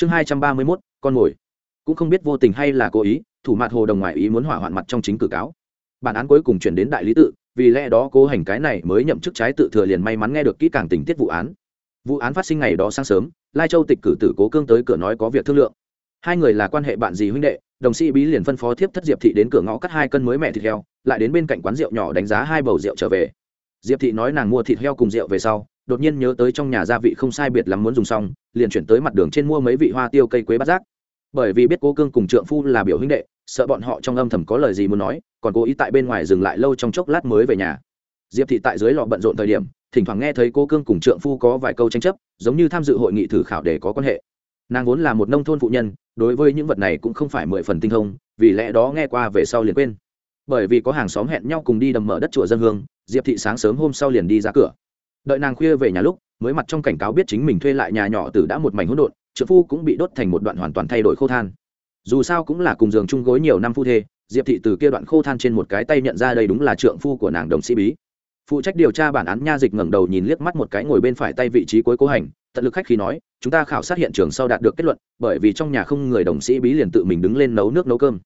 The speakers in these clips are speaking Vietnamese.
chương hai trăm ba mươi mốt, con mồi. Cũng không biết vô tình hay là cố ý, thủ mặt hồ đồng ngoại ý muốn hỏa hoạn mặt trong chính cử cáo. Bản án cuối cùng chuyển đến đại lý tự, vì lẽ đó cố hành cái này mới nhậm chức trái tự thừa liền may mắn nghe được kỹ càng tình tiết vụ án. Vụ án phát sinh ngày đó sáng sớm, lai châu tịch cử tử cố cương tới cửa nói có việc thương lượng. Hai người là quan hệ bạn gì huynh đệ, đồng sĩ bí liền phân phó thiếp thất diệp thị đến cửa ngõ cắt hai cân mới mẹ thịt heo, lại đến bên cạnh quán rượu nhỏ đánh giá hai bầu rượu trở về. Diệp thị nói nàng mua thịt heo cùng rượu về sau, đột nhiên nhớ tới trong nhà gia vị không sai biệt lắm muốn dùng xong liền chuyển tới mặt đường trên mua mấy vị hoa tiêu cây quế bát giác. Bởi vì biết cố cương cùng trượng phu là biểu huynh đệ, sợ bọn họ trong âm thầm có lời gì muốn nói, còn cố ý tại bên ngoài dừng lại lâu trong chốc lát mới về nhà. Diệp thị tại dưới lò bận rộn thời điểm, thỉnh thoảng nghe thấy cô cương cùng trượng phu có vài câu tranh chấp, giống như tham dự hội nghị thử khảo để có quan hệ. Nàng vốn là một nông thôn phụ nhân, đối với những vật này cũng không phải mười phần tinh thông, vì lẽ đó nghe qua về sau liền quên. Bởi vì có hàng xóm hẹn nhau cùng đi đầm mở đất chùa dân hương, diệp thị sáng sớm hôm sau liền đi ra cửa. Đợi nàng khuya về nhà lúc mới mặt trong cảnh cáo biết chính mình thuê lại nhà nhỏ từ đã một mảnh hỗn độn trợ phu cũng bị đốt thành một đoạn hoàn toàn thay đổi khô than. Dù sao cũng là cùng giường chung gối nhiều năm phu thê, diệp thị từ kia đoạn khô than trên một cái tay nhận ra đây đúng là trượng phu của nàng đồng sĩ bí. Phụ trách điều tra bản án nha dịch ngẩng đầu nhìn liếc mắt một cái ngồi bên phải tay vị trí cuối cố hành, tận lực khách khi nói, chúng ta khảo sát hiện trường sau đạt được kết luận, bởi vì trong nhà không người đồng sĩ bí liền tự mình đứng lên nấu nước nấu cơm.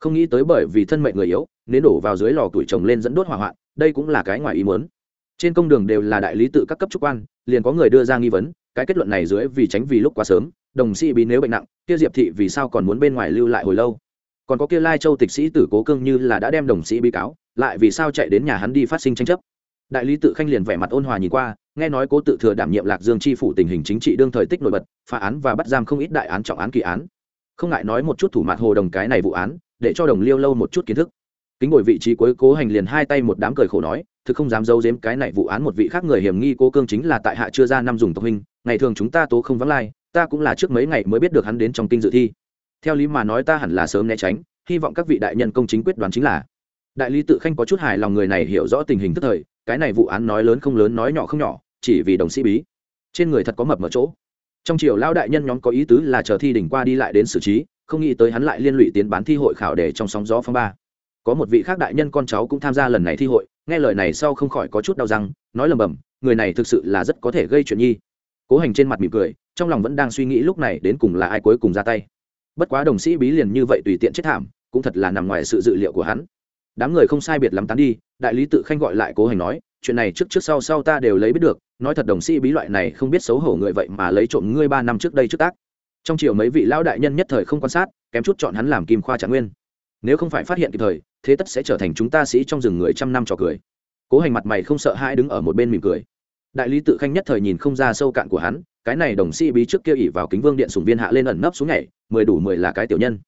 Không nghĩ tới bởi vì thân mệnh người yếu, nên đổ vào dưới lò tuổi chồng lên dẫn đốt hỏa hoạn, đây cũng là cái ngoài ý muốn trên công đường đều là đại lý tự các cấp trúc quan, liền có người đưa ra nghi vấn, cái kết luận này dưới vì tránh vì lúc quá sớm, đồng sĩ bị nếu bệnh nặng, kia diệp thị vì sao còn muốn bên ngoài lưu lại hồi lâu? Còn có kia lai châu tịch sĩ tử cố cương như là đã đem đồng sĩ bị cáo, lại vì sao chạy đến nhà hắn đi phát sinh tranh chấp? Đại lý tự khanh liền vẻ mặt ôn hòa nhìn qua, nghe nói cố tự thừa đảm nhiệm lạc dương tri phủ tình hình chính trị đương thời tích nổi bật, phá án và bắt giam không ít đại án trọng án kỳ án. Không ngại nói một chút thủ mặt hồ đồng cái này vụ án, để cho đồng liêu lâu một chút kiến thức kính ngồi vị trí cuối cố hành liền hai tay một đám cười khổ nói, thực không dám giấu giếm cái này vụ án một vị khác người hiểm nghi cố cương chính là tại hạ chưa ra năm dùng tộc hình ngày thường chúng ta tố không vắng lai, ta cũng là trước mấy ngày mới biết được hắn đến trong kinh dự thi. Theo lý mà nói ta hẳn là sớm né tránh, hy vọng các vị đại nhân công chính quyết đoán chính là. Đại lý tự khanh có chút hài lòng người này hiểu rõ tình hình tức thời, cái này vụ án nói lớn không lớn nói nhỏ không nhỏ, chỉ vì đồng sĩ bí. Trên người thật có mập mở chỗ. Trong triều lao đại nhân nhóm có ý tứ là chờ thi đỉnh qua đi lại đến xử trí, không nghĩ tới hắn lại liên lụy tiến bán thi hội khảo để trong sóng gió phong ba có một vị khác đại nhân con cháu cũng tham gia lần này thi hội, nghe lời này sau không khỏi có chút đau răng, nói lầm bầm, người này thực sự là rất có thể gây chuyện nhi. Cố hành trên mặt mỉm cười, trong lòng vẫn đang suy nghĩ lúc này đến cùng là ai cuối cùng ra tay. Bất quá đồng sĩ bí liền như vậy tùy tiện chết thảm, cũng thật là nằm ngoài sự dự liệu của hắn. Đám người không sai biệt lắm tán đi, đại lý tự khanh gọi lại cố hành nói, chuyện này trước trước sau sau ta đều lấy biết được, nói thật đồng sĩ bí loại này không biết xấu hổ người vậy mà lấy trộm ngươi ba năm trước đây trước tác. Trong chiều mấy vị lão đại nhân nhất thời không quan sát, kém chút chọn hắn làm kim khoa trạng nguyên. Nếu không phải phát hiện kịp thời thế tất sẽ trở thành chúng ta sĩ trong rừng người trăm năm trò cười. Cố hành mặt mày không sợ hai đứng ở một bên mỉm cười. Đại lý tự khanh nhất thời nhìn không ra sâu cạn của hắn, cái này đồng sĩ bí trước kia ỉ vào kính vương điện sùng viên hạ lên ẩn nấp xuống nhảy, mười đủ mười là cái tiểu nhân.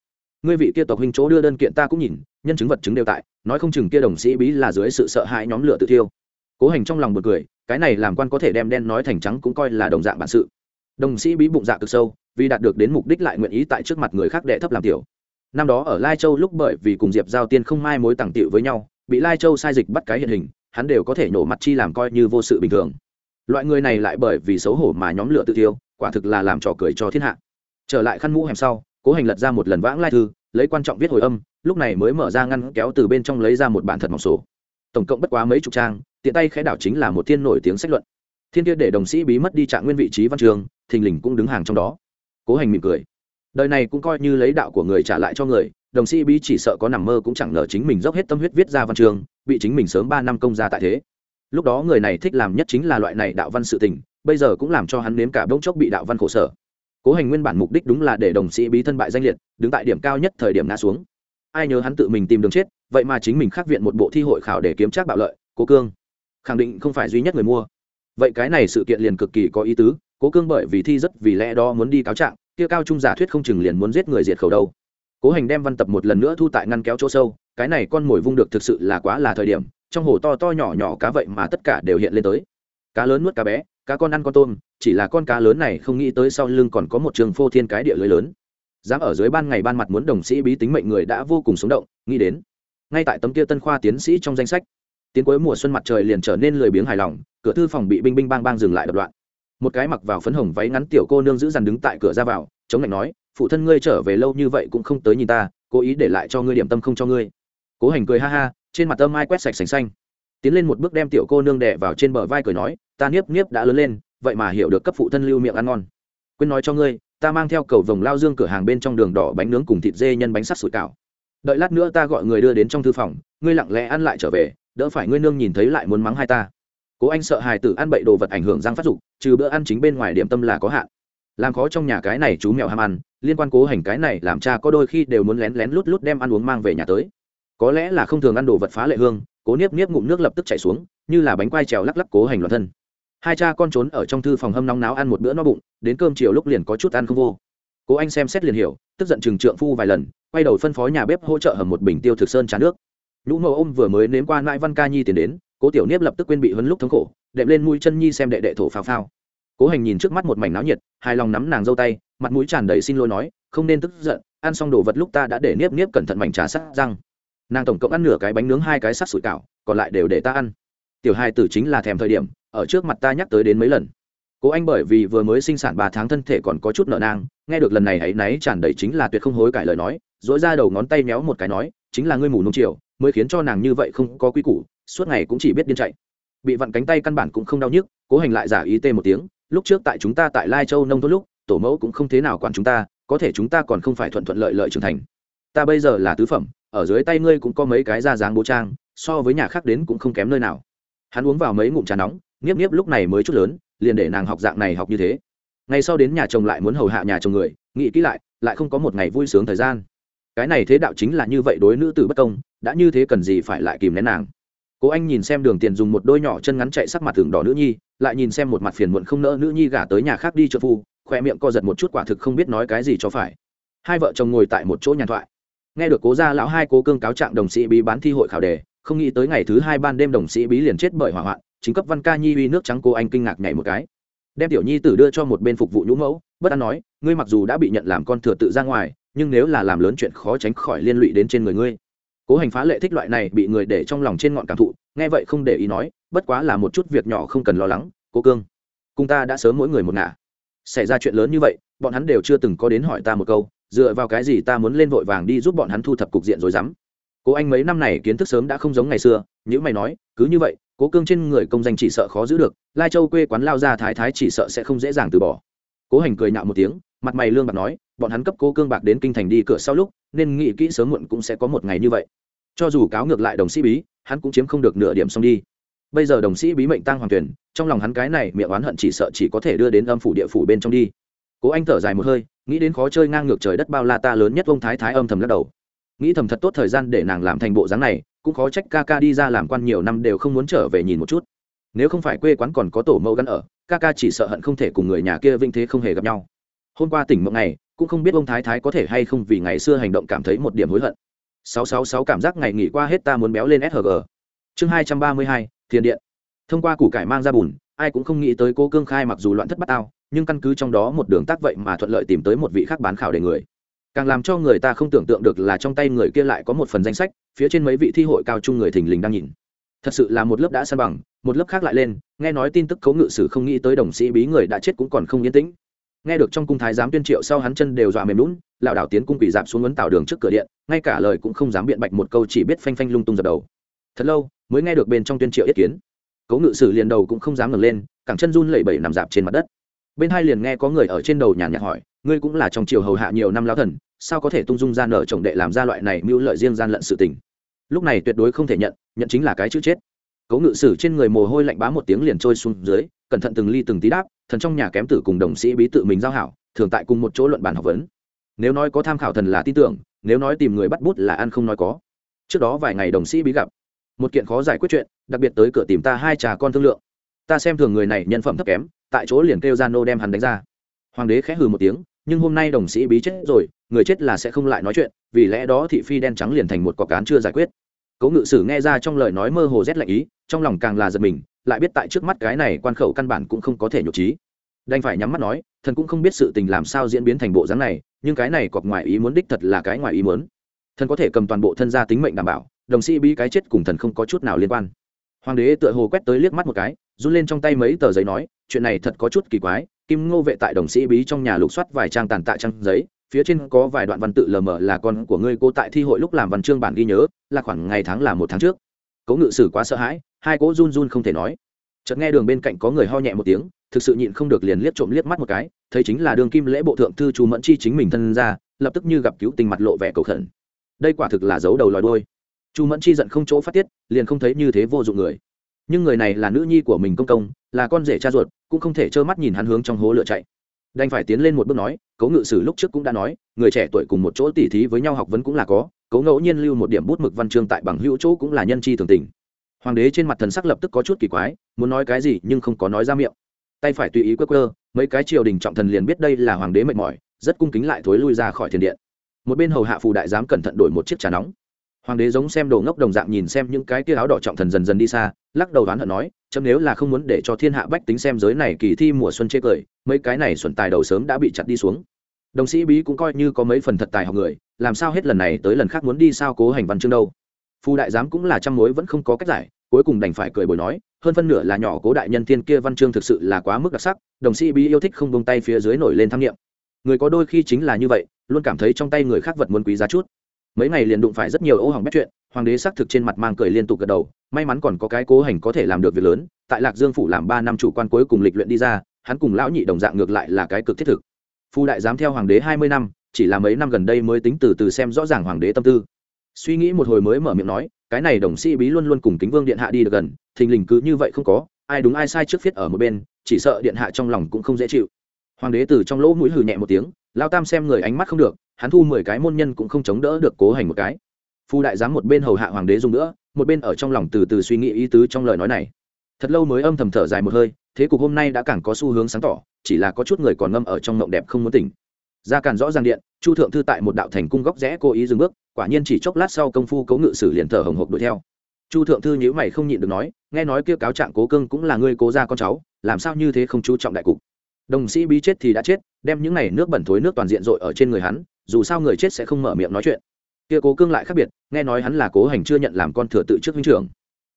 Ngươi vị kia tộc huynh chỗ đưa đơn kiện ta cũng nhìn, nhân chứng vật chứng đều tại, nói không chừng kia đồng sĩ bí là dưới sự sợ hãi nhóm lửa tự thiêu. Cố hành trong lòng một cười, cái này làm quan có thể đem đen nói thành trắng cũng coi là đồng dạng bản sự. Đồng sĩ bí bụng dạ cực sâu, vì đạt được đến mục đích lại nguyện ý tại trước mặt người khác đệ thấp làm tiểu năm đó ở lai châu lúc bởi vì cùng diệp giao tiên không mai mối tặng tiệu với nhau, bị lai châu sai dịch bắt cái hiện hình, hắn đều có thể nổ mặt chi làm coi như vô sự bình thường. Loại người này lại bởi vì xấu hổ mà nhóm lửa tự tiêu, quả thực là làm trò cười cho thiên hạ. Trở lại khăn mũ hẻm sau, cố hành lật ra một lần vãng lai thư, lấy quan trọng viết hồi âm, lúc này mới mở ra ngăn kéo từ bên trong lấy ra một bản thật mỏng sổ. Tổng cộng bất quá mấy chục trang, tiện tay khẽ đảo chính là một thiên nổi tiếng sách luận. Thiên kia để đồng sĩ bí mất đi trạng nguyên vị trí văn trường, thình lình cũng đứng hàng trong đó. Cố hành mỉm cười đời này cũng coi như lấy đạo của người trả lại cho người, đồng sĩ bí chỉ sợ có nằm mơ cũng chẳng ngờ chính mình dốc hết tâm huyết viết ra văn trường bị chính mình sớm ba năm công ra tại thế. Lúc đó người này thích làm nhất chính là loại này đạo văn sự tình, bây giờ cũng làm cho hắn nếm cả bỗng chốc bị đạo văn khổ sở. Cố hành nguyên bản mục đích đúng là để đồng sĩ bí thân bại danh liệt, đứng tại điểm cao nhất thời điểm ngã xuống. Ai nhớ hắn tự mình tìm đường chết, vậy mà chính mình khắc viện một bộ thi hội khảo để kiếm trác bạo lợi, cố cương. Khẳng định không phải duy nhất người mua. Vậy cái này sự kiện liền cực kỳ có ý tứ, cố cương bởi vì thi rất vì lẽ đó muốn đi cáo trạng kia cao trung giả thuyết không chừng liền muốn giết người diệt khẩu đâu. Cố hành đem văn tập một lần nữa thu tại ngăn kéo chỗ sâu, cái này con mồi vung được thực sự là quá là thời điểm, trong hồ to to nhỏ nhỏ cá vậy mà tất cả đều hiện lên tới. Cá lớn nuốt cá bé, cá con ăn con tôm, chỉ là con cá lớn này không nghĩ tới sau lưng còn có một trường phô thiên cái địa lưới lớn. Dám ở dưới ban ngày ban mặt muốn đồng sĩ bí tính mệnh người đã vô cùng sống động, nghĩ đến. Ngay tại tấm kia tân khoa tiến sĩ trong danh sách, tiến cuối mùa xuân mặt trời liền trở nên lười biếng hài lòng, cửa thư phòng bị binh binh bang bang dừng lại đập đoạn một cái mặc vào phấn hồng váy ngắn tiểu cô nương giữ dằn đứng tại cửa ra vào, chống lạnh nói, phụ thân ngươi trở về lâu như vậy cũng không tới nhìn ta, cố ý để lại cho ngươi điểm tâm không cho ngươi. Cố hành cười ha ha, trên mặt âm ai quét sạch sành xanh. Tiến lên một bước đem tiểu cô nương đè vào trên bờ vai cười nói, ta niếp niếp đã lớn lên, vậy mà hiểu được cấp phụ thân lưu miệng ăn ngon. Quên nói cho ngươi, ta mang theo cầu vồng lao dương cửa hàng bên trong đường đỏ bánh nướng cùng thịt dê nhân bánh sắt sủi cảo. Đợi lát nữa ta gọi người đưa đến trong thư phòng, ngươi lặng lẽ ăn lại trở về, đỡ phải ngươi nương nhìn thấy lại muốn mắng hai ta. Cố anh sợ hài tử ăn bậy đồ vật ảnh hưởng răng phát dục trừ bữa ăn chính bên ngoài điểm tâm là có hạn. Làm khó trong nhà cái này chú mèo ham ăn, liên quan cố hành cái này làm cha có đôi khi đều muốn lén lén lút lút đem ăn uống mang về nhà tới. Có lẽ là không thường ăn đồ vật phá lệ hương, cố niếp niếp ngụm nước lập tức chảy xuống, như là bánh quai trèo lắc lắc cố hành loạn thân. Hai cha con trốn ở trong thư phòng hâm nóng náo ăn một bữa no bụng, đến cơm chiều lúc liền có chút ăn không vô. Cố anh xem xét liền hiểu, tức giận chừng trượng phu vài lần, quay đầu phân phó nhà bếp hỗ trợ hầm một bình tiêu thực sơn trà nước. Nhũ mẫu ôm vừa mới nếm qua nãi văn ca nhi tiền đến, cố tiểu niếp lập tức quên bị hấn lúc thống khổ đệm lên mũi chân nhi xem đệ đệ thổ phao phao. Cố hành nhìn trước mắt một mảnh náo nhiệt, hài lòng nắm nàng dâu tay, mặt mũi tràn đầy xin lỗi nói, không nên tức giận, ăn xong đồ vật lúc ta đã để niếp niếp cẩn thận mảnh trà sắt răng. Nàng tổng cộng ăn nửa cái bánh nướng, hai cái sắt sủi cảo, còn lại đều để ta ăn. Tiểu hai tử chính là thèm thời điểm, ở trước mặt ta nhắc tới đến mấy lần. Cố anh bởi vì vừa mới sinh sản ba tháng thân thể còn có chút nợ nang, nghe được lần này hãy náy tràn đầy chính là tuyệt không hối cải lời nói dỗi ra đầu ngón tay méo một cái nói, chính là ngươi mù nung chiều, mới khiến cho nàng như vậy không có quy củ, suốt ngày cũng chỉ biết điên chạy bị vặn cánh tay căn bản cũng không đau nhức, cố hành lại giả ý tê một tiếng, lúc trước tại chúng ta tại lai châu nông thôn lúc, tổ mẫu cũng không thế nào quản chúng ta, có thể chúng ta còn không phải thuận thuận lợi lợi trưởng thành. Ta bây giờ là tứ phẩm, ở dưới tay ngươi cũng có mấy cái da dáng bố trang, so với nhà khác đến cũng không kém nơi nào. Hắn uống vào mấy ngụm trà nóng, nghiếp nghiếp lúc này mới chút lớn, liền để nàng học dạng này học như thế. Ngày sau đến nhà chồng lại muốn hầu hạ nhà chồng người, nghĩ kỹ lại lại không có một ngày vui sướng thời gian. Cái này thế đạo chính là như vậy đối nữ tử bất công, đã như thế cần gì phải lại kìm nén nàng cố anh nhìn xem đường tiền dùng một đôi nhỏ chân ngắn chạy sắc mặt thường đỏ nữ nhi, lại nhìn xem một mặt phiền muộn không nỡ nữ nhi gả tới nhà khác đi trợ phu, khoe miệng co giật một chút quả thực không biết nói cái gì cho phải. Hai vợ chồng ngồi tại một chỗ nhàn thoại. Nghe được cố gia lão hai cố cương cáo trạng đồng sĩ bí bán thi hội khảo đề, không nghĩ tới ngày thứ hai ban đêm đồng sĩ bí liền chết bởi hỏa hoạn, chính cấp văn ca nhi uy nước trắng cô anh kinh ngạc nhảy một cái. Đem tiểu nhi tử đưa cho một bên phục vụ nhũ mẫu, bất an nói, ngươi mặc dù đã bị nhận làm con thừa tự ra ngoài, nhưng nếu là làm lớn chuyện khó tránh khỏi liên lụy đến trên người ngươi cố hành phá lệ thích loại này bị người để trong lòng trên ngọn cảm thụ, nghe vậy không để ý nói, bất quá là một chút việc nhỏ không cần lo lắng cố cương. Cùng ta đã sớm mỗi người một ngả. Xảy ra chuyện lớn như vậy, bọn hắn đều chưa từng có đến hỏi ta một câu, dựa vào cái gì ta muốn lên vội vàng đi giúp bọn hắn thu thập cục diện rồi dám? Cố anh mấy năm này kiến thức sớm đã không giống ngày xưa những mày nói, cứ như vậy cố cương trên người công danh chỉ sợ khó giữ được, lai châu quê quán lao ra thái thái chỉ sợ sẽ không dễ dàng từ bỏ. Cố hành cười nhạo một tiếng, mặt mày lương bạc nói bọn hắn cấp cố cương bạc đến kinh thành đi cửa sau lúc, nên nghĩ kỹ sớm muộn cũng sẽ có một ngày như vậy. Cho dù cáo ngược lại đồng sĩ bí, hắn cũng chiếm không được nửa điểm xong đi. Bây giờ đồng sĩ bí mệnh tăng hoàng tuyển, trong lòng hắn cái này miệng oán hận chỉ sợ chỉ có thể đưa đến âm phủ địa phủ bên trong đi. Cố anh thở dài một hơi, nghĩ đến khó chơi ngang ngược trời đất bao la ta lớn nhất ông thái thái âm thầm lắc đầu. Nghĩ thầm thật tốt thời gian để nàng làm thành bộ dáng này, cũng khó trách ca ca đi ra làm quan nhiều năm đều không muốn trở về nhìn một chút. Nếu không phải quê quán còn có tổ mẫu gắn ở, ca ca chỉ sợ hận không thể cùng người nhà kia vinh thế không hề gặp nhau. Hôm qua tỉnh mộng này cũng không biết ông thái thái có thể hay không vì ngày xưa hành động cảm thấy một điểm hối hận 666 cảm giác ngày nghỉ qua hết ta muốn béo lên SHG. Chương 232, Thiền điện. Thông qua củ cải mang ra bùn, ai cũng không nghĩ tới cô Cương Khai mặc dù loạn thất bắt ao, nhưng căn cứ trong đó một đường tác vậy mà thuận lợi tìm tới một vị khác bán khảo để người. Càng làm cho người ta không tưởng tượng được là trong tay người kia lại có một phần danh sách, phía trên mấy vị thi hội cao trung người thình lình đang nhìn. Thật sự là một lớp đã san bằng, một lớp khác lại lên, nghe nói tin tức cấu ngự sử không nghĩ tới đồng sĩ bí người đã chết cũng còn không yên tĩnh. Nghe được trong cung thái giám tuyên triệu sau hắn chân đều dọa mềm lún lão đảo tiến cung quỷ dạp xuống ấn tảo đường trước cửa điện, ngay cả lời cũng không dám biện bạch một câu chỉ biết phanh phanh lung tung dập đầu. Thật lâu mới nghe được bên trong tuyên triệu ý kiến. Cố ngự sử liền đầu cũng không dám ngẩng lên cẳng chân run lẩy bẩy nằm dạp trên mặt đất. Bên hai liền nghe có người ở trên đầu nhàn nhạt hỏi ngươi cũng là trong triều hầu hạ nhiều năm lão thần sao có thể tung dung ra nợ chồng đệ làm ra loại này mưu lợi riêng gian lận sự tình? Lúc này tuyệt đối không thể nhận nhận chính là cái chữ chết. Cố ngự sử trên người mồ hôi lạnh bá một tiếng liền trôi xuống dưới cẩn thận từng ly từng tí đáp thần trong nhà kém tử cùng đồng sĩ bí tự mình giao hảo, thường tại cùng một chỗ luận bàn học vấn. Nếu nói có tham khảo thần là tin tưởng, nếu nói tìm người bắt bút là ăn không nói có. Trước đó vài ngày đồng sĩ bí gặp, một kiện khó giải quyết chuyện, đặc biệt tới cửa tìm ta hai trà con thương lượng. Ta xem thường người này nhân phẩm thấp kém, tại chỗ liền kêu ra nô đem hắn đánh ra. Hoàng đế khẽ hừ một tiếng, nhưng hôm nay đồng sĩ bí chết rồi, người chết là sẽ không lại nói chuyện, vì lẽ đó thị phi đen trắng liền thành một cọc cán chưa giải quyết. Cố ngự sử nghe ra trong lời nói mơ hồ rét lạnh ý, trong lòng càng là giật mình lại biết tại trước mắt cái này quan khẩu căn bản cũng không có thể nhục trí. Đành phải nhắm mắt nói, thần cũng không biết sự tình làm sao diễn biến thành bộ dáng này, nhưng cái này cọc ngoài ý muốn đích thật là cái ngoài ý muốn. Thần có thể cầm toàn bộ thân gia tính mệnh đảm bảo, đồng sĩ bí cái chết cùng thần không có chút nào liên quan. Hoàng đế tựa hồ quét tới liếc mắt một cái, run lên trong tay mấy tờ giấy nói, chuyện này thật có chút kỳ quái, kim ngô vệ tại đồng sĩ bí trong nhà lục soát vài trang tàn tạ trang giấy, phía trên có vài đoạn văn tự lờ mờ là con của ngươi cô tại thi hội lúc làm văn chương bản ghi nhớ, là khoảng ngày tháng là một tháng trước. Cố ngự sử quá sợ hãi hai cỗ run run không thể nói. Chợt nghe đường bên cạnh có người ho nhẹ một tiếng, thực sự nhịn không được liền liếc trộm liếc mắt một cái, thấy chính là đường kim lễ bộ thượng thư chu mẫn chi chính mình thân ra, lập tức như gặp cứu tình mặt lộ vẻ cầu khẩn. Đây quả thực là dấu đầu lòi đôi chu mẫn chi giận không chỗ phát tiết, liền không thấy như thế vô dụng người. Nhưng người này là nữ nhi của mình công công, là con rể cha ruột, cũng không thể trơ mắt nhìn hắn hướng trong hố lửa chạy. Đành phải tiến lên một bước nói cấu ngự sử lúc trước cũng đã nói, người trẻ tuổi cùng một chỗ tỉ thí với nhau học vấn cũng là có cấu ngẫu nhiên lưu một điểm bút mực văn chương tại bằng hữu chỗ cũng là nhân chi thường tình hoàng đế trên mặt thần sắc lập tức có chút kỳ quái, muốn nói cái gì nhưng không có nói ra miệng. Tay phải tùy ý quơ quơ, mấy cái triều đình trọng thần liền biết đây là hoàng đế mệt mỏi, rất cung kính lại thối lui ra khỏi thiền điện. Một bên hầu hạ phù đại giám cẩn thận đổi một chiếc trà nóng. Hoàng đế giống xem đồ ngốc đồng dạng nhìn xem những cái kia áo đỏ trọng thần dần dần đi xa, lắc đầu đoán hận nói, chấm nếu là không muốn để cho thiên hạ bách tính xem giới này kỳ thi mùa xuân chê cười, mấy cái này xuẩn tài đầu sớm đã bị chặt đi xuống. Đồng sĩ bí cũng coi như có mấy phần thật tài học người, làm sao hết lần này tới lần khác muốn đi sao cố hành văn chương đâu. Phu đại giám cũng là trăm mối vẫn không có cách giải cuối cùng đành phải cười bồi nói, hơn phân nửa là nhỏ cố đại nhân thiên kia văn chương thực sự là quá mức đặc sắc, đồng sĩ bí yêu thích không bông tay phía dưới nổi lên tham nghiệm người có đôi khi chính là như vậy, luôn cảm thấy trong tay người khác vật muốn quý giá chút. Mấy ngày liền đụng phải rất nhiều ô hỏng bét chuyện, hoàng đế xác thực trên mặt mang cười liên tục gật đầu, may mắn còn có cái cố hành có thể làm được việc lớn, tại lạc dương phủ làm ba năm chủ quan cuối cùng lịch luyện đi ra, hắn cùng lão nhị đồng dạng ngược lại là cái cực thiết thực. Phu đại giám theo hoàng đế hai mươi năm, chỉ là mấy năm gần đây mới tính từ từ xem rõ ràng hoàng đế tâm tư. Suy nghĩ một hồi mới mở miệng nói cái này đồng sĩ bí luôn luôn cùng kính vương điện hạ đi được gần, thình lình cứ như vậy không có, ai đúng ai sai trước phiết ở một bên, chỉ sợ điện hạ trong lòng cũng không dễ chịu. Hoàng đế từ trong lỗ mũi hừ nhẹ một tiếng, lao tam xem người ánh mắt không được, hắn thu mười cái môn nhân cũng không chống đỡ được cố hành một cái. Phu đại giám một bên hầu hạ hoàng đế dùng nữa, một bên ở trong lòng từ từ suy nghĩ ý tứ trong lời nói này. Thật lâu mới âm thầm thở dài một hơi, thế cục hôm nay đã càng có xu hướng sáng tỏ, chỉ là có chút người còn ngâm ở trong mộng đẹp không muốn tỉnh. Ra càn rõ ràng điện chu thượng thư tại một đạo thành cung góc rẽ cố ý dừng bước, quả nhiên chỉ chốc lát sau công phu cấu ngự sử liền thở hồng hộc đuổi theo. Chu thượng thư nhữ mày không nhịn được nói, nghe nói kia cáo trạng cố cưng cũng là ngươi cố ra con cháu, làm sao như thế không chú trọng đại cục? Đồng sĩ bí chết thì đã chết, đem những này nước bẩn thối nước toàn diện dội ở trên người hắn, dù sao người chết sẽ không mở miệng nói chuyện. Kia cố cương lại khác biệt, nghe nói hắn là cố hành chưa nhận làm con thừa tự trước huynh trưởng.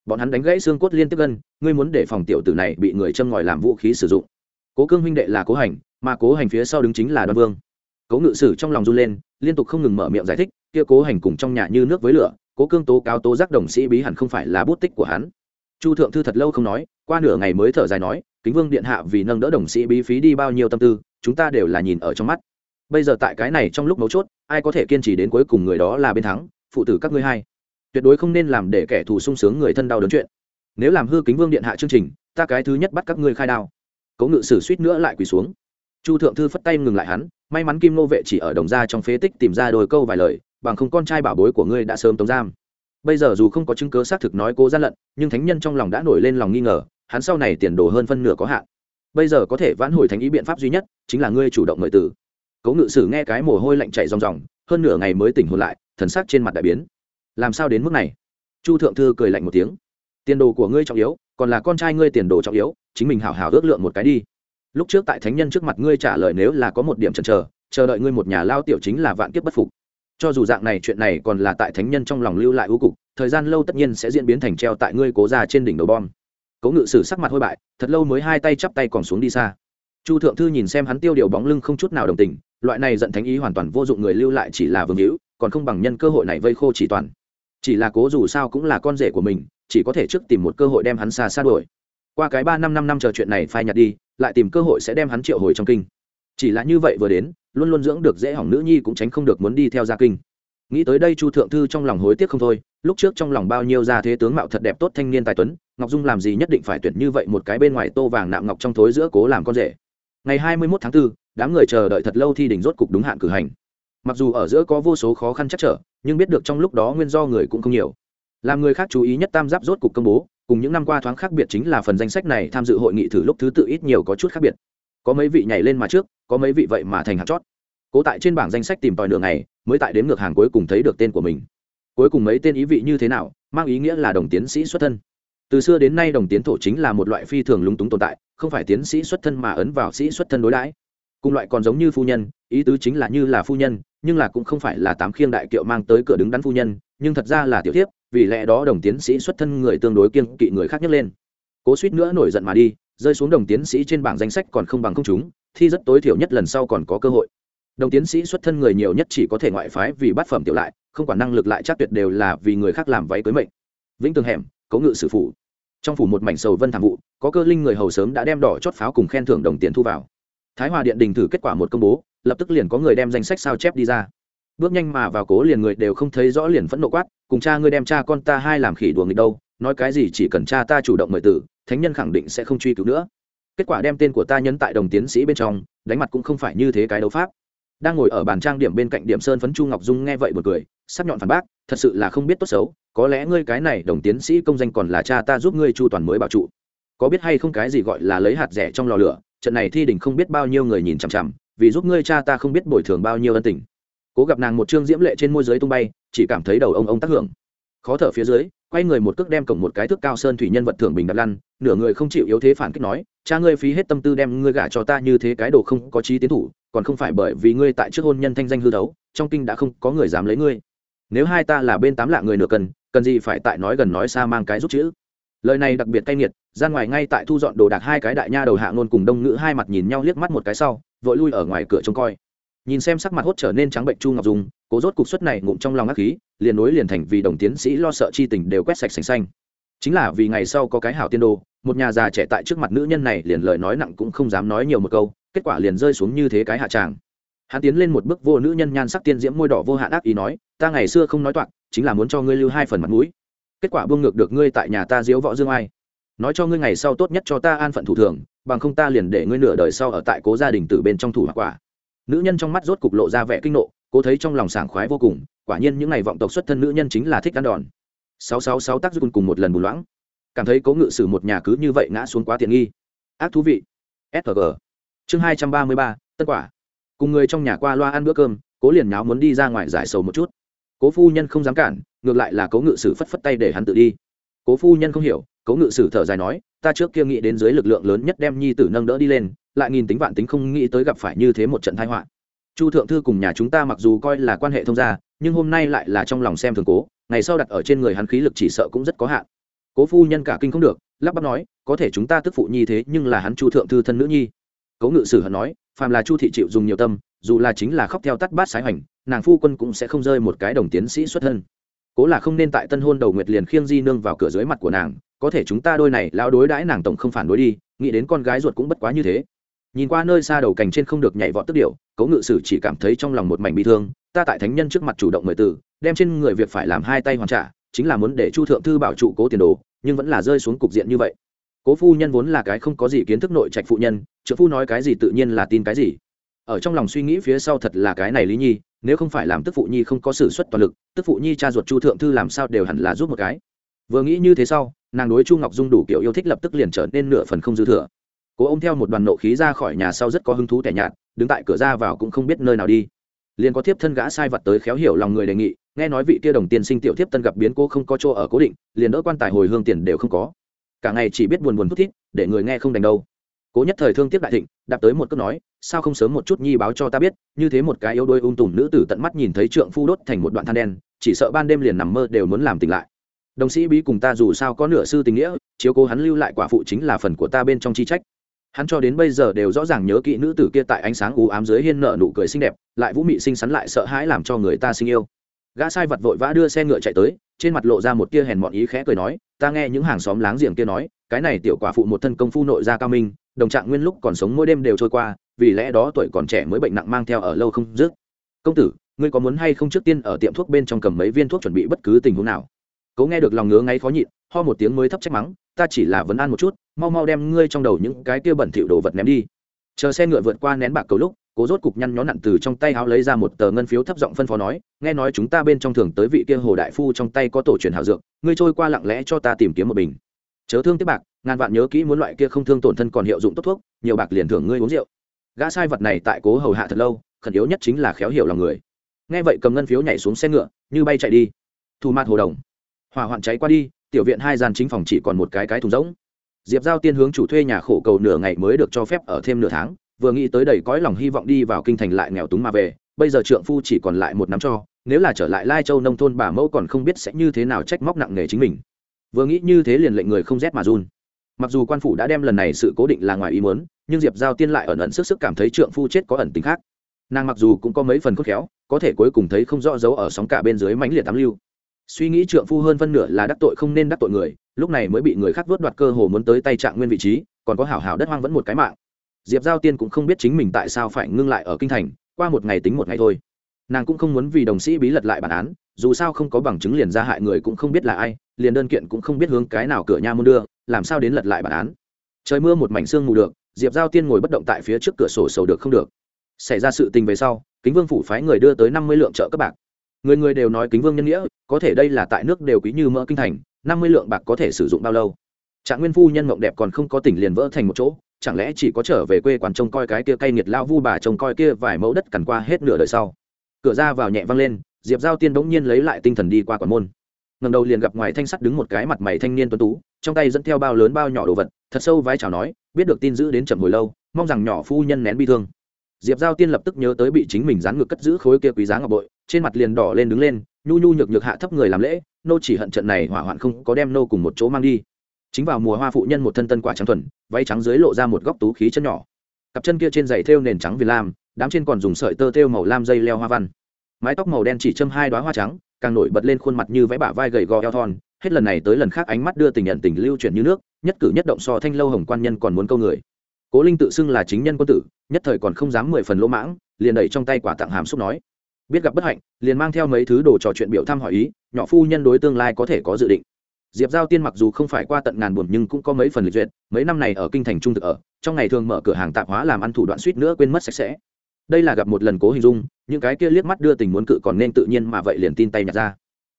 Bọn hắn đánh gãy xương cốt liên tiếp gân ngươi muốn để phòng tiểu tử này bị người châm ngòi làm vũ khí sử dụng. Cố cương huynh đệ là cố hành, mà cố hành phía sau đứng chính là đoan vương cố ngự sử trong lòng run lên, liên tục không ngừng mở miệng giải thích, kia cố hành cùng trong nhà như nước với lửa, cố cương tố cáo tố giác đồng sĩ bí hẳn không phải là bút tích của hắn. Chu thượng thư thật lâu không nói, qua nửa ngày mới thở dài nói, kính vương điện hạ vì nâng đỡ đồng sĩ bí phí đi bao nhiêu tâm tư, chúng ta đều là nhìn ở trong mắt. Bây giờ tại cái này trong lúc mấu chốt, ai có thể kiên trì đến cuối cùng người đó là bên thắng, phụ tử các ngươi hai. Tuyệt đối không nên làm để kẻ thù sung sướng người thân đau đớn chuyện. Nếu làm hư kính vương điện hạ chương trình, ta cái thứ nhất bắt các ngươi khai đao. Cố ngự sử suýt nữa lại quỳ xuống chu thượng thư phất tay ngừng lại hắn, may mắn kim nô vệ chỉ ở đồng gia trong phế tích tìm ra đôi câu vài lời, bằng không con trai bảo bối của ngươi đã sớm tống giam. Bây giờ dù không có chứng cớ xác thực nói cố gian lận, nhưng thánh nhân trong lòng đã nổi lên lòng nghi ngờ, hắn sau này tiền đồ hơn phân nửa có hạn. Bây giờ có thể vãn hồi thánh ý biện pháp duy nhất, chính là ngươi chủ động mời tử. Cố ngự sử nghe cái mồ hôi lạnh chạy ròng ròng, hơn nửa ngày mới tỉnh hồn lại, thần sắc trên mặt đại biến. Làm sao đến mức này? Chu thượng thư cười lạnh một tiếng. Tiền đồ của ngươi trọng yếu, còn là con trai ngươi tiền đồ trọng yếu, chính mình hào hào ước lượng một cái đi lúc trước tại thánh nhân trước mặt ngươi trả lời nếu là có một điểm chần chờ chờ đợi ngươi một nhà lao tiểu chính là vạn kiếp bất phục. Cho dù dạng này chuyện này còn là tại thánh nhân trong lòng lưu lại ưu cục, thời gian lâu tất nhiên sẽ diễn biến thành treo tại ngươi cố ra trên đỉnh đầu bom. Cố ngự sử sắc mặt hôi bại, thật lâu mới hai tay chắp tay còn xuống đi xa. Chu thượng thư nhìn xem hắn tiêu điều bóng lưng không chút nào đồng tình, loại này giận thánh ý hoàn toàn vô dụng người lưu lại chỉ là vương hữu, còn không bằng nhân cơ hội này vây khô chỉ toàn. Chỉ là cố dù sao cũng là con rể của mình, chỉ có thể trước tìm một cơ hội đem hắn xa xa đuổi. Qua cái ba năm năm năm chờ chuyện này phai nhạt đi lại tìm cơ hội sẽ đem hắn triệu hồi trong kinh. Chỉ là như vậy vừa đến luôn luôn dưỡng được dễ hỏng nữ nhi cũng tránh không được muốn đi theo gia kinh. Nghĩ tới đây chu thượng thư trong lòng hối tiếc không thôi lúc trước trong lòng bao nhiêu gia thế tướng mạo thật đẹp tốt thanh niên tài tuấn ngọc dung làm gì nhất định phải tuyển như vậy một cái bên ngoài tô vàng nạm ngọc trong thối giữa cố làm con rể. Ngày hai mươi 21 tháng 4, đám người chờ đợi thật lâu thi đình rốt cục đúng hạn cử hành. Mặc dù ở giữa có vô số khó khăn chắc trở nhưng biết được trong lúc đó nguyên do người cũng không nhiều. Làm người khác chú ý nhất tam giáp rốt cục công bố cùng những năm qua thoáng khác biệt chính là phần danh sách này tham dự hội nghị thử lúc thứ tự ít nhiều có chút khác biệt. Có mấy vị nhảy lên mà trước, có mấy vị vậy mà thành hạt chót. Cố tại trên bảng danh sách tìm tòi nửa ngày, mới tại đến ngược hàng cuối cùng thấy được tên của mình. Cuối cùng mấy tên ý vị như thế nào, mang ý nghĩa là đồng tiến sĩ xuất thân. Từ xưa đến nay đồng tiến thổ chính là một loại phi thường lúng túng tồn tại, không phải tiến sĩ xuất thân mà ấn vào sĩ xuất thân đối đãi. Cùng loại còn giống như phu nhân, ý tứ chính là như là phu nhân, nhưng là cũng không phải là tám khiêng đại kiệu mang tới cửa đứng đắn phu nhân, nhưng thật ra là tiểu thiếp vì lẽ đó đồng tiến sĩ xuất thân người tương đối kiên kỵ người khác nhấc lên. Cố suýt nữa nổi giận mà đi, rơi xuống đồng tiến sĩ trên bảng danh sách còn không bằng công chúng, thi rất tối thiểu nhất lần sau còn có cơ hội. Đồng tiến sĩ xuất thân người nhiều nhất chỉ có thể ngoại phái vì bát phẩm tiểu lại, không quản năng lực lại chắc tuyệt đều là vì người khác làm váy cưới mệnh. Vĩnh tường hẻm cấu ngự sử phụ trong phủ một mảnh sầu vân thảm vụ, có cơ linh người hầu sớm đã đem đỏ chót pháo cùng khen thưởng đồng tiền thu vào. Thái hòa điện đình thử kết quả một công bố, lập tức liền có người đem danh sách sao chép đi ra bước nhanh mà vào cố liền người đều không thấy rõ liền phẫn nộ quát, cùng cha ngươi đem cha con ta hai làm khỉ đùa người đâu, nói cái gì chỉ cần cha ta chủ động mời tử, thánh nhân khẳng định sẽ không truy cứu nữa. Kết quả đem tên của ta nhấn tại đồng tiến sĩ bên trong, đánh mặt cũng không phải như thế cái đấu pháp. Đang ngồi ở bàn trang điểm bên cạnh điểm sơn phấn chu ngọc dung nghe vậy một cười, sắc nhọn phản bác, thật sự là không biết tốt xấu, có lẽ ngươi cái này đồng tiến sĩ công danh còn là cha ta giúp ngươi chu toàn mới bảo trụ. Có biết hay không cái gì gọi là lấy hạt rẻ trong lò lửa, trận này thi đình không biết bao nhiêu người nhìn chằm chằm, vì giúp ngươi cha ta không biết bồi thường bao nhiêu ân tình cố gặp nàng một chương diễm lệ trên môi giới tung bay, chỉ cảm thấy đầu ông ông tác hưởng. Khó thở phía dưới, quay người một cước đem cổng một cái thước cao sơn thủy nhân vật thưởng bình đặt lăn, nửa người không chịu yếu thế phản kích nói, cha ngươi phí hết tâm tư đem ngươi gả cho ta như thế cái đồ không có trí tiến thủ, còn không phải bởi vì ngươi tại trước hôn nhân thanh danh hư đấu trong kinh đã không có người dám lấy ngươi. Nếu hai ta là bên tám lạ người nửa cần cần gì phải tại nói gần nói xa mang cái rút chữ? Lời này đặc biệt cay nghiệt, ra ngoài ngay tại thu dọn đồ đạc hai cái đại nha đầu hạ ngôn cùng đông ngữ hai mặt nhìn nhau liếc mắt một cái sau, vội lui ở ngoài cửa trông coi nhìn xem sắc mặt hốt trở nên trắng bệnh chu ngọc dung, cố rốt cục suất này ngụm trong lòng ác khí, liền nối liền thành vì đồng tiến sĩ lo sợ chi tình đều quét sạch sành xanh. Chính là vì ngày sau có cái hảo tiên đồ, một nhà già trẻ tại trước mặt nữ nhân này liền lời nói nặng cũng không dám nói nhiều một câu, kết quả liền rơi xuống như thế cái hạ tràng. Hắn tiến lên một bước vô nữ nhân nhan sắc tiên diễm môi đỏ vô hạn ác ý nói, ta ngày xưa không nói toạc, chính là muốn cho ngươi lưu hai phần mặt mũi. Kết quả buông ngược được ngươi tại nhà ta diếu võ dương ai. Nói cho ngươi ngày sau tốt nhất cho ta an phận thủ thường, bằng không ta liền để ngươi nửa đời sau ở tại cố gia đình từ bên trong thủ hoặc quả nữ nhân trong mắt rốt cục lộ ra vẻ kinh nộ cố thấy trong lòng sảng khoái vô cùng, quả nhiên những ngày vọng tộc xuất thân nữ nhân chính là thích ăn đòn. Sáu sáu sáu tác dụng cùng một lần bù loãng. Cảm thấy cố ngự sử một nhà cứ như vậy ngã xuống quá tiện nghi. Ác thú vị. Sg chương hai trăm ba mươi ba tất quả. Cùng người trong nhà qua loa ăn bữa cơm, cố liền nháo muốn đi ra ngoài giải sầu một chút. Cố phu nhân không dám cản, ngược lại là cố ngự sử phất phất tay để hắn tự đi. Cố phu nhân không hiểu, cố ngự sử thở dài nói, ta trước kia nghĩ đến dưới lực lượng lớn nhất đem nhi tử nâng đỡ đi lên lại nghìn tính vạn tính không nghĩ tới gặp phải như thế một trận thái họa. Chu thượng thư cùng nhà chúng ta mặc dù coi là quan hệ thông gia, nhưng hôm nay lại là trong lòng xem thường cố, ngày sau đặt ở trên người hắn khí lực chỉ sợ cũng rất có hạn. Cố phu nhân cả kinh không được, lắp bắp nói, có thể chúng ta tức phụ nhi thế, nhưng là hắn chu thượng thư thân nữ nhi. Cố ngự sử hận nói, phàm là chu thị chịu dùng nhiều tâm, dù là chính là khóc theo tắt bát sái hoành, nàng phu quân cũng sẽ không rơi một cái đồng tiến sĩ xuất thân. Cố là không nên tại tân hôn đầu nguyệt liền khiêng di nương vào cửa dưới mặt của nàng, có thể chúng ta đôi này lao đối đãi nàng tổng không phản đối đi, nghĩ đến con gái ruột cũng bất quá như thế nhìn qua nơi xa đầu cành trên không được nhảy vọt tức điệu cố ngự sử chỉ cảm thấy trong lòng một mảnh bi thương, ta tại thánh nhân trước mặt chủ động mời từ đem trên người việc phải làm hai tay hoàn trả, chính là muốn để chu thượng thư bảo trụ cố tiền đồ, nhưng vẫn là rơi xuống cục diện như vậy. Cố phu nhân vốn là cái không có gì kiến thức nội trạch phụ nhân trợ phu nói cái gì tự nhiên là tin cái gì. Ở trong lòng suy nghĩ phía sau thật là cái này lý nhi, nếu không phải làm tức phụ nhi không có s ử suất toàn lực, tức phụ nhi cha ruột chu thượng thư làm sao đều hẳn là giúp một cái. Vừa nghĩ như thế sau, nàng đối chu ngọc dung đủ kiểu yêu thích lập tức liền trở nên nửa phần không dư thừa cố ô m theo một đoàn nộ khí ra khỏi nhà sau rất có hứng thú tẻ nhạt, đứng tại cửa ra vào cũng không biết nơi nào đi. Liền có thiếp thân gã sai vật tới khéo hiểu lòng người đề nghị, nghe nói vị kia đồng tiên sinh tiểu thiếp tân gặp biến cô không có chỗ ở cố định, liền đỡ quan tài hồi hương tiền đều không có. Cả ngày chỉ biết buồn buồn thút thít, để người nghe không đành đâu. Cố nhất thời thương tiếp đại thịnh, đạp tới một cước nói, sao không sớm một chút nhi báo cho ta biết, như thế một cái yếu đuôi ung tùm nữ tử tận mắt nhìn thấy trượng phu đốt thành một đoạn than đen, chỉ sợ ban đêm liền nằm mơ đều muốn làm tỉnh lại. Đồng sĩ bí cùng ta dù sao có nửa sư tình nghĩa, chiếu cố hắn lưu lại quả phụ chính là phần của ta bên trong chi trách hắn cho đến bây giờ đều rõ ràng nhớ kỹ nữ tử kia tại ánh sáng u ám dưới hiên nợ nụ cười xinh đẹp, lại vũ mị xinh xắn lại sợ hãi làm cho người ta sinh yêu. Gã sai vật vội vã đưa xe ngựa chạy tới, trên mặt lộ ra một tia hèn mọn ý khẽ cười nói, ta nghe những hàng xóm láng giềng kia nói, cái này tiểu quả phụ một thân công phu nội gia cao minh, đồng trạng nguyên lúc còn sống mỗi đêm đều trôi qua, vì lẽ đó tuổi còn trẻ mới bệnh nặng mang theo ở lâu không dứt. Công tử, ngươi có muốn hay không trước tiên ở tiệm thuốc bên trong cầm mấy viên thuốc chuẩn bị bất cứ tình huống nào? Cấu nghe được lòng ngứa ngáy khó nhịn, ho một tiếng mới thấp trách mắng, ta chỉ là vấn an một chút, mau mau đem ngươi trong đầu những cái kia bẩn thỉu đồ vật ném đi. Chờ xe ngựa vượt qua nén bạc cầu lúc, cố rốt cục nhăn nhó nặn từ trong tay áo lấy ra một tờ ngân phiếu thấp giọng phân phó nói, nghe nói chúng ta bên trong thường tới vị kia hồ đại phu trong tay có tổ truyền hảo dược, ngươi trôi qua lặng lẽ cho ta tìm kiếm một bình. Chớ thương tiếp bạc, ngàn vạn nhớ kỹ muốn loại kia không thương tổn thân còn hiệu dụng tốt thuốc, nhiều bạc liền thưởng ngươi uống rượu. Gã sai vật này tại cố hầu hạ thật lâu, khẩn yếu nhất chính là khéo hiểu lòng người. Nghe vậy cầm ngân phiếu nhảy xuống xe ngựa, như bay chạy đi. Thu mạt hồ đồng hỏa hoạn cháy qua đi, tiểu viện hai gian chính phòng chỉ còn một cái cái thùng rỗng. Diệp giao tiên hướng chủ thuê nhà khổ cầu nửa ngày mới được cho phép ở thêm nửa tháng, vừa nghĩ tới đầy cõi lòng hy vọng đi vào kinh thành lại nghèo túng mà về, bây giờ trượng phu chỉ còn lại một năm cho, nếu là trở lại lai châu nông thôn bà mẫu còn không biết sẽ như thế nào trách móc nặng nề chính mình. Vừa nghĩ như thế liền lệnh người không rét mà run. Mặc dù quan phủ đã đem lần này sự cố định là ngoài ý muốn, nhưng diệp giao tiên lại ẩn ẩn sức sức cảm thấy trượng phu chết có ẩn tính khác. Nàng mặc dù cũng có mấy phần khôn khéo, có thể cuối cùng thấy không rõ dấu ở sóng cả bên dưới mãnh liệt tám lưu suy nghĩ trượng phu hơn phân nửa là đắc tội không nên đắc tội người, lúc này mới bị người khác vớt đoạt cơ hồ muốn tới tay trạng nguyên vị trí, còn có hảo hảo đất hoang vẫn một cái mạng. Diệp giao tiên cũng không biết chính mình tại sao phải ngưng lại ở kinh thành, qua một ngày tính một ngày thôi. Nàng cũng không muốn vì đồng sĩ bí lật lại bản án, dù sao không có bằng chứng liền ra hại người cũng không biết là ai, liền đơn kiện cũng không biết hướng cái nào cửa nha môn đưa, làm sao đến lật lại bản án. Trời mưa một mảnh sương mù được, diệp giao tiên ngồi bất động tại phía trước cửa sổ sầu được không được. Xảy ra sự tình về sau, kính vương phủ phái người đưa tới năm mươi lượng trợ các bạc người người đều nói kính vương nhân nghĩa, có thể đây là tại nước đều quý như mỡ kinh thành, năm mươi lượng bạc có thể sử dụng bao lâu? Trạng nguyên phu nhân mộng đẹp còn không có tỉnh liền vỡ thành một chỗ, chẳng lẽ chỉ có trở về quê quán trông coi cái kia cay nghiệt lao vu bà trông coi kia vài mẫu đất cằn qua hết nửa đời sau? Cửa ra vào nhẹ văng lên, diệp giao tiên bỗng nhiên lấy lại tinh thần đi qua quản môn. Ngầm đầu liền gặp ngoài thanh sắt đứng một cái mặt mày thanh niên tuấn tú, trong tay dẫn theo bao lớn bao nhỏ đồ vật, thật sâu vái chào nói, biết được tin giữ đến chậm hồi lâu, mong rằng nhỏ phu nhân nén bi thương. Diệp giao tiên lập tức nhớ tới bị chính mình dán ngược cất giữ khối kia quý giá ngọc bội trên mặt liền đỏ lên đứng lên, nhu nhu nhược nhược hạ thấp người làm lễ, nô chỉ hận trận này hỏa hoạn không có đem nô cùng một chỗ mang đi. Chính vào mùa hoa phụ nhân một thân tân quả trắng thuần, váy trắng dưới lộ ra một góc tú khí chân nhỏ. Cặp chân kia trên giày thêu nền trắng vì lam, đám trên còn dùng sợi tơ thêu màu lam dây leo hoa văn. Mái tóc màu đen chỉ châm hai đoá hoa trắng, càng nổi bật lên khuôn mặt như vẽ bả vai gầy gò eo thon, hết lần này tới lần khác ánh mắt đưa tình nhận tình lưu chuyển như nước, nhất cử nhất động so thanh lâu hồng quan nhân còn muốn câu người. Cố linh tự xưng là chính nhân quân tử, nhất thời còn không dám mười phần lỗ mãng, liền đẩy trong tay quả tặng hàm xúc nói biết gặp bất hạnh, liền mang theo mấy thứ đồ trò chuyện biểu thăm hỏi ý, nhỏ phu nhân đối tương lai có thể có dự định. Diệp giao tiên mặc dù không phải qua tận ngàn buồn nhưng cũng có mấy phần lịch duyệt, mấy năm này ở kinh thành trung thực ở, trong ngày thường mở cửa hàng tạp hóa làm ăn thủ đoạn suýt nữa quên mất sạch sẽ. Đây là gặp một lần cố hình dung, những cái kia liếc mắt đưa tình muốn cự còn nên tự nhiên mà vậy liền tin tay nhặt ra.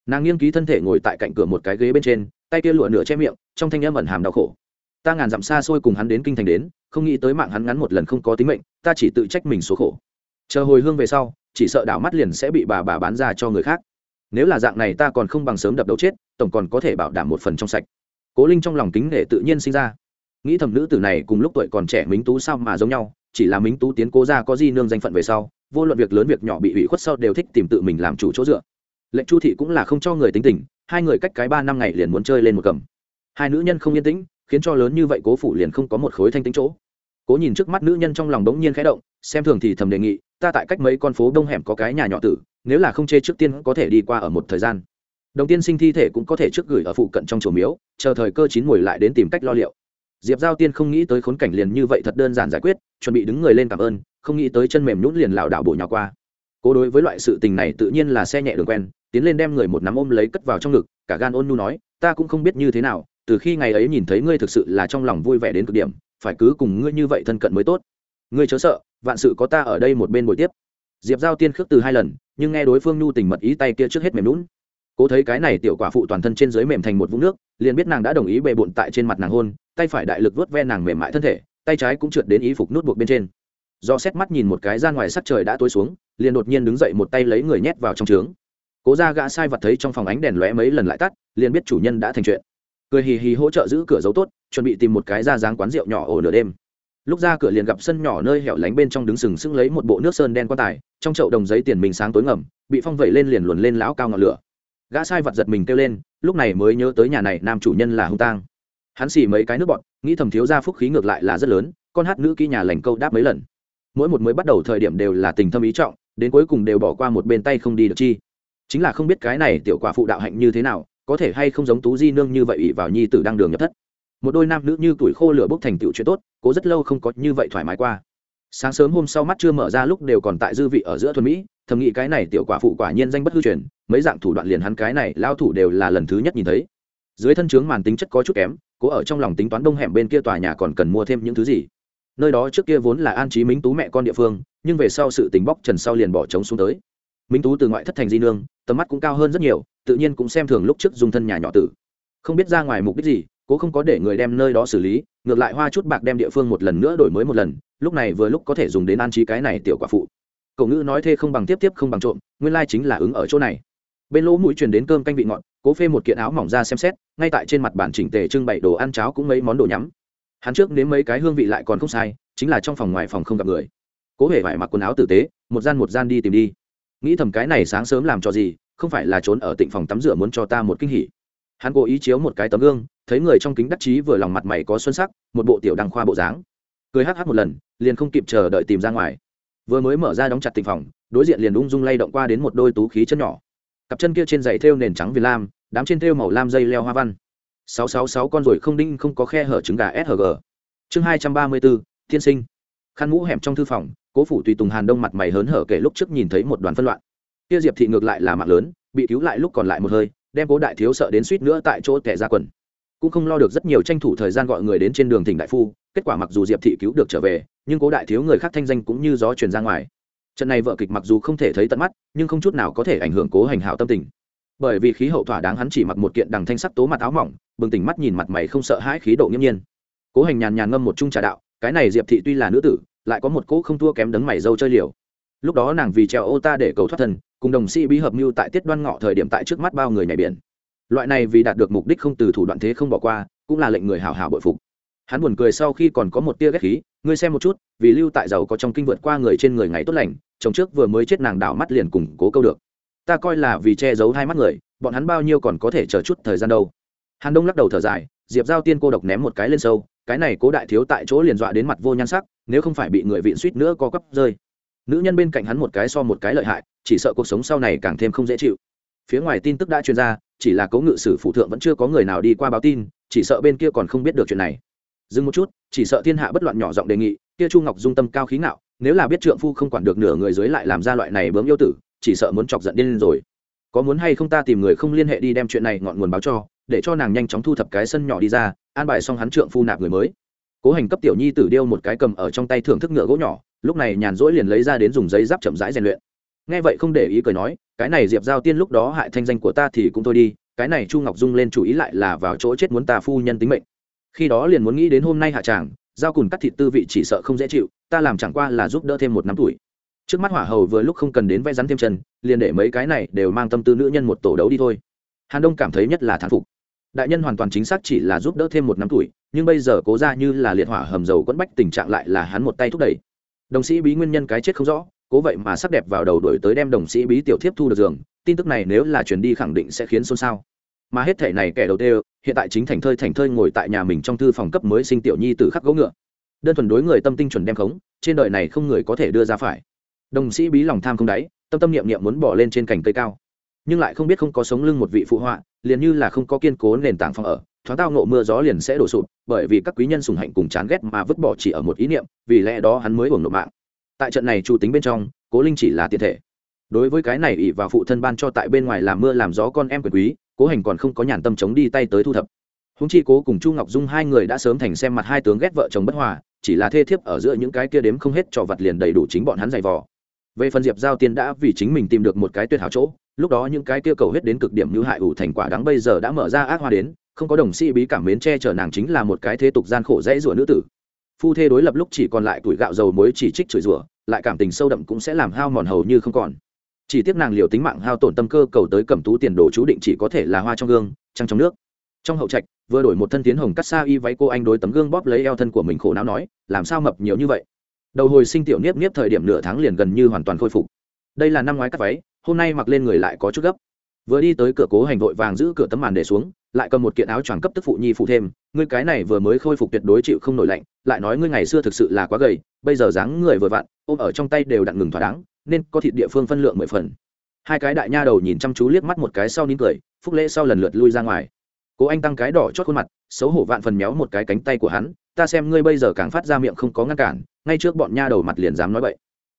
Nàng nghiêng ký thân thể ngồi tại cạnh cửa một cái ghế bên trên, tay kia lụa nửa che miệng, trong thanh âm ẩn hàm đau khổ. Ta ngàn dặm xa xôi cùng hắn đến kinh thành đến, không nghĩ tới mạng hắn ngắn một lần không có tính mệnh, ta chỉ tự trách mình số khổ. Chờ hồi hương về sau chỉ sợ đảo mắt liền sẽ bị bà bà bán ra cho người khác. Nếu là dạng này ta còn không bằng sớm đập đầu chết, tổng còn có thể bảo đảm một phần trong sạch. Cố linh trong lòng kính nể tự nhiên sinh ra. Nghĩ thầm nữ tử này cùng lúc tuổi còn trẻ mính tú sao mà giống nhau, chỉ là mính tú tiến cố ra có di nương danh phận về sau, vô luận việc lớn việc nhỏ bị hủy khuất sau đều thích tìm tự mình làm chủ chỗ dựa. Lệnh chu thị cũng là không cho người tính tình, hai người cách cái ba năm ngày liền muốn chơi lên một cầm. Hai nữ nhân không yên tĩnh, khiến cho lớn như vậy cố phủ liền không có một khối thanh tính chỗ. Cố nhìn trước mắt nữ nhân trong lòng đống nhiên khẽ động, xem thường thì thầm đề nghị ta tại cách mấy con phố đông hẻm có cái nhà nhỏ tử, nếu là không chê trước tiên có thể đi qua ở một thời gian. Đồng tiên sinh thi thể cũng có thể trước gửi ở phụ cận trong chùa miếu, chờ thời cơ chín mùi lại đến tìm cách lo liệu. Diệp giao tiên không nghĩ tới khốn cảnh liền như vậy thật đơn giản giải quyết, chuẩn bị đứng người lên cảm ơn, không nghĩ tới chân mềm nhũn liền lảo đảo bổ nhỏ qua. Cố đối với loại sự tình này tự nhiên là xe nhẹ đường quen, tiến lên đem người một nắm ôm lấy cất vào trong ngực, cả gan ôn nu nói, ta cũng không biết như thế nào, từ khi ngày ấy nhìn thấy ngươi thực sự là trong lòng vui vẻ đến cực điểm, phải cứ cùng ngươi như vậy thân cận mới tốt ngươi chớ sợ, vạn sự có ta ở đây một bên buổi tiếp. Diệp giao tiên khước từ hai lần, nhưng nghe đối phương nhu tình mật ý tay kia trước hết mềm lún cố thấy cái này tiểu quả phụ toàn thân trên dưới mềm thành một vũng nước, liền biết nàng đã đồng ý bề bộn tại trên mặt nàng hôn, tay phải đại lực vớt ve nàng mềm mại thân thể, tay trái cũng trượt đến ý phục nút buộc bên trên. Do xét mắt nhìn một cái ra ngoài sắc trời đã tối xuống, liền đột nhiên đứng dậy một tay lấy người nhét vào trong trướng. Cố ra gã sai vật thấy trong phòng ánh đèn lóe mấy lần lại tắt, liền biết chủ nhân đã thành chuyện. Cười hì hì hỗ trợ giữ cửa dấu tốt, chuẩn bị tìm một cái ra dáng quán rượu nhỏ ổ nửa đêm lúc ra cửa liền gặp sân nhỏ nơi hẻo lánh bên trong đứng sừng sững lấy một bộ nước sơn đen quan tài, trong chậu đồng giấy tiền mình sáng tối ngầm, bị phong vẩy lên liền luồn lên lão cao ngọn lửa. Gã sai vật giật mình kêu lên, lúc này mới nhớ tới nhà này nam chủ nhân là hung tang. Hắn xì mấy cái nước bọn nghĩ thầm thiếu ra phúc khí ngược lại là rất lớn, con hát nữ kỹ nhà lành câu đáp mấy lần. Mỗi một mới bắt đầu thời điểm đều là tình thâm ý trọng, đến cuối cùng đều bỏ qua một bên tay không đi được chi. Chính là không biết cái này tiểu quả phụ đạo hạnh như thế nào, có thể hay không giống tú di nương như vậy ỷ vào nhi tử đang đường nhập thất một đôi nam nữ như tuổi khô lửa bốc thành tựu chuyện tốt, cố rất lâu không có như vậy thoải mái qua. Sáng sớm hôm sau mắt chưa mở ra lúc đều còn tại dư vị ở giữa thuần mỹ, thầm nghĩ cái này tiểu quả phụ quả nhiên danh bất hư truyền, mấy dạng thủ đoạn liền hắn cái này lao thủ đều là lần thứ nhất nhìn thấy. Dưới thân trướng màn tính chất có chút kém, cố ở trong lòng tính toán đông hẻm bên kia tòa nhà còn cần mua thêm những thứ gì. Nơi đó trước kia vốn là an trí minh tú mẹ con địa phương, nhưng về sau sự tính bóc trần sau liền bỏ trống xuống tới. Minh tú từ ngoại thất thành di nương, tầm mắt cũng cao hơn rất nhiều, tự nhiên cũng xem thường lúc trước dùng thân nhà nhỏ tử. Không biết ra ngoài mục đích gì cố không có để người đem nơi đó xử lý, ngược lại hoa chút bạc đem địa phương một lần nữa đổi mới một lần, lúc này vừa lúc có thể dùng đến an trí cái này tiểu quả phụ. Cậu ngữ nói thê không bằng tiếp tiếp không bằng trộm, nguyên lai chính là ứng ở chỗ này. Bên lỗ mũi truyền đến cơm canh vị ngọt, cố phê một kiện áo mỏng ra xem xét, ngay tại trên mặt bản chỉnh tề trưng bày đồ ăn cháo cũng mấy món đồ nhắm. Hắn trước nếm mấy cái hương vị lại còn không sai, chính là trong phòng ngoài phòng không gặp người. Cố hề phải mặc quần áo tử tế, một gian một gian đi tìm đi. Nghĩ thầm cái này sáng sớm làm cho gì, không phải là trốn ở tịnh phòng tắm rửa muốn cho ta một kinh hỉ. Hắn cố ý chiếu một cái tấm gương thấy người trong kính đắc chí vừa lòng mặt mày có xuân sắc, một bộ tiểu đăng khoa bộ dáng. Cười hắc hắc một lần, liền không kịp chờ đợi tìm ra ngoài. Vừa mới mở ra đóng chặt tình phòng, đối diện liền ung dung lay động qua đến một đôi tú khí chân nhỏ. Cặp chân kia trên giày thêu nền trắng vi lam, đám trên thêu màu lam dây leo hoa văn. Sáu sáu sáu con rồi không đinh không có khe hở trứng gà sg chương hai trăm ba mươi bốn tiên sinh. Khăn mũ hẻm trong thư phòng, cố phủ tùy tùng hàn đông mặt mày hớn hở kể lúc trước nhìn thấy một đoàn phân loạn. Kia diệp thị ngược lại là mạng lớn, bị cứu lại lúc còn lại một hơi, đem cố đại thiếu sợ đến suýt nữa tại chỗ tẻ ra quần cũng không lo được rất nhiều tranh thủ thời gian gọi người đến trên đường thỉnh đại phu, kết quả mặc dù diệp thị cứu được trở về, nhưng cố đại thiếu người khác thanh danh cũng như gió truyền ra ngoài. Trận này vợ kịch mặc dù không thể thấy tận mắt, nhưng không chút nào có thể ảnh hưởng cố hành hảo tâm tình. Bởi vì khí hậu thỏa đáng hắn chỉ mặc một kiện đằng thanh sắc tố mặt áo mỏng, bừng tỉnh mắt nhìn mặt mày không sợ hãi khí độ nghiêm nhiên. Cố hành nhàn nhàn ngâm một chung trà đạo, cái này diệp thị tuy là nữ tử, lại có một cỗ không thua kém đấng mày dâu chơi liều. Lúc đó nàng vì treo ô ta để cầu thoát thân, cùng đồng sĩ bí hợp mưu tại tiết đoan ngọ thời điểm tại trước mắt bao người nhảy biển loại này vì đạt được mục đích không từ thủ đoạn thế không bỏ qua, cũng là lệnh người hào hào bội phục. Hắn buồn cười sau khi còn có một tia ghét khí, ngươi xem một chút, vì lưu tại giàu có trong kinh vượt qua người trên người ngày tốt lành, chồng trước vừa mới chết nàng đảo mắt liền củng cố câu được. Ta coi là vì che giấu hai mắt người, bọn hắn bao nhiêu còn có thể chờ chút thời gian đâu. Hàn đông lắc đầu thở dài, diệp giao tiên cô độc ném một cái lên sâu, cái này cố đại thiếu tại chỗ liền dọa đến mặt vô nhan sắc, nếu không phải bị người vịn suýt nữa co quắp rơi. Nữ nhân bên cạnh hắn một cái so một cái lợi hại, chỉ sợ cuộc sống sau này càng thêm không dễ chịu phía ngoài tin tức đã truyền ra, chỉ là cố ngự sử phụ thượng vẫn chưa có người nào đi qua báo tin, chỉ sợ bên kia còn không biết được chuyện này. Dừng một chút, chỉ sợ thiên hạ bất loạn nhỏ giọng đề nghị, kia chu ngọc dung tâm cao khí ngạo, nếu là biết trượng phu không quản được nửa người dưới lại làm ra loại này bướm yêu tử, chỉ sợ muốn chọc giận điên lên rồi. Có muốn hay không ta tìm người không liên hệ đi đem chuyện này ngọn nguồn báo cho, để cho nàng nhanh chóng thu thập cái sân nhỏ đi ra, an bài xong hắn trượng phu nạp người mới. Cố hành cấp tiểu nhi tử điêu một cái cầm ở trong tay thưởng thức ngựa gỗ nhỏ, lúc này nhàn rỗi liền lấy ra đến dùng giấy giáp chậm rãi rèn luyện nghe vậy không để ý cười nói, cái này diệp giao tiên lúc đó hại thanh danh của ta thì cũng thôi đi, cái này chu ngọc dung lên chủ ý lại là vào chỗ chết muốn ta phu nhân tính mệnh. Khi đó liền muốn nghĩ đến hôm nay hạ tràng, giao cùn cắt thịt tư vị chỉ sợ không dễ chịu, ta làm chẳng qua là giúp đỡ thêm một năm tuổi. Trước mắt hỏa hầu vừa lúc không cần đến vẽ rắn thêm chân, liền để mấy cái này đều mang tâm tư nữ nhân một tổ đấu đi thôi. Hàn đông cảm thấy nhất là thán phục. Đại nhân hoàn toàn chính xác chỉ là giúp đỡ thêm một năm tuổi, nhưng bây giờ cố ra như là liệt hỏa hầm dầu quẫn bách, tình trạng lại là hắn một tay thúc đẩy. Đồng sĩ bí nguyên nhân cái chết không rõ cố vậy mà sắc đẹp vào đầu đổi tới đem đồng sĩ bí tiểu thiếp thu được giường, tin tức này nếu là truyền đi khẳng định sẽ khiến xôn xao. Mà hết thể này kẻ đầu tiên, hiện tại chính thành thơi thành thơi ngồi tại nhà mình trong thư phòng cấp mới sinh tiểu nhi từ khắc gỗ ngựa. Đơn thuần đối người tâm tinh chuẩn đem khống, trên đời này không người có thể đưa ra phải. Đồng sĩ bí lòng tham không đáy, tâm tâm niệm niệm muốn bỏ lên trên cành cây cao. Nhưng lại không biết không có sống lưng một vị phụ họa, liền như là không có kiên cố nền tảng phòng ở, thoáng tao ngộ mưa gió liền sẽ đổ sụp, bởi vì các quý nhân sùng hạnh cùng chán ghét mà vứt bỏ chỉ ở một ý niệm, vì lẽ đó hắn mới uổng nộp mạng tại trận này chủ tính bên trong, cố linh chỉ là tiền thể. Đối với cái này ỷ và phụ thân ban cho tại bên ngoài làm mưa làm gió con em quyền quý, cố hành còn không có nhàn tâm chống đi tay tới thu thập. Húng chi cố cùng chu ngọc dung hai người đã sớm thành xem mặt hai tướng ghét vợ chồng bất hòa, chỉ là thê thiếp ở giữa những cái kia đếm không hết trò vặt liền đầy đủ chính bọn hắn giày vò. Về phần diệp giao tiên đã vì chính mình tìm được một cái tuyệt hảo chỗ, lúc đó những cái kia cầu hết đến cực điểm như hại ủ thành quả đáng bây giờ đã mở ra ác hoa đến, không có đồng sĩ bí cảm mến che chở nàng chính là một cái thế tục gian khổ dễ rủa nữ tử phu thê đối lập lúc chỉ còn lại tuổi gạo dầu mới chỉ trích chửi rủa, lại cảm tình sâu đậm cũng sẽ làm hao mòn hầu như không còn. Chỉ tiếc nàng liều tính mạng hao tổn tâm cơ cầu tới cầm tú tiền đồ chú định chỉ có thể là hoa trong gương, trăng trong nước. Trong hậu trạch, vừa đổi một thân tiến hồng cắt xa y váy cô anh đối tấm gương bóp lấy eo thân của mình khổ não nói, làm sao mập nhiều như vậy? Đầu hồi sinh tiểu niếp niếp thời điểm nửa tháng liền gần như hoàn toàn khôi phục. Đây là năm ngoái cắt váy, hôm nay mặc lên người lại có chút gấp. Vừa đi tới cửa cố hành vội vàng giữ cửa tấm màn để xuống lại cầm một kiện áo choàng cấp tức phụ nhi phụ thêm, ngươi cái này vừa mới khôi phục tuyệt đối chịu không nổi lạnh, lại nói ngươi ngày xưa thực sự là quá gầy, bây giờ dáng người vừa vặn, ôm ở trong tay đều đặn ngừng thỏa đáng, nên có thịt địa phương phân lượng mười phần. Hai cái đại nha đầu nhìn chăm chú liếc mắt một cái sau nín cười, phúc lễ sau lần lượt lui ra ngoài. Cố anh tăng cái đỏ chót khuôn mặt, xấu hổ vạn phần méo một cái cánh tay của hắn, ta xem ngươi bây giờ càng phát ra miệng không có ngăn cản, ngay trước bọn nha đầu mặt liền dám nói vậy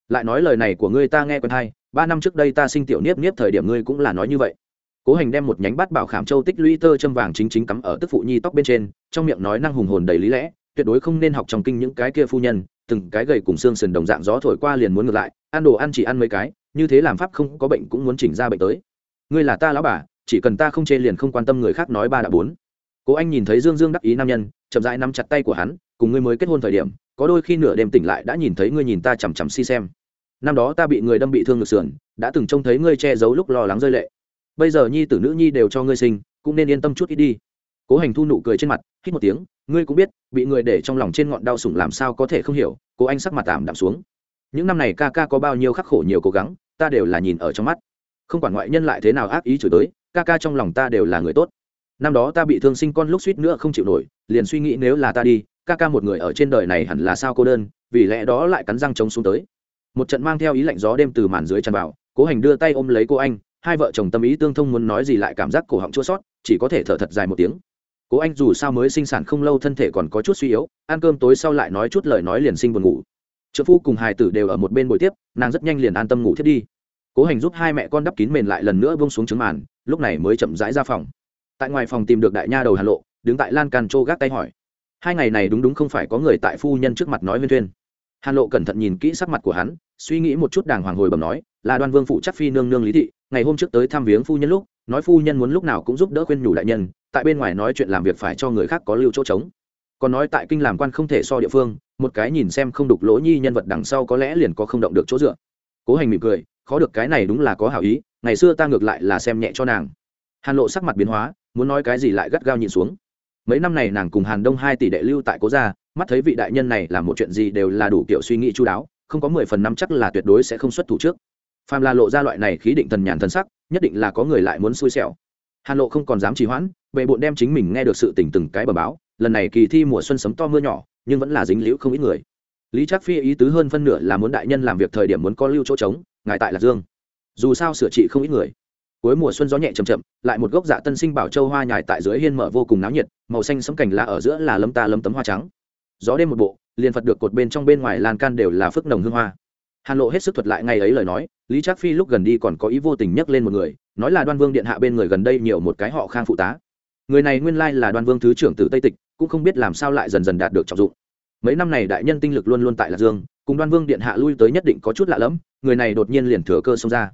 lại nói lời này của ngươi ta nghe quen hay, ba năm trước đây ta sinh tiểu niếp niếp thời điểm ngươi cũng là nói như vậy cố hành đem một nhánh bát bảo khảm châu tích lũy tơ châm vàng chính chính cắm ở tức phụ nhi tóc bên trên, trong miệng nói năng hùng hồn đầy lý lẽ, tuyệt đối không nên học trong kinh những cái kia phu nhân, từng cái gầy cùng xương sườn đồng dạng gió thổi qua liền muốn ngược lại, ăn đồ ăn chỉ ăn mấy cái, như thế làm pháp không có bệnh cũng muốn chỉnh ra bệnh tới. Ngươi là ta lão bà, chỉ cần ta không chê liền không quan tâm người khác nói ba đã bốn. Cố anh nhìn thấy dương dương đắc ý nam nhân, chậm rãi nắm chặt tay của hắn, cùng ngươi mới kết hôn thời điểm, có đôi khi nửa đêm tỉnh lại đã nhìn thấy ngươi nhìn ta chằm chằm si xem. Năm đó ta bị người đâm bị thương ngược sườn, đã từng trông thấy ngươi che giấu lúc lo lắng rơi lệ bây giờ nhi tử nữ nhi đều cho ngươi sinh, cũng nên yên tâm chút ít đi. Cố hành thu nụ cười trên mặt, hít một tiếng, ngươi cũng biết, bị người để trong lòng trên ngọn đau sủng làm sao có thể không hiểu, cố anh sắc mặt tạm đạm xuống. Những năm này ca ca có bao nhiêu khắc khổ nhiều cố gắng, ta đều là nhìn ở trong mắt. Không quản ngoại nhân lại thế nào ác ý chửi tới ca ca trong lòng ta đều là người tốt. Năm đó ta bị thương sinh con lúc suýt nữa không chịu nổi, liền suy nghĩ nếu là ta đi, ca ca một người ở trên đời này hẳn là sao cô đơn, vì lẽ đó lại cắn răng chống xuống tới. Một trận mang theo ý lạnh gió đêm từ màn dưới tràn vào, cố hành đưa tay ôm lấy cô anh hai vợ chồng tâm ý tương thông muốn nói gì lại cảm giác cổ họng chua sót, chỉ có thể thở thật dài một tiếng. Cố anh dù sao mới sinh sản không lâu thân thể còn có chút suy yếu, ăn cơm tối sau lại nói chút lời nói liền sinh buồn ngủ. Trợ phu cùng hài tử đều ở một bên buổi tiếp, nàng rất nhanh liền an tâm ngủ thiết đi. Cố hành giúp hai mẹ con đắp kín mền lại lần nữa vông xuống trứng màn, lúc này mới chậm rãi ra phòng. Tại ngoài phòng tìm được đại nha đầu hà lộ, đứng tại lan can trô gác tay hỏi. Hai ngày này đúng đúng không phải có người tại phu nhân trước mặt nói viên thuyên. Hà lộ cẩn thận nhìn kỹ sắc mặt của hắn, suy nghĩ một chút đàng hoàng hồi bẩm nói là đoan vương phụ chắc phi nương nương lý thị, ngày hôm trước tới thăm viếng phu nhân lúc, nói phu nhân muốn lúc nào cũng giúp đỡ khuyên nhủ đại nhân, tại bên ngoài nói chuyện làm việc phải cho người khác có lưu chỗ trống. Còn nói tại kinh làm quan không thể so địa phương, một cái nhìn xem không đục lỗ nhi nhân vật đằng sau có lẽ liền có không động được chỗ dựa. Cố hành mỉm cười, khó được cái này đúng là có hảo ý, ngày xưa ta ngược lại là xem nhẹ cho nàng. Hàn lộ sắc mặt biến hóa, muốn nói cái gì lại gắt gao nhìn xuống. Mấy năm này nàng cùng hàn đông hai tỷ đệ lưu tại cố gia, mắt thấy vị đại nhân này làm một chuyện gì đều là đủ kiểu suy nghĩ chú đáo, không có mười phần năm chắc là tuyệt đối sẽ không xuất thủ trước phàm là lộ ra loại này khí định thần nhàn thần sắc, nhất định là có người lại muốn xui xẻo. Hàn lộ không còn dám trì hoãn, bệ bộn đem chính mình nghe được sự tình từng cái bờ báo, lần này kỳ thi mùa xuân sấm to mưa nhỏ, nhưng vẫn là dính liễu không ít người. Lý trác phi ý tứ hơn phân nửa là muốn đại nhân làm việc thời điểm muốn có lưu chỗ trống, ngài tại lạc dương. Dù sao sửa trị không ít người. Cuối mùa xuân gió nhẹ chầm chậm, lại một gốc dạ tân sinh bảo châu hoa nhài tại dưới hiên mở vô cùng náo nhiệt, màu xanh sấm cảnh lá ở giữa là lâm ta lâm tấm hoa trắng. Gió đêm một bộ, liền phật được cột bên trong bên ngoài lan can đều là phức nồng hương hoa hàn lộ hết sức thuật lại ngày ấy lời nói, lý trác phi lúc gần đi còn có ý vô tình nhắc lên một người, nói là đoan vương điện hạ bên người gần đây nhiều một cái họ khang phụ tá. Người này nguyên lai là đoan vương thứ trưởng tử tây tịch, cũng không biết làm sao lại dần dần đạt được trọng dụng. Mấy năm này đại nhân tinh lực luôn luôn tại lạc dương, cùng đoan vương điện hạ lui tới nhất định có chút lạ lẫm, người này đột nhiên liền thừa cơ xông ra.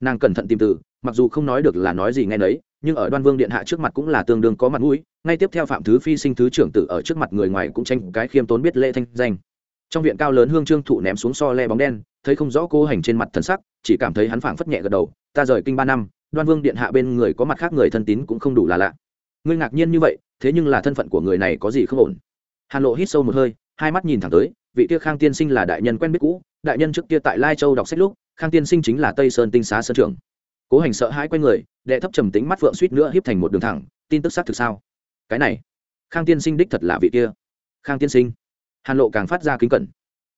Nàng cẩn thận tìm từ, mặc dù không nói được là nói gì ngay nấy, nhưng ở đoan vương điện hạ trước mặt cũng là tương đương có mặt mũi, ngay tiếp theo phạm thứ phi sinh thứ trưởng tử ở trước mặt người ngoài cũng tranh cái khiêm tốn biết lễ thanh danh. Trong viện cao lớn hương trương thụ ném xuống so le bóng đen thấy không rõ cô hành trên mặt thân sắc, chỉ cảm thấy hắn phảng phất nhẹ gật đầu, ta rời kinh ba năm, đoan vương điện hạ bên người có mặt khác người thân tín cũng không đủ là lạ. Ngươi ngạc nhiên như vậy, thế nhưng là thân phận của người này có gì không ổn? Hàn lộ hít sâu một hơi, hai mắt nhìn thẳng tới, vị kia khang tiên sinh là đại nhân quen biết cũ, đại nhân trước kia tại lai châu đọc sách lúc, khang tiên sinh chính là tây sơn tinh xá sơn trưởng. Cố hành sợ hãi q u a y người, đệ thấp trầm tính mắt phượng suýt nữa hiếp thành một đường thẳng, tin tức xác thực sao? Cái này, khang tiên sinh đích thật là vị kia. Khang tiên sinh. Hàn lộ càng phát ra kính cẩn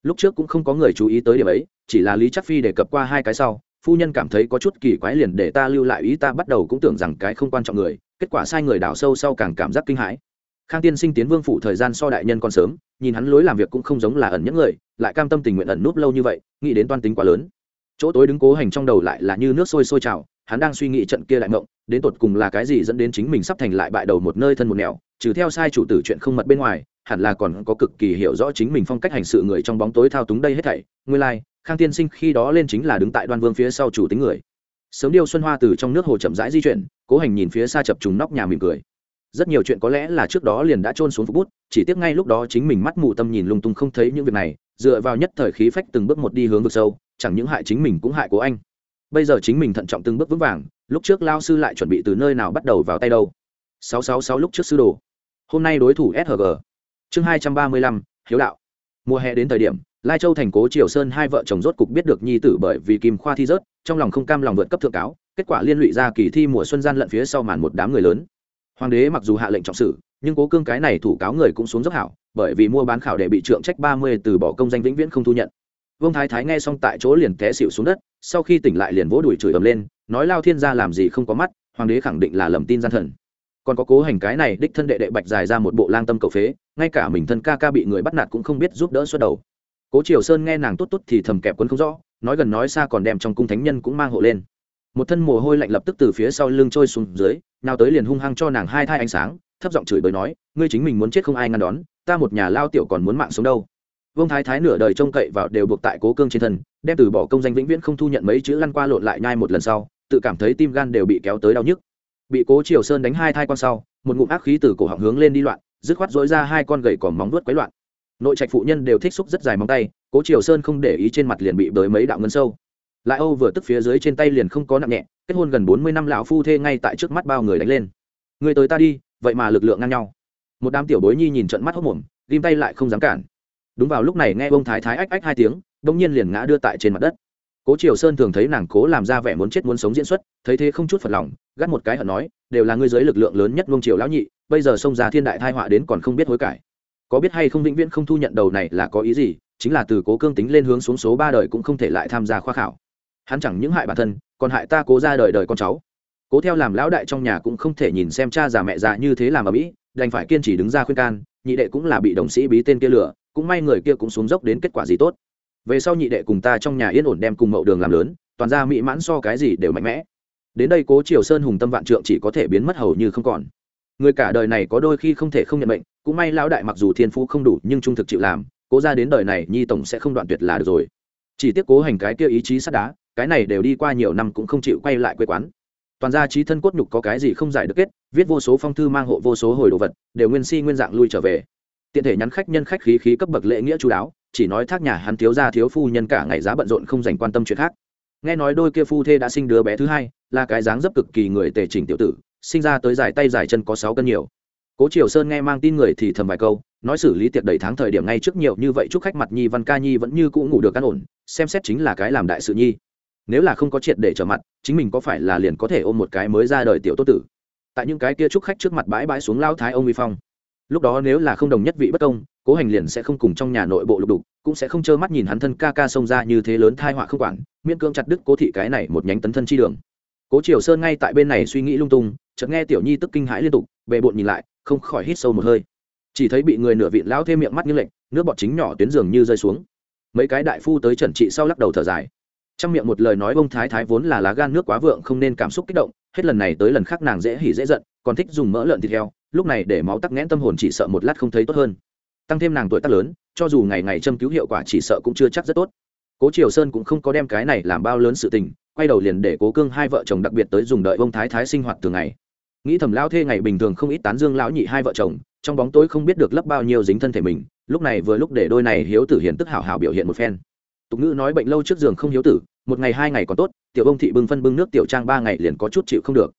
lúc trước cũng không có người chú ý tới điểm ấy, chỉ là lý chắc phi đề cập qua hai cái sau, phu nhân cảm thấy có chút kỳ quái liền để ta lưu lại ý ta bắt đầu cũng tưởng rằng cái không quan trọng người, kết quả sai người đào sâu sau càng cảm giác kinh hãi. Khang tiên sinh tiến vương phủ thời gian so đại nhân còn sớm, nhìn hắn lối làm việc cũng không giống là ẩn những người, lại cam tâm tình nguyện ẩn núp lâu như vậy, nghĩ đến toan tính quá lớn. Chỗ tối đứng cố hành trong đầu lại là như nước sôi sôi trào hắn đang suy nghĩ trận kia lại mộng, đến tột cùng là cái gì dẫn đến chính mình sắp thành lại bại đầu một nơi thân một nẻo, trừ theo sai chủ tử chuyện không mật bên ngoài, hẳn là còn có cực kỳ hiểu rõ chính mình phong cách hành sự người trong bóng tối thao túng đây hết thảy. Nguyên lai, khang tiên sinh khi đó lên chính là đứng tại đoan vương phía sau chủ tính người. Sớm điêu xuân hoa từ trong nước hồ chậm rãi di chuyển, cố hành nhìn phía xa chập trùng nóc nhà mỉm cười. Rất nhiều chuyện có lẽ là trước đó liền đã trôn xuống phục bút, chỉ tiếc ngay lúc đó chính mình mắt mù tâm nhìn lung tung không thấy những việc này, dựa vào nhất thời khí phách từng bước một đi hướng vực sâu, chẳng những hại chính mình cũng hại của anh bây giờ chính mình thận trọng từng bước vững vàng, lúc trước lao sư lại chuẩn bị từ nơi nào bắt đầu vào tay đâu? Sáu sáu sáu lúc trước sư đồ. Hôm nay đối thủ sg chương hai trăm ba mươi lăm, hiếu đạo. Mùa hè đến thời điểm, lai châu thành cố triều sơn hai vợ chồng rốt cục biết được nhi tử bởi vì kim khoa thi rớt, trong lòng không cam lòng vượt cấp thượng cáo, kết quả liên lụy ra kỳ thi mùa xuân gian lận phía sau màn một đám người lớn. Hoàng đế mặc dù hạ lệnh trọng xử, nhưng cố cương cái này thủ cáo người cũng xuống dốc hảo, bởi vì mua bán khảo đệ bị trượng trách ba mươi từ bỏ công danh vĩnh viễn không thu nhận vương thái thái nghe xong tại chỗ liền té xịu xuống đất, sau khi tỉnh lại liền vỗ đùi chửi ầm lên, nói lao thiên gia làm gì không có mắt, hoàng đế khẳng định là lầm tin gian thần. Còn có cố hành cái này đích thân đệ đệ bạch dài ra một bộ lang tâm cầu phế, ngay cả mình thân ca ca bị người bắt nạt cũng không biết giúp đỡ xuất đầu. Cố triều sơn nghe nàng tốt tốt thì thầm kẹp quân không rõ, nói gần nói xa còn đem trong cung thánh nhân cũng mang hộ lên. Một thân mồ hôi lạnh lập tức từ phía sau lưng trôi xuống dưới nào tới liền hung hăng cho nàng hai thai ánh sáng, thấp giọng chửi bới nói, ngươi chính mình muốn chết không ai ngăn đón, ta một nhà lao tiểu còn muốn mạng sống đâu vương thái thái nửa đời trông cậy vào đều buộc tại cố cương trên thân, đem từ bỏ công danh vĩnh viễn không thu nhận mấy chữ lăn qua lộn lại nhai một lần sau, tự cảm thấy tim gan đều bị kéo tới đau nhức. Bị cố triều sơn đánh hai thai con sau, một ngụm ác khí từ cổ họng hướng lên đi loạn, dứt khoát dối ra hai con gầy còn móng vuốt quấy loạn. Nội trạch phụ nhân đều thích xúc rất dài móng tay, cố triều sơn không để ý trên mặt liền bị bới mấy đạo ngân sâu. Lại âu vừa tức phía dưới trên tay liền không có nặng nhẹ, kết hôn gần bốn mươi năm lão phu thê ngay tại trước mắt bao người đánh lên. Người tới ta đi, vậy mà lực lượng ngang nhau. Một đám tiểu bối nhi nhìn trận mắt hốc mồm, ghim tay lại không dám cản đúng vào lúc này nghe ông thái thái ách ách hai tiếng, bỗng nhiên liền ngã đưa tại trên mặt đất. Cố triều sơn thường thấy nàng cố làm ra vẻ muốn chết muốn sống diễn xuất, thấy thế không chút phật lòng, gắt một cái hận nói, đều là ngươi giới lực lượng lớn nhất vương triều lão nhị, bây giờ xông ra thiên đại thai họa đến còn không biết hối cải. Có biết hay không vĩnh viễn không thu nhận đầu này là có ý gì, chính là từ cố cương tính lên hướng xuống số ba đời cũng không thể lại tham gia khoa khảo. Hắn chẳng những hại bản thân, còn hại ta cố ra đời đời con cháu. Cố theo làm lão đại trong nhà cũng không thể nhìn xem cha già mẹ già như thế làm ở mỹ, đành phải kiên trì đứng ra khuyên can, nhị đệ cũng là bị đồng sĩ bí tên kia lửa cũng may người kia cũng xuống dốc đến kết quả gì tốt. Về sau nhị đệ cùng ta trong nhà yên ổn đem cùng mậu đường làm lớn, toàn ra mỹ mãn so cái gì đều mạnh mẽ. Đến đây cố triều sơn hùng tâm vạn trượng chỉ có thể biến mất hầu như không còn. Người cả đời này có đôi khi không thể không nhận bệnh cũng may lão đại mặc dù thiên phú không đủ nhưng trung thực chịu làm, cố ra đến đời này nhi tổng sẽ không đoạn tuyệt là được rồi. Chỉ tiếc cố hành cái kia ý chí sắt đá, cái này đều đi qua nhiều năm cũng không chịu quay lại quê quán. Toàn gia trí thân cốt nhục có cái gì không giải được kết, viết vô số phong thư mang hộ vô số hồi đồ vật, đều nguyên si nguyên dạng lui trở về tiện thể nhắn khách nhân khách khí khí cấp bậc lễ nghĩa chú đáo, chỉ nói thác nhà hắn thiếu gia thiếu phu nhân cả ngày giá bận rộn không dành quan tâm chuyện khác. Nghe nói đôi kia phu thê đã sinh đứa bé thứ hai, là cái dáng dấp cực kỳ người tề chỉnh tiểu tử, sinh ra tới dài tay dài chân có sáu cân nhiều. Cố triều sơn nghe mang tin người thì thầm vài câu, nói xử lý tiệc đầy tháng thời điểm ngay trước nhiều như vậy chúc khách mặt nhi văn ca nhi vẫn như cũ ngủ được căn ổn, xem xét chính là cái làm đại sự nhi. Nếu là không có triệt để trở mặt, chính mình có phải là liền có thể ôm một cái mới ra đời tiểu tốt tử. Tại những cái kia chúc khách trước mặt bãi bãi xuống lao thái ông uy phong lúc đó nếu là không đồng nhất vị bất công, cố hành liền sẽ không cùng trong nhà nội bộ lục đục, cũng sẽ không trơ mắt nhìn hắn thân ca ca xông ra như thế lớn thai họa không quản, miễn cưỡng chặt đứt cố thị cái này một nhánh tấn thân chi đường. Cố triều sơn ngay tại bên này suy nghĩ lung tung, chợt nghe tiểu nhi tức kinh hãi liên tục, bề bộn nhìn lại, không khỏi hít sâu một hơi. Chỉ thấy bị người nửa vịn lão thêm miệng mắt như lệnh nước bọt chính nhỏ tuyến giường như rơi xuống. Mấy cái đại phu tới trần trị sau lắc đầu thở dài. Trong miệng một lời nói bông thái thái vốn là lá gan nước quá vượng không nên cảm xúc kích động, hết lần này tới lần khác nàng dễ hỉ dễ giận, còn thích dùng mỡ lợn thịt heo lúc này để máu tắc nghẽn tâm hồn chỉ sợ một lát không thấy tốt hơn. Tăng thêm nàng tuổi tác lớn, cho dù ngày ngày châm cứu hiệu quả chỉ sợ cũng chưa chắc rất tốt. Cố triều sơn cũng không có đem cái này làm bao lớn sự tình, quay đầu liền để cố cương hai vợ chồng đặc biệt tới dùng đợi ông thái thái sinh hoạt thường ngày. Nghĩ thầm lao thê ngày bình thường không ít tán dương lão nhị hai vợ chồng, trong bóng tối không biết được lấp bao nhiêu dính thân thể mình, lúc này vừa lúc để đôi này hiếu tử hiền tức hảo hảo biểu hiện một phen. Tục ngữ nói bệnh lâu trước giường không hiếu tử, một ngày hai ngày còn tốt, tiểu ông thị bưng phân bưng nước tiểu trang ba ngày liền có chút chịu không được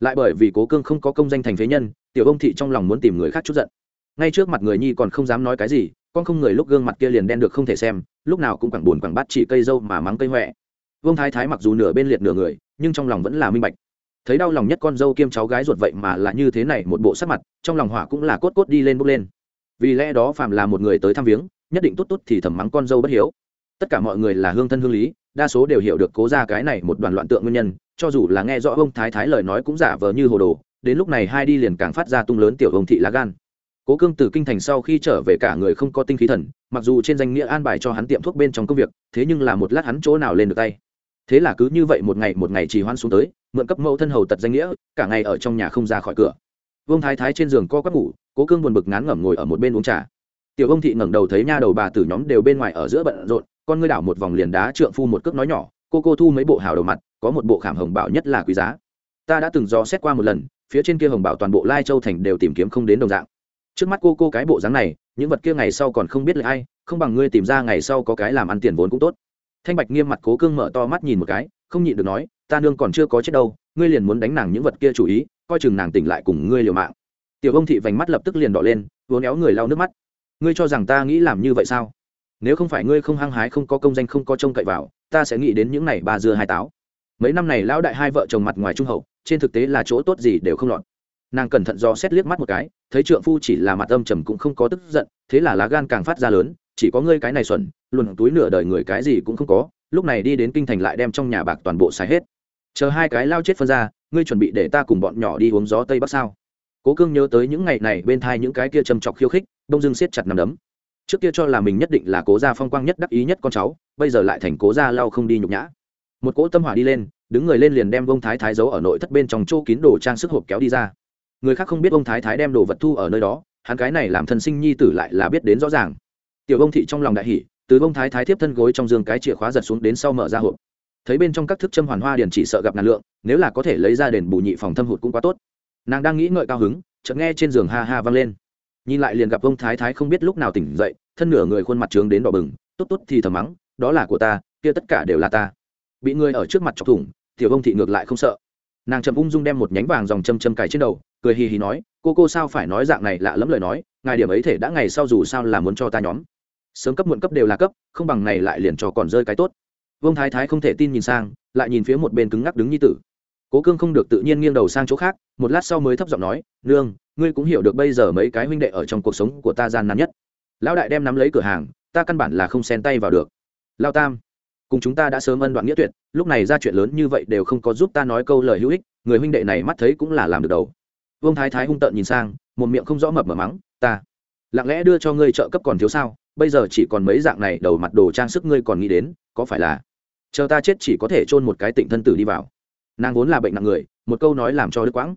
lại bởi vì cố cương không có công danh thành phế nhân, tiểu ông thị trong lòng muốn tìm người khác chút giận. Ngay trước mặt người nhi còn không dám nói cái gì, con không người lúc gương mặt kia liền đen được không thể xem, lúc nào cũng quẳng buồn quẳng bắt chỉ cây dâu mà mắng cây huệ vương thái thái mặc dù nửa bên liệt nửa người, nhưng trong lòng vẫn là minh bạch. Thấy đau lòng nhất con dâu kiêm cháu gái ruột vậy mà là như thế này một bộ sắc mặt, trong lòng hỏa cũng là cốt cốt đi lên bốc lên. Vì lẽ đó phạm là một người tới thăm viếng, nhất định tốt tốt thì thầm mắng con dâu bất hiếu. Tất cả mọi người là hương thân hương lý đa số đều hiểu được cố ra cái này một đoàn loạn tượng nguyên nhân, cho dù là nghe rõ ông thái thái lời nói cũng giả vờ như hồ đồ, đến lúc này hai đi liền càng phát ra tung lớn tiểu ông thị lá gan. Cố cương từ kinh thành sau khi trở về cả người không có tinh khí thần, mặc dù trên danh nghĩa an bài cho hắn tiệm thuốc bên trong công việc, thế nhưng là một lát hắn chỗ nào lên được tay. Thế là cứ như vậy một ngày một ngày trì hoãn xuống tới, mượn cấp mẫu thân hầu tật danh nghĩa, cả ngày ở trong nhà không ra khỏi cửa. Vương thái thái trên giường co quắp ngủ, cố cương buồn bực ngán ngẩm ngồi ở một bên uống trà. Tiểu ông thị ngẩng đầu thấy nha đầu bà tử nhóm đều bên ngoài ở giữa bận rộn con ngươi đảo một vòng liền đá trượng phu một cước nói nhỏ, cô cô thu mấy bộ hào đầu mặt, có một bộ khảm hồng bảo nhất là quý giá. Ta đã từng do xét qua một lần, phía trên kia hồng bảo toàn bộ lai châu thành đều tìm kiếm không đến đồng dạng. Trước mắt cô cô cái bộ dáng này, những vật kia ngày sau còn không biết là ai, không bằng ngươi tìm ra ngày sau có cái làm ăn tiền vốn cũng tốt. Thanh bạch nghiêm mặt cố cương mở to mắt nhìn một cái, không nhịn được nói, ta nương còn chưa có chết đâu, ngươi liền muốn đánh nàng những vật kia chủ ý, coi chừng nàng tỉnh lại cùng ngươi liều mạng. Tiểu ông thị vành mắt lập tức liền đỏ lên vốn éo người lau nước mắt. Ngươi cho rằng ta nghĩ làm như vậy sao? Nếu không phải ngươi không hăng hái, không có công danh, không có trông cậy vào, ta sẽ nghĩ đến những này ba dưa hai táo. Mấy năm này lão đại hai vợ chồng mặt ngoài trung hậu, trên thực tế là chỗ tốt gì đều không lọt. Nàng cẩn thận do xét liếc mắt một cái, thấy trượng phu chỉ là mặt âm trầm cũng không có tức giận, thế là lá gan càng phát ra lớn, chỉ có ngươi cái này xuẩn, luồn túi nửa đời người cái gì cũng không có, lúc này đi đến kinh thành lại đem trong nhà bạc toàn bộ xài hết. Chờ hai cái lao chết phân ra, ngươi chuẩn bị để ta cùng bọn nhỏ đi uống gió tây bắc sao? Cố cương nhớ tới những ngày này bên thai những cái kia châm chọc khiêu khích, đông dưng siết chặt nằm đấm trước kia cho là mình nhất định là cố gia phong quang nhất đắc ý nhất con cháu, bây giờ lại thành cố gia lau không đi nhục nhã. Một cỗ tâm hỏa đi lên, đứng người lên liền đem vông thái thái giấu ở nội thất bên trong chỗ kín đồ trang sức hộp kéo đi ra. Người khác không biết ông thái thái đem đồ vật thu ở nơi đó, hắn cái này làm thân sinh nhi tử lại là biết đến rõ ràng. Tiểu ông thị trong lòng đại hỉ, từ ông thái thái tiếp thân gối trong giường cái chìa khóa giật xuống đến sau mở ra hộp. Thấy bên trong các thức châm hoàn hoa điền chỉ sợ gặp ngàn lượng, nếu là có thể lấy ra đền bù nhị phòng thâm hụt cũng quá tốt. Nàng đang nghĩ ngợi cao hứng, chợt nghe trên giường ha ha vang lên nhìn lại liền gặp ông thái thái không biết lúc nào tỉnh dậy, thân nửa người khuôn mặt trướng đến đỏ bừng, tốt tốt thì thầm mắng, đó là của ta, kia tất cả đều là ta. Bị người ở trước mặt chọc thủng, tiểu ông thị ngược lại không sợ. Nàng chậm ung dung đem một nhánh vàng dòng châm châm cài trên đầu, cười hì hì nói, cô cô sao phải nói dạng này lạ lẫm lời nói, ngài điểm ấy thể đã ngày sau dù sao là muốn cho ta nhóm. Sớm cấp muộn cấp đều là cấp, không bằng này lại liền cho còn rơi cái tốt. Vương thái thái không thể tin nhìn sang, lại nhìn phía một bên cứng ngắc đứng như tử. Cố cương không được tự nhiên nghiêng đầu sang chỗ khác, một lát sau mới thấp giọng nói, nương ngươi cũng hiểu được bây giờ mấy cái huynh đệ ở trong cuộc sống của ta gian nan nhất. Lão đại đem nắm lấy cửa hàng, ta căn bản là không xen tay vào được. Lao tam, cùng chúng ta đã sớm ân đoạn nghĩa tuyệt, lúc này ra chuyện lớn như vậy đều không có giúp ta nói câu lời hữu ích, người huynh đệ này mắt thấy cũng là làm được đầu. Vương thái thái hung tợn nhìn sang, một miệng không rõ mập mở mắng, ta, lặng lẽ đưa cho ngươi trợ cấp còn thiếu sao, bây giờ chỉ còn mấy dạng này đầu mặt đồ trang sức ngươi còn nghĩ đến, có phải là chờ ta chết chỉ có thể chôn một cái tịnh thân tử đi vào. Nàng vốn là bệnh nặng người, một câu nói làm cho đứt quãng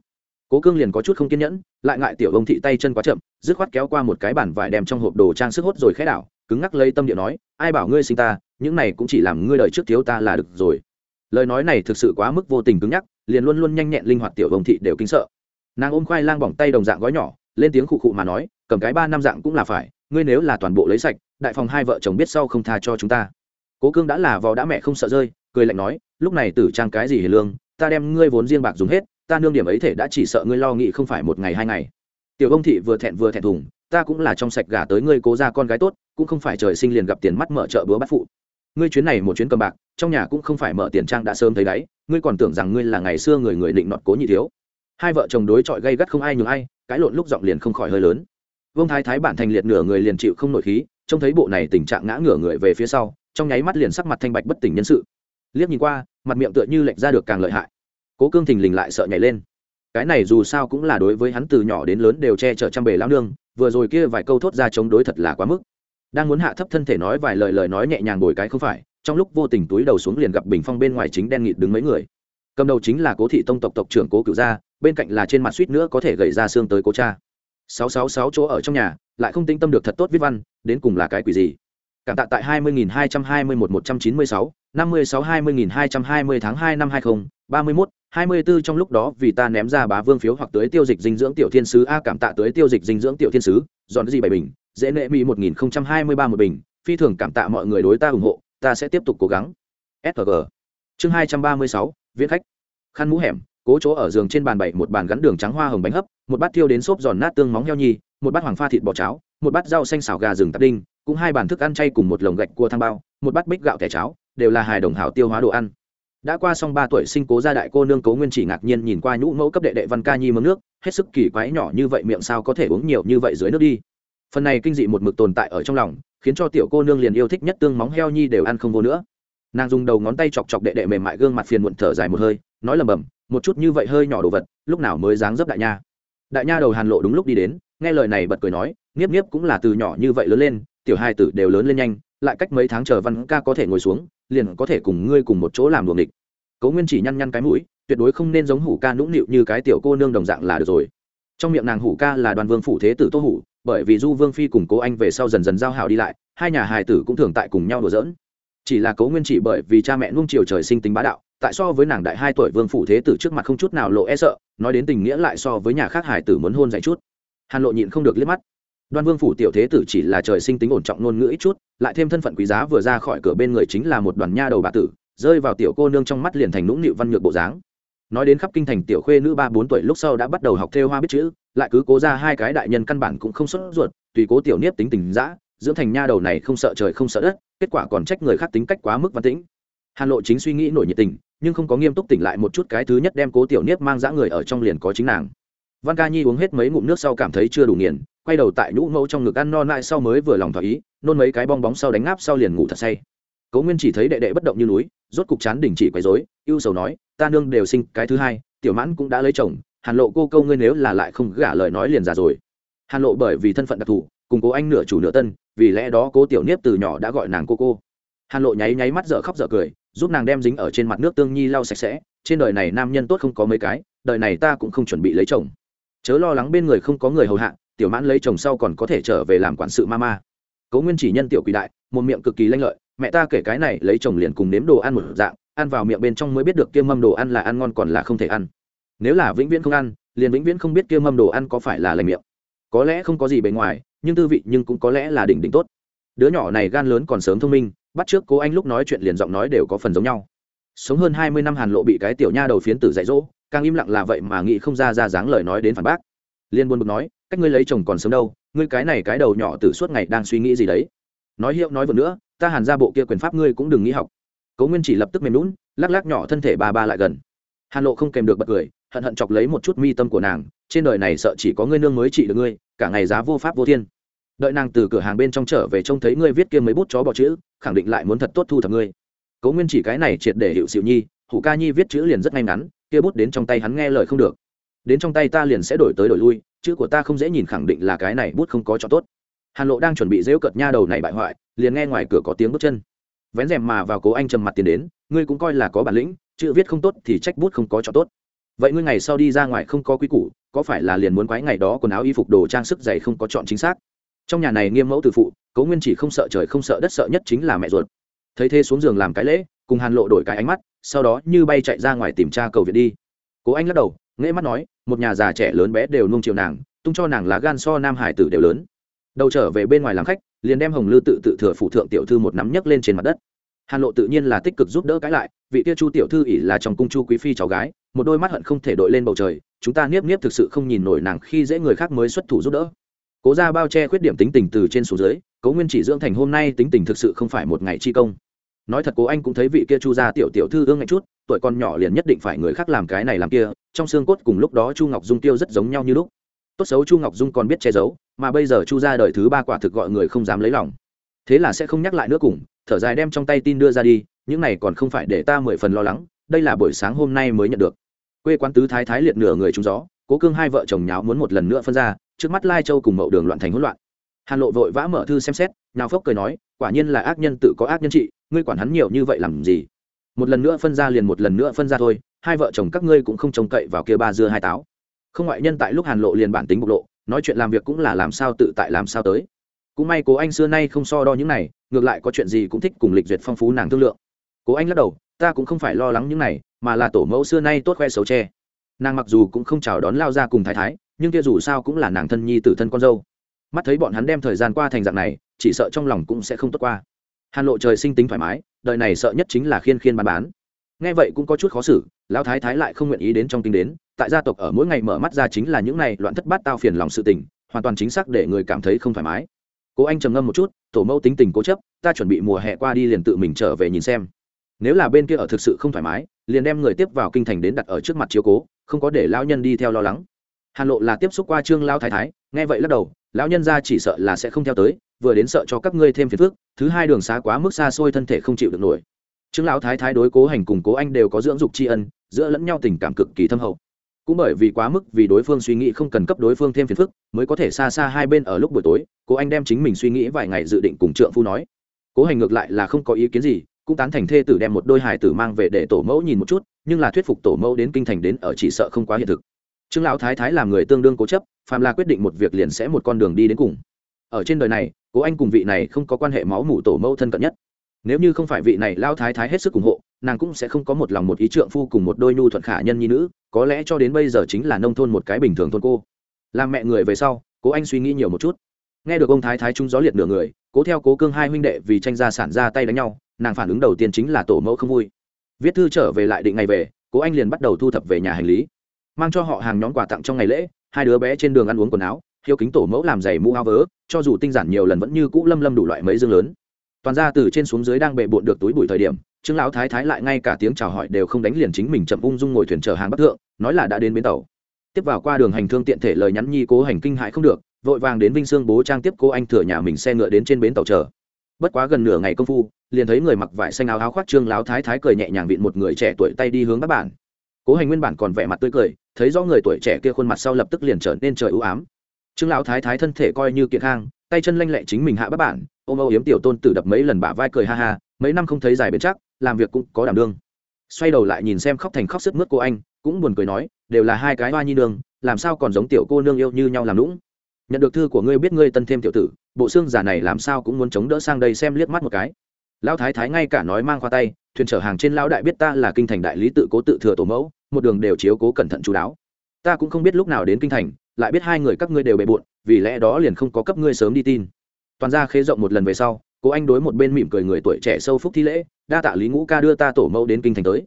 cố cương liền có chút không kiên nhẫn, lại ngại tiểu ông thị tay chân quá chậm, dứt khoát kéo qua một cái bản vải đem trong hộp đồ trang sức hốt rồi khẽ đảo, cứng ngắc lấy tâm địa nói, ai bảo ngươi sinh ta, những này cũng chỉ làm ngươi đợi trước thiếu ta là được rồi. Lời nói này thực sự quá mức vô tình cứng nhắc, liền luôn luôn nhanh nhẹn linh hoạt tiểu ông thị đều kinh sợ. Nàng ôm khoai lang bỏng tay đồng dạng gói nhỏ, lên tiếng khụ khụ mà nói, cầm cái ba năm dạng cũng là phải, ngươi nếu là toàn bộ lấy sạch, đại phòng hai vợ chồng biết sau không tha cho chúng ta. Cố cương đã là vò đã mẹ không sợ rơi, cười lạnh nói, lúc này tử trang cái gì hề lương, ta đem ngươi vốn riêng bạc dùng hết ta nương điểm ấy thể đã chỉ sợ ngươi lo nghĩ không phải một ngày hai ngày. Tiểu ông thị vừa thẹn vừa thẹn thùng, ta cũng là trong sạch gả tới ngươi cố ra con gái tốt, cũng không phải trời sinh liền gặp tiền mắt mở chợ bữa bắt phụ. Ngươi chuyến này một chuyến cầm bạc, trong nhà cũng không phải mở tiền trang đã sớm thấy đáy ngươi còn tưởng rằng ngươi là ngày xưa người người định nọt cố nhị thiếu. Hai vợ chồng đối chọi gây gắt không ai nhường ai cãi lộn lúc giọng liền không khỏi hơi lớn. Vương thái thái bản thành liệt nửa người liền chịu không nổi khí, trông thấy bộ này tình trạng ngã ngửa người về phía sau, trong nháy mắt liền sắc mặt thanh bạch bất tỉnh nhân sự. Liếc nhìn qua, mặt miệng tựa như lệch ra được càng lợi hại cố cương thình lình lại sợ nhảy lên. Cái này dù sao cũng là đối với hắn từ nhỏ đến lớn đều che chở trăm bề lao nương, vừa rồi kia vài câu thốt ra chống đối thật là quá mức. Đang muốn hạ thấp thân thể nói vài lời lời nói nhẹ nhàng bồi cái không phải, trong lúc vô tình túi đầu xuống liền gặp bình phong bên ngoài chính đen nghịt đứng mấy người. Cầm đầu chính là cố thị tông tộc tộc trưởng cố cựu gia, bên cạnh là trên mặt suýt nữa có thể gầy ra xương tới cố cha. Sáu sáu sáu chỗ ở trong nhà, lại không tinh tâm được thật tốt viết văn, đến cùng là cái quỷ gì? Cảm tạ tại hai mươi nghìn hai trăm hai mươi một một trăm chín mươi sáu, năm mươi sáu hai mươi nghìn hai trăm hai mươi tháng hai năm hai nghìn ba mươi mốt hai mươi b ố trong lúc đó vì ta ném ra bá vương phiếu hoặc tới tiêu dịch dinh dưỡng tiểu thiên sứ a cảm tạ tới tiêu dịch dinh dưỡng tiểu thiên sứ dọn gì bảy bình, dễ nệ mỹ một nghìn không trăm hai mươi ba một bình, phi thường cảm tạ mọi người đối ta ủng hộ, ta sẽ tiếp tục cố gắng. Sg chương hai trăm ba mươi sáu, viễn khách. Khăn mũ hẻm, cố chỗ ở giường trên bàn bảy, một bàn gắn đường trắng hoa hồng bánh hấp, một bát tiêu đến xốp giòn nát tương móng heo nhi, một bát hoàng pha thịt bò cháo, một bát rau xanh xào gà rừng tạp đinh, cũng hai bàn thức ăn chay cùng một lồng gạch cua thang bao, một bát bích gạo kẻ cháo, đều là hài đồng hảo tiêu hóa đồ ăn đã qua xong ba tuổi sinh cố gia đại cô nương cố nguyên chỉ ngạc nhiên nhìn qua nhũ mẫu cấp đệ đệ văn ca nhi mấm nước, hết sức kỳ quái nhỏ như vậy miệng sao có thể uống nhiều như vậy dưới nước đi. Phần này kinh dị một mực tồn tại ở trong lòng, khiến cho tiểu cô nương liền yêu thích nhất tương móng heo nhi đều ăn không vô nữa. Nàng dùng đầu ngón tay chọc chọc đệ đệ mềm mại gương mặt phiền muộn thở dài một hơi, nói lầm bầm một chút như vậy hơi nhỏ đồ vật, lúc nào mới dáng dấp đại nha? Đại nha đầu hàn lộ đúng lúc đi đến, nghe lời này bật cười nói nghiếp nghiếp cũng là từ nhỏ như vậy lớn lên, tiểu hai tử đều lớn lên nhanh lại cách mấy tháng chờ văn ca có thể ngồi xuống, liền có thể cùng ngươi cùng một chỗ làm luồng địch cố nguyên chỉ nhăn nhăn cái mũi, tuyệt đối không nên giống hủ ca nũng nịu như cái tiểu cô nương đồng dạng là được rồi. Trong miệng nàng hủ ca là đoàn vương phủ thế tử tô hủ, bởi vì du vương phi cùng cố anh về sau dần dần giao hảo đi lại, hai nhà hài tử cũng thường tại cùng nhau đùa giỡn. Chỉ là cố nguyên chỉ bởi vì cha mẹ nuông chiều trời sinh tính bá đạo, tại so với nàng đại hai tuổi vương phủ thế tử trước mặt không chút nào lộ e sợ, nói đến tình nghĩa lại so với nhà khác hài tử muốn hôn dạy chút. Hàn lộ nhịn không được liếc mắt. Đoan vương phủ tiểu thế tử chỉ là trời sinh tính ổn trọng ngôn ngữ ít chút lại thêm thân phận quý giá vừa ra khỏi cửa bên người chính là một đoàn nha đầu bà tử, rơi vào tiểu cô nương trong mắt liền thành nũng nịu văn nhược bộ dáng. Nói đến khắp kinh thành tiểu khuê nữ ba bốn tuổi lúc sau đã bắt đầu học theo hoa biết chữ, lại cứ cố ra hai cái đại nhân căn bản cũng không xuất ruột, tùy cố tiểu niếp tính tình dã, dưỡng thành nha đầu này không sợ trời không sợ đất, kết quả còn trách người khác tính cách quá mức văn tĩnh. Hàn lộ chính suy nghĩ nổi nhiệt tình, nhưng không có nghiêm túc tỉnh lại một chút cái thứ nhất đem cố tiểu niếp mang dã người ở trong liền có chính nàng. Văn ca nhi uống hết mấy ngụm nước sau cảm thấy chưa đủ nghiền quay đầu tại nhũ mẫu trong ngực ăn no lại sau mới vừa lòng thỏa ý, nôn mấy cái bong bóng sau đánh ngáp sau liền ngủ thật say. Cố nguyên chỉ thấy đệ đệ bất động như núi, rốt cục chán đình chỉ quấy rối, ưu sầu nói, ta nương đều sinh cái thứ hai, tiểu mãn cũng đã lấy chồng, hàn lộ cô câu ngươi nếu là lại không gả lời nói liền già rồi. Hàn lộ bởi vì thân phận đặc thù, cùng cố anh nửa chủ nửa tân, vì lẽ đó cố tiểu niếp từ nhỏ đã gọi nàng cô cô. Hàn lộ nháy nháy mắt dở khóc dở cười, giúp nàng đem dính ở trên mặt nước tương nhi lau sạch sẽ, trên đời này nam nhân tốt không có mấy cái, đời này ta cũng không chuẩn bị lấy chồng. Chớ lo lắng bên người không có người hầu hạ tiểu mãn lấy chồng sau còn có thể trở về làm quản sự ma ma. Cố nguyên chỉ nhân tiểu quỷ đại, một miệng cực kỳ lanh lợi, mẹ ta kể cái này, lấy chồng liền cùng nếm đồ ăn một dạng, ăn vào miệng bên trong mới biết được kia mâm đồ ăn là ăn ngon còn là không thể ăn. Nếu là vĩnh viễn không ăn, liền vĩnh viễn không biết kia mâm đồ ăn có phải là lành miệng. Có lẽ không có gì bề ngoài, nhưng tư vị nhưng cũng có lẽ là đỉnh đỉnh tốt. Đứa nhỏ này gan lớn còn sớm thông minh, bắt trước cố anh lúc nói chuyện liền giọng nói đều có phần giống nhau. Sống hơn hai mươi năm hàn lộ bị cái tiểu nha đầu phiến tử dạy dỗ, càng im lặng là vậy mà nghĩ không ra ra dáng lời nói đến phản bác. Liên buồn bực nói cách ngươi lấy chồng còn sớm đâu, ngươi cái này cái đầu nhỏ từ suốt ngày đang suy nghĩ gì đấy. Nói hiệu nói vừa nữa, ta hàn ra bộ kia quyền pháp ngươi cũng đừng nghĩ học. Cố nguyên chỉ lập tức mềm lún lắc lắc nhỏ thân thể ba ba lại gần. Hàn lộ không kèm được bật cười, hận hận chọc lấy một chút mi tâm của nàng, trên đời này sợ chỉ có ngươi nương mới trị được ngươi, cả ngày giá vô pháp vô thiên. Đợi nàng từ cửa hàng bên trong trở về trông thấy ngươi viết kia mấy bút chó bỏ chữ, khẳng định lại muốn thật tốt thu thập ngươi. Cố nguyên chỉ cái này triệt để hiệu xịu nhi, hủ ca nhi viết chữ liền rất ngay ngắn, kia bút đến trong tay hắn nghe lời không được đến trong tay ta liền sẽ đổi tới đổi lui, chữ của ta không dễ nhìn khẳng định là cái này, bút không có cho tốt. Hàn lộ đang chuẩn bị rêu cợt nha đầu này bại hoại, liền nghe ngoài cửa có tiếng bước chân. Vén rèm mà vào cố anh trầm mặt tiền đến, ngươi cũng coi là có bản lĩnh, chữ viết không tốt thì trách bút không có cho tốt. Vậy ngươi ngày sau đi ra ngoài không có quy củ, có phải là liền muốn quái ngày đó quần áo, y phục, đồ trang sức dày không có chọn chính xác? Trong nhà này nghiêm mẫu từ phụ, cố nguyên chỉ không sợ trời không sợ đất sợ nhất chính là mẹ ruột. Thấy thế xuống giường làm cái lễ, cùng hàn lộ đổi cái ánh mắt, sau đó như bay chạy ra ngoài tìm cha cầu viện đi. Cố anh lắc đầu, nghễ mắt nói một nhà già trẻ lớn bé đều nung chiều nàng, tung cho nàng lá gan so nam hải tử đều lớn. Đầu trở về bên ngoài làm khách, liền đem hồng lư tự tự thừa phụ thượng tiểu thư một nắm nhấc lên trên mặt đất. Hàn lộ tự nhiên là tích cực giúp đỡ cãi lại, vị tia chu tiểu thư ỉ là chồng cung chu quý phi cháu gái, một đôi mắt hận không thể đội lên bầu trời, chúng ta niếp niếp thực sự không nhìn nổi nàng khi dễ người khác mới xuất thủ giúp đỡ. Cố ra bao che khuyết điểm tính tình từ trên xuống dưới, cố nguyên chỉ dưỡng thành hôm nay tính tình thực sự không phải một ngày chi công. Nói thật cố anh cũng thấy vị kia chu gia tiểu tiểu thư ương ngạch chút tuổi con nhỏ liền nhất định phải người khác làm cái này làm kia, trong xương cốt cùng lúc đó chu ngọc dung tiêu rất giống nhau như lúc. Tốt xấu chu ngọc dung còn biết che giấu, mà bây giờ chu ra đời thứ ba quả thực gọi người không dám lấy lòng. Thế là sẽ không nhắc lại nữa cùng, thở dài đem trong tay tin đưa ra đi, những này còn không phải để ta mười phần lo lắng, đây là buổi sáng hôm nay mới nhận được. Quê quán tứ thái thái liệt nửa người trúng gió, cố cương hai vợ chồng nháo muốn một lần nữa phân ra, trước mắt lai châu cùng mậu đường loạn thành hỗn loạn. Hàn lộ vội vã mở thư xem xét nào phốc cười nói, quả nhiên là ác nhân tự có ác nhân trị, ngươi quản hắn nhiều như vậy làm gì? Một lần nữa phân ra liền một lần nữa phân ra thôi, hai vợ chồng các ngươi cũng không trông cậy vào kia ba dưa hai táo. Không ngoại nhân tại lúc hàn lộ liền bản tính bộc lộ, nói chuyện làm việc cũng là làm sao tự tại làm sao tới. Cũng may cố anh xưa nay không so đo những này, ngược lại có chuyện gì cũng thích cùng lịch duyệt phong phú nàng thương lượng. Cố anh lắc đầu, ta cũng không phải lo lắng những này, mà là tổ mẫu xưa nay tốt khoe xấu tre nàng mặc dù cũng không chào đón lao ra cùng thái thái, nhưng kia dù sao cũng là nàng thân nhi t thân con dâu. Mắt thấy bọn hắn đem thời gian qua thành dạng này, chỉ sợ trong lòng cũng sẽ không tốt qua. Hàn lộ trời sinh tính thoải mái đời này sợ nhất chính là khiên khiên bán bán. Nghe vậy cũng có chút khó xử, lão thái thái lại không nguyện ý đến trong kinh đến, tại gia tộc ở mỗi ngày mở mắt ra chính là những này loạn thất bát tao phiền lòng sự tình, hoàn toàn chính xác để người cảm thấy không thoải mái. Cố anh trầm ngâm một chút, tổ mẫu tính tình cố chấp, ta chuẩn bị mùa hè qua đi liền tự mình trở về nhìn xem. Nếu là bên kia ở thực sự không thoải mái, liền đem người tiếp vào kinh thành đến đặt ở trước mặt chiếu cố, không có để lão nhân đi theo lo lắng. Hàn lộ là tiếp xúc qua trương lao thái thái, nghe vậy lắc đầu lão nhân ra chỉ sợ là sẽ không theo tới, vừa đến sợ cho các ngươi thêm phiền phức, thứ hai đường xa quá mức xa xôi thân thể không chịu được nổi. Trương lão thái thái đối cố hành cùng cố anh đều có dưỡng dục tri ân, giữa lẫn nhau tình cảm cực kỳ thâm hậu. Cũng bởi vì quá mức vì đối phương suy nghĩ không cần cấp đối phương thêm phiền phức, mới có thể xa xa hai bên ở lúc buổi tối, cố anh đem chính mình suy nghĩ vài ngày dự định cùng trượng phu nói. Cố hành ngược lại là không có ý kiến gì, cũng tán thành thê tử đem một đôi hài tử mang về để tổ mẫu nhìn một chút, nhưng là thuyết phục tổ mẫu đến kinh thành đến ở chỉ sợ không quá hiện thực trương lão thái thái làm người tương đương cố chấp, phàm là quyết định một việc liền sẽ một con đường đi đến cùng. Ở trên đời này, cố anh cùng vị này không có quan hệ máu mủ tổ mẫu thân cận nhất. Nếu như không phải vị này lao thái thái hết sức ủng hộ, nàng cũng sẽ không có một lòng một ý trượng phu cùng một đôi nhu thuận khả nhân nhi nữ, có lẽ cho đến bây giờ chính là nông thôn một cái bình thường thôn cô. Làm mẹ người về sau, cố anh suy nghĩ nhiều một chút. Nghe được ông thái thái trung gió liệt nửa người, cố theo cố cương hai huynh đệ vì tranh gia sản ra tay đánh nhau, nàng phản ứng đầu tiên chính là tổ mẫu không vui. Viết thư trở về lại định ngày về, cố anh liền bắt đầu thu thập về nhà hành lý mang cho họ hàng nhóm quà tặng trong ngày lễ, hai đứa bé trên đường ăn uống quần áo, hiếu kính tổ mẫu làm giày mũ áo vớ, cho dù tinh giản nhiều lần vẫn như cũ lâm lâm đủ loại mấy dương lớn. Toàn ra từ trên xuống dưới đang bệ bộn được túi bụi thời điểm, trương lão thái thái lại ngay cả tiếng chào hỏi đều không đánh liền chính mình chậm ung dung ngồi thuyền chở hàng bắc thượng, nói là đã đến bến tàu. Tiếp vào qua đường hành thương tiện thể lời nhắn nhi cố hành kinh hại không được, vội vàng đến vinh sương bố trang tiếp cô anh thừa nhà mình xe ngựa đến trên bến tàu chờ. Bất quá gần nửa ngày công phu, liền thấy người mặc vải xanh áo áo khoác trương lão thái thái cười nhẹ nhàng vịn một người trẻ tuổi tay đi hướng các bản. Cố hành nguyên bản còn vẻ mặt tươi cười thấy rõ người tuổi trẻ kia khuôn mặt sau lập tức liền trở nên trời ưu ám. Trương lão thái thái thân thể coi như kiệt khang tay chân lanh lẹ chính mình hạ bắt bản, ôm âu yếm tiểu tôn tử đập mấy lần bả vai cười ha ha, mấy năm không thấy dài bền chắc, làm việc cũng có đảm đương. Xoay đầu lại nhìn xem khóc thành khóc sức mướt cô anh, cũng buồn cười nói, đều là hai cái hoa nhi nương, làm sao còn giống tiểu cô nương yêu như nhau làm lũng nhận được thư của ngươi biết ngươi tân thêm tiểu tử, bộ xương giả này làm sao cũng muốn chống đỡ sang đây xem liếc mắt một cái. Lão thái thái ngay cả nói mang qua tay thuyền chở hàng trên lão đại biết ta là kinh thành đại lý tự cố tự thừa tổ mẫu, một đường đều chiếu cố cẩn thận chú đáo. Ta cũng không biết lúc nào đến kinh thành, lại biết hai người các ngươi đều bề bộn, vì lẽ đó liền không có cấp ngươi sớm đi tin. Toàn ra khế rộng một lần về sau, cố anh đối một bên mỉm cười người tuổi trẻ sâu phúc thi lễ, đa tạ lý ngũ ca đưa ta tổ mẫu đến kinh thành tới.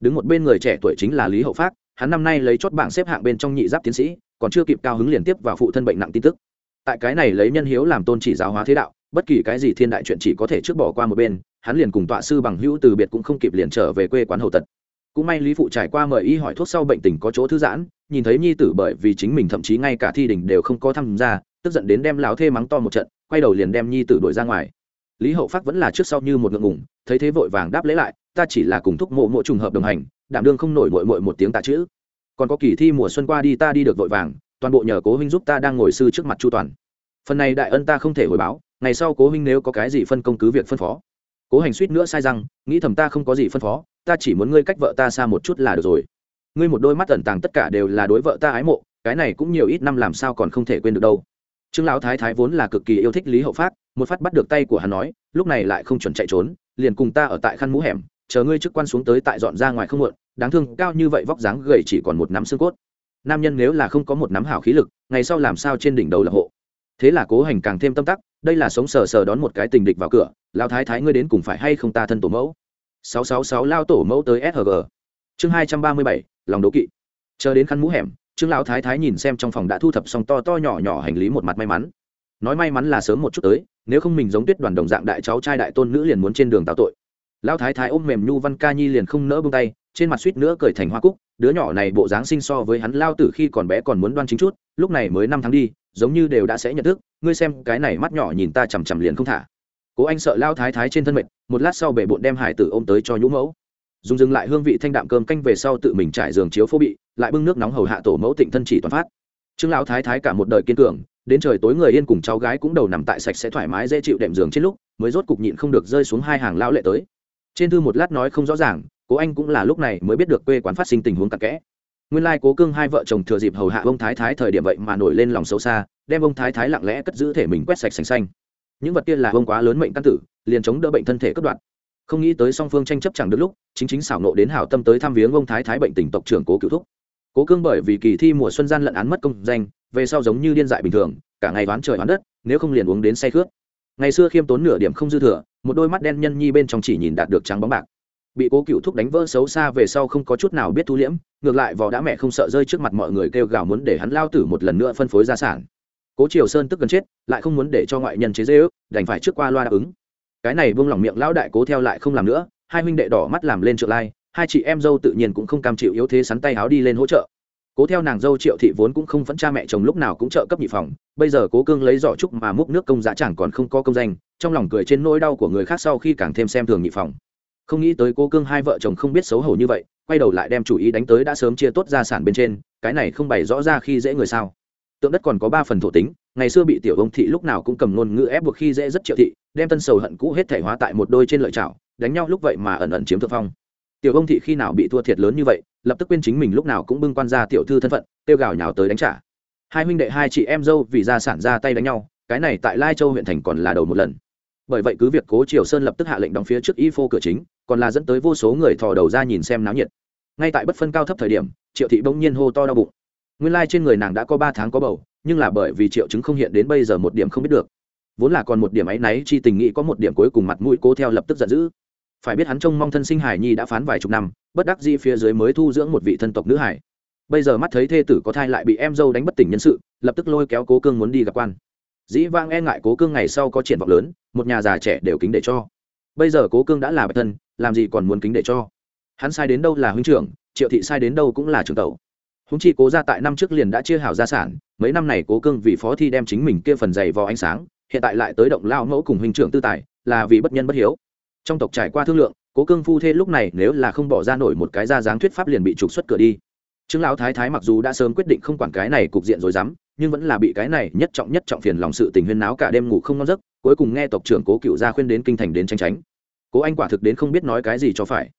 Đứng một bên người trẻ tuổi chính là lý hậu phát hắn năm nay lấy chót bảng xếp hạng bên trong nhị giáp tiến sĩ, còn chưa kịp cao hứng liên tiếp vào phụ thân bệnh nặng tin tức. Tại cái này lấy nhân hiếu làm tôn chỉ giáo hóa thế đạo, bất kỳ cái gì thiên đại chuyện chỉ có thể trước bỏ qua một bên hắn liền cùng tọa sư bằng hữu từ biệt cũng không kịp liền trở về quê quán hậu tật. Cũng may lý phụ trải qua mời y hỏi thuốc sau bệnh tình có chỗ thư giãn, nhìn thấy nhi tử bởi vì chính mình thậm chí ngay cả thi đình đều không có tham gia, tức giận đến đem lão thê mắng to một trận, quay đầu liền đem nhi tử đuổi ra ngoài. Lý hậu phát vẫn là trước sau như một ngượng ngùng, thấy thế vội vàng đáp lễ lại, ta chỉ là cùng thúc mộ mộ trùng hợp đồng hành, đảm đương không nổi mội mội một tiếng tạ chữ. Còn có kỳ thi mùa xuân qua đi ta đi được vội vàng, toàn bộ nhờ cố huynh giúp ta đang ngồi sư trước mặt chu toàn. Phần này đại ân ta không thể hồi báo, ngày sau cố huynh nếu có cái gì phân công cứ việc phân phó cố hành suýt nữa sai rằng nghĩ thầm ta không có gì phân phó, ta chỉ muốn ngươi cách vợ ta xa một chút là được rồi. Ngươi một đôi mắt tẩn tàng tất cả đều là đối vợ ta ái mộ, cái này cũng nhiều ít năm làm sao còn không thể quên được đâu. Trương lão thái thái vốn là cực kỳ yêu thích lý hậu phát, một phát bắt được tay của hắn nói, lúc này lại không chuẩn chạy trốn, liền cùng ta ở tại khăn mũ hẻm, chờ ngươi chức quan xuống tới tại dọn ra ngoài không muộn, đáng thương cao như vậy vóc dáng gầy chỉ còn một nắm xương cốt. Nam nhân nếu là không có một nắm hảo khí lực, ngày sau làm sao trên đỉnh đầu là hộ? Thế là cố hành càng thêm tâm tắc, đây là sống sờ sờ đón một cái tình địch vào cửa lao thái thái ngươi đến cùng phải hay không ta thân tổ mẫu? Sáu sáu sáu lao tổ mẫu tới sg chương hai trăm ba mươi bảy, lòng đố kỵ. Chờ đến khăn mũ hẻm, trương lão thái thái nhìn xem trong phòng đã thu thập xong to to nhỏ nhỏ hành lý một mặt may mắn. Nói may mắn là sớm một chút tới, nếu không mình giống tuyết đoàn đồng dạng đại cháu trai đại tôn nữ liền muốn trên đường tạo tội. Lão thái thái ôm mềm nhu văn ca nhi liền không nỡ bông tay, trên mặt suýt nữa cởi thành hoa cúc, đứa nhỏ này bộ dáng sinh so với hắn lao tử khi còn bé còn muốn đoan chính chút, lúc này mới năm tháng đi, giống như đều đã sẽ nhận thức, ngươi xem cái này mắt nhỏ nhìn ta chằm chằm liền không thả cố anh sợ lao thái thái trên thân mệnh một lát sau bể bộn đem hải tử ôm tới cho nhũ mẫu. Dùng dừng lại hương vị thanh đạm cơm canh về sau tự mình trải giường chiếu phô bị, lại bưng nước nóng hầu hạ tổ mẫu tịnh thân chỉ toàn phát. Trương lão thái thái cả một đời kiên cường, đến trời tối người yên cùng cháu gái cũng đầu nằm tại sạch sẽ thoải mái dễ chịu đệm giường trên lúc, mới rốt cục nhịn không được rơi xuống hai hàng lão lệ tới. Trên thư một lát nói không rõ ràng, cố anh cũng là lúc này mới biết được quê quán phát sinh tình huống cặn kẽ. Nguyên lai cố cương hai vợ chồng thừa dịp hầu hạ ông thái thái thời điểm vậy mà nổi lên lòng xấu xa, đem ông thái thái lặng lẽ cất giữ thể mình quét sạch sành xanh những vật kia là ông quá lớn mệnh căn tử, liền chống đỡ bệnh thân thể cất đoạn không nghĩ tới song phương tranh chấp chẳng được lúc, chính chính xảo nộ đến hảo tâm tới thăm viếng ông thái thái bệnh tỉnh tộc trưởng cố cựu thúc. Cố cương bởi vì kỳ thi mùa xuân gian lận án mất công danh, về sau giống như điên dại bình thường, cả ngày đoán trời đoán đất, nếu không liền uống đến say khướt. Ngày xưa khiêm tốn nửa điểm không dư thừa, một đôi mắt đen nhân nhi bên trong chỉ nhìn đạt được trắng bóng bạc. Bị cố cựu thúc đánh vỡ xấu xa về sau không có chút nào biết thu liễm, ngược lại vò đã mẹ không sợ rơi trước mặt mọi người kêu gào muốn để hắn lao tử một lần nữa phân phối gia sản cố triều sơn tức gần chết, lại không muốn để cho ngoại nhân chế dễ ước đành phải trước qua loa đáp ứng. Cái này buông lỏng miệng lão đại cố theo lại không làm nữa, hai huynh đệ đỏ mắt làm lên trợ lai, hai chị em dâu tự nhiên cũng không cam chịu yếu thế sắn tay háo đi lên hỗ trợ. Cố theo nàng dâu triệu thị vốn cũng không phẫn cha mẹ chồng lúc nào cũng trợ cấp nhị phòng, bây giờ cố cương lấy giỏ trúc mà múc nước công giá chẳng còn không có công danh, trong lòng cười trên nỗi đau của người khác sau khi càng thêm xem thường nhị phòng. Không nghĩ tới cố cương hai vợ chồng không biết xấu hổ như vậy, quay đầu lại đem chủ ý đánh tới đã sớm chia tốt gia sản bên trên, cái này không bày rõ ra khi dễ người sao tượng đất còn có ba phần thổ tính, ngày xưa bị tiểu ông thị lúc nào cũng cầm ngôn ngữ ép buộc khi dễ rất triệu thị, đem tân sầu hận cũ hết thể hóa tại một đôi trên lợi chảo, đánh nhau lúc vậy mà ẩn ẩn chiếm thượng phong. Tiểu ông thị khi nào bị thua thiệt lớn như vậy, lập tức quên chính mình lúc nào cũng bưng quan ra tiểu thư thân phận tiêu gào nhào tới đánh trả. Hai huynh đệ hai chị em dâu vì gia sản ra tay đánh nhau, cái này tại lai châu huyện thành còn là đầu một lần. Bởi vậy cứ việc cố triều sơn lập tức hạ lệnh đóng phía trước y phô cửa chính, còn là dẫn tới vô số người thò đầu ra nhìn xem náo nhiệt. Ngay tại bất phân cao thấp thời điểm, triệu thị bỗng nhiên hô to đau bụng nguyên lai trên người nàng đã có ba tháng có bầu, nhưng là bởi vì triệu chứng không hiện đến bây giờ một điểm không biết được. Vốn là còn một điểm áy náy, chi tình nghĩ có một điểm cuối cùng mặt mũi cố theo lập tức giận dữ. Phải biết hắn trông mong thân sinh hải nhi đã phán vài chục năm, bất đắc dĩ phía dưới mới thu dưỡng một vị thân tộc nữ hải. Bây giờ mắt thấy thê tử có thai lại bị em dâu đánh bất tỉnh nhân sự, lập tức lôi kéo cố cương muốn đi gặp quan. Dĩ vang e ngại cố cương ngày sau có triển vọng lớn, một nhà già trẻ đều kính để cho. Bây giờ cố cương đã là bạch thân, làm gì còn muốn kính để cho? Hắn sai đến đâu là huynh trưởng, triệu thị sai đến đâu cũng là trưởng tẩu húng chi cố ra tại năm trước liền đã chia hảo gia sản, mấy năm này cố cương vì phó thi đem chính mình kia phần dày vào ánh sáng, hiện tại lại tới động lao mẫu cùng huynh trưởng tư tài, là vì bất nhân bất hiếu. Trong tộc trải qua thương lượng, cố cương phu thê lúc này nếu là không bỏ ra nổi một cái ra dáng thuyết pháp liền bị trục xuất cửa đi. Chứng lão thái thái mặc dù đã sớm quyết định không quản cái này cục diện rồi dám, nhưng vẫn là bị cái này nhất trọng nhất trọng phiền lòng sự tình huyên náo cả đêm ngủ không ngon giấc, cuối cùng nghe tộc trưởng cố cựu gia khuyên đến kinh thành đến tranh tránh. Cố anh quả thực đến không biết nói cái gì cho phải.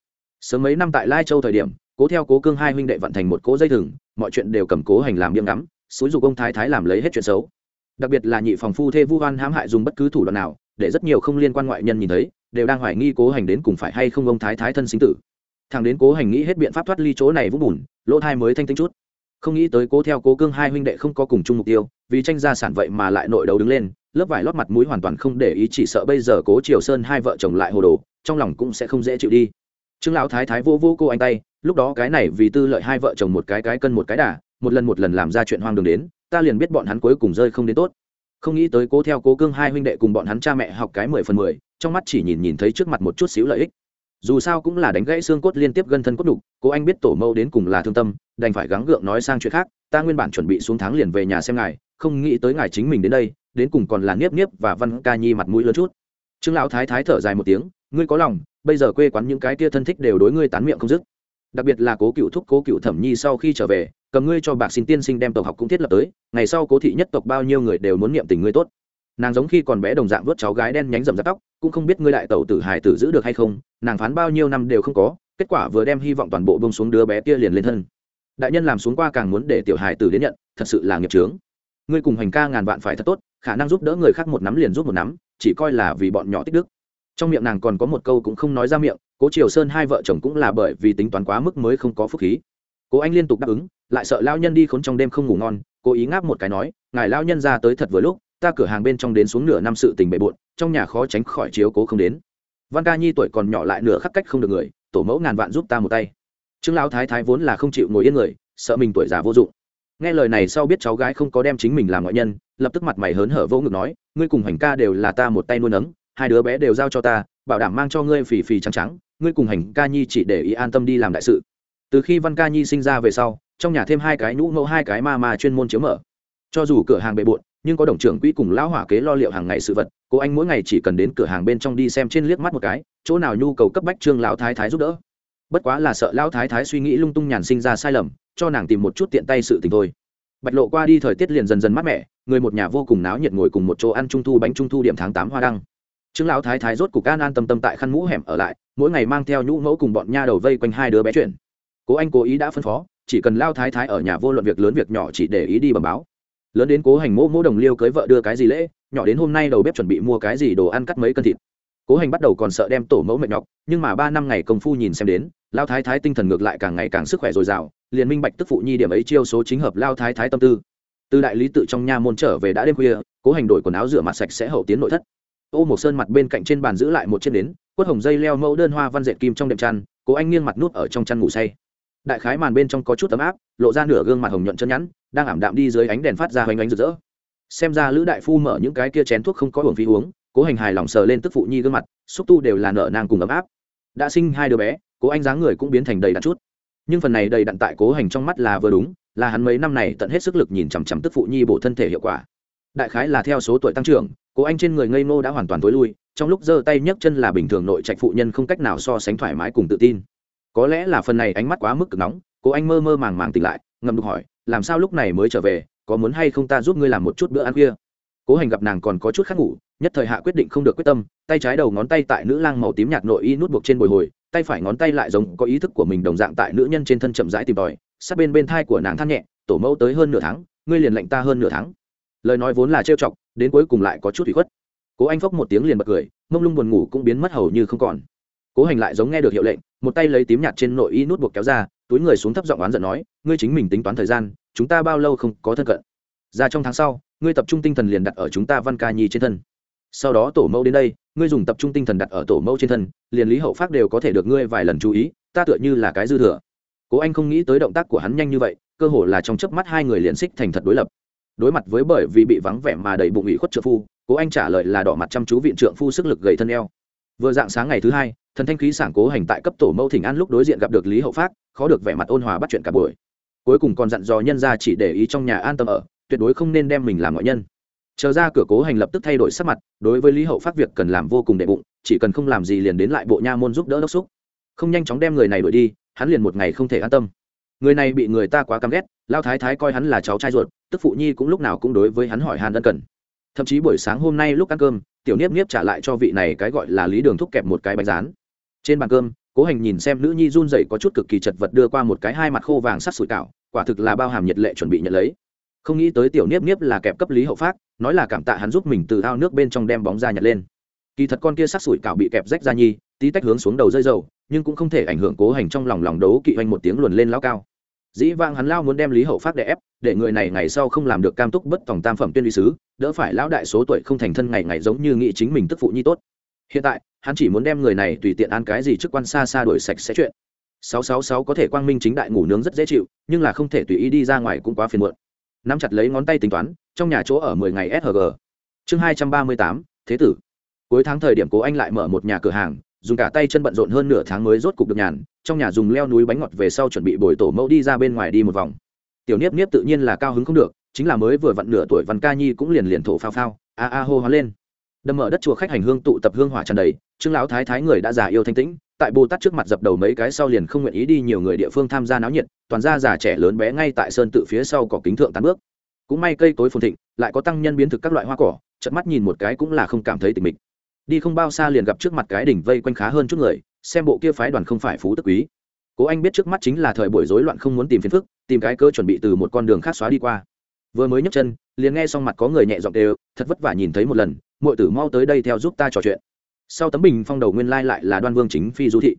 Sớm mấy năm tại lai châu thời điểm cố theo cố cương hai huynh đệ vận thành một cố dây thừng, mọi chuyện đều cầm cố hành làm nghiêm ngắm, xúi dục ông thái thái làm lấy hết chuyện xấu. Đặc biệt là nhị phòng phu thê vu hoan hãm hại dùng bất cứ thủ đoạn nào, để rất nhiều không liên quan ngoại nhân nhìn thấy, đều đang hoài nghi cố hành đến cùng phải hay không ông thái thái thân sinh tử. Thằng đến cố hành nghĩ hết biện pháp thoát ly chỗ này vũng bùn, lỗ thai mới thanh tính chút. Không nghĩ tới cố theo cố cương hai huynh đệ không có cùng chung mục tiêu, vì tranh gia sản vậy mà lại nội đấu đứng lên, lớp vải lót mặt mũi hoàn toàn không để ý chỉ sợ bây giờ cố triều sơn hai vợ chồng lại hồ đồ, trong lòng cũng sẽ không dễ chịu đi. Trương lão thái thái vô vô cô anh tay lúc đó cái này vì tư lợi hai vợ chồng một cái cái cân một cái đà, một lần một lần làm ra chuyện hoang đường đến, ta liền biết bọn hắn cuối cùng rơi không đến tốt. Không nghĩ tới cố theo cố cương hai huynh đệ cùng bọn hắn cha mẹ học cái mười phần mười, trong mắt chỉ nhìn nhìn thấy trước mặt một chút xíu lợi ích. Dù sao cũng là đánh gãy xương cốt liên tiếp gân thân cốt đục, cố anh biết tổ mâu đến cùng là thương tâm, đành phải gắng gượng nói sang chuyện khác, ta nguyên bản chuẩn bị xuống tháng liền về nhà xem ngài, không nghĩ tới ngài chính mình đến đây, đến cùng còn là niếp niếp và văn ca nhi mặt mũi lớn chút. Trương lão thái thái thở dài một tiếng, ngươi có lòng, bây giờ quê quán những cái kia thân thích đều đối ngươi tán miệng không dứt đặc biệt là cố cựu thúc cố cựu thẩm nhi sau khi trở về, cầm ngươi cho bạc xin tiên sinh đem tộc học cũng thiết lập tới, ngày sau cố thị nhất tộc bao nhiêu người đều muốn niệm tình ngươi tốt. Nàng giống khi còn bé đồng dạng vớt cháu gái đen nhánh rậm rạp tóc, cũng không biết ngươi đại tẩu tử hải tử giữ được hay không, nàng phán bao nhiêu năm đều không có, kết quả vừa đem hy vọng toàn bộ bông xuống đứa bé kia liền lên thân. Đại nhân làm xuống qua càng muốn để tiểu hải tử đến nhận, thật sự là nghiệp trướng ngươi cùng hành ca ngàn vạn phải thật tốt, khả năng giúp đỡ người khác một nắm liền giúp một nắm, chỉ coi là vì bọn nhỏ tích đức. Trong miệng nàng còn có một câu cũng không nói ra miệng cố triều sơn hai vợ chồng cũng là bởi vì tính toán quá mức mới không có phúc khí. Cố anh liên tục đáp ứng, lại sợ lao nhân đi khốn trong đêm không ngủ ngon, cố ý ngáp một cái nói, ngài lao nhân ra tới thật vừa lúc, ta cửa hàng bên trong đến xuống nửa năm sự tình bề bộn, trong nhà khó tránh khỏi chiếu cố không đến. Văn ca nhi tuổi còn nhỏ lại nửa khắc cách không được người, tổ mẫu ngàn vạn giúp ta một tay. Trương lão thái thái vốn là không chịu ngồi yên người, sợ mình tuổi già vô dụng. Nghe lời này sau biết cháu gái không có đem chính mình làm ngoại nhân, lập tức mặt mày hớn hở vô ngực nói, ngươi cùng hành ca đều là ta một tay nuôi nấng hai đứa bé đều giao cho ta, bảo đảm mang cho ngươi phì phì trắng trắng, ngươi cùng hành ca nhi chỉ để ý an tâm đi làm đại sự. Từ khi văn ca nhi sinh ra về sau, trong nhà thêm hai cái nhũ mẫu, hai cái ma ma chuyên môn chiếu mở. Cho dù cửa hàng bề bộn, nhưng có đồng trưởng quỹ cùng lão hỏa kế lo liệu hàng ngày sự vật, cô anh mỗi ngày chỉ cần đến cửa hàng bên trong đi xem trên liếc mắt một cái, chỗ nào nhu cầu cấp bách trương lão thái thái giúp đỡ. Bất quá là sợ lão thái thái suy nghĩ lung tung nhàn sinh ra sai lầm, cho nàng tìm một chút tiện tay sự tình thôi. Bạch lộ qua đi thời tiết liền dần dần mát mẻ, người một nhà vô cùng náo nhiệt ngồi cùng một chỗ ăn trung thu bánh trung thu điểm tháng tám hoa đăng trương lão thái thái rốt cục can an tâm tâm tại khăn mũ hẻm ở lại, mỗi ngày mang theo nhũ mẫu cùng bọn nha đầu vây quanh hai đứa bé chuyển cố anh cố ý đã phân phó, chỉ cần lao thái thái ở nhà vô luận việc lớn việc nhỏ chỉ để ý đi bẩm báo. Lớn đến cố hành mỗ mỗ đồng liêu cưới vợ đưa cái gì lễ, nhỏ đến hôm nay đầu bếp chuẩn bị mua cái gì đồ ăn cắt mấy cân thịt. Cố hành bắt đầu còn sợ đem tổ mẫu mệt nhọc, nhưng mà ba năm ngày công phu nhìn xem đến lao thái thái tinh thần ngược lại càng ngày càng sức khỏe dồi dào, liền minh bạch tức phụ nhi điểm ấy chiêu số chính hợp lao thái thái tâm tư. Từ đại lý tự trong nha môn trở về đã đêm khuya, cố hành đổi quần áo rửa mặt sạch sẽ hậu tiến nội thất ô một sơn mặt bên cạnh trên bàn giữ lại một chiếc đến quất hồng dây leo mẫu đơn hoa văn dệt kim trong đệm chăn, cố anh nghiêng mặt nút ở trong chăn ngủ say. Đại khái màn bên trong có chút ấm áp, lộ ra nửa gương mặt hồng nhuận chân nhẵn, đang ảm đạm đi dưới ánh đèn phát ra hoành ánh rực rỡ. Xem ra lữ đại phu mở những cái kia chén thuốc không có hưởng phí uống, cố hành hài lòng sờ lên tức phụ nhi gương mặt, xúc tu đều là nở nàng cùng ấm áp. Đã sinh hai đứa bé, cố anh dáng người cũng biến thành đầy đặn chút. Nhưng phần này đầy đặn tại cố hành trong mắt là vừa đúng, là hắn mấy năm này tận hết sức lực nhìn chằm chằm tức phụ nhi bổ thân thể hiệu quả. Đại khái là theo số tuổi tăng trưởng cố anh trên người ngây ngô đã hoàn toàn tối lui, trong lúc giơ tay nhấc chân là bình thường nội trạch phụ nhân không cách nào so sánh thoải mái cùng tự tin. Có lẽ là phần này ánh mắt quá mức cực nóng, cố anh mơ mơ màng màng tỉnh lại ngầm đục hỏi, làm sao lúc này mới trở về? Có muốn hay không ta giúp ngươi làm một chút bữa ăn khuya? Cố hành gặp nàng còn có chút khắc ngủ, nhất thời hạ quyết định không được quyết tâm, tay trái đầu ngón tay tại nữ lang màu tím nhạt nội y nút buộc trên bồi hồi, tay phải ngón tay lại giống có ý thức của mình đồng dạng tại nữ nhân trên thân chậm rãi tìm tòi, sát bên bên thai của nàng than nhẹ, tổ mẫu tới hơn nửa tháng, ngươi liền lệnh ta hơn nửa tháng lời nói vốn là trêu chọc, đến cuối cùng lại có chút hủy khuất. Cố anh phốc một tiếng liền bật cười, mông lung buồn ngủ cũng biến mất hầu như không còn. Cố hành lại giống nghe được hiệu lệnh, một tay lấy tím nhạt trên nội y nút buộc kéo ra, túi người xuống thấp giọng oán giận nói, ngươi chính mình tính toán thời gian, chúng ta bao lâu không có thân cận? Ra trong tháng sau, ngươi tập trung tinh thần liền đặt ở chúng ta văn ca nhi trên thân. Sau đó tổ mẫu đến đây, ngươi dùng tập trung tinh thần đặt ở tổ mẫu trên thân, liền lý hậu pháp đều có thể được ngươi vài lần chú ý, ta tựa như là cái dư thừa. Cố anh không nghĩ tới động tác của hắn nhanh như vậy, cơ hồ là trong chớp mắt hai người liền xích thành thật đối lập đối mặt với bởi vì bị vắng vẻ mà đầy bụng ủy khuất trợ phu, cố anh trả lời là đỏ mặt chăm chú viện trượng phu sức lực gầy thân eo. Vừa dạng sáng ngày thứ hai, thần thanh khí sảng cố hành tại cấp tổ mẫu thỉnh an lúc đối diện gặp được lý hậu phát khó được vẻ mặt ôn hòa bắt chuyện cả buổi. Cuối cùng còn dặn dò nhân ra chỉ để ý trong nhà an tâm ở, tuyệt đối không nên đem mình làm ngoại nhân. Chờ ra cửa cố hành lập tức thay đổi sắc mặt, đối với lý hậu phát việc cần làm vô cùng đệ bụng, chỉ cần không làm gì liền đến lại bộ nha môn giúp đỡ đốc xúc. Không nhanh chóng đem người này đuổi đi, hắn liền một ngày không thể an tâm người này bị người ta quá căm ghét, lao thái thái coi hắn là cháu trai ruột, tức phụ nhi cũng lúc nào cũng đối với hắn hỏi hàn ân cần. Thậm chí buổi sáng hôm nay lúc ăn cơm, tiểu niếp niếp trả lại cho vị này cái gọi là lý đường thúc kẹp một cái bánh rán. Trên bàn cơm, cố hành nhìn xem nữ nhi run rẩy có chút cực kỳ chật vật đưa qua một cái hai mặt khô vàng sắt sủi cảo, quả thực là bao hàm nhiệt lệ chuẩn bị nhận lấy. Không nghĩ tới tiểu niếp niếp là kẹp cấp lý hậu phát, nói là cảm tạ hắn giúp mình từ ao nước bên trong đem bóng ra nhặt lên. Kỳ thật con kia sắc sủi cảo bị kẹp rách ra nhi tí tách hướng xuống đầu rơi dầu nhưng cũng không thể ảnh hưởng cố hành trong lòng lòng đấu kỵ hoành một tiếng luồn lên lao cao. Dĩ vang hắn lao muốn đem lý hậu phát đẻ ép để người này ngày sau không làm được cam túc bất tòng tam phẩm tuyên lý sứ đỡ phải lão đại số tuổi không thành thân ngày ngày giống như nghĩ chính mình tức phụ nhi tốt. Hiện tại hắn chỉ muốn đem người này tùy tiện ăn cái gì trước quan xa xa đuổi sạch sẽ chuyện. 666 có thể quang minh chính đại ngủ nướng rất dễ chịu nhưng là không thể tùy ý đi ra ngoài cũng quá phiền muộn. Nắm chặt lấy ngón tay tính toán trong nhà chỗ ở 10 ngày SHG chương 238, thế tử. Cuối tháng thời điểm cố anh lại mở một nhà cửa hàng dùng cả tay chân bận rộn hơn nửa tháng mới rốt cục được nhàn, trong nhà dùng leo núi bánh ngọt về sau chuẩn bị bồi tổ mẫu đi ra bên ngoài đi một vòng. Tiểu niếp niếp tự nhiên là cao hứng không được, chính là mới vừa vặn nửa tuổi văn ca nhi cũng liền liền thổ phao phao, a a hô hóa lên. Đâm mở đất chùa khách hành hương tụ tập hương hỏa tràn đầy, trương lão thái thái người đã già yêu thanh tĩnh, tại bồ tát trước mặt dập đầu mấy cái sau liền không nguyện ý đi nhiều người địa phương tham gia náo nhiệt, toàn gia già trẻ lớn bé ngay tại sơn tự phía sau cỏ kính thượng tán bước. Cũng may cây tối phồn thịnh, lại có tăng nhân biến thực các loại hoa cỏ, chợt mắt nhìn một cái cũng là không cảm thấy tình mình đi không bao xa liền gặp trước mặt cái đỉnh vây quanh khá hơn chút người, xem bộ kia phái đoàn không phải phú tức quý. Cố anh biết trước mắt chính là thời buổi rối loạn không muốn tìm phiền phức, tìm cái cơ chuẩn bị từ một con đường khác xóa đi qua. Vừa mới nhấc chân, liền nghe xong mặt có người nhẹ giọng đều thật vất vả nhìn thấy một lần mọi tử mau tới đây theo giúp ta trò chuyện. Sau tấm bình phong đầu nguyên lai lại là đoan vương chính phi du thị.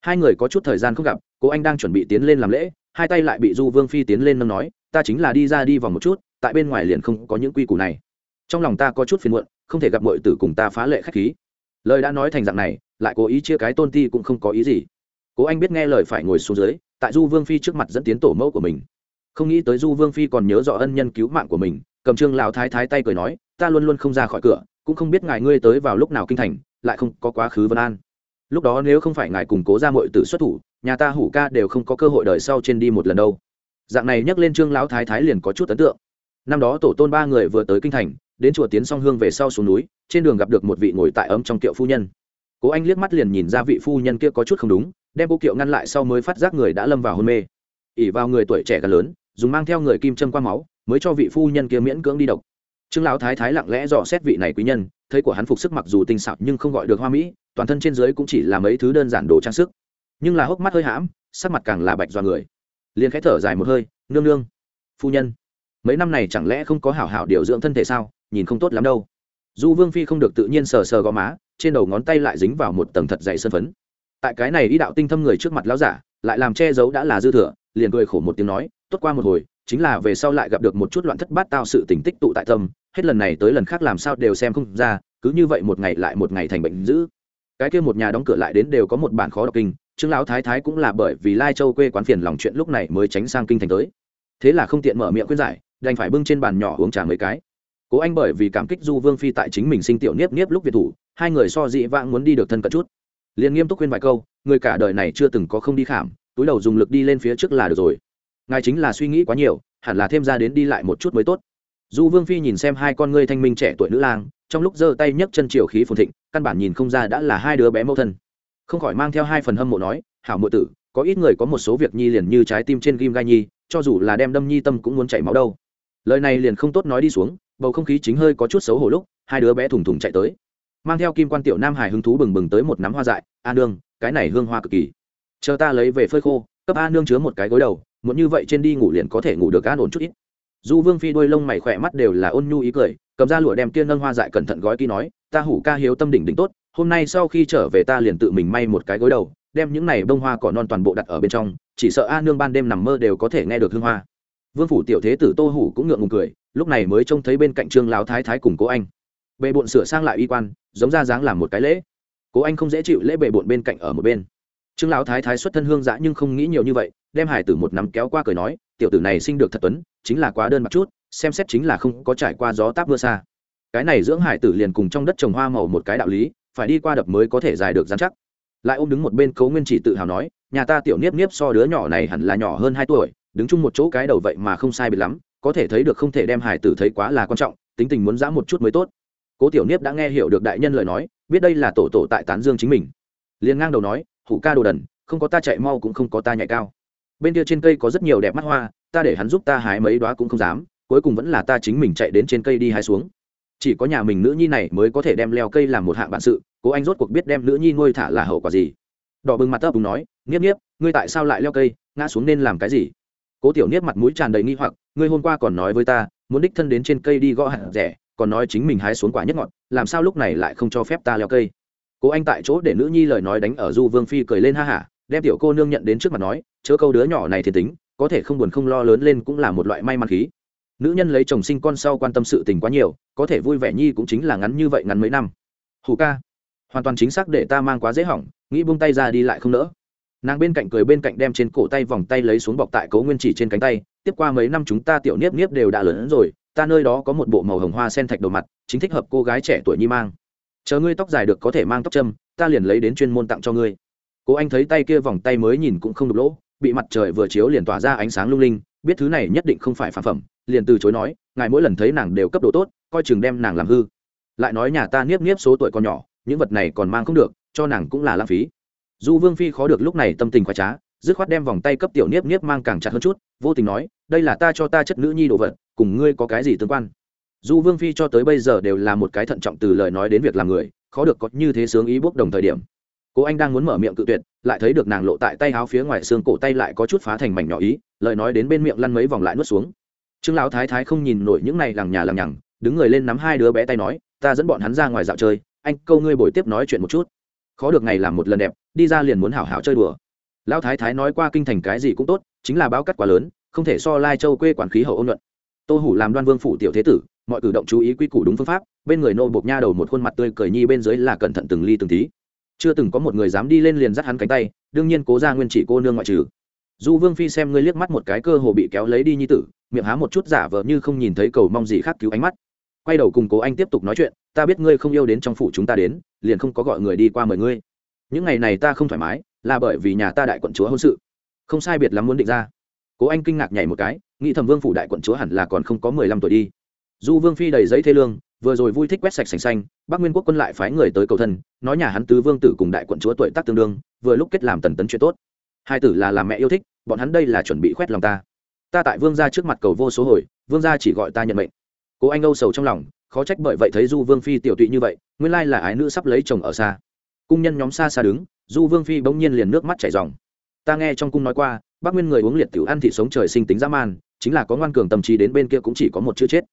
Hai người có chút thời gian không gặp, cố anh đang chuẩn bị tiến lên làm lễ, hai tay lại bị du vương phi tiến lên nâng nói, ta chính là đi ra đi vòng một chút, tại bên ngoài liền không có những quy củ này. Trong lòng ta có chút phiền muộn không thể gặp mọi tử cùng ta phá lệ khách khí. Lời đã nói thành dạng này, lại cố ý chia cái tôn ti cũng không có ý gì. Cố anh biết nghe lời phải ngồi xuống dưới, tại du vương phi trước mặt dẫn tiến tổ mẫu của mình. Không nghĩ tới du vương phi còn nhớ rõ ân nhân cứu mạng của mình, cầm trương lào thái thái tay cười nói, ta luôn luôn không ra khỏi cửa, cũng không biết ngài ngươi tới vào lúc nào kinh thành, lại không có quá khứ vân an. Lúc đó nếu không phải ngài củng cố ra mọi tử xuất thủ, nhà ta hủ ca đều không có cơ hội đời sau trên đi một lần đâu. Dạng này nhắc lên trương lão thái thái liền có chút ấn tượng. Năm đó tổ tôn ba người vừa tới kinh thành đến chùa tiến song hương về sau xuống núi, trên đường gặp được một vị ngồi tại ấm trong kiệu phu nhân. Cố anh liếc mắt liền nhìn ra vị phu nhân kia có chút không đúng, đem cô kiệu ngăn lại sau mới phát giác người đã lâm vào hôn mê. Ỉ vào người tuổi trẻ gần lớn, dùng mang theo người kim châm qua máu, mới cho vị phu nhân kia miễn cưỡng đi độc. Trương lão thái thái lặng lẽ dò xét vị này quý nhân, thấy của hắn phục sức mặc dù tinh xảo nhưng không gọi được hoa mỹ, toàn thân trên dưới cũng chỉ là mấy thứ đơn giản đồ trang sức. Nhưng là hốc mắt hơi hãm, sắc mặt càng là bạch do người. Liền khẽ thở dài một hơi, nương nương, phu nhân, mấy năm này chẳng lẽ không có hảo hảo điều dưỡng thân thể sao? Nhìn không tốt lắm đâu. Du vương phi không được tự nhiên sờ sờ gò má, trên đầu ngón tay lại dính vào một tầng thật dày sân phấn. Tại cái này ý đạo tinh thâm người trước mặt lão giả, lại làm che giấu đã là dư thừa, liền cười khổ một tiếng nói, tốt qua một hồi, chính là về sau lại gặp được một chút loạn thất bát tao sự tỉnh tích tụ tại tâm, hết lần này tới lần khác làm sao đều xem không ra, cứ như vậy một ngày lại một ngày thành bệnh dữ. Cái kia một nhà đóng cửa lại đến đều có một bản khó đọc kinh, trương lão thái thái cũng là bởi vì lai châu quê quán phiền lòng chuyện lúc này mới tránh sang kinh thành tới. Thế là không tiện mở miệng khuyên giải, đành phải bưng trên bàn nhỏ uống trà mấy cái cố anh bởi vì cảm kích du vương phi tại chính mình sinh tiểu niếp niếp lúc việt thủ, hai người so dị vãng muốn đi được thân cận chút. Liền nghiêm túc khuyên vài câu, người cả đời này chưa từng có không đi khảm, túi đầu dùng lực đi lên phía trước là được rồi. Ngài chính là suy nghĩ quá nhiều, hẳn là thêm ra đến đi lại một chút mới tốt. Du vương phi nhìn xem hai con ngươi thanh minh trẻ tuổi nữ lang, trong lúc giơ tay nhấc chân chiều khí phồn thịnh, căn bản nhìn không ra đã là hai đứa bé mẫu thân. Không khỏi mang theo hai phần hâm mộ nói, hảo mộ tử, có ít người có một số việc nhi liền như trái tim trên ghim gai nhi, cho dù là đem đâm nhi tâm cũng muốn chảy máu đâu. Lời này liền không tốt nói đi xuống bầu không khí chính hơi có chút xấu hổ lúc, hai đứa bé thùng thùng chạy tới. Mang theo kim quan tiểu nam hải hứng thú bừng bừng tới một nắm hoa dại, a nương, cái này hương hoa cực kỳ. Chờ ta lấy về phơi khô, cấp a nương chứa một cái gối đầu, muốn như vậy trên đi ngủ liền có thể ngủ được an ổn chút ít. Du vương phi đôi lông mày khỏe mắt đều là ôn nhu ý cười, cầm ra lụa đem kia nâng hoa dại cẩn thận gói kỹ nói, ta hủ ca hiếu tâm đỉnh đỉnh tốt, hôm nay sau khi trở về ta liền tự mình may một cái gối đầu, đem những này bông hoa cỏ non toàn bộ đặt ở bên trong, chỉ sợ a nương ban đêm nằm mơ đều có thể nghe được hương hoa. Vương phủ tiểu thế tử tô hủ cũng ngượng ngùng cười lúc này mới trông thấy bên cạnh trương lão thái thái cùng cố anh. Bệ bộn sửa sang lại y quan, giống ra dáng làm một cái lễ. Cố anh không dễ chịu lễ bệ bộn bên cạnh ở một bên. Trương lão thái thái xuất thân hương dã nhưng không nghĩ nhiều như vậy, đem hải tử một nắm kéo qua cười nói, tiểu tử này sinh được thật tuấn, chính là quá đơn mặc chút, xem xét chính là không có trải qua gió táp mưa xa. Cái này dưỡng hải tử liền cùng trong đất trồng hoa màu một cái đạo lý, phải đi qua đập mới có thể dài được dán chắc. Lại ôm đứng một bên cấu nguyên chỉ tự hào nói, nhà ta tiểu niếp niếp so đứa nhỏ này hẳn là nhỏ hơn hai tuổi, đứng chung một chỗ cái đầu vậy mà không sai biệt lắm có thể thấy được không thể đem hải tử thấy quá là quan trọng, tính tình muốn giã một chút mới tốt. Cố tiểu niếp đã nghe hiểu được đại nhân lời nói, biết đây là tổ tổ tại tán dương chính mình. Liền ngang đầu nói, hủ ca đồ đần, không có ta chạy mau cũng không có ta nhảy cao. Bên kia trên cây có rất nhiều đẹp mắt hoa, ta để hắn giúp ta hái mấy đoá cũng không dám, cuối cùng vẫn là ta chính mình chạy đến trên cây đi hái xuống. Chỉ có nhà mình nữ nhi này mới có thể đem leo cây làm một hạng bản sự, cố anh rốt cuộc biết đem nữ nhi nuôi thả là hậu quả gì. Đỏ bừng mặt tấp đúng nói nghiếp nghiếp ngươi tại sao lại leo cây, ngã xuống nên làm cái gì? Cố tiểu niếp mặt mũi tràn đầy nghi hoặc, ngươi hôm qua còn nói với ta, muốn đích thân đến trên cây đi gõ hạt rẻ, còn nói chính mình hái xuống quả nhất ngọt, làm sao lúc này lại không cho phép ta leo cây? Cố anh tại chỗ để nữ nhi lời nói đánh ở du vương phi cười lên ha hả, đem tiểu cô nương nhận đến trước mặt nói, chớ câu đứa nhỏ này thì tính, có thể không buồn không lo lớn lên cũng là một loại may mắn khí. Nữ nhân lấy chồng sinh con sau quan tâm sự tình quá nhiều, có thể vui vẻ nhi cũng chính là ngắn như vậy ngắn mấy năm. Hù ca, hoàn toàn chính xác để ta mang quá dễ hỏng, nghĩ buông tay ra đi lại không nỡ nàng bên cạnh cười bên cạnh đem trên cổ tay vòng tay lấy xuống bọc tại cấu nguyên chỉ trên cánh tay, tiếp qua mấy năm chúng ta tiểu niếp niếp đều đã lớn hơn rồi, ta nơi đó có một bộ màu hồng hoa sen thạch đầu mặt, chính thích hợp cô gái trẻ tuổi nhi mang. Chờ ngươi tóc dài được có thể mang tóc châm, ta liền lấy đến chuyên môn tặng cho ngươi. Cố anh thấy tay kia vòng tay mới nhìn cũng không đục lỗ, bị mặt trời vừa chiếu liền tỏa ra ánh sáng lung linh, biết thứ này nhất định không phải phản phẩm, liền từ chối nói, ngài mỗi lần thấy nàng đều cấp độ tốt, coi chừng đem nàng làm hư. Lại nói nhà ta niếp niếp số tuổi còn nhỏ, những vật này còn mang không được, cho nàng cũng là lãng phí du vương phi khó được lúc này tâm tình khoái trá, dứt khoát đem vòng tay cấp tiểu niếp niếp mang càng chặt hơn chút, vô tình nói, đây là ta cho ta chất nữ nhi đồ vật, cùng ngươi có cái gì tương quan? Du vương phi cho tới bây giờ đều là một cái thận trọng từ lời nói đến việc làm người, khó được có như thế sướng ý bốc đồng thời điểm. Cố anh đang muốn mở miệng cự tuyệt, lại thấy được nàng lộ tại tay áo phía ngoài xương cổ tay lại có chút phá thành mảnh nhỏ ý, lời nói đến bên miệng lăn mấy vòng lại nuốt xuống. Trương lão thái thái không nhìn nổi những này lằng nhà lằng nhằng, đứng người lên nắm hai đứa bé tay nói, ta dẫn bọn hắn ra ngoài dạo chơi, anh câu ngươi buổi tiếp nói chuyện một chút. Khó được ngày làm một lần đẹp đi ra liền muốn hảo hảo chơi đùa. Lão thái thái nói qua kinh thành cái gì cũng tốt, chính là báo cắt quá lớn, không thể so lai châu quê quản khí hậu ôn nhuận tô hủ làm đoan vương phủ tiểu thế tử, mọi cử động chú ý quy củ đúng phương pháp, bên người nô bộc nha đầu một khuôn mặt tươi cười nhi bên dưới là cẩn thận từng ly từng tí. Chưa từng có một người dám đi lên liền dắt hắn cánh tay, đương nhiên cố ra nguyên chỉ cô nương ngoại trừ. Du vương phi xem ngươi liếc mắt một cái cơ hồ bị kéo lấy đi nhi tử, miệng há một chút giả vờ như không nhìn thấy cầu mong gì khác cứu ánh mắt. Quay đầu cùng cố anh tiếp tục nói chuyện, ta biết ngươi không yêu đến trong phủ chúng ta đến, liền không có gọi người đi qua mời ngươi những ngày này ta không thoải mái, là bởi vì nhà ta đại quận chúa hôn sự. Không sai biệt lắm muốn định ra. Cố anh kinh ngạc nhảy một cái, nghĩ thầm vương phủ đại quận chúa hẳn là còn không có mười lăm tuổi đi. Du vương phi đầy giấy thê lương, vừa rồi vui thích quét sạch sành xanh, bắc nguyên quốc quân lại phái người tới cầu thân, nói nhà hắn tứ vương tử cùng đại quận chúa tuổi tác tương đương, vừa lúc kết làm tần tấn chuyện tốt. Hai tử là làm mẹ yêu thích, bọn hắn đây là chuẩn bị khoét lòng ta. Ta tại vương gia trước mặt cầu vô số hồi, vương gia chỉ gọi ta nhận mệnh. Cố anh âu sầu trong lòng, khó trách bởi vậy thấy du vương phi tiểu tụy như vậy, nguyên lai là ái nữ sắp lấy chồng ở xa cung nhân nhóm xa xa đứng, du vương phi bỗng nhiên liền nước mắt chảy dòng ta nghe trong cung nói qua bác nguyên người uống liệt tiểu ăn thị sống trời sinh tính dã man, chính là có ngoan cường tâm trí đến bên kia cũng chỉ có một chữ chết.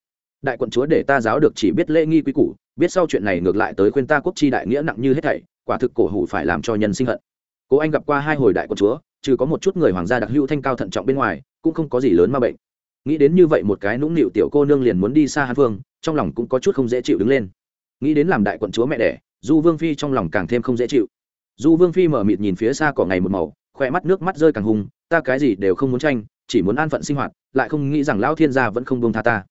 Đại quận chúa để ta giáo được chỉ biết lễ nghi quý củ, biết sau chuyện này ngược lại tới khuyên ta quốc chi đại nghĩa nặng như hết thảy, quả thực cổ hủ phải làm cho nhân sinh hận. Cố anh gặp qua hai hồi đại quận chúa, trừ có một chút người hoàng gia đặc hữu thanh cao thận trọng bên ngoài, cũng không có gì lớn ma bệnh. Nghĩ đến như vậy một cái nũng nịu tiểu cô nương liền muốn đi xa hàn phương trong lòng cũng có chút không dễ chịu đứng lên. Nghĩ đến làm đại quận chúa mẹ đẻ du vương phi trong lòng càng thêm không dễ chịu. Du vương phi mở mịt nhìn phía xa cỏ ngày một màu khoe mắt nước mắt rơi càng hùng ta cái gì đều không muốn tranh, chỉ muốn an phận sinh hoạt, lại không nghĩ rằng lão thiên gia vẫn không bông tha ta.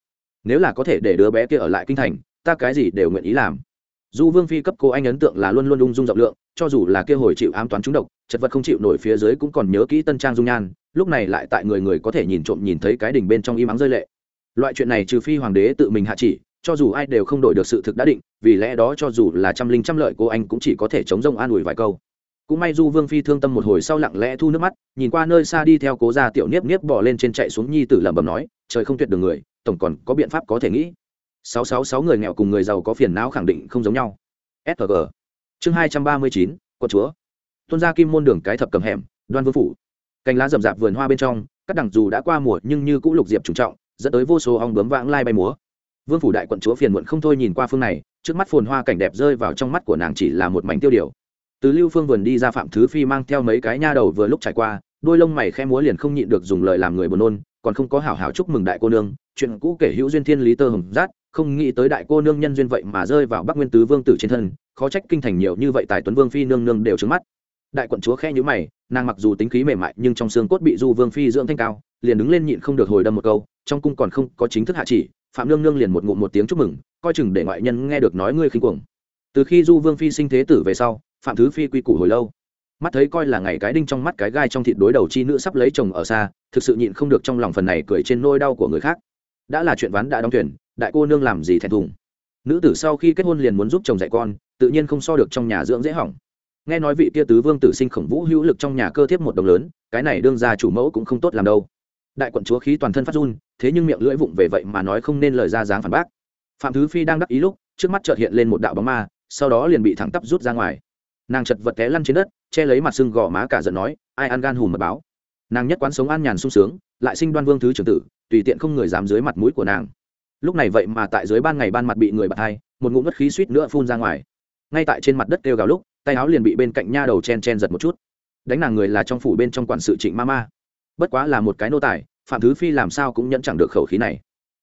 Nếu là có thể để đứa bé kia ở lại kinh thành, ta cái gì đều nguyện ý làm. Du vương phi cấp cô anh ấn tượng là luôn luôn ung dung rộng lượng, cho dù là kia hồi chịu ám toán trúng độc, chật vật không chịu nổi phía dưới cũng còn nhớ kỹ tân trang dung nhan, lúc này lại tại người người có thể nhìn trộm nhìn thấy cái đỉnh bên trong im ắng rơi lệ. Loại chuyện này trừ phi hoàng đế tự mình hạ chỉ cho dù ai đều không đổi được sự thực đã định, vì lẽ đó cho dù là trăm linh trăm lợi cô anh cũng chỉ có thể chống rông an ủi vài câu. Cũng may du vương phi thương tâm một hồi sau lặng lẽ thu nước mắt, nhìn qua nơi xa đi theo cố gia tiểu niếp niếp bỏ lên trên chạy xuống nhi tử lẩm bẩm nói, trời không tuyệt đường người, tổng còn có biện pháp có thể nghĩ. Sáu sáu sáu người nghèo cùng người giàu có phiền não khẳng định không giống nhau. Sg chương hai trăm ba mươi chín, con chúa. Tuân gia kim môn đường cái thập cầm hẻm, đoan vương phủ. Cành lá rậm rạp vườn hoa bên trong, các đằng dù đã qua mùa nhưng như cũ lục diệp trùng trọng, dẫn tới vô số ong bướm vãng lai bay múa vương phủ đại quận chúa phiền muộn không thôi nhìn qua phương này, trước mắt phồn hoa cảnh đẹp rơi vào trong mắt của nàng chỉ là một mảnh tiêu điều. Từ lưu phương vườn đi ra phạm thứ phi mang theo mấy cái nha đầu vừa lúc trải qua, đôi lông mày khe múa liền không nhịn được dùng lời làm người buồn nôn, còn không có hảo hảo chúc mừng đại cô nương, chuyện cũ kể hữu duyên thiên lý tơ hồng rát, không nghĩ tới đại cô nương nhân duyên vậy mà rơi vào bắc nguyên tứ vương tử trên thân, khó trách kinh thành nhiều như vậy tài tuấn vương phi nương nương đều trứng mắt. Đại quận chúa khe nhữ mày, nàng mặc dù tính khí mềm mại nhưng trong xương cốt bị du vương phi dưỡng thanh cao liền đứng lên nhịn không được hồi đâm một câu, trong cung còn không có chính thức hạ chỉ, phạm nương nương liền một ngụm một tiếng chúc mừng, coi chừng để ngoại nhân nghe được nói ngươi khinh cuồng. Từ khi du vương phi sinh thế tử về sau, phạm thứ phi quy củ hồi lâu. Mắt thấy coi là ngày cái đinh trong mắt cái gai trong thịt đối đầu chi nữ sắp lấy chồng ở xa, thực sự nhịn không được trong lòng phần này cười trên nôi đau của người khác. Đã là chuyện ván đã đóng thuyền, đại cô nương làm gì thẹn thùng. Nữ tử sau khi kết hôn liền muốn giúp chồng dạy con, tự nhiên không so được trong nhà dưỡng dễ hỏng. Nghe nói vị tia tứ vương tử sinh khổng vũ hữu lực trong nhà cơ thiếp một đồng lớn, cái này đương ra chủ mẫu cũng không tốt làm đâu đại quận chúa khí toàn thân phát run, thế nhưng miệng lưỡi vụng về vậy mà nói không nên lời ra dáng phản bác. Phạm thứ phi đang đắc ý lúc, trước mắt chợt hiện lên một đạo bóng ma, sau đó liền bị thẳng tắp rút ra ngoài. Nàng chật vật té lăn trên đất, che lấy mặt sưng gò má cả giận nói, ai ăn gan hùm mật báo? Nàng nhất quán sống an nhàn sung sướng, lại sinh đoan vương thứ trưởng tử, tùy tiện không người dám dưới mặt mũi của nàng. Lúc này vậy mà tại dưới ban ngày ban mặt bị người bạt thai một ngụm mất khí suýt nữa phun ra ngoài. Ngay tại trên mặt đất kêu gào lúc, tay áo liền bị bên cạnh nha đầu chen chen giật một chút. Đánh nàng người là trong phủ bên trong quản sự trịnh ma ma bất quá là một cái nô tài, phạm thứ phi làm sao cũng nhẫn chẳng được khẩu khí này.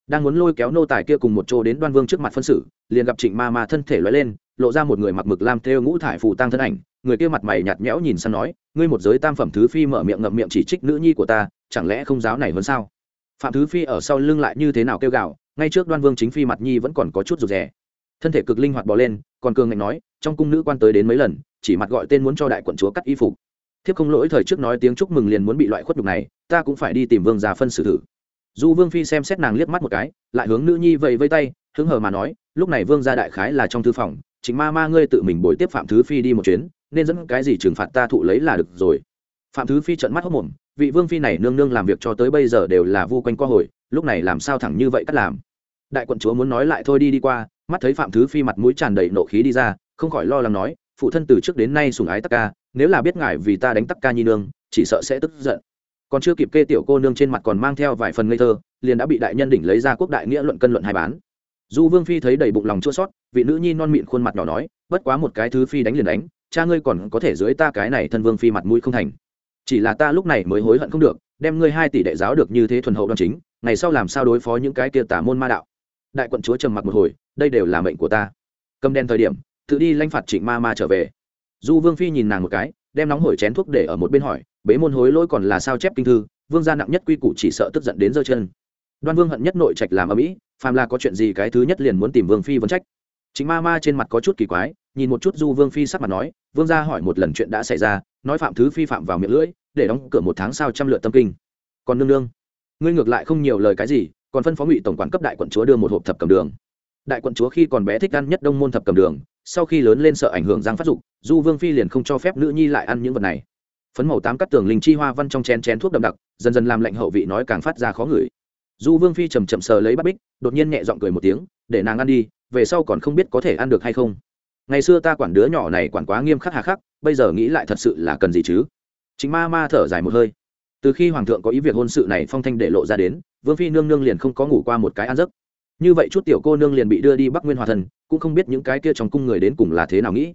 Đang muốn lôi kéo nô tài kia cùng một chỗ đến đoan vương trước mặt phân xử, liền gặp trịnh ma ma thân thể loay lên, lộ ra một người mặc mực lam theo ngũ thải phù tăng thân ảnh, người kia mặt mày nhạt nhẽo nhìn sang nói, ngươi một giới tam phẩm thứ phi mở miệng ngậm miệng chỉ trích nữ nhi của ta, chẳng lẽ không giáo này hơn sao? Phạm thứ phi ở sau lưng lại như thế nào kêu gào, ngay trước đoan vương chính phi mặt nhi vẫn còn có chút rụt rè. Thân thể cực linh hoạt bò lên, còn cường ngạnh nói, trong cung nữ quan tới đến mấy lần, chỉ mặt gọi tên muốn cho đại quận chúa cắt y phục thiếp không lỗi thời trước nói tiếng chúc mừng liền muốn bị loại khuất nhục này, ta cũng phải đi tìm vương già phân xử thử. Du vương phi xem xét nàng liếc mắt một cái, lại hướng nữ nhi vẫy vây tay, hứng hờ mà nói, lúc này vương gia đại khái là trong thư phòng, chính ma ma ngươi tự mình bồi tiếp phạm thứ phi đi một chuyến, nên dẫn cái gì trừng phạt ta thụ lấy là được rồi. Phạm thứ phi trợn mắt hốc mồm, vị vương phi này nương nương làm việc cho tới bây giờ đều là vu quanh qua hồi, lúc này làm sao thẳng như vậy cắt làm? Đại quận chúa muốn nói lại thôi đi đi qua, mắt thấy phạm thứ phi mặt mũi tràn đầy nộ khí đi ra, không khỏi lo lắng nói, phụ thân từ trước đến nay sùng ái tắc ca nếu là biết ngài vì ta đánh tắc ca nhi nương, chỉ sợ sẽ tức giận. Còn chưa kịp kê tiểu cô nương trên mặt còn mang theo vài phần ngây thơ, liền đã bị đại nhân đỉnh lấy ra quốc đại nghĩa luận cân luận hai bán. Du vương phi thấy đầy bụng lòng chua sót, vị nữ nhi non mịn khuôn mặt nhỏ nói, bất quá một cái thứ phi đánh liền đánh, cha ngươi còn có thể dưới ta cái này thân vương phi mặt mũi không thành. Chỉ là ta lúc này mới hối hận không được, đem ngươi hai tỷ đệ giáo được như thế thuần hậu đoan chính, ngày sau làm sao đối phó những cái kia tả môn ma đạo? Đại quận chúa trầm mặc một hồi, đây đều là mệnh của ta. Cầm đen thời điểm, tự đi lanh phạt trịnh ma ma trở về du vương phi nhìn nàng một cái, đem nóng hổi chén thuốc để ở một bên hỏi, bế môn hối lỗi còn là sao chép kinh thư? Vương gia nặng nhất quy củ chỉ sợ tức giận đến giơ chân. Đoan vương hận nhất nội trạch làm ở mỹ, phàm là có chuyện gì cái thứ nhất liền muốn tìm vương phi vấn trách. Chính ma ma trên mặt có chút kỳ quái, nhìn một chút du vương phi sắc mặt nói, vương gia hỏi một lần chuyện đã xảy ra, nói phạm thứ phi phạm vào miệng lưỡi, để đóng cửa một tháng sau trăm lượt tâm kinh. Còn nương nương, ngươi ngược lại không nhiều lời cái gì, còn phân phó ngụy tổng quản cấp đại quận chúa đưa một hộp thập cầm đường. Đại quận chúa khi còn bé thích ăn nhất đông môn thập cầm đường sau khi lớn lên sợ ảnh hưởng giang phát dục, du vương phi liền không cho phép nữ nhi lại ăn những vật này. Phấn màu tám cắt tường linh chi hoa văn trong chén chén thuốc đậm đặc, dần dần làm lạnh hậu vị nói càng phát ra khó ngửi. Du vương phi chầm chậm sờ lấy bát bích, đột nhiên nhẹ giọng cười một tiếng, để nàng ăn đi, về sau còn không biết có thể ăn được hay không. Ngày xưa ta quản đứa nhỏ này quản quá nghiêm khắc hà khắc, bây giờ nghĩ lại thật sự là cần gì chứ? Chính ma ma thở dài một hơi. Từ khi hoàng thượng có ý việc hôn sự này phong thanh để lộ ra đến, vương phi nương nương liền không có ngủ qua một cái ăn giấc như vậy chút tiểu cô nương liền bị đưa đi bắc nguyên hòa thần, cũng không biết những cái kia trong cung người đến cùng là thế nào nghĩ.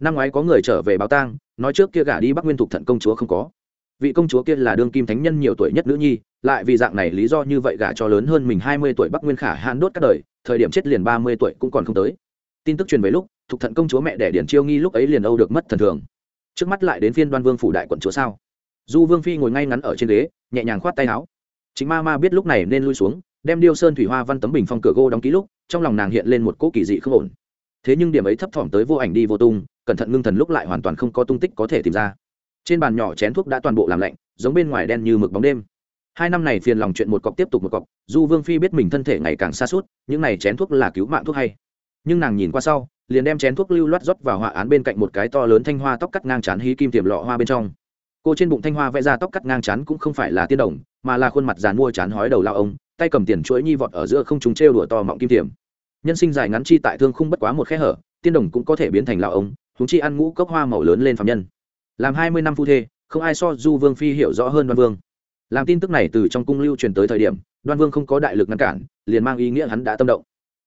Năm ngoái có người trở về báo tang, nói trước kia gả đi bắc nguyên thục thận công chúa không có. Vị công chúa kia là đương kim thánh nhân nhiều tuổi nhất nữ nhi, lại vì dạng này lý do như vậy gả cho lớn hơn mình hai mươi tuổi bắc nguyên khả hãn đốt các đời, thời điểm chết liền ba mươi tuổi cũng còn không tới. Tin tức truyền về lúc thục thận công chúa mẹ đẻ điển chiêu nghi lúc ấy liền âu được mất thần thường. Trước mắt lại đến phiên đoan vương phủ đại quận chúa sao? Du vương phi ngồi ngay ngắn ở trên ghế, nhẹ nhàng khoát tay áo. Chính ma ma biết lúc này nên lui xuống đem điêu sơn thủy hoa văn tấm bình phong cửa gô đóng ký lúc, trong lòng nàng hiện lên một cỗ kỳ dị không ổn. Thế nhưng điểm ấy thấp thỏm tới vô ảnh đi vô tung, cẩn thận ngưng thần lúc lại hoàn toàn không có tung tích có thể tìm ra. Trên bàn nhỏ chén thuốc đã toàn bộ làm lạnh, giống bên ngoài đen như mực bóng đêm. Hai năm này phiền lòng chuyện một cọc tiếp tục một cọc, du vương phi biết mình thân thể ngày càng xa suốt những này chén thuốc là cứu mạng thuốc hay. Nhưng nàng nhìn qua sau, liền đem chén thuốc lưu loát rót vào họa án bên cạnh một cái to lớn thanh hoa tóc cắt ngang chán hí kim tiềm lọ hoa bên trong. Cô trên bụng thanh hoa vẽ ra tóc cắt ngang chán cũng không phải là tiên đồng, mà là khuôn mặt dàn mua chán hói đầu lao ông tay cầm tiền chuỗi nhi vọt ở giữa không chúng trêu đùa to mọng kim tiềm nhân sinh dài ngắn chi tại thương không bất quá một khe hở, tiên đồng cũng có thể biến thành lão ông chúng chi ăn ngũ cốc hoa màu lớn lên phạm nhân. Làm hai mươi năm phu thê, không ai so du vương phi hiểu rõ hơn đoan vương. Làm tin tức này từ trong cung lưu truyền tới thời điểm, đoan vương không có đại lực ngăn cản, liền mang ý nghĩa hắn đã tâm động.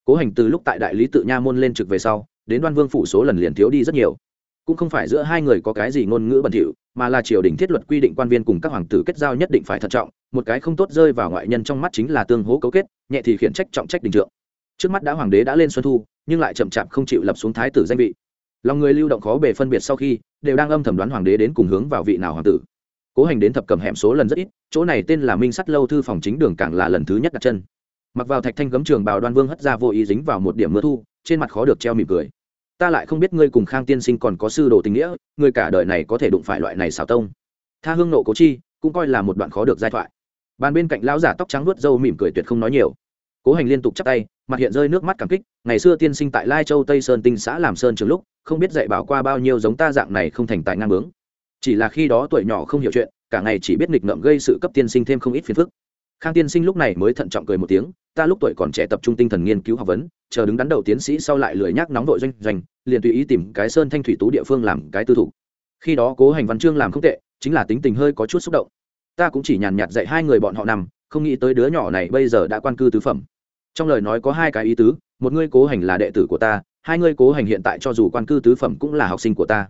Cố hành từ lúc tại đại lý tự nha môn lên trực về sau, đến đoan vương phủ số lần liền thiếu đi rất nhiều. Cũng không phải giữa hai người có cái gì ngôn ngữ bẩn thỉu mà là triều đình thiết luật quy định quan viên cùng các hoàng tử kết giao nhất định phải thận trọng, một cái không tốt rơi vào ngoại nhân trong mắt chính là tương hố cấu kết, nhẹ thì khiển trách, trọng trách đình trượng. Trước mắt đã hoàng đế đã lên xuân thu, nhưng lại chậm chạp không chịu lập xuống thái tử danh vị. Lòng người lưu động khó bề phân biệt sau khi, đều đang âm thầm đoán hoàng đế đến cùng hướng vào vị nào hoàng tử. Cố hành đến thập cầm hẻm số lần rất ít, chỗ này tên là minh sắt lâu thư phòng chính đường càng là lần thứ nhất đặt chân. Mặc vào thạch thanh gấm trường bào đoan vương hất ra vô ý dính vào một điểm mưa thu, trên mặt khó được treo mỉm cười ta lại không biết ngươi cùng khang tiên sinh còn có sư đồ tình nghĩa, ngươi cả đời này có thể đụng phải loại này xào tông. Tha hương nộ cố chi, cũng coi là một đoạn khó được giai thoại. Bàn bên cạnh lão giả tóc trắng nuốt râu mỉm cười tuyệt không nói nhiều. Cố hành liên tục chắp tay, mặt hiện rơi nước mắt cảm kích, ngày xưa tiên sinh tại lai châu tây sơn tinh xã làm sơn trường lúc, không biết dạy bảo qua bao nhiêu giống ta dạng này không thành tài ngang bướng. Chỉ là khi đó tuổi nhỏ không hiểu chuyện, cả ngày chỉ biết nghịch ngợm gây sự cấp tiên sinh thêm không ít phiền phức. Khang tiên sinh lúc này mới thận trọng cười một tiếng ta lúc tuổi còn trẻ tập trung tinh thần nghiên cứu học vấn, chờ đứng đắn đầu tiến sĩ sau lại lười nhác nóng vội doanh doanh, liền tùy ý tìm cái sơn thanh thủy tú địa phương làm cái tư thủ khi đó cố hành văn chương làm không tệ, chính là tính tình hơi có chút xúc động. Ta cũng chỉ nhàn nhạt dạy hai người bọn họ nằm, không nghĩ tới đứa nhỏ này bây giờ đã quan cư tứ phẩm. Trong lời nói có hai cái ý tứ, một ngươi cố hành là đệ tử của ta, hai ngươi cố hành hiện tại cho dù quan cư tứ phẩm cũng là học sinh của ta.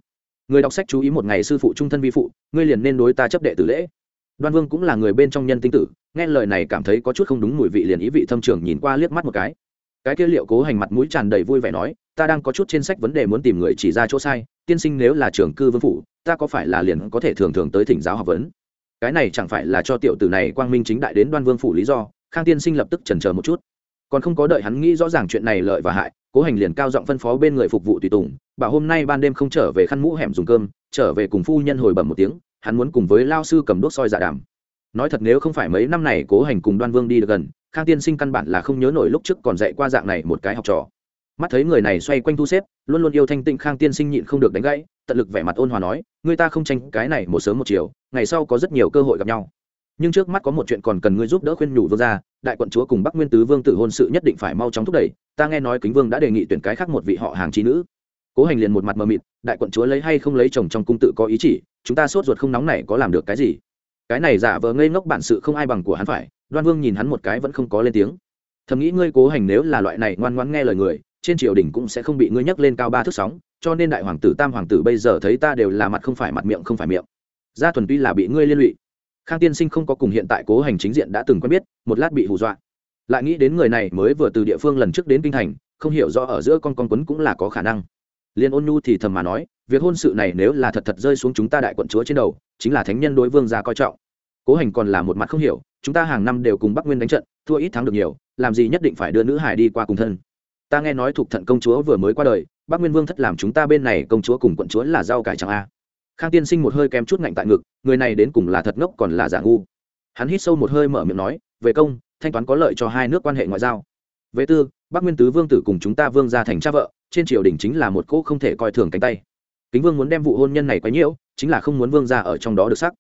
Người đọc sách chú ý một ngày sư phụ trung thân vi phụ, ngươi liền nên đối ta chấp đệ tử lễ đoan vương cũng là người bên trong nhân tinh tử, nghe lời này cảm thấy có chút không đúng mùi vị liền ý vị thâm trường nhìn qua liếc mắt một cái. Cái kia liệu cố hành mặt mũi tràn đầy vui vẻ nói, ta đang có chút trên sách vấn đề muốn tìm người chỉ ra chỗ sai, tiên sinh nếu là trường cư vương phủ, ta có phải là liền có thể thường thường tới thỉnh giáo học vấn? Cái này chẳng phải là cho tiểu tử này quang minh chính đại đến đoan vương phủ lý do, khang tiên sinh lập tức chần chờ một chút. Còn không có đợi hắn nghĩ rõ ràng chuyện này lợi và hại, cố hành liền cao giọng phân phó bên người phục vụ tùy tùng, bảo hôm nay ban đêm không trở về khăn mũ hẻm dùng cơm, trở về cùng phu nhân hồi bẩm một tiếng hắn muốn cùng với lao sư cầm đốt soi dạ đàm. Nói thật nếu không phải mấy năm này cố hành cùng đoan vương đi được gần, khang tiên sinh căn bản là không nhớ nổi lúc trước còn dạy qua dạng này một cái học trò. Mắt thấy người này xoay quanh thu xếp, luôn luôn yêu thanh tịnh khang tiên sinh nhịn không được đánh gãy, tận lực vẻ mặt ôn hòa nói người ta không tranh cái này một sớm một chiều, ngày sau có rất nhiều cơ hội gặp nhau. Nhưng trước mắt có một chuyện còn cần ngươi giúp đỡ khuyên nhủ vương gia, đại quận chúa cùng bắc nguyên tứ vương tử hôn sự nhất định phải mau chóng thúc đẩy, ta nghe nói kính vương đã đề nghị tuyển cái khác một vị họ hàng trí nữ. Cố hành liền một mặt mờ mịt, đại quận chúa lấy hay không lấy chồng trong cung tự có ý chỉ chúng ta sốt ruột không nóng này có làm được cái gì? Cái này giả vờ ngây ngốc bản sự không ai bằng của hắn phải, đoan vương nhìn hắn một cái vẫn không có lên tiếng. Thầm nghĩ ngươi cố hành nếu là loại này ngoan ngoãn nghe lời người, trên triều đình cũng sẽ không bị ngươi nhấc lên cao ba thước sóng, cho nên đại hoàng tử tam hoàng tử bây giờ thấy ta đều là mặt không phải mặt miệng không phải miệng. Gia thuần tuy là bị ngươi liên lụy. Khang tiên sinh không có cùng hiện tại cố hành chính diện đã từng quen biết, một lát bị hù dọa. Lại nghĩ đến người này mới vừa từ địa phương lần trước đến kinh thành, không hiểu rõ ở giữa con con quấn cũng là có khả năng. Liên ôn nhu thì thầm mà nói việc hôn sự này nếu là thật thật rơi xuống chúng ta đại quận chúa trên đầu, chính là thánh nhân đối vương gia coi trọng. Cố hành còn là một mặt không hiểu, chúng ta hàng năm đều cùng bắc nguyên đánh trận, thua ít thắng được nhiều, làm gì nhất định phải đưa nữ hải đi qua cùng thân. Ta nghe nói thuộc thận công chúa vừa mới qua đời, bắc nguyên vương thất làm chúng ta bên này, công chúa cùng quận chúa là rau cải chẳng a. Khang tiên sinh một hơi kém chút ngạnh tại ngực, người này đến cùng là thật ngốc còn là giả ngu. Hắn hít sâu một hơi mở miệng nói, về công, thanh toán có lợi cho hai nước quan hệ ngoại giao. Về tư, bắc nguyên tứ vương tử cùng chúng ta vương ra thành cha vợ, trên triều đình chính là một cỗ không thể coi thường cánh tay kính vương muốn đem vụ hôn nhân này quấy nhiễu, chính là không muốn vương ra ở trong đó được sắc.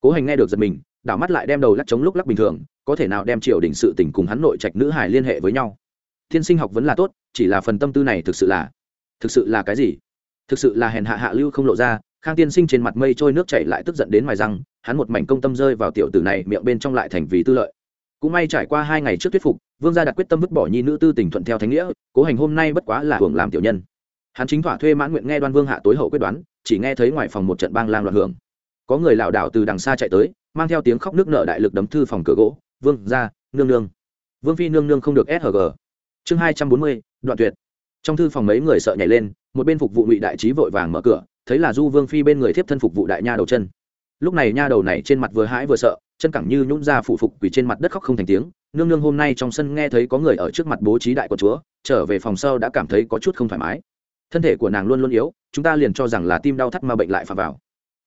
Cố hành nghe được giật mình, đảo mắt lại đem đầu lắc chống lúc lắc bình thường, có thể nào đem triều đình sự tình cùng hắn nội trạch nữ hải liên hệ với nhau? Thiên sinh học vẫn là tốt, chỉ là phần tâm tư này thực sự là, thực sự là cái gì? Thực sự là hèn hạ hạ lưu không lộ ra, khang tiên sinh trên mặt mây trôi nước chảy lại tức giận đến ngoài răng, hắn một mảnh công tâm rơi vào tiểu tử này miệng bên trong lại thành vì tư lợi. Cũng may trải qua hai ngày trước thuyết phục, vương gia đặt quyết tâm vứt bỏ nhi nữ tư tình thuận theo thánh nghĩa, cố hành hôm nay bất quá là hưởng làm tiểu nhân hắn chính thỏa thuê mãn nguyện nghe đoan vương hạ tối hậu quyết đoán, chỉ nghe thấy ngoài phòng một trận bang lang loạn hưởng. Có người lảo đảo từ đằng xa chạy tới, mang theo tiếng khóc nước nợ đại lực đấm thư phòng cửa gỗ, vương, ra, nương nương. Vương phi nương nương không được sg chương hai trăm bốn mươi, đoạn tuyệt. Trong thư phòng mấy người sợ nhảy lên, một bên phục vụ ngụy đại trí vội vàng mở cửa, thấy là du vương phi bên người thiếp thân phục vụ đại nha đầu chân. Lúc này nha đầu này trên mặt vừa hãi vừa sợ, chân cẳng như nhún ra phụ phục quỳ trên mặt đất khóc không thành tiếng. Nương nương hôm nay trong sân nghe thấy có người ở trước mặt bố trí đại của chúa, trở về phòng sau đã cảm thấy có chút không thoải mái thân thể của nàng luôn luôn yếu, chúng ta liền cho rằng là tim đau thắt mà bệnh lại phạm vào.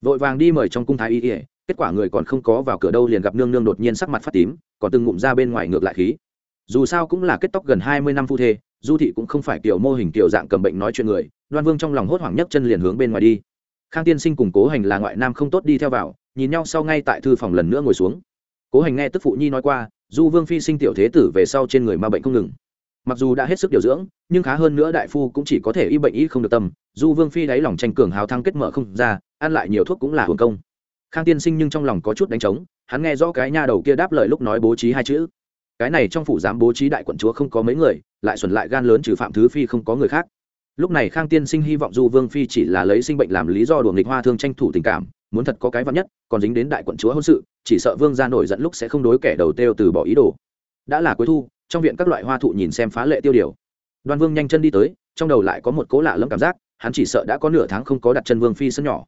Vội vàng đi mời trong cung thái y ỉa kết quả người còn không có vào cửa đâu liền gặp nương nương đột nhiên sắc mặt phát tím, còn từng ngụm ra bên ngoài ngược lại khí. Dù sao cũng là kết tóc gần hai mươi năm phu thê, du thị cũng không phải kiểu mô hình kiểu dạng cầm bệnh nói chuyện người, đoan vương trong lòng hốt hoảng nhất chân liền hướng bên ngoài đi. Khang tiên sinh cùng cố hành là ngoại nam không tốt đi theo vào, nhìn nhau sau ngay tại thư phòng lần nữa ngồi xuống. Cố hành nghe tức phụ nhi nói qua, du vương phi sinh tiểu thế tử về sau trên người ma bệnh không ngừng mặc dù đã hết sức điều dưỡng, nhưng khá hơn nữa đại phu cũng chỉ có thể y bệnh y không được tâm du vương phi đáy lòng tranh cường hào thăng kết mở không ra, ăn lại nhiều thuốc cũng là hưởng công. Khang tiên sinh nhưng trong lòng có chút đánh trống, hắn nghe rõ cái nha đầu kia đáp lời lúc nói bố trí hai chữ. Cái này trong phủ dám bố trí đại quận chúa không có mấy người, lại xuẩn lại gan lớn trừ phạm thứ phi không có người khác. Lúc này khang tiên sinh hy vọng du vương phi chỉ là lấy sinh bệnh làm lý do đùa nghịch hoa thương tranh thủ tình cảm, muốn thật có cái vắn nhất, còn dính đến đại quận chúa hôn sự, chỉ sợ vương ra nổi giận lúc sẽ không đối kẻ đầu têu từ bỏ ý đồ đã là cuối thu, trong viện các loại hoa thụ nhìn xem phá lệ tiêu điều. Đoan vương nhanh chân đi tới, trong đầu lại có một cố lạ lẫm cảm giác, hắn chỉ sợ đã có nửa tháng không có đặt chân vương phi sân nhỏ.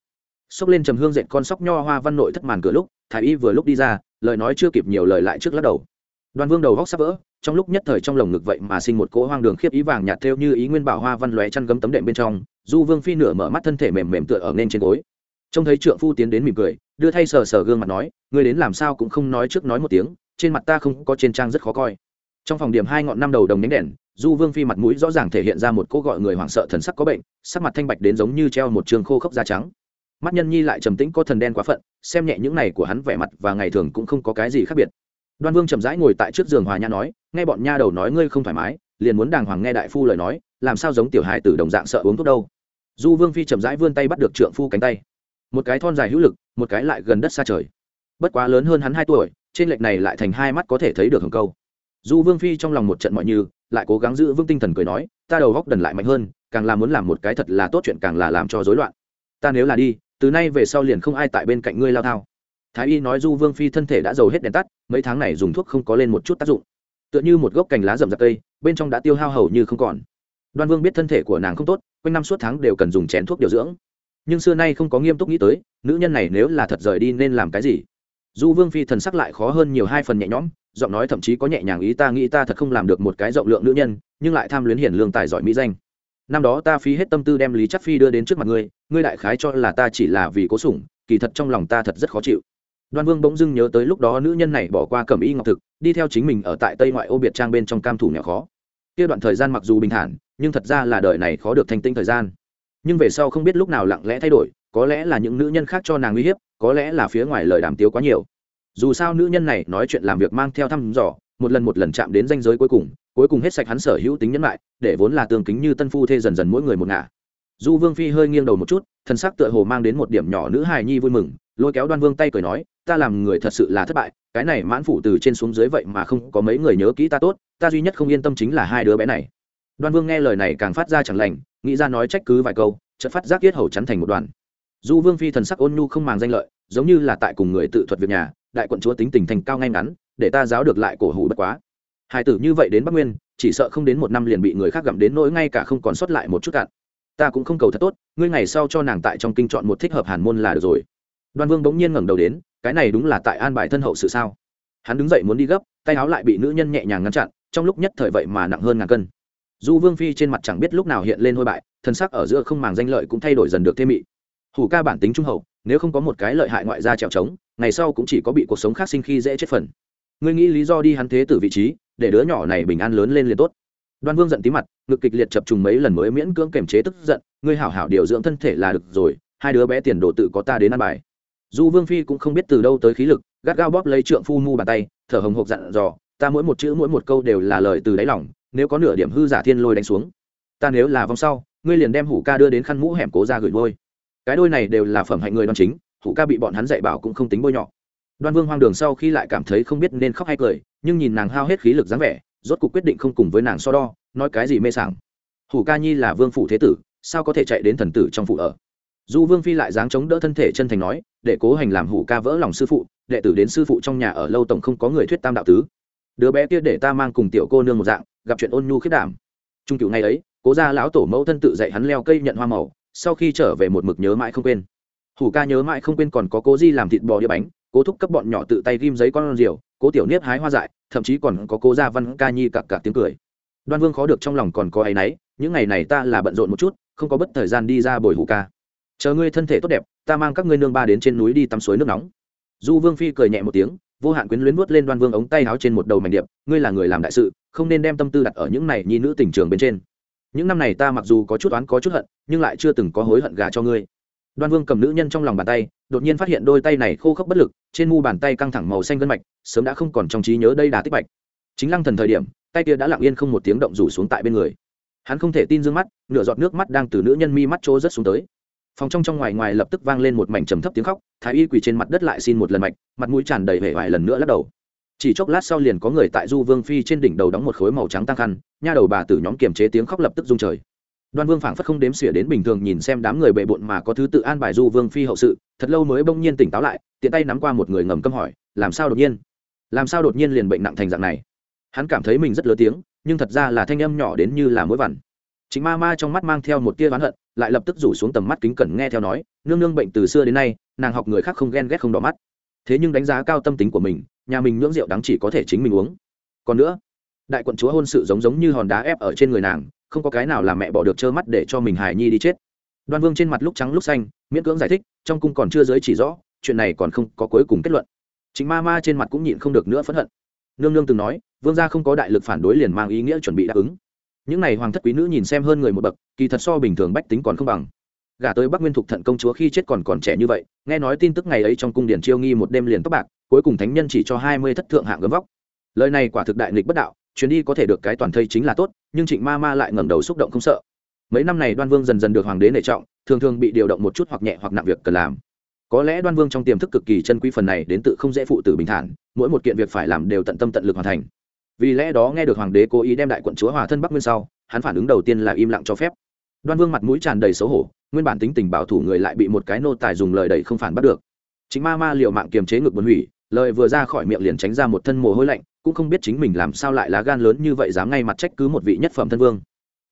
Xốc lên trầm hương dệt con sóc nho hoa văn nội thất màn cửa lúc, thái y vừa lúc đi ra, lời nói chưa kịp nhiều lời lại trước lắc đầu. Đoàn vương đầu góc sắp vỡ, trong lúc nhất thời trong lồng ngực vậy mà sinh một cỗ hoang đường khiếp ý vàng nhạt theo như ý nguyên bảo hoa văn lóe chăn gấm tấm đệm bên trong, du vương phi nửa mở mắt thân thể mềm mềm tựa ở nên trên gối. Trông thấy trượng phu tiến đến mỉm cười, đưa thay sờ sờ gương mặt nói người đến làm sao cũng không nói trước nói một tiếng trên mặt ta không có trên trang rất khó coi. Trong phòng điểm hai ngọn năm đầu đồng nhánh đèn, du vương phi mặt mũi rõ ràng thể hiện ra một cô gọi người hoảng sợ thần sắc có bệnh, sắc mặt thanh bạch đến giống như treo một trường khô khốc da trắng. Mắt nhân nhi lại trầm tĩnh có thần đen quá phận, xem nhẹ những này của hắn vẻ mặt và ngày thường cũng không có cái gì khác biệt. Đoan vương chậm rãi ngồi tại trước giường hòa nha nói, nghe bọn nha đầu nói ngươi không thoải mái, liền muốn đàng hoàng nghe đại phu lời nói, làm sao giống tiểu hài tử đồng dạng sợ uống thuốc đâu. Du vương phi chậm rãi vươn tay bắt được trượng phu cánh tay. Một cái thon dài hữu lực, một cái lại gần đất xa trời. Bất quá lớn hơn hắn hai tuổi trên lệch này lại thành hai mắt có thể thấy được hồng câu. Du vương phi trong lòng một trận mọi như, lại cố gắng giữ vững tinh thần cười nói, ta đầu góc đần lại mạnh hơn, càng là muốn làm một cái thật là tốt chuyện càng là làm cho rối loạn. Ta nếu là đi, từ nay về sau liền không ai tại bên cạnh ngươi lao thao. Thái y nói du vương phi thân thể đã giàu hết đèn tắt, mấy tháng này dùng thuốc không có lên một chút tác dụng. Tựa như một gốc cành lá rậm rạp cây, bên trong đã tiêu hao hầu như không còn. Đoan vương biết thân thể của nàng không tốt, quanh năm suốt tháng đều cần dùng chén thuốc điều dưỡng. Nhưng xưa nay không có nghiêm túc nghĩ tới, nữ nhân này nếu là thật rời đi nên làm cái gì? Du vương phi thần sắc lại khó hơn nhiều hai phần nhẹ nhõm, giọng nói thậm chí có nhẹ nhàng ý ta nghĩ ta thật không làm được một cái rộng lượng nữ nhân, nhưng lại tham luyến hiển lương tài giỏi mỹ danh. Năm đó ta phí hết tâm tư đem lý chắc phi đưa đến trước mặt ngươi ngươi đại khái cho là ta chỉ là vì cố sủng, kỳ thật trong lòng ta thật rất khó chịu. Đoan vương bỗng dưng nhớ tới lúc đó nữ nhân này bỏ qua cẩm y ngọc thực, đi theo chính mình ở tại tây ngoại ô biệt trang bên trong cam thủ nghèo khó. Kia đoạn thời gian mặc dù bình thản, nhưng thật ra là đời này khó được thanh tinh thời gian. Nhưng về sau không biết lúc nào lặng lẽ thay đổi có lẽ là những nữ nhân khác cho nàng uy hiếp, có lẽ là phía ngoài lời đàm tiếu quá nhiều. Dù sao nữ nhân này nói chuyện làm việc mang theo thăm dò, một lần một lần chạm đến danh giới cuối cùng cuối cùng hết sạch hắn sở hữu tính nhẫn lại để vốn là tương kính như tân phu thê dần dần mỗi người một ngả. Du vương phi hơi nghiêng đầu một chút, thân sắc tựa hồ mang đến một điểm nhỏ nữ hài nhi vui mừng, lôi kéo đoan vương tay cười nói, ta làm người thật sự là thất bại, cái này mãn phủ từ trên xuống dưới vậy mà không có mấy người nhớ kỹ ta tốt, ta duy nhất không yên tâm chính là hai đứa bé này. Đoan vương nghe lời này càng phát ra chẳng lành, nghĩ ra nói trách cứ vài câu, chợt phát giác yết hầu chắn thành một đoàn du vương phi thần sắc ôn nhu không màng danh lợi, giống như là tại cùng người tự thuật việc nhà, đại quận chúa tính tình thành cao ngay ngắn, để ta giáo được lại cổ hủ bất quá. Hai tử như vậy đến bắc nguyên, chỉ sợ không đến một năm liền bị người khác gặm đến nỗi ngay cả không còn sót lại một chút cạn. Ta cũng không cầu thật tốt, ngươi ngày sau cho nàng tại trong kinh chọn một thích hợp hàn môn là được rồi. Đoan vương bỗng nhiên ngẩng đầu đến, cái này đúng là tại an bài thân hậu sự sao? Hắn đứng dậy muốn đi gấp, tay áo lại bị nữ nhân nhẹ nhàng ngăn chặn, trong lúc nhất thời vậy mà nặng hơn ngàn cân. Du vương phi trên mặt chẳng biết lúc nào hiện lên hôi bại, thân sắc ở giữa không màng danh lợi cũng thay đổi dần được thêm mị hủ ca bản tính trung hậu, nếu không có một cái lợi hại ngoại gia trèo trống, ngày sau cũng chỉ có bị cuộc sống khác sinh khi dễ chết phần. Ngươi nghĩ lý do đi hắn thế từ vị trí, để đứa nhỏ này bình an lớn lên liền tốt. Đoan vương giận tí mặt, ngực kịch liệt chập trùng mấy lần mới miễn cưỡng kềm chế tức giận, ngươi hảo hảo điều dưỡng thân thể là được rồi, hai đứa bé tiền đồ tự có ta đến ăn bài. Du vương phi cũng không biết từ đâu tới khí lực, gắt gao bóp lấy trượng phu mu bàn tay, thở hồng hộc dặn dò, ta mỗi một chữ mỗi một câu đều là lời từ đáy lòng, nếu có nửa điểm hư giả thiên lôi đánh xuống, ta nếu là vòng sau, ngươi liền đem hủ ca đưa đến khăn mũ hẻm cố ra gửi vôi cái đôi này đều là phẩm hạnh người đoan chính, hủ ca bị bọn hắn dạy bảo cũng không tính bôi nhọ. Đoan vương hoang đường sau khi lại cảm thấy không biết nên khóc hay cười, nhưng nhìn nàng hao hết khí lực dáng vẻ, rốt cuộc quyết định không cùng với nàng so đo, nói cái gì mê sảng. Hủ ca nhi là vương phủ thế tử, sao có thể chạy đến thần tử trong phủ ở? Du vương phi lại dáng chống đỡ thân thể chân thành nói, để cố hành làm hủ ca vỡ lòng sư phụ, đệ tử đến sư phụ trong nhà ở lâu tổng không có người thuyết tam đạo tứ. Đứa bé kia để ta mang cùng tiểu cô nương một dạng, gặp chuyện ôn nhu khiết đảm. Trung cựu ngày ấy, cố gia lão tổ mẫu thân tự dạy hắn leo cây nhận hoa màu sau khi trở về một mực nhớ mãi không quên. Hủ ca nhớ mãi không quên còn có cố di làm thịt bò đĩa bánh, cố thúc cấp bọn nhỏ tự tay ghim giấy con rượu cố tiểu niếp hái hoa dại, thậm chí còn có cố gia văn ca nhi cặp cặp tiếng cười. Đoan vương khó được trong lòng còn có áy náy, những ngày này ta là bận rộn một chút, không có bất thời gian đi ra bồi hủ ca. Chờ ngươi thân thể tốt đẹp, ta mang các ngươi nương ba đến trên núi đi tắm suối nước nóng. Du vương phi cười nhẹ một tiếng, vô hạn quyến luyến vuốt lên đoan vương ống tay áo trên một đầu mảnh điệp, ngươi là người làm đại sự, không nên đem tâm tư đặt ở những này nhi nữ tình trường bên trên những năm này ta mặc dù có chút oán, có chút hận, nhưng lại chưa từng có hối hận gà cho ngươi. Đoan vương cầm nữ nhân trong lòng bàn tay, đột nhiên phát hiện đôi tay này khô khốc bất lực, trên mu bàn tay căng thẳng màu xanh gân mạch, sớm đã không còn trong trí nhớ đây đà tích bạch chính lăng thần thời điểm, tay kia đã lặng yên không một tiếng động rủ xuống tại bên người. Hắn không thể tin d ư ơ n g mắt, nửa giọt nước mắt đang từ nữ nhân mi mắt trô rất xuống tới. Phòng trong trong ngoài ngoài lập tức vang lên một mảnh trầm thấp tiếng khóc, thái y quỳ trên mặt đất lại xin một lần mạch, mặt mũi tràn đầy vẻ vải lần nữa lắc đầu chỉ chốc lát sau liền có người tại du vương phi trên đỉnh đầu đóng một khối màu trắng tăng khăn, nha đầu bà tử nhóm kiềm chế tiếng khóc lập tức rung trời. Đoan vương phảng phất không đếm xỉa đến bình thường nhìn xem đám người bệ bộn mà có thứ tự an bài du vương phi hậu sự, thật lâu mới bỗng nhiên tỉnh táo lại, tiện tay nắm qua một người ngầm câm hỏi, làm sao đột nhiên? Làm sao đột nhiên liền bệnh nặng thành dạng này? Hắn cảm thấy mình rất lớn tiếng, nhưng thật ra là thanh âm nhỏ đến như là mối vằn. Chính ma ma trong mắt mang theo một tia oán hận, lại lập tức rủ xuống tầm mắt kính cẩn nghe theo nói, nương nương bệnh từ xưa đến nay, nàng học người khác không ghen ghét không đỏ mắt. Thế nhưng đánh giá cao tâm tính của mình nhà mình nhưỡng rượu đáng chỉ có thể chính mình uống. Còn nữa, đại quận chúa hôn sự giống giống như hòn đá ép ở trên người nàng, không có cái nào làm mẹ bỏ được trơ mắt để cho mình hài nhi đi chết. Đoan vương trên mặt lúc trắng lúc xanh, miễn cưỡng giải thích, trong cung còn chưa giới chỉ rõ, chuyện này còn không có cuối cùng kết luận. Chính ma ma trên mặt cũng nhịn không được nữa phẫn hận. Nương nương từng nói, vương gia không có đại lực phản đối liền mang ý nghĩa chuẩn bị đáp ứng. Những n à y hoàng thất quý nữ nhìn xem hơn người một bậc, kỳ thật so bình thường bách tính còn không bằng. Gả tới bắc nguyên thục thận công chúa khi chết còn còn trẻ như vậy, nghe nói tin tức ngày ấy trong cung điển chiêu nghi một đêm liền tóc bạc cuối cùng thánh nhân chỉ cho hai mươi thất thượng hạng gấm vóc. Lời này quả thực đại nghịch bất đạo, chuyến đi có thể được cái toàn thây chính là tốt, nhưng trịnh ma ma lại ngẩng đầu xúc động không sợ. Mấy năm này đoan vương dần dần được hoàng đế nể trọng, thường thường bị điều động một chút hoặc nhẹ hoặc nặng việc cần làm. Có lẽ đoan vương trong tiềm thức cực kỳ chân quý phần này đến tự không dễ phụ tử bình thản, mỗi một kiện việc phải làm đều tận tâm tận lực hoàn thành. Vì lẽ đó nghe được hoàng đế cố ý đem đại quận chúa hòa thân bắc nguyên sau, hắn phản ứng đầu tiên là im lặng cho phép. Đoan vương mặt mũi tràn đầy xấu hổ, nguyên bản tính tình bảo thủ người lại bị một cái nô tài dùng lời đẩy không phản bắt được. Chính ma ma liệu mạng kiềm chế ngực buồn hủy lời vừa ra khỏi miệng liền tránh ra một thân mồ hôi lạnh, cũng không biết chính mình làm sao lại lá gan lớn như vậy dám ngay mặt trách cứ một vị nhất phẩm thân vương.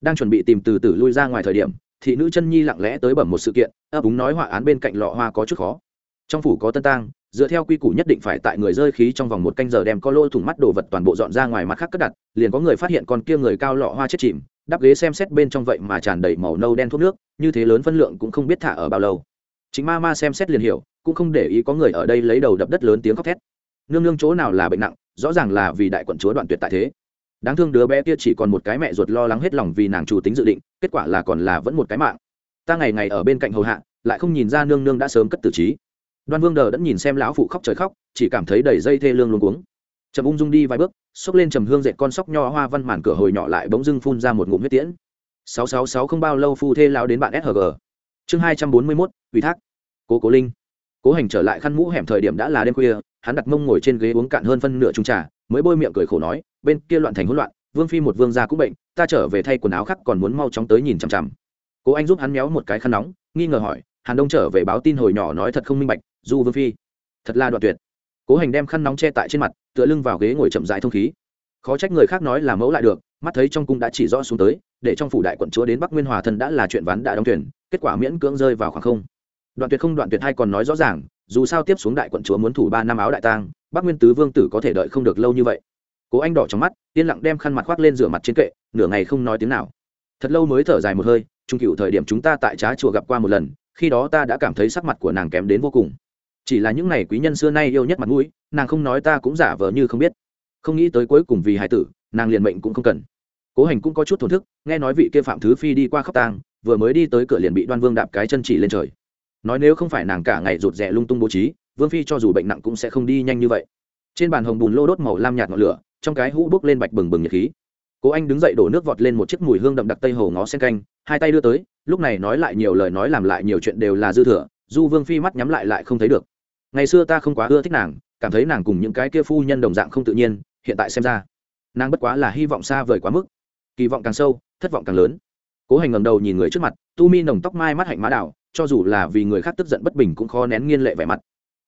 Đang chuẩn bị tìm từ từ lui ra ngoài thời điểm, thị nữ chân nhi lặng lẽ tới bẩm một sự kiện, ấp úng nói họa án bên cạnh lọ hoa có chút khó. Trong phủ có tân tang, dựa theo quy củ nhất định phải tại người rơi khí trong vòng một canh giờ đem có lô thủng mắt đồ vật toàn bộ dọn ra ngoài mặt khác cất đặt, liền có người phát hiện con kia người cao lọ hoa chết chìm, đắp ghế xem xét bên trong vậy mà tràn đầy màu nâu đen thuốc nước, như thế lớn phân lượng cũng không biết thả ở bao lâu. Chính ma ma xem xét liền hiểu cũng không để ý có người ở đây lấy đầu đập đất lớn tiếng khóc thét. Nương nương chỗ nào là bệnh nặng, rõ ràng là vì đại quận chúa đoạn tuyệt tại thế. Đáng thương đứa bé kia chỉ còn một cái mẹ ruột lo lắng hết lòng vì nàng chủ tính dự định, kết quả là còn là vẫn một cái mạng. Ta ngày ngày ở bên cạnh hầu hạ, lại không nhìn ra nương nương đã sớm cất tử trí. Đoan vương đờ đẫn nhìn xem lão phụ khóc trời khóc, chỉ cảm thấy đầy dây thê lương luôn cuống. Trầm ung dung đi vài bước, xốc lên trầm hương dệt con sóc nho hoa văn màn cửa hồi nhỏ lại bỗng dưng phun ra một ngụm huyết tiễn. Sáu sáu sáu không bao lâu phu thê lao đến bạn sg chương hai trăm bốn mươi mốt, ủy thác. Cố cố linh cố hành trở lại khăn mũ hẻm thời điểm đã là đêm khuya, hắn đặt mông ngồi trên ghế uống cạn hơn phân nửa trung trà, mới bôi miệng cười khổ nói, bên kia loạn thành hỗn loạn, vương phi một vương gia cũng bệnh, ta trở về thay quần áo khác còn muốn mau chóng tới nhìn chằm chằm. Cố anh giúp hắn méo một cái khăn nóng, nghi ngờ hỏi, hàn đông trở về báo tin hồi nhỏ nói thật không minh bạch, du vương phi, thật là đoạn tuyệt. Cố hành đem khăn nóng che tại trên mặt, tựa lưng vào ghế ngồi chậm rãi thông khí. Khó trách người khác nói là mẫu lại được, mắt thấy trong cung đã chỉ rõ xuống tới, để trong phủ đại quận chúa đến bắc nguyên hòa thân đã là chuyện ván đã đóng thuyền, kết quả miễn cưỡng rơi vào khoảng không đoạn tuyệt không đoạn tuyệt hay còn nói rõ ràng, dù sao tiếp xuống đại quận chúa muốn thủ ba năm áo đại tang, bắc nguyên tứ vương tử có thể đợi không được lâu như vậy. Cố anh đỏ trong mắt, yên lặng đem khăn mặt khoác lên rửa mặt trên kệ, nửa ngày không nói tiếng nào. Thật lâu mới thở dài một hơi, trung cựu thời điểm chúng ta tại trá chùa gặp qua một lần, khi đó ta đã cảm thấy sắc mặt của nàng kém đến vô cùng. Chỉ là những ngày quý nhân xưa nay yêu nhất mặt mũi, nàng không nói ta cũng giả vờ như không biết. Không nghĩ tới cuối cùng vì hải tử, nàng liền mệnh cũng không cần. Cố hành cũng có chút thổn thức, nghe nói vị kia phạm thứ phi đi qua khóc tang, vừa mới đi tới cửa liền bị đoan vương đạp cái chân chỉ lên trời nói nếu không phải nàng cả ngày rụt rè lung tung bố trí, vương phi cho dù bệnh nặng cũng sẽ không đi nhanh như vậy. Trên bàn hồng bùn lô đốt màu lam nhạt ngọn lửa, trong cái hũ bốc lên bạch bừng bừng nhiệt khí. Cố anh đứng dậy đổ nước vọt lên một chiếc mùi hương đậm đặc tây hồ ngó sen canh, hai tay đưa tới, lúc này nói lại nhiều lời nói làm lại nhiều chuyện đều là dư thừa du vương phi mắt nhắm lại lại không thấy được. Ngày xưa ta không quá ưa thích nàng, cảm thấy nàng cùng những cái kia phu nhân đồng dạng không tự nhiên, hiện tại xem ra, nàng bất quá là hy vọng xa vời quá mức. Kỳ vọng càng sâu, thất vọng càng lớn cố hành ngầm đầu nhìn người trước mặt, tu mi nồng tóc mai mắt hạnh má đảo, cho dù là vì người khác tức giận bất bình cũng khó nén nghiên lệ vẻ mặt.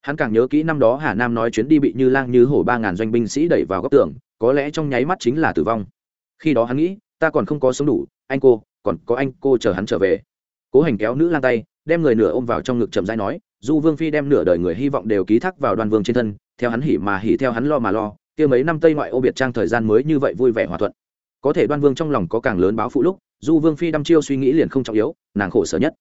Hắn càng nhớ kỹ năm đó hà nam nói chuyến đi bị như lang như hổ ba ngàn doanh binh sĩ đẩy vào góc tường, có lẽ trong nháy mắt chính là tử vong. Khi đó hắn nghĩ, ta còn không có sống đủ, anh cô, còn có anh cô chờ hắn trở về. Cố hành kéo nữ lang tay, đem người nửa ôm vào trong ngực chậm rãi nói, du vương phi đem nửa đời người hy vọng đều ký thác vào đoàn vương trên thân, theo hắn hỉ mà hỉ theo hắn lo mà lo, kia mấy năm tây ngoại ô biệt trang thời gian mới như vậy vui vẻ hòa thuận. Có thể đoan vương trong lòng có càng lớn báo phụ lúc du vương phi đăm chiêu suy nghĩ liền không trọng yếu, nàng khổ sở nhất.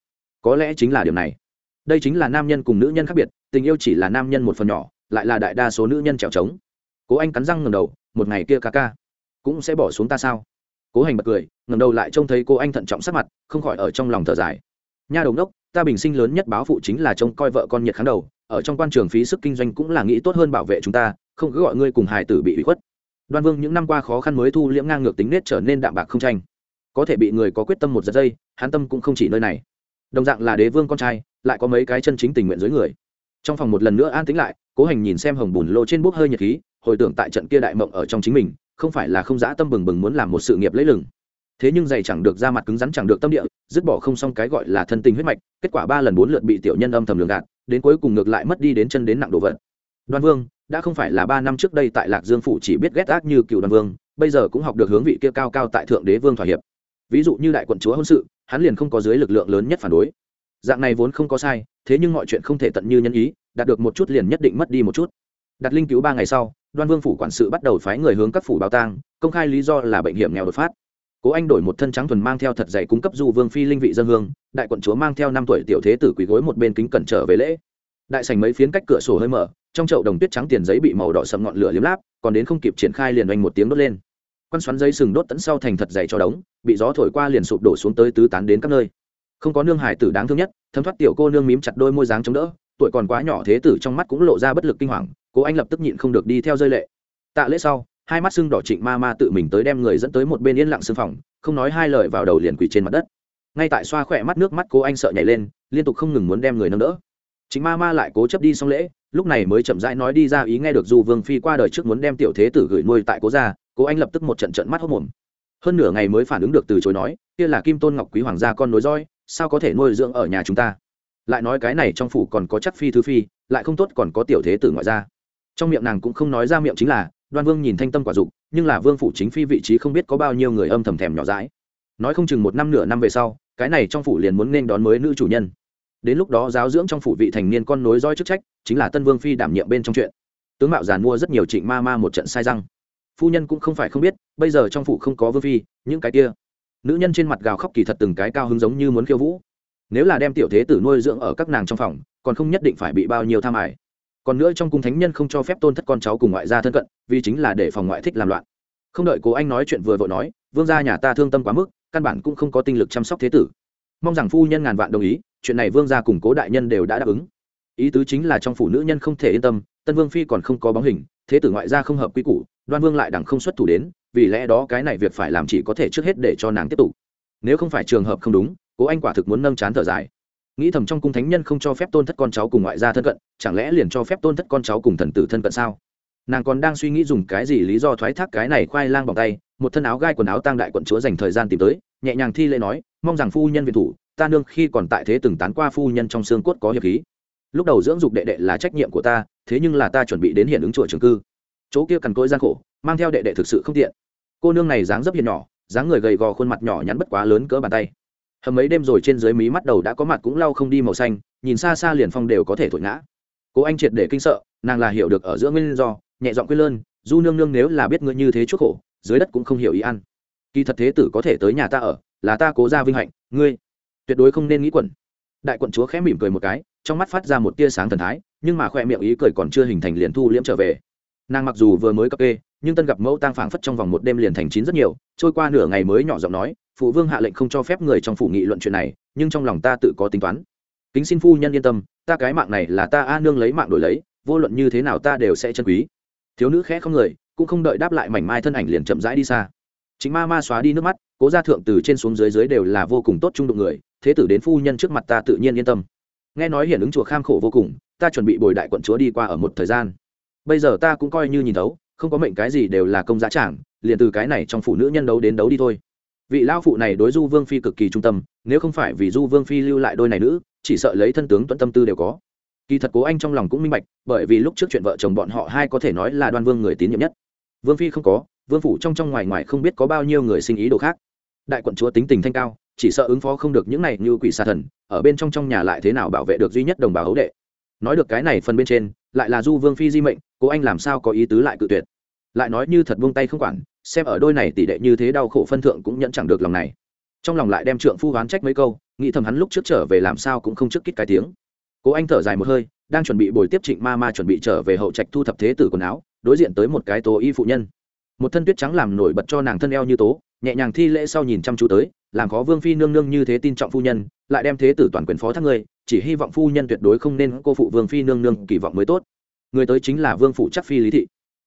Có lẽ chính là điều này. Đây chính là nam nhân cùng nữ nhân khác biệt, tình yêu chỉ là nam nhân một phần nhỏ, lại là đại đa số nữ nhân trèo trống. Cố anh cắn răng ngầm đầu, một ngày kia ca ca cũng sẽ bỏ xuống ta sao? Cố hành bật cười ngầm đầu lại trông thấy cô anh thận trọng sắc mặt, không khỏi ở trong lòng thở dài. Nha đồng đốc ta bình sinh lớn nhất báo phụ chính là trông coi vợ con nhiệt kháng đầu, ở trong quan trường phí sức kinh doanh cũng là nghĩ tốt hơn bảo vệ chúng ta, không cứ gọi ngươi cùng hài tử bị bị khuất. Đoan vương những năm qua khó khăn mới thu liễm ngang ngược tính nết trở nên đạm bạc không tranh có thể bị người có quyết tâm một giật dây, hắn tâm cũng không chỉ nơi này. Đồng dạng là đế vương con trai, lại có mấy cái chân chính tình nguyện dưới người. Trong phòng một lần nữa an tính lại, cố hành nhìn xem hồng bùn lô trên bốc hơi nhiệt khí, hồi tưởng tại trận kia đại mộng ở trong chính mình, không phải là không dã tâm bừng bừng muốn làm một sự nghiệp lấy lừng. Thế nhưng dày chẳng được ra mặt cứng rắn chẳng được tâm địa, dứt bỏ không xong cái gọi là thân tình huyết mạch, kết quả ba lần bốn lượt bị tiểu nhân âm thầm lường gạt, đến cuối cùng ngược lại mất đi đến chân đến nặng đồ vật. Đoan vương, đã không phải là ba năm trước đây tại lạc dương phủ chỉ biết ghét ác như cựu đoan vương, bây giờ cũng học được hướng vị kia cao cao tại thượng đế vương thỏa hiệp ví dụ như đại quận chúa hôn sự, hắn liền không có dưới lực lượng lớn nhất phản đối. Dạng này vốn không có sai, thế nhưng mọi chuyện không thể tận như nhân ý, đạt được một chút liền nhất định mất đi một chút. Đặt linh cứu ba ngày sau, đoan vương phủ quản sự bắt đầu phái người hướng các phủ báo tang, công khai lý do là bệnh hiểm nghèo đột phát. Cố anh đổi một thân trắng thuần mang theo thật dày cung cấp du vương phi linh vị dân hương, đại quận chúa mang theo năm tuổi tiểu thế tử quỳ gối một bên kính cẩn trở về lễ. Đại sành mấy phiến cách cửa sổ hơi mở, trong chậu đồng tuyết trắng tiền giấy bị màu đỏ sầm ngọn lửa liếm láp, còn đến không kịp triển khai liền oanh một tiếng đốt lên quan xoắn dây sừng đốt tẫn sau thành thật dày cho đống, bị gió thổi qua liền sụp đổ xuống tới tứ tán đến các nơi. Không có nương hải tử đáng thương nhất, thấm thoát tiểu cô nương mím chặt đôi môi dáng chống đỡ, tuổi còn quá nhỏ thế tử trong mắt cũng lộ ra bất lực kinh hoàng cố anh lập tức nhịn không được đi theo rơi lệ. Tạ lễ sau, hai mắt sưng đỏ trịnh ma ma tự mình tới đem người dẫn tới một bên yên lặng xương phòng, không nói hai lời vào đầu liền quỳ trên mặt đất. Ngay tại xoa khỏe mắt nước mắt cố anh sợ nhảy lên, liên tục không ngừng muốn đem người nâng đỡ. Chính ma ma lại cố chấp đi xong lễ, lúc này mới chậm rãi nói đi ra ý nghe được du vương phi qua đời trước muốn đem tiểu thế tử gửi nuôi tại cố gia cố anh lập tức một trận trận mắt hốc mồm. Hơn nửa ngày mới phản ứng được từ chối nói, kia là kim tôn ngọc quý hoàng gia con nối roi sao có thể nuôi dưỡng ở nhà chúng ta? Lại nói cái này trong phủ còn có chắc phi thứ phi, lại không tốt còn có tiểu thế tử ngoại gia. Trong miệng nàng cũng không nói ra miệng chính là, đoan vương nhìn thanh tâm quả dục, nhưng là vương phủ chính phi vị trí không biết có bao nhiêu người âm thầm thèm nhỏ dãi. Nói không chừng một năm nửa năm về sau, cái này trong phủ liền muốn nên đón mới nữ chủ nhân. Đến lúc đó giáo dưỡng trong phủ vị thành niên con nối roi chức trách, chính là tân vương phi đảm nhiệm bên trong chuyện. Tướng mạo giàn mua rất nhiều trịnh ma ma một trận sai răng phu nhân cũng không phải không biết, bây giờ trong phủ không có vương phi, những cái kia. Nữ nhân trên mặt gào khóc kỳ thật từng cái cao hứng giống như muốn khiêu vũ. Nếu là đem tiểu thế tử nuôi dưỡng ở các nàng trong phòng, còn không nhất định phải bị bao nhiêu tham ải. Còn nữa trong cung thánh nhân không cho phép tôn thất con cháu cùng ngoại gia thân cận, vì chính là để phòng ngoại thích làm loạn. Không đợi cố anh nói chuyện vừa vội nói, vương gia nhà ta thương tâm quá mức, căn bản cũng không có tinh lực chăm sóc thế tử. Mong rằng phu nhân ngàn vạn đồng ý, chuyện này vương gia cùng cố đại nhân đều đã đáp ứng. Ý tứ chính là trong phủ nữ nhân không thể yên tâm, tân vương phi còn không có bóng hình thế tử ngoại gia không hợp quy củ, đoan vương lại đẳng không xuất thủ đến, vì lẽ đó cái này việc phải làm chỉ có thể trước hết để cho nàng tiếp tục. Nếu không phải trường hợp không đúng, cố anh quả thực muốn nâng chán thở dài. Nghĩ thầm trong cung thánh nhân không cho phép tôn thất con cháu cùng ngoại gia thân cận, chẳng lẽ liền cho phép tôn thất con cháu cùng thần tử thân cận sao? Nàng còn đang suy nghĩ dùng cái gì lý do thoái thác cái này khoai lang bằng tay, một thân áo gai quần áo tăng đại quận chúa dành thời gian tìm tới, nhẹ nhàng thi lễ nói, mong rằng phu nhân viện thủ, ta nương khi còn tại thế từng tán qua phu nhân trong xương cốt có hiệp khí. Lúc đầu dưỡng dục đệ đệ là trách nhiệm của ta thế nhưng là ta chuẩn bị đến hiện ứng chùa trường cư. Chỗ kia cằn cỗi gian khổ, mang theo đệ đệ thực sự không tiện. Cô nương này dáng dấp hiền nhỏ, dáng người gầy gò, khuôn mặt nhỏ nhắn bất quá lớn cỡ bàn tay. Hầm mấy đêm rồi trên dưới mí mắt đầu đã có mặt cũng lau không đi màu xanh, nhìn xa xa liền phong đều có thể thổi ngã. Cố anh triệt để kinh sợ, nàng là hiểu được ở giữa nguyên do, nhẹ giọng quên lơn, du nương nương nếu là biết ngươi như thế chuốc khổ, dưới đất cũng không hiểu ý ăn. Kỳ thật thế tử có thể tới nhà ta ở, là ta cố ra vinh hạnh, ngươi tuyệt đối không nên nghĩ quẩn. Đại quận chúa khẽ mỉm cười một cái, trong mắt phát ra một tia sáng thần thái nhưng mà khoe miệng ý cười còn chưa hình thành liền thu liễm trở về. Nàng mặc dù vừa mới cập kê, nhưng tân gặp mẫu tang phảng phất trong vòng một đêm liền thành chín rất nhiều, trôi qua nửa ngày mới nhỏ giọng nói, phụ vương hạ lệnh không cho phép người trong phủ nghị luận chuyện này, nhưng trong lòng ta tự có tính toán. Kính xin phu nhân yên tâm, ta cái mạng này là ta a nương lấy mạng đổi lấy, vô luận như thế nào ta đều sẽ chân quý. Thiếu nữ khẽ không người, cũng không đợi đáp lại mảnh mai thân ảnh liền chậm rãi đi xa. Chính ma ma xóa đi nước mắt, cố gia thượng từ trên xuống dưới dưới đều là vô cùng tốt trung đụng người, thế tử đến phu nhân trước mặt ta tự nhiên yên tâm. Nghe nói hiện ứng chùa kham khổ vô cùng ta chuẩn bị bồi đại quận chúa đi qua ở một thời gian. Bây giờ ta cũng coi như nhìn thấu, không có mệnh cái gì đều là công giá trảng liền từ cái này trong phụ nữ nhân đấu đến đấu đi thôi. Vị lao phụ này đối du vương phi cực kỳ trung tâm, nếu không phải vì du vương phi lưu lại đôi này nữ, chỉ sợ lấy thân tướng tuấn tâm tư đều có. Kỳ thật cố anh trong lòng cũng minh bạch, bởi vì lúc trước chuyện vợ chồng bọn họ hai có thể nói là đoan vương người tín nhiệm nhất. Vương phi không có, vương phủ trong trong ngoài ngoài không biết có bao nhiêu người sinh ý đồ khác. Đại quận chúa tính tình thanh cao, chỉ sợ ứng phó không được những này như quỷ xa thần, ở bên trong trong nhà lại thế nào bảo vệ được duy nhất đồng bào hấu đệ nói được cái này phần bên trên, lại là du vương phi di mệnh, cố anh làm sao có ý tứ lại cự tuyệt? Lại nói như thật buông tay không quản, xem ở đôi này tỷ đệ như thế đau khổ phân thượng cũng nhận chẳng được lòng này. Trong lòng lại đem trượng phu hoán trách mấy câu, nghĩ thầm hắn lúc trước trở về làm sao cũng không trước kít cái tiếng. Cố anh thở dài một hơi, đang chuẩn bị bồi tiếp trịnh ma ma chuẩn bị trở về hậu trạch thu thập thế tử quần áo, đối diện tới một cái tố y phụ nhân. Một thân tuyết trắng làm nổi bật cho nàng thân eo như tố nhẹ nhàng thi lễ sau nhìn chăm chú tới, làm khó vương phi nương nương như thế tin trọng phu nhân, lại đem thế tử toàn quyền phó thác ngươi, chỉ hy vọng phu nhân tuyệt đối không nên cô phụ vương phi nương nương kỳ vọng mới tốt. Người tới chính là vương phụ chắc phi lý thị.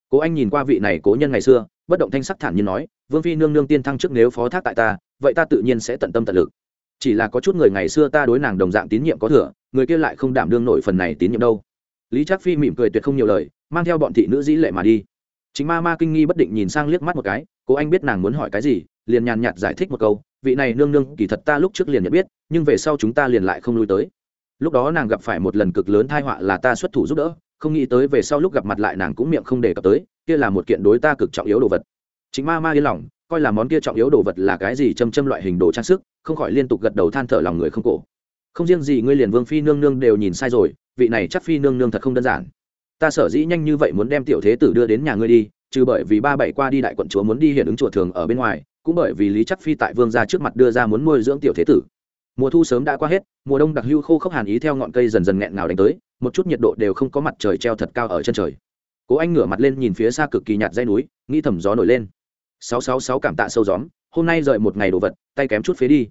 Cố anh nhìn qua vị này cố nhân ngày xưa, bất động thanh sắc thản như nói, vương phi nương nương tiên thăng trước nếu phó thác tại ta, vậy ta tự nhiên sẽ tận tâm tận lực. Chỉ là có chút người ngày xưa ta đối nàng đồng dạng tín nhiệm có thừa, người kia lại không đảm đương nổi phần này tín nhiệm đâu. Lý trác phi mỉm cười tuyệt không nhiều lời, mang theo bọn thị nữ dĩ lệ mà đi. Chính ma ma kinh nghi bất định nhìn sang liếc mắt một cái cố anh biết nàng muốn hỏi cái gì, liền nhàn nhạt giải thích một câu, vị này nương nương, kỳ thật ta lúc trước liền nhận biết, nhưng về sau chúng ta liền lại không lui tới. Lúc đó nàng gặp phải một lần cực lớn thai họa là ta xuất thủ giúp đỡ, không nghĩ tới về sau lúc gặp mặt lại nàng cũng miệng không đề cập tới, kia là một kiện đối ta cực trọng yếu đồ vật. Chính ma ma yên lòng, coi là món kia trọng yếu đồ vật là cái gì châm châm loại hình đồ trang sức, không khỏi liên tục gật đầu than thở lòng người không cổ. Không riêng gì ngươi liền vương phi nương nương đều nhìn sai rồi, vị này chắc phi nương nương thật không đơn giản. Ta sở dĩ nhanh như vậy muốn đem tiểu thế tử đưa đến nhà ngươi đi trừ bởi vì ba bảy qua đi đại quận chúa muốn đi hiện ứng chùa thường ở bên ngoài, cũng bởi vì lý chắc phi tại vương gia trước mặt đưa ra muốn nuôi dưỡng tiểu thế tử. Mùa thu sớm đã qua hết, mùa đông đặc hưu khô khốc hàn ý theo ngọn cây dần dần nghẹn ngào đánh tới, một chút nhiệt độ đều không có mặt trời treo thật cao ở chân trời. Cố anh ngửa mặt lên nhìn phía xa cực kỳ nhạt dây núi, nghĩ thầm gió nổi lên. Sáu sáu sáu cảm tạ sâu gióm, hôm nay rời một ngày đồ vật, tay kém chút phế đi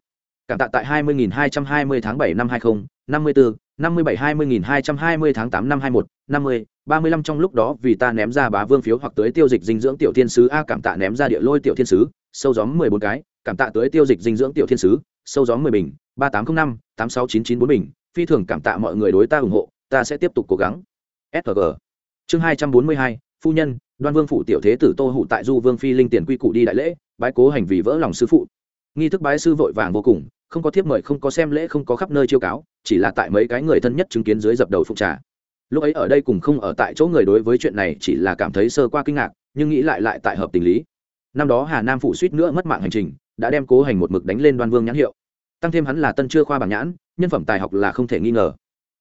cảm tạ tại hai mươi nghìn hai trăm hai mươi tháng bảy năm hai nghìn năm mươi bốn năm mươi bảy, hai mươi nghìn hai trăm hai mươi tháng tám năm hai một năm mươi, ba mươi lăm trong lúc đó vì ta ném ra bá vương phiếu hoặc tới tiêu dịch dinh dưỡng tiểu thiên sứ. A, cảm tạ ném ra địa lôi tiểu thiên sứ. Sâu gióm mười bốn cái. Cảm tạ tới tiêu dịch dinh dưỡng tiểu thiên sứ. Sâu gióm mười bình. ba tám trăm năm, tám sáu chín chín bốn bình. Phi thường cảm tạ mọi người đối ta ủng hộ. Ta sẽ tiếp tục cố gắng. Sg chương hai trăm bốn mươi hai, phu nhân. Đoan vương phủ tiểu thế tử tô hụ tại du vương phi linh tiền quy củ đi đại lễ. Bái cố hành vì vỡ lòng sư phụ nghi thức bái sư vội vàng vô cùng, không có thiếp mời, không có xem lễ, không có khắp nơi chiêu cáo, chỉ là tại mấy cái người thân nhất chứng kiến dưới dập đầu phục trà. Lúc ấy ở đây cùng không ở tại chỗ người đối với chuyện này chỉ là cảm thấy sơ qua kinh ngạc, nhưng nghĩ lại lại tại hợp tình lý. Năm đó hà nam phụ suýt nữa mất mạng hành trình, đã đem cố hành một mực đánh lên đoan vương nhãn hiệu. Tăng thêm hắn là tân chưa khoa bảng nhãn, nhân phẩm tài học là không thể nghi ngờ.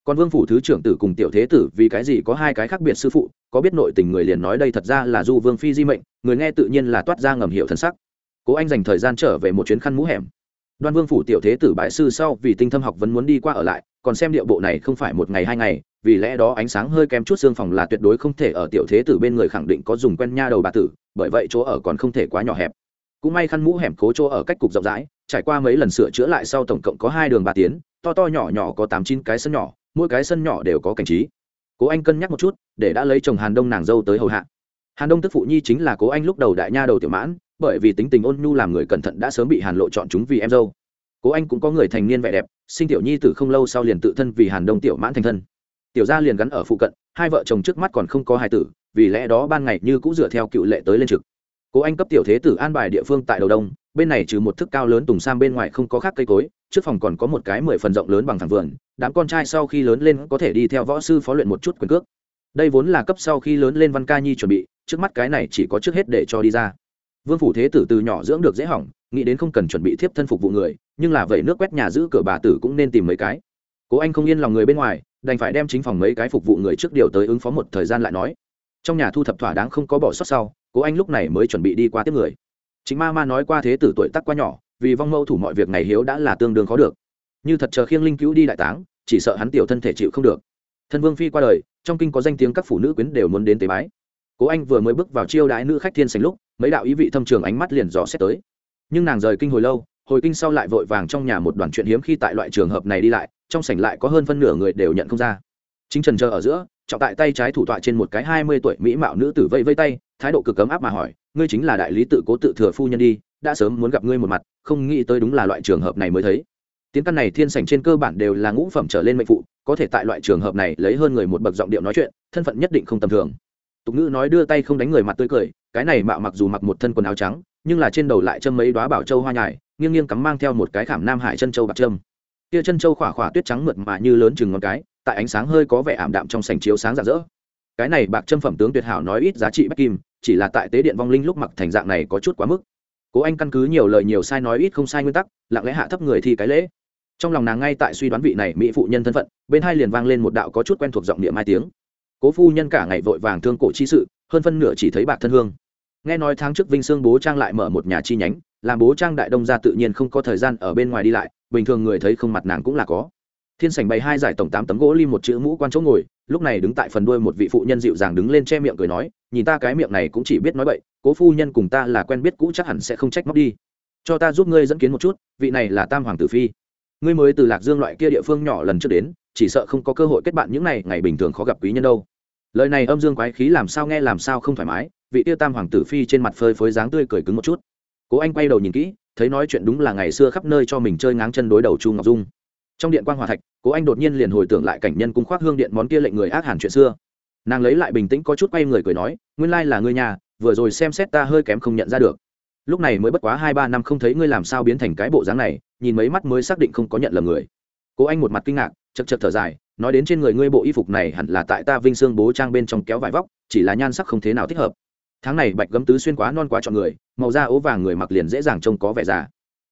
Còn vương phủ thứ trưởng tử cùng tiểu thế tử, vì cái gì có hai cái khác biệt sư phụ, có biết nội tình người liền nói đây thật ra là du vương phi di mệnh, người nghe tự nhiên là toát ra ngầm hiệu thân sắc cố anh dành thời gian trở về một chuyến khăn mũ hẻm. Đoan vương phủ tiểu thế tử bãi sư sau vì tinh thâm học vẫn muốn đi qua ở lại, còn xem điệu bộ này không phải một ngày hai ngày, vì lẽ đó ánh sáng hơi kém chút xương phòng là tuyệt đối không thể ở tiểu thế tử bên người khẳng định có dùng quen nha đầu bà tử, bởi vậy chỗ ở còn không thể quá nhỏ hẹp. Cũng may khăn mũ hẻm cố chỗ ở cách cục rộng rãi, trải qua mấy lần sửa chữa lại sau tổng cộng có hai đường ba tiến, to to nhỏ nhỏ có tám chín cái sân nhỏ, mỗi cái sân nhỏ đều có cảnh trí. Cố anh cân nhắc một chút, để đã lấy chồng hàn đông nàng dâu tới hầu hạ. Hàn đông tức phụ nhi chính là cố anh lúc đầu đại nha đầu tiểu mãn bởi vì tính tình ôn nhu làm người cẩn thận đã sớm bị hàn lộ chọn chúng vì em dâu. Cố anh cũng có người thành niên vẻ đẹp, sinh tiểu nhi tử không lâu sau liền tự thân vì hàn đông tiểu mãn thành thân. Tiểu gia liền gắn ở phụ cận, hai vợ chồng trước mắt còn không có hài tử, vì lẽ đó ban ngày như cũng dựa theo cựu lệ tới lên trực. Cố anh cấp tiểu thế tử an bài địa phương tại đầu đông, bên này trừ một thức cao lớn tùng sam bên ngoài không có khác cây cối, trước phòng còn có một cái mười phần rộng lớn bằng thẳng vườn, đám con trai sau khi lớn lên có thể đi theo võ sư phó luyện một chút quyền cước. Đây vốn là cấp sau khi lớn lên văn ca nhi chuẩn bị, trước mắt cái này chỉ có trước hết để cho đi ra vương phủ thế tử từ nhỏ dưỡng được dễ hỏng, nghĩ đến không cần chuẩn bị thiếp thân phục vụ người, nhưng là vậy nước quét nhà giữ cửa bà tử cũng nên tìm mấy cái. Cố anh không yên lòng người bên ngoài, đành phải đem chính phòng mấy cái phục vụ người trước điều tới ứng phó một thời gian lại nói. Trong nhà thu thập thỏa đáng không có bỏ sót sau, cố anh lúc này mới chuẩn bị đi qua tiếp người. Chính ma ma nói qua thế tử tuổi tắc quá nhỏ, vì vong mâu thủ mọi việc ngày hiếu đã là tương đương khó được. Như thật chờ khiêng linh cứu đi đại táng, chỉ sợ hắn tiểu thân thể chịu không được. Thân vương phi qua đời, trong kinh có danh tiếng các phụ nữ quyến đều muốn đến tế bái. Cố anh vừa mới bước vào chiêu đãi nữ khách thiên sành lúc mấy đạo ý vị thâm trường ánh mắt liền dò xét tới. Nhưng nàng rời kinh hồi lâu, hồi kinh sau lại vội vàng trong nhà một đoàn chuyện hiếm khi tại loại trường hợp này đi lại, trong sảnh lại có hơn phân nửa người đều nhận không ra. Chính trần chờ ở giữa, trọng tại tay trái thủ tọa trên một cái hai mươi tuổi mỹ mạo nữ tử vây vây tay, thái độ cực cấm áp mà hỏi, ngươi chính là đại lý tự cố tự thừa phu nhân đi, đã sớm muốn gặp ngươi một mặt, không nghĩ tới đúng là loại trường hợp này mới thấy. Tiếng căn này thiên sảnh trên cơ bản đều là ngũ phẩm trở lên mệnh phụ, có thể tại loại trường hợp này lấy hơn người một bậc giọng điệu nói chuyện, thân phận nhất định không tầm thường tục ngữ nói đưa tay không đánh người mặt tươi cười, cái này mạo mặc dù mặc một thân quần áo trắng, nhưng là trên đầu lại châm mấy đoá bảo châu hoa nhài, nghiêng nghiêng cắm mang theo một cái khảm nam hải chân châu bạc trâm. Kia chân châu khỏa khỏa tuyết trắng mượt mà như lớn chừng ngón cái, tại ánh sáng hơi có vẻ ảm đạm trong sành chiếu sáng rạng rỡ. Cái này bạc trâm phẩm tướng tuyệt hảo nói ít giá trị bách kim, chỉ là tại tế điện vong linh lúc mặc thành dạng này có chút quá mức. Cố anh căn cứ nhiều lời nhiều sai nói ít không sai nguyên tắc, lặng lẽ hạ thấp người thi cái lễ. Trong lòng nàng ngay tại suy đoán vị này mỹ phụ nhân thân phận, bên hai liền vang lên một đạo có chút quen thuộc giọng niệm hai tiếng cố phu nhân cả ngày vội vàng thương cổ chi sự, hơn phân nửa chỉ thấy bạc thân hương. Nghe nói tháng trước vinh sương bố trang lại mở một nhà chi nhánh, làm bố trang đại đông ra tự nhiên không có thời gian ở bên ngoài đi lại, bình thường người thấy không mặt nàng cũng là có. Thiên sảnh bày hai giải tổng tám tấm gỗ lim một chữ mũ quan chỗ ngồi, lúc này đứng tại phần đuôi một vị phụ nhân dịu dàng đứng lên che miệng cười nói, nhìn ta cái miệng này cũng chỉ biết nói bậy, cố phu nhân cùng ta là quen biết cũ chắc hẳn sẽ không trách móc đi. Cho ta giúp ngươi dẫn kiến một chút, vị này là tam hoàng tử phi. Ngươi mới từ lạc dương loại kia địa phương nhỏ lần trước đến, chỉ sợ không có cơ hội kết bạn những này, ngày bình thường khó gặp quý nhân đâu lời này âm dương quái khí làm sao nghe làm sao không thoải mái, vị tiêu tam hoàng tử phi trên mặt phơi phới dáng tươi cười cứng một chút. Cố anh quay đầu nhìn kỹ, thấy nói chuyện đúng là ngày xưa khắp nơi cho mình chơi ngáng chân đối đầu chu ngọc dung. Trong điện quan hòa thạch, cố anh đột nhiên liền hồi tưởng lại cảnh nhân cung khoác hương điện món kia lệnh người ác hẳn chuyện xưa. Nàng lấy lại bình tĩnh có chút quay người cười nói, nguyên lai là ngươi nhà, vừa rồi xem xét ta hơi kém không nhận ra được. Lúc này mới bất quá hai ba năm không thấy ngươi làm sao biến thành cái bộ dáng này, nhìn mấy mắt mới xác định không có nhận lầm người. Cố anh một mặt kinh ngạc chật chật thở dài nói đến trên người ngươi bộ y phục này hẳn là tại ta vinh xương bố trang bên trong kéo vải vóc, chỉ là nhan sắc không thế nào thích hợp. Tháng này bạch gấm tứ xuyên quá non quá chọn người, màu da ố vàng người mặc liền dễ dàng trông có vẻ già.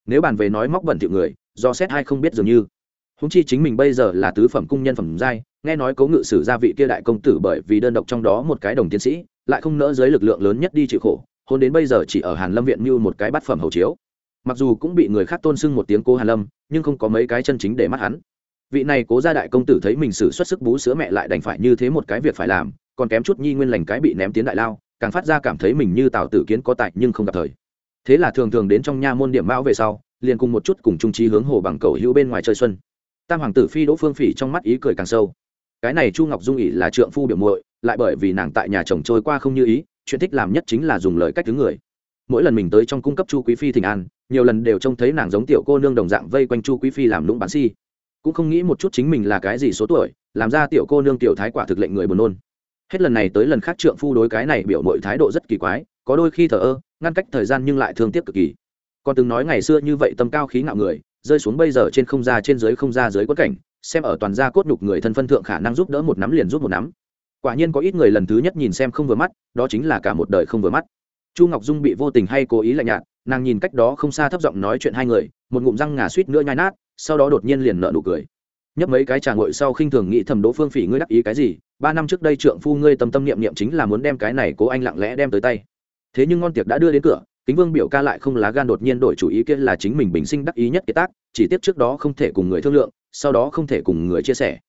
Nếu bàn về nói móc bẩn thiệu người, do xét hay không biết dường như. Húng chi chính mình bây giờ là tứ phẩm cung nhân phẩm giai, nghe nói cố ngự sử gia vị kia đại công tử bởi vì đơn độc trong đó một cái đồng tiến sĩ, lại không nỡ dưới lực lượng lớn nhất đi chịu khổ, hôn đến bây giờ chỉ ở hàn lâm viện như một cái bát phẩm hầu chiếu. Mặc dù cũng bị người khác tôn sưng một tiếng cố hàn lâm, nhưng không có mấy cái chân chính để mắt hắn vị này cố gia đại công tử thấy mình xử xuất sức bú sữa mẹ lại đành phải như thế một cái việc phải làm, còn kém chút nhi nguyên lành cái bị ném tiến đại lao, càng phát ra cảm thấy mình như tào tử kiến có tại nhưng không gặp thời. Thế là thường thường đến trong nha môn điểm mão về sau, liền cùng một chút cùng trung trí hướng hồ bằng cầu hữu bên ngoài chơi xuân. Tam hoàng tử phi đỗ phương phỉ trong mắt ý cười càng sâu. Cái này chu ngọc dung ỉ là trượng phu biểu muội, lại bởi vì nàng tại nhà chồng trôi qua không như ý, chuyện thích làm nhất chính là dùng lời cách thứ người. Mỗi lần mình tới trong cung cấp chu quý phi thịnh an, nhiều lần đều trông thấy nàng giống tiểu cô nương đồng dạng vây quanh chu quý phi làm lũng bán si cũng không nghĩ một chút chính mình là cái gì số tuổi, làm ra tiểu cô nương tiểu thái quả thực lệnh người buồn nôn. Hết lần này tới lần khác trượng phu đối cái này biểu mọi thái độ rất kỳ quái, có đôi khi thờ ơ, ngăn cách thời gian nhưng lại thương tiếc cực kỳ. Còn từng nói ngày xưa như vậy tâm cao khí ngạo người, rơi xuống bây giờ trên không ra trên dưới không ra dưới quất cảnh, xem ở toàn gia cốt nhục người thân phân thượng khả năng giúp đỡ một nắm liền giúp một nắm. Quả nhiên có ít người lần thứ nhất nhìn xem không vừa mắt, đó chính là cả một đời không vừa mắt. Chu ngọc dung bị vô tình hay cố ý lạnh nhạt, nàng nhìn cách đó không xa thấp giọng nói chuyện hai người, một ngụm răng ngà suýt nữa nhai nát sau đó đột nhiên liền nợ nụ cười. Nhấp mấy cái trà ngội sau khinh thường nghĩ thầm đỗ phương phỉ ngươi đắc ý cái gì, ba năm trước đây trượng phu ngươi tâm tâm niệm niệm chính là muốn đem cái này cố anh lặng lẽ đem tới tay. Thế nhưng ngon tiệc đã đưa đến cửa, kính vương biểu ca lại không lá gan đột nhiên đổi chủ ý kia là chính mình bình sinh đắc ý nhất kế tác, chỉ tiếp trước đó không thể cùng người thương lượng, sau đó không thể cùng người chia sẻ.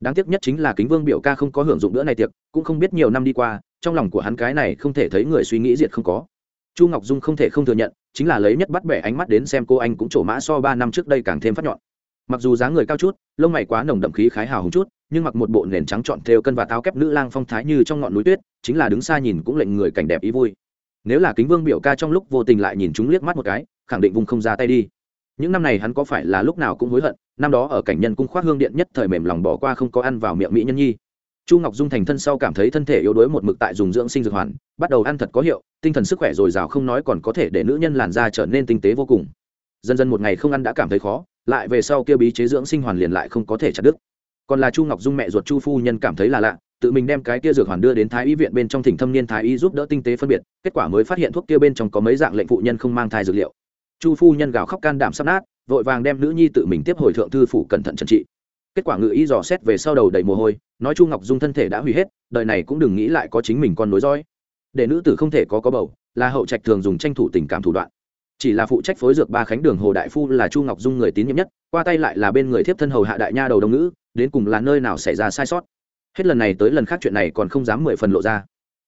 Đáng tiếc nhất chính là kính vương biểu ca không có hưởng dụng bữa này tiệc, cũng không biết nhiều năm đi qua, trong lòng của hắn cái này không thể thấy người suy nghĩ diệt không có. Chu ngọc dung không thể không thừa nhận chính là lấy nhất bắt bẻ ánh mắt đến xem cô anh cũng trổ mã so ba năm trước đây càng thêm phát nhọn. Mặc dù dáng người cao chút, lông mày quá nồng đậm khí khái hào hùng chút, nhưng mặc một bộ nền trắng trọn theo cân và táo kép nữ lang phong thái như trong ngọn núi tuyết, chính là đứng xa nhìn cũng lệnh người cảnh đẹp ý vui. Nếu là kính vương biểu ca trong lúc vô tình lại nhìn chúng liếc mắt một cái, khẳng định vùng không ra tay đi. Những năm này hắn có phải là lúc nào cũng hối hận, năm đó ở cảnh nhân cung khoác hương điện nhất thời mềm lòng bỏ qua không có ăn vào miệng mỹ nhân nhi chu ngọc dung thành thân sau cảm thấy thân thể yếu đuối một mực tại dùng dưỡng sinh dược hoàn, bắt đầu ăn thật có hiệu, tinh thần sức khỏe dồi dào không nói còn có thể để nữ nhân làn da trở nên tinh tế vô cùng. Dần dần một ngày không ăn đã cảm thấy khó, lại về sau kia bí chế dưỡng sinh hoàn liền lại không có thể chặt đứt. Còn là chu ngọc dung mẹ ruột chu phu nhân cảm thấy là lạ, tự mình đem cái kia dược hoàn đưa đến thái y viện bên trong thỉnh thâm niên thái y giúp đỡ tinh tế phân biệt, kết quả mới phát hiện thuốc kia bên trong có mấy dạng lệnh phụ nhân không mang thai dược liệu. Chu phu nhân gào khóc can đảm sắp nát, vội vàng đem nữ nhi tự mình tiếp hồi thượng thư phủ cẩn thận trần trị kết quả ngự y dò xét về sau đầu đầy mồ hôi, nói chu ngọc dung thân thể đã hủy hết, đời này cũng đừng nghĩ lại có chính mình con nối dõi. Để nữ tử không thể có có bầu, là hậu trạch thường dùng tranh thủ tình cảm thủ đoạn. Chỉ là phụ trách phối dược ba khánh đường hồ đại phu là chu ngọc dung người tín nhiệm nhất, qua tay lại là bên người thiếp thân hầu hạ đại nha đầu đông ngữ, đến cùng là nơi nào xảy ra sai sót. Hết lần này tới lần khác chuyện này còn không dám mười phần lộ ra.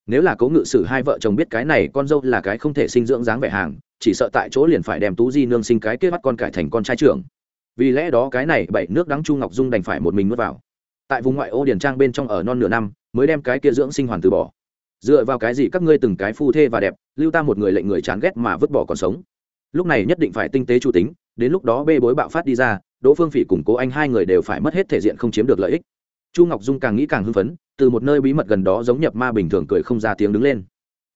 Nếu là cố ngự sử hai vợ chồng biết cái này con dâu là cái không thể sinh dưỡng dáng vẻ hàng, chỉ sợ tại chỗ liền phải đem tú di nương sinh cái kết bắt con cải thành con trai trưởng vì lẽ đó cái này bảy nước đắng chu ngọc dung đành phải một mình nuốt vào. Tại vùng ngoại ô điền trang bên trong ở non nửa năm, mới đem cái kia dưỡng sinh hoàn từ bỏ. Dựa vào cái gì các ngươi từng cái phu thê và đẹp, lưu ta một người lệnh người chán ghét mà vứt bỏ còn sống? Lúc này nhất định phải tinh tế chủ tính, đến lúc đó bê bối bạo phát đi ra, đỗ phương phỉ cùng cố anh hai người đều phải mất hết thể diện không chiếm được lợi ích. Chu ngọc dung càng nghĩ càng hưng phấn, từ một nơi bí mật gần đó giống nhập ma bình thường cười không ra tiếng đứng lên.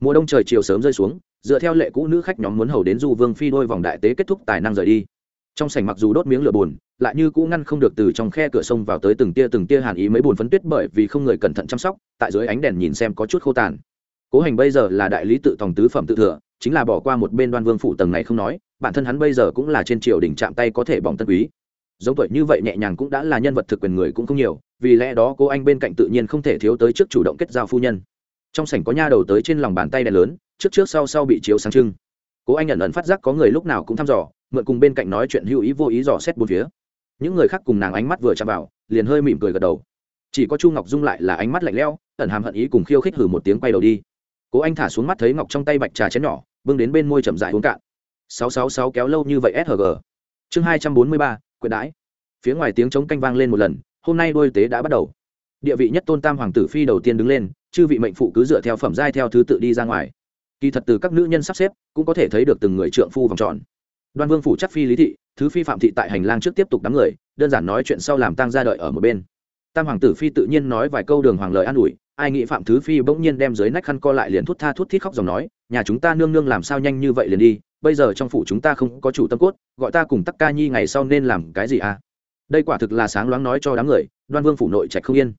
Mùa đông trời chiều sớm rơi xuống, dựa theo lệ cũ nữ khách nhóm muốn hầu đến du vương phi đôi vòng đại tế kết thúc tài năng rời đi trong sảnh mặc dù đốt miếng lửa buồn, lại như cũ ngăn không được từ trong khe cửa sông vào tới từng tia từng tia hàn ý mấy buồn phấn tuyết bởi vì không người cẩn thận chăm sóc, tại dưới ánh đèn nhìn xem có chút khô tàn. Cố hành bây giờ là đại lý tự tòng tứ phẩm tự thừa, chính là bỏ qua một bên đoan vương phủ tầng này không nói, bản thân hắn bây giờ cũng là trên triều đỉnh chạm tay có thể bỏng tân quý. Giống tuổi như vậy nhẹ nhàng cũng đã là nhân vật thực quyền người cũng không nhiều, vì lẽ đó cô anh bên cạnh tự nhiên không thể thiếu tới trước chủ động kết giao phu nhân. Trong sảnh có nha đầu tới trên lòng bàn tay đèn lớn, trước trước sau sau bị chiếu sáng trưng. Cố anh ẩn ẩn phát giác có người lúc nào cũng thăm dò mượn cùng bên cạnh nói chuyện hữu ý vô ý dò xét bốn phía. Những người khác cùng nàng ánh mắt vừa chạm vào, liền hơi mỉm cười gật đầu. Chỉ có chu ngọc dung lại là ánh mắt lạnh lẽo, ẩn hàm hận ý cùng khiêu khích hử một tiếng quay đầu đi. Cố anh thả xuống mắt thấy ngọc trong tay bạch trà chén nhỏ, bưng đến bên môi chậm dại uống cạn. Sáu sáu sáu kéo lâu như vậy sg chương hai trăm bốn mươi ba quyện đãi. Phía ngoài tiếng trống canh vang lên một lần, hôm nay đôi tế đã bắt đầu. Địa vị nhất tôn tam hoàng tử phi đầu tiên đứng lên, chư vị mệnh phụ cứ dựa theo phẩm giai theo thứ tự đi ra ngoài. Kỳ thật từ các nữ nhân sắp xếp, cũng có thể thấy được từng người trượng phu vòng tròn đoan vương phủ chắc phi lý thị, thứ phi phạm thị tại hành lang trước tiếp tục đám người, đơn giản nói chuyện sau làm tăng ra đợi ở một bên. Tam hoàng tử phi tự nhiên nói vài câu đường hoàng lời an ủi, ai nghĩ phạm thứ phi bỗng nhiên đem dưới nách khăn co lại liền thút tha thút thít khóc dòng nói, nhà chúng ta nương nương làm sao nhanh như vậy liền đi, bây giờ trong phủ chúng ta không có chủ tâm cốt, gọi ta cùng tắc ca nhi ngày sau nên làm cái gì à? Đây quả thực là sáng loáng nói cho đám người, đoan vương phủ nội trạch không yên.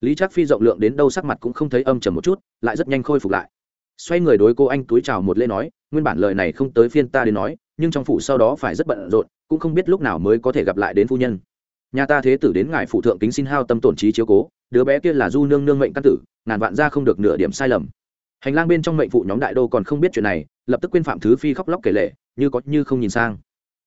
Lý trác phi rộng lượng đến đâu sắc mặt cũng không thấy âm trầm một chút, lại rất nhanh khôi phục lại. Xoay người đối cô anh túi chào một lễ nói, nguyên bản lời này không tới phiên ta đến nói nhưng trong phủ sau đó phải rất bận rộn, cũng không biết lúc nào mới có thể gặp lại đến phu nhân. Nhà ta thế tử đến ngài phụ thượng kính xin hao tâm tổn trí chiếu cố, đứa bé kia là du nương nương mệnh căn tử, ngàn vạn ra không được nửa điểm sai lầm. Hành lang bên trong mệnh phụ nhóm đại đô còn không biết chuyện này, lập tức quên phạm thứ phi khóc lóc kể lệ như có như không nhìn sang.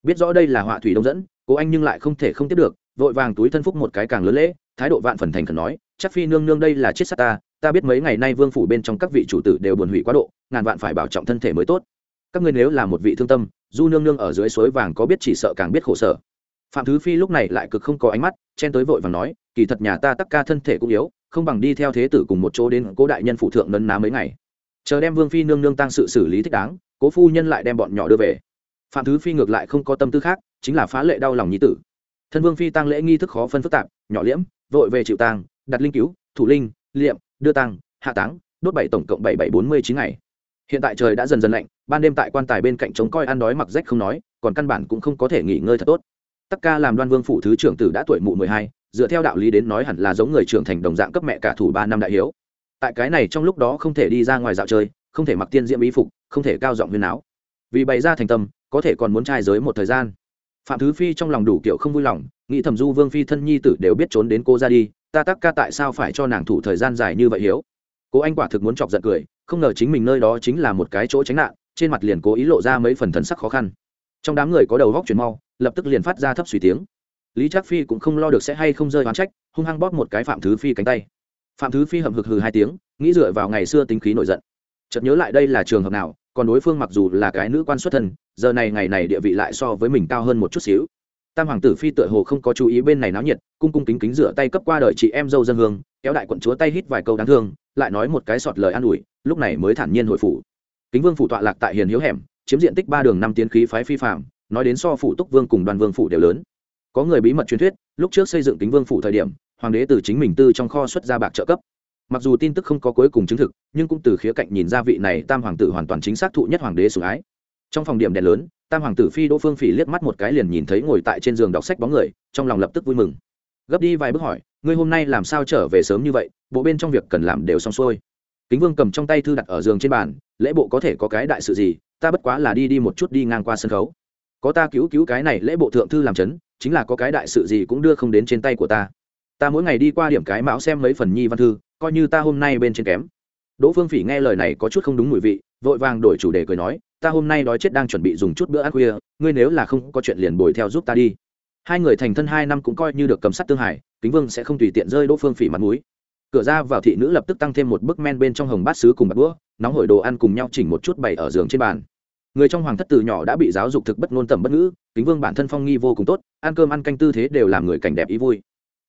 Biết rõ đây là họa thủy đông dẫn, cố anh nhưng lại không thể không tiếp được, vội vàng túi thân phúc một cái càng lớn lễ, thái độ vạn phần thành khẩn nói, chắc phi nương nương đây là chết sát ta ta biết mấy ngày nay vương phủ bên trong các vị chủ tử đều buồn hủy quá độ, ngàn vạn phải bảo trọng thân thể mới tốt các ngươi nếu là một vị thương tâm, du nương nương ở dưới suối vàng có biết chỉ sợ càng biết khổ sở. Phạm thứ phi lúc này lại cực không có ánh mắt, chen tới vội và nói, kỳ thật nhà ta tắc ca thân thể cũng yếu, không bằng đi theo thế tử cùng một chỗ đến cố đại nhân phụ thượng nấn ná mấy ngày. Chờ đem vương phi nương nương tăng sự xử lý thích đáng, cố phu nhân lại đem bọn nhỏ đưa về. Phạm thứ phi ngược lại không có tâm tư khác, chính là phá lệ đau lòng nhi tử. Thân vương phi tăng lễ nghi thức khó phân phức tạp, nhỏ liễm, vội về chịu tang, đặt linh cứu, thủ linh, liệm, đưa tăng hạ táng, đốt bảy tổng cộng bảy bảy bốn mươi chín ngày. Hiện tại trời đã dần dần lạnh ban đêm tại quan tài bên cạnh trống coi ăn đói mặc rách không nói, còn căn bản cũng không có thể nghỉ ngơi thật tốt. Tắc ca làm đoan vương phủ thứ trưởng tử đã tuổi mụ mười hai, dựa theo đạo lý đến nói hẳn là giống người trưởng thành đồng dạng cấp mẹ cả thủ ba năm đại hiếu. Tại cái này trong lúc đó không thể đi ra ngoài dạo chơi, không thể mặc tiên diễm y phục, không thể cao giọng huyền áo vì bày ra thành tâm, có thể còn muốn trai giới một thời gian. Phạm thứ phi trong lòng đủ kiểu không vui lòng, nghĩ thầm du vương phi thân nhi tử đều biết trốn đến cô ra đi, ta tắc ca tại sao phải cho nàng thủ thời gian dài như vậy hiếu? Cố anh quả thực muốn chọc giận cười, không ngờ chính mình nơi đó chính là một cái chỗ tránh nạn trên mặt liền cố ý lộ ra mấy phần thần sắc khó khăn. Trong đám người có đầu góc chuyển mau, lập tức liền phát ra thấp suy tiếng. Lý trác phi cũng không lo được sẽ hay không rơi oán trách, hung hăng bóp một cái phạm thứ phi cánh tay. Phạm thứ phi hậm hực hừ hai tiếng, nghĩ dựa vào ngày xưa tính khí nổi giận. Chợt nhớ lại đây là trường hợp nào, còn đối phương mặc dù là cái nữ quan xuất thân, giờ này ngày này địa vị lại so với mình cao hơn một chút xíu. Tam hoàng tử phi tựa hồ không có chú ý bên này náo nhiệt, cung cung kính kính rửa tay cấp qua đời chị em dâu dân hương, kéo đại quận chúa tay hít vài câu đáng thương, lại nói một cái sọt lời an ủi, lúc này mới thản nhiên hồi phủ kính vương phủ tọa lạc tại hiền hiếu hẻm, chiếm diện tích ba đường năm tiến khí phái phi phạm nói đến so phủ túc vương cùng đoàn vương phủ đều lớn. Có người bí mật truyền thuyết, lúc trước xây dựng kính vương phủ thời điểm, hoàng đế từ chính mình tư trong kho xuất ra bạc trợ cấp. Mặc dù tin tức không có cuối cùng chứng thực, nhưng cũng từ khía cạnh nhìn ra vị này tam hoàng tử hoàn toàn chính xác thụ nhất hoàng đế sủng ái. Trong phòng điểm đèn lớn, tam hoàng tử phi đỗ phương phỉ liếc mắt một cái liền nhìn thấy ngồi tại trên giường đọc sách bóng người, trong lòng lập tức vui mừng. Gấp đi vài bước hỏi, ngươi hôm nay làm sao trở về sớm như vậy? Bộ bên trong việc cần làm đều xong xuôi kính vương cầm trong tay thư đặt ở giường trên bàn, lễ bộ có thể có cái đại sự gì, ta bất quá là đi đi một chút đi ngang qua sân khấu. Có ta cứu cứu cái này lễ bộ thượng thư làm chấn, chính là có cái đại sự gì cũng đưa không đến trên tay của ta. Ta mỗi ngày đi qua điểm cái mão xem mấy phần nhi văn thư, coi như ta hôm nay bên trên kém. Đỗ phương phỉ nghe lời này có chút không đúng mùi vị, vội vàng đổi chủ đề cười nói, ta hôm nay đói chết đang chuẩn bị dùng chút bữa ăn khuya, ngươi nếu là không có chuyện liền bồi theo giúp ta đi. Hai người thành thân hai năm cũng coi như được cầm sắt tương hải kính vương sẽ không tùy tiện rơi đỗ phương phỉ mặt mũi cửa ra vào thị nữ lập tức tăng thêm một bức men bên trong hồng bát sứ cùng bát đũa, nóng hổi đồ ăn cùng nhau chỉnh một chút bày ở giường trên bàn. Người trong hoàng thất từ nhỏ đã bị giáo dục thực bất ngôn tầm bất ngữ, kính vương bản thân phong nghi vô cùng tốt, ăn cơm ăn canh tư thế đều làm người cảnh đẹp ý vui.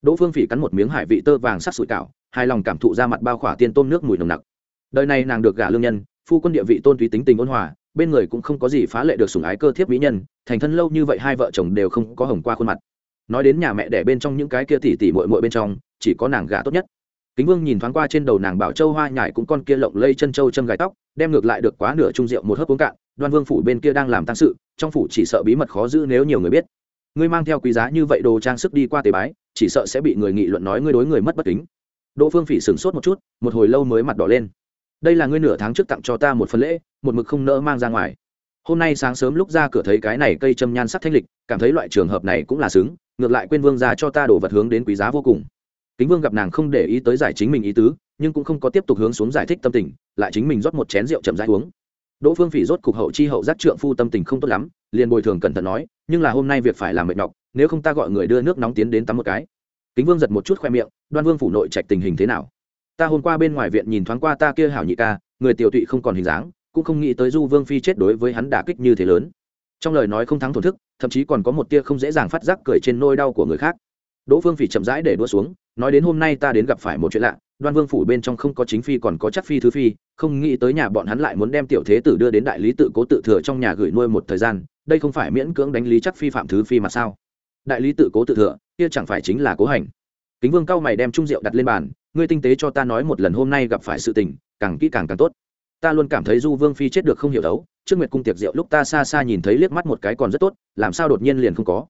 Đỗ phương phỉ cắn một miếng hải vị tơ vàng sắc sủi cảo, hài lòng cảm thụ ra mặt bao khỏa tiên tôm nước mùi nồng nặc. Đời này nàng được gả lương nhân, phu quân địa vị tôn túy tính tình ôn hòa, bên người cũng không có gì phá lệ được sủng ái cơ thiếp mỹ nhân, thành thân lâu như vậy hai vợ chồng đều không có hồng qua khuôn mặt. Nói đến nhà mẹ đẻ bên trong những cái kia tỉ tỉ mội mội bên trong, chỉ có nàng gả tốt nhất kính vương nhìn thoáng qua trên đầu nàng bảo châu hoa nhải cũng con kia lộng lây chân châu châm gài tóc, đem ngược lại được quá nửa trung rượu một hớp uống cạn, đoan vương phủ bên kia đang làm tăng sự, trong phủ chỉ sợ bí mật khó giữ nếu nhiều người biết. Ngươi mang theo quý giá như vậy đồ trang sức đi qua tế bái, chỉ sợ sẽ bị người nghị luận nói ngươi đối người mất bất kính. Đỗ phương phỉ sửng sốt một chút, một hồi lâu mới mặt đỏ lên. Đây là ngươi nửa tháng trước tặng cho ta một phần lễ, một mực không nỡ mang ra ngoài. Hôm nay sáng sớm lúc ra cửa thấy cái này cây châm nhan sắc thanh lịch, cảm thấy loại trường hợp này cũng là xứng, ngược lại quên vương ra cho ta đổ vật hướng đến quý giá vô cùng kính vương gặp nàng không để ý tới giải chính mình ý tứ, nhưng cũng không có tiếp tục hướng xuống giải thích tâm tình, lại chính mình rót một chén rượu chậm rãi uống. Đỗ phương phỉ rốt cục hậu chi hậu giác trượng phu tâm tình không tốt lắm, liền bồi thường cẩn thận nói, nhưng là hôm nay việc phải làm mệt nhọc, nếu không ta gọi người đưa nước nóng tiến đến tắm một cái. Kính vương giật một chút khoe miệng, đoan vương phủ nội trạch tình hình thế nào? Ta hôm qua bên ngoài viện nhìn thoáng qua ta kia hảo nhị ca, người tiểu tụy không còn hình dáng, cũng không nghĩ tới du vương phi chết đối với hắn đả kích như thế lớn. Trong lời nói không thắng thổn thức, thậm chí còn có một tia không dễ dàng phát giác cười trên nôi đau của người khác đỗ phương phỉ chậm rãi để đua xuống, nói đến hôm nay ta đến gặp phải một chuyện lạ, đoan vương phủ bên trong không có chính phi còn có chắc phi thứ phi, không nghĩ tới nhà bọn hắn lại muốn đem tiểu thế tử đưa đến đại lý tự cố tự thừa trong nhà gửi nuôi một thời gian, đây không phải miễn cưỡng đánh lý chắc phi phạm thứ phi mà sao? Đại lý tự cố tự thừa, kia chẳng phải chính là cố hành. Kính vương cao mày đem chung rượu đặt lên bàn, ngươi tinh tế cho ta nói một lần hôm nay gặp phải sự tình, càng kỹ càng càng tốt. Ta luôn cảm thấy du vương phi chết được không hiểu đấu, trước nguyệt cung tiệc rượu lúc ta xa xa nhìn thấy liếc mắt một cái còn rất tốt, làm sao đột nhiên liền không có?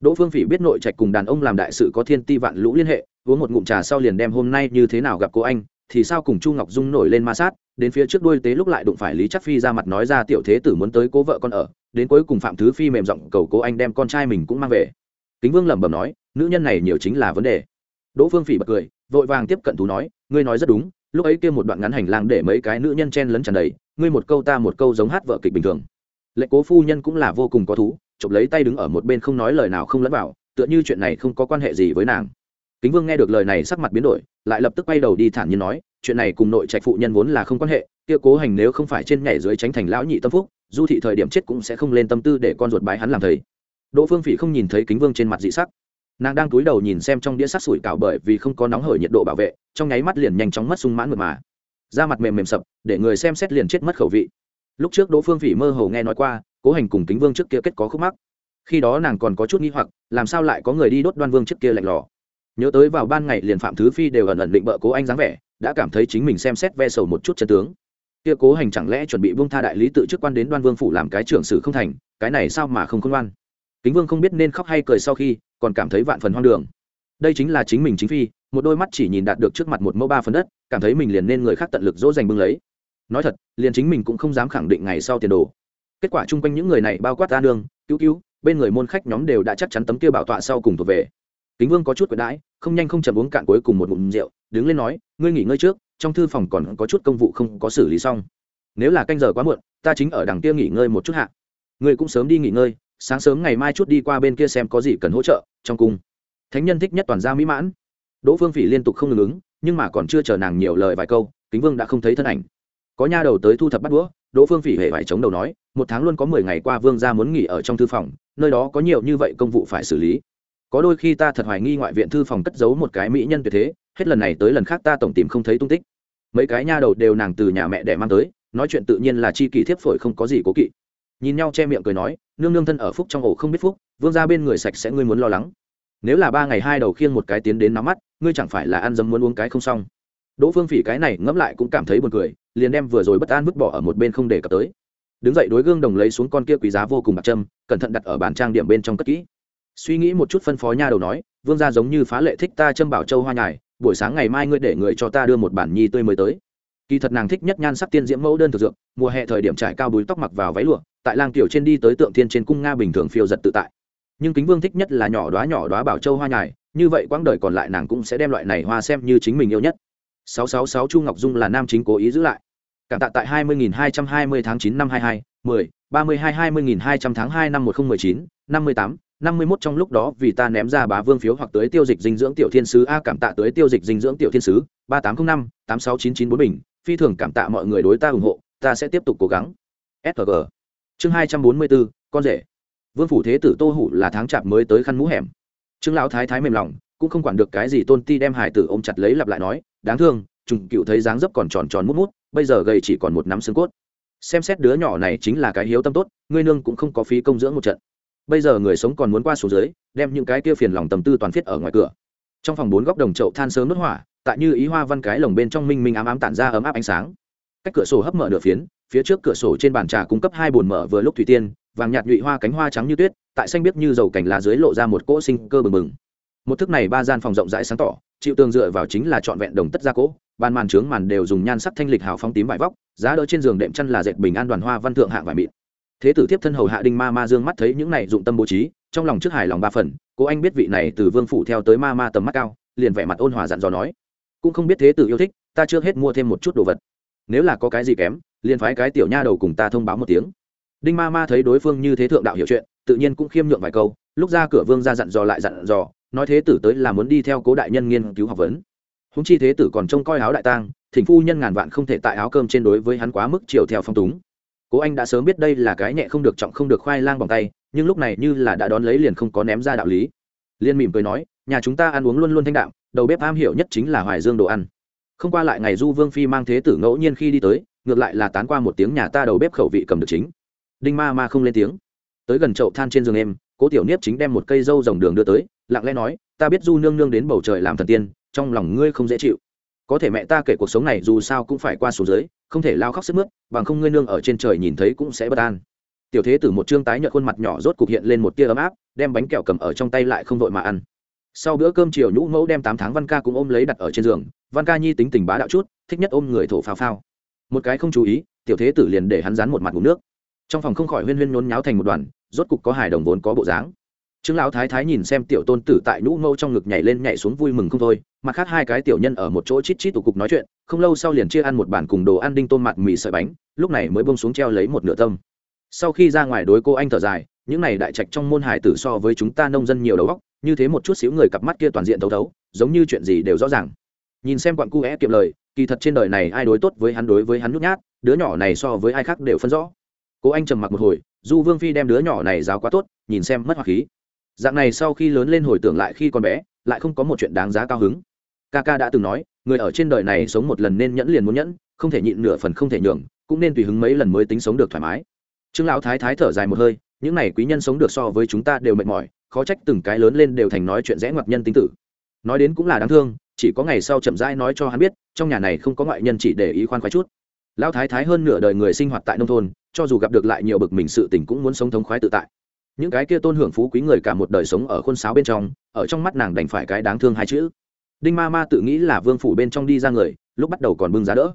Đỗ phương phỉ biết nội trạch cùng đàn ông làm đại sự có thiên ti vạn lũ liên hệ, uống một ngụm trà sau liền đem hôm nay như thế nào gặp cô anh, thì sao cùng chu ngọc dung nổi lên ma sát, đến phía trước đuôi tế lúc lại đụng phải lý chắc phi ra mặt nói ra tiểu thế tử muốn tới cố vợ con ở, đến cuối cùng phạm thứ phi mềm giọng cầu cố anh đem con trai mình cũng mang về. Kính vương lẩm bẩm nói, nữ nhân này nhiều chính là vấn đề. Đỗ phương phỉ bật cười, vội vàng tiếp cận tú nói, ngươi nói rất đúng, lúc ấy kia một đoạn ngắn hành lang để mấy cái nữ nhân chen lấn tràn đầy, ngươi một câu ta một câu giống hát vợ kịch bình thường. Lệ cố phu nhân cũng là vô cùng có thú chụp lấy tay đứng ở một bên không nói lời nào không lẫn vào, tựa như chuyện này không có quan hệ gì với nàng. Kính vương nghe được lời này sắc mặt biến đổi, lại lập tức quay đầu đi thản nhiên nói, chuyện này cùng nội trạch phụ nhân vốn là không quan hệ, kia cố hành nếu không phải trên nhảy dưới tránh thành lão nhị tâm phúc, du thị thời điểm chết cũng sẽ không lên tâm tư để con ruột bái hắn làm thầy. Đỗ phương phỉ không nhìn thấy kính vương trên mặt dị sắc. Nàng đang cúi đầu nhìn xem trong đĩa sắt sủi cảo bởi vì không có nóng hởi nhiệt độ bảo vệ, trong nháy mắt liền nhanh chóng mất sung mãn mượt mà. Da mặt mềm mềm sập, để người xem xét liền chết mất khẩu vị. Lúc trước đỗ phương phỉ mơ hồ nghe nói qua cố hành cùng kính vương trước kia kết có khúc mắc. Khi đó nàng còn có chút nghi hoặc, làm sao lại có người đi đốt đoan vương trước kia lạnh lò? Nhớ tới vào ban ngày liền phạm thứ phi đều ẩn ẩn định bợ cố anh dáng vẻ, đã cảm thấy chính mình xem xét ve sầu một chút chân tướng. Kia cố hành chẳng lẽ chuẩn bị vương tha đại lý tự chức quan đến đoan vương phủ làm cái trưởng sử không thành, cái này sao mà không khôn ngoan? Kính vương không biết nên khóc hay cười sau khi, còn cảm thấy vạn phần hoang đường. Đây chính là chính mình chính phi, một đôi mắt chỉ nhìn đạt được trước mặt một mẫu ba phần đất, cảm thấy mình liền nên người khác tận lực dỗ dành bưng lấy. Nói thật, liền chính mình cũng không dám khẳng định ngày sau tiền đồ kết quả chung quanh những người này bao quát ta nương cứu cứu, bên người môn khách nhóm đều đã chắc chắn tấm kia bảo tọa sau cùng thuộc về. Kính vương có chút quyền đãi, không nhanh không chậm uống cạn cuối cùng một ngụm rượu, đứng lên nói, ngươi nghỉ ngơi trước, trong thư phòng còn có chút công vụ không có xử lý xong. Nếu là canh giờ quá muộn, ta chính ở đằng kia nghỉ ngơi một chút hạ. Ngươi cũng sớm đi nghỉ ngơi, sáng sớm ngày mai chút đi qua bên kia xem có gì cần hỗ trợ, trong cung. Thánh nhân thích nhất toàn gia mỹ mãn. Đỗ phương phỉ liên tục không ngừng ứng, nhưng mà còn chưa chờ nàng nhiều lời vài câu, kính vương đã không thấy thân ảnh. Có nha đầu tới thu thập bắt đũa, đỗ phương phỉ hề phải chống đầu nói một tháng luôn có mười ngày qua vương gia muốn nghỉ ở trong thư phòng, nơi đó có nhiều như vậy công vụ phải xử lý. Có đôi khi ta thật hoài nghi ngoại viện thư phòng cất giấu một cái mỹ nhân tuyệt thế, hết lần này tới lần khác ta tổng tìm không thấy tung tích. Mấy cái nha đầu đều nàng từ nhà mẹ để mang tới, nói chuyện tự nhiên là chi kỳ thiếp phổi không có gì cố kỵ. Nhìn nhau che miệng cười nói, nương nương thân ở phúc trong ổ không biết phúc, vương ra bên người sạch sẽ ngươi muốn lo lắng. Nếu là ba ngày hai đầu khiêng một cái tiến đến nắm mắt, ngươi chẳng phải là ăn dấm muốn uống cái không xong? Đỗ phương phỉ cái này ngẫm lại cũng cảm thấy buồn cười, liền đem vừa rồi bất an vứt bỏ ở một bên không để cập tới đứng dậy đối gương đồng lấy xuống con kia quý giá vô cùng bạc trâm, cẩn thận đặt ở bàn trang điểm bên trong cất kỹ. Suy nghĩ một chút phân phó nha đầu nói, vương gia giống như phá lệ thích ta châm bảo châu hoa nhài, buổi sáng ngày mai ngươi để người cho ta đưa một bản nhi tươi mới tới. Kỳ thật nàng thích nhất nhan sắc tiên diễm mẫu đơn thực dược, mùa hè thời điểm trải cao búi tóc mặc vào váy lụa, tại lang tiểu trên đi tới tượng thiên trên cung nga bình thường phiêu giật tự tại. Nhưng kính vương thích nhất là nhỏ đoá nhỏ đoá bảo châu hoa nhài, như vậy quãng đời còn lại nàng cũng sẽ đem loại này hoa xem như chính mình yêu nhất. 666 chu ngọc dung là nam chính cố ý giữ lại cảm tạ tại 20.220 tháng 9 năm 22, 10, 32 20.200 tháng 2 năm 1019, 58, 51 trong lúc đó vì ta ném ra bá vương phiếu hoặc tới tiêu dịch dinh dưỡng tiểu thiên sứ a cảm tạ tới tiêu dịch dinh dưỡng tiểu thiên sứ 3805, 86994 bình phi thường cảm tạ mọi người đối ta ủng hộ ta sẽ tiếp tục cố gắng. Sg chương 244, con rể. Vương phủ thế tử tô hủ là tháng chạp mới tới khăn mũ hẻm. Trương lão thái thái mềm lòng cũng không quản được cái gì tôn ti đem hải tử ôm chặt lấy lặp lại nói đáng thương trùng cựu thấy dáng dấp còn tròn tròn mút mút bây giờ gầy chỉ còn một nắm xương cốt. Xem xét đứa nhỏ này chính là cái hiếu tâm tốt, ngươi nương cũng không có phí công dưỡng một trận. Bây giờ người sống còn muốn qua xuống dưới, đem những cái kia phiền lòng tầm tư toàn thiết ở ngoài cửa. Trong phòng bốn góc đồng chậu than sớm đốt hỏa, tại như ý hoa văn cái lồng bên trong minh minh ám ám tản ra ấm áp ánh sáng. Cách cửa sổ hấp mở nửa phiến, phía trước cửa sổ trên bàn trà cung cấp hai bồn mở vừa lúc thủy tiên, vàng nhạt nhụy hoa cánh hoa trắng như tuyết, tại xanh biếc như dầu cảnh lá dưới lộ ra một cỗ sinh cơ bừng bừng. Một thức này ba gian phòng rộng rãi sáng tỏ, chịu tường dựa vào chính là trọn vẹn đồng tất gia cỗ ban màn trướng màn đều dùng nhan sắc thanh lịch hào phong tím vải vóc, giá đỡ trên giường đệm chăn là dệt bình an đoàn hoa văn thượng hạng vải mịn. Thế tử tiếp thân hầu hạ đinh ma ma dương mắt thấy những này dụng tâm bố trí, trong lòng trước hài lòng ba phần, cô anh biết vị này từ vương phủ theo tới ma ma tầm mắt cao, liền vẻ mặt ôn hòa dặn dò nói, cũng không biết thế tử yêu thích, ta chưa hết mua thêm một chút đồ vật. Nếu là có cái gì kém, liền phái cái tiểu nha đầu cùng ta thông báo một tiếng. Đinh ma ma thấy đối phương như thế thượng đạo hiểu chuyện, tự nhiên cũng khiêm nhượng vài câu, lúc ra cửa vương ra dặn dò lại dặn dò, nói thế tử tới là muốn đi theo cố đại nhân nghiên cứu học vấn húng chi thế tử còn trông coi áo đại tang, thỉnh phu nhân ngàn vạn không thể tại áo cơm trên đối với hắn quá mức chiều theo phong túng. Cố anh đã sớm biết đây là cái nhẹ không được trọng không được khoai lang bằng tay, nhưng lúc này như là đã đón lấy liền không có ném ra đạo lý. Liên mỉm cười nói, nhà chúng ta ăn uống luôn luôn thanh đạm, đầu bếp am hiểu nhất chính là hoài dương đồ ăn. Không qua lại ngày du vương phi mang thế tử ngẫu nhiên khi đi tới, ngược lại là tán qua một tiếng nhà ta đầu bếp khẩu vị cầm được chính. Đinh ma ma không lên tiếng. Tới gần chậu than trên giường em, cố tiểu niếp chính đem một cây dâu rồng đường đưa tới, lặng lẽ nói, ta biết du nương nương đến bầu trời làm thần tiên trong lòng ngươi không dễ chịu. Có thể mẹ ta kể cuộc sống này dù sao cũng phải qua số dưới không thể lao khóc sức mướt, bằng không ngươi nương ở trên trời nhìn thấy cũng sẽ bất an. Tiểu thế tử một chương tái nhợt khuôn mặt nhỏ rốt cục hiện lên một tia ấm áp, đem bánh kẹo cầm ở trong tay lại không vội mà ăn. Sau bữa cơm chiều nhũ mẫu đem tám tháng văn ca cũng ôm lấy đặt ở trên giường, văn ca nhi tính tình bá đạo chút, thích nhất ôm người thổ phao phao. Một cái không chú ý, tiểu thế tử liền để hắn rán một mặt ngủ nước. Trong phòng không khỏi huyên huyên nhốn nháo thành một đoàn, rốt cục có hài đồng vốn có bộ dáng trương lão thái thái nhìn xem tiểu tôn tử tại nhũ mâu trong ngực nhảy lên nhảy xuống vui mừng không thôi, mặt khác hai cái tiểu nhân ở một chỗ chít chít tụ cục nói chuyện, không lâu sau liền chia ăn một bản cùng đồ ăn đinh tôm mặt mì sợi bánh, lúc này mới bông xuống treo lấy một nửa tâm. Sau khi ra ngoài đối cô anh thở dài, những này đại trạch trong môn hải tử so với chúng ta nông dân nhiều đầu óc, như thế một chút xíu người cặp mắt kia toàn diện thấu thấu, giống như chuyện gì đều rõ ràng. Nhìn xem quặng cu é kiệm lời, kỳ thật trên đời này ai đối tốt với hắn đối với hắn nhút nhát, đứa nhỏ này so với ai khác đều phân rõ. Cô anh trầm mặc một hồi, du vương phi đem đứa nhỏ này giáo quá tốt, nhìn xem mất hoặc khí dạng này sau khi lớn lên hồi tưởng lại khi còn bé, lại không có một chuyện đáng giá cao hứng. Ca ca đã từng nói, người ở trên đời này sống một lần nên nhẫn liền muốn nhẫn, không thể nhịn nửa phần không thể nhường, cũng nên tùy hứng mấy lần mới tính sống được thoải mái. Trương lão thái thái thở dài một hơi, những n à y quý nhân sống được so với chúng ta đều mệt mỏi, khó trách từng cái lớn lên đều thành nói chuyện rẽ ngoặc nhân tính tử. Nói đến cũng là đáng thương, chỉ có ngày sau chậm rãi nói cho hắn biết, trong nhà này không có ngoại nhân chỉ để ý khoan khoái chút. Lão thái thái hơn nửa đời người sinh hoạt tại nông thôn, cho dù gặp được lại nhiều bực mình sự tình cũng muốn sống thống khoái tự tại những cái kia tôn hưởng phú quý người cả một đời sống ở khuôn sáo bên trong, ở trong mắt nàng đành phải cái đáng thương hai chữ. Đinh ma ma tự nghĩ là vương phủ bên trong đi ra người, lúc bắt đầu còn bưng giá đỡ.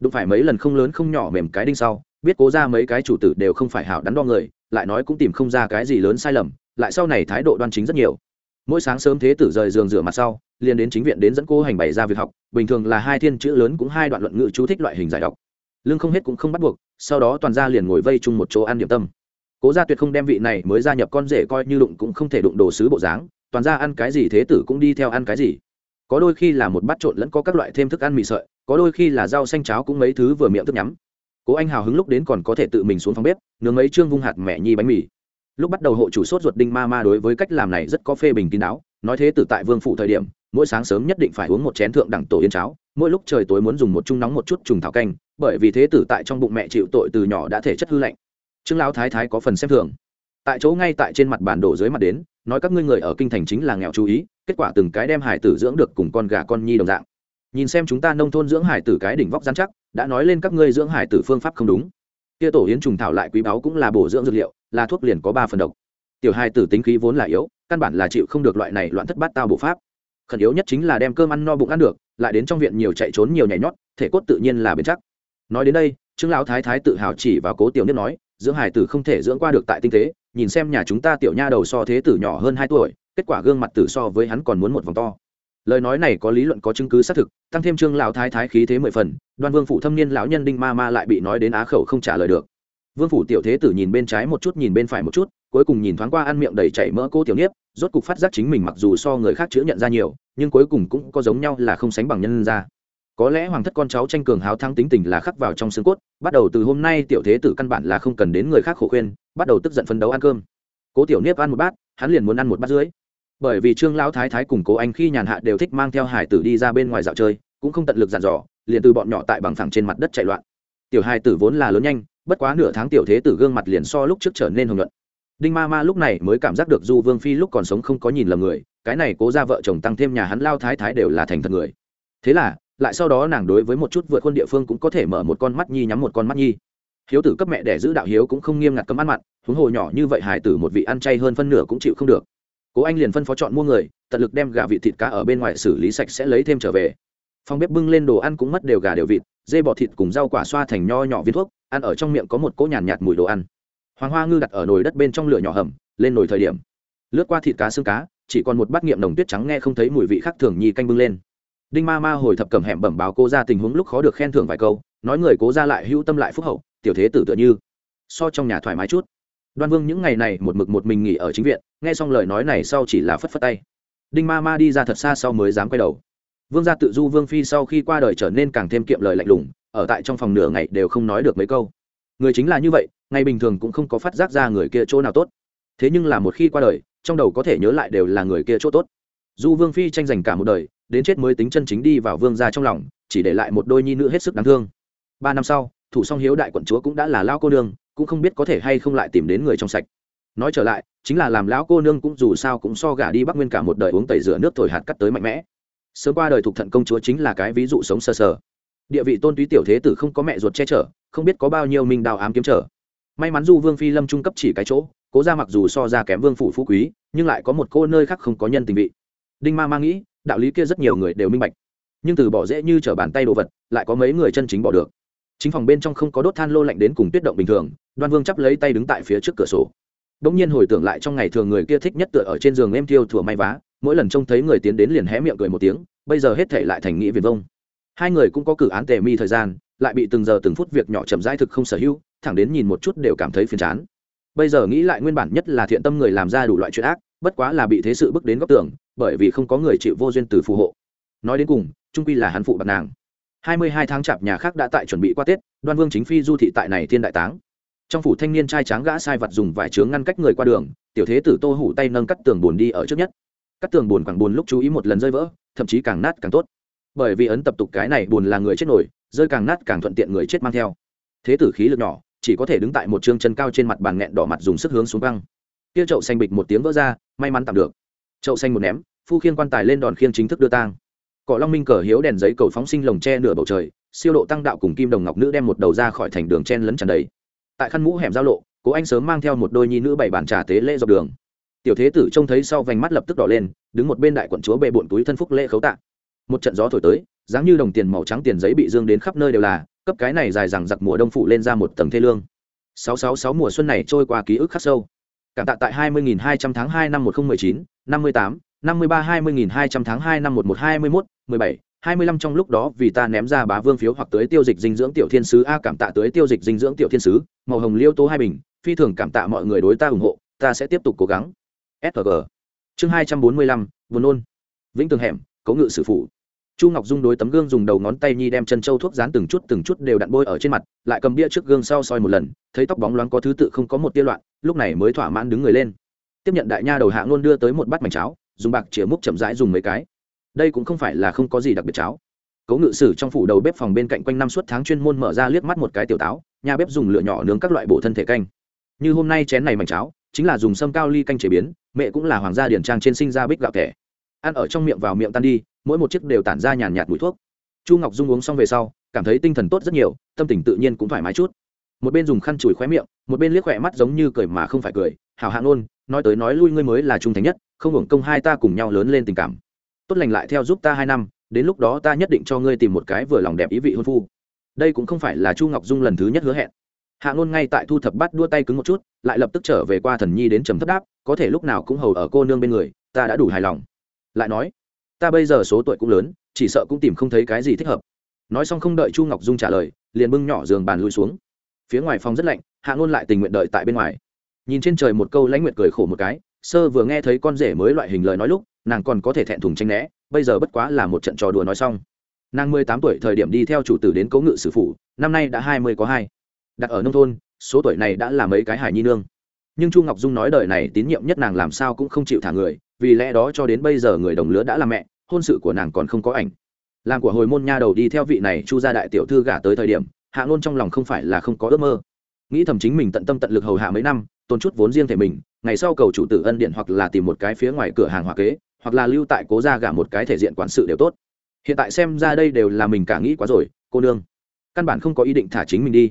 Đụng phải mấy lần không lớn không nhỏ mềm cái đinh sau, biết cố ra mấy cái chủ tử đều không phải hảo đắn đo người, lại nói cũng tìm không ra cái gì lớn sai lầm, lại sau này thái độ đoan chính rất nhiều. Mỗi sáng sớm thế tử rời giường rửa mặt sau, liền đến chính viện đến dẫn cô hành bày ra việc học, bình thường là hai thiên chữ lớn cũng hai đoạn luận ngữ chú thích loại hình giải đọc. Lương không hết cũng không bắt buộc, sau đó toàn ra liền ngồi vây chung một chỗ ăn điểm tâm cố gia tuyệt không đem vị này mới gia nhập con rể coi như đụng cũng không thể đụng đồ sứ bộ dáng, toàn ra ăn cái gì thế tử cũng đi theo ăn cái gì. Có đôi khi là một bát trộn lẫn có các loại thêm thức ăn mì sợi, có đôi khi là rau xanh cháo cũng mấy thứ vừa miệng thức nhắm. Cố anh hào hứng lúc đến còn có thể tự mình xuống phòng bếp, nướng mấy chương vung hạt mẹ nhi bánh mì. Lúc bắt đầu hộ chủ sốt ruột đinh ma ma đối với cách làm này rất có phê bình kín đáo, nói thế tử tại vương phủ thời điểm, mỗi sáng sớm nhất định phải uống một chén thượng đẳng tổ yên cháo, mỗi lúc trời tối muốn dùng một chung nóng một chút trùng thảo canh, bởi vì thế tử tại trong bụng mẹ chịu tội từ nhỏ đã thể chất hư lạnh trương lão thái thái có phần xem thường. Tại chỗ ngay tại trên mặt bản đồ dưới mặt đến, nói các ngươi người ở kinh thành chính là nghèo chú ý, kết quả từng cái đem hải tử dưỡng được cùng con gà con nhi đồng dạng. Nhìn xem chúng ta nông thôn dưỡng hải tử cái đỉnh vóc gian chắc, đã nói lên các ngươi dưỡng hải tử phương pháp không đúng. Kia tổ yến trùng thảo lại quý báu cũng là bổ dưỡng dược liệu, là thuốc liền có ba phần độc. Tiểu hải tử tính khí vốn là yếu, căn bản là chịu không được loại này loạn thất bát tao bộ pháp. Khẩn yếu nhất chính là đem cơm ăn no bụng ăn được, lại đến trong viện nhiều chạy trốn nhiều nhảy nhót, thể cốt tự nhiên là bền chắc. Nói đến đây, trương lão thái thái tự hào chỉ vào cố tiểu niếp nói dưỡng hải tử không thể dưỡng qua được tại tinh tế, nhìn xem nhà chúng ta tiểu nha đầu so thế tử nhỏ hơn hai tuổi, kết quả gương mặt tử so với hắn còn muốn một vòng to. Lời nói này có lý luận, có chứng cứ xác thực, tăng thêm trương lão thái thái khí thế mười phần, đoan vương phủ thâm niên lão nhân đinh ma ma lại bị nói đến á khẩu không trả lời được. Vương phủ tiểu thế tử nhìn bên trái một chút, nhìn bên phải một chút, cuối cùng nhìn thoáng qua ăn miệng đầy chảy mỡ cô tiểu niếp rốt cục phát giác chính mình mặc dù so người khác chữa nhận ra nhiều, nhưng cuối cùng cũng có giống nhau là không sánh bằng nhân ra có lẽ hoàng thất con cháu tranh cường háo thắng tính tình là khắc vào trong xương cốt, bắt đầu từ hôm nay tiểu thế tử căn bản là không cần đến người khác khổ khuyên, bắt đầu tức giận phấn đấu ăn cơm. Cố tiểu niếp ăn một bát, hắn liền muốn ăn một bát dưới bởi vì trương lão thái thái cùng cố anh khi nhàn hạ đều thích mang theo hải tử đi ra bên ngoài dạo chơi, cũng không tận lực dàn dò, liền từ bọn nhỏ tại bằng phẳng trên mặt đất chạy loạn. Tiểu hải tử vốn là lớn nhanh, bất quá nửa tháng tiểu thế tử gương mặt liền so lúc trước trở nên hồng nhuận. Đinh ma ma lúc này mới cảm giác được du vương phi lúc còn sống không có nhìn lầm người, cái này cố ra vợ chồng tăng thêm nhà hắn lao thái thái đều là thành thật người. Thế là lại sau đó nàng đối với một chút vượt khuôn địa phương cũng có thể mở một con mắt nhi nhắm một con mắt nhi. Hiếu tử cấp mẹ để giữ đạo hiếu cũng không nghiêm ngặt cấm ăn mặn huống hồ nhỏ như vậy hải tử một vị ăn chay hơn phân nửa cũng chịu không được. Cố anh liền phân phó chọn mua người tận lực đem gà vịt thịt cá ở bên ngoài xử lý sạch sẽ lấy thêm trở về. Phòng bếp bưng lên đồ ăn cũng mất đều gà đều vịt dê bọ thịt cùng rau quả xoa thành nho nhỏ viên thuốc ăn ở trong miệng có một cỗ nhàn nhạt, nhạt mùi đồ ăn. Hoàng hoa ngư đặt ở nồi đất bên trong lửa nhỏ hầm lên nồi thời điểm. Lướt qua thịt cá xương cá chỉ còn một bát nghiệm nồng tuyết trắng nghe không thấy mùi vị khác thường nhi canh bưng lên đinh ma ma hồi thập cầm hẻm bẩm báo cô ra tình huống lúc khó được khen thưởng vài câu, nói người cố ra lại hữu tâm lại phúc hậu, tiểu thế tử tựa như. So trong nhà thoải mái chút. Đoan vương những ngày này một mực một mình nghỉ ở chính viện, nghe xong lời nói này sau chỉ là phất phất tay. Đinh ma ma đi ra thật xa sau mới dám quay đầu. Vương gia tự du vương phi sau khi qua đời trở nên càng thêm kiệm lời lạnh lùng, ở tại trong phòng nửa ngày đều không nói được mấy câu. Người chính là như vậy ngày bình thường cũng không có phát giác ra người kia chỗ nào tốt. Thế nhưng là một khi qua đời, trong đầu có thể nhớ lại đều là người kia chỗ tốt. Du vương phi tranh giành cả một đời đến chết mới tính chân chính đi vào vương gia trong lòng chỉ để lại một đôi nhi nữ hết sức đáng thương. Ba năm sau thủ song hiếu đại quận chúa cũng đã là lao cô nương cũng không biết có thể hay không lại tìm đến người trong sạch. Nói trở lại chính là làm lão cô nương cũng dù sao cũng so gả đi bắc nguyên cả một đời uống tẩy rửa nước thổi hạt cắt tới mạnh mẽ. Sớm qua đời thuộc thận công chúa chính là cái ví dụ sống sơ sờ, sờ. Địa vị tôn túy tiểu thế tử không có mẹ ruột che chở không biết có bao nhiêu minh đào ám kiếm trở. May mắn du vương phi lâm trung cấp chỉ cái chỗ cố ra mặc dù so ra kém vương phủ phú quý nhưng lại có một cô nơi khác không có nhân tình vị. Đinh ma ma nghĩ đạo lý kia rất nhiều người đều minh bạch. Nhưng từ bỏ dễ như t r ở bàn tay đồ vật, lại có mấy người chân chính bỏ được. Chính phòng bên trong không có đốt than lô lạnh đến cùng tuyết động bình thường, đoan vương chắp lấy tay đứng tại phía trước cửa sổ. Đ ỗ n g nhiên hồi tưởng lại trong ngày thường người kia thích nhất tựa ở trên giường em thiêu thùa may vá, mỗi lần trông thấy người tiến đến liền hé miệng cười một tiếng, bây giờ hết thể lại thành nghĩ việt vông. Hai người cũng có cử án tề mi thời gian, lại bị từng giờ từng phút việc nhỏ chậm rãi thực không sở hữu, thẳng đến nhìn một chút đều cảm thấy phiền chán. Bây giờ nghĩ lại nguyên bản nhất là thiện tâm người làm ra đủ loại chuyện ác, bất quá là bị thế sự bước đến góc tường bởi vì không có người chịu vô duyên từ phù hộ. Nói đến cùng, trung quy là hắn phụ bạc nàng. Hai mươi hai tháng chạp nhà khác đã tại chuẩn bị qua tết, đoan vương chính phi du thị tại này thiên đại táng. Trong phủ thanh niên trai tráng gã sai vật dùng vải chướng ngăn cách người qua đường, tiểu thế tử tô hủ tay nâng cắt tường buồn đi ở trước nhất. Cắt tường buồn quảng buồn lúc chú ý một lần rơi vỡ, thậm chí càng nát càng tốt. Bởi vì ấn tập tục cái này buồn là người chết nổi, rơi càng nát càng thuận tiện người chết mang theo. Thế tử khí lực nhỏ, chỉ có thể đứng tại một chương chân cao trên mặt bàn nghẹn đỏ mặt dùng sức hướng xuống băng kia chậu xanh bịch một tiếng vỡ ra, may mắn tạm được chậu xanh một ném, phu khiên quan tài lên đòn khiên chính thức đưa tang. Cỏ long minh cờ hiếu đèn giấy cầu phóng sinh lồng tre nửa bầu trời, siêu độ tăng đạo cùng kim đồng ngọc nữ đem một đầu ra khỏi thành đường chen lấn tràn đầy. Tại khăn mũ hẻm giao lộ, cố anh sớm mang theo một đôi nhi nữ bảy bàn trà tế lễ dọc đường. Tiểu thế tử trông thấy sau vành mắt lập tức đỏ lên, đứng một bên đại quận chúa bệ bụn túi thân phúc lễ khấu tạ. Một trận gió thổi tới, dáng như đồng tiền màu trắng tiền giấy bị dương đến khắp nơi đều là, cấp cái này dài rằng giặc mùa đông phủ lên ra một tầng thê lương. Sáu sáu sáu mùa xuân này trôi qua ký ức khắc sâu cảm tạ tại 20.200 tháng 2 năm 1019, 58, 53 20.200 tháng 2 năm 1121, 17, 25 trong lúc đó vì ta ném ra bá vương phiếu hoặc tới tiêu dịch dinh dưỡng tiểu thiên sứ a cảm tạ tới tiêu dịch dinh dưỡng tiểu thiên sứ, màu hồng liêu tố hai bình, phi thường cảm tạ mọi người đối ta ủng hộ, ta sẽ tiếp tục cố gắng. SG. Chương 245, buồn nôn. Vĩnh tường hẻm, cố ngự sử phụ chu ngọc dung đối tấm gương dùng đầu ngón tay nhi đem chân châu thuốc dán từng chút từng chút đều đặn bôi ở trên mặt, lại cầm bia trước gương sau soi một lần, thấy tóc bóng loáng có thứ tự không có một tia loạn, lúc này mới thỏa mãn đứng người lên. Tiếp nhận đại nha đầu hạ luôn đưa tới một bát mảnh cháo, dùng bạc chĩa múc chậm rãi dùng mấy cái. Đây cũng không phải là không có gì đặc biệt cháo. Cấu ngự sử trong phủ đầu bếp phòng bên cạnh quanh năm suốt tháng chuyên môn mở ra liếc mắt một cái tiểu táo, nhà bếp dùng lửa nhỏ nướng các loại bổ thân thể canh. Như hôm nay chén này mảnh cháo, chính là dùng sâm cao ly canh chế biến, mẹ cũng là hoàng gia điển trang trên sinh ra bích gạo thẻ ăn ở trong miệng vào miệng tan đi mỗi một chiếc đều tản ra nhàn nhạt mùi thuốc. Chu ngọc dung uống xong về sau, cảm thấy tinh thần tốt rất nhiều, tâm tình tự nhiên cũng thoải mái chút. Một bên dùng khăn chùi khóe miệng, một bên liếc khỏe mắt giống như cười mà không phải cười hào hạng ôn nói tới nói lui ngươi mới là trung thành nhất, không hưởng công hai ta cùng nhau lớn lên tình cảm. Tốt lành lại theo giúp ta hai năm, đến lúc đó ta nhất định cho ngươi tìm một cái vừa lòng đẹp ý vị hôn phu. Đây cũng không phải là chu ngọc dung lần thứ nhất hứa hẹn. Hạ ngôn ngay tại thu thập bắt đua tay cứng một chút, lại lập tức trở về qua thần nhi đến trầm thấp đáp, có thể lúc nào cũng hầu ở cô nương bên người, ta đã đủ hài lòng. Lại nói ta bây giờ số tuổi cũng lớn chỉ sợ cũng tìm không thấy cái gì thích hợp. Nói xong không đợi chu ngọc dung trả lời liền bưng nhỏ giường bàn lùi xuống. Phía ngoài phòng rất lạnh hạ ngôn lại tình nguyện đợi tại bên ngoài. Nhìn trên trời một câu lãnh nguyệt cười khổ một cái sơ vừa nghe thấy con rể mới loại hình lời nói lúc nàng còn có thể thẹn thùng tranh né bây giờ bất quá là một trận trò đùa nói xong. Nàng mười tám tuổi thời điểm đi theo chủ tử đến cấu ngự sử phụ, năm nay đã hai mươi có hai. Đặt ở nông thôn số tuổi này đã là mấy cái hải nhi nương nhưng chu ngọc dung nói đời này tín nhiệm nhất nàng làm sao cũng không chịu thả người, vì lẽ đó cho đến bây giờ người đồng lứa đã là mẹ, hôn sự của nàng còn không có ảnh. Làm của hồi môn nha đầu đi theo vị này chu gia đại tiểu thư gả tới thời điểm, hạ ngôn trong lòng không phải là không có ước mơ. Nghĩ thầm chính mình tận tâm tận lực hầu hạ mấy năm, tốn chút vốn riêng thể mình, ngày sau cầu chủ tử ân điện hoặc là tìm một cái phía ngoài cửa hàng hòa kế, hoặc là lưu tại cố gia gả một cái thể diện quản sự đều tốt. Hiện tại xem ra đây đều là mình cả nghĩ quá rồi, cô nương. Căn bản không có ý định thả chính mình đi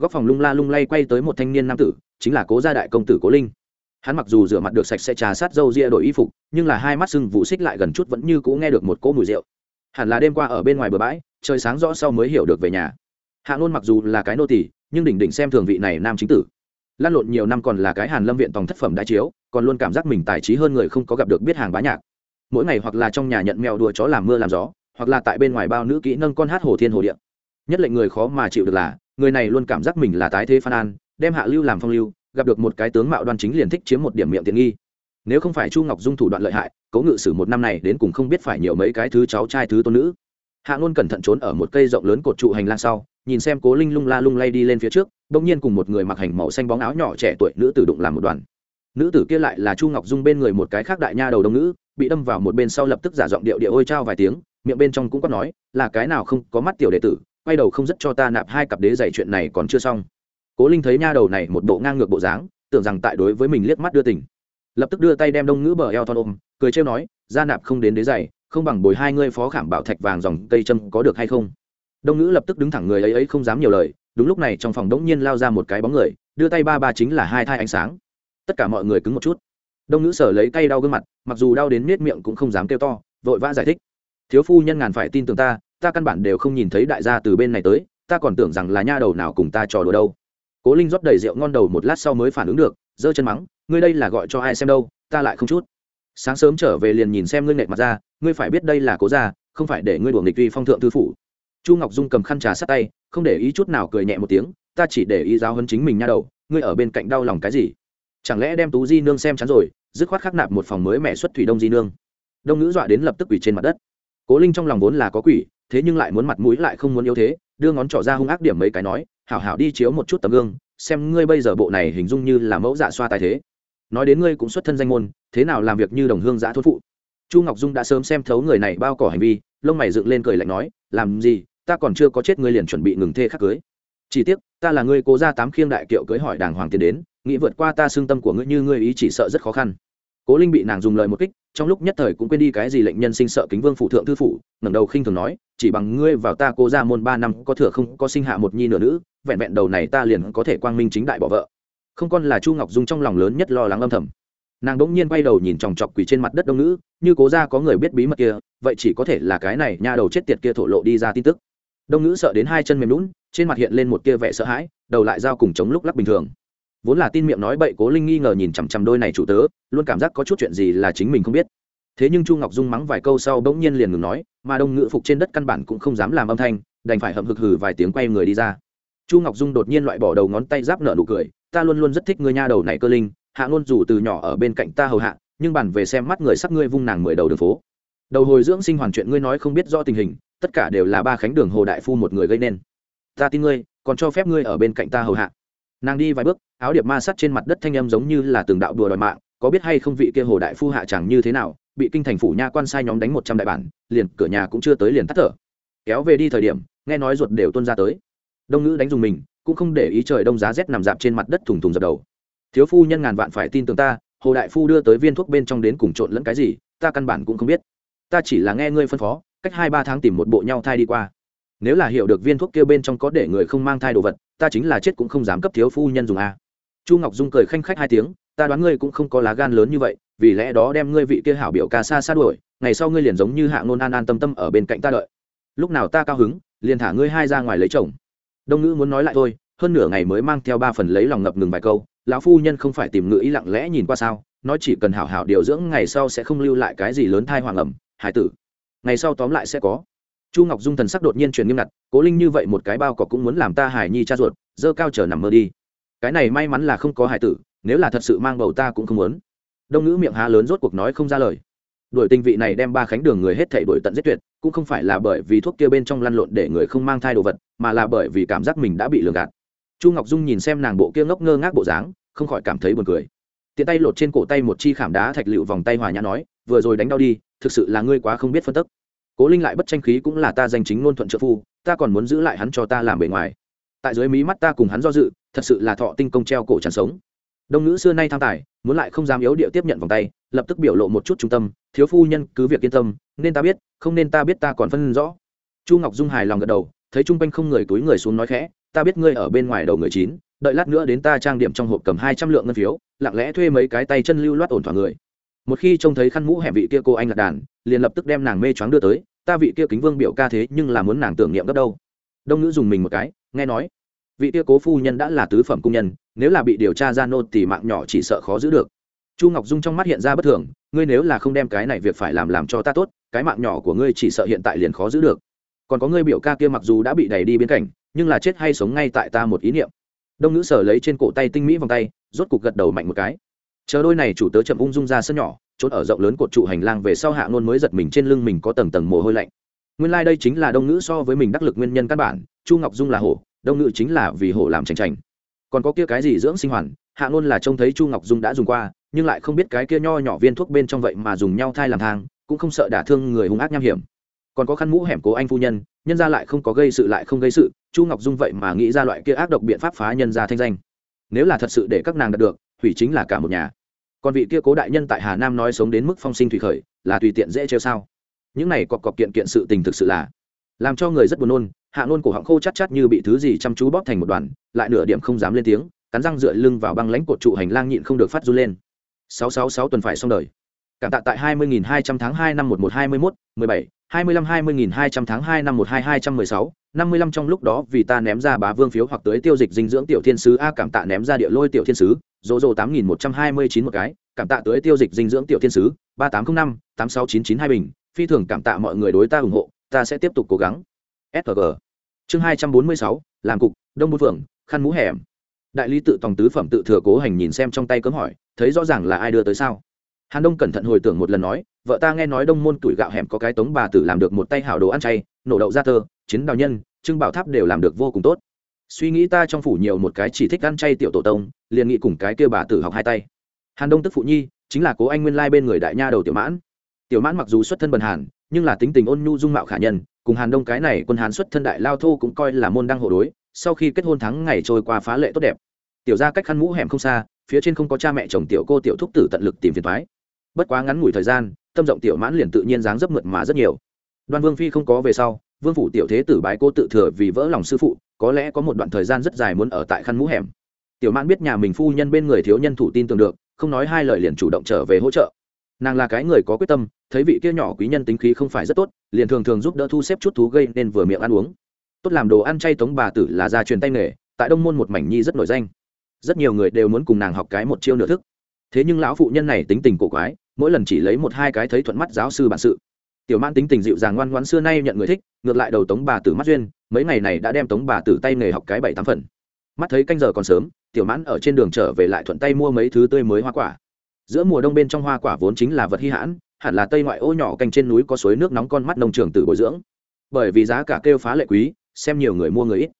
góc phòng lung la lung lay quay tới một thanh niên nam tử, chính là cố gia đại công tử cố linh. Hắn mặc dù rửa mặt được sạch sẽ trà sát dâu ria đổi y phục, nhưng là hai mắt sưng vụ xích lại gần chút vẫn như cũ nghe được một cỗ mùi rượu. Hẳn là đêm qua ở bên ngoài bờ bãi, trời sáng rõ sau mới hiểu được về nhà. Hạ ngôn mặc dù là cái nô tỳ, nhưng đỉnh đỉnh xem thường vị này nam chính tử. Lan lộn nhiều năm còn là cái hàn lâm viện tòng thất phẩm đại chiếu, còn luôn cảm giác mình tài trí hơn người không có gặp được biết hàng bá nhạc. Mỗi ngày hoặc là trong nhà nhận mèo đùa chó làm mưa làm gió, hoặc là tại bên ngoài bao nữ kỹ nâng con hát hồ thiên hồ điện nhất lệnh người khó mà chịu được là người này luôn cảm giác mình là tái thế phan an, đem hạ lưu làm phong lưu, gặp được một cái tướng mạo đoan chính liền thích chiếm một điểm miệng tiện nghi. Nếu không phải chu ngọc dung thủ đoạn lợi hại, cố ngự sử một năm này đến cùng không biết phải nhiều mấy cái thứ cháu trai thứ tôn nữ. Hạ luôn cẩn thận trốn ở một cây rộng lớn cột trụ hành lang sau, nhìn xem cố linh lung la lung lay đi lên phía trước, bỗng nhiên cùng một người mặc hành màu xanh bóng áo nhỏ trẻ tuổi nữ tử đụng làm một đoàn. Nữ tử kia lại là chu ngọc dung bên người một cái khác đại nha đầu đông nữ bị đâm vào một bên sau lập tức giả giọng điệu địa ôi trao vài tiếng, miệng bên trong cũng có nói, là cái nào không có mắt tiểu đệ tử quay đầu không rất cho ta nạp hai cặp đế giày chuyện này còn chưa xong. Cố linh thấy nha đầu này một bộ ngang ngược bộ dáng, tưởng rằng tại đối với mình liếc mắt đưa tình. Lập tức đưa tay đem đông ngữ bờ eo thon ôm, cười trêu nói, gia nạp không đến đế giày, không bằng bồi hai ngươi phó khảm bảo thạch vàng dòng cây châm có được hay không? Đông ngữ lập tức đứng thẳng người ấy ấy không dám nhiều lời, đúng lúc này trong phòng đống nhiên lao ra một cái bóng người, đưa tay ba ba chính là hai thai ánh sáng. Tất cả mọi người cứng một chút. Đông ngữ sở lấy tay đau gương mặt, mặc dù đau đến nết miệng cũng không dám kêu to, vội vã giải thích. Thiếu phu nhân ngàn phải tin tưởng ta ta căn bản đều không nhìn thấy đại gia từ bên này tới, ta còn tưởng rằng là nha đầu nào cùng ta trò đùa đâu. Cố linh rót đầy rượu ngon đầu một lát sau mới phản ứng được, giơ chân mắng, ngươi đây là gọi cho ai xem đâu, ta lại không chút. Sáng sớm trở về liền nhìn xem ngươi nệ mặt ra, ngươi phải biết đây là cố gia, không phải để ngươi đuổi nghịch vi phong thượng thư phủ. Chu ngọc dung cầm khăn trà sát tay, không để ý chút nào cười nhẹ một tiếng, ta chỉ để ý giáo hơn chính mình nha đầu, ngươi ở bên cạnh đau lòng cái gì? Chẳng lẽ đem tú di nương xem chắn rồi, dứt khoát khắc nạp một phòng mới mẹ xuất thủy đông di nương. Đông nữ dọa đến lập tức quỷ trên mặt đất. Cố linh trong lòng vốn là có quỷ thế nhưng lại muốn mặt mũi lại không muốn yếu thế, đưa ngón trỏ ra hung ác điểm mấy cái nói, hảo hảo đi chiếu một chút tấm gương, xem ngươi bây giờ bộ này hình dung như là mẫu dạ xoa tài thế. Nói đến ngươi cũng xuất thân danh môn, thế nào làm việc như đồng hương giã thốt phụ. Chu ngọc dung đã sớm xem thấu người này bao cỏ hành vi, lông mày dựng lên cười lạnh nói, làm gì, ta còn chưa có chết ngươi liền chuẩn bị ngừng thê khắc cưới. Chỉ tiếc, ta là ngươi cố ra tám khiêng đại kiệu cưới hỏi đàng hoàng tiến đến, nghĩ vượt qua ta xương tâm của ngươi như ngươi ý chỉ sợ rất khó khăn cố linh bị nàng dùng lời một kích, trong lúc nhất thời cũng quên đi cái gì lệnh nhân sinh sợ kính vương phụ thượng thư phụ ngẩng đầu khinh thường nói, chỉ bằng ngươi vào ta cố ra môn ba năm, có thừa không, có sinh hạ một nhi nửa nữ, vẹn vẹn đầu này ta liền có thể quang minh chính đại bỏ vợ. Không còn là chu ngọc dung trong lòng lớn nhất lo lắng âm thầm. Nàng đ ỗ n g nhiên quay đầu nhìn chòng chọc quỳ trên mặt đất đông nữ, như cố ra có người biết bí mật kia, vậy chỉ có thể là cái này nha đầu chết tiệt kia thổ lộ đi ra tin tức. Đông nữ sợ đến hai chân mềm lún trên mặt hiện lên một kia vẻ sợ hãi, đầu lại dao cùng chống lúc lắc bình thường vốn là tin miệng nói bậy cố linh nghi ngờ nhìn chằm chằm đôi này chủ tớ, luôn cảm giác có chút chuyện gì là chính mình không biết. Thế nhưng chu ngọc dung mắng vài câu sau bỗng nhiên liền ngừng nói, mà đông ngữ phục trên đất căn bản cũng không dám làm âm thanh, đành phải hậm hực hừ vài tiếng quay người đi ra. Chu ngọc dung đột nhiên loại bỏ đầu ngón tay giáp nở nụ cười, ta luôn luôn rất thích ngươi nha đầu này cơ linh, hạ ngôn dù từ nhỏ ở bên cạnh ta hầu hạ, nhưng bản về xem mắt người sắc ngươi vung nàng mười đầu đường phố. Đầu hồi dưỡng sinh hoàn chuyện ngươi nói không biết rõ tình hình, tất cả đều là ba khánh đường hồ đại phu một người gây nên. Ta tin ngươi, còn cho phép ngươi ở bên cạnh ta hầu hạ nàng đi vài bước, áo điệp ma sắt trên mặt đất thanh âm giống như là từng đạo đùa đòi mạng, có biết hay không vị kia hồ đại phu hạ chẳng như thế nào, bị kinh thành phủ nha quan sai nhóm đánh một trăm đại bản, liền cửa nhà cũng chưa tới liền tắt thở. Kéo về đi thời điểm, nghe nói ruột đều tuôn ra tới. Đông ngữ đánh dùng mình, cũng không để ý trời đông giá rét nằm dạp trên mặt đất thùng thùng dập đầu. Thiếu phu nhân ngàn vạn phải tin tưởng ta, hồ đại phu đưa tới viên thuốc bên trong đến cùng trộn lẫn cái gì, ta căn bản cũng không biết. Ta chỉ là nghe ngươi phân phó, cách hai ba tháng tìm một bộ nhau thai đi qua nếu là hiểu được viên thuốc kia bên trong có để người không mang thai đồ vật, ta chính là chết cũng không dám cấp thiếu phu nhân dùng a. Chu ngọc dung cười khanh khách hai tiếng, ta đoán ngươi cũng không có lá gan lớn như vậy, vì lẽ đó đem ngươi vị kia hảo biểu ca xa xa đuổi, ngày sau ngươi liền giống như hạ ngôn an an tâm tâm ở bên cạnh ta đợi. Lúc nào ta cao hứng, liền thả ngươi hai ra ngoài lấy chồng. Đông ngữ muốn nói lại thôi, hơn nửa ngày mới mang theo ba phần lấy lòng ngập ngừng vài câu, lão phu nhân không phải tìm ngữ ý lặng lẽ nhìn qua sao, nói chỉ cần hảo hảo điều dưỡng, ngày sau sẽ không lưu lại cái gì lớn thai hoàng ẩm, hải tử. Ngày sau tóm lại sẽ có chu ngọc dung thần sắc đột nhiên chuyển nghiêm ngặt, cố linh như vậy một cái bao cọc cũng muốn làm ta hải nhi cha ruột, dơ cao chờ nằm mơ đi. Cái này may mắn là không có hải tử, nếu là thật sự mang bầu ta cũng không muốn. Đông ngữ miệng há lớn rốt cuộc nói không ra lời. Đổi tình vị này đem ba khánh đường người hết thể đuổi tận giết tuyệt, cũng không phải là bởi vì thuốc kia bên trong lăn lộn để người không mang thai đồ vật, mà là bởi vì cảm giác mình đã bị lừa gạt. Chu ngọc dung nhìn xem nàng bộ kia ngốc ngơ ngác bộ dáng, không khỏi cảm thấy buồn cười. Tiện tay lột trên cổ tay một chi khảm đá thạch lựu vòng tay hòa nhã nói, vừa rồi đánh đau đi, thực sự là ngươi quá không biết phân tức cố linh lại bất tranh khí cũng là ta danh chính ngôn thuận trợ phu, ta còn muốn giữ lại hắn cho ta làm bề ngoài. Tại dưới mí mắt ta cùng hắn do dự, thật sự là thọ tinh công treo cổ chẳng sống. Đông ngữ xưa nay tham tài, muốn lại không dám yếu điệu tiếp nhận vòng tay, lập tức biểu lộ một chút trung tâm, thiếu phu nhân cứ việc yên tâm, nên ta biết, không nên ta biết ta còn phân rõ. Chu ngọc dung hài lòng gật đầu, thấy chung quanh không người túi người xuống nói khẽ, ta biết ngươi ở bên ngoài đầu người chín, đợi lát nữa đến ta trang điểm trong hộp cầm hai trăm lượng ngân phiếu, lặng lẽ thuê mấy cái tay chân lưu loát ổn thỏa người. Một khi trông thấy khăn mũ hẻm vị kia cô anh lạc đàn, liền lập tức đem nàng mê choáng đưa tới ta vị kia kính vương biểu ca thế nhưng là muốn nàng tưởng niệm gấp đâu. Đông nữ dùng mình một cái, nghe nói, vị kia cố phu nhân đã là tứ phẩm cung nhân, nếu là bị điều tra ra nô thì mạng nhỏ chỉ sợ khó giữ được. Chu ngọc dung trong mắt hiện ra bất thường, ngươi nếu là không đem cái này việc phải làm làm cho ta tốt, cái mạng nhỏ của ngươi chỉ sợ hiện tại liền khó giữ được. Còn có ngươi biểu ca kia mặc dù đã bị đẩy đi bên cạnh, nhưng là chết hay sống ngay tại ta một ý niệm. Đông nữ sở lấy trên cổ tay tinh mỹ vòng tay, rốt cục gật đầu mạnh một cái. Chờ đôi này chủ tớ chậm ung dung ra sân nhỏ trốn ở rộng lớn cột trụ hành lang về sau hạ ngôn mới giật mình trên lưng mình có tầng tầng mồ hôi lạnh. Nguyên lai、like、đây chính là đông ngữ so với mình đắc lực nguyên nhân căn bản, chu ngọc dung là hổ, đông ngữ chính là vì hổ làm tranh tranh còn có kia cái gì dưỡng sinh hoàn, hạ ngôn là trông thấy chu ngọc dung đã dùng qua, nhưng lại không biết cái kia nho nhỏ viên thuốc bên trong vậy mà dùng nhau thai làm thang, cũng không sợ đả thương người hung ác nham hiểm. Còn có khăn mũ hẻm cố anh phu nhân nhân ra lại không có gây sự lại không gây sự, chu ngọc dung vậy mà nghĩ ra loại kia ác độc biện pháp phá nhân ra thanh danh. Nếu là thật sự để các nàng đạt được, hủy chính là cả một nhà còn vị kia cố đại nhân tại hà nam nói sống đến mức phong sinh thủy khởi, là tùy tiện dễ trêu sao? Những này cọc cọc kiện kiện sự tình thực sự là làm cho người rất buồn nôn, hạ nôn cổ họng khô chắc chắc như bị thứ gì chăm chú bóp thành một đoàn, lại nửa điểm không dám lên tiếng, cắn răng dựa lưng vào băng lãnh cột trụ hành lang nhịn không được phát run lên. Sáu sáu sáu tuần phải xong đời. Cảm tạ tại hai mươi nghìn hai trăm tháng hai năm một một hai mươi mốt, mười bảy, hai mươi lăm hai mươi nghìn hai trăm tháng hai năm một hai hai trăm mười sáu năm mươi lăm trong lúc đó vì ta ném ra bá vương phiếu hoặc tới tiêu dịch dinh dưỡng tiểu thiên sứ a cảm tạ ném ra địa lôi tiểu thiên sứ dỗ dỗ tám nghìn một trăm hai mươi chín một cái, cảm tạ tới tiêu dịch dinh dưỡng tiểu thiên sứ, ba tám trăm năm, tám sáu chín chín hai bình, phi thường cảm tạ mọi người đối ta ủng hộ, ta sẽ tiếp tục cố gắng. Sg chương hai trăm bốn mươi sáu, làm cục, đông bút phượng, khăn mũ hẻm. Đại lý tự tòng tứ phẩm tự thừa cố hành nhìn xem trong tay cấm hỏi, thấy rõ ràng là ai đưa tới sao? Hàn đông cẩn thận hồi tưởng một lần nói, vợ ta nghe nói đông môn tuổi gạo hẻm có cái tống bà tử làm được một tay hảo đồ ăn chay, nổ đậu ra tơ chiến đào nhân trưng bảo tháp đều làm được vô cùng tốt. Suy nghĩ ta trong phủ nhiều một cái chỉ thích ăn chay tiểu tổ tông, liền nghĩ cùng cái kia bà tử học hai tay. Hàn đông tức phụ nhi, chính là cố anh nguyên lai bên người đại nha đầu tiểu mãn. Tiểu mãn mặc dù xuất thân bần hàn, nhưng là tính tình ôn nhu dung mạo khả nhân, cùng hàn đông cái này quân hàn xuất thân đại lao thô cũng coi là môn đăng hộ đối, sau khi kết hôn thắng ngày trôi qua phá lệ tốt đẹp. Tiểu ra cách khăn mũ hẻm không xa, phía trên không có cha mẹ chồng tiểu cô tiểu thúc tử tận lực tìm phiền thoái bất quá ngắn ngủi thời gian, tâm rộng tiểu mãn liền tự nhiên dáng dấp mượt mà rất nhiều. Đoan vương phi không có về sau vương phủ tiểu thế tử bái cô tự thừa vì vỡ lòng sư phụ, có lẽ có một đoạn thời gian rất dài muốn ở tại khăn mũ hẻm. Tiểu mãn biết nhà mình phu nhân bên người thiếu nhân thủ tin tưởng được, không nói hai lời liền chủ động trở về hỗ trợ. Nàng là cái người có quyết tâm, thấy vị kia nhỏ quý nhân tính khí không phải rất tốt, liền thường thường giúp đỡ thu xếp chút thú gây nên vừa miệng ăn uống. Tốt làm đồ ăn chay tống bà tử là gia truyền tay nghề, tại đông môn một mảnh nhi rất nổi danh. Rất nhiều người đều muốn cùng nàng học cái một chiêu nửa thức. Thế nhưng lão phụ nhân này tính tình cổ quái, mỗi lần chỉ lấy một hai cái thấy thuận mắt giáo sư bản sự tiểu Mãn tính tình dịu dàng ngoan ngoãn xưa nay nhận người thích, ngược lại đầu tống bà tử mắt duyên, mấy ngày này đã đem tống bà tử tay nghề học cái bảy tám phần. Mắt thấy canh giờ còn sớm, tiểu mãn ở trên đường trở về lại thuận tay mua mấy thứ tươi mới hoa quả. Giữa mùa đông bên trong hoa quả vốn chính là vật hy hãn, hẳn là tây ngoại ô nhỏ canh trên núi có suối nước nóng con mắt nông trường tử bồi dưỡng. Bởi vì giá cả kêu phá lệ quý, xem nhiều người mua người ít.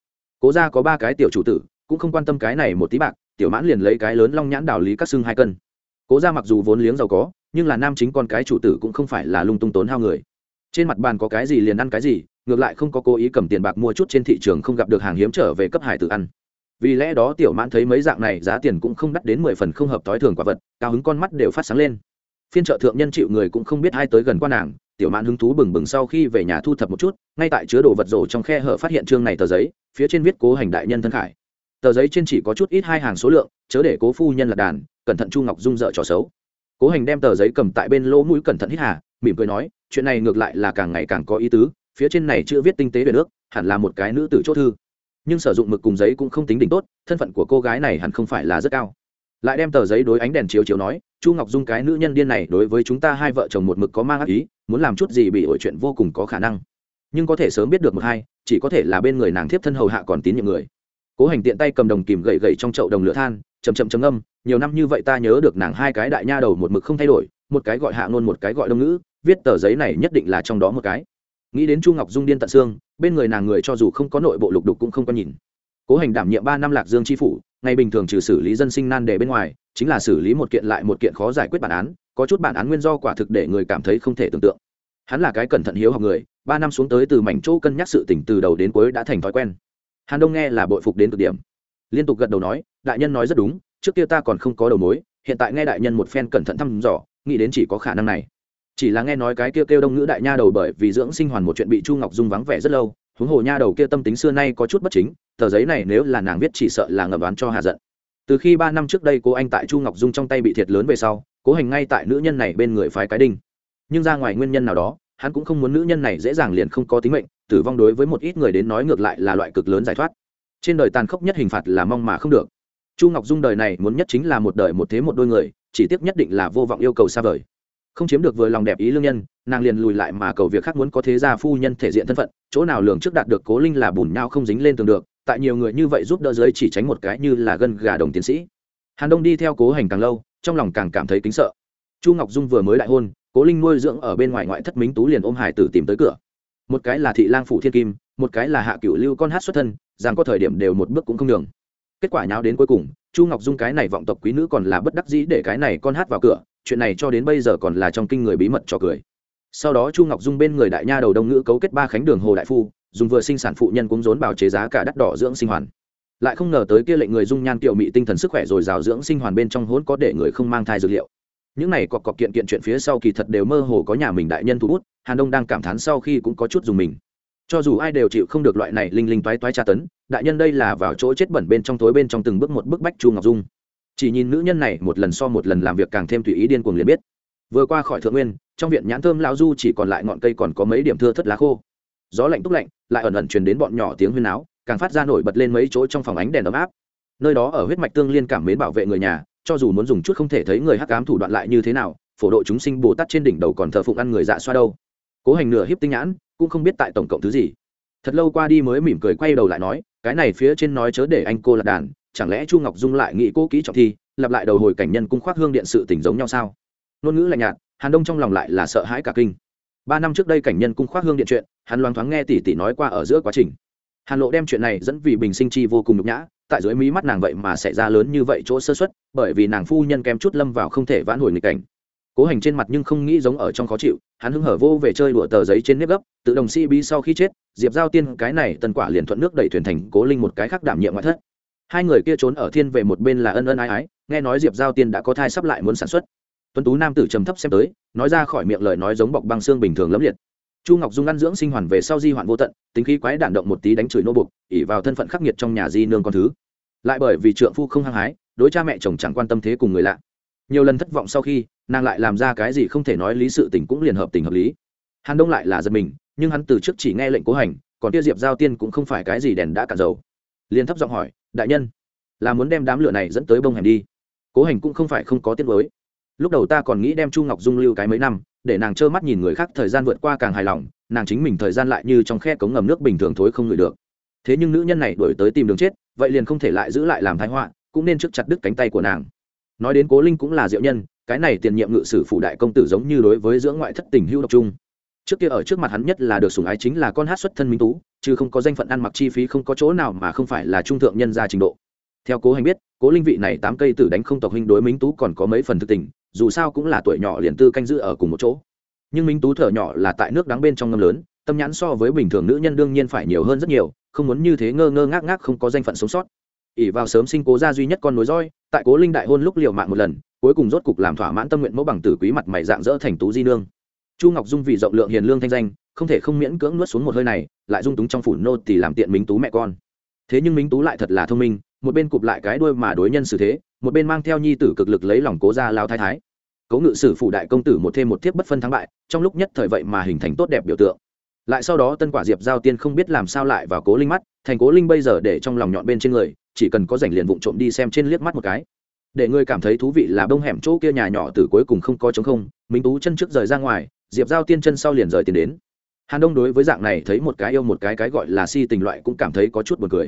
Cố ra có ba cái tiểu chủ tử, cũng không quan tâm cái này một tí bạc, tiểu mãn liền lấy cái lớn long nhãn đào lý các xưng hai cân. Cố ra mặc dù vốn liếng giàu có nhưng là nam chính con cái chủ tử cũng không phải là lung tung tốn hao người. Trên mặt bàn có cái gì liền ăn cái gì, ngược lại không có cố ý cầm tiền bạc mua chút trên thị trường không gặp được hàng hiếm trở về cấp hải tự ăn. Vì lẽ đó tiểu mãn thấy mấy dạng này giá tiền cũng không đắt đến mười phần không hợp thói thường quả vật, cao hứng con mắt đều phát sáng lên. Phiên trợ thượng nhân chịu người cũng không biết ai tới gần qua nàng, tiểu mãn hứng thú bừng bừng sau khi về nhà thu thập một chút, ngay tại chứa đồ vật rổ trong khe hở phát hiện chương này tờ giấy, phía trên viết cố hành đại nhân thân khải. Tờ giấy trên chỉ có chút ít hai hàng số lượng, chớ để cố phu nhân là đàn, cẩn thận chu ngọc dung dợ trò xấu cố hành đem tờ giấy cầm tại bên lỗ mũi cẩn thận hít hà, mỉm cười nói, chuyện này ngược lại là càng ngày càng có ý tứ, phía trên này chưa viết tinh tế về nước, hẳn là một cái nữ tử chốt thư. Nhưng sử dụng mực cùng giấy cũng không tính đỉnh tốt, thân phận của cô gái này hẳn không phải là rất cao. Lại đem tờ giấy đối ánh đèn chiếu chiếu nói, chu ngọc dung cái nữ nhân điên này đối với chúng ta hai vợ chồng một mực có mang ác ý, muốn làm chút gì bị ổi chuyện vô cùng có khả năng. Nhưng có thể sớm biết được một hai, chỉ có thể là bên người nàng thiếp thân hầu hạ còn tín nhiệm người. Cố hành tiện tay cầm đồng kìm gậy gậy trong chậu đồng lửa than chầm chậm chấm âm nhiều năm như vậy ta nhớ được nàng hai cái đại nha đầu một mực không thay đổi, một cái gọi hạ ngôn một cái gọi đông ngữ, viết tờ giấy này nhất định là trong đó một cái. Nghĩ đến chu ngọc dung điên tận xương, bên người nàng người cho dù không có nội bộ lục đục cũng không có nhìn. Cố hành đảm nhiệm ba năm lạc dương tri phủ, ngày bình thường trừ xử lý dân sinh nan đề bên ngoài, chính là xử lý một kiện lại một kiện khó giải quyết bản án, có chút bản án nguyên do quả thực để người cảm thấy không thể tưởng tượng. Hắn là cái cẩn thận hiếu học người, ba năm xuống tới từ mảnh chỗ cân nhắc sự tỉnh từ đầu đến cuối đã thành thói quen. Hàn đông nghe là bội phục đến cực điểm. Liên tục gật đầu nói đại nhân nói rất đúng, trước kia ta còn không có đầu mối, hiện tại nghe đại nhân một phen cẩn thận thăm dò, nghĩ đến chỉ có khả năng này. Chỉ là nghe nói cái kia kêu đông ngữ đại nha đầu bởi vì dưỡng sinh hoàn một chuyện bị chu ngọc dung vắng vẻ rất lâu, huống hồ nha đầu kia tâm tính xưa nay có chút bất chính, tờ giấy này nếu là nàng viết chỉ sợ là ngầm đoán cho hà giận. Từ khi ba năm trước đây cô anh tại chu ngọc dung trong tay bị thiệt lớn về sau, cố hành ngay tại nữ nhân này bên người phái cái đinh. Nhưng ra ngoài nguyên nhân nào đó, hắn cũng không muốn nữ nhân này dễ dàng liền không có tính mệnh, tử vong đối với một ít người đến nói ngược lại là loại cực lớn giải thoát. Trên đời tàn khốc nhất hình phạt là mong mà không được chu ngọc dung đời này muốn nhất chính là một đời một thế một đôi người, chỉ tiếc nhất định là vô vọng yêu cầu xa vời. Không chiếm được vừa lòng đẹp ý lương nhân, nàng liền lùi lại mà cầu việc khác muốn có thế gia phu nhân thể diện thân phận, chỗ nào lường trước đạt được cố linh là bùn nhau không dính lên tường được, tại nhiều người như vậy giúp đỡ giới chỉ tránh một cái như là gân gà đồng tiến sĩ. Hàn đông đi theo cố hành càng lâu, trong lòng càng cảm thấy kính sợ. Chu ngọc dung vừa mới đại hôn, cố linh nuôi dưỡng ở bên ngoài ngoại thất minh tú liền ôm hải tử tìm tới cửa. Một cái là thị lang phủ thiên kim, một cái là hạ cựu lưu con hát xuất thân, rằng có thời điểm đều một bước cũng không đường kết quả nháo đến cuối cùng, chu ngọc dung cái này vọng tộc quý nữ còn là bất đắc dĩ để cái này con hát vào cửa, chuyện này cho đến bây giờ còn là trong kinh người bí mật trò cười. Sau đó chu ngọc dung bên người đại nha đầu đông ngữ cấu kết ba khánh đường hồ đại phu, dùng vừa sinh sản phụ nhân cũng rốn bào chế giá cả đắt đỏ dưỡng sinh hoàn. Lại không ngờ tới kia lệnh người dung nhan kiệu mị tinh thần sức khỏe rồi rào dưỡng sinh hoàn bên trong hỗn có để người không mang thai dược liệu. Những này cọc cọc kiện kiện chuyện phía sau kỳ thật đều mơ hồ có nhà mình đại nhân thu hút, hàn đông đang cảm thán sau khi cũng có chút dùng mình cho dù ai đều chịu không được loại này linh linh toái toái tra tấn đại nhân đây là vào chỗ chết bẩn bên trong tối bên trong từng bước một bức bách chu ngọc dung. Chỉ nhìn nữ nhân này một lần so một lần làm việc càng thêm tùy ý điên cuồng liền biết. Vừa qua khỏi thượng nguyên trong viện nhãn thơm lão du chỉ còn lại ngọn cây còn có mấy điểm thưa thất lá khô. Gió lạnh túc lạnh lại ẩn ẩn truyền đến bọn nhỏ tiếng huyên áo, càng phát ra nổi bật lên mấy chỗ trong phòng ánh đèn ấm áp. Nơi đó ở huyết mạch tương liên cảm mến bảo vệ người nhà cho dù muốn dùng chút không thể thấy người hắc ám thủ đoạn lại như thế nào phổ độ chúng sinh bồ tát trên đỉnh đầu còn thờ phụng ăn người dạ xoa đâu. Cố hành nửa hiếp tinh nhãn cũng không biết tại tổng cộng thứ gì. Thật lâu qua đi mới mỉm cười quay đầu lại nói, cái này phía trên nói chớ để anh cô lạc đàn, chẳng lẽ chu ngọc dung lại nghĩ cô kỹ trọng thi, lặp lại đầu hồi cảnh nhân cung khoác hương điện sự tình giống nhau sao? Ngôn ngữ lạnh nhạt, hàn đông trong lòng lại là sợ hãi cả kinh. Ba năm trước đây cảnh nhân cung khoác hương điện chuyện, hắn loáng thoáng nghe tỷ tỷ nói qua ở giữa quá trình. Hàn lộ đem chuyện này dẫn vì bình sinh chi vô cùng nhục nhã, tại dưới mí mắt nàng vậy mà xảy ra lớn như vậy chỗ sơ xuất bởi vì nàng phu nhân kém chút lâm vào không thể vãn hồi nghịch cảnh cố hành trên mặt nhưng không nghĩ giống ở trong khó chịu, hắn hưng hở vô về chơi đùa tờ giấy trên nếp gấp, tự đồng si bi sau khi chết, diệp giao tiên cái này tần quả liền thuận nước đẩy thuyền thành cố linh một cái khác đảm nhiệm ngoại thất. Hai người kia trốn ở thiên về một bên là ân ân ái ái, nghe nói diệp giao tiên đã có thai sắp lại muốn sản xuất. Tuấn tú nam tử trầm thấp xem tới, nói ra khỏi miệng lời nói giống bọc băng xương bình thường lẫm liệt. Chu ngọc dung ăn dưỡng sinh hoàn về sau di hoạn vô tận, tính khí quái đản động một tí đánh chửi nô bục ỉ vào thân phận khắc nghiệt trong nhà di nương con thứ. Lại bởi vì trượng phu không hăng hái, đối cha mẹ chồng chẳng quan tâm thế cùng người lạ. Nhiều lần thất vọng sau khi nàng lại làm ra cái gì không thể nói lý sự tình cũng liền hợp tình hợp lý. Hàn đông lại là giật mình, nhưng hắn từ trước chỉ nghe lệnh cố hành, còn tiêu diệp giao tiên cũng không phải cái gì đèn đã cả dầu. Liền thấp giọng hỏi, đại nhân, là muốn đem đám lửa này dẫn tới bông hẻm đi? Cố hành cũng không phải không có tiết mới. Lúc đầu ta còn nghĩ đem chu ngọc dung lưu cái mấy năm, để nàng trơ mắt nhìn người khác thời gian vượt qua càng hài lòng, nàng chính mình thời gian lại như trong khe cống ngầm nước bình thường thối không ngửi được. Thế nhưng nữ nhân này đổi tới tìm đường chết, vậy liền không thể lại giữ lại làm thái họa, cũng nên trước chặt đứt cánh tay của nàng. Nói đến cố linh cũng là diệu nhân cái này tiền nhiệm ngự sử phủ đại công tử giống như đối với dưỡng ngoại thất tình hưu độc trung trước kia ở trước mặt hắn nhất là được sủng ái chính là con hát xuất thân minh tú, chứ không có danh phận ăn mặc chi phí không có chỗ nào mà không phải là trung thượng nhân gia trình độ. Theo cố hành biết, cố linh vị này tám cây tử đánh không tộc huynh đối minh tú còn có mấy phần thực tình, dù sao cũng là tuổi nhỏ liền tư canh giữ ở cùng một chỗ. Nhưng minh tú thở nhỏ là tại nước đắng bên trong ngâm lớn, tâm nhãn so với bình thường nữ nhân đương nhiên phải nhiều hơn rất nhiều, không muốn như thế ngơ ngơ ngác ngác không có danh phận sống sót ỉ vào sớm sinh cố gia duy nhất con nối roi, tại cố linh đại hôn lúc liều mạng một lần, cuối cùng rốt cục làm thỏa mãn tâm nguyện mẫu bằng tử quý mặt mày dạng dỡ thành tú di nương. Chu ngọc dung vì rộng lượng hiền lương thanh danh, không thể không miễn cưỡng nuốt xuống một hơi này, lại dung túng trong phủ nô thì làm tiện minh tú mẹ con. Thế nhưng minh tú lại thật là thông minh, một bên cụp lại cái đuôi mà đối nhân xử thế, một bên mang theo nhi tử cực lực lấy lòng cố gia lao thái thái. Cố ngự sử phủ đại công tử một thêm một thiếp bất phân thắng bại, trong lúc nhất thời vậy mà hình thành tốt đẹp biểu tượng. Lại sau đó tân quả diệp giao tiên không biết làm sao lại vào cố linh mắt, thành cố linh bây giờ để trong lòng nhọn bên trên người chỉ cần có rảnh liền vụng trộm đi xem trên liếc mắt một cái. Để ngươi cảm thấy thú vị là bông hẻm chỗ kia nhà nhỏ từ cuối cùng không có chống không, minh tú chân trước rời ra ngoài, diệp giao tiên chân sau liền rời tiền đến. Hàn đông đối với dạng này thấy một cái yêu một cái cái gọi là si tình loại cũng cảm thấy có chút b u ồ n cười.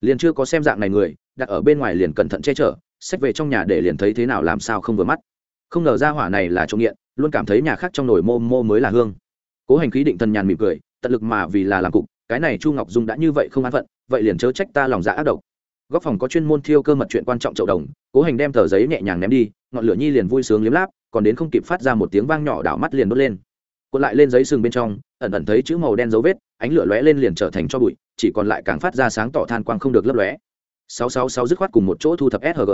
Liền chưa có xem dạng này người, đặt ở bên ngoài liền cẩn thận che chở, xách về trong nhà để liền thấy thế nào làm sao không vừa mắt. Không ngờ ra hỏa này là trung nghiện, luôn cảm thấy nhà khác trong nồi mô mô mới là hương. Cố hành khí định thần nhàn mỉm cười, tận lực mà vì là làm cục, cái này chu ngọc dung đã như vậy không an phận, vậy liền chớ trách ta lòng dạ ác độc góc phòng có chuyên môn thiêu cơ mật chuyện quan trọng chậu đồng, cố hành đem tờ giấy nhẹ nhàng ném đi, ngọn lửa nhi liền vui sướng liếm láp, còn đến không kịp phát ra một tiếng vang nhỏ đảo mắt liền đốt lên. Cuộn lại lên giấy sừng bên trong, ẩn ẩn thấy chữ màu đen dấu vết, ánh lửa lóe lên liền trở thành cho bụi, chỉ còn lại càng phát ra sáng tỏ than quang không được lấp lóe. Sáu sáu sáu dứt khoát cùng một chỗ thu thập sg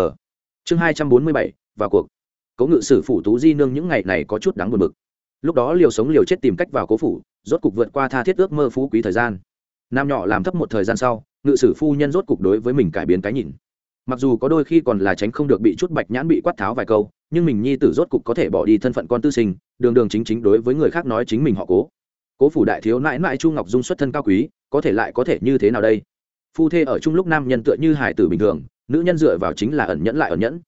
chương hai trăm bốn mươi bảy, vào cuộc. Cố ngự sử phủ tú di nương những ngày này có chút đáng buồn bực. Lúc đó liều sống liều chết tìm cách vào cố phủ, rốt cục vượt qua tha thiết ước mơ phú quý thời gian nam nhỏ làm thấp một thời gian sau, ngự sử phu nhân rốt cục đối với mình cải biến cái nhìn. Mặc dù có đôi khi còn là tránh không được bị chút bạch nhãn bị quát tháo vài câu, nhưng mình nhi tử rốt cục có thể bỏ đi thân phận con tư sinh, đường đường chính chính đối với người khác nói chính mình họ cố. Cố phủ đại thiếu nãi nãi chu ngọc dung xuất thân cao quý, có thể lại có thể như thế nào đây? Phu thê ở chung lúc nam nhân tựa như hải tử bình thường, nữ nhân dựa vào chính là ẩn nhẫn lại ẩn nhẫn.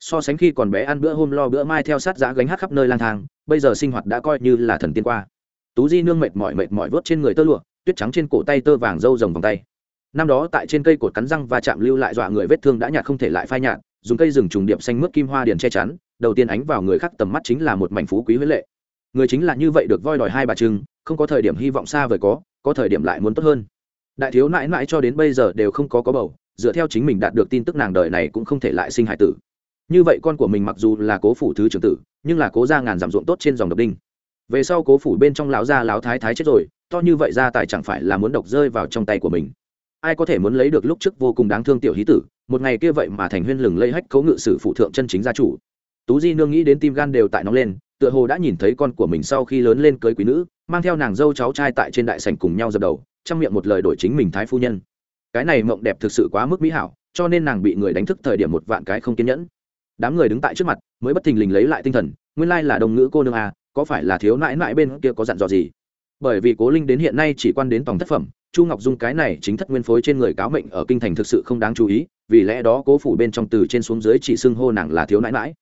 So sánh khi còn bé ăn bữa hôm lo bữa mai theo sát giá gánh hát khắp nơi lang thang, bây giờ sinh hoạt đã coi như là thần tiên qua. Tú di nương mệt mỏi mệt mỏi vớt trên người tơ lụa tuyết trắng trên cổ tay tơ vàng râu rồng vòng tay. Năm đó tại trên cây cột cắn răng và chạm lưu lại dọa người vết thương đã nhạt không thể lại phai nhạt, dùng cây rừng trùng điệp xanh mướt kim hoa điền che chắn, đầu tiên ánh vào người khác tầm mắt chính là một mảnh phú quý huế lệ. Người chính là như vậy được voi đòi hai bà trưng, không có thời điểm hy vọng xa vời có có thời điểm lại muốn tốt hơn. Đại thiếu mãi mãi cho đến bây giờ đều không có có bầu, dựa theo chính mình đạt được tin tức nàng đời này cũng không thể lại sinh hải tử. Như vậy con của mình mặc dù là cố phủ thứ trưởng tử, nhưng là cố ra ngàn giảm ruộng tốt trên dòng độc đinh. Về sau cố phủ bên trong lão gia lão thái thái chết rồi to như vậy ra tài chẳng phải là muốn độc rơi vào trong tay của mình. Ai có thể muốn lấy được lúc trước vô cùng đáng thương tiểu hí tử, một ngày kia vậy mà thành huyên lừng lây hách cấu ngự sử phụ thượng chân chính gia chủ. Tú di nương nghĩ đến tim gan đều tại nó lên, tựa hồ đã nhìn thấy con của mình sau khi lớn lên cưới quý nữ, mang theo nàng dâu cháu trai tại trên đại sành cùng nhau dập đầu trong miệng một lời đổi chính mình thái phu nhân. Cái này mộng đẹp thực sự quá mức mỹ hảo, cho nên nàng bị người đánh thức thời điểm một vạn cái không kiên nhẫn. Đám người đứng tại trước mặt, mới bất thình lình lấy lại tinh thần, nguyên lai là đồng ngữ cô nương à có phải là thiếu nãi nãi bên kia có dặn dò gì? Bởi vì cố linh đến hiện nay chỉ quan đến tổng thất phẩm, chu ngọc dung cái này chính thất nguyên phối trên người cáo mệnh ở kinh thành thực sự không đáng chú ý, vì lẽ đó cố phủ bên trong từ trên xuống dưới chỉ xưng hô nàng là thiếu nãi mãi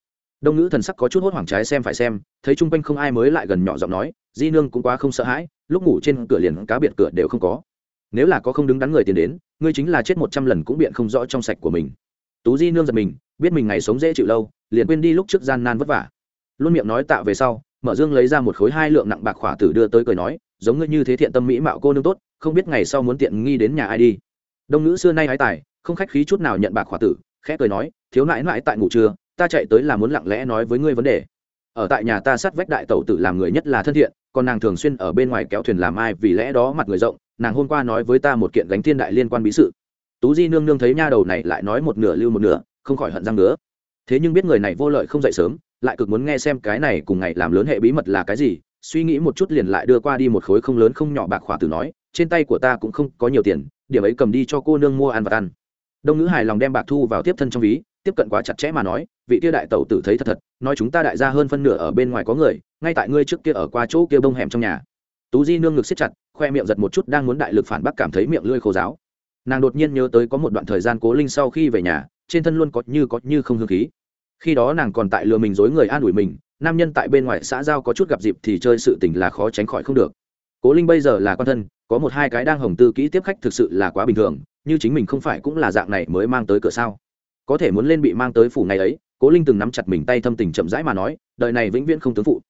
đông ngữ thần sắc có chút hốt hoảng trái xem phải xem, thấy chung quanh không ai mới lại gần nhỏ giọng nói, di nương cũng quá không sợ hãi, lúc ngủ trên cửa liền cá biệt cửa đều không có. Nếu là có không đứng đắn người tiền đến, ngươi chính là chết một trăm lần cũng biện không rõ trong sạch của mình. Tú di nương giật mình, biết mình ngày sống dễ chịu lâu, liền quên đi lúc trước gian nan vất vả. Luôn miệng nói tạ về sau mở dương lấy ra một khối hai lượng nặng bạc khỏa tử đưa tới cười nói, giống ngươi như thế thiện tâm mỹ mạo cô nương tốt, không biết ngày sau muốn tiện nghi đến nhà ai đi. Đông nữ xưa nay hái tài, không khách khí chút nào nhận bạc khỏa tử, khẽ cười nói, thiếu nãi nãi tại ngủ trưa, ta chạy tới là muốn lặng lẽ nói với ngươi vấn đề. Ở tại nhà ta sát vách đại tẩu tử làm người nhất là thân thiện, còn nàng thường xuyên ở bên ngoài kéo thuyền làm ai vì lẽ đó mặt người rộng, nàng hôm qua nói với ta một kiện gánh thiên đại liên quan bí sự. Tú di nương nương thấy nha đầu này lại nói một nửa lưu một nửa, không khỏi hận răng nữa thế nhưng biết người này vô lợi không dậy sớm lại cực muốn nghe xem cái này cùng ngày làm lớn hệ bí mật là cái gì, suy nghĩ một chút liền lại đưa qua đi một khối không lớn không nhỏ bạc khỏa tử nói, trên tay của ta cũng không có nhiều tiền, điểm ấy cầm đi cho cô nương mua ăn và ăn. Đông ngữ hài lòng đem bạc thu vào tiếp thân trong ví, tiếp cận quá chặt chẽ mà nói, vị kia đại tẩu tử thấy thật thật, nói chúng ta đại gia hơn phân nửa ở bên ngoài có người, ngay tại ngươi trước kia ở qua chỗ kia bông hẻm trong nhà. Tú di nương ngực siết chặt, khoe miệng giật một chút đang muốn đại lực phản bác cảm thấy miệng lưỡi khô giáo nàng đột nhiên nhớ tới có một đoạn thời gian cố linh sau khi về nhà, trên thân luôn có như có như không hương khí khi đó nàng còn tại lừa mình dối người an ủi mình, nam nhân tại bên ngoài xã giao có chút gặp dịp thì chơi sự tình là khó tránh khỏi không được. Cố linh bây giờ là con thân, có một hai cái đang hồng tư kỹ tiếp khách thực sự là quá bình thường, như chính mình không phải cũng là dạng này mới mang tới cửa sao? Có thể muốn lên bị mang tới phủ ngày ấy, cố linh từng nắm chặt mình tay thâm tình chậm rãi mà nói, đời này vĩnh viễn không tướng phụ.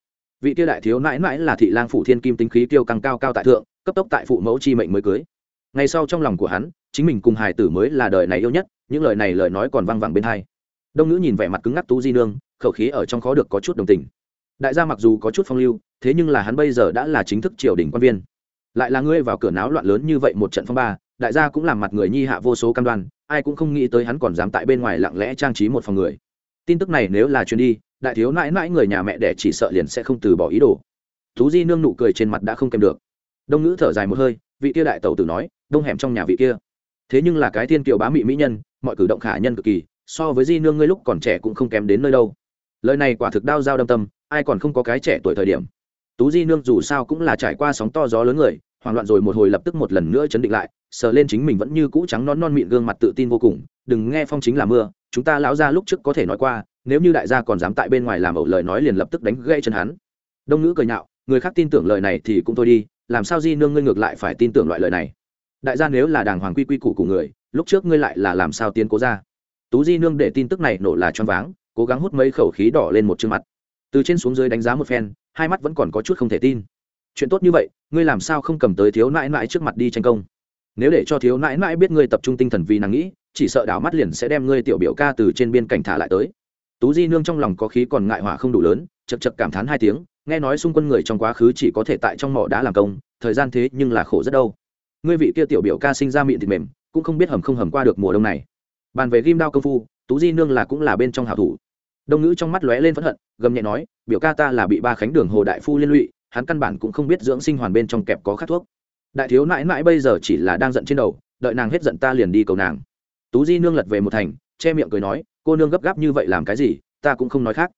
Vị tiêu đại thiếu mãi mãi là thị lang phủ thiên kim tính khí tiêu căng cao cao tại thượng, cấp tốc tại phụ mẫu chi mệnh mới cưới. Ngay sau trong lòng của hắn, chính mình cùng hài tử mới là đời này yêu nhất, những lời này lời nói còn văng vẳng bên hai đông ngữ nhìn vẻ mặt cứng ngắc tú di nương khẩu khí ở trong khó được có chút đồng tình đại gia mặc dù có chút phong lưu thế nhưng là hắn bây giờ đã là chính thức triều đình quan viên lại là ngươi vào cửa náo loạn lớn như vậy một trận phong ba đại gia cũng làm mặt người nhi hạ vô số cam đoan ai cũng không nghĩ tới hắn còn dám tại bên ngoài lặng lẽ trang trí một phòng người tin tức này nếu là chuyến đi đại thiếu mãi mãi người nhà mẹ đẻ chỉ sợ liền sẽ không từ bỏ ý đồ thú di nương nụ cười trên mặt đã không kèm được đông ngữ thở dài một hơi vị kia đại tẩu tử nói đông hẻm trong nhà vị kia thế nhưng là cái thiên kiều bá mị mỹ nhân mọi cử động khả nhân cực kỳ so với di nương ngươi lúc còn trẻ cũng không kém đến nơi đâu. Lời này quả thực đau dao đâm tâm, ai còn không có cái trẻ tuổi thời điểm. Tú di nương dù sao cũng là trải qua sóng to gió lớn người, hoảng loạn rồi một hồi lập tức một lần nữa chấn định lại, sờ lên chính mình vẫn như cũ trắng non non mịn gương mặt tự tin vô cùng, đừng nghe phong chính là mưa, chúng ta lão ra lúc trước có thể nói qua, nếu như đại gia còn dám tại bên ngoài làm ẩu lời nói liền lập tức đánh gây chân hắn. Đông ngữ cười nhạo, người khác tin tưởng lời này thì cũng thôi đi, làm sao di nương ngươi ngược lại phải tin tưởng loại lời này? Đại gia nếu là đàng hoàng quy quy củ của người, lúc trước ngươi lại là làm sao tiến cố ra? Tú di nương để tin tức này nổ là choáng váng, cố gắng hút mấy khẩu khí đỏ lên một chương mặt. Từ trên xuống dưới đánh giá một phen, hai mắt vẫn còn có chút không thể tin. Chuyện tốt như vậy, ngươi làm sao không cầm tới thiếu nãi nãi trước mặt đi tranh công? Nếu để cho thiếu nãi nãi biết ngươi tập trung tinh thần vì nàng nghĩ, chỉ sợ đảo mắt liền sẽ đem ngươi tiểu biểu ca từ trên biên cảnh thả lại tới. Tú di nương trong lòng có khí còn ngại hỏa không đủ lớn chật chật cảm thán hai tiếng, nghe nói xung quân người trong quá khứ chỉ có thể tại trong mỏ đá làm công, thời gian thế nhưng là khổ rất đâu. Ngươi vị kia tiểu biểu ca sinh ra miệng thịt mềm, cũng không biết hầm không hầm qua được mùa đông này bàn về ghim đao công phu, tú di nương là cũng là bên trong hảo thủ. Đông ngữ trong mắt lóe lên phẫn hận, gầm nhẹ nói, biểu ca ta là bị ba khánh đường hồ đại phu liên lụy, hắn căn bản cũng không biết dưỡng sinh hoàn bên trong kẹp có khát thuốc. Đại thiếu nãi nãi bây giờ chỉ là đang giận trên đầu, đợi nàng hết giận ta liền đi cầu nàng. Tú di nương lật về một thành, che miệng cười nói, cô nương gấp gáp như vậy làm cái gì, ta cũng không nói khác.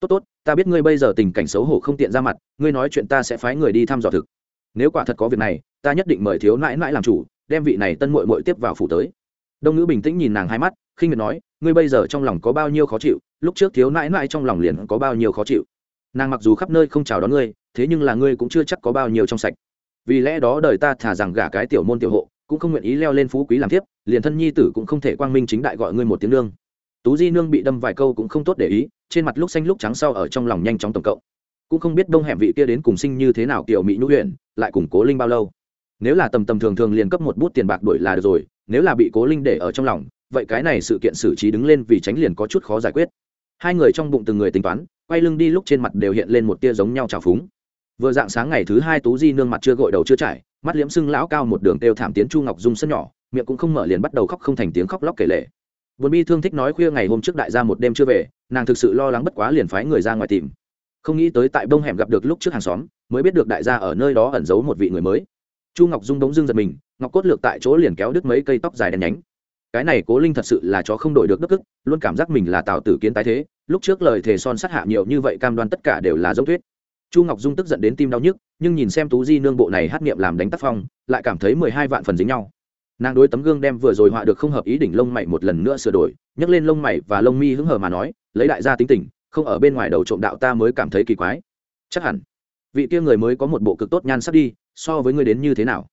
Tốt tốt, ta biết ngươi bây giờ tình cảnh xấu hổ không tiện ra mặt, ngươi nói chuyện ta sẽ phái người đi thăm dò thực. Nếu quả thật có việc này, ta nhất định mời thiếu nãi nãi làm chủ, đem vị này tân mội mội tiếp vào phủ tới đông nữ bình tĩnh nhìn nàng hai mắt, khinh miệt nói, ngươi bây giờ trong lòng có bao nhiêu khó chịu, lúc trước thiếu nãi nãi trong lòng liền có bao nhiêu khó chịu. Nàng mặc dù khắp nơi không chào đón ngươi, thế nhưng là ngươi cũng chưa chắc có bao nhiêu trong sạch. Vì lẽ đó đời ta thả rằng gả cái tiểu môn tiểu hộ, cũng không nguyện ý leo lên phú quý làm tiếp liền thân nhi tử cũng không thể quang minh chính đại gọi ngươi một tiếng nương. Tú di nương bị đâm vài câu cũng không tốt để ý, trên mặt lúc xanh lúc trắng sau ở trong lòng nhanh chóng tổng cộng. Cũng không biết đông hẻm vị kia đến cùng sinh như thế nào kiểu mỹ nhũ huyện lại củng cố linh bao lâu. Nếu là tầm tầm thường thường liền cấp một bút tiền bạc đổi là được rồi nếu là bị cố linh để ở trong lòng, vậy cái này sự kiện xử trí đứng lên vì tránh liền có chút khó giải quyết. Hai người trong bụng từng người tính toán, quay lưng đi lúc trên mặt đều hiện lên một tia giống nhau trào phúng. Vừa dạng sáng ngày thứ hai tú di nương mặt chưa gội đầu chưa trải, mắt liễm sưng lão cao một đường têu thảm tiến chu ngọc dung sân nhỏ, miệng cũng không mở liền bắt đầu khóc không thành tiếng khóc lóc kể lệ vốn bi thương thích nói khuya ngày hôm trước đại gia một đêm chưa về, nàng thực sự lo lắng bất quá liền phái người ra ngoài tìm. Không nghĩ tới tại bông hẻm gặp được lúc trước hàng xóm, mới biết được đại gia ở nơi đó ẩn giấu một vị người mới chu ngọc dung đống dưng giật mình, ngọc cốt lược tại chỗ liền kéo đứt mấy cây tóc dài đen nhánh. Cái này cố linh thật sự là chó không đổi được đức ức luôn cảm giác mình là tào tử kiến tái thế, lúc trước lời thề son sát hạ nhiều như vậy cam đoan tất cả đều là giống thuyết chu ngọc dung tức giận đến tim đau nhức, nhưng nhìn xem tú di nương bộ này hát nghiệm làm đánh tác phong, lại cảm thấy mười hai vạn phần dính nhau. Nàng đối tấm gương đem vừa rồi họa được không hợp ý đỉnh lông mày một lần nữa sửa đổi, nhấc lên lông mày và lông mi hứng hờ mà nói, lấy đại gia tính tình, không ở bên ngoài đầu trộm đạo ta mới cảm thấy kỳ quái. Chắc hẳn, vị kia người mới có một bộ cực tốt nhan sắc đi so với ngươi đến như thế nào?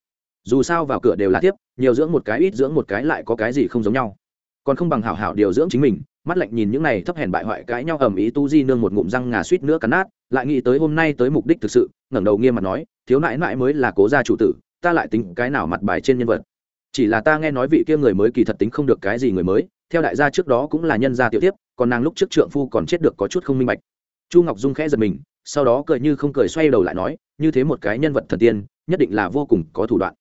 Dù sao vào cửa đều là tiếp nhiều dưỡng một cái ít dưỡng một cái lại có cái gì không giống nhau. Còn không bằng hảo hảo điều dưỡng chính mình, mắt lạnh nhìn những này thấp hèn bại hoại cãi nhau ầm ĩ tu di nương một ngụm răng ngà suýt nữa cắn nát, lại nghĩ tới hôm nay tới mục đích thực sự, ngẩng đầu nghiêm mặt nói, thiếu nãi nãi mới là cố gia chủ tử, ta lại tính cái nào mặt bài trên nhân vật? Chỉ là ta nghe nói vị kia người mới kỳ thật tính không được cái gì người mới, theo đại gia trước đó cũng là nhân gia tiểu tiếp còn nàng lúc trước trượng phu còn chết được có chút không minh bạch. Chu ngọc dung khẽ giật mình, sau đó cười như không cười xoay đầu lại nói như thế một cái nhân vật thần tiên, nhất định là vô cùng có thủ đoạn.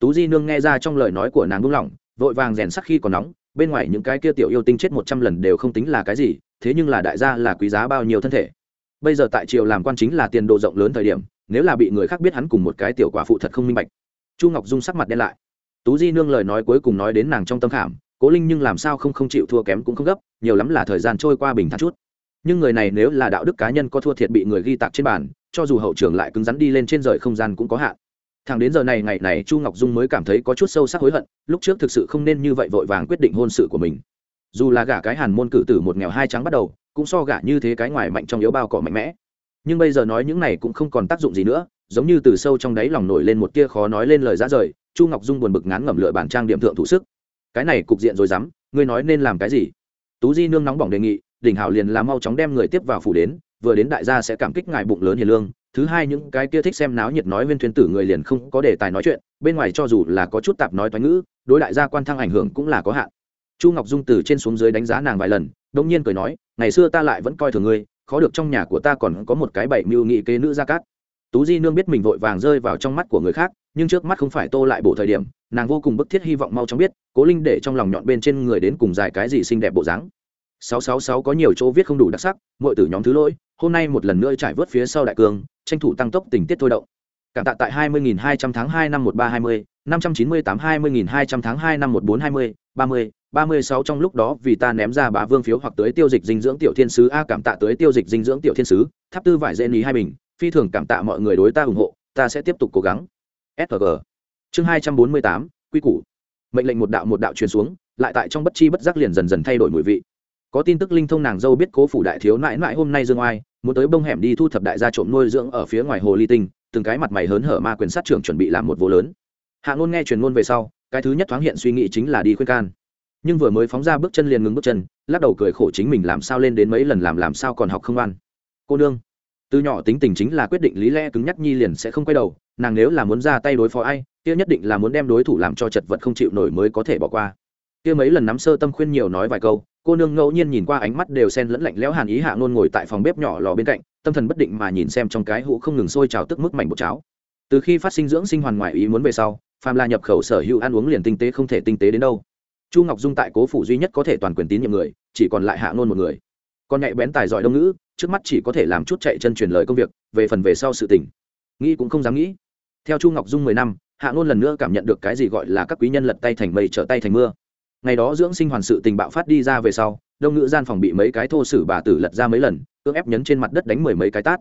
Tú di nương nghe ra trong lời nói của nàng buông lỏng, vội vàng rèn sắc khi còn nóng, bên ngoài những cái kia tiểu yêu tinh chết một trăm lần đều không tính là cái gì, thế nhưng là đại gia là quý giá bao nhiêu thân thể. Bây giờ tại triều làm quan chính là tiền độ rộng lớn thời điểm, nếu là bị người khác biết hắn cùng một cái tiểu quả phụ thật không minh bạch. Chu ngọc dung sắc mặt đen lại. Tú di nương lời nói cuối cùng nói đến nàng trong tâm khảm, cố linh nhưng làm sao không không chịu thua kém cũng không gấp, nhiều lắm là thời gian trôi qua bình thản chút. Nhưng người này nếu là đạo đức cá nhân có thua thiệt bị người ghi tạc trên bàn cho dù hậu trường lại cứng rắn đi lên trên rời không gian cũng có hạn. Thẳng đến giờ này, ngày này, chu ngọc dung mới cảm thấy có chút sâu sắc hối hận, lúc trước thực sự không nên như vậy vội vàng quyết định hôn sự của mình. Dù là gả cái hàn môn cử tử một nghèo hai trắng bắt đầu, cũng so gả như thế cái ngoài mạnh trong yếu bao cỏ mạnh mẽ. Nhưng bây giờ nói những này cũng không còn tác dụng gì nữa, giống như từ sâu trong đáy lòng nổi lên một tia khó nói lên lời ra rời, chu ngọc dung buồn bực ngán ngẩm lựa bản trang điểm thượng thủ sức. Cái này cục diện rồi dám, ngươi nói nên làm cái gì? Tú di nương nóng bỏng đề nghị, đỉnh hảo liền là mau chóng đem người tiếp vào phủ đến vừa đến đại gia sẽ cảm kích ngài bụng lớn hiền lương. Thứ hai, những cái kia thích xem náo nhiệt nói viên thuyền tử người liền không có đề tài nói chuyện. Bên ngoài cho dù là có chút tạp nói toán ngữ, đối đại gia quan thăng ảnh hưởng cũng là có hạn. Chu ngọc dung từ trên xuống dưới đánh giá nàng vài lần đông nhiên cười nói, ngày xưa ta lại vẫn coi thường ngươi, khó được trong nhà của ta còn có một cái bảy mưu nghị kế nữ gia cát. Tú di nương biết mình vội vàng rơi vào trong mắt của người khác, nhưng trước mắt không phải tô lại bộ thời điểm, nàng vô cùng bức thiết hy vọng mau chóng biết, cố linh để trong lòng nhọn bên trên người đến cùng dài cái gì xinh đẹp bộ dáng. 666 có nhiều chỗ viết không đủ đặc sắc mọi tử nhóm thứ lỗi hôm nay một lần nữa trải vớt phía sau đại cương tranh thủ tăng tốc tình tiết thôi động. Cảm tạ tại 20.200 tháng 2 năm 1320, 598 20.200 tháng 2 năm 1420, 30, 36 trong lúc đó vì ta ném ra bá vương phiếu hoặc tới tiêu dịch dinh dưỡng tiểu thiên sứ. A cảm tạ tới tiêu dịch dinh dưỡng tiểu thiên sứ. Tháp tư vải dễ lý hai bình phi thường cảm tạ mọi người đối ta ủng hộ ta sẽ tiếp tục cố gắng. Sg chương 248, quy củ. Mệnh lệnh một đạo một đạo truyền xuống lại tại trong bất chi bất giác liền dần dần thay đổi mùi vị có tin tức linh thông nàng dâu biết cố phủ đại thiếu nãi nãi hôm nay dương oai, muốn tới bông hẻm đi thu thập đại gia trộm nuôi dưỡng ở phía ngoài hồ ly tinh, từng cái mặt mày hớn hở ma quyền sát trưởng chuẩn bị làm một vô lớn. Hạ ngôn nghe truyền ngôn về sau, cái thứ nhất thoáng hiện suy nghĩ chính là đi khuyên can. Nhưng vừa mới phóng ra bước chân liền ngừng bước chân, lắc đầu cười khổ chính mình làm sao lên đến mấy lần làm làm sao còn học không ăn cô nương, từ nhỏ tính tình chính là quyết định lý lẽ cứng nhắc nhi liền sẽ không quay đầu, nàng nếu là muốn ra tay đối phó ai, kia nhất định là muốn đem đối thủ làm cho chật vật không chịu nổi mới có thể bỏ qua kia mấy lần nắm sơ tâm khuyên nhiều nói vài câu, cô nương ngẫu nhiên nhìn qua ánh mắt đều xen lẫn lạnh lẽo hàn ý hạ nôn ngồi tại phòng bếp nhỏ lò bên cạnh, tâm thần bất định mà nhìn xem trong cái hũ không ngừng sôi trào tức mức mảnh bột cháo. Từ khi phát sinh dưỡng sinh hoàn ngoại ý muốn về sau, phàm là nhập khẩu sở hữu ăn uống liền tinh tế không thể tinh tế đến đâu. Chu ngọc dung tại cố phủ duy nhất có thể toàn quyền tín nhiệm người, chỉ còn lại hạ nôn một người. Còn nhạy bén tài giỏi đông ngữ, trước mắt chỉ có thể làm chút chạy chân truyền lời công việc, về phần về sau sự tình. Nghĩ cũng không dám nghĩ. Theo chu ngọc dung mười năm, hạ nôn lần nữa cảm nhận được cái gì gọi là các quý nhân lật tay thành mây, trở tay thành mưa ngày đó dưỡng sinh hoàn sự tình bạo phát đi ra về sau, đông ngữ gian phòng bị mấy cái thô sử bà tử lật ra mấy lần, cưỡng ép nhấn trên mặt đất đánh mười mấy cái tát.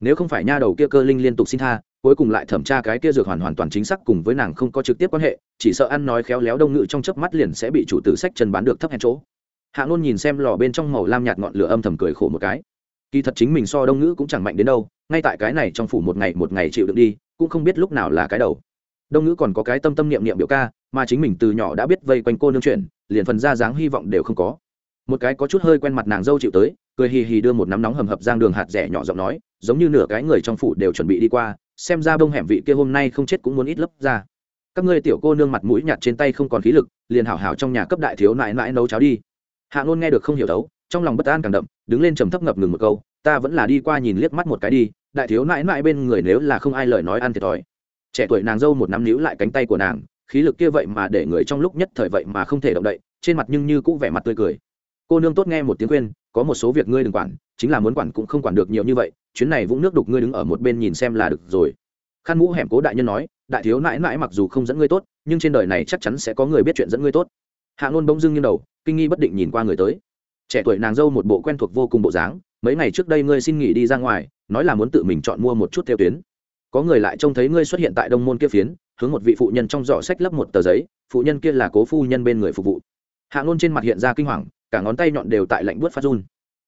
Nếu không phải nha đầu kia cơ linh liên tục xin tha, cuối cùng lại thẩm tra cái kia dược hoàn hoàn toàn chính xác cùng với nàng không có trực tiếp quan hệ, chỉ sợ ăn nói khéo léo đông ngữ trong chớp mắt liền sẽ bị chủ tử sách chân bán được thấp hèn chỗ. Hạ ngôn nhìn xem lò bên trong màu lam nhạt ngọn lửa âm thầm cười khổ một cái. Kỳ thật chính mình so đông ngữ cũng chẳng mạnh đến đâu, ngay tại cái này trong phủ một ngày một ngày chịu đựng đi, cũng không biết lúc nào là cái đầu đông ngữ còn có cái tâm tâm niệm niệm biểu ca, mà chính mình từ nhỏ đã biết vây quanh cô nương chuyện, liền phần ra dáng hy vọng đều không có. Một cái có chút hơi quen mặt nàng dâu chịu tới, cười hì hì đưa một nắm nóng hầm hập giang đường hạt rẻ nhỏ giọng nói, giống như nửa cái người trong phủ đều chuẩn bị đi qua, xem ra bông hẻm vị kia hôm nay không chết cũng muốn ít lấp ra. Các ngươi tiểu cô nương mặt mũi nhạt trên tay không còn khí lực, liền hảo hảo trong nhà cấp đại thiếu nãi nãi nấu cháo đi. Hạ ngôn nghe được không hiểu đấu trong lòng bất an càng đậm, đứng lên trầm thấp ngập ngừng một câu, ta vẫn là đi qua nhìn liếc mắt một cái đi, đại thiếu nãi nãi bên người nếu là không ai lời nói ăn thiệt thòi trẻ tuổi nàng dâu một nắm níu lại cánh tay của nàng, khí lực kia vậy mà để người trong lúc nhất thời vậy mà không thể động đậy, trên mặt nhưng như cũng vẻ mặt tươi cười. Cô nương tốt nghe một tiếng khuyên, có một số việc ngươi đừng quản, chính là muốn quản cũng không quản được nhiều như vậy, chuyến này vũng nước đục ngươi đứng ở một bên nhìn xem là được rồi. Khăn mũ hẻm cố đại nhân nói, đại thiếu nãi nãi mặc dù không dẫn ngươi tốt, nhưng trên đời này chắc chắn sẽ có người biết chuyện dẫn ngươi tốt. Hạ ngôn bỗng dưng như đầu, kinh nghi bất định nhìn qua người tới. Trẻ tuổi nàng dâu một bộ quen thuộc vô cùng bộ dáng, mấy ngày trước đây ngươi xin nghỉ đi ra ngoài, nói là muốn tự mình chọn mua một chút theo tuyến có người lại trông thấy ngươi xuất hiện tại đông môn kia phiến, hướng một vị phụ nhân trong giỏ sách lấp một tờ giấy, phụ nhân kia là cố phu nhân bên người phục vụ. Hạ ngôn trên mặt hiện ra kinh hoàng, cả ngón tay nhọn đều tại lạnh buốt phát run.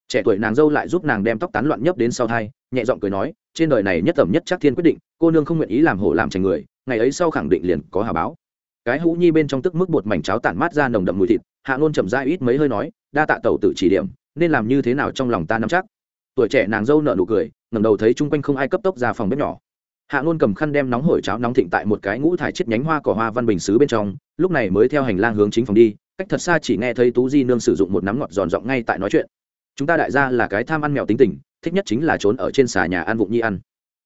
Trẻ tuổi nàng dâu lại giúp nàng đem tóc tán loạn nhấp đến sau thai, nhẹ giọng cười nói, trên đời này nhất tầm nhất chắc thiên quyết định, cô nương không nguyện ý làm hổ làm trành người, ngày ấy sau khẳng định liền có hà báo. Cái hũ nhi bên trong tức mức bột mảnh cháo tản mát ra nồng đậm mùi thịt, hạ ngôn chậm ra ít mấy hơi nói, đa tạ tẩu tự chỉ điểm, nên làm như thế nào trong lòng ta nắm chắc? Tuổi trẻ nàng dâu nợ nụ cười, ngẩng đầu thấy chung quanh không ai cấp tốc ra phòng bếp nhỏ hạ ngôn cầm khăn đem nóng hổi cháo nóng thịnh tại một cái ngũ thải chiết nhánh hoa cỏ hoa văn bình xứ bên trong, lúc này mới theo hành lang hướng chính phòng đi, cách thật xa chỉ nghe thấy tú di nương sử dụng một nắm ngọt giòn giọng ngay tại nói chuyện. Chúng ta đại gia là cái tham ăn mèo tính tình, thích nhất chính là trốn ở trên xà nhà ăn vụng nhi ăn.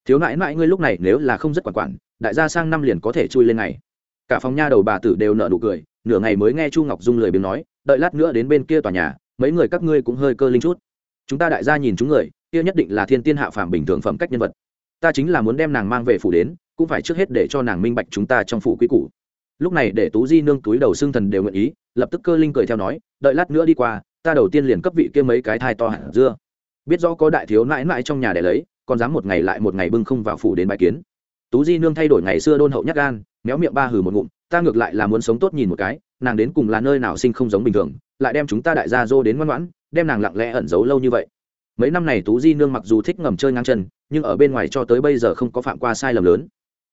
Thiếu nãi nãi ngươi lúc này nếu là không rất quản quản, đại gia sang năm liền có thể chui lên ngày. Cả phòng nha đầu bà tử đều nợ nụ cười, nửa ngày mới nghe chu ngọc dung lời biếng nói, đợi lát nữa đến bên kia tòa nhà, mấy người các ngươi cũng hơi cơ linh chút. Chúng ta đại gia nhìn chúng người, kia nhất định là thiên tiên hạ phàm bình thường phẩm cách nhân vật ta chính là muốn đem nàng mang về phủ đến, cũng phải trước hết để cho nàng minh bạch chúng ta trong phủ quý cũ lúc này để tú di nương túi đầu xương thần đều nguyện ý, lập tức cơ linh cười theo nói, đợi lát nữa đi qua, ta đầu tiên liền cấp vị kia mấy cái thai to hẳn dưa. Biết rõ có đại thiếu nãi nãi trong nhà để lấy, còn dám một ngày lại một ngày bưng không vào phủ đến bài kiến. Tú di nương thay đổi ngày xưa đôn hậu nhắc gan, méo miệng ba hừ một ngụm, ta ngược lại là muốn sống tốt nhìn một cái, nàng đến cùng là nơi nào sinh không giống bình thường, lại đem chúng ta đại gia dô đến ngoan ngoãn, đem nàng lặng lẽ ẩn giấu lâu như vậy mấy năm này tú di nương mặc dù thích ngầm chơi ngang chân, nhưng ở bên ngoài cho tới bây giờ không có phạm qua sai lầm lớn.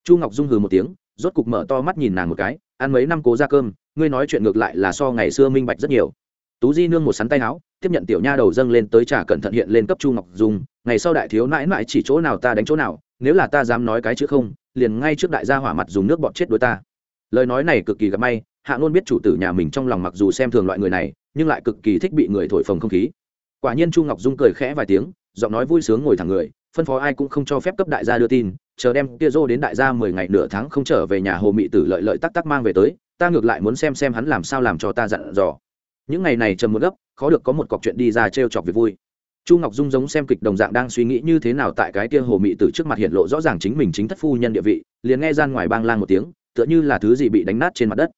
Chu ngọc dung hừ một tiếng, rốt cục mở to mắt nhìn nàng một cái, ăn mấy năm cố ra cơm, ngươi nói chuyện ngược lại là so ngày xưa minh bạch rất nhiều. Tú di nương một sắn tay áo, tiếp nhận tiểu nha đầu dâng lên tới trà cẩn thận hiện lên cấp chu ngọc dung, ngày sau đại thiếu mãi mãi chỉ chỗ nào ta đánh chỗ nào, nếu là ta dám nói cái chữ không, liền ngay trước đại gia hỏa mặt dùng nước bọt chết đối ta. Lời nói này cực kỳ gặp may, hạ luôn biết chủ tử nhà mình trong lòng mặc dù xem thường loại người này, nhưng lại cực kỳ thích bị người thổi phồng không khí quả nhiên chu ngọc dung cười khẽ vài tiếng, giọng nói vui sướng ngồi thẳng người, phân phó ai cũng không cho phép cấp đại gia đưa tin, chờ đem kia dô đến đại gia mười ngày nửa tháng không trở về nhà hồ mị tử lợi lợi tắc tắc mang về tới, ta ngược lại muốn xem xem hắn làm sao làm cho ta dặn dò. Những ngày này trầm một gấp, khó được có một cọc chuyện đi ra t r e o chọc việc vui. Chu ngọc dung giống xem kịch đồng dạng đang suy nghĩ như thế nào tại cái kia hồ mị tử trước mặt hiện lộ rõ ràng chính mình chính thất phu nhân địa vị, liền nghe gian ngoài bang lang một tiếng, tựa như là thứ gì bị đánh nát trên mặt đất.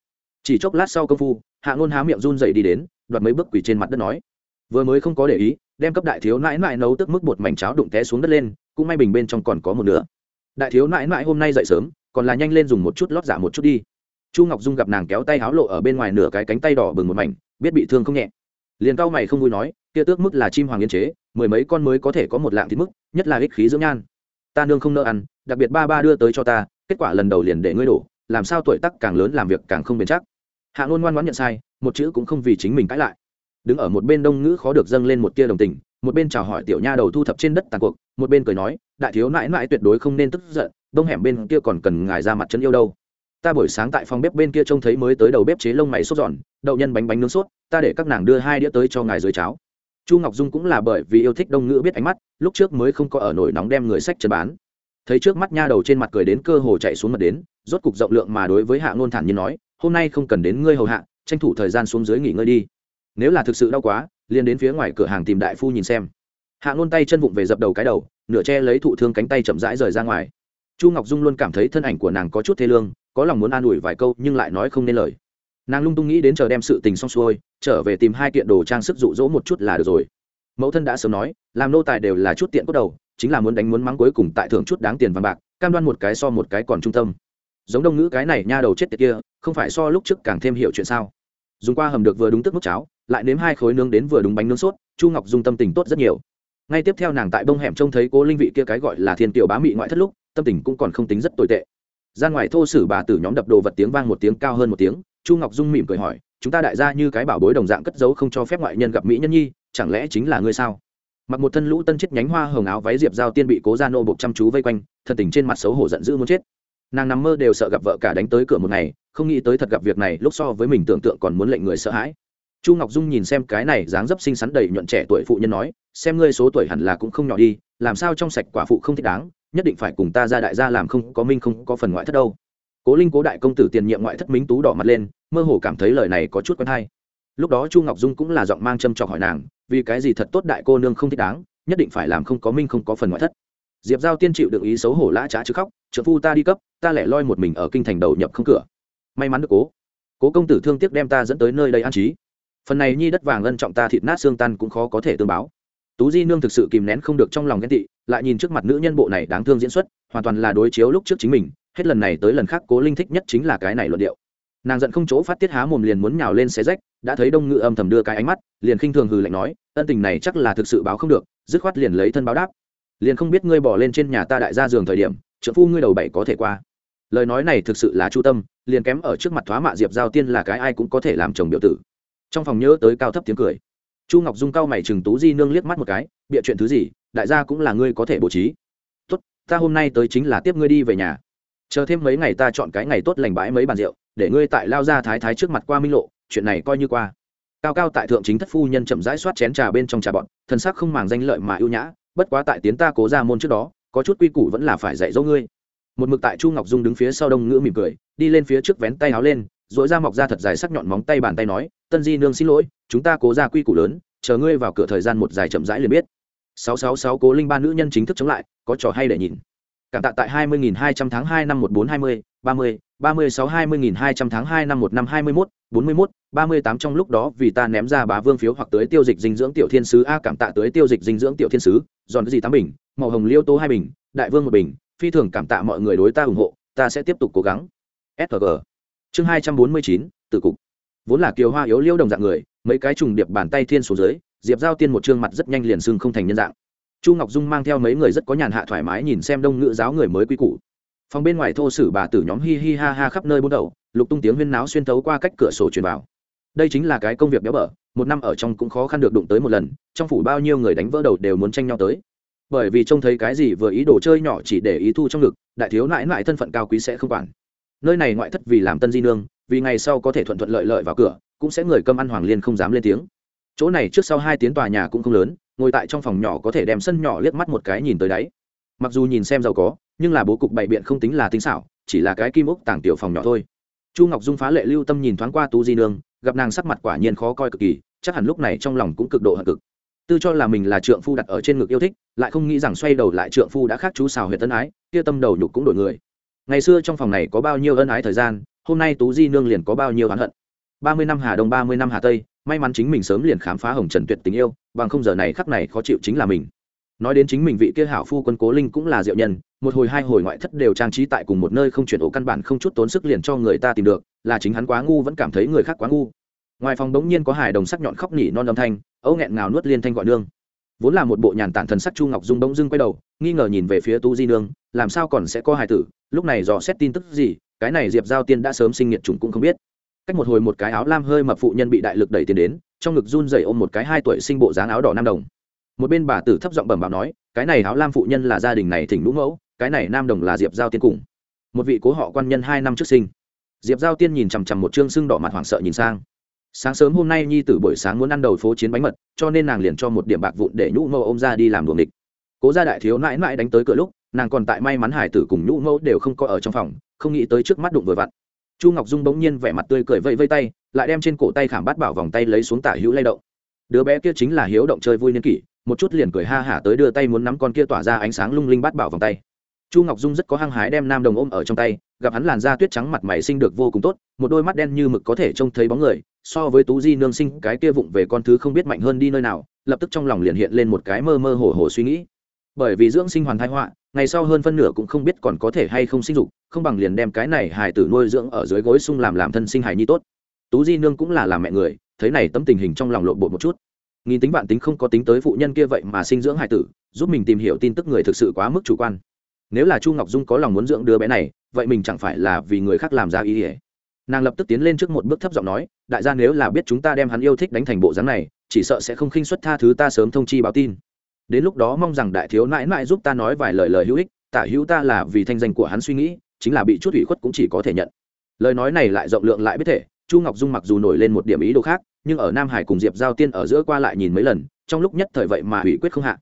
Chỉ chốc lát sau công phu, hạ ngôn há miệng run dậy đi đến, đoạt mấy bước quỳ trên mặt đất nói vừa mới không có để ý, đem cấp đại thiếu nãi nãi nấu tức mức bột mảnh cháo đụng té xuống đất lên, cũng may bình bên trong còn có một nửa. Đại thiếu nãi nãi hôm nay dậy sớm, còn là nhanh lên dùng một chút lót giả một chút đi. Chu ngọc dung gặp nàng kéo tay háo lộ ở bên ngoài nửa cái cánh tay đỏ bừng một mảnh, biết bị thương không nhẹ. Liền cao mày không vui nói, kia tước mức là chim hoàng yên chế, mười mấy con mới có thể có một lạng thịt mức, nhất là ích khí dưỡng nhan. Ta nương không nợ ăn, đặc biệt ba ba đưa tới cho ta, kết quả lần đầu liền để ngươi đổ, làm sao tuổi tắc càng lớn làm việc càng không bền chắc. Hạ ngôn ngoan ngoãn nhận sai, một chữ cũng không vì chính mình cãi lại đứng ở một bên đông ngữ khó được dâng lên một tia đồng tình, một bên chào hỏi tiểu nha đầu thu thập trên đất tàn cuộc, một bên cười nói, đại thiếu nãi nãi tuyệt đối không nên tức giận, đông hẻm bên kia còn cần ngài ra mặt chân yêu đâu. Ta buổi sáng tại phòng bếp bên kia trông thấy mới tới đầu bếp chế lông mày sốt giòn, đậu nhân bánh bánh nướng sốt, ta để các nàng đưa hai đĩa tới cho ngài dưới cháo. Chu ngọc dung cũng là bởi vì yêu thích đông ngữ biết ánh mắt, lúc trước mới không có ở nổi nóng đem người sách chân bán. Thấy trước mắt nha đầu trên mặt cười đến cơ hồ chạy xuống mặt đến, rốt cục rộng lượng mà đối với hạ ngôn thản nhiên nói, hôm nay không cần đến ngươi hầu hạ, tranh thủ thời gian xuống dưới nghỉ ngơi đi nếu là thực sự đau quá, liền đến phía ngoài cửa hàng tìm đại phu nhìn xem. Hạ ngôn tay chân vụng về dập đầu cái đầu, nửa che lấy thụ thương cánh tay chậm rãi rời ra ngoài. Chu ngọc dung luôn cảm thấy thân ảnh của nàng có chút thê lương, có lòng muốn an ủi vài câu nhưng lại nói không nên lời. Nàng lung tung nghĩ đến chờ đem sự tình xong xuôi, trở về tìm hai kiện đồ trang sức dụ dỗ một chút là được rồi. Mẫu thân đã sớm nói, làm nô tài đều là chút tiện cốt đầu, chính là muốn đánh muốn mắng cuối cùng tại thưởng chút đáng tiền vàng bạc, cam đoan một cái so một cái còn trung tâm. Giống đông ngữ cái này nha đầu chết tiệt kia, không phải so lúc trước càng thêm hiểu chuyện sao. Dùng qua hầm được vừa đúng tức mức cháo lại nếm hai khối nướng đến vừa đúng bánh nướng sốt, chu ngọc dung tâm tình tốt rất nhiều. Ngay tiếp theo nàng tại bông hẻm trông thấy cố linh vị kia cái gọi là thiên tiểu bá mị ngoại thất lúc, tâm tình cũng còn không tính rất tồi tệ. Ra ngoài thô sử bà tử nhóm đập đồ vật tiếng vang một tiếng cao hơn một tiếng, chu ngọc dung mỉm cười hỏi, chúng ta đại gia như cái bảo bối đồng dạng cất giấu không cho phép ngoại nhân gặp mỹ nhân nhi, chẳng lẽ chính là ngươi sao? Mặc một thân lũ tân chết nhánh hoa hồng áo váy diệp giao tiên bị cố gia nô bộc chăm chú vây quanh, thân tình trên mặt xấu hổ giận dữ muốn chết. Nàng nằm mơ đều sợ gặp vợ cả đánh tới cửa một ngày, không nghĩ tới thật gặp việc này, lúc so với mình tưởng tượng còn muốn lệnh người sợ hãi chu ngọc dung nhìn xem cái này dáng dấp xinh xắn đầy nhuận trẻ tuổi phụ nhân nói, xem ngươi số tuổi hẳn là cũng không nhỏ đi, làm sao trong sạch quả phụ không thích đáng, nhất định phải cùng ta ra đại gia làm không có minh không có phần ngoại thất đâu. Cố linh cố đại công tử tiền nhiệm ngoại thất minh tú đỏ mặt lên, mơ hồ cảm thấy lời này có chút quen hay. Lúc đó chu ngọc dung cũng là giọng mang châm trọc hỏi nàng, vì cái gì thật tốt đại cô nương không thích đáng, nhất định phải làm không có minh không có phần ngoại thất? Diệp giao tiên chịu được ý xấu hổ lã trá chứ khóc trợ phu ta đi cấp, ta lẻ loi một mình ở kinh thành đầu nhập không cửa. May mắn được cố. Cố công tử thương tiếc đem ta dẫn tới nơi đây an trí phần này nhi đất vàng ân trọng ta thịt nát xương tan cũng khó có thể tương báo. Tú di nương thực sự kìm nén không được trong lòng ghen tị, lại nhìn trước mặt nữ nhân bộ này đáng thương diễn xuất, hoàn toàn là đối chiếu lúc trước chính mình, hết lần này tới lần khác cố linh thích nhất chính là cái này luận điệu. Nàng giận không chỗ phát tiết há mồm liền muốn nhào lên xé rách, đã thấy đông ngự âm thầm đưa cái ánh mắt, liền khinh thường hừ lạnh nói, ân tình này chắc là thực sự báo không được, dứt khoát liền lấy thân báo đáp. Liền không biết ngươi bỏ lên trên nhà ta đại gia giường thời điểm trợ phu ngươi đầu bảy có thể qua. Lời nói này thực sự là chu tâm, liền kém ở trước mặt thoá mạ diệp giao tiên là cái ai cũng có thể làm chồng biểu tử trong phòng nhớ tới cao thấp tiếng cười. Chu ngọc dung cao mày chừng tú di nương liếc mắt một cái, bịa chuyện thứ gì? Đại gia cũng là ngươi có thể bố trí. Tốt, ta hôm nay tới chính là tiếp ngươi đi về nhà. Chờ thêm mấy ngày ta chọn cái ngày tốt lành bãi mấy bàn rượu, để ngươi tại lao ra thái thái trước mặt qua minh lộ, chuyện này coi như qua. Cao cao tại thượng chính thất phu nhân chậm rãi soát chén trà bên trong trà bọn thân sắc không màng danh lợi mà ưu nhã, bất quá tại tiến ta cố ra môn trước đó, có chút quy củ vẫn là phải dạy dỗ ngươi. Một mực tại chu ngọc dung đứng phía sau đông ngữ mỉm cười, đi lên phía trước vén tay áo lên dội ra mọc ra thật dài sắc nhọn móng tay bàn tay nói, tân di nương xin lỗi, chúng ta cố ra quy củ lớn, chờ ngươi vào cửa thời gian một dài chậm rãi liền biết. Sáu sáu sáu cố linh ba nữ nhân chính thức chống lại, có trò hay để nhìn. Cảm tạ tại hai mươi nghìn hai trăm tháng hai năm một bốn hai mươi, ba mươi ba mươi sáu hai mươi nghìn hai trăm tháng hai năm một năm hai mươi mốt, bốn mươi mốt, ba mươi tám trong lúc đó vì ta ném ra bá vương phiếu hoặc tới tiêu dịch dinh dưỡng tiểu thiên sứ a cảm tạ tới tiêu dịch dinh dưỡng tiểu thiên sứ, giòn cái gì tám bình, màu hồng liêu tô hai bình, đại vương một bình, phi thường cảm tạ mọi người đối ta ủng hộ, ta sẽ tiếp tục cố gắng. Sg chương hai trăm bốn mươi chín từ cục. Vốn là kiều hoa yếu liêu đồng dạng người, mấy cái trùng điệp bàn tay thiên xuống dưới, diệp giao tiên một trương mặt rất nhanh liền xưng không thành nhân dạng. Chu ngọc dung mang theo mấy người rất có nhàn hạ thoải mái nhìn xem đông ngữ giáo người mới quy củ. Phòng bên ngoài thô sử bà tử nhóm hi hi ha ha khắp nơi bút đầu, lục tung tiếng huyên náo xuyên thấu qua cách cửa sổ truyền vào. Đây chính là cái công việc béo bở, một năm ở trong cũng khó khăn được đụng tới một lần, trong phủ bao nhiêu người đánh vỡ đầu đều muốn tranh nhau tới. Bởi vì trông thấy cái gì vừa ý đồ chơi nhỏ chỉ để ý thu trong ngực, đại thiếu nãi nãi thân phận cao quý sẽ không quản nơi này ngoại thất vì làm tân di nương, vì ngày sau có thể thuận thuận lợi lợi vào cửa, cũng sẽ người cơm ăn hoàng liên không dám lên tiếng. Chỗ này trước sau hai tiếng tòa nhà cũng không lớn, ngồi tại trong phòng nhỏ có thể đem sân nhỏ liếc mắt một cái nhìn tới đáy. Mặc dù nhìn xem giàu có, nhưng là bố cục bày biện không tính là tính xảo, chỉ là cái kim ốc tàng tiểu phòng nhỏ thôi. Chu ngọc dung phá lệ lưu tâm nhìn thoáng qua tú di nương, gặp nàng sắc mặt quả nhiên khó coi cực kỳ, chắc hẳn lúc này trong lòng cũng cực độ hận cực. Tư cho là mình là trượng phu đặt ở trên ngực yêu thích, lại không nghĩ rằng xoay đầu lại trượng phu đã khác chú xào huyệt tân ái, kia tâm đầu nhục cũng đổi người ngày xưa trong phòng này có bao nhiêu ân ái thời gian, hôm nay tú di nương liền có bao nhiêu oán hận. Ba mươi năm hà đông, ba mươi năm hà tây, may mắn chính mình sớm liền khám phá hồng trần tuyệt tình yêu, bằng không giờ này khắc này khó chịu chính là mình. Nói đến chính mình vị kia hảo phu quân cố linh cũng là diệu nhân, một hồi hai hồi ngoại thất đều trang trí tại cùng một nơi không chuyển ổ căn bản không chút tốn sức liền cho người ta tìm được, là chính hắn quá ngu vẫn cảm thấy người khác quá ngu. Ngoài phòng đống nhiên có hài đồng sắc nhọn khóc nỉ non âm thanh âu nghẹn ngào nuốt liên thanh gọi nương. Vốn là một bộ nhàn tản thần sắc chu ngọc dung bỗng dưng quay đầu, nghi ngờ nhìn về phía tu di nương, làm sao còn sẽ có hài tử lúc này dò xét tin tức gì, cái này diệp giao tiên đã sớm sinh nghiệt chúng cũng không biết. Cách một hồi một cái áo lam hơi mập phụ nhân bị đại lực đẩy tiền đến, trong ngực run dày ôm một cái hai tuổi sinh bộ dáng áo đỏ nam đồng. Một bên bà tử thấp giọng bẩm bảo nói, cái này áo lam phụ nhân là gia đình này thỉnh lũ mẫu, cái này nam đồng là diệp giao tiên cùng. Một vị cố họ quan nhân hai năm trước sinh. Diệp giao tiên nhìn chằm chằm một chương sưng đỏ mặt hoảng sợ nhìn sang. Sáng sớm hôm nay nhi tử buổi sáng muốn ăn đầu phố chiến bánh mật, cho nên nàng liền cho một điểm bạc vụn để nhũ mẫu ô m ra đi làm đuồng địch cố gia đại thiếu mãi mãi đánh tới cửa lúc nàng còn tại may mắn hải tử cùng nhũ mẫu đều không có ở trong phòng, không nghĩ tới trước mắt đụng vừa vặn. Chu ngọc dung bỗng nhiên vẻ mặt tươi cười vây vây tay, lại đem trên cổ tay khảm bát bảo vòng tay lấy xuống tả hữu lay động. Đứa bé kia chính là hiếu động chơi vui niên kỷ, một chút liền cười ha hả tới đưa tay muốn nắm con kia tỏa ra ánh sáng lung linh bát bảo vòng tay. Chu ngọc dung rất có hăng hái đem nam đồng ôm ở trong tay, gặp hắn làn da tuyết trắng mặt mày sinh được vô cùng tốt, một đôi mắt đen như mực có thể trông thấy bóng người, so với tú di nương sinh, cái kia vụng về con thứ không biết mạnh hơn đi nơi nào, lập tức trong lòng liền hiện lên một cái mơ mơ hồ hồ suy nghĩ bởi vì dưỡng sinh hoàn thái họa, ngày sau hơn phân nửa cũng không biết còn có thể hay không sinh dục, không bằng liền đem cái này hài tử nuôi dưỡng ở dưới gối sung làm làm thân sinh hài nhi tốt. Tú di nương cũng là làm mẹ người, thấy này tấm tình hình trong lòng lộn bộ một chút. Nghìn tính bạn tính không có tính tới phụ nhân kia vậy mà sinh dưỡng hài tử, giúp mình tìm hiểu tin tức người thực sự quá mức chủ quan. Nếu là chu ngọc dung có lòng muốn dưỡng đứa bé này, vậy mình chẳng phải là vì người khác làm ra ý ỉa nàng lập tức tiến lên trước một bước thấp giọng nói, đại gia nếu là biết chúng ta đem hắn yêu thích đánh thành bộ dáng này, chỉ sợ sẽ không khinh xuất tha thứ ta sớm thông chi báo tin đến lúc đó mong rằng đại thiếu nãi nãi giúp ta nói vài lời lời hữu ích, tả hữu ta là vì thanh danh của hắn suy nghĩ, chính là bị chút ủy khuất cũng chỉ có thể nhận. Lời nói này lại rộng lượng lại biết thể, chu ngọc dung mặc dù nổi lên một điểm ý đồ khác, nhưng ở nam hải cùng diệp giao tiên ở giữa qua lại nhìn mấy lần, trong lúc nhất thời vậy mà ủy quyết không hạ.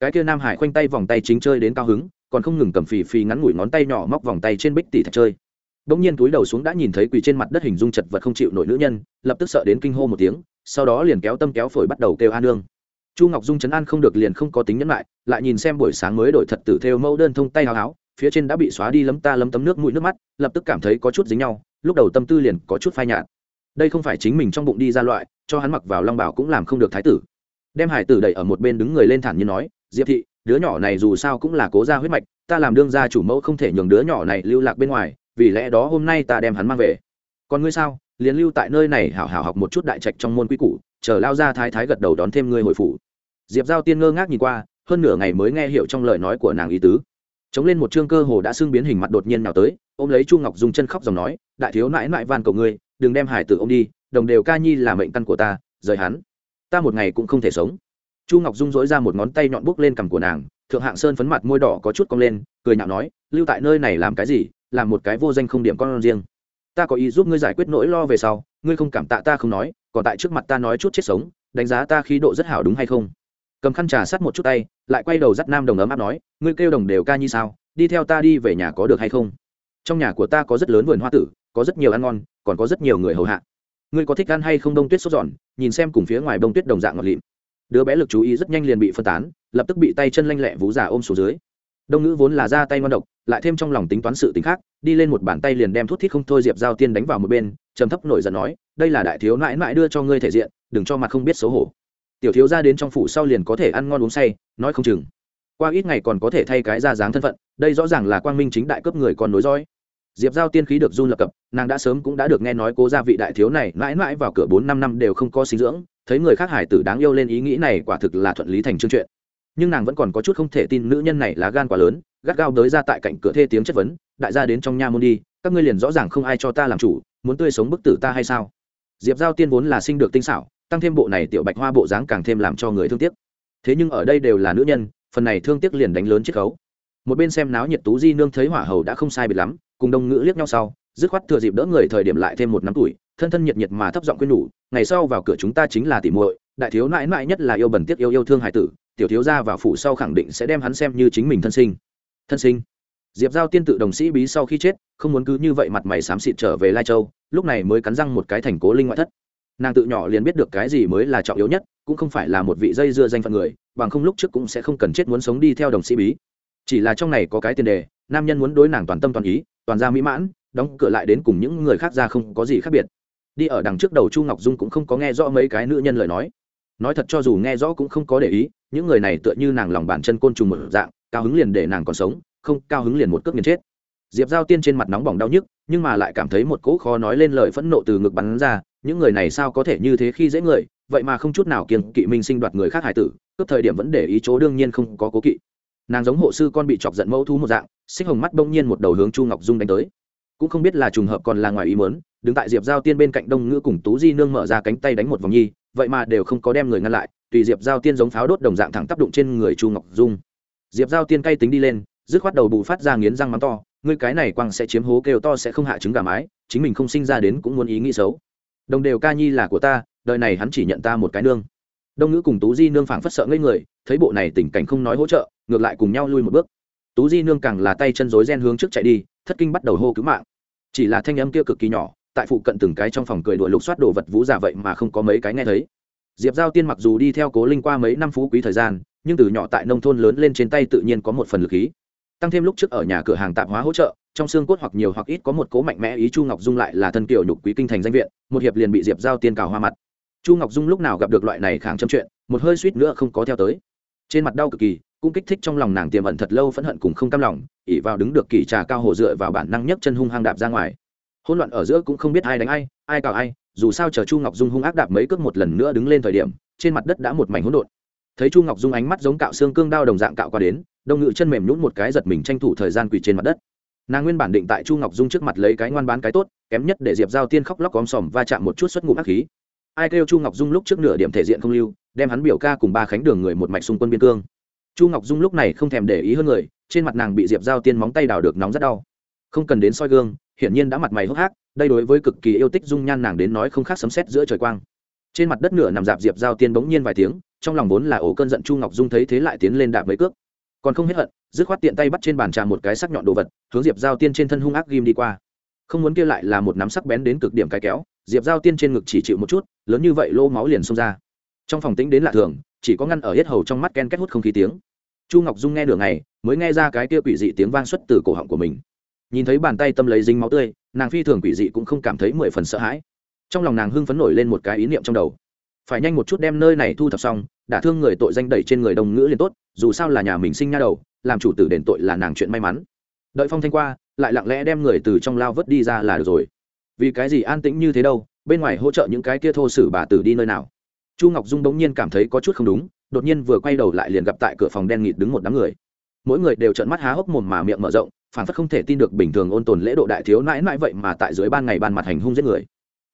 Cái kia nam hải khoanh tay vòng tay chính chơi đến cao hứng, còn không ngừng cầm phì phì ngắn ngủi ngón tay nhỏ móc vòng tay trên bích tỷ thạch chơi. Bỗng nhiên túi đầu xuống đã nhìn thấy quỳ trên mặt đất hình dung chật vật không chịu nổi nữ nhân, lập tức sợ đến kinh hô một tiếng, sau đó liền kéo tâm kéo phổi bắt đầu kêu a nương chu ngọc dung chấn an không được liền không có tính nhẫn lại lại nhìn xem buổi sáng mới đổi thật tử theo mẫu đơn thông tay hào háo, phía trên đã bị xóa đi lấm ta lấm tấm nước mũi nước mắt, lập tức cảm thấy có chút dính nhau, lúc đầu tâm tư liền có chút phai nhạt. Đây không phải chính mình trong bụng đi ra loại, cho hắn mặc vào long bảo cũng làm không được thái tử. Đem hải tử đẩy ở một bên đứng người lên thản như nói, diệp thị, đứa nhỏ này dù sao cũng là cố gia huyết mạch, ta làm đương gia chủ mẫu không thể nhường đứa nhỏ này lưu lạc bên ngoài, vì lẽ đó hôm nay ta đem hắn mang về. Còn ngươi sao? Liền lưu tại nơi này hảo hảo học một chút đại trạch trong môn quy củ, chờ lao ra thái thái gật đầu đón thêm ngươi hồi phủ. Diệp giao tiên ngơ ngác nhìn qua, hơn nửa ngày mới nghe hiểu trong lời nói của nàng ý tứ. Chống lên một chương cơ hồ đã xưng biến hình mặt đột nhiên nào tới, ôm lấy chu ngọc dùng chân khóc dòng nói, đại thiếu nãi nãi van cầu ngươi, đừng đem hải tử ô m đi, đồng đều ca nhi là mệnh căn của ta, rời hắn. Ta một ngày cũng không thể sống. Chu ngọc dung dỗi ra một ngón tay nhọn bút lên cằm của nàng, thượng hạng sơn phấn mặt môi đỏ có chút cong lên, cười nhạo nói, lưu tại nơi này làm cái gì? Làm một cái vô danh không điểm con riêng ta có ý giúp ngươi giải quyết nỗi lo về sau, ngươi không cảm tạ ta không nói, còn tại trước mặt ta nói chút chết sống, đánh giá ta khí độ rất hảo đúng hay không? Cầm khăn trà sát một chút tay, lại quay đầu dắt nam đồng ấm áp nói, ngươi kêu đồng đều ca như sao, đi theo ta đi về nhà có được hay không? Trong nhà của ta có rất lớn vườn hoa tử, có rất nhiều ăn ngon, còn có rất nhiều người hầu hạ. Ngươi có thích ăn hay không đông tuyết sốt giòn, nhìn xem cùng phía ngoài bông tuyết đồng dạng ngọt lịm. Đứa bé lực chú ý rất nhanh liền bị phân tán, lập tức bị tay chân lanh lẹ vú già ôm xuống dưới đông ngữ vốn là ra tay ngon độc, lại thêm trong lòng tính toán sự tính khác, đi lên một bàn tay liền đem thuốc thiết không thôi diệp giao tiên đánh vào một bên, trầm thấp nổi giận nói, đây là đại thiếu nãi nãi đưa cho ngươi thể diện, đừng cho mặt không biết xấu hổ. Tiểu thiếu ra đến trong phủ sau liền có thể ăn ngon uống say, nói không chừng. Qua ít ngày còn có thể thay cái ra dáng thân phận, đây rõ ràng là quang minh chính đại cấp người còn nối dõi. Diệp giao tiên khí được run lập cập, nàng đã sớm cũng đã được nghe nói cố gia vị đại thiếu này mãi mãi vào cửa bốn năm năm đều không có sinh dưỡng, thấy người khác hải tử đáng yêu lên ý nghĩ này quả thực là thuận lý thành chương chuyện nhưng nàng vẫn còn có chút không thể tin nữ nhân này là gan quá lớn, gắt gao đới ra tại cạnh cửa thê tiếng chất vấn, đại gia đến trong nha môn đi, các ngươi liền rõ ràng không ai cho ta làm chủ, muốn tươi sống bức tử ta hay sao? Diệp giao tiên vốn là sinh được tinh xảo, tăng thêm bộ này tiểu bạch hoa bộ dáng càng thêm làm cho người thương tiếc. Thế nhưng ở đây đều là nữ nhân, phần này thương tiếc liền đánh lớn chiết khấu. Một bên xem náo nhiệt tú di nương thấy hỏa hầu đã không sai biệt lắm, cùng đông ngữ liếc nhau sau, dứt khoát thừa dịp đỡ người thời điểm lại thêm một năm tuổi, thân thân nhiệt nhiệt mà thấp giọng quên nhủ, ngày sau vào cửa chúng ta chính là tỉ muội, đại thiếu nãi nãi nhất là yêu bẩn tiếc yêu yêu thương hải tử tiểu thiếu gia vào phủ sau khẳng định sẽ đem hắn xem như chính mình thân sinh. Thân sinh? Diệp giao tiên tự đồng sĩ bí sau khi chết, không muốn cứ như vậy mặt mày xám xịt trở về lai châu, lúc này mới cắn răng một cái thành cố linh ngoại thất. Nàng tự nhỏ liền biết được cái gì mới là trọng yếu nhất, cũng không phải là một vị dây dưa danh phận người, bằng không lúc trước cũng sẽ không cần chết muốn sống đi theo đồng sĩ bí. Chỉ là trong này có cái tiền đề, nam nhân muốn đối nàng toàn tâm toàn ý, toàn ra mỹ mãn, đóng cửa lại đến cùng những người khác ra không có gì khác biệt. Đi ở đằng trước đầu chu ngọc dung cũng không có nghe rõ mấy cái nữ nhân lời nói nói thật cho dù nghe rõ cũng không có để ý, những người này tựa như nàng lòng bàn chân côn trùng một dạng, cao hứng liền để nàng còn sống, không, cao hứng liền một cước nghiền chết. Diệp giao tiên trên mặt nóng bỏng đau nhức, nhưng mà lại cảm thấy một cỗ khó nói lên lời phẫn nộ từ ngực bắn ra, những người này sao có thể như thế khi dễ người, vậy mà không chút nào kiên kỵ minh sinh đoạt người khác hải tử, cướp thời điểm vẫn để ý chỗ đương nhiên không có cố kỵ. Nàng giống hộ sư con bị chọc giận mẫu thú một dạng, xích hồng mắt bỗng nhiên một đầu hướng chu ngọc dung đánh tới. Cũng không biết là trùng hợp còn là ngoài ý muốn, đứng tại diệp giao tiên bên cạnh đông ngữ cùng tú di nương mở ra cánh tay đánh một vòng nhi vậy mà đều không có đem người ngăn lại, tùy diệp giao tiên giống pháo đốt đồng dạng thẳng tác đụng trên người chu ngọc dung. Diệp giao tiên cay tính đi lên, dứt khoát đầu bù phát ra nghiến răng mắng to, ngươi cái này quăng sẽ chiếm hố kêu to sẽ không hạ trứng gà mái, chính mình không sinh ra đến cũng muốn ý nghĩ xấu. Đồng đều ca nhi là của ta, đời này hắn chỉ nhận ta một cái nương. Đông ngữ cùng tú di nương phảng phất sợ ngây người, thấy bộ này tình cảnh không nói hỗ trợ, ngược lại cùng nhau lui một bước. Tú di nương càng là tay chân rối ren hướng trước chạy đi, thất kinh bắt đầu hô cứu mạng. Chỉ là thanh âm kia cực kỳ nhỏ tại phụ cận từng cái trong phòng cười đuổi lục soát đồ vật vũ giả vậy mà không có mấy cái nghe thấy. Diệp giao tiên mặc dù đi theo cố linh qua mấy năm phú quý thời gian, nhưng từ nhỏ tại nông thôn lớn lên trên tay tự nhiên có một phần lực khí. Tăng thêm lúc trước ở nhà cửa hàng tạp hóa hỗ trợ, trong xương cốt hoặc nhiều hoặc ít có một cố mạnh mẽ ý chu ngọc dung lại là thân kiểu nhục quý kinh thành danh viện, một hiệp liền bị diệp giao tiên cào hoa mặt. Chu ngọc dung lúc nào gặp được loại này kháng châm chuyện, một hơi suýt nữa không có theo tới. Trên mặt đau cực kỳ, cũng kích thích trong lòng nàng tiềm ẩn thật lâu phẫn hận cùng không cam lòng ỉ vào đứng được kỳ trà cao hồ dựa vào bản năng nhấc chân hung hăng đạp ra ngoài hỗn loạn ở giữa cũng không biết ai đánh ai ai cào ai, dù sao chờ chu ngọc dung hung ác đạp mấy cước một lần nữa đứng lên thời điểm, trên mặt đất đã một mảnh hỗn độn. Thấy chu ngọc dung ánh mắt giống cạo xương cương đao đồng dạng cạo qua đến, đông ngự chân mềm nhún một cái giật mình tranh thủ thời gian quỳ trên mặt đất. Nàng nguyên bản định tại chu ngọc dung trước mặt lấy cái ngoan bán cái tốt, kém nhất để diệp giao tiên khóc lóc om sòm va chạm một chút xuất ngụm ác khí. Ai kêu chu ngọc dung lúc trước nửa điểm thể diện không lưu, đem hắn biểu ca cùng ba khánh đường người một mạch xung quân biên cương. Chu ngọc dung lúc này không thèm để ý hơn người, trên mặt nàng bị diệp giao tiên móng tay đào được nóng rất đau. Không cần đến soi gương hiển nhiên đã mặt mày hốc hác, đây đối với cực kỳ yêu tích dung nhan nàng đến nói không khác sấm sét giữa trời quang. Trên mặt đất nửa nằm dạp diệp giao tiên bỗng nhiên vài tiếng, trong lòng vốn là ổ cơn giận chu ngọc dung thấy thế lại tiến lên đạp mấy cước. Còn không hết hận, dứt khoát tiện tay bắt trên bàn trà một cái sắc nhọn đồ vật, hướng diệp giao tiên trên thân hung ác ghim đi qua. Không muốn kia lại là một nắm sắc bén đến cực điểm cái kéo, diệp giao tiên trên ngực chỉ chịu một chút, lớn như vậy lô máu liền xông ra. Trong phòng tính đến lạ thường, chỉ có ngăn ở hết hầu trong mắt ken kết hút không khí tiếng. Chu ngọc dung nghe được ngày, mới nghe ra cái kia quỷ dị tiếng vang xuất từ cổ họng của mình nhìn thấy bàn tay tâm lấy dính máu tươi, nàng phi thường quỷ dị cũng không cảm thấy mười phần sợ hãi. Trong lòng nàng hưng phấn nổi lên một cái ý niệm trong đầu. Phải nhanh một chút đem nơi này thu thập xong, đả thương người tội danh đẩy trên người đồng ngữ liền tốt, dù sao là nhà mình sinh nha đầu, làm chủ tử đền tội là nàng chuyện may mắn. Đợi phong thanh qua, lại lặng lẽ đem người từ trong lao vớt đi ra là được rồi. Vì cái gì an tĩnh như thế đâu, bên ngoài hỗ trợ những cái kia thô sử bà tử đi nơi nào? Chu ngọc dung bỗng nhiên cảm thấy có chút không đúng, đột nhiên vừa quay đầu lại liền gặp tại cửa phòng đen nghịt đứng một đám người. Mỗi người đều trợn mắt há hốc mồm mà miệng mở rộng phản phất không thể tin được bình thường ôn tồn lễ độ đại thiếu nãi nãi vậy mà tại dưới ban ngày ban mặt hành hung giết người.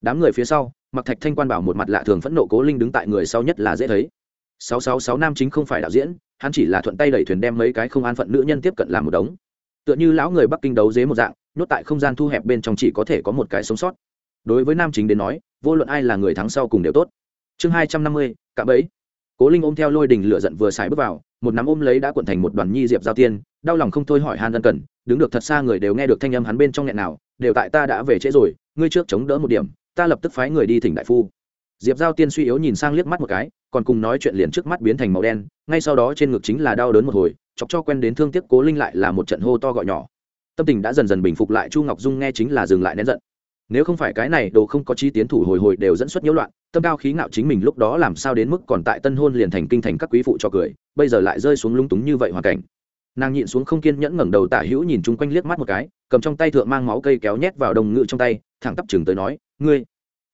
Đám người phía sau mặc thạch thanh quan bảo một mặt lạ thường phẫn nộ cố linh đứng tại người sau nhất là dễ thấy. Sáu sáu sáu nam chính không phải đạo diễn, hắn chỉ là thuận tay đẩy thuyền đem mấy cái không an phận nữ nhân tiếp cận làm một đống. Tựa như lão người bắc kinh đấu dế một dạng, nhốt tại không gian thu hẹp bên trong chỉ có thể có một cái sống sót. Đối với nam chính đến nói, vô luận ai là người thắng sau cùng đều tốt. Chương hai trăm năm mươi, cạm ấy cố linh ôm theo lôi đình lửa giận vừa xài bước vào một nắm ôm lấy đã cuộn thành một đoàn nhi diệp giao tiên, đau lòng không thôi hỏi han ân cần, đứng được thật xa người đều nghe được thanh âm hắn bên trong nghẹn nào, đều tại ta đã về trễ rồi, ngươi trước chống đỡ một điểm, ta lập tức phái người đi thỉnh đại phu. Diệp giao tiên suy yếu nhìn sang liếc mắt một cái, còn cùng nói chuyện liền trước mắt biến thành màu đen, ngay sau đó trên ngực chính là đau đớn một hồi, chọc cho quen đến thương tiếc cố linh lại là một trận hô to gọi nhỏ. Tâm tình đã dần dần bình phục lại, chu ngọc dung nghe chính là dừng lại nén giận. Nếu không phải cái này đồ không có chi tiến thủ hồi hồi đều dẫn xuất nhiễu loạn tâm cao khí ngạo chính mình lúc đó làm sao đến mức còn tại tân hôn liền thành kinh thành các quý phụ cho cười, bây giờ lại rơi xuống lung túng như vậy hoàn cảnh. Nàng nhịn xuống không kiên nhẫn ngẩng đầu tả hữu nhìn chung quanh liếc mắt một cái, cầm trong tay thượng mang máu cây kéo nhét vào đồng ngự trong tay, thẳng tắp chừng tới nói, ngươi,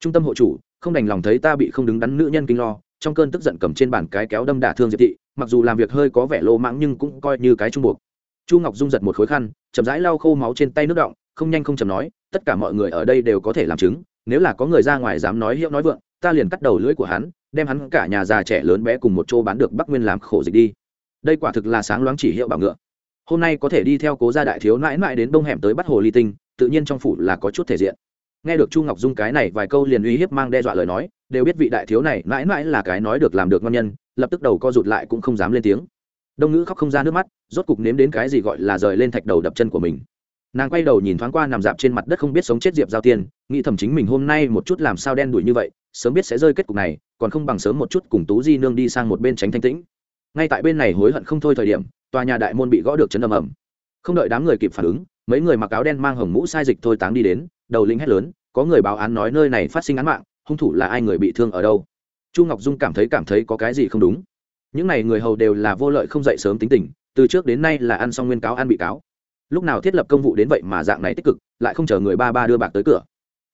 trung tâm hộ chủ, không đành lòng thấy ta bị không đứng đắn nữ nhân kinh lo, trong cơn tức giận cầm trên bàn cái kéo đâm đả thương diệp thị, mặc dù làm việc hơi có vẻ lô mãng nhưng cũng coi như cái trung buộc. Chu ngọc dung giật một khối khăn, chậm rãi lau khô máu trên tay nước động, không nhanh không chậm nói, tất cả mọi người ở đây đều có thể làm chứng, nếu là có người ra ngoài dám nói hiệu nói vượng ta liền cắt đầu lưỡi của hắn, đem hắn cả nhà già trẻ lớn bé cùng một chỗ bán được bắc nguyên làm khổ dịch đi. Đây quả thực là sáng loáng chỉ hiệu bảo ngựa. Hôm nay có thể đi theo cố gia đại thiếu mãi mãi đến bông hẻm tới bắt hồ ly tinh, tự nhiên trong phủ là có chút thể diện. Nghe được chu ngọc dung cái này vài câu liền uy hiếp mang đe dọa lời nói, đều biết vị đại thiếu này mãi mãi là cái nói được làm được ngon nhân, lập tức đầu co rụt lại cũng không dám lên tiếng. Đông ngữ khóc không ra nước mắt, rốt cục nếm đến cái gì gọi là rời lên thạch đầu đập chân của mình. Nàng quay đầu nhìn thoáng qua nằm dạp trên mặt đất không biết sống chết diệp giao tiên, nghĩ thầm chính mình hôm nay một chút làm sao đen đuổi như vậy sớm biết sẽ rơi kết cục này, còn không bằng sớm một chút cùng tú di nương đi sang một bên tránh thanh tĩnh. Ngay tại bên này hối hận không thôi thời điểm, tòa nhà đại môn bị gõ được chấn ầm ầm. Không đợi đám người kịp phản ứng, mấy người mặc áo đen mang hồng mũ sai dịch thôi táng đi đến, đầu lính hét lớn, có người báo án nói nơi này phát sinh án mạng, hung thủ là ai người bị thương ở đâu? Chu ngọc dung cảm thấy cảm thấy có cái gì không đúng. Những n à y người hầu đều là vô lợi không dậy sớm tính tình, từ trước đến nay là ăn xong nguyên cáo ăn bị cáo. Lúc nào thiết lập công vụ đến vậy mà dạng này tích cực, lại không chờ người ba ba đưa bạc tới cửa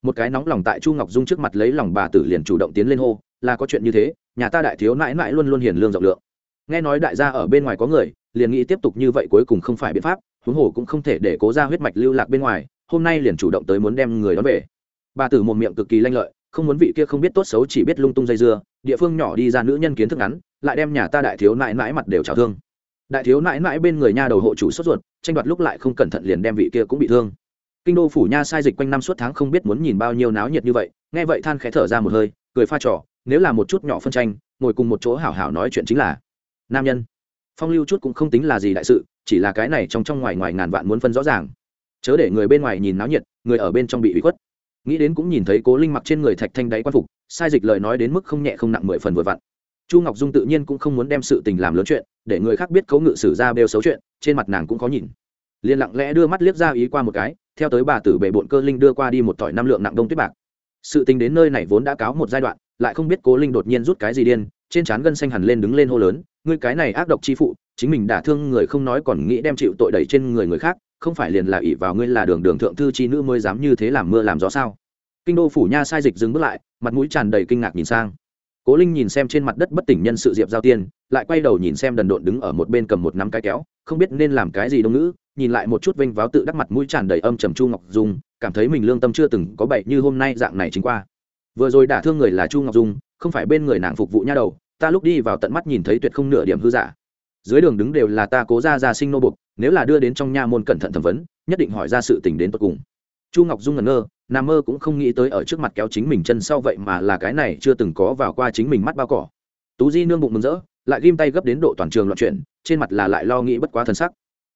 một cái nóng lòng tại chu ngọc dung trước mặt lấy lòng bà tử liền chủ động tiến lên hô, là có chuyện như thế, nhà ta đại thiếu mãi mãi luôn luôn hiền lương rộng lượng. Nghe nói đại gia ở bên ngoài có người, liền nghĩ tiếp tục như vậy cuối cùng không phải biện pháp, huống hồ cũng không thể để cố ra huyết mạch lưu lạc bên ngoài, hôm nay liền chủ động tới muốn đem người đón về. Bà tử một miệng cực kỳ lanh lợi, không muốn vị kia không biết tốt xấu chỉ biết lung tung dây dưa, địa phương nhỏ đi ra nữ nhân kiến thức ngắn, lại đem nhà ta đại thiếu nãi nãi mặt đều trào thương. Đại thiếu nãi nãi bên người nha đầu hộ chủ sốt ruột, tranh đoạt lúc lại không cẩn thận liền đem vị kia cũng bị thương kinh đô phủ nha sai dịch quanh năm suốt tháng không biết muốn nhìn bao nhiêu náo nhiệt như vậy, nghe vậy than khẽ thở ra một hơi, cười pha trò, nếu là một chút nhỏ phân tranh, ngồi cùng một chỗ hảo hảo nói chuyện chính là nam nhân. Phong lưu chút cũng không tính là gì đại sự, chỉ là cái này trong trong ngoài ngoài ngàn vạn muốn phân rõ ràng. Chớ để người bên ngoài nhìn náo nhiệt, người ở bên trong bị bị khuất. Nghĩ đến cũng nhìn thấy cố linh mặc trên người thạch thanh đáy quan phục, sai dịch lời nói đến mức không nhẹ không nặng mười phần vừa vặn. Chu ngọc dung tự nhiên cũng không muốn đem sự tình làm lớn chuyện, để người khác biết cấu ngự sử ra bêu xấu chuyện, trên mặt nàng cũng khó nhìn. Liền lặng lẽ đưa mắt liếc ra ý qua một cái theo tới bà tử bệ bộn cơ linh đưa qua đi một tỏi năm lượng nặng đông tuyết bạc. Sự tình đến nơi này vốn đã cáo một giai đoạn, lại không biết cố linh đột nhiên rút cái gì điên, trên trán gân xanh hẳn lên đứng lên hô lớn, ngươi cái này ác độc chi phụ, chính mình đả thương người không nói còn nghĩ đem chịu tội đẩy trên người người khác, không phải liền là ỷ vào ngươi là đường đường thượng thư chi nữ mới dám như thế làm mưa làm gió sao? Kinh đô phủ nha sai dịch dừng bước lại, mặt mũi tràn đầy kinh ngạc nhìn sang. Cố linh nhìn xem trên mặt đất bất tỉnh nhân sự diệp giao tiên, lại quay đầu nhìn xem đần độn đứng ở một bên cầm một nắm cái kéo, không biết nên làm cái gì đông ngữ nhìn lại một chút vênh váo tự đắc mặt mũi tràn đầy âm trầm chu ngọc dung, cảm thấy mình lương tâm chưa từng có bậy như hôm nay dạng này chính qua. Vừa rồi đả thương người là chu ngọc dung, không phải bên người nàng phục vụ nha đầu, ta lúc đi vào tận mắt nhìn thấy tuyệt không nửa điểm hư giả. Dưới đường đứng đều là ta cố ra ra sinh nô bục nếu là đưa đến trong nha môn cẩn thận thẩm vấn, nhất định hỏi ra sự tình đến tột cùng. Chu ngọc dung ngẩn ngơ nam mơ cũng không nghĩ tới ở trước mặt kéo chính mình chân sau vậy mà là cái này chưa từng có vào qua chính mình mắt bao cỏ. Tú di nương bụng mừng rỡ, lại ghim tay gấp đến độ toàn trường loạn chuyển, trên mặt là lại lo nghĩ bất quá thân sắc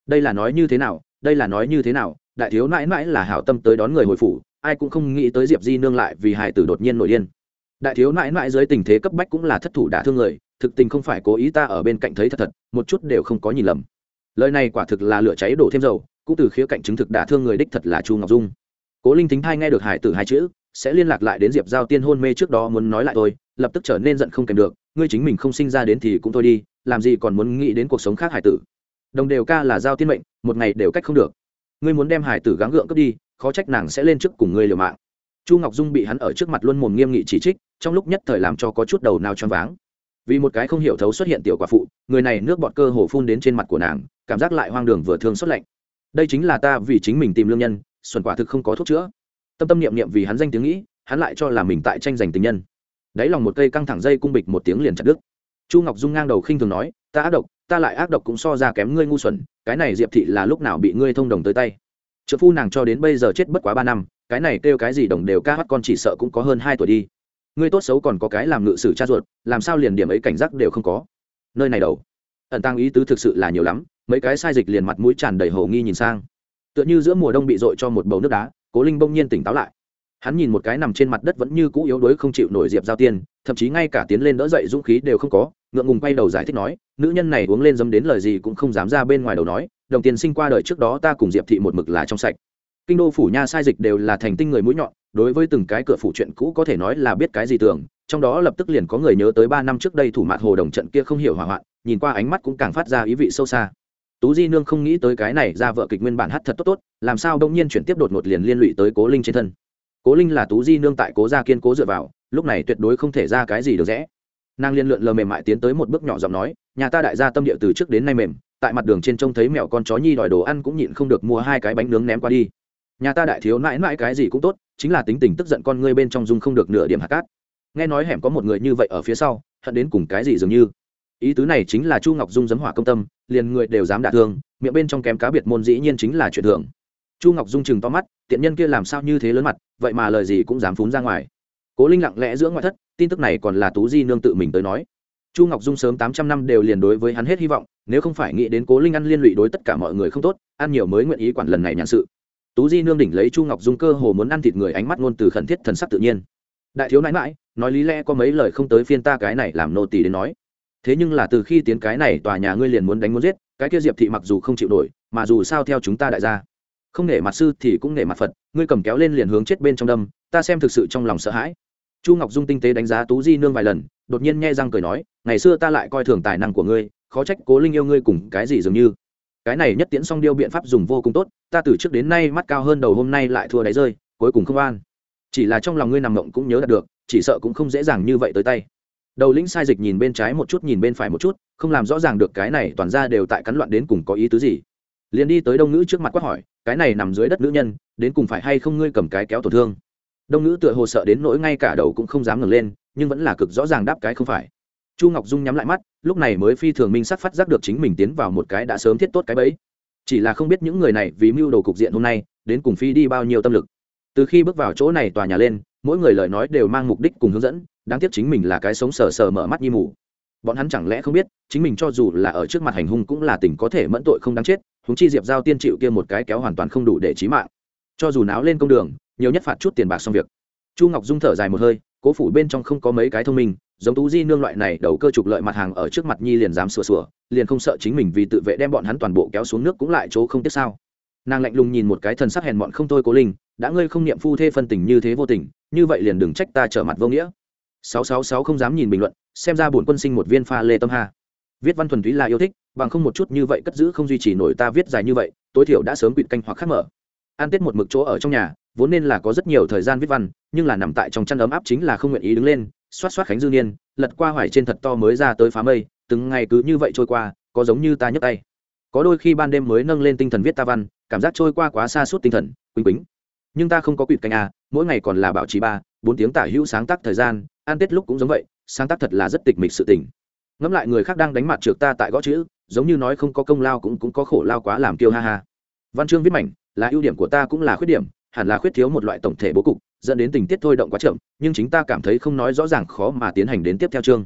đây là nói như thế nào, đây là nói như thế nào, đại thiếu mãi mãi là hảo tâm tới đón người hồi phủ, ai cũng không nghĩ tới diệp di nương lại vì Hải tử đột nhiên nổi điên. Đại thiếu mãi mãi dưới tình thế cấp bách cũng là thất thủ đả thương người, thực tình không phải cố ý ta ở bên cạnh thấy thật thật, một chút đều không có nhìn lầm. Lời này quả thực là lửa cháy đổ thêm dầu, cũng từ khía cạnh chứng thực đả thương người đích thật là chu ngọc dung. Cố linh thính thai nghe được hải tử hai chữ, sẽ liên lạc lại đến diệp giao tiên hôn mê trước đó muốn nói lại tôi lập tức trở nên giận không kèm được, ngươi chính mình không sinh ra đến thì cũng thôi đi, làm gì còn muốn nghĩ đến cuộc sống khác hải tử đồng đều ca là giao tiên mệnh, một ngày đều cách không được. Ngươi muốn đem hải tử gắng gượng cướp đi, khó trách nàng sẽ lên trước cùng ngươi liều mạng. Chu ngọc dung bị hắn ở trước mặt luôn mồm nghiêm nghị chỉ trích, trong lúc nhất thời làm cho có chút đầu nào choáng váng. Vì một cái không hiểu thấu xuất hiện tiểu quả phụ, người này nước bọt cơ hồ phun đến trên mặt của nàng, cảm giác lại hoang đường vừa thương xuất lạnh. Đây chính là ta vì chính mình tìm lương nhân, xuẩn quả thực không có thuốc chữa. Tâm tâm niệm niệm vì hắn danh tiếng nghĩ, hắn lại cho là mình tại tranh giành tình nhân. Đáy lòng một cây căng thẳng dây cung bịch một tiếng liền chặt đứt. Chu ngọc dung ngang đầu khinh thường nói, ta ác độc ta lại ác độc cũng so ra kém ngươi ngu xuẩn, cái này diệp thị là lúc nào bị ngươi thông đồng tới tay? Trợ phu nàng cho đến bây giờ chết bất quá ba năm, cái này kêu cái gì đồng đều ca hát con chỉ sợ cũng có hơn hai tuổi đi. Ngươi tốt xấu còn có cái làm ngự sử cha ruột, làm sao liền điểm ấy cảnh giác đều không có? Nơi này đầu, ẩn tăng ý tứ thực sự là nhiều lắm, mấy cái sai dịch liền mặt mũi tràn đầy hồ nghi nhìn sang. Tựa như giữa mùa đông bị dội cho một bầu nước đá, cố linh bỗng nhiên tỉnh táo lại. Hắn nhìn một cái nằm trên mặt đất vẫn như cũ yếu đuối không chịu nổi diệp giao tiên, thậm chí ngay cả tiến lên đỡ dậy dũng khí đều không có ngượng ngùng quay đầu giải thích nói, nữ nhân này uống lên dấm đến lời gì cũng không dám ra bên ngoài đầu nói, đồng tiền sinh qua đời trước đó ta cùng diệp thị một mực là trong sạch. Kinh đô phủ nha sai dịch đều là thành tinh người mũi nhọn, đối với từng cái cửa phủ chuyện cũ có thể nói là biết cái gì tưởng, trong đó lập tức liền có người nhớ tới ba năm trước đây thủ mạt hồ đồng trận kia không hiểu hỏa hoạn, nhìn qua ánh mắt cũng càng phát ra ý vị sâu xa. Tú di nương không nghĩ tới cái này ra vợ kịch nguyên bản hát thật tốt tốt, làm sao đông nhiên chuyển tiếp đột ngột liền liên lụy tới cố linh trên thân. Cố linh là tú di nương tại cố gia kiên cố dựa vào, lúc này tuyệt đối không thể ra cái gì được rẽ nàng liên lượn lờ mềm mại tiến tới một bước nhỏ giọng nói, nhà ta đại gia tâm địa từ trước đến nay mềm, tại mặt đường trên trông thấy mẹo con chó nhi đòi đồ ăn cũng nhịn không được mua hai cái bánh nướng ném qua đi. Nhà ta đại thiếu mãi mãi cái gì cũng tốt, chính là tính tình tức giận con ngươi bên trong dung không được nửa điểm hạt cát. Nghe nói hẻm có một người như vậy ở phía sau, hận đến cùng cái gì dường như. Ý tứ này chính là chu ngọc dung giấm hỏa công tâm, liền người đều dám đả thương, miệng bên trong kém cá biệt môn dĩ nhiên chính là chuyện thường. Chu ngọc dung chừng to mắt, tiện nhân kia làm sao như thế lớn mặt, vậy mà lời gì cũng dám phún ra ngoài cố linh lặng lẽ giữa ngoại thất, tin tức này còn là tú di nương tự mình tới nói. Chu ngọc dung sớm tám trăm năm đều liền đối với hắn hết hy vọng, nếu không phải nghĩ đến cố linh ăn liên lụy đối tất cả mọi người không tốt, ăn nhiều mới nguyện ý quản lần này nhãn sự. Tú di nương đỉnh lấy chu ngọc dung cơ hồ muốn ăn thịt người ánh mắt ngôn từ khẩn thiết thần sắc tự nhiên. Đại thiếu nãi mãi nói lý lẽ có mấy lời không tới phiên ta cái này làm nô tỳ đến nói. Thế nhưng là từ khi tiến cái này tòa nhà ngươi liền muốn đánh muốn giết, cái kia diệp thị mặc dù không chịu nổi, mà dù sao theo chúng ta đại gia, không nể mặt sư thì cũng nể mặt phật, ngươi cầm kéo lên liền hướng chết bên trong đâm, ta xem thực sự trong lòng sợ hãi chu ngọc dung tinh tế đánh giá tú di nương vài lần, đột nhiên nghe răng cười nói, ngày xưa ta lại coi thường tài năng của ngươi, khó trách cố linh yêu ngươi cùng cái gì dường như. Cái này nhất tiễn song điêu biện pháp dùng vô cùng tốt, ta từ trước đến nay mắt cao hơn đầu hôm nay lại thua đáy rơi, cuối cùng không an. Chỉ là trong lòng ngươi nằm mộng cũng nhớ đạt được, chỉ sợ cũng không dễ dàng như vậy tới tay. Đầu lĩnh sai dịch nhìn bên trái một chút nhìn bên phải một chút, không làm rõ ràng được cái này toàn ra đều tại cắn loạn đến cùng có ý tứ gì. Liền đi tới đông ngữ trước mặt quát hỏi, cái này nằm dưới đất nữ nhân, đến cùng phải hay không ngươi cầm cái kéo tổn thương? Đông ngữ tựa hồ sợ đến nỗi ngay cả đầu cũng không dám ngẩng lên, nhưng vẫn là cực rõ ràng đáp cái không phải. Chu ngọc dung nhắm lại mắt, lúc này mới phi thường minh sắc phát giác được chính mình tiến vào một cái đã sớm thiết tốt cái bẫy. Chỉ là không biết những người này vì mưu đồ cục diện hôm nay, đến cùng phi đi bao nhiêu tâm lực. Từ khi bước vào chỗ này tòa nhà lên, mỗi người lời nói đều mang mục đích cùng hướng dẫn, đáng tiếc chính mình là cái sống sờ sờ mở mắt như mù. Bọn hắn chẳng lẽ không biết, chính mình cho dù là ở trước mặt hành hung cũng là tình có thể mẫn tội không đáng chết húng chi diệp giao tiên chịu kia một cái kéo hoàn toàn không đủ để trí mạng. Cho dù náo lên công đường nhiều nhất phạt chút tiền bạc xong việc. Chu ngọc dung thở dài một hơi cố phủ bên trong không có mấy cái thông minh giống tú di nương loại này đầu cơ trục lợi mặt hàng ở trước mặt nhi liền dám sửa sửa liền không sợ chính mình vì tự vệ đem bọn hắn toàn bộ kéo xuống nước cũng lại chỗ không tiếc sao. Nàng lạnh lùng nhìn một cái thần sắc hèn bọn không thôi cố linh đã ngươi không niệm phu thê phân tình như thế vô tình như vậy liền đừng trách ta trở mặt vô nghĩa. Sáu sáu sáu không dám nhìn bình luận xem ra bổn quân sinh một viên pha lê tâm hà, viết văn thuần túy là yêu thích bằng không một chút như vậy cất giữ không duy trì nổi ta viết dài như vậy tối thiểu đã sớm quỵt canh hoặc khắc mở. An tết một mực chỗ ở trong nhà vốn nên là có rất nhiều thời gian viết văn, nhưng là nằm tại trong chăn ấm áp chính là không nguyện ý đứng lên, xoát xoát khánh dư niên, lật qua hoài trên thật to mới ra tới phá mây, từng ngày cứ như vậy trôi qua, có giống như ta nhấc tay. Có đôi khi ban đêm mới nâng lên tinh thần viết ta văn, cảm giác trôi qua quá xa suốt tinh thần, quỳnh quýnh nhưng ta không có quỵt canh à mỗi ngày còn là bảo trì ba, bốn tiếng tả hữu sáng tác thời gian an tết lúc cũng giống vậy, sáng tác thật là rất tịch mịch sự tình. Ngẫm lại người khác đang đánh mặt trượt ta tại gõ chữ, giống như nói không có công lao cũng cũng có khổ lao quá làm kiêu ha ha. Văn chương viết mảnh, là ưu điểm của ta cũng là khuyết điểm hẳn là khuyết thiếu một loại tổng thể bố cục, dẫn đến tình tiết thôi động quá chậm, nhưng chính ta cảm thấy không nói rõ ràng khó mà tiến hành đến tiếp theo chương.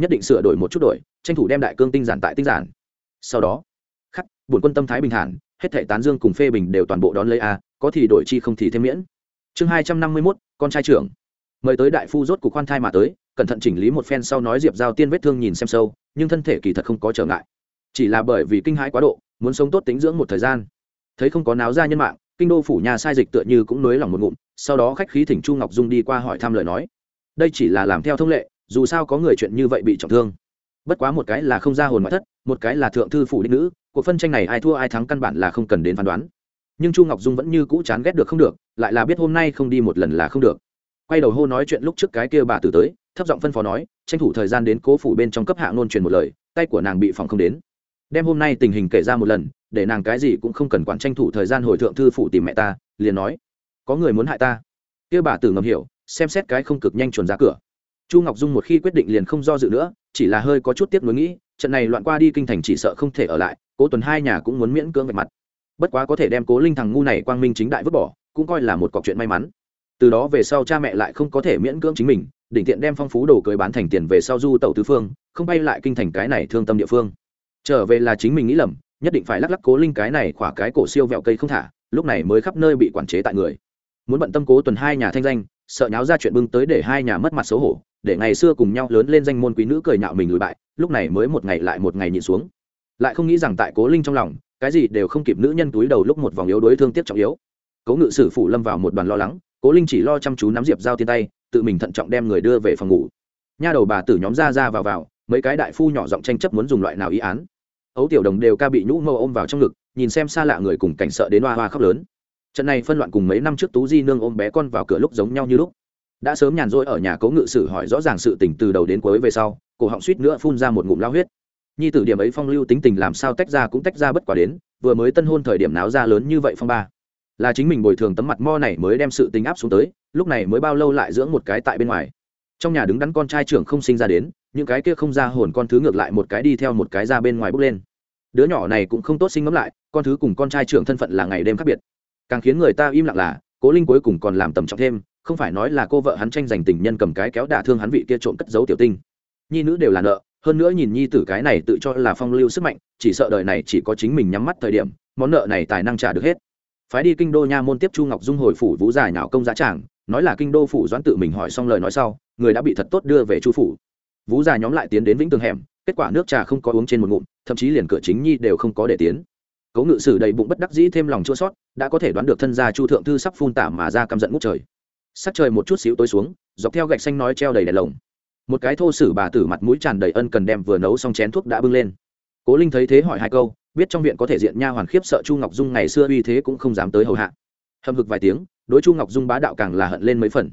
Nhất định sửa đổi một chút đổi, tranh thủ đem đại cương tinh giản tại tinh giản. Sau đó, khắc bổn quân tâm thái bình thản, hết thảy tán dương cùng phê bình đều toàn bộ đón lấy a, có thì đổi chi không thì thêm miễn. Chương hai trăm năm mươi mốt, con trai trưởng. Mời tới đại phu rốt cục khoan thai mà tới, cẩn thận chỉnh lý một phen sau nói diệp giao tiên vết thương nhìn xem sâu, nhưng thân thể kỳ thật không có trở ngại. Chỉ là bởi vì kinh hãi quá độ, muốn sống tốt tính dưỡng một thời gian. Thấy không có náo ra nhân mạng kinh đô phủ nhà sai dịch tựa như cũng nới lòng một ngụm, sau đó khách khí thỉnh chu ngọc dung đi qua hỏi thăm lời nói. Đây chỉ là làm theo thông lệ, dù sao có người chuyện như vậy bị trọng thương. Bất quá một cái là không ra hồn ngoại thất, một cái là thượng thư phủ đích nữ, cuộc phân tranh này ai thua ai thắng căn bản là không cần đến phán đoán. Nhưng chu ngọc dung vẫn như cũ chán ghét được không được, lại là biết hôm nay không đi một lần là không được. Quay đầu hô nói chuyện lúc trước cái kia bà tử tới, thấp giọng phân phó nói, tranh thủ thời gian đến cố phủ bên trong cấp hạ ngôn truyền một lời, tay của nàng bị phòng không đến. Đem hôm nay tình hình kể ra một lần để nàng cái gì cũng không cần quản tranh thủ thời gian hồi thượng thư phủ tìm mẹ ta, liền nói, có người muốn hại ta? Kia bà tử ngầm hiểu, xem xét cái không cực nhanh chuẩn ra cửa. Chu ngọc dung một khi quyết định liền không do dự nữa, chỉ là hơi có chút tiếc nuối nghĩ, trận này loạn qua đi kinh thành chỉ sợ không thể ở lại, cố tuần hai nhà cũng muốn miễn cưỡng về mặt. Bất quá có thể đem cố linh thằng ngu này quang minh chính đại vứt bỏ, cũng coi là một cọc chuyện may mắn. Từ đó về sau cha mẹ lại không có thể miễn cưỡng chính mình định tiện đem phong phú đồ cưới bán thành tiền về sau du tàu tứ phương, không bay lại kinh thành cái này thương tâm địa phương. Trở về là chính mình nghĩ lầm nhất định phải lắc lắc cố linh cái này khỏa cái cổ siêu vẹo cây không thả, lúc này mới khắp nơi bị quản chế tại người. Muốn bận tâm cố tuần hai nhà thanh danh, sợ nháo ra chuyện bưng tới để hai nhà mất mặt xấu hổ, để ngày xưa cùng nhau lớn lên danh môn quý nữ cười nhạo mình lùi bại, lúc này mới một ngày lại một ngày nhịn xuống. Lại không nghĩ rằng tại cố linh trong lòng, cái gì đều không kịp nữ nhân túi đầu lúc một vòng yếu đối thương tiếc trọng yếu. Cố ngự sử phủ lâm vào một đoàn lo lắng, cố linh chỉ lo chăm chú nắm diệp giao tiên tay, tự mình thận trọng đem người đưa về phòng ngủ. Nha đầu bà tử nhóm ra ra vào vào, mấy cái đại phu nhỏ giọng tranh chấp muốn dùng loại nào ý án ấu tiểu đồng đều ca bị nhũ mâu ôm vào trong ngực, nhìn xem xa lạ người cùng cảnh sợ đến hoa hoa khóc lớn. Trận này phân loạn cùng mấy năm trước tú di nương ôm bé con vào cửa lúc giống nhau như lúc. Đã sớm nhàn rỗi ở nhà cố ngự sử hỏi rõ ràng sự tình từ đầu đến cuối về sau, cổ họng suýt nữa phun ra một ngụm lao huyết. Nhi tử điểm ấy phong lưu tính tình làm sao tách ra cũng tách ra bất quả đến, vừa mới tân hôn thời điểm náo ra lớn như vậy phong ba. Là chính mình bồi thường tấm mặt mo này mới đem sự tính áp xuống tới, lúc này mới bao lâu lại dưỡng một cái tại bên ngoài trong nhà đứng đắn con trai trưởng không sinh ra đến, những cái kia không ra hồn con thứ ngược lại một cái đi theo một cái ra bên ngoài bước lên. Đứa nhỏ này cũng không tốt sinh ngẫm lại, con thứ cùng con trai trưởng thân phận là ngày đêm khác biệt. Càng khiến người ta im lặng là, cố linh cuối cùng còn làm tầm trọng thêm, không phải nói là cô vợ hắn tranh giành tình nhân cầm cái kéo đả thương hắn vị kia trộm cất giấu tiểu tinh. Nhi nữ đều là nợ, hơn nữa nhìn nhi tử cái này tự cho là phong lưu sức mạnh, chỉ sợ đời này chỉ có chính mình nhắm mắt thời điểm, món nợ này tài năng trả được hết. Phái đi kinh đô nha môn tiếp chu ngọc dung hồi phủ vũ giải nhạo công giá trảng nói là kinh đô phủ doãn tự mình hỏi xong lời nói sau, người đã bị thật tốt đưa về chu phủ. Vũ già nhóm lại tiến đến vĩnh tường hẻm, kết quả nước trà không có uống trên một ngụm, thậm chí liền cửa chính nhi đều không có để tiến. Cấu ngự sử đầy bụng bất đắc dĩ thêm lòng chua sót, đã có thể đoán được thân gia chu thượng thư sắp phun tả mà ra căm giận ngút trời. Sắc trời một chút xíu tối xuống, dọc theo gạch xanh nói treo đầy đèn lồng. Một cái thô sử bà tử mặt mũi tràn đầy ân cần đem vừa nấu xong chén thuốc đã bưng lên. Cố linh thấy thế hỏi hai câu, biết trong viện có thể diện nha hoàn khiếp sợ chu ngọc dung ngày xưa uy thế cũng không dám tới hầu hạ hầm hực vài tiếng, đối chu ngọc dung bá đạo càng là hận lên mấy phần.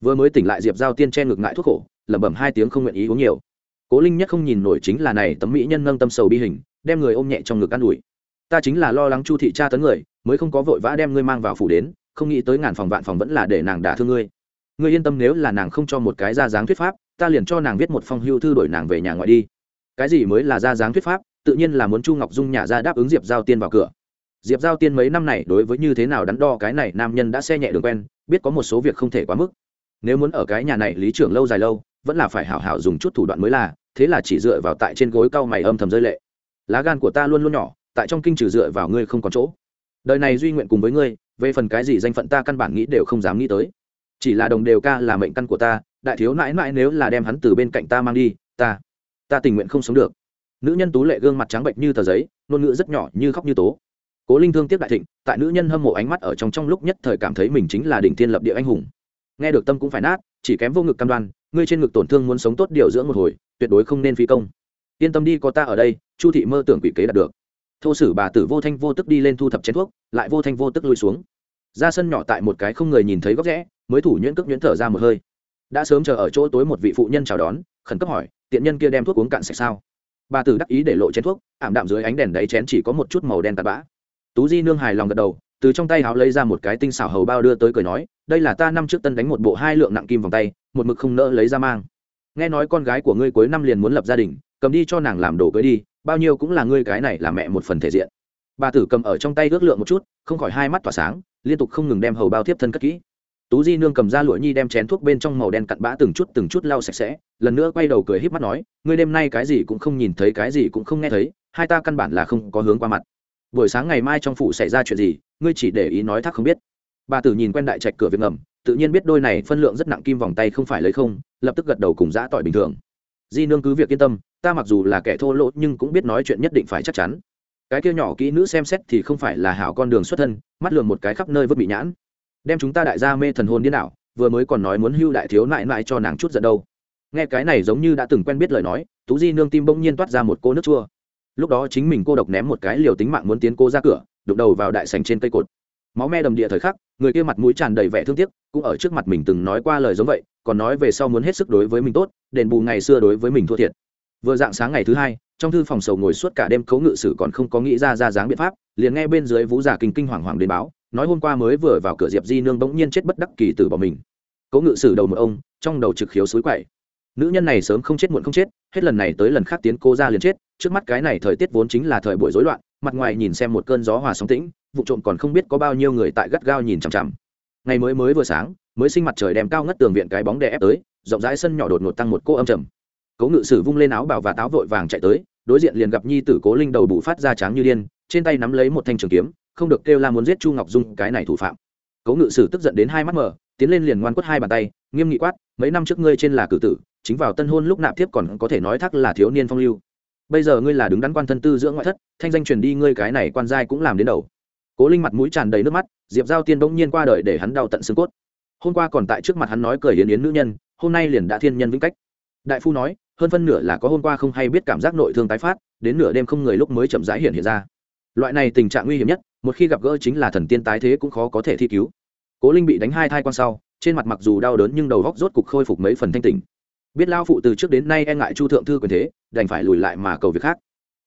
Vừa mới tỉnh lại diệp giao tiên che ngực ngại thuốc khổ, lẩm bẩm hai tiếng không nguyện ý uống nhiều. Cố linh nhất không nhìn nổi chính là này tấm mỹ nhân nâng tâm sầu bi hình, đem người ôm nhẹ trong ngực an ủi. Ta chính là lo lắng chu thị cha tấn người, mới không có vội vã đem ngươi mang vào phủ đến, không nghĩ tới ngàn phòng vạn phòng vẫn là để nàng đả thương ngươi. Ngươi yên tâm nếu là nàng không cho một cái ra dáng thuyết pháp, ta liền cho nàng viết một phong hưu thư đổi nàng về nhà ngoại đi. Cái gì mới là ra dáng thuyết pháp, tự nhiên là muốn chu ngọc dung nhà ra đáp ứng diệp giao tiên vào cửa diệp giao tiên mấy năm này đối với như thế nào đắn đo cái này nam nhân đã xe nhẹ đường quen, biết có một số việc không thể quá mức. Nếu muốn ở cái nhà này lý trưởng lâu dài lâu, vẫn là phải hảo hảo dùng chút thủ đoạn mới là, thế là chỉ dựa vào tại trên gối cau mày âm thầm rơi lệ. Lá gan của ta luôn luôn nhỏ, tại trong kinh trừ dựa vào ngươi không có chỗ. Đời này duy nguyện cùng với ngươi, về phần cái gì danh phận ta căn bản nghĩ đều không dám nghĩ tới. Chỉ là đồng đều ca là mệnh căn của ta, đại thiếu nãi nãi nếu là đem hắn từ bên cạnh ta mang đi, ta ta tình nguyện không sống được. Nữ nhân tú lệ gương mặt trắng bệnh như tờ giấy, ngôn ngữ rất nhỏ như khóc như tố cố linh thương tiếp đại thịnh, tại nữ nhân hâm mộ ánh mắt ở trong trong lúc nhất thời cảm thấy mình chính là đỉnh thiên lập địa anh hùng. Nghe được tâm cũng phải nát, chỉ kém vô ngực cam đoan, ngươi trên ngực tổn thương muốn sống tốt điều dưỡng một hồi, tuyệt đối không nên phi công. Yên tâm đi, có ta ở đây, chu thị mơ tưởng quỷ kế đạt được. Thô sử bà tử vô thanh vô tức đi lên thu thập chén thuốc, lại vô thanh vô tức lui xuống. Ra sân nhỏ tại một cái không người nhìn thấy góc rẽ, mới thủ nhuyễn cước nhuyễn thở ra một hơi. Đã sớm chờ ở chỗ tối một vị phụ nhân chào đón, khẩn cấp hỏi, tiện nhân kia đem thuốc uống cạn sạch sao? Bà tử đắc ý để lộ chén thuốc, ảm đạm dưới ánh đèn đáy chén chỉ có một chút màu đen tạt bã tú di nương hài lòng gật đầu, từ trong tay háo lấy ra một cái tinh xảo hầu bao đưa tới cười nói, đây là ta năm trước tân đánh một bộ hai lượng nặng kim vòng tay, một mực không nỡ lấy ra mang. Nghe nói con gái của ngươi cuối năm liền muốn lập gia đình, cầm đi cho nàng làm đồ cưới đi, bao nhiêu cũng là ngươi cái này là mẹ một phần thể diện. Bà tử cầm ở trong tay ước lượng một chút, không khỏi hai mắt tỏa sáng, liên tục không ngừng đem hầu bao tiếp thân cất kỹ. Tú di nương cầm ra lụa nhi đem chén thuốc bên trong màu đen cặn bã từng chút từng chút lau sạch sẽ, lần nữa quay đầu cười híp mắt nói, ngươi đêm nay cái gì cũng không nhìn thấy, cái gì cũng không nghe thấy, hai ta căn bản là không có hướng qua mặt buổi sáng ngày mai trong phủ xảy ra chuyện gì, ngươi chỉ để ý nói thác không biết. Bà tử nhìn quen đại trạch cửa việc ngầm, tự nhiên biết đôi này phân lượng rất nặng kim vòng tay không phải lấy không, lập tức gật đầu cùng giã tỏi bình thường. Di nương cứ việc yên tâm, ta mặc dù là kẻ thô lỗ nhưng cũng biết nói chuyện nhất định phải chắc chắn. Cái kia nhỏ kỹ nữ xem xét thì không phải là hảo con đường xuất thân, mắt lường một cái khắp nơi vớt bị nhãn. Đem chúng ta đại gia mê thần hồn điên đảo, vừa mới còn nói muốn hưu đại thiếu nại nại cho nàng chút giận đâu. Nghe cái này giống như đã từng quen biết lời nói, tú di nương tim bỗng nhiên toát ra một cô nước chua lúc đó chính mình cô độc ném một cái liều tính mạng muốn tiến cô ra cửa đục đầu vào đại sành trên cây cột. Máu me đầm địa thời khắc, người kia mặt mũi tràn đầy vẻ thương tiếc, cũng ở trước mặt mình từng nói qua lời giống vậy, còn nói về sau muốn hết sức đối với mình tốt, đền bù ngày xưa đối với mình thua thiệt. Vừa dạng sáng ngày thứ hai, trong thư phòng sầu ngồi suốt cả đêm cấu ngự sử còn không có nghĩ ra ra dáng biện pháp, liền nghe bên dưới vũ giả kinh kinh hoàng hoàng đến báo, nói hôm qua mới vừa vào cửa diệp di nương bỗng nhiên chết bất đắc kỳ tử bỏ mình. Cấu ngự sử đầu một ông, trong đầu trực khiếu suối quậy. Nữ nhân này sớm không chết muộn không chết, hết lần này tới lần khác tiến cô ra liền chết trước mắt cái này thời tiết vốn chính là thời buổi rối loạn, mặt ngoài nhìn xem một cơn gió hòa sóng tĩnh, vụ trộm còn không biết có bao nhiêu người tại gắt gao nhìn chằm chằm. Ngày mới mới vừa sáng, mới sinh mặt trời đem cao ngất tường viện cái bóng đè ép tới, rộng rãi sân nhỏ đột ngột tăng một cô âm trầm. Cố ngự sử vung lên áo bảo và táo vội vàng chạy tới, đối diện liền gặp nhi tử cố linh đầu bụ phát ra tráng như điên, trên tay nắm lấy một thanh trường kiếm, không được kêu la muốn giết chu ngọc dung, cái này thủ phạm. Cố ngự sử tức giận đến hai mắt mở, tiến lên liền ngoan quất hai bàn tay, nghiêm nghị quát, mấy năm trước ngươi trên là cử tử, chính vào tân hôn lúc nạp tiếp còn có thể nói thắc là thiếu niên phong lưu bây giờ ngươi là đứng đắn quan thân tư dưỡng ngoại thất, thanh danh truyền đi ngươi cái này quan giai cũng làm đến đầu. Cố linh mặt mũi tràn đầy nước mắt, diệp giao tiên bỗng nhiên qua đời để hắn đau tận xương cốt. Hôm qua còn tại trước mặt hắn nói cười yến yến nữ nhân, hôm nay liền đã thiên nhân vĩnh cách. Đại phu nói, hơn phân nửa là có hôm qua không hay biết cảm giác nội thương tái phát, đến nửa đêm không người lúc mới chậm rãi hiện hiện ra. Loại này tình trạng nguy hiểm nhất, một khi gặp gỡ chính là thần tiên tái thế cũng khó có thể thi cứu. Cố linh bị đánh hai thai quan sau, trên mặt mặc dù đau đớn nhưng đầu góc rốt cục khôi phục mấy phần thanh tình biết lao phụ từ trước đến nay e ngại chu thượng thư quyền thế, đành phải lùi lại mà cầu việc khác.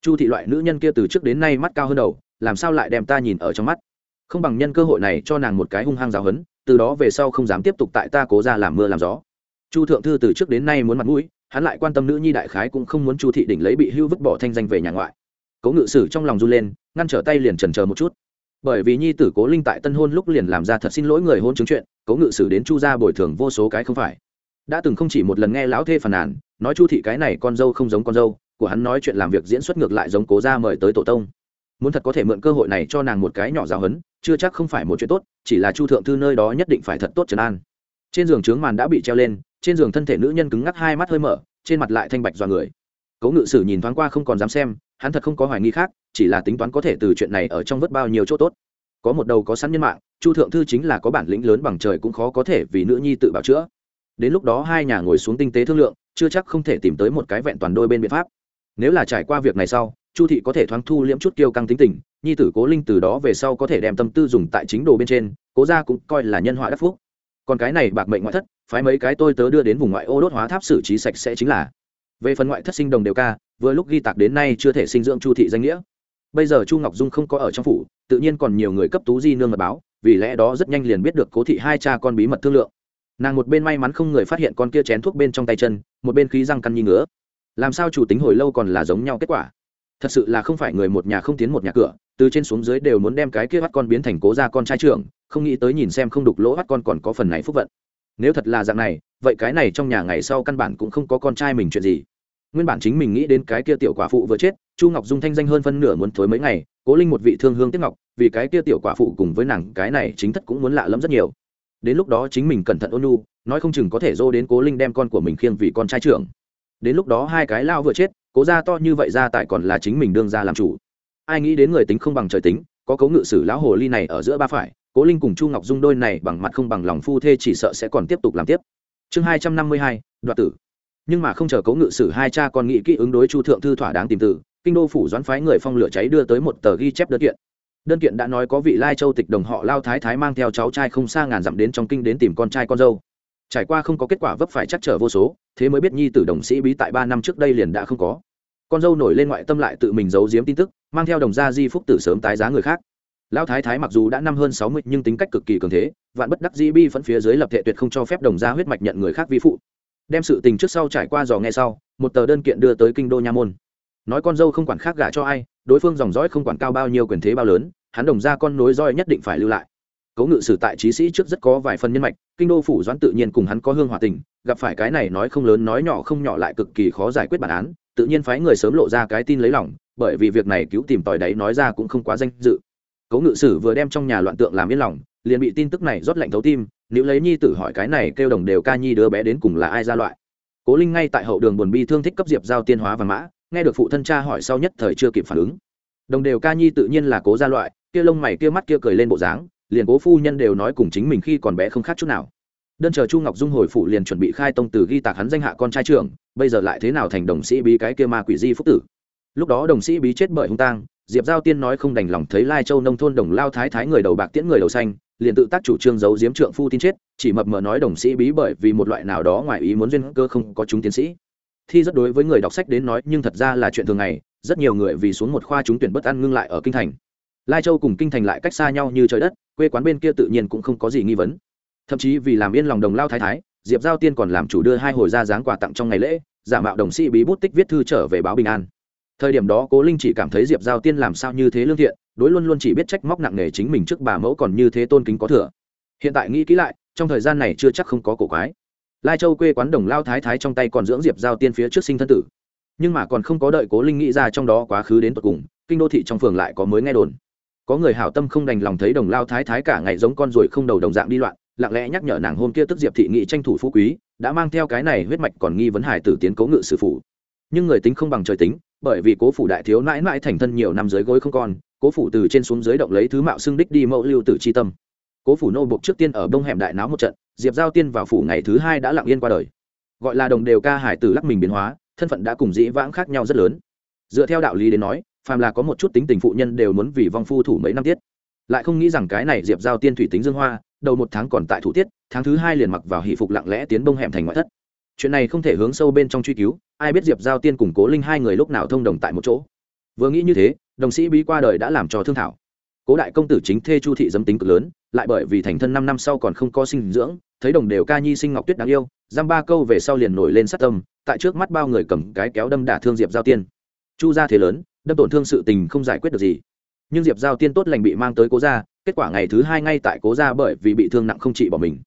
Chu thị loại nữ nhân kia từ trước đến nay mắt cao hơn đầu, làm sao lại đem ta nhìn ở trong mắt? Không bằng nhân cơ hội này cho nàng một cái hung hăng giáo hấn từ đó về sau không dám tiếp tục tại ta cố ra làm mưa làm gió. Chu thượng thư từ trước đến nay muốn mặt mũi, hắn lại quan tâm nữ nhi đại khái cũng không muốn chu thị đỉnh lấy bị hưu vứt bỏ thanh danh về nhà ngoại. Cố ngự sử trong lòng run lên, ngăn trở tay liền trần chờ một chút. Bởi vì nhi tử cố linh tại tân hôn lúc liền làm ra thật xin lỗi người hôn chứng chuyện, cố ngự sử đến chu gia bồi thường vô số cái không phải đã từng không chỉ một lần nghe lão thê phàn nàn, nói chu thị cái này con dâu không giống con dâu, của hắn nói chuyện làm việc diễn xuất ngược lại giống cố gia mời tới tổ tông. Muốn thật có thể mượn cơ hội này cho nàng một cái nhỏ giáo hấn, chưa chắc không phải một chuyện tốt, chỉ là chu thượng thư nơi đó nhất định phải thật tốt trấn an. Trên giường trướng màn đã bị treo lên, trên giường thân thể nữ nhân cứng ngắc hai mắt hơi mở, trên mặt lại thanh bạch dọa người. Cố ngự sử nhìn thoáng qua không còn dám xem, hắn thật không có hoài nghi khác, chỉ là tính toán có thể từ chuyện này ở trong vớt bao nhiêu chỗ tốt. Có một đầu có sẵn nhân mạng, chu thượng thư chính là có bản lĩnh lớn bằng trời cũng khó có thể vì nữ nhi tự bảo chữa đến lúc đó hai nhà ngồi xuống tinh tế thương lượng, chưa chắc không thể tìm tới một cái vẹn toàn đôi bên biện pháp. Nếu là trải qua việc này sau, chu thị có thể thoáng thu liễm chút kiêu căng tính tình, nhi tử cố linh từ đó về sau có thể đem tâm tư dùng tại chính đồ bên trên, cố ra cũng coi là nhân họa đắc phúc. Còn cái này bạc mệnh ngoại thất, phái mấy cái tôi tớ đưa đến vùng ngoại ô đốt hóa tháp xử trí sạch sẽ chính là. Về phần ngoại thất sinh đồng đều ca, vừa lúc ghi tạc đến nay chưa thể sinh dưỡng chu thị danh nghĩa. Bây giờ chu ngọc dung không có ở trong phủ, tự nhiên còn nhiều người cấp tú di nương mật báo, vì lẽ đó rất nhanh liền biết được cố thị hai cha con bí mật thương lượng nàng một bên may mắn không người phát hiện con kia chén thuốc bên trong tay chân, một bên khí răng căn nhi ngứa. Làm sao chủ tính hồi lâu còn là giống nhau kết quả? Thật sự là không phải người một nhà không tiến một nhà cửa, từ trên xuống dưới đều muốn đem cái kia bắt con biến thành cố ra con trai trưởng, không nghĩ tới nhìn xem không đục lỗ bắt con còn có phần này phúc vận. Nếu thật là dạng này, vậy cái này trong nhà ngày sau căn bản cũng không có con trai mình chuyện gì. Nguyên bản chính mình nghĩ đến cái kia tiểu quả phụ vừa chết, chu ngọc dung thanh danh hơn phân nửa muốn thối mấy ngày, cố linh một vị thương hương tiếp ngọc, vì cái kia tiểu quả phụ cùng với nàng cái này chính thất cũng muốn lạ lẫm rất nhiều đến lúc đó chính mình cẩn thận ôn nhu, nói không chừng có thể dô đến cố linh đem con của mình khiêng vì con trai trưởng. Đến lúc đó hai cái lao vừa chết, cố ra to như vậy ra tại còn là chính mình đương ra làm chủ. Ai nghĩ đến người tính không bằng trời tính, có cấu ngự sử lão hồ ly này ở giữa ba phải, cố linh cùng chu ngọc dung đôi này bằng mặt không bằng lòng phu thê chỉ sợ sẽ còn tiếp tục làm tiếp. Chương hai trăm năm mươi hai, đoạt tử. Nhưng mà không chờ cấu ngự sử hai cha con nghĩ kỹ ứng đối chu thượng thư thỏa đáng tìm tử kinh đô phủ doãn phái người phong lửa cháy đưa tới một tờ ghi chép đơn kiện đơn kiện đã nói có vị lai châu tịch đồng họ lao thái thái mang theo cháu trai không xa ngàn dặm đến trong kinh đến tìm con trai con dâu. Trải qua không có kết quả vấp phải chắc trở vô số, thế mới biết nhi tử đồng sĩ bí tại ba năm trước đây liền đã không có. Con dâu nổi lên ngoại tâm lại tự mình giấu giếm tin tức, mang theo đồng gia di phúc tử sớm tái giá người khác. Lão thái thái mặc dù đã năm hơn sáu mươi nhưng tính cách cực kỳ cường thế, vạn bất đắc di bi phẫn phía dưới lập thể tuyệt không cho phép đồng gia huyết mạch nhận người khác vi phụ. Đem sự tình trước sau trải qua dò nghe sau, một tờ đơn kiện đưa tới kinh đô nha môn nói con dâu không quản khác gả cho ai, đối phương dòng dõi không quản cao bao nhiêu quyền thế bao lớn, hắn đồng ra con nối roi nhất định phải lưu lại. Cấu ngự sử tại trí sĩ trước rất có vài phần nhân mạch, kinh đô phủ doãn tự nhiên cùng hắn có hương hòa tình, gặp phải cái này nói không lớn nói nhỏ không nhỏ lại cực kỳ khó giải quyết bản án, tự nhiên phái người sớm lộ ra cái tin lấy lòng, bởi vì việc này cứu tìm tòi đấy nói ra cũng không quá danh dự. Cấu ngự sử vừa đem trong nhà loạn tượng làm yên lòng, liền bị tin tức này rót lạnh thấu tim, nếu lấy nhi tử hỏi cái này kêu đồng đều ca nhi đứa bé đến cùng là ai ra loại. Cố linh ngay tại hậu đường buồn bi thương thích cấp diệp giao tiên hóa và mã nghe được phụ thân cha hỏi sau nhất thời chưa kịp phản ứng. Đồng đều ca nhi tự nhiên là cố gia loại, kia lông mày kia mắt kia cười lên bộ dáng, liền cố phu nhân đều nói cùng chính mình khi còn bé không khác chút nào. Đơn chờ chu ngọc dung hồi phủ liền chuẩn bị khai tông từ ghi tạc hắn danh hạ con trai trưởng, bây giờ lại thế nào thành đồng sĩ bí cái kia ma quỷ di phúc tử. Lúc đó đồng sĩ bí chết bởi hung tang, diệp giao tiên nói không đành lòng thấy lai châu nông thôn đồng lao thái thái người đầu bạc tiễn người đầu xanh, liền tự tác chủ trương giấu diếm trượng phu tin chết, chỉ mập mờ nói đồng sĩ bí bởi vì một loại nào đó ngoài ý muốn duyên cơ không có chúng tiến sĩ thi rất đối với người đọc sách đến nói, nhưng thật ra là chuyện thường ngày, rất nhiều người vì xuống một khoa trúng tuyển bất ăn ngưng lại ở kinh thành. Lai châu cùng kinh thành lại cách xa nhau như trời đất, quê quán bên kia tự nhiên cũng không có gì nghi vấn. Thậm chí vì làm yên lòng đồng lao thái thái, diệp giao tiên còn làm chủ đưa hai hồi ra dáng quà tặng trong ngày lễ, giả mạo đồng sĩ bí bút tích viết thư trở về báo bình an. Thời điểm đó cố linh chỉ cảm thấy diệp giao tiên làm sao như thế lương thiện, đối luôn luôn chỉ biết trách móc nặng nề chính mình trước bà mẫu còn như thế tôn kính có thừa. Hiện tại nghĩ kỹ lại, trong thời gian này chưa chắc không có cổ quái lai châu quê quán đồng lao thái thái trong tay còn dưỡng diệp giao tiên phía trước sinh thân tử. Nhưng mà còn không có đợi cố linh nghĩ ra trong đó quá khứ đến tột cùng, kinh đô thị trong phường lại có mới nghe đồn. Có người hảo tâm không đành lòng thấy đồng lao thái thái cả ngày giống con ruồi không đầu đồng dạng đi loạn, lặng lẽ nhắc nhở nàng hôm kia tức diệp thị nghị tranh thủ phú quý, đã mang theo cái này huyết mạch còn nghi vấn hải tử tiến cố ngự sử phủ. Nhưng người tính không bằng trời tính, bởi vì cố phủ đại thiếu mãi mãi thành thân nhiều năm dưới gối không còn, cố phủ từ trên xuống dưới động lấy thứ mạo xưng đích đi mẫu lưu tử c h i tâm cố phủ nô buộc trước tiên ở đông hẻm đại náo một trận, diệp giao tiên vào phủ ngày thứ hai đã lặng yên qua đời. Gọi là đồng đều ca hải tử lắc mình biến hóa, thân phận đã cùng dĩ vãng khác nhau rất lớn. Dựa theo đạo lý đến nói, phàm là có một chút tính tình phụ nhân đều muốn vì vong phu thủ mấy năm tiết. Lại không nghĩ rằng cái này diệp giao tiên thủy tính dương hoa, đầu một tháng còn tại thủ tiết, tháng thứ hai liền mặc vào hỷ phục lặng lẽ tiến bông hẻm thành ngoại thất. Chuyện này không thể hướng sâu bên trong truy cứu, ai biết diệp giao tiên cùng cố linh hai người lúc nào thông đồng tại một chỗ. Vừa nghĩ như thế, đồng sĩ bí qua đời đã làm cho thương thảo cố đại công tử chính thê chu thị dấm tính cực lớn, lại bởi vì thành thân năm năm sau còn không có sinh dưỡng, thấy đồng đều ca nhi sinh ngọc tuyết đáng yêu, giam ba câu về sau liền nổi lên sát tâm, tại trước mắt bao người cầm cái kéo đâm đả thương diệp giao tiên. Chu ra thế lớn, đâm tổn thương sự tình không giải quyết được gì. Nhưng diệp giao tiên tốt lành bị mang tới cố gia, kết quả ngày thứ hai ngay tại cố gia bởi vì bị thương nặng không trị bỏ mình.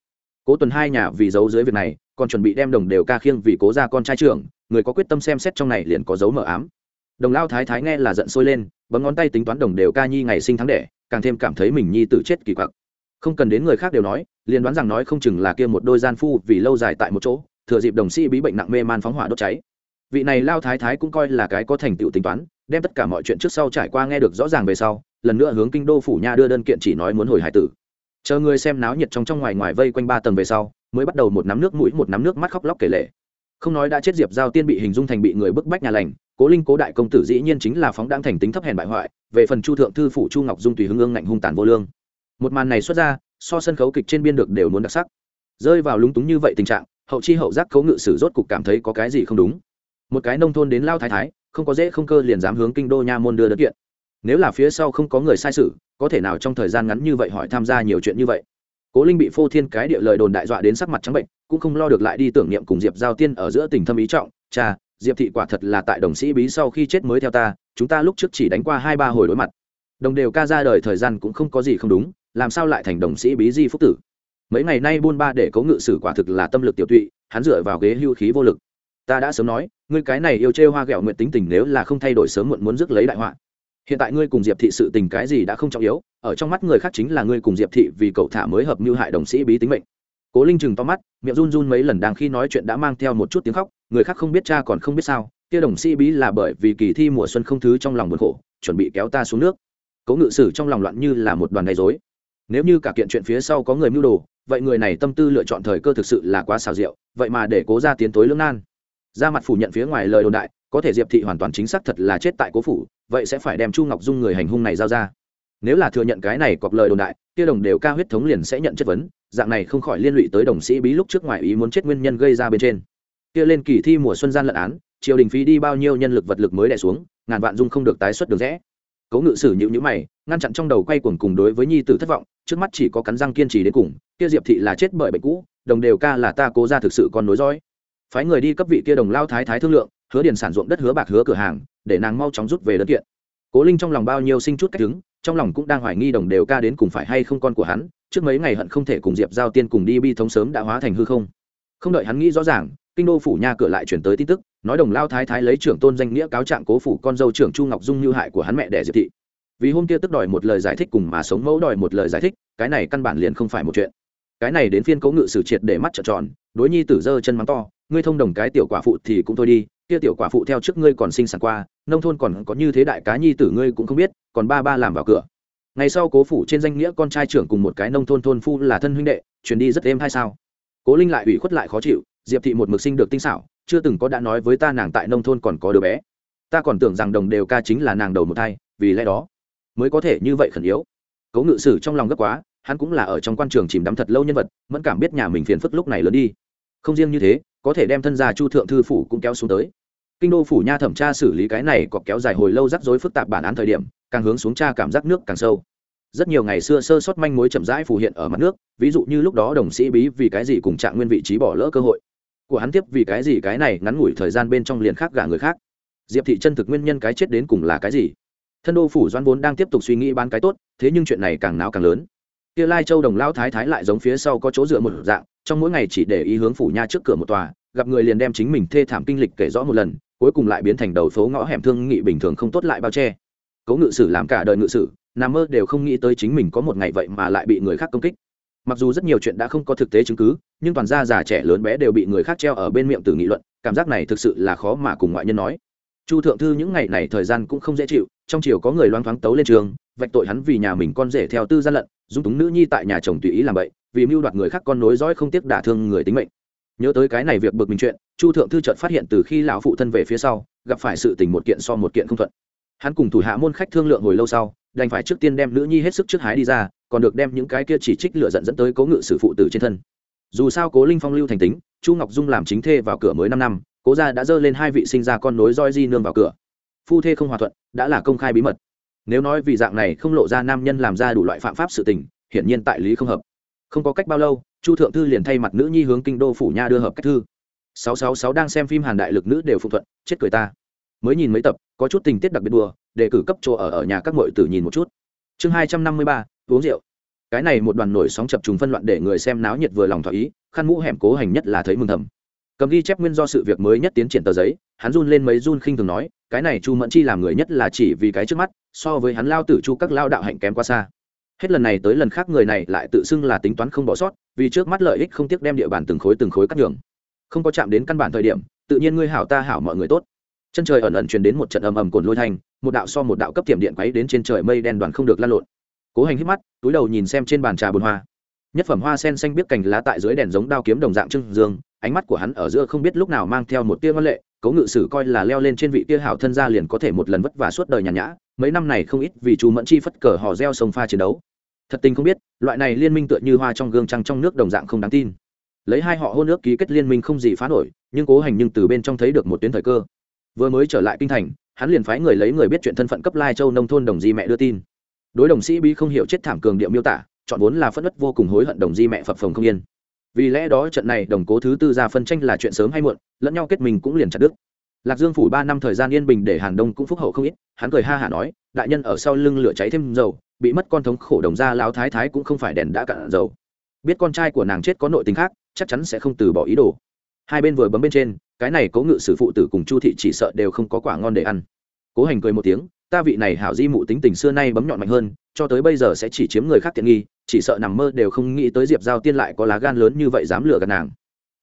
Cố tuần hai nhà vì giấu dưới việc này, còn chuẩn bị đem đồng đều ca khiêng vì cố gia con trai trưởng, người có quyết tâm xem xét trong này liền có dấu mờ ám đồng lao thái thái nghe là giận sôi lên, bấm ngón tay tính toán đồng đều ca nhi ngày sinh tháng đẻ, càng thêm cảm thấy mình nhi tự chết kỳ quặc. Không cần đến người khác đều nói, liền đoán rằng nói không chừng là kia một đôi gian phu vì lâu dài tại một chỗ, thừa dịp đồng sĩ bí bệnh nặng mê man phóng hỏa đốt cháy. Vị này lao thái thái cũng coi là cái có thành tựu tính toán, đem tất cả mọi chuyện trước sau trải qua nghe được rõ ràng về sau, lần nữa hướng kinh đô phủ nha đưa đơn kiện chỉ nói muốn hồi hải tử. Chờ người xem náo nhiệt trong trong ngoài ngoài vây quanh ba tầng về sau, mới bắt đầu một nắm nước mũi, một nắm nước mắt khóc lóc kể lệ không nói đã chết diệp giao tiên bị hình dung thành bị người bức bách nhà lành cố linh cố đại công tử dĩ nhiên chính là phóng đáng thành tính thấp hèn bại hoại, về phần chu thượng thư phủ chu ngọc dung tùy hương ương ngạnh hung tàn vô lương. Một màn này xuất ra, so sân khấu kịch trên biên được đều muốn đặc sắc. Rơi vào lúng túng như vậy tình trạng, hậu chi hậu giác cấu ngự sử rốt cục cảm thấy có cái gì không đúng. Một cái nông thôn đến lao thái thái, không có dễ không cơ liền dám hướng kinh đô nha môn đưa đơn kiện. Nếu là phía sau không có người sai sự, có thể nào trong thời gian ngắn như vậy hỏi tham gia nhiều chuyện như vậy? Cố linh bị phô thiên cái địa lời đồn đại dọa đến sắc mặt trắng bệnh, cũng không lo được lại đi tưởng niệm cùng diệp giao tiên ở giữa tình thâm ý trọng, cha diệp thị quả thật là tại đồng sĩ bí sau khi chết mới theo ta, chúng ta lúc trước chỉ đánh qua hai ba hồi đối mặt. Đồng đều ca ra đời thời gian cũng không có gì không đúng, làm sao lại thành đồng sĩ bí di phúc tử? Mấy ngày nay buôn ba để cố ngự sử quả thực là tâm lực tiểu tụy, hắn dựa vào ghế hưu khí vô lực. Ta đã sớm nói, ngươi cái này yêu trêu hoa ghẹo nguyện tính tình nếu là không thay đổi sớm muộn muốn rước lấy đại họa. Hiện tại ngươi cùng diệp thị sự tình cái gì đã không trọng yếu, ở trong mắt người khác chính là ngươi cùng diệp thị vì cậu thả mới hợp mưu hại đồng sĩ bí tính mệnh cố linh chừng to mắt miệng run run mấy lần đang khi nói chuyện đã mang theo một chút tiếng khóc người khác không biết cha còn không biết sao kia đồng sĩ bí là bởi vì kỳ thi mùa xuân không thứ trong lòng buồn khổ chuẩn bị kéo ta xuống nước cố ngự sử trong lòng loạn như là một đoàn gây dối nếu như cả kiện chuyện phía sau có người mưu đồ vậy người này tâm tư lựa chọn thời cơ thực sự là quá xào rượu vậy mà để cố ra tiến tối lưỡng nan ra mặt phủ nhận phía ngoài lời đồn đại có thể diệp thị hoàn toàn chính xác thật là chết tại cố phủ vậy sẽ phải đem chu ngọc dung người hành hung này giao ra nếu là thừa nhận cái này cọc lời đồn đại kia đồng đều ca huyết thống liền sẽ nhận chất vấn dạng này không khỏi liên lụy tới đồng sĩ bí lúc trước ngoài ý muốn chết nguyên nhân gây ra bên trên. Kia lên kỳ thi mùa xuân gian lận án, triều đình phí đi bao nhiêu nhân lực vật lực mới đẻ xuống, ngàn vạn dung không được tái xuất được rẽ. Cố ngự sử nhịu nhữ mày, ngăn chặn trong đầu quay cuồng cùng đối với nhi tử thất vọng, trước mắt chỉ có cắn răng kiên trì đến cùng, kia diệp thị là chết bởi bệnh cũ, đồng đều ca là ta cố ra thực sự còn nối dõi. Phái người đi cấp vị kia đồng lao thái thái thương lượng, hứa điền sản ruộng đất hứa bạc hứa cửa hàng, để nàng mau chóng rút về đơn kiện. Cố linh trong lòng bao nhiêu sinh chút cách đứng trong lòng cũng đang hoài nghi đồng đều ca đến cùng phải hay không con của hắn trước mấy ngày hận không thể cùng diệp giao tiên cùng đi bi thống sớm đã hóa thành hư không. Không đợi hắn nghĩ rõ ràng, kinh đô phủ nha cửa lại chuyển tới tin tức, nói đồng lao thái thái lấy trưởng tôn danh nghĩa cáo trạng cố phủ con dâu trưởng chu ngọc dung như hại của hắn mẹ đẻ diệp thị. Vì hôm kia tức đòi một lời giải thích cùng mà sống mẫu đòi một lời giải thích, cái này căn bản liền không phải một chuyện. Cái này đến phiên cố ngự sử triệt để mắt trợn tròn, đối nhi tử dơ chân mắng to, ngươi thông đồng cái tiểu quả phụ thì cũng thôi đi, kia tiểu quả phụ theo trước ngươi còn sinh sản qua, nông thôn còn có như thế đại cá nhi tử ngươi cũng không biết, còn ba ba làm vào cửa ngày sau cố phủ trên danh nghĩa con trai trưởng cùng một cái nông thôn thôn phu là thân huynh đệ chuyển đi rất êm hay sao? Cố linh lại ủy khuất lại khó chịu, diệp thị một mực sinh được tinh xảo, chưa từng có đã nói với ta nàng tại nông thôn còn có đứa bé. Ta còn tưởng rằng đồng đều ca chính là nàng đầu một thai, vì lẽ đó mới có thể như vậy khẩn yếu. Cố ngự sử trong lòng gấp quá, hắn cũng là ở trong quan trường chìm đắm thật lâu nhân vật, mẫn cảm biết nhà mình phiền phức lúc này lớn đi. Không riêng như thế, có thể đem thân gia chu thượng thư phủ cũng kéo xuống tới. Kinh đô phủ nha thẩm tra xử lý cái này có kéo dài hồi lâu rắc rối phức tạp bản án thời điểm, càng hướng xuống tra cảm giác nước càng sâu rất nhiều ngày xưa sơ sót manh mối chậm rãi phù hiện ở mặt nước, ví dụ như lúc đó đồng sĩ bí vì cái gì cùng trạng nguyên vị trí bỏ lỡ cơ hội. Của hắn tiếp vì cái gì cái này ngắn ngủi thời gian bên trong liền khác gả người khác. Diệp thị chân thực nguyên nhân cái chết đến cùng là cái gì? Thân đô phủ doan vốn đang tiếp tục suy nghĩ bán cái tốt, thế nhưng chuyện này càng náo càng lớn. Kia lai châu đồng lao thái thái lại giống phía sau có chỗ dựa một dạng, trong mỗi ngày chỉ để ý hướng phủ nha trước cửa một tòa, gặp người liền đem chính mình thê thảm kinh lịch kể rõ một lần, cuối cùng lại biến thành đầu phố ngõ hẻm thương nghị bình thường không tốt lại bao che. Cấu ngự sử làm cả đời ngự sử nằm mơ đều không nghĩ tới chính mình có một ngày vậy mà lại bị người khác công kích. Mặc dù rất nhiều chuyện đã không có thực tế chứng cứ, nhưng toàn gia già trẻ lớn bé đều bị người khác treo ở bên miệng từ nghị luận, cảm giác này thực sự là khó mà cùng ngoại nhân nói. Chu thượng thư những ngày này thời gian cũng không dễ chịu, trong chiều có người loang thoáng tấu lên trường, vạch tội hắn vì nhà mình con rể theo tư gian lận, dung túng nữ nhi tại nhà chồng tùy ý làm vậy vì mưu đoạt người khác con nối dõi không tiếc đả thương người tính mệnh. Nhớ tới cái này việc bực mình chuyện, chu thượng thư chợt phát hiện từ khi lão phụ thân về phía sau, gặp phải sự tình một kiện so một kiện không thuận. Hắn cùng thủ hạ môn khách thương lượng hồi lâu sau đành phải trước tiên đem nữ nhi hết sức trước hái đi ra, còn được đem những cái kia chỉ trích lựa dẫn dẫn tới cố ngự sử phụ tử trên thân. Dù sao cố linh phong lưu thành tính, chu ngọc dung làm chính thê vào cửa mới năm năm, cố gia đã dơ lên hai vị sinh ra con nối roi di nương vào cửa. Phu thê không hòa thuận, đã là công khai bí mật. Nếu nói vì dạng này không lộ ra nam nhân làm ra đủ loại phạm pháp sự tình, hiển nhiên tại lý không hợp. Không có cách bao lâu, chu thượng thư liền thay mặt nữ nhi hướng kinh đô phủ nha đưa hợp cách thư. Sáu sáu sáu đang xem phim hàn đại lực nữ đều phụ thuận, chết cười ta. Mới nhìn mấy tập, có chút tình tiết đặc biệt đùa đề cử cấp chỗ ở ở nhà các mọi tử nhìn một chút. Chương hai trăm năm mươi ba, uống rượu. Cái này một đoàn nổi sóng chập trùng phân loạn để người xem náo nhiệt vừa lòng thỏa ý, khăn mũ hẻm cố hành nhất là thấy mừng thầm. Cầm ghi chép nguyên do sự việc mới nhất tiến triển tờ giấy, hắn run lên mấy run khinh thường nói, cái này chu mẫn chi làm người nhất là chỉ vì cái trước mắt, so với hắn lao tử chu các lao đạo hạnh kém quá xa. Hết lần này tới lần khác người này lại tự xưng là tính toán không bỏ sót, vì trước mắt lợi ích không tiếc đem địa bàn từng khối từng khối cắt nhường. Không có chạm đến căn bản thời điểm, tự nhiên ngươi hảo ta hảo mọi người tốt. Chân trời ẩn ẩn truyền đến một trận ầm ầm cồn lôi thành một đạo so một đạo cấp tiệm điện quấy đến trên trời mây đen đoàn không được lan lộn. Cố hành hít mắt, túi đầu nhìn xem trên bàn trà bồn hoa. Nhất phẩm hoa sen xanh biết cành lá tại dưới đèn giống đao kiếm đồng dạng trưng dương, ánh mắt của hắn ở giữa không biết lúc nào mang theo một tia ngân lệ, cố ngự sử coi là leo lên trên vị tia hảo thân gia liền có thể một lần vất vả suốt đời nhàn nhã, mấy năm này không ít vì chú mẫn chi phất cờ hò reo sông pha chiến đấu. Thật tình không biết, loại này liên minh tựa như hoa trong gương trăng trong nước đồng dạng không đáng tin. Lấy hai họ hôn ước ký kết liên minh không gì phá nổi, nhưng cố hành nhưng từ bên trong thấy được một tuyến thời cơ. Vừa mới trở lại kinh thành hắn liền phái người lấy người biết chuyện thân phận cấp lai châu nông thôn đồng di mẹ đưa tin. Đối đồng sĩ bi không hiểu chết thảm cường điệu miêu tả, chọn vốn là phất đất vô cùng hối hận đồng di mẹ phập phồng không yên. Vì lẽ đó trận này đồng cố thứ tư ra phân tranh là chuyện sớm hay muộn, lẫn nhau kết mình cũng liền chặt đứt. Lạc dương phủ ba năm thời gian yên bình để hàn đông cũng phúc hậu không ít, hắn cười ha hả nói, đại nhân ở sau lưng lửa cháy thêm dầu, bị mất con thống khổ đồng ra lão thái thái cũng không phải đèn đã cạn dầu. Biết con trai của nàng chết có nội tình khác, chắc chắn sẽ không từ bỏ ý đồ. Hai bên vừa bấm bên trên cái này cố ngự sử phụ tử cùng chu thị chỉ sợ đều không có quả ngon để ăn. Cố hành cười một tiếng, ta vị này hảo di mụ tính tình xưa nay bấm nhọn mạnh hơn, cho tới bây giờ sẽ chỉ chiếm người khác tiện nghi, chỉ sợ nằm mơ đều không nghĩ tới diệp giao tiên lại có lá gan lớn như vậy dám lừa gạt nàng.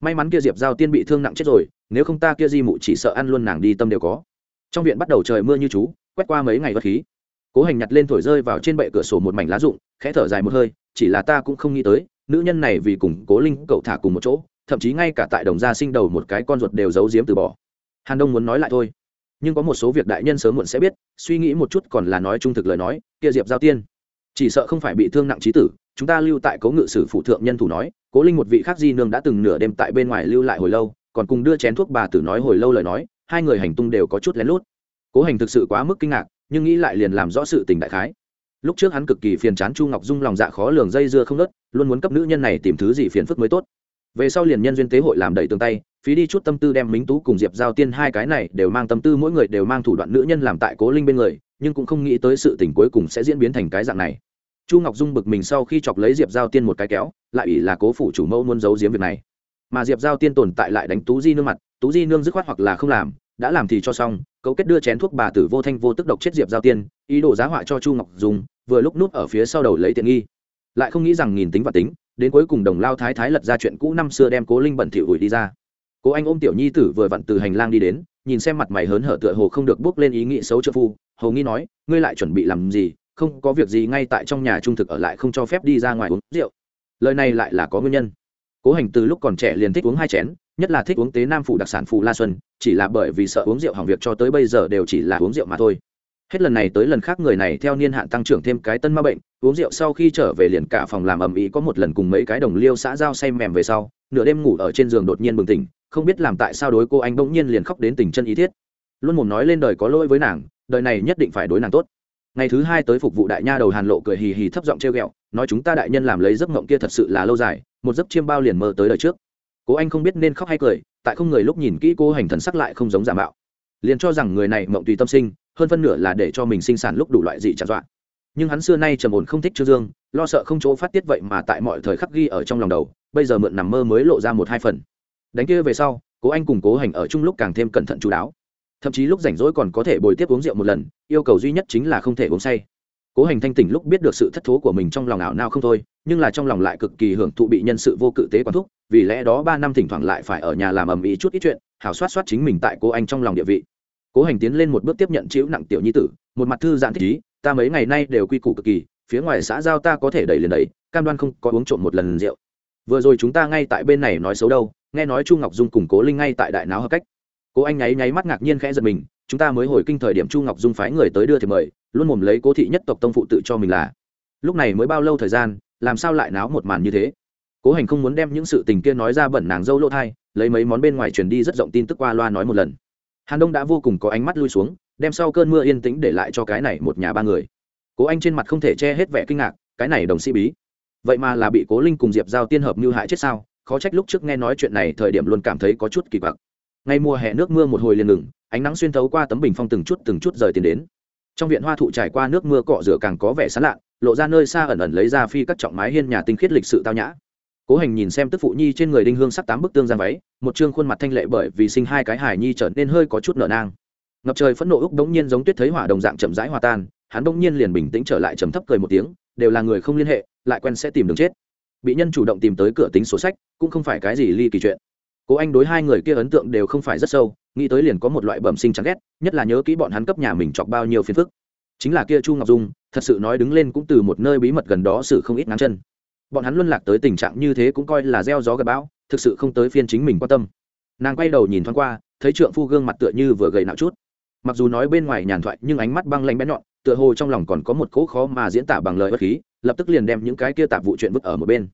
May mắn kia diệp giao tiên bị thương nặng chết rồi, nếu không ta kia di mụ chỉ sợ ăn luôn nàng đi tâm đều có. Trong viện bắt đầu trời mưa như chú, quét qua mấy ngày vật khí. Cố hành nhặt lên thổi rơi vào trên bệ cửa sổ một mảnh lá rụng, khẽ thở dài một hơi, chỉ là ta cũng không nghĩ tới, nữ nhân này vì cùng cố linh cậu thả cùng một chỗ thậm chí ngay cả tại đồng gia sinh đầu một cái con ruột đều giấu giếm từ bỏ. Hàn đông muốn nói lại thôi, nhưng có một số việc đại nhân sớm muộn sẽ biết, suy nghĩ một chút còn là nói trung thực lời nói, kia diệp giao tiên, chỉ sợ không phải bị thương nặng trí tử, chúng ta lưu tại cố ngự sử phụ thượng nhân thủ nói, cố linh một vị khác di nương đã từng nửa đêm tại bên ngoài lưu lại hồi lâu, còn cùng đưa chén thuốc bà tử nói hồi lâu lời nói, hai người hành tung đều có chút lén lút. Cố hành thực sự quá mức kinh ngạc, nhưng nghĩ lại liền làm rõ sự tình đại khái. Lúc trước hắn cực kỳ phiền chán chu ngọc dung lòng dạ khó lường dây dưa không nớt luôn muốn cấp nữ nhân này tìm thứ gì phiền phức mới tốt về sau liền nhân duyên tế hội làm đầy tường tay, phí đi chút tâm tư đem minh tú cùng diệp giao tiên hai cái này đều mang tâm tư, mỗi người đều mang thủ đoạn nữ nhân làm tại cố linh bên người, nhưng cũng không nghĩ tới sự tình cuối cùng sẽ diễn biến thành cái dạng này. Chu ngọc dung bực mình sau khi chọc lấy diệp giao tiên một cái kéo, lại ủy là cố phủ chủ mẫu muốn giấu giếm việc này. Mà diệp giao tiên tồn tại lại đánh tú di nương mặt, tú di nương dứt khoát hoặc là không làm, đã làm thì cho xong, cấu kết đưa chén thuốc bà tử vô thanh vô tức độc chết diệp giao tiên, ý đồ giá họa cho chu ngọc dung, vừa lúc núp ở phía sau đầu lấy tiện nghi. Lại không nghĩ rằng nghìn tính và tính đến cuối cùng đồng lao thái thái lật ra chuyện cũ năm xưa đem cố linh bẩn thỉu ủi đi ra. Cố anh ôm tiểu nhi tử vừa vặn từ hành lang đi đến, nhìn xem mặt mày hớn hở tựa hồ không được bước lên ý nghĩ xấu trợ phu, hầu nghi nói, ngươi lại chuẩn bị làm gì? Không có việc gì ngay tại trong nhà trung thực ở lại không cho phép đi ra ngoài uống rượu. Lời này lại là có nguyên nhân. Cố hành từ lúc còn trẻ liền thích uống hai chén, nhất là thích uống tế nam phủ đặc sản phủ la xuân, chỉ là bởi vì sợ uống rượu hỏng việc cho tới bây giờ đều chỉ là uống rượu mà thôi hết lần này tới lần khác người này theo niên hạn tăng trưởng thêm cái tân ma bệnh, uống rượu sau khi trở về liền cả phòng làm ầm ĩ có một lần cùng mấy cái đồng liêu xã giao say mềm về sau, nửa đêm ngủ ở trên giường đột nhiên bừng tỉnh, không biết làm tại sao đối cô anh bỗng nhiên liền khóc đến tình chân ý thiết. Luôn mồm nói lên đời có lỗi với nàng, đời này nhất định phải đối nàng tốt. Ngày thứ hai tới phục vụ đại nha đầu hàn lộ cười hì hì thấp giọng treo ghẹo, nói chúng ta đại nhân làm lấy giấc mộng kia thật sự là lâu dài, một giấc chiêm bao liền mơ tới đời trước. Cố anh không biết nên khóc hay cười, tại không người lúc nhìn kỹ cô hành thần sắc lại không giống giả mạo. Liền cho rằng người này mộng tùy tâm sinh hơn phân nửa là để cho mình sinh sản lúc đủ loại dị trả dọa. Nhưng hắn xưa nay trầm ổn không thích trương dương, lo sợ không chỗ phát tiết vậy mà tại mọi thời khắc ghi ở trong lòng đầu, bây giờ mượn nằm mơ mới lộ ra một hai phần. Đánh kia về sau, cố anh cùng cố hành ở chung lúc càng thêm cẩn thận chú đáo. Thậm chí lúc rảnh rỗi còn có thể bồi tiếp uống rượu một lần, yêu cầu duy nhất chính là không thể uống say. Cố hành thanh tỉnh lúc biết được sự thất thố của mình trong lòng ảo nào không thôi, nhưng là trong lòng lại cực kỳ hưởng thụ bị nhân sự vô cự tế quán thúc, vì lẽ đó ba năm thỉnh thoảng lại phải ở nhà làm ầm ĩ chút ít chuyện, hảo soát soát chính mình tại cô anh trong lòng địa vị cố hành tiến lên một bước tiếp nhận chịu nặng tiểu nhi tử, một mặt thư giãn thích ý, ta mấy ngày nay đều quy củ cực kỳ, phía ngoài xã giao ta có thể đẩy liền đẩy, cam đoan không có uống trộm một lần rượu. Vừa rồi chúng ta ngay tại bên này nói xấu đâu, nghe nói chu ngọc dung cùng cố linh ngay tại đại náo hợp cách. Cố anh nháy nháy mắt ngạc nhiên khẽ giật mình, chúng ta mới hồi kinh thời điểm chu ngọc dung phái người tới đưa thì mời, luôn mồm lấy cố thị nhất tộc tông phụ tự cho mình là. Lúc này mới bao lâu thời gian, làm sao lại náo một màn như thế? Cố hành không muốn đem những sự tình kia nói ra bẩn nàng dâu lỗ thai, lấy mấy món bên ngoài truyền đi rất rộng tin tức qua loa nói một lần hàn đông đã vô cùng có ánh mắt lui xuống, đem sau cơn mưa yên tĩnh để lại cho cái này một nhà ba người. Cố anh trên mặt không thể che hết vẻ kinh ngạc, cái này đồng sĩ bí. Vậy mà là bị cố linh cùng diệp giao tiên hợp như hại chết sao? Khó trách lúc trước nghe nói chuyện này thời điểm luôn cảm thấy có chút kỳ quặc. Ngay mùa hè nước mưa một hồi liền ngừng, ánh nắng xuyên thấu qua tấm bình phong từng chút từng chút rời tiền đến. Trong viện hoa thụ trải qua nước mưa cọ rửa càng có vẻ sán lạ, lộ ra nơi xa ẩn ẩn lấy ra phi các trọng mái hiên nhà tinh khiết lịch sự tao nhã cố hành nhìn xem tức phụ nhi trên người đinh hương sắc tám bức tương giang váy, một chương khuôn mặt thanh lệ bởi vì sinh hai cái hài nhi trở nên hơi có chút nở nang. Ngập trời phẫn nộ úc đống nhiên giống tuyết thấy hỏa đồng dạng chậm rãi hòa tan, hắn đống nhiên liền bình tĩnh trở lại trầm thấp cười một tiếng, đều là người không liên hệ, lại quen sẽ tìm đường chết. Bị nhân chủ động tìm tới cửa tính sổ sách, cũng không phải cái gì ly kỳ chuyện. Cố anh đối hai người kia ấn tượng đều không phải rất sâu, nghĩ tới liền có một loại bẩm sinh chán ghét, nhất là nhớ kỹ bọn hắn cấp nhà mình chọc bao nhiêu phiền phức. Chính là kia chu ngọc dung, thật sự nói đứng lên cũng từ một nơi bí mật gần đó xử không ít ngắn chân bọn hắn luân lạc tới tình trạng như thế cũng coi là gieo gió gặp bão, thực sự không tới phiên chính mình quan tâm. Nàng quay đầu nhìn thoáng qua, thấy trượng phu gương mặt tựa như vừa gầy nạo chút. Mặc dù nói bên ngoài nhàn thoại, nhưng ánh mắt băng lanh bén nhọn, tựa hồ trong lòng còn có một cỗ khó mà diễn tả bằng lời bất khí, lập tức liền đem những cái kia tạp vụ chuyện vứt ở một bên.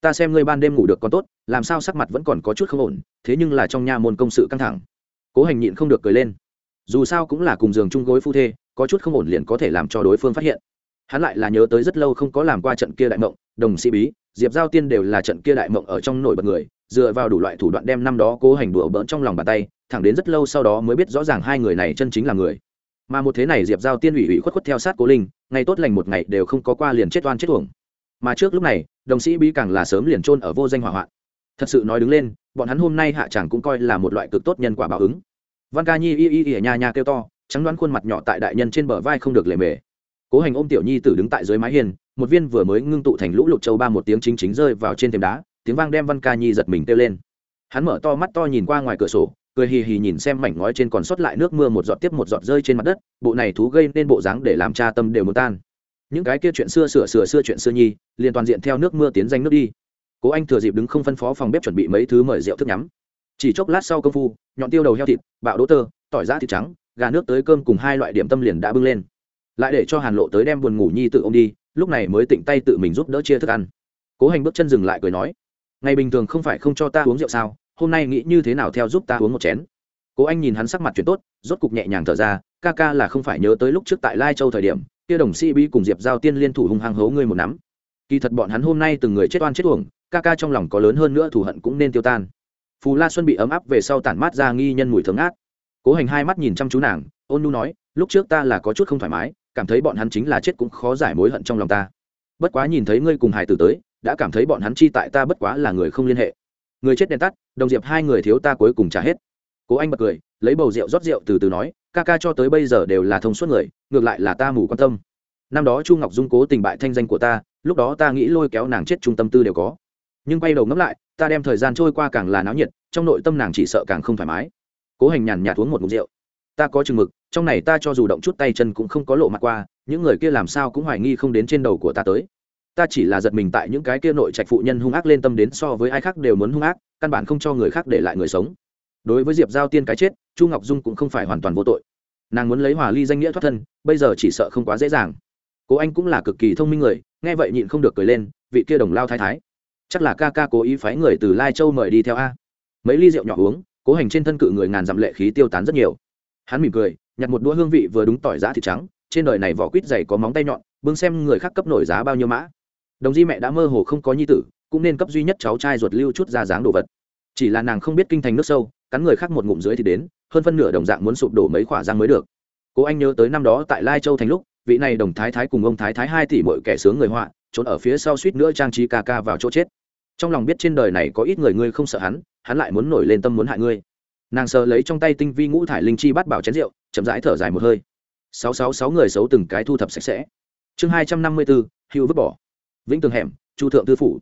Ta xem ngươi ban đêm ngủ được còn tốt, làm sao sắc mặt vẫn còn có chút không ổn, thế nhưng là trong nhà môn công sự căng thẳng. Cố hành nhịn không được cười lên. Dù sao cũng là cùng giường chung gối phu thê, có chút không ổn liền có thể làm cho đối phương phát hiện. Hắn lại là nhớ tới rất lâu không có làm qua trận kia đại mộng đồng sĩ bí, diệp giao tiên đều là trận kia đại mộng ở trong nổi bật người, dựa vào đủ loại thủ đoạn đem năm đó cố hành đùa bỡn trong lòng bàn tay, thẳng đến rất lâu sau đó mới biết rõ ràng hai người này chân chính là người. Mà một thế này diệp giao tiên ủy ủy khuất khuất theo sát cố linh, ngày tốt lành một ngày đều không có qua liền chết oan chết thuồng mà trước lúc này, đồng sĩ bí càng là sớm liền trôn ở vô danh hỏa hoạn. Thật sự nói đứng lên, bọn hắn hôm nay hạ chẳng cũng coi là một loại cực tốt nhân quả báo ứng. Văn ca nhi y y y nhà nhà kêu to, trắng đoán khuôn mặt nhỏ tại đại nhân trên bờ vai không được lề mề. Cố hành ôm tiểu nhi tử đứng tại dưới mái hiên một viên vừa mới ngưng tụ thành lũ lụt châu ba một tiếng chính chính rơi vào trên thềm đá, tiếng vang đem văn ca nhi giật mình kêu lên. Hắn mở to mắt to nhìn qua ngoài cửa sổ, cười hì hì nhìn xem mảnh ngói trên còn sót lại nước mưa một giọt tiếp một giọt rơi trên mặt đất, bộ này thú gây nên bộ dáng để làm cha tâm đều muốn tan. Những cái kia chuyện xưa sửa sửa xưa chuyện xưa nhi, liền toàn diện theo nước mưa tiến danh nước đi. Cố anh thừa dịp đứng không phân phó phòng bếp chuẩn bị mấy thứ mời rượu thức nhắm. Chỉ chốc lát sau công phu, nhọn tiêu đầu heo thịt, bạo đỗ tơ, tỏi giã thịt trắng, gà nước tới cơm cùng hai loại điểm tâm liền đã bưng lên. Lại để cho hàn lộ tới đem buồn ngủ nhi tự ô m đi lúc này mới tịnh tay tự mình giúp đỡ chia thức ăn. Cố hành bước chân dừng lại cười nói, ngày bình thường không phải không cho ta uống rượu sao? Hôm nay nghĩ như thế nào theo giúp ta uống một chén? Cố anh nhìn hắn sắc mặt chuyển tốt, rốt cục nhẹ nhàng thở ra, ca ca là không phải nhớ tới lúc trước tại lai châu thời điểm, kia đồng sĩ bi cùng diệp giao tiên liên thủ hung hăng hấu ngươi một nắm. Kỳ thật bọn hắn hôm nay từng người chết oan chết uổng, ca ca trong lòng có lớn hơn nữa thù hận cũng nên tiêu tan. Phù la xuân bị ấm áp về sau tản mát ra nghi nhân mùi thơm ác cố hành hai mắt nhìn chăm chú nàng, ôn nu nói, lúc trước ta là có chút không thoải mái cảm thấy bọn hắn chính là chết cũng khó giải mối hận trong lòng ta. Bất quá nhìn thấy ngươi cùng hải tử tới, đã cảm thấy bọn hắn chi tại ta bất quá là người không liên hệ. Người chết đèn tắt, đồng diệp hai người thiếu ta cuối cùng trả hết. Cố anh bật cười, lấy bầu rượu rót rượu từ từ nói, ca ca cho tới bây giờ đều là thông suốt người, ngược lại là ta mù quan tâm. Năm đó chu ngọc dung cố tình bại thanh danh của ta, lúc đó ta nghĩ lôi kéo nàng chết trung tâm tư đều có. Nhưng quay đầu ngẫm lại, ta đem thời gian trôi qua càng là náo nhiệt, trong nội tâm nàng chỉ sợ càng không thoải mái. Cố hành nhàn nhạt uống một mục rượu ta có chừng mực, trong này ta cho dù động chút tay chân cũng không có lộ mặt qua, những người kia làm sao cũng hoài nghi không đến trên đầu của ta tới. Ta chỉ là giật mình tại những cái kia nội trạch phụ nhân hung ác lên tâm đến so với ai khác đều muốn hung ác, căn bản không cho người khác để lại người sống. Đối với diệp giao tiên cái chết, chu ngọc dung cũng không phải hoàn toàn vô tội. Nàng muốn lấy hòa ly danh nghĩa thoát thân, bây giờ chỉ sợ không quá dễ dàng. Cố anh cũng là cực kỳ thông minh người, nghe vậy nhịn không được cười lên, vị kia đồng lao thái thái. Chắc là ca ca cố ý phái người từ lai châu mời đi theo a. Mấy ly rượu nhỏ uống, cố hành trên thân cự người ngàn dặm lệ khí tiêu tán rất nhiều hắn mỉm cười, nhặt một đũa hương vị vừa đúng tỏi giá thịt trắng, trên đời này vỏ quýt dày có móng tay nhọn, bưng xem người khác cấp nổi giá bao nhiêu mã. Đồng di mẹ đã mơ hồ không có nhi tử, cũng nên cấp duy nhất cháu trai ruột lưu chút ra dáng đồ vật. Chỉ là nàng không biết kinh thành nước sâu, cắn người khác một ngụm dưới thì đến, hơn phân nửa đồng dạng muốn sụp đổ mấy khỏa răng mới được. Cố anh nhớ tới năm đó tại lai châu thành lúc, vị này đồng thái thái cùng ông thái thái hai tỷ mỗi kẻ sướng người họa, trốn ở phía sau suýt nữa trang trí ca ca vào chỗ chết. Trong lòng biết trên đời này có ít người ngươi không sợ hắn hắn lại muốn nổi lên tâm muốn hại ngươi nàng sờ lấy trong tay tinh vi ngũ thải linh chi bắt bảo chén rượu, chậm rãi thở dài một hơi. Sáu sáu sáu người xấu từng cái thu thập sạch sẽ. Chương hai trăm năm mươi bốn hữu vứt bỏ. Vĩnh tường hẻm, chu thượng tư phủ.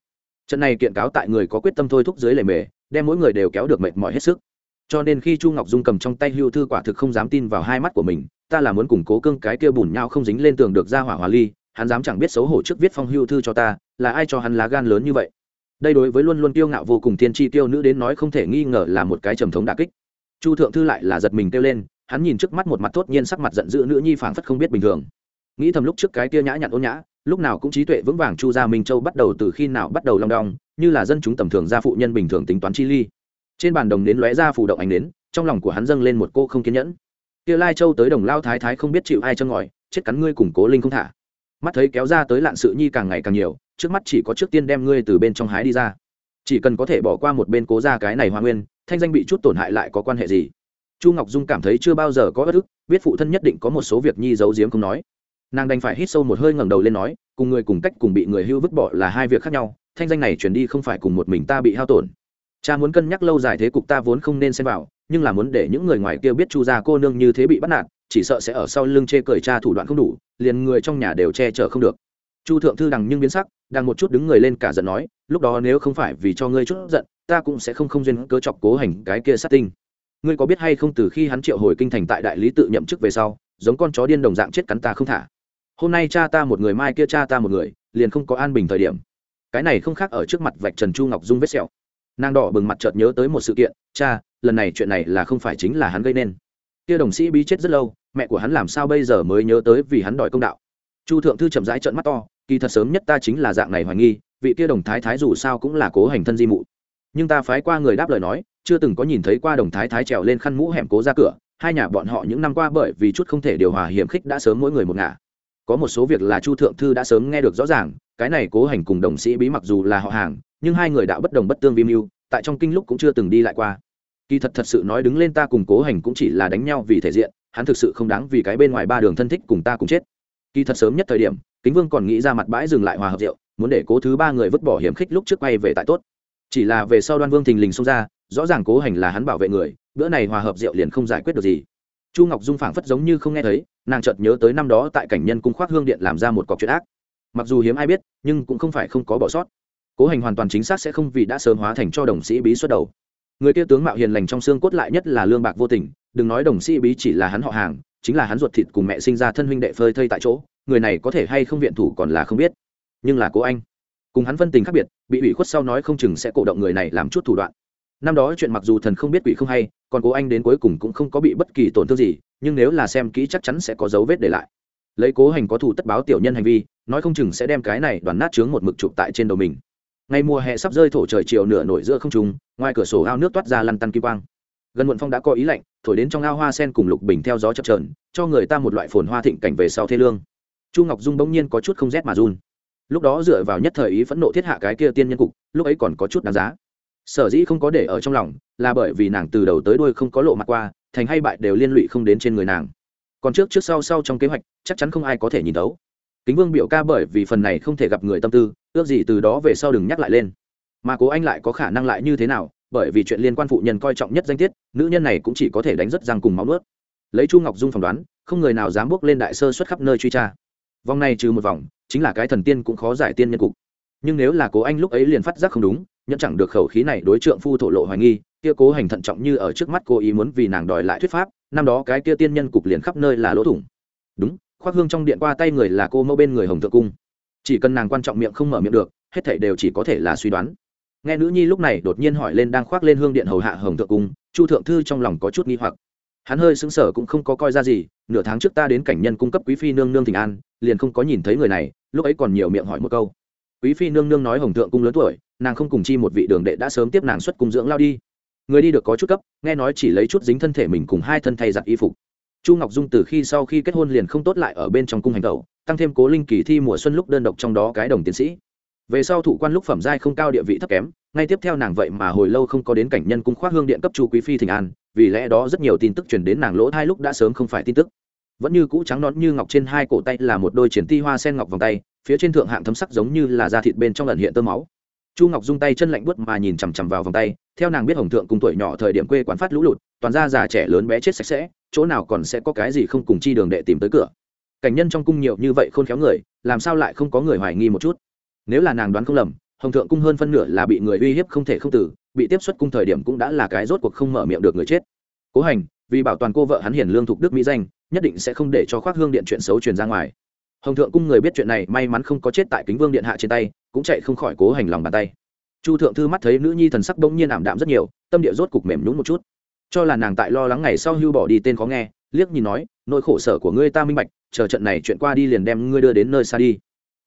Trận này kiện cáo tại người có quyết tâm thôi thúc dưới lề mề, đem mỗi người đều kéo được mệt mỏi hết sức. Cho nên khi chu ngọc dung cầm trong tay hưu thư quả thực không dám tin vào hai mắt của mình, ta là muốn củng cố cương cái kia bùn nhau không dính lên tường được ra hỏa hòa ly, hắn dám chẳng biết xấu hổ trước viết phong hưu thư cho ta, là ai cho hắn lá gan lớn như vậy? Đây đối với luôn luôn kiêu ngạo vô cùng tiên tri tiêu nữ đến nói không thể nghi ngờ là một cái trầm thống đà kích. Chu thượng thư lại là giật mình kêu lên, hắn nhìn trước mắt một mặt thốt nhiên sắc mặt giận dữ nữ nhi phảng phất không biết bình thường. Nghĩ thầm lúc trước cái kia nhã nhặn ôn nhã, lúc nào cũng trí tuệ vững vàng chu gia minh châu bắt đầu từ khi nào bắt đầu long đong, như là dân chúng tầm thường gia phụ nhân bình thường tính toán chi ly. Trên bàn đồng đến lóe ra phủ động ánh đến trong lòng của hắn dâng lên một cô không kiên nhẫn. Kia lai châu tới đồng lao thái thái không biết chịu ai chân ngòi chết cắn ngươi củng cố linh không thả mắt thấy kéo ra tới lạn sự nhi càng ngày càng nhiều, trước mắt chỉ có trước tiên đem ngươi từ bên trong hái đi ra. Chỉ cần có thể bỏ qua một bên cố ra cái này hoa nguyên, thanh danh bị chút tổn hại lại có quan hệ gì? Chu ngọc dung cảm thấy chưa bao giờ có bất ức biết phụ thân nhất định có một số việc nhi giấu giếm không nói. Nàng đành phải hít sâu một hơi ngẩng đầu lên nói, cùng người cùng cách cùng bị người hưu vứt bỏ là hai việc khác nhau, thanh danh này chuyển đi không phải cùng một mình ta bị hao tổn. Cha muốn cân nhắc lâu dài thế cục ta vốn không nên xem vào, nhưng là muốn để những người ngoài kia biết chu gia cô nương như thế bị bắt nạt, chỉ sợ sẽ ở sau lưng chê cười cha thủ đoạn không đủ liền người trong nhà đều che chở không được. Chu thượng thư đằng nhưng biến sắc đang một chút đứng người lên cả giận nói, lúc đó nếu không phải vì cho ngươi chút giận, ta cũng sẽ không không duyên cớ chọc cố hành cái kia sát tinh. Ngươi có biết hay không từ khi hắn triệu hồi kinh thành tại đại lý tự nhậm chức về sau, giống con chó điên đồng dạng chết cắn ta không thả? Hôm nay cha ta một người, mai kia cha ta một người, liền không có an bình thời điểm. Cái này không khác ở trước mặt vạch trần chu ngọc dung vết sẹo. Nàng đỏ bừng mặt chợt nhớ tới một sự kiện, cha, lần này chuyện này là không phải chính là hắn gây nên. Kia đồng sĩ bí chết rất lâu mẹ của hắn làm sao bây giờ mới nhớ tới vì hắn đòi công đạo? Chu thượng thư chậm rãi trợn mắt to, kỳ thật sớm nhất ta chính là dạng này hoài nghi, vị kia đồng thái thái dù sao cũng là cố hành thân di mụ. Nhưng ta phái qua người đáp lời nói, chưa từng có nhìn thấy qua đồng thái thái trèo lên khăn mũ hẻm cố ra cửa, hai nhà bọn họ những năm qua bởi vì chút không thể điều hòa hiểm khích đã sớm mỗi người một ngả. Có một số việc là chu thượng thư đã sớm nghe được rõ ràng, cái này cố hành cùng đồng sĩ bí mặc dù là họ hàng, nhưng hai người đạo bất đồng bất tương vi mưu, tại trong kinh lúc cũng chưa từng đi lại qua. Kỳ thật thật sự nói đứng lên ta cùng cố hành cũng chỉ là đánh nhau vì thể diện hắn thực sự không đáng vì cái bên ngoài ba đường thân thích cùng ta cùng chết. Kỳ thật sớm nhất thời điểm, kính vương còn nghĩ ra mặt bãi dừng lại hòa hợp rượu, muốn để cố thứ ba người vứt bỏ hiểm khích lúc trước quay về tại tốt. Chỉ là về sau đoan vương thình lình xông ra, rõ ràng cố hành là hắn bảo vệ người, bữa này hòa hợp rượu liền không giải quyết được gì. Chu ngọc dung phảng phất giống như không nghe thấy, nàng chợt nhớ tới năm đó tại cảnh nhân cung khoác hương điện làm ra một cọc chuyện ác. Mặc dù hiếm ai biết, nhưng cũng không phải không có bỏ sót. Cố hành hoàn toàn chính xác sẽ không vì đã sớm hóa thành cho đồng sĩ bí xuất đầu. Người kia tướng mạo hiền lành trong xương cốt lại nhất là lương bạc vô tình đừng nói đồng sĩ bí chỉ là hắn họ hàng chính là hắn ruột thịt cùng mẹ sinh ra thân huynh đệ phơi thây tại chỗ người này có thể hay không viện thủ còn là không biết. Nhưng là cố anh cùng hắn phân tình khác biệt bị ủy khuất sau nói không chừng sẽ cổ động người này làm chút thủ đoạn. Năm đó chuyện mặc dù thần không biết quỷ không hay còn cố anh đến cuối cùng cũng không có bị bất kỳ tổn thương gì nhưng nếu là xem kỹ chắc chắn sẽ có dấu vết để lại. Lấy cố hành có thủ tất báo tiểu nhân hành vi nói không chừng sẽ đem cái này đoàn nát chướng một mực chụp tại trên đầu mình. Ngày mùa hè sắp rơi thổ trời chiều nửa nổi giữa không trùng, ngoài cửa sổ ao nước toát ra lăn tăn kim quang. Gần muộn phong đã có ý lạnh thổi đến trong ao hoa sen cùng lục bình theo gió chập trờn cho người ta một loại phồn hoa thịnh cảnh về sau thê lương. Chu ngọc dung bỗng nhiên có chút không rét mà run. Lúc đó dựa vào nhất thời ý phẫn nộ thiết hạ cái kia tiên nhân cục, lúc ấy còn có chút đáng giá. Sở dĩ không có để ở trong lòng, là bởi vì nàng từ đầu tới đuôi không có lộ mặt qua, thành hay bại đều liên lụy không đến trên người nàng. Còn trước trước sau sau trong kế hoạch, chắc chắn không ai có thể nhìn thấu. Kính vương biểu ca bởi vì phần này không thể gặp người tâm tư, ước gì từ đó về sau đừng nhắc lại lên. Mà cố anh lại có khả năng lại như thế nào bởi vì chuyện liên quan phụ nhân coi trọng nhất danh tiết, nữ nhân này cũng chỉ có thể đánh rất răng cùng máu nuốt. Lấy chu ngọc dung phỏng đoán, không người nào dám bước lên đại sơ xuất khắp nơi truy tra. Vòng này trừ một vòng, chính là cái thần tiên cũng khó giải tiên nhân cục. Nhưng nếu là cố anh lúc ấy liền phát giác không đúng, nhận chẳng được khẩu khí này đối trượng phu thổ lộ hoài nghi, kia cố hành thận trọng như ở trước mắt cô ý muốn vì nàng đòi lại thuyết pháp, năm đó cái kia tiên nhân cục liền khắp nơi là lỗ thủng. Đúng, khoác hương trong điện qua tay người là cô mẫu bên người hồng thượng cung. Chỉ cần nàng quan trọng miệng không mở miệng được, hết thảy đều chỉ có thể là suy đoán nghe nữ nhi lúc này đột nhiên hỏi lên đang khoác lên hương điện hầu hạ hồng thượng cung, chu thượng thư trong lòng có chút nghi hoặc. Hắn hơi sững sờ cũng không có coi ra gì, nửa tháng trước ta đến cảnh nhân cung cấp quý phi nương nương thịnh an, liền không có nhìn thấy người này, lúc ấy còn nhiều miệng hỏi một câu. Quý phi nương nương nói hồng thượng cung lớn tuổi, nàng không cùng chi một vị đường đệ đã sớm tiếp nàng xuất cung dưỡng lao đi. Người đi được có chút cấp, nghe nói chỉ lấy chút dính thân thể mình cùng hai thân thay giặt y phục. Chu ngọc dung từ khi sau khi kết hôn liền không tốt lại ở bên trong cung hành tẩu, tăng thêm cố linh kỳ thi mùa xuân lúc đơn độc trong đó cái đồng tiến sĩ về sau thủ quan lúc phẩm giai không cao địa vị thấp kém, ngay tiếp theo nàng vậy mà hồi lâu không có đến cảnh nhân cung khoác hương điện cấp chu quý phi thịnh an, vì lẽ đó rất nhiều tin tức truyền đến nàng lỗ hai lúc đã sớm không phải tin tức. Vẫn như cũ trắng nón như ngọc trên hai cổ tay là một đôi triển ti hoa sen ngọc vòng tay, phía trên thượng hạng thấm sắc giống như là da thịt bên trong lần hiện tơ máu. Chu ngọc dung tay chân lạnh buốt mà nhìn chằm chằm vào vòng tay, theo nàng biết hồng thượng cùng tuổi nhỏ thời điểm quê quán phát lũ lụt, toàn ra già trẻ lớn bé chết sạch sẽ, chỗ nào còn sẽ có cái gì không cùng chi đường đệ tìm tới cửa. Cảnh nhân trong cung nhiều như vậy khôn khéo người, làm sao lại không có người hoài nghi một chút? Nếu là nàng đoán không lầm, hồng thượng cung hơn phân nửa là bị người uy hiếp không thể không tử, bị tiếp xuất cung thời điểm cũng đã là cái rốt cuộc không mở miệng được người chết. Cố hành, vì bảo toàn cô vợ hắn hiền lương thục đức mỹ danh, nhất định sẽ không để cho khoác hương điện chuyện xấu truyền ra ngoài. Hồng thượng cung người biết chuyện này, may mắn không có chết tại kính vương điện hạ trên tay, cũng chạy không khỏi cố hành lòng bàn tay. Chu thượng thư mắt thấy nữ nhi thần sắc bỗng nhiên ảm đạm rất nhiều, tâm địa rốt cục mềm nhún một chút. Cho là nàng tại lo lắng ngày sau hưu bỏ đi tên khó nghe, liếc nhìn nói, nỗi khổ sở của ngươi ta minh bạch, chờ trận này chuyện qua đi liền đem ngươi đưa đến nơi xa đi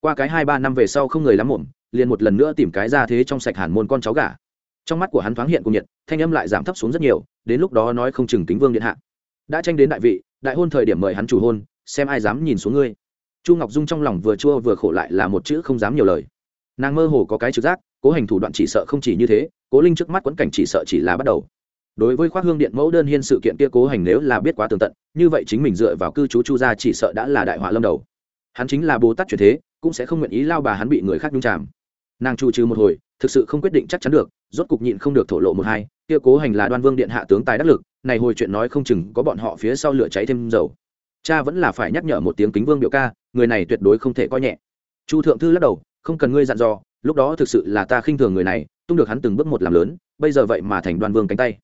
qua cái hai ba năm về sau không người lắm muộn, liền một lần nữa tìm cái ra thế trong sạch hàn môn con cháu gà. Trong mắt của hắn thoáng hiện cùng nhiệt, thanh âm lại giảm thấp xuống rất nhiều, đến lúc đó nói không chừng kính vương điện hạ. Đã tranh đến đại vị, đại hôn thời điểm mời hắn chủ hôn, xem ai dám nhìn xuống ngươi. Chu ngọc dung trong lòng vừa chua vừa khổ lại là một chữ không dám nhiều lời. Nàng mơ hồ có cái trực giác, cố hành thủ đoạn chỉ sợ không chỉ như thế, cố linh trước mắt quẫn cảnh chỉ sợ chỉ là bắt đầu. Đối với khoác hương điện mẫu đơn hiên sự kiện kia cố hành nếu là biết quá tường tận, như vậy chính mình dựa vào cư trú chu gia chỉ sợ đã là đại họa lâm đầu. Hắn chính là bồ tát truyền thế cũng sẽ không nguyện ý lao bà hắn bị người khác nhung chạm nàng trụ trừ một hồi, thực sự không quyết định chắc chắn được, rốt cục nhịn không được thổ lộ một hai, kia cố hành là đoan vương điện hạ tướng tài đắc lực, này hồi chuyện nói không chừng có bọn họ phía sau lửa cháy thêm dầu. Cha vẫn là phải nhắc nhở một tiếng kính vương biểu ca, người này tuyệt đối không thể coi nhẹ. Chu thượng thư lắc đầu, không cần ngươi dặn dò, lúc đó thực sự là ta khinh thường người này, tung được hắn từng bước một làm lớn, bây giờ vậy mà thành đoan vương cánh tay.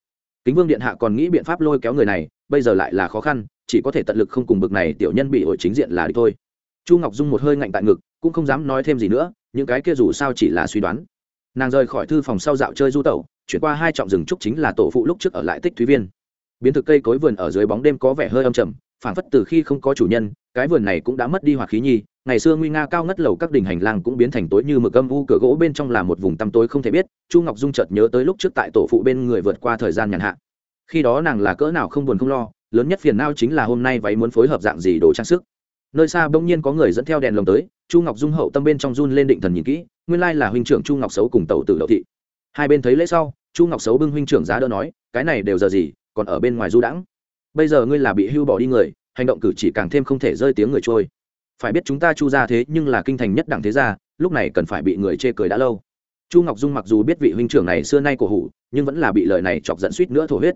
Kính vương điện hạ còn nghĩ biện pháp lôi kéo người này, bây giờ lại là khó khăn, chỉ có thể tận lực không cùng bực này tiểu nhân bị ổi chính diện là đi thôi chu ngọc dung một hơi ngạnh tại ngực, cũng không dám nói thêm gì nữa, những cái kia dù sao chỉ là suy đoán. Nàng rời khỏi thư phòng sau dạo chơi du tẩu, chuyển qua hai trọng rừng trúc chính là tổ phụ lúc trước ở lại tích thúy viên. Biến thực cây cối vườn ở dưới bóng đêm có vẻ hơi âm trầm, phảng phất từ khi không có chủ nhân, cái vườn này cũng đã mất đi hoạt khí nhi, ngày xưa nguy nga cao ngất lầu các đình hành lang cũng biến thành tối như mực âm u, cửa gỗ bên trong là một vùng tăm tối không thể biết, chu ngọc dung chợt nhớ tới lúc trước tại tổ phụ bên người vượt qua thời gian nhàn hạ. Khi đó nàng là cỡ nào không buồn không lo, lớn nhất phiền não chính là hôm nay váy muốn phối hợp dạng gì đồ trang sức nơi xa bỗng nhiên có người dẫn theo đèn lồng tới, chu ngọc dung hậu tâm bên trong run lên định thần nhìn kỹ, nguyên lai là huynh trưởng chu ngọc xấu cùng tàu tử đậu thị. Hai bên thấy lễ sau, chu ngọc xấu bưng huynh trưởng giá đỡ nói, cái này đều giờ gì, còn ở bên ngoài du đãng. Bây giờ ngươi là bị hưu bỏ đi người, hành động cử chỉ càng thêm không thể rơi tiếng người trôi. Phải biết chúng ta chu ra thế nhưng là kinh thành nhất đẳng thế gia, lúc này cần phải bị người chê cười đã lâu. Chu ngọc dung mặc dù biết vị huynh trưởng này xưa nay cổ hủ, nhưng vẫn là bị lời này chọc giận suýt nữa thổ huyết.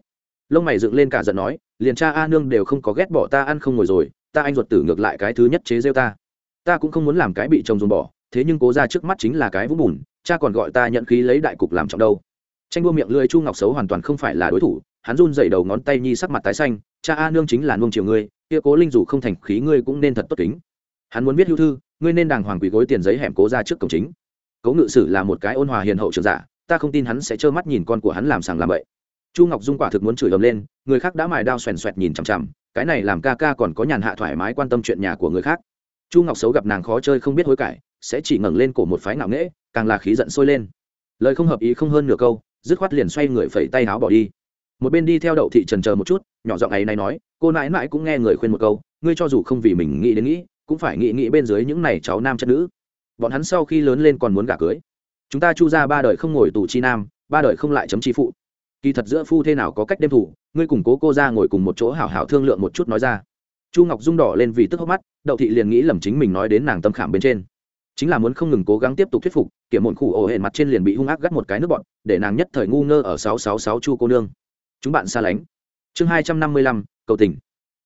Lông mày dựng lên cả giận nói, liền cha a nương đều không có ghét bỏ ta ăn không ngồi rồi ta anh ruột tử ngược lại cái thứ nhất chế rêu ta. Ta cũng không muốn làm cái bị chồng dồn bỏ, thế nhưng cố ra trước mắt chính là cái vũng bùn, cha còn gọi ta nhận khí lấy đại cục làm trọng đâu. Tranh đua miệng lưỡi chu ngọc xấu hoàn toàn không phải là đối thủ, hắn run dậy đầu ngón tay nhi sắc mặt tái xanh, cha a nương chính là nuông chiều ngươi, kia cố linh dù không thành khí ngươi cũng nên thật tốt kính. Hắn muốn viết hưu thư, ngươi nên đàng hoàng quỳ gối tiền giấy hẻm cố ra trước cổng chính. Cố ngự sử là một cái ôn hòa hiền hậu trường giả, ta không tin hắn sẽ trơ mắt nhìn con của hắn làm sàng làm bậy. Chu ngọc dung quả thực muốn chửi ầm lên, người khác đã mài đao xoèn xoẹt nhìn chằm chằm cái này làm ca ca còn có nhàn hạ thoải mái quan tâm chuyện nhà của người khác. Chu ngọc xấu gặp nàng khó chơi không biết hối cải, sẽ chỉ ngẩng lên cổ một phái ngạo nghễ, càng là khí giận sôi lên. Lời không hợp ý không hơn nửa câu, dứt khoát liền xoay người phẩy tay áo bỏ đi. Một bên đi theo đậu thị trần chờ một chút, nhỏ giọng ấy này nói, cô nãi nãi cũng nghe người khuyên một câu, ngươi cho dù không vì mình nghĩ đến nghĩ, cũng phải nghĩ nghĩ bên dưới những này cháu nam chất nữ. Bọn hắn sau khi lớn lên còn muốn gả cưới. Chúng ta chu ra ba đời không ngồi tù chi nam, ba đời không lại chấm chi phụ kỳ thật giữa phu thế nào có cách đêm thủ, ngươi cùng cố cô ra ngồi cùng một chỗ hảo hảo thương lượng một chút nói ra. Chu ngọc dung đỏ lên vì tức hốc mắt, đậu thị liền nghĩ lầm chính mình nói đến nàng tâm khảm bên trên. Chính là muốn không ngừng cố gắng tiếp tục thuyết phục, kiểm mộn khủ ổ hển mặt trên liền bị hung ác gắt một cái nước bọn, để nàng nhất thời ngu ngơ ở sáu sáu sáu chu cô nương. Chúng bạn xa lánh. Chương hai trăm năm mươi lăm, cầu tình.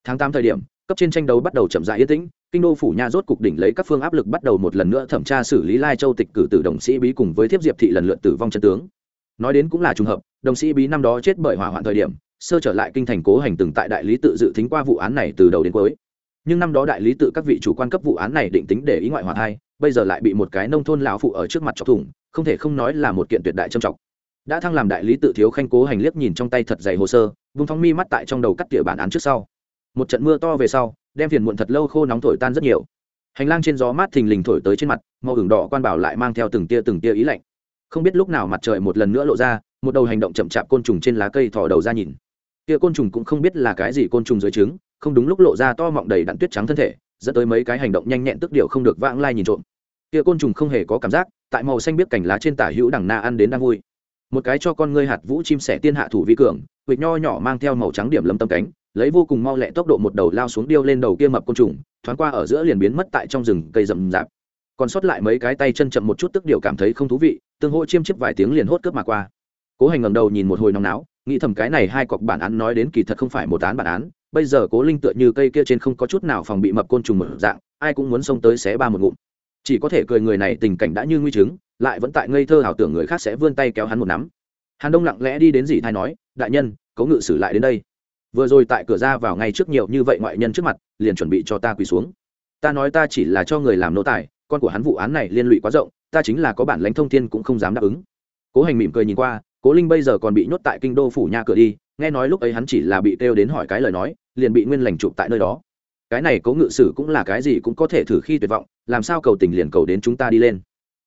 Tháng tám thời điểm, cấp trên tranh đấu bắt đầu chậm rãi yên tĩnh, kinh đô phủ nha rốt cục đỉnh lấy các phương áp lực bắt đầu một lần nữa thẩm tra xử lý lai châu tịch cử tử đồng sĩ bí cùng với thiếp diệp thị lần lượt tử vong chân tướng nói đến cũng là trùng hợp, đồng sĩ bí năm đó chết bởi hỏa hoạn thời điểm, sơ trở lại kinh thành cố hành từng tại đại lý tự dự tính qua vụ án này từ đầu đến cuối. Nhưng năm đó đại lý tự các vị chủ quan cấp vụ án này định tính để ý ngoại hòa thai, bây giờ lại bị một cái nông thôn lão phụ ở trước mặt chọc thủng, không thể không nói là một kiện tuyệt đại trầm trọng. Đã thăng làm đại lý tự thiếu khanh cố hành liếc nhìn trong tay thật dày hồ sơ vùng phong mi mắt tại trong đầu cắt tỉa bản án trước sau. Một trận mưa to về sau, đem phiền muộn thật lâu khô nóng thổi tan rất nhiều. Hành lang trên gió mát thình lình thổi tới trên mặt, màu hưởng đỏ quan bảo lại mang theo từng tia từng tia ý lạnh không biết lúc nào mặt trời một lần nữa lộ ra, một đầu hành động chậm chạp côn trùng trên lá cây thò đầu ra nhìn. Kia côn trùng cũng không biết là cái gì côn trùng dưới trứng, không đúng lúc lộ ra to mọng đầy đặn tuyết trắng thân thể, dẫn tới mấy cái hành động nhanh nhẹn tức điệu không được vãng lai nhìn trộm. Kia côn trùng không hề có cảm giác, tại màu xanh biết cảnh lá trên tả hữu đằng na ăn đến đang vui. Một cái cho con ngươi hạt vũ chim sẻ tiên hạ thủ vi cường vịt nho nhỏ mang theo màu trắng điểm lâm tâm cánh, lấy vô cùng mau lẹ tốc độ một đầu lao xuống điêu lên đầu kia mập côn trùng, thoáng qua ở giữa liền biến mất tại trong rừng cây rậm rạp. Còn sót lại mấy cái tay chân chậm một chút tức điều cảm thấy không thú vị tương hỗ chiêm chiếp vài tiếng liền hốt cướp mà qua. Cố hành ngầm đầu nhìn một hồi nóng não nghĩ thầm cái này hai cọc bản án nói đến kỳ thật không phải một án bản án, bây giờ cố linh tựa như cây kia trên không có chút nào phòng bị mập côn trùng mở dạng, ai cũng muốn xông tới xé ba một ngụm. Chỉ có thể cười người này tình cảnh đã như nguy chứng, lại vẫn tại ngây thơ ảo tưởng người khác sẽ vươn tay kéo hắn một nắm. Hàn đông lặng lẽ đi đến dì thai nói, đại nhân cố ngự sử lại đến đây. Vừa rồi tại cửa ra vào ngay trước nhiều như vậy ngoại nhân trước mặt, liền chuẩn bị cho ta quỳ xuống. Ta nói ta chỉ là cho người làm nô tài, con của hắn vụ án này liên lụy quá rộng ta chính là có bản lãnh thông thiên cũng không dám đáp ứng. Cố hành mỉm cười nhìn qua, cố linh bây giờ còn bị nhốt tại kinh đô phủ nha cửa đi, nghe nói lúc ấy hắn chỉ là bị kêu đến hỏi cái lời nói, liền bị nguyên lành chụp tại nơi đó. Cái này cố ngự sử cũng là cái gì cũng có thể thử khi tuyệt vọng, làm sao cầu tình liền cầu đến chúng ta đi lên.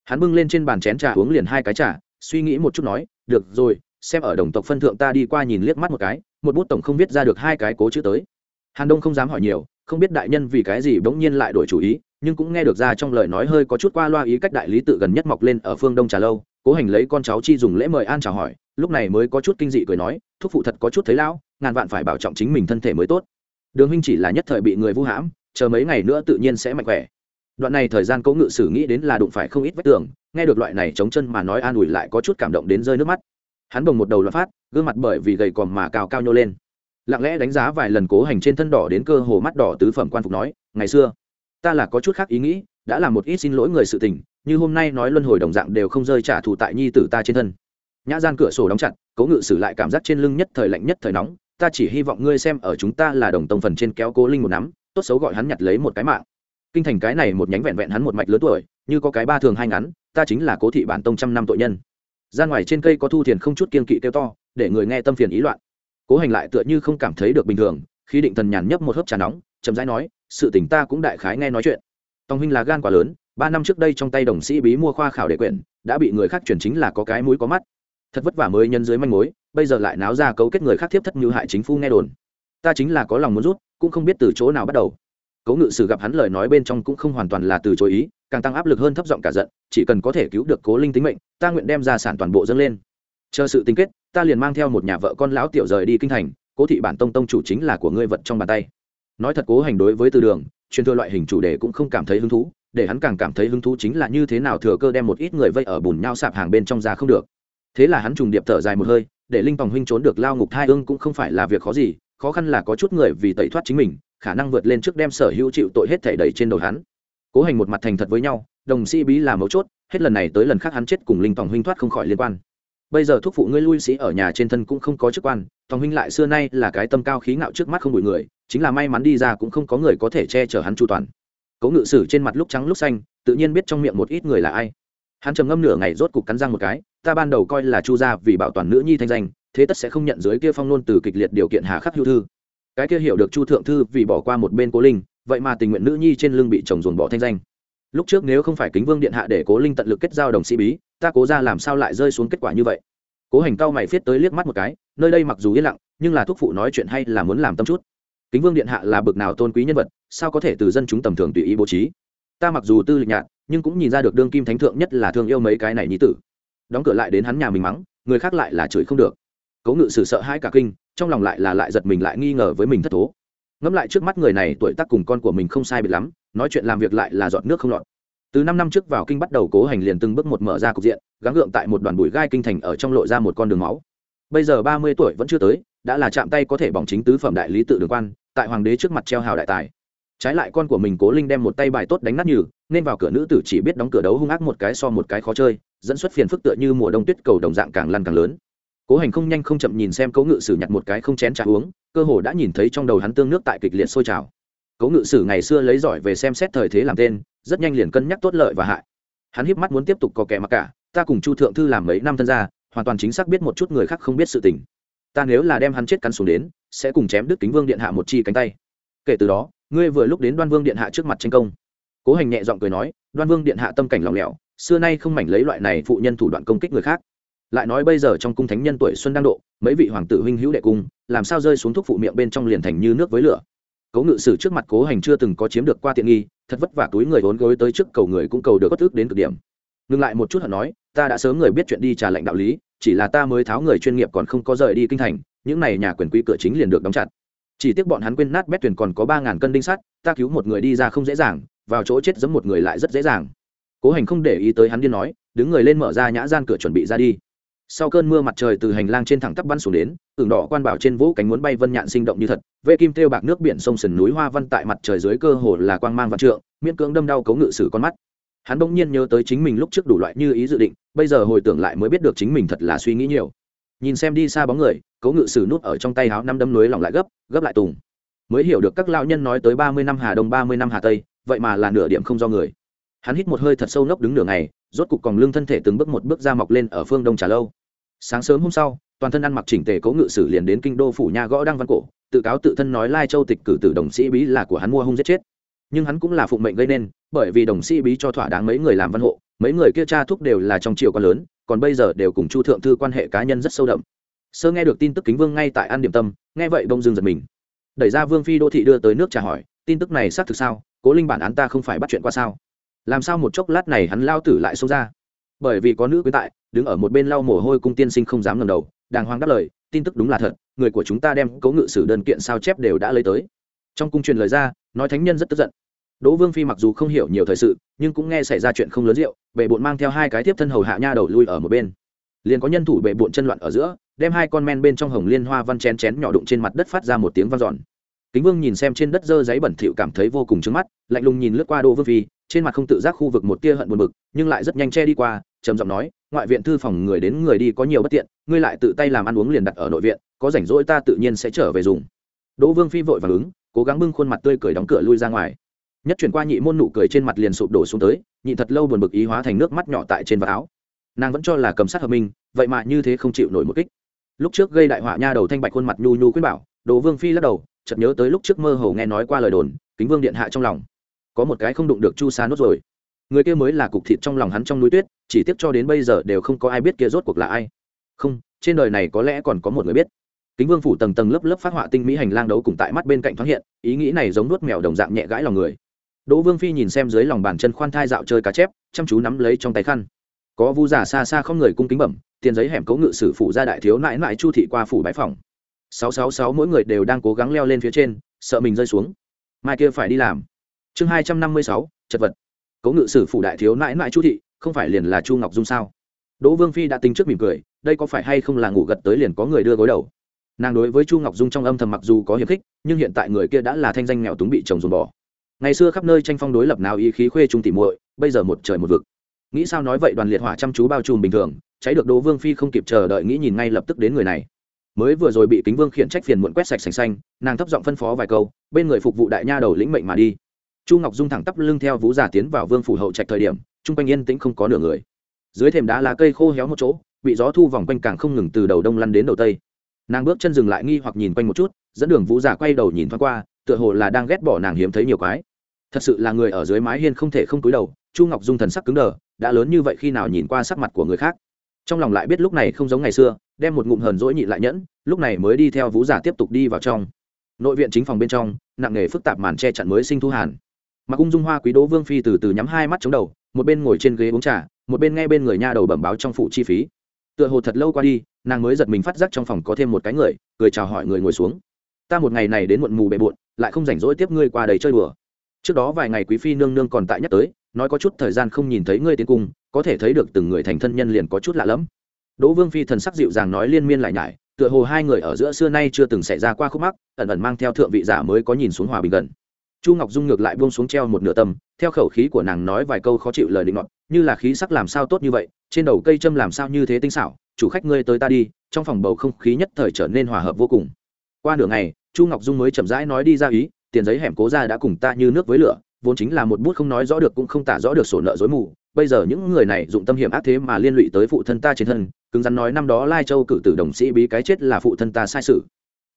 Hắn bưng lên trên bàn chén trà uống liền hai cái trà, suy nghĩ một chút nói, được rồi, xem ở đồng tộc phân thượng ta đi qua nhìn liếc mắt một cái, một bút tổng không viết ra được hai cái cố chữ tới. Hàn đông không dám hỏi nhiều, không biết đại nhân vì cái gì bỗng nhiên lại đổi chủ ý nhưng cũng nghe được ra trong lời nói hơi có chút qua loa ý cách đại lý tự gần nhất mọc lên ở phương đông trà lâu, cố hành lấy con cháu chi dùng lễ mời an chào hỏi, lúc này mới có chút kinh dị cười nói, thúc phụ thật có chút thấy lão, ngàn vạn phải bảo trọng chính mình thân thể mới tốt. Đường huynh chỉ là nhất thời bị người vu hãm, chờ mấy ngày nữa tự nhiên sẽ mạnh khỏe. Đoạn này thời gian cố ngự sử nghĩ đến là đụng phải không ít vách tường, nghe được loại này chống chân mà nói an ủi lại có chút cảm động đến rơi nước mắt. Hắn bồng một đầu loạt phát, gương mặt bởi vì gầy còm mà cao cao nhô lên. Lặng lẽ đánh giá vài lần cố hành trên thân đỏ đến cơ hồ mắt đỏ tứ phẩm quan phục nói, ngày xưa ta là có chút khác ý nghĩ, đã làm một ít xin lỗi người sự tình, như hôm nay nói luân hồi đồng dạng đều không rơi trả thù tại nhi tử ta trên thân. Nhã gian cửa sổ đóng chặt, cố ngự sử lại cảm giác trên lưng nhất thời lạnh nhất thời nóng, ta chỉ hy vọng ngươi xem ở chúng ta là đồng tông phần trên kéo cố linh một nắm, tốt xấu gọi hắn nhặt lấy một cái mạng. Kinh thành cái này một nhánh vẹn vẹn hắn một mạch lớn tuổi, như có cái ba thường hai ngắn, ta chính là cố thị bản tông trăm năm tội nhân. Ra ngoài trên cây có thu thiền không chút kiên kỵ kêu to, để người nghe tâm phiền ý loạn. Cố hành lại tựa như không cảm thấy được bình thường khi định thần nhàn nhấp một hớp trà nóng, chậm rãi nói sự tình ta cũng đại khái nghe nói chuyện. Tòng huynh là gan quá lớn, ba năm trước đây trong tay đồng sĩ bí mua khoa khảo đệ quyển, đã bị người khác chuyển chính là có cái mũi có mắt. Thật vất vả mới nhân dưới manh mối, bây giờ lại náo ra cấu kết người khác tiếp thất như hại chính phu nghe đồn. Ta chính là có lòng muốn rút, cũng không biết từ chỗ nào bắt đầu. Cố ngự sử gặp hắn lời nói bên trong cũng không hoàn toàn là từ chối ý, càng tăng áp lực hơn thấp giọng cả giận, chỉ cần có thể cứu được cố linh tính mệnh, ta nguyện đem ra sản toàn bộ dâng lên. Chờ sự tính kết, ta liền mang theo một nhà vợ con lão tiểu rời đi kinh thành, cố thị bản tông tông chủ chính là của ngươi vật trong bàn tay nói thật cố hành đối với từ đường, truyền thừa loại hình chủ đề cũng không cảm thấy hứng thú, để hắn càng cảm thấy hứng thú chính là như thế nào thừa cơ đem một ít người vây ở bùn nhau sạp hàng bên trong ra không được. Thế là hắn trùng điệp thở dài một hơi, để linh phòng huynh trốn được lao ngục thai ương cũng không phải là việc khó gì, khó khăn là có chút người vì tẩy thoát chính mình, khả năng vượt lên trước đem sở hữu chịu tội hết thể đầy trên đầu hắn. Cố hành một mặt thành thật với nhau, đồng sĩ bí là mấu chốt, hết lần này tới lần khác hắn chết cùng linh tòng huynh thoát không khỏi liên quan. Bây giờ thuốc phụ ngươi lui sĩ ở nhà trên thân cũng không có chức quan, tòng huynh lại xưa nay là cái tâm cao khí ngạo trước mắt không bụi người chính là may mắn đi ra cũng không có người có thể che chở hắn chu toàn. Cố ngự sử trên mặt lúc trắng lúc xanh, tự nhiên biết trong miệng một ít người là ai. Hắn trầm ngâm nửa ngày rốt cục cắn răng một cái, ta ban đầu coi là chu gia vì bảo toàn nữ nhi thanh danh, thế tất sẽ không nhận dưới kia phong nôn từ kịch liệt điều kiện hà khắc hưu thư. Cái kia hiểu được chu thượng thư vì bỏ qua một bên cố linh, vậy mà tình nguyện nữ nhi trên lưng bị chồng dồn bỏ thanh danh. Lúc trước nếu không phải kính vương điện hạ để cố linh tận lực kết giao đồng sĩ bí, ta cố ra làm sao lại rơi xuống kết quả như vậy? Cố hành cao mày viết tới liếc mắt một cái, nơi đây mặc dù yên lặng, nhưng là thuốc phụ nói chuyện hay là muốn làm tâm chút kính vương điện hạ là bực nào tôn quý nhân vật, sao có thể từ dân chúng tầm thường tùy ý bố trí? Ta mặc dù tư lịch nhạt, nhưng cũng nhìn ra được đương kim thánh thượng nhất là thương yêu mấy cái này nhí tử. Đóng cửa lại đến hắn nhà mình mắng, người khác lại là chửi không được. Cố ngự sử sợ hai cả kinh, trong lòng lại là lại giật mình lại nghi ngờ với mình thất thố. Ngẫm lại trước mắt người này tuổi tác cùng con của mình không sai biệt lắm, nói chuyện làm việc lại là dọn nước không lọt. Từ năm năm trước vào kinh bắt đầu cố hành liền từng bước một mở ra cục diện, gắng gượng tại một đoàn bụi gai kinh thành ở trong lộ ra một con đường máu. Bây giờ ba mươi tuổi vẫn chưa tới đã là chạm tay có thể bỏng chính tứ phẩm đại lý tự đường quan tại hoàng đế trước mặt treo hào đại tài. Trái lại con của mình cố linh đem một tay bài tốt đánh nát nhừ, nên vào cửa nữ tử chỉ biết đóng cửa đấu hung ác một cái so một cái khó chơi dẫn xuất phiền phức tựa như mùa đông tuyết cầu đồng dạng càng lăn càng lớn. Cố hành không nhanh không chậm nhìn xem cố ngự sử nhặt một cái không chén trà uống cơ hồ đã nhìn thấy trong đầu hắn tương nước tại kịch liệt sôi trào. Cố ngự sử ngày xưa lấy giỏi về xem xét thời thế làm tên rất nhanh liền cân nhắc tốt lợi và hại. Hắn híp mắt muốn tiếp tục có kẻ mặc cả ta cùng chu thượng thư làm mấy năm thân gia hoàn toàn chính xác biết một chút người khác không biết sự tình ta nếu là đem hắn chết cắn xuống đến, sẽ cùng chém đứt kính vương điện hạ một chi cánh tay. Kể từ đó, ngươi vừa lúc đến đoan vương điện hạ trước mặt tranh công. Cố hành nhẹ giọng cười nói, đoan vương điện hạ tâm cảnh lòng lẻo, xưa nay không mảnh lấy loại này phụ nhân thủ đoạn công kích người khác. Lại nói bây giờ trong cung thánh nhân tuổi xuân đang độ, mấy vị hoàng tử huynh hữu đệ cung, làm sao rơi xuống thuốc phụ miệng bên trong liền thành như nước với lửa? Cố ngự sử trước mặt cố hành chưa từng có chiếm được qua tiện nghi, thật vất vả túi người vốn gối tới trước cầu người cũng cầu được bất ước đến cực điểm. Ngừng lại một chút hận nói, ta đã sớm người biết chuyện đi trả lệnh đạo lý chỉ là ta mới tháo người chuyên nghiệp còn không có rời đi kinh thành, những này nhà quyền quý cửa chính liền được đóng chặt. Chỉ tiếc bọn hắn quên nát bét thuyền còn có ba ngàn cân đinh sắt, ta cứu một người đi ra không dễ dàng, vào chỗ chết giấm một người lại rất dễ dàng. Cố hành không để ý tới hắn điên nói, đứng người lên mở ra nhã gian cửa chuẩn bị ra đi. Sau cơn mưa mặt trời từ hành lang trên thẳng tắp bắn xuống đến, tường đỏ quan bảo trên vũ cánh muốn bay vân nhạn sinh động như thật vệ kim thêu bạc nước biển sông sườn núi hoa văn tại mặt trời dưới cơ hồ là quang mang văn trượng, miễn cưỡng đâm đau cấu ngự sử con mắt hắn bỗng nhiên nhớ tới chính mình lúc trước đủ loại như ý dự định, bây giờ hồi tưởng lại mới biết được chính mình thật là suy nghĩ nhiều. Nhìn xem đi xa bóng người, cấu ngự sử nút ở trong tay háo năm đâm núi lỏng lại gấp gấp lại tùng. Mới hiểu được các lao nhân nói tới ba mươi năm hà đông, ba mươi năm hà tây, vậy mà là nửa điểm không do người. Hắn hít một hơi thật sâu nốc đứng nửa ngày, rốt cục còn lưng thân thể từng bước một bước ra mọc lên ở phương đông trà lâu. Sáng sớm hôm sau, toàn thân ăn mặc chỉnh tề cố ngự sử liền đến kinh đô phủ nha gõ đăng văn cổ, tự cáo tự thân nói lai châu tịch cử tử đồng sĩ bí là của hắn mua hung giết chết nhưng hắn cũng là phụng mệnh gây nên, bởi vì đồng sĩ bí cho thỏa đáng mấy người làm văn hộ, mấy người kia cha thúc đều là trong triều con lớn, còn bây giờ đều cùng chu thượng thư quan hệ cá nhân rất sâu đậm. Sơ nghe được tin tức kính vương ngay tại an điểm tâm, nghe vậy đông dương giật mình. Đẩy ra vương phi đô thị đưa tới nước trà hỏi, tin tức này xác thực sao? Cố linh bản án ta không phải bắt chuyện qua sao? Làm sao một chốc lát này hắn lao tử lại xông ra? Bởi vì có nữ quyến tại, đứng ở một bên lau mồ hôi cung tiên sinh không dám ngầm đầu, đàng hoàng đáp lời, tin tức đúng là thật, người của chúng ta đem cấu ngự sử đơn kiện sao chép đều đã lấy tới. Trong cung truyền lời ra nói thánh nhân rất tức giận. Đỗ vương phi mặc dù không hiểu nhiều thời sự, nhưng cũng nghe xảy ra chuyện không lớn rượu bệ bộn mang theo hai cái tiếp thân hầu hạ nha đầu lui ở một bên. Liền có nhân thủ bệ bộn chân loạn ở giữa, đem hai con men bên trong hồng liên hoa văn chén chén nhỏ đụng trên mặt đất phát ra một tiếng vang giòn kính vương nhìn xem trên đất dơ giấy bẩn thỉu cảm thấy vô cùng trứng mắt, lạnh lùng nhìn lướt qua đỗ vương phi, trên mặt không tự giác khu vực một tia hận buồn bực, nhưng lại rất nhanh che đi qua, trầm giọng nói, ngoại viện thư phòng người đến người đi có nhiều bất tiện, ngươi lại tự tay làm ăn uống liền đặt ở nội viện, có rảnh rỗi ta tự nhiên sẽ trở về dùng. Đỗ vương phi vội vàng ứng cố gắng bưng khuôn mặt tươi cười đóng cửa lui ra ngoài. Nhất chuyển qua nhị môn nụ cười trên mặt liền sụp đổ xuống tới, nhị thật lâu buồn bực ý hóa thành nước mắt nhỏ tại trên vạt áo. Nàng vẫn cho là cầm sát hợp minh vậy mà như thế không chịu nổi một kích. Lúc trước gây đại họa nha đầu thanh bạch khuôn mặt nhu nhu khuyên bảo đồ vương phi lắc đầu, chợt nhớ tới lúc trước mơ hồ nghe nói qua lời đồn, kính vương điện hạ trong lòng. Có một cái không đụng được chu sa nốt rồi. Người kia mới là cục thịt trong lòng hắn trong núi tuyết, chỉ tiếc cho đến bây giờ đều không có ai biết kia rốt cuộc là ai. Không, trên đời này có lẽ còn có một người biết kính vương phủ tầng tầng lớp lớp phát họa tinh mỹ hành lang đấu cùng tại mắt bên cạnh thoáng hiện, ý nghĩ này giống nuốt mèo đồng dạng nhẹ gãi lòng người. Đỗ vương phi nhìn xem dưới lòng bàn chân khoan thai dạo chơi cá chép, chăm chú nắm lấy trong tay khăn. Có vu giả xa xa không người cung kính bẩm, tiền giấy hẻm cấu ngự sử phủ ra đại thiếu nãi nãi chu thị qua phủ bãi phòng. Sáu sáu sáu mỗi người đều đang cố gắng leo lên phía trên, sợ mình rơi xuống. Mai kia phải đi làm. Chương hai trăm năm mươi sáu, chật vật. Cấu ngự sử phủ đại thiếu nãi nãi chu thị, không phải liền là chu ngọc dung sao? Đỗ vương phi đã tính trước mỉm cười, đây có phải hay không là ngủ gật tới liền có người đưa gối đầu? Nàng đối với chu ngọc dung trong âm thầm mặc dù có hiệp khích, nhưng hiện tại người kia đã là thanh danh nghèo túng bị chồng dồn bỏ. Ngày xưa khắp nơi tranh phong đối lập nào ý khí khuê trung tỉ muội, bây giờ một trời một vực. Nghĩ sao nói vậy đoàn liệt hỏa chăm chú bao trùm bình thường, cháy được đỗ vương phi không kịp chờ đợi nghĩ nhìn ngay lập tức đến người này. Mới vừa rồi bị kính vương khiển trách phiền muộn quét sạch sành xanh, nàng thấp giọng phân phó vài câu, bên người phục vụ đại nha đầu lĩnh mệnh mà đi. Chu ngọc dung thẳng tắp lưng theo vũ giả tiến vào vương phủ hậu trạch thời điểm, trung quanh yên tĩnh không có nửa người. Dưới thềm đá lá cây khô héo một chỗ, bị gió thu vòng quanh càng không ngừng từ đầu đông lăn đến đầu tây nàng bước chân dừng lại nghi hoặc nhìn quanh một chút, dẫn đường vũ giả quay đầu nhìn thoáng qua, tựa hồ là đang ghét bỏ nàng hiếm thấy nhiều quái. Thật sự là người ở dưới mái hiên không thể không cúi đầu, chu ngọc dung thần sắc cứng đờ, đã lớn như vậy khi nào nhìn qua sắc mặt của người khác? Trong lòng lại biết lúc này không giống ngày xưa, đem một ngụm hờn dỗi nhịn lại nhẫn, lúc này mới đi theo vũ giả tiếp tục đi vào trong. Nội viện chính phòng bên trong, nặng nề phức tạp màn che chặn mới sinh thu hàn. Mặc ung dung hoa quý đỗ vương phi từ từ nhắm hai mắt chống đầu, một bên ngồi trên ghế uống trà, một bên nghe bên người nha đầu bẩm báo trong phụ chi phí tựa hồ thật lâu qua đi, nàng mới giật mình phát giác trong phòng có thêm một cái người, cười chào hỏi người ngồi xuống. Ta một ngày này đến muộn mù bề bộn, lại không rảnh rỗi tiếp ngươi qua đầy chơi đùa. Trước đó vài ngày quý phi nương nương còn tại nhắc tới, nói có chút thời gian không nhìn thấy ngươi tiến cung, có thể thấy được từng người thành thân nhân liền có chút lạ lẫm. Đỗ vương phi thần sắc dịu dàng nói liên miên lại nhải, tựa hồ hai người ở giữa xưa nay chưa từng xảy ra qua khúc mắc, ẩn ẩn mang theo thượng vị giả mới có nhìn xuống hòa bình gần chu ngọc dung ngược lại buông xuống treo một nửa tâm, theo khẩu khí của nàng nói vài câu khó chịu lời định ngọt như là khí sắc làm sao tốt như vậy, trên đầu cây châm làm sao như thế tinh xảo, chủ khách ngươi tới ta đi, trong phòng bầu không khí nhất thời trở nên hòa hợp vô cùng. Qua nửa ngày, chu ngọc dung mới chậm rãi nói đi ra ý, tiền giấy hẻm cố ra đã cùng ta như nước với lửa, vốn chính là một bút không nói rõ được cũng không tả rõ được sổ nợ dối mù, bây giờ những người này dụng tâm hiểm ác thế mà liên lụy tới phụ thân ta trên thân, cứng rắn nói năm đó lai châu cử tử đồng sĩ bí cái chết là phụ thân ta sai sự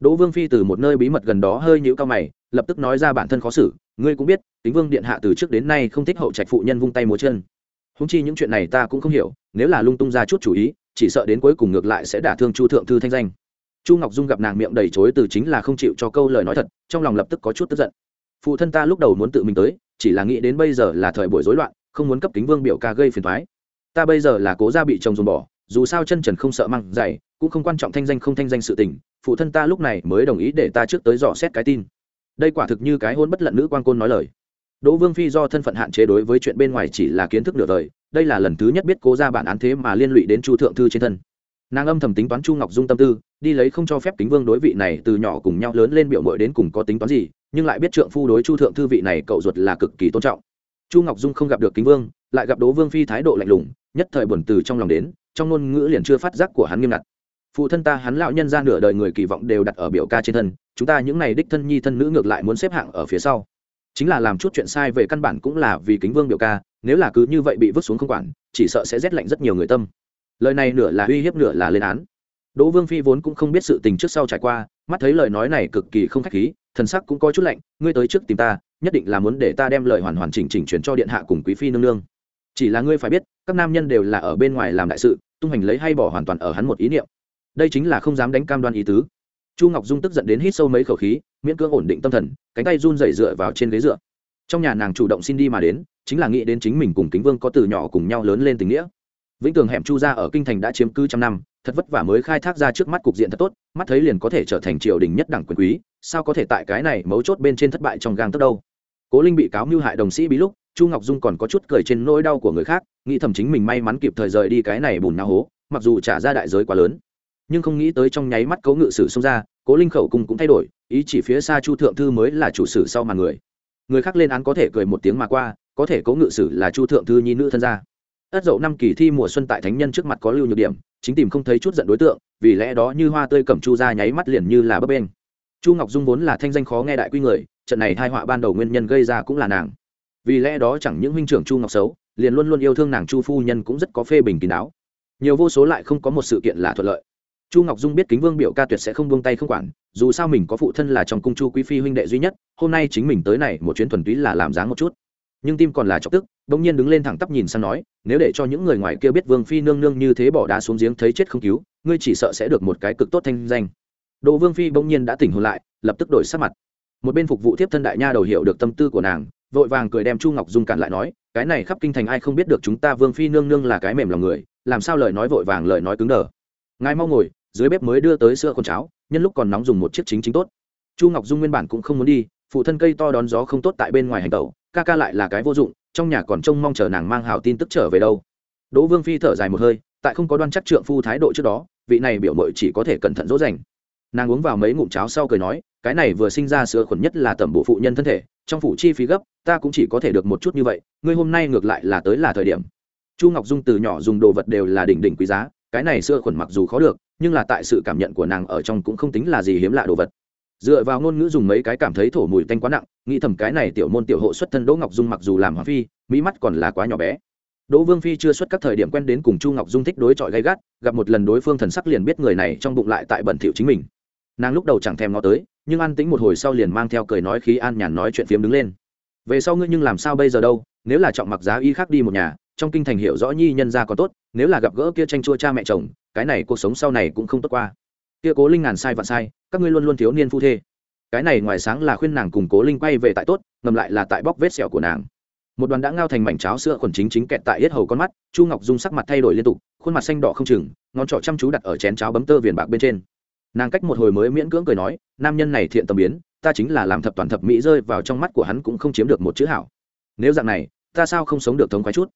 đỗ vương phi từ một nơi bí mật gần đó hơi nhíu cao mày, lập tức nói ra bản thân khó xử, ngươi cũng biết, tính vương điện hạ từ trước đến nay không thích hậu trạch phụ nhân vung tay múa chân. Huống chi những chuyện này ta cũng không hiểu, nếu là lung tung ra chút chủ ý, chỉ sợ đến cuối cùng ngược lại sẽ đả thương chu thượng thư thanh danh. Chu ngọc dung gặp nàng miệng đầy chối từ chính là không chịu cho câu lời nói thật, trong lòng lập tức có chút tức giận. Phụ thân ta lúc đầu muốn tự mình tới, chỉ là nghĩ đến bây giờ là thời buổi rối loạn, không muốn cấp kính vương biểu ca gây phiền toái. ta bây giờ là cố gia bị chồng dồn bỏ, dù sao chân trần không sợ măng dày cũng không quan trọng thanh danh không thanh danh sự tình, phụ thân ta lúc này mới đồng ý để ta trước tới dò xét cái tin. Đây quả thực như cái hôn bất lận nữ quan côn nói lời. Đỗ vương phi do thân phận hạn chế đối với chuyện bên ngoài chỉ là kiến thức nửa đời, đây là lần thứ nhất biết cố ra bản án thế mà liên lụy đến chu thượng thư trên thân. Nàng âm thầm tính toán chu ngọc dung tâm tư, đi lấy không cho phép kính vương đối vị này từ nhỏ cùng nhau lớn lên biểu mội đến cùng có tính toán gì, nhưng lại biết trượng phu đối chu thượng thư vị này cậu ruột là cực kỳ tôn trọng. Chu ngọc dung không gặp được kính vương, lại gặp đỗ vương phi thái độ lạnh lùng, nhất thời buồn từ trong lòng đến, trong ngôn ngữ liền chưa phát giác của hắn nghiêm ngặt phụ thân ta hắn lão nhân ra nửa đời người kỳ vọng đều đặt ở biểu ca trên thân, chúng ta những này đích thân nhi thân nữ ngược lại muốn xếp hạng ở phía sau. Chính là làm chút chuyện sai về căn bản cũng là vì kính vương biểu ca, nếu là cứ như vậy bị vứt xuống không quản, chỉ sợ sẽ rét lạnh rất nhiều người tâm. Lời này nửa là uy hiếp nửa là lên án. Đỗ vương phi vốn cũng không biết sự tình trước sau trải qua, mắt thấy lời nói này cực kỳ không khách khí, thần sắc cũng có chút lạnh, ngươi tới trước tìm ta, nhất định là muốn để ta đem lời hoàn hoàn chỉnh chỉnh chuyển cho điện hạ cùng quý phi nương nương. Chỉ là ngươi phải biết, các nam nhân đều là ở bên ngoài làm đại sự, tung hành lấy hay bỏ hoàn toàn ở hắn một ý niệm đây chính là không dám đánh cam đoan ý tứ. Chu ngọc dung tức giận đến hít sâu mấy khẩu khí, miễn cưỡng ổn định tâm thần, cánh tay run rẩy dựa vào trên ghế dựa. Trong nhà nàng chủ động xin đi mà đến, chính là nghĩ đến chính mình cùng kính vương có từ nhỏ cùng nhau lớn lên tình nghĩa. Vĩnh tường hẻm chu gia ở kinh thành đã chiếm cứ trăm năm, thật vất vả mới khai thác ra trước mắt cục diện thật tốt, mắt thấy liền có thể trở thành triều đình nhất đẳng quyền quý, sao có thể tại cái này mấu chốt bên trên thất bại trong gang tấc đâu? Cố linh bị cáo mưu hại đồng sĩ bí lúc, chu ngọc dung còn có chút cười trên nỗi đau của người khác, nghĩ thầm chính mình may mắn kịp thời rời đi cái này bùn nhau hố, mặc dù trả ra đại giới quá lớn nhưng không nghĩ tới trong nháy mắt cấu ngự sử xông ra, cố linh khẩu cung cũng thay đổi, ý chỉ phía xa chu thượng thư mới là chủ sử sau mà người. Người khác lên án có thể cười một tiếng mà qua, có thể cố ngự sử là chu thượng thư nhi nữ thân gia. Ất dậu năm kỳ thi mùa xuân tại thánh nhân trước mặt có lưu nhược điểm, chính tìm không thấy chút giận đối tượng, vì lẽ đó như hoa tươi cẩm chu ra nháy mắt liền như là bấp bên chu ngọc dung vốn là thanh danh khó nghe đại quy người, trận này hai họa ban đầu nguyên nhân gây ra cũng là nàng. Vì lẽ đó chẳng những huynh trưởng chu ngọc xấu, liền luôn luôn yêu thương nàng chu phu nhân cũng rất có phê bình kín đáo. Nhiều vô số lại không có một sự kiện là thuận lợi chu ngọc dung biết kính vương biểu ca tuyệt sẽ không buông tay không quản, dù sao mình có phụ thân là trong cung chu quý phi huynh đệ duy nhất, hôm nay chính mình tới này một chuyến thuần túy là làm dáng một chút. Nhưng tim còn là chọc tức, bỗng nhiên đứng lên thẳng tắp nhìn sang nói, nếu để cho những người ngoài kia biết vương phi nương nương như thế bỏ đá xuống giếng thấy chết không cứu, ngươi chỉ sợ sẽ được một cái cực tốt thanh danh. Đỗ vương phi bỗng nhiên đã tỉnh hồn lại, lập tức đổi sắc mặt. Một bên phục vụ tiếp thân đại nha đầu hiểu được tâm tư của nàng, vội vàng cười đem chu ngọc dung cản lại nói, cái này khắp kinh thành ai không biết được chúng ta vương phi nương nương là cái mềm lòng người, làm sao lời nói vội vàng lời nói cứng đờ? Ngài mau ngồi dưới bếp mới đưa tới sữa con cháo, nhân lúc còn nóng dùng một chiếc chính chính tốt. Chu ngọc dung nguyên bản cũng không muốn đi, phụ thân cây to đón gió không tốt tại bên ngoài hành tẩu, ca ca lại là cái vô dụng, trong nhà còn trông mong chờ nàng mang hào tin tức trở về đâu. Đỗ vương phi thở dài một hơi, tại không có đoan chắc trượng phu thái độ trước đó, vị này biểu mội chỉ có thể cẩn thận dỗ dành. Nàng uống vào mấy ngụm cháo sau cười nói, cái này vừa sinh ra sữa khuẩn nhất là tẩm bộ phụ nhân thân thể, trong phủ chi phí gấp, ta cũng chỉ có thể được một chút như vậy, ngươi hôm nay ngược lại là tới là thời điểm. Chu ngọc dung từ nhỏ dùng đồ vật đều là đỉnh đỉnh quý giá cái này xưa khuẩn mặc dù khó được, nhưng là tại sự cảm nhận của nàng ở trong cũng không tính là gì hiếm lạ đồ vật. Dựa vào ngôn ngữ dùng mấy cái cảm thấy thổ mùi tanh quá nặng, nghĩ thầm cái này tiểu môn tiểu hộ xuất thân đỗ ngọc dung mặc dù làm hoàng phi, mỹ mắt còn là quá nhỏ bé. Đỗ vương phi chưa xuất các thời điểm quen đến cùng chu ngọc dung thích đối chọi gay gắt, gặp một lần đối phương thần sắc liền biết người này trong bụng lại tại bẩn thỉu chính mình. Nàng lúc đầu chẳng thèm ngó tới, nhưng an tính một hồi sau liền mang theo cười nói khí an nhàn nói chuyện phiếm đứng lên. Về sau ngươi nhưng làm sao bây giờ đâu, nếu là chọn mặc giá y khác đi một nhà trong kinh thành hiểu rõ nhi nhân ra còn tốt, nếu là gặp gỡ kia tranh chua cha mẹ chồng, cái này cuộc sống sau này cũng không tốt qua. Kia cố linh ngàn sai vạn sai, các ngươi luôn luôn thiếu niên phu thê. Cái này ngoài sáng là khuyên nàng cùng cố linh quay về tại tốt, ngầm lại là tại bóc vết sẹo của nàng. Một đoàn đã ngao thành mảnh cháo sữa khuẩn chính chính kẹt tại yết hầu con mắt, chu ngọc dung sắc mặt thay đổi liên tục, khuôn mặt xanh đỏ không chừng, ngón trỏ chăm chú đặt ở chén cháo bấm tơ viền bạc bên trên. Nàng cách một hồi mới miễn cưỡng cười nói, nam nhân này thiện tâm biến, ta chính là làm thập toàn thập mỹ rơi vào trong mắt của hắn cũng không chiếm được một chữ hảo. Nếu dạng này, ta sao không sống được thống khoái chút?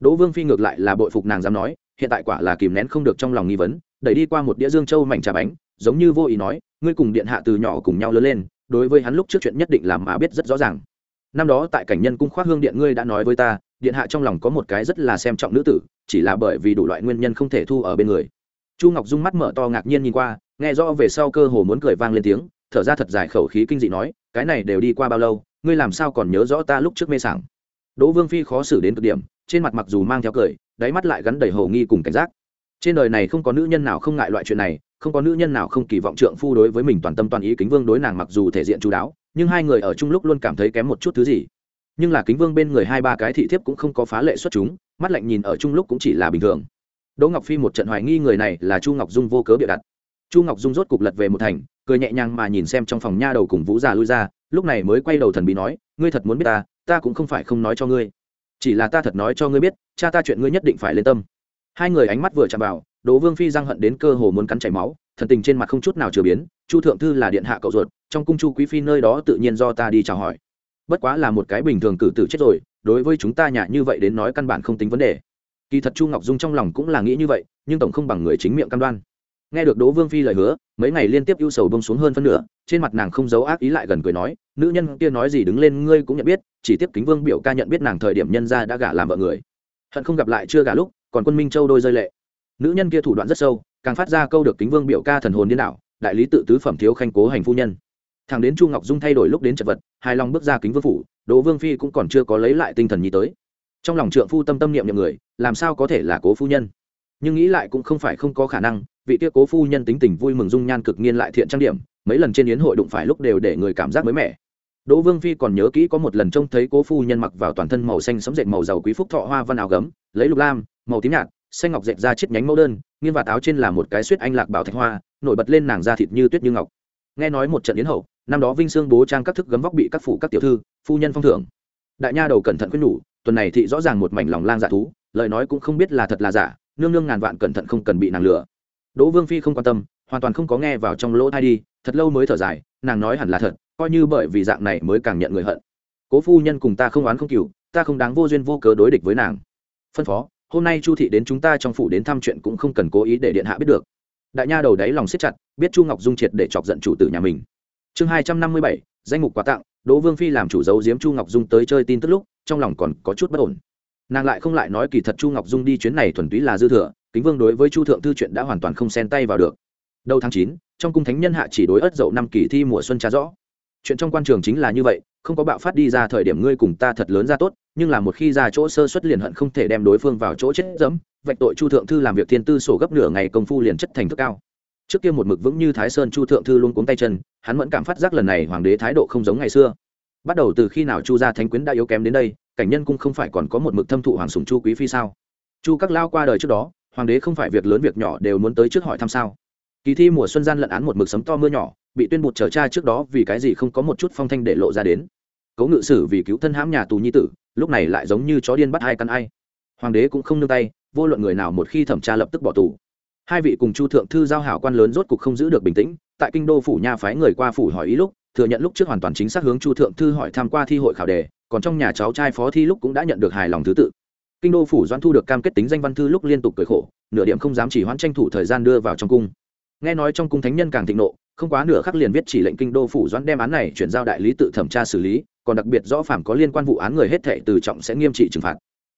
Đỗ vương phi ngược lại là bội phục nàng dám nói, hiện tại quả là kìm nén không được trong lòng nghi vấn, đẩy đi qua một đĩa dương châu mảnh trà bánh, giống như vô ý nói, ngươi cùng điện hạ từ nhỏ cùng nhau lớn lên, đối với hắn lúc trước chuyện nhất định làm mà biết rất rõ ràng. Năm đó tại cảnh nhân cung khoác hương điện ngươi đã nói với ta, điện hạ trong lòng có một cái rất là xem trọng nữ tử, chỉ là bởi vì đủ loại nguyên nhân không thể thu ở bên người. Chu ngọc dung mắt mở to ngạc nhiên nhìn qua, nghe rõ về sau cơ hồ muốn cười vang lên tiếng, thở ra thật dài khẩu khí kinh dị nói, cái này đều đi qua bao lâu, ngươi làm sao còn nhớ rõ ta lúc trước mê sảng? Đỗ vương phi khó xử đến cực điểm trên mặt mặc dù mang theo cười, đáy mắt lại gắn đầy hầu nghi cùng cảnh giác. Trên đời này không có nữ nhân nào không ngại loại chuyện này, không có nữ nhân nào không kỳ vọng trượng phu đối với mình toàn tâm toàn ý kính vương đối nàng mặc dù thể diện chú đáo, nhưng hai người ở chung lúc luôn cảm thấy kém một chút thứ gì. Nhưng là kính vương bên người hai ba cái thị thiếp cũng không có phá lệ xuất chúng, mắt lạnh nhìn ở chung lúc cũng chỉ là bình thường. Đỗ ngọc phi một trận hoài nghi người này là chu ngọc dung vô cớ bịa đặt. Chu ngọc dung rốt cục lật về một thành, cười nhẹ nhàng mà nhìn xem trong phòng nha đầu cùng vũ già lui ra, lúc này mới quay đầu thần bí nói, ngươi thật muốn biết ta ta cũng không phải không nói cho ngươi chỉ là ta thật nói cho ngươi biết, cha ta chuyện ngươi nhất định phải lên tâm. Hai người ánh mắt vừa chạm vào, đỗ vương phi răng hận đến cơ hồ muốn cắn chảy máu, thần tình trên mặt không chút nào chừa biến, chu thượng thư là điện hạ cậu ruột, trong cung chu quý phi nơi đó tự nhiên do ta đi chào hỏi. Bất quá là một cái bình thường cử tử chết rồi, đối với chúng ta nhà như vậy đến nói căn bản không tính vấn đề. Kỳ thật chu ngọc dung trong lòng cũng là nghĩ như vậy, nhưng tổng không bằng người chính miệng căn đoan nghe được đỗ vương phi lời hứa, mấy ngày liên tiếp ưu sầu bông xuống hơn phân nửa, trên mặt nàng không giấu ác ý lại gần cười nói, nữ nhân kia nói gì đứng lên ngươi cũng nhận biết, chỉ tiếp kính vương biểu ca nhận biết nàng thời điểm nhân ra đã gả làm vợ người. Hận không gặp lại chưa gả lúc, còn quân minh châu đôi rơi lệ. Nữ nhân kia thủ đoạn rất sâu, càng phát ra câu được kính vương biểu ca thần hồn điên đảo, đại lý tự tứ phẩm thiếu khanh cố hành phu nhân. Thằng đến chu ngọc dung thay đổi lúc đến chật vật, hài lòng bước ra kính vương phủ, đỗ vương phi cũng còn chưa có lấy lại tinh thần nhí tới. Trong lòng trượng phu tâm tâm niệm nhậm người, làm sao có thể là cố phu nhân? Nhưng nghĩ lại cũng không phải không có khả năng vị kia cố phu nhân tính tình vui mừng dung nhan cực nghiên lại thiện trang điểm, mấy lần trên yến hội đụng phải lúc đều để người cảm giác mới mẻ. Đỗ vương phi còn nhớ kỹ có một lần trông thấy cố phu nhân mặc vào toàn thân màu xanh sấm dệt màu dầu quý phúc thọ hoa văn áo gấm, lấy lục lam, màu tím nhạt, xanh ngọc dệt ra chiếc nhánh mẫu đơn, nghiêng và áo trên là một cái suýt anh lạc bảo thạch hoa, nổi bật lên nàng da thịt như tuyết như ngọc. Nghe nói một trận yến hậu, năm đó vinh sương bố trang các thức gấm vóc bị các phụ các tiểu thư, phu nhân phong thưởng. Đại nha đầu cẩn thận quyết nhủ, tuần này thị rõ ràng một mảnh lòng lang dạ thú, lời nói cũng không biết là thật là giả, nương nương ngàn vạn cẩn thận không cần bị nàng lừa đỗ vương phi không quan tâm, hoàn toàn không có nghe vào trong lỗ thai đi, thật lâu mới thở dài, nàng nói hẳn là thật, coi như bởi vì dạng này mới càng nhận người hận. Cố phu nhân cùng ta không oán không cừu, ta không đáng vô duyên vô cớ đối địch với nàng. Phân phó, hôm nay chu thị đến chúng ta trong phủ đến thăm chuyện cũng không cần cố ý để điện hạ biết được. Đại nha đầu đáy lòng siết chặt, biết chu ngọc dung triệt để chọc giận chủ tử nhà mình. Chương hai trăm năm mươi bảy, danh mục quà tặng, đỗ vương phi làm chủ dấu diếm chu ngọc dung tới chơi tin tức lúc, trong lòng còn có chút bất ổn nàng lại không lại nói kỳ thật chu ngọc dung đi chuyến này thuần túy là dư thừa, kính vương đối với chu thượng thư chuyện đã hoàn toàn không xen tay vào được. Đầu tháng chín, trong cung thánh nhân hạ chỉ đối ớt dậu năm kỳ thi mùa xuân trả rõ. Chuyện trong quan trường chính là như vậy, không có bạo phát đi ra thời điểm ngươi cùng ta thật lớn ra tốt, nhưng là một khi ra chỗ sơ xuất liền hận không thể đem đối phương vào chỗ chết dẫm, vạch tội chu thượng thư làm việc thiên tư sổ gấp nửa ngày công phu liền chất thành thức cao. Trước kia một mực vững như thái sơn chu thượng thư luôn cuống tay chân, hắn vẫn cảm phát giác lần này hoàng đế thái độ không giống ngày xưa. Bắt đầu từ khi nào chu gia thánh quyến đã yếu kém đến đây cảnh nhân cung không phải còn có một mực thâm thụ hoàng sùng chu quý phi sao? Chu các lao qua đời trước đó, hoàng đế không phải việc lớn việc nhỏ đều muốn tới trước hỏi thăm sao? Kỳ thi mùa xuân gian lận án một mực sấm to mưa nhỏ, bị tuyên bụt trở tra trước đó vì cái gì không có một chút phong thanh để lộ ra đến. Cấu ngự sử vì cứu thân hãm nhà tù nhi tử, lúc này lại giống như chó điên bắt hai căn ai. Hoàng đế cũng không nương tay, vô luận người nào một khi thẩm tra lập tức bỏ tù. Hai vị cùng chu thượng thư giao hảo quan lớn rốt cục không giữ được bình tĩnh, tại kinh đô phủ nha phái người qua phủ hỏi ý lúc, thừa nhận lúc trước hoàn toàn chính xác hướng chu thượng thư hỏi tham q u a thi hội khảo đề còn trong nhà cháu trai phó thi lúc cũng đã nhận được hài lòng thứ tự. Kinh đô phủ doãn thu được cam kết tính danh văn thư lúc liên tục cười khổ, nửa điểm không dám chỉ hoãn tranh thủ thời gian đưa vào trong cung. Nghe nói trong cung thánh nhân càng thịnh nộ, không quá nửa khắc liền viết chỉ lệnh kinh đô phủ doãn đem án này chuyển giao đại lý tự thẩm tra xử lý, còn đặc biệt rõ phạm có liên quan vụ án người hết thệ từ trọng sẽ nghiêm trị trừng phạt.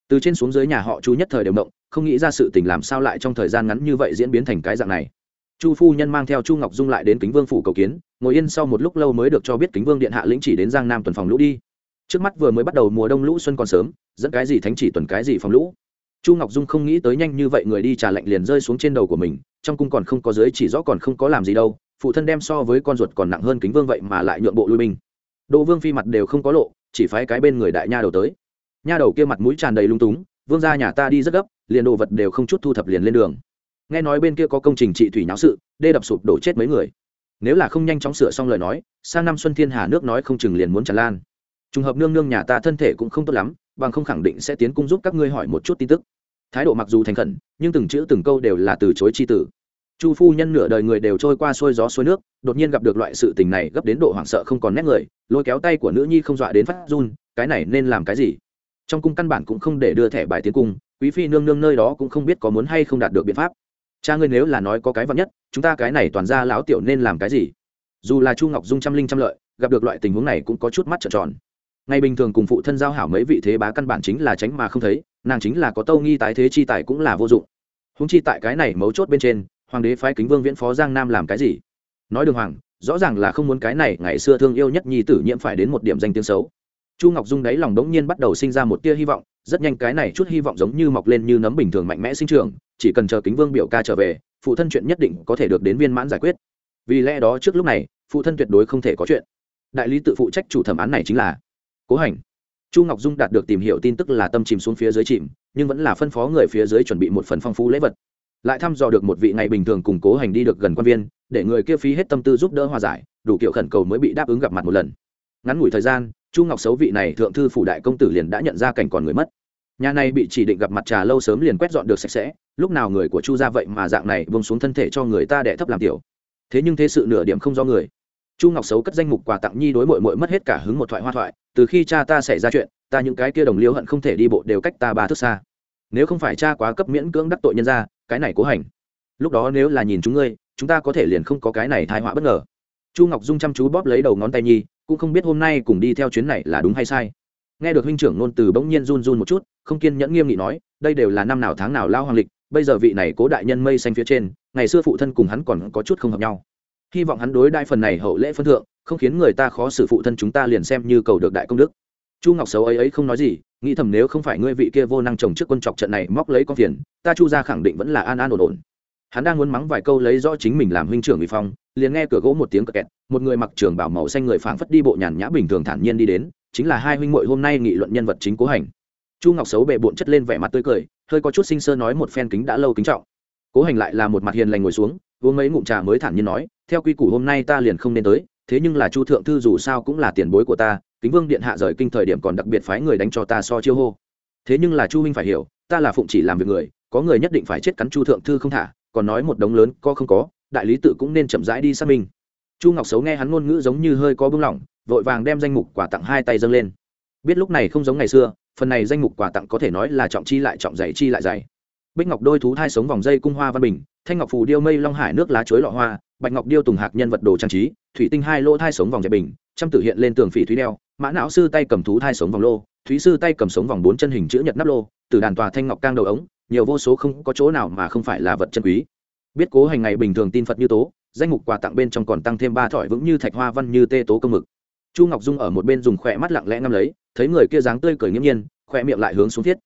Từ trên xuống dưới nhà họ chu nhất thời đều động, không nghĩ ra sự tình làm sao lại trong thời gian ngắn như vậy diễn biến thành cái dạng này. Chu phu nhân mang theo chu ngọc dung lại đến kính vương phủ cầu kiến, ngồi yên sau một lúc lâu mới được cho biết kính vương điện hạ lĩnh chỉ đến giang nam tuần phòng lũ đi trước mắt vừa mới bắt đầu mùa đông lũ xuân còn sớm, dẫn cái gì thánh chỉ tuần cái gì phòng lũ. Chu ngọc dung không nghĩ tới nhanh như vậy người đi trà lệnh liền rơi xuống trên đầu của mình, trong cung còn không có giới chỉ rõ còn không có làm gì đâu, phụ thân đem so với con ruột còn nặng hơn kính vương vậy mà lại nhượng bộ lui binh. Đỗ vương phi mặt đều không có lộ, chỉ phái cái bên người đại nha đầu tới. Nha đầu kia mặt mũi tràn đầy lung túng, vương gia nhà ta đi rất gấp, liền đồ vật đều không chút thu thập liền lên đường. Nghe nói bên kia có công trình trị thủy nháo sự, đê đập sụp đổ chết mấy người. Nếu là không nhanh chóng sửa xong lời nói, sang năm xuân thiên hà nước nói không chừng liền muốn tràn lan trùng hợp nương nương nhà ta thân thể cũng không tốt lắm, bằng không khẳng định sẽ tiến cung giúp các ngươi hỏi một chút tin tức. Thái độ mặc dù thành khẩn, nhưng từng chữ từng câu đều là từ chối c tử chu phu nhân nửa đời người đều trôi qua xuôi gió xuôi nước, đột nhiên gặp được loại sự tình này gấp đến độ hoảng sợ không còn nét người, lôi kéo tay của nữ nhi không dọa đến phát run, cái này nên làm cái gì? Trong cung căn bản cũng không để đưa thẻ bài tiến cung, quý phi nương nương nơi đó cũng không biết có muốn hay không đạt được biện pháp. Cha ngươi nếu là nói có cái vắn nhất, chúng ta cái này toàn ra láo tiểu nên làm cái gì? Dù là chu ngọc dung trăm linh trăm lợi, gặp được loại tình huống này cũng có chút mắt trợn tròn ngày bình thường cùng phụ thân giao hảo mấy vị thế bá căn bản chính là tránh mà không thấy, nàng chính là có tâu nghi tái thế chi tài cũng là vô dụng. Húng chi tại cái này mấu chốt bên trên, hoàng đế phái kính vương viễn phó giang nam làm cái gì? Nói đường hoàng, rõ ràng là không muốn cái này ngày xưa thương yêu nhất nhi tử nhiễm phải đến một điểm danh tiếng xấu. Chu ngọc dung đáy lòng đống nhiên bắt đầu sinh ra một tia hy vọng, rất nhanh cái này chút hy vọng giống như mọc lên như nấm bình thường mạnh mẽ sinh trường chỉ cần chờ kính vương biểu ca trở về, phụ thân chuyện nhất định có thể được đến viên mãn giải quyết. Vì lẽ đó trước lúc này, phụ thân tuyệt đối không thể có chuyện. Đại lý tự phụ trách chủ thẩm án này chính là cố hành. Chu ngọc dung đạt được tìm hiểu tin tức là tâm chìm xuống phía dưới chìm, nhưng vẫn là phân phó người phía dưới chuẩn bị một phần phong phú lễ vật. Lại thăm dò được một vị ngày bình thường cùng cố hành đi được gần quan viên, để người kia phí hết tâm tư giúp đỡ hòa giải, đủ kiểu khẩn cầu mới bị đáp ứng gặp mặt một lần. Ngắn ngủi thời gian, chu ngọc xấu vị này thượng thư phủ đại công tử liền đã nhận ra cảnh còn người mất. Nhà này bị chỉ định gặp mặt trà lâu sớm liền quét dọn được sạch sẽ, lúc nào người của chu ra vậy mà dạng này vông xuống thân thể cho người ta đẻ thấp làm tiểu. Thế nhưng thế sự nửa điểm không do người chu ngọc xấu cất danh mục quà tặng nhi đối mội mội mất hết cả hứng một thoại hoa thoại, từ khi cha ta xảy ra chuyện, ta những cái kia đồng liêu hận không thể đi bộ đều cách ta ba thước xa. Nếu không phải cha quá cấp miễn cưỡng đắc tội nhân ra, cái này cố hành. Lúc đó nếu là nhìn chúng ngươi, chúng ta có thể liền không có cái này thai họa bất ngờ. Chu ngọc dung chăm chú bóp lấy đầu ngón tay nhi, cũng không biết hôm nay cùng đi theo chuyến này là đúng hay sai. Nghe được huynh trưởng nôn từ bỗng nhiên run run một chút, không kiên nhẫn nghiêm nghị nói, đây đều là năm nào tháng nào lao hoàng lịch, bây giờ vị này cố đại nhân mây xanh phía trên, ngày xưa phụ thân cùng hắn còn có chút không hợp nhau hy vọng hắn đối đại phần này hậu lễ phân thượng, không khiến người ta khó xử phụ thân chúng ta liền xem như cầu được đại công đức. Chu ngọc xấu ấy ấy không nói gì, nghĩ thầm nếu không phải ngươi vị kia vô năng chồng trước quân chọc trận này móc lấy con phiền, ta chu ra khẳng định vẫn là an an ổn ổn. Hắn đang muốn mắng vài câu lấy rõ chính mình làm huynh trưởng bị phong, liền nghe cửa gỗ một tiếng cờ kẹt, một người mặc trường bảo màu xanh người phảng phất đi bộ nhàn nhã bình thường thản nhiên đi đến, chính là hai huynh muội hôm nay nghị luận nhân vật chính cố hành. Chu ngọc xấu bệ bụng chất lên vẻ mặt tươi cười, hơi có chút sinh sơ nói một phen kính đã lâu kính trọng. Cố hành lại là một mặt hiền lành ngồi xuống uống mấy ngụm trà mới thản nhiên nói, theo quy củ hôm nay ta liền không nên tới, thế nhưng là chu thượng thư dù sao cũng là tiền bối của ta, kính vương điện hạ rời kinh thời điểm còn đặc biệt phái người đánh cho ta so chiêu hô. Thế nhưng là chu huynh phải hiểu, ta là phụng chỉ làm việc người, có người nhất định phải chết cắn chu thượng thư không thả, còn nói một đống lớn có không có, đại lý tự cũng nên chậm rãi đi xác minh. Chu ngọc xấu nghe hắn ngôn ngữ giống như hơi có bưng lỏng, vội vàng đem danh mục quà tặng hai tay dâng lên. Biết lúc này không giống ngày xưa, phần này danh mục quà tặng có thể nói là trọng chi lại trọng dày chi lại dày. Bích ngọc đôi thú thai sống vòng dây cung hoa văn bình thanh ngọc phù điêu mây long hải nước lá chuối lọ hoa, bạch ngọc điêu tùng hạc nhân vật đồ trang trí, thủy tinh hai lỗ thai sống vòng dẹp bình, trăm tử hiện lên tường phỉ thúy đeo, mã não sư tay cầm thú thai sống vòng lô, thúy sư tay cầm sống vòng bốn chân hình chữ nhật nắp lô, từ đàn tòa thanh ngọc cang đầu ống, nhiều vô số không có chỗ nào mà không phải là vật chân quý. Biết cố hành ngày bình thường tin phật như tố, danh mục quà tặng bên trong còn tăng thêm ba thỏi vững như thạch hoa văn như tê tố công mực. Chu ngọc dung ở một bên dùng khỏe mắt lặng lẽ ngâm lấy, thấy người kia dáng tươi cười nghiễm nhiên, khỏe miệng lại hướng xuống thiết.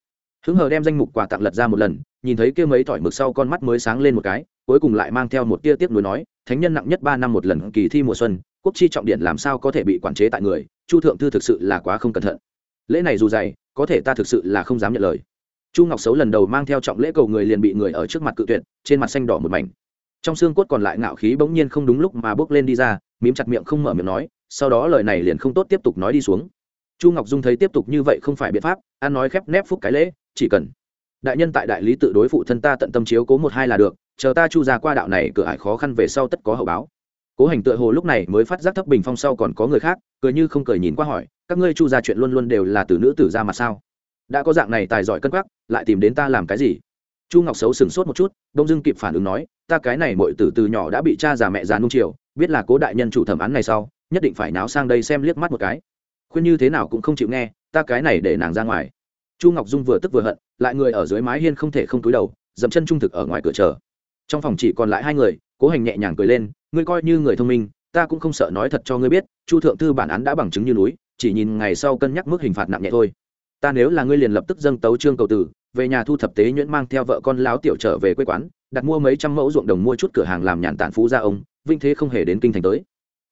Hứng hờ đem danh mục quà tặng lật ra một lần nhìn thấy kia mấy thỏi mực sau con mắt mới sáng lên một cái, cuối cùng lại mang theo một tia tiếp nối nói, thánh nhân nặng nhất ba năm một lần kỳ thi mùa xuân, quốc chi trọng điện làm sao có thể bị quản chế tại người, chu thượng thư thực sự là quá không cẩn thận. Lễ này dù dày, có thể ta thực sự là không dám nhận lời. Chu ngọc xấu lần đầu mang theo trọng lễ cầu người liền bị người ở trước mặt cự tuyệt, trên mặt xanh đỏ một mảnh. Trong xương cốt còn lại ngạo khí bỗng nhiên không đúng lúc mà bước lên đi ra, mím chặt miệng không mở miệng nói, sau đó lời này liền không tốt tiếp tục nói đi xuống. Chu ngọc dung thấy tiếp tục như vậy không phải biện pháp, ăn nói khép nép phúc cái lễ, chỉ cần đại nhân tại đại lý tự đối phụ thân ta tận tâm chiếu cố một hai là được, chờ ta chu ra qua đạo này, cửa ải khó khăn về sau tất có hậu báo. Cố hành tựa hồ lúc này mới phát giác thấp bình phong sau còn có người khác, cười như không cười nhìn qua hỏi, các ngươi chu ra chuyện luôn luôn đều là từ nữ tử ra mà sao? Đã có dạng này tài giỏi cân quắc, lại tìm đến ta làm cái gì? Chu ngọc xấu sừng sốt một chút, đông dưng kịp phản ứng nói, ta cái này mọi tử từ nhỏ đã bị cha già mẹ già nung chiều, biết là cố đại nhân chủ thẩm án này sau, nhất định phải náo sang đây xem liếc mắt một cái. Khuyên như thế nào cũng không chịu nghe, ta cái này để nàng ra ngoài chu ngọc dung vừa tức vừa hận, lại người ở dưới mái hiên không thể không túi đầu, dậm chân trung thực ở ngoài cửa chờ. Trong phòng chỉ còn lại hai người, cố hành nhẹ nhàng cười lên, ngươi coi như người thông minh, ta cũng không sợ nói thật cho ngươi biết, chu thượng thư bản án đã bằng chứng như núi, chỉ nhìn ngày sau cân nhắc mức hình phạt nặng nhẹ thôi. Ta nếu là ngươi liền lập tức dâng tấu trương cầu tử, về nhà thu thập tế nhuyễn mang theo vợ con láo tiểu trở về quê quán, đặt mua mấy trăm mẫu ruộng đồng mua chút cửa hàng làm nhàn tản phú ra ông, vinh thế không hề đến kinh thành tới.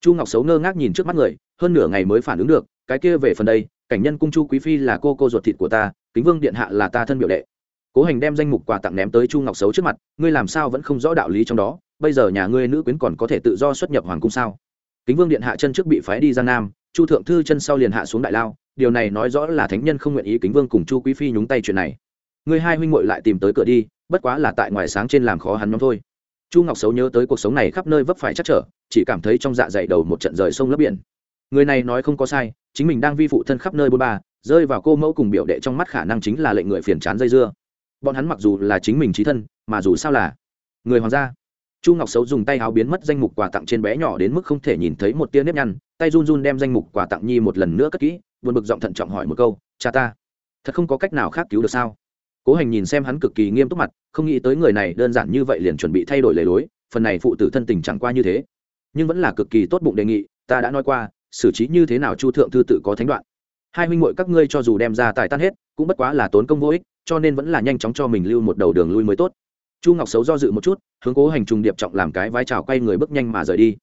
Chu ngọc xấu ngơ ngác nhìn trước mắt người, hơn nửa ngày mới phản ứng được, cái kia về phần đây cảnh nhân cung chu quý phi là cô cô ruột thịt của ta, kính vương điện hạ là ta thân biểu đệ. Cố hành đem danh mục quà tặng ném tới chu ngọc xấu trước mặt, ngươi làm sao vẫn không rõ đạo lý trong đó, bây giờ nhà ngươi nữ quyến còn có thể tự do xuất nhập hoàng cung sao? Kính vương điện hạ chân trước bị phái đi giang nam, chu thượng thư chân sau liền hạ xuống đại lao, điều này nói rõ là thánh nhân không nguyện ý kính vương cùng chu quý phi nhúng tay chuyện này. Ngươi hai huynh muội lại tìm tới cửa đi, bất quá là tại ngoài sáng trên làm khó hắn nhóm thôi. Chu ngọc xấu nhớ tới cuộc sống này khắp nơi vấp phải chắc trở, chỉ cảm thấy trong dạ dày đầu một trận rời sông lấp biển. Người này nói không có sai chính mình đang vi phụ thân khắp nơi bôn ba, rơi vào cô mẫu cùng biểu đệ trong mắt khả năng chính là lệnh người phiền chán dây dưa. Bọn hắn mặc dù là chính mình trí thân, mà dù sao là người hoàng gia. Chu ngọc xấu dùng tay áo biến mất danh mục quà tặng trên bé nhỏ đến mức không thể nhìn thấy một tia nếp nhăn, tay run run đem danh mục quà tặng nhi một lần nữa cất kỹ, buồn bực giọng thận trọng hỏi một câu, cha ta, thật không có cách nào khác cứu được sao? Cố hành nhìn xem hắn cực kỳ nghiêm túc mặt, không nghĩ tới người này đơn giản như vậy liền chuẩn bị thay đổi lề lối phần này phụ tử thân tình chẳng qua như thế. Nhưng vẫn là cực kỳ tốt bụng đề nghị, ta đã nói qua xử trí như thế nào chu thượng thư tự có thánh đoạn. Hai huynh muội các ngươi cho dù đem ra tài tan hết, cũng bất quá là tốn công vô ích, cho nên vẫn là nhanh chóng cho mình lưu một đầu đường lui mới tốt. Chu ngọc xấu do dự một chút, hướng cố hành trùng điệp trọng làm cái vai trào quay người bước nhanh mà rời đi.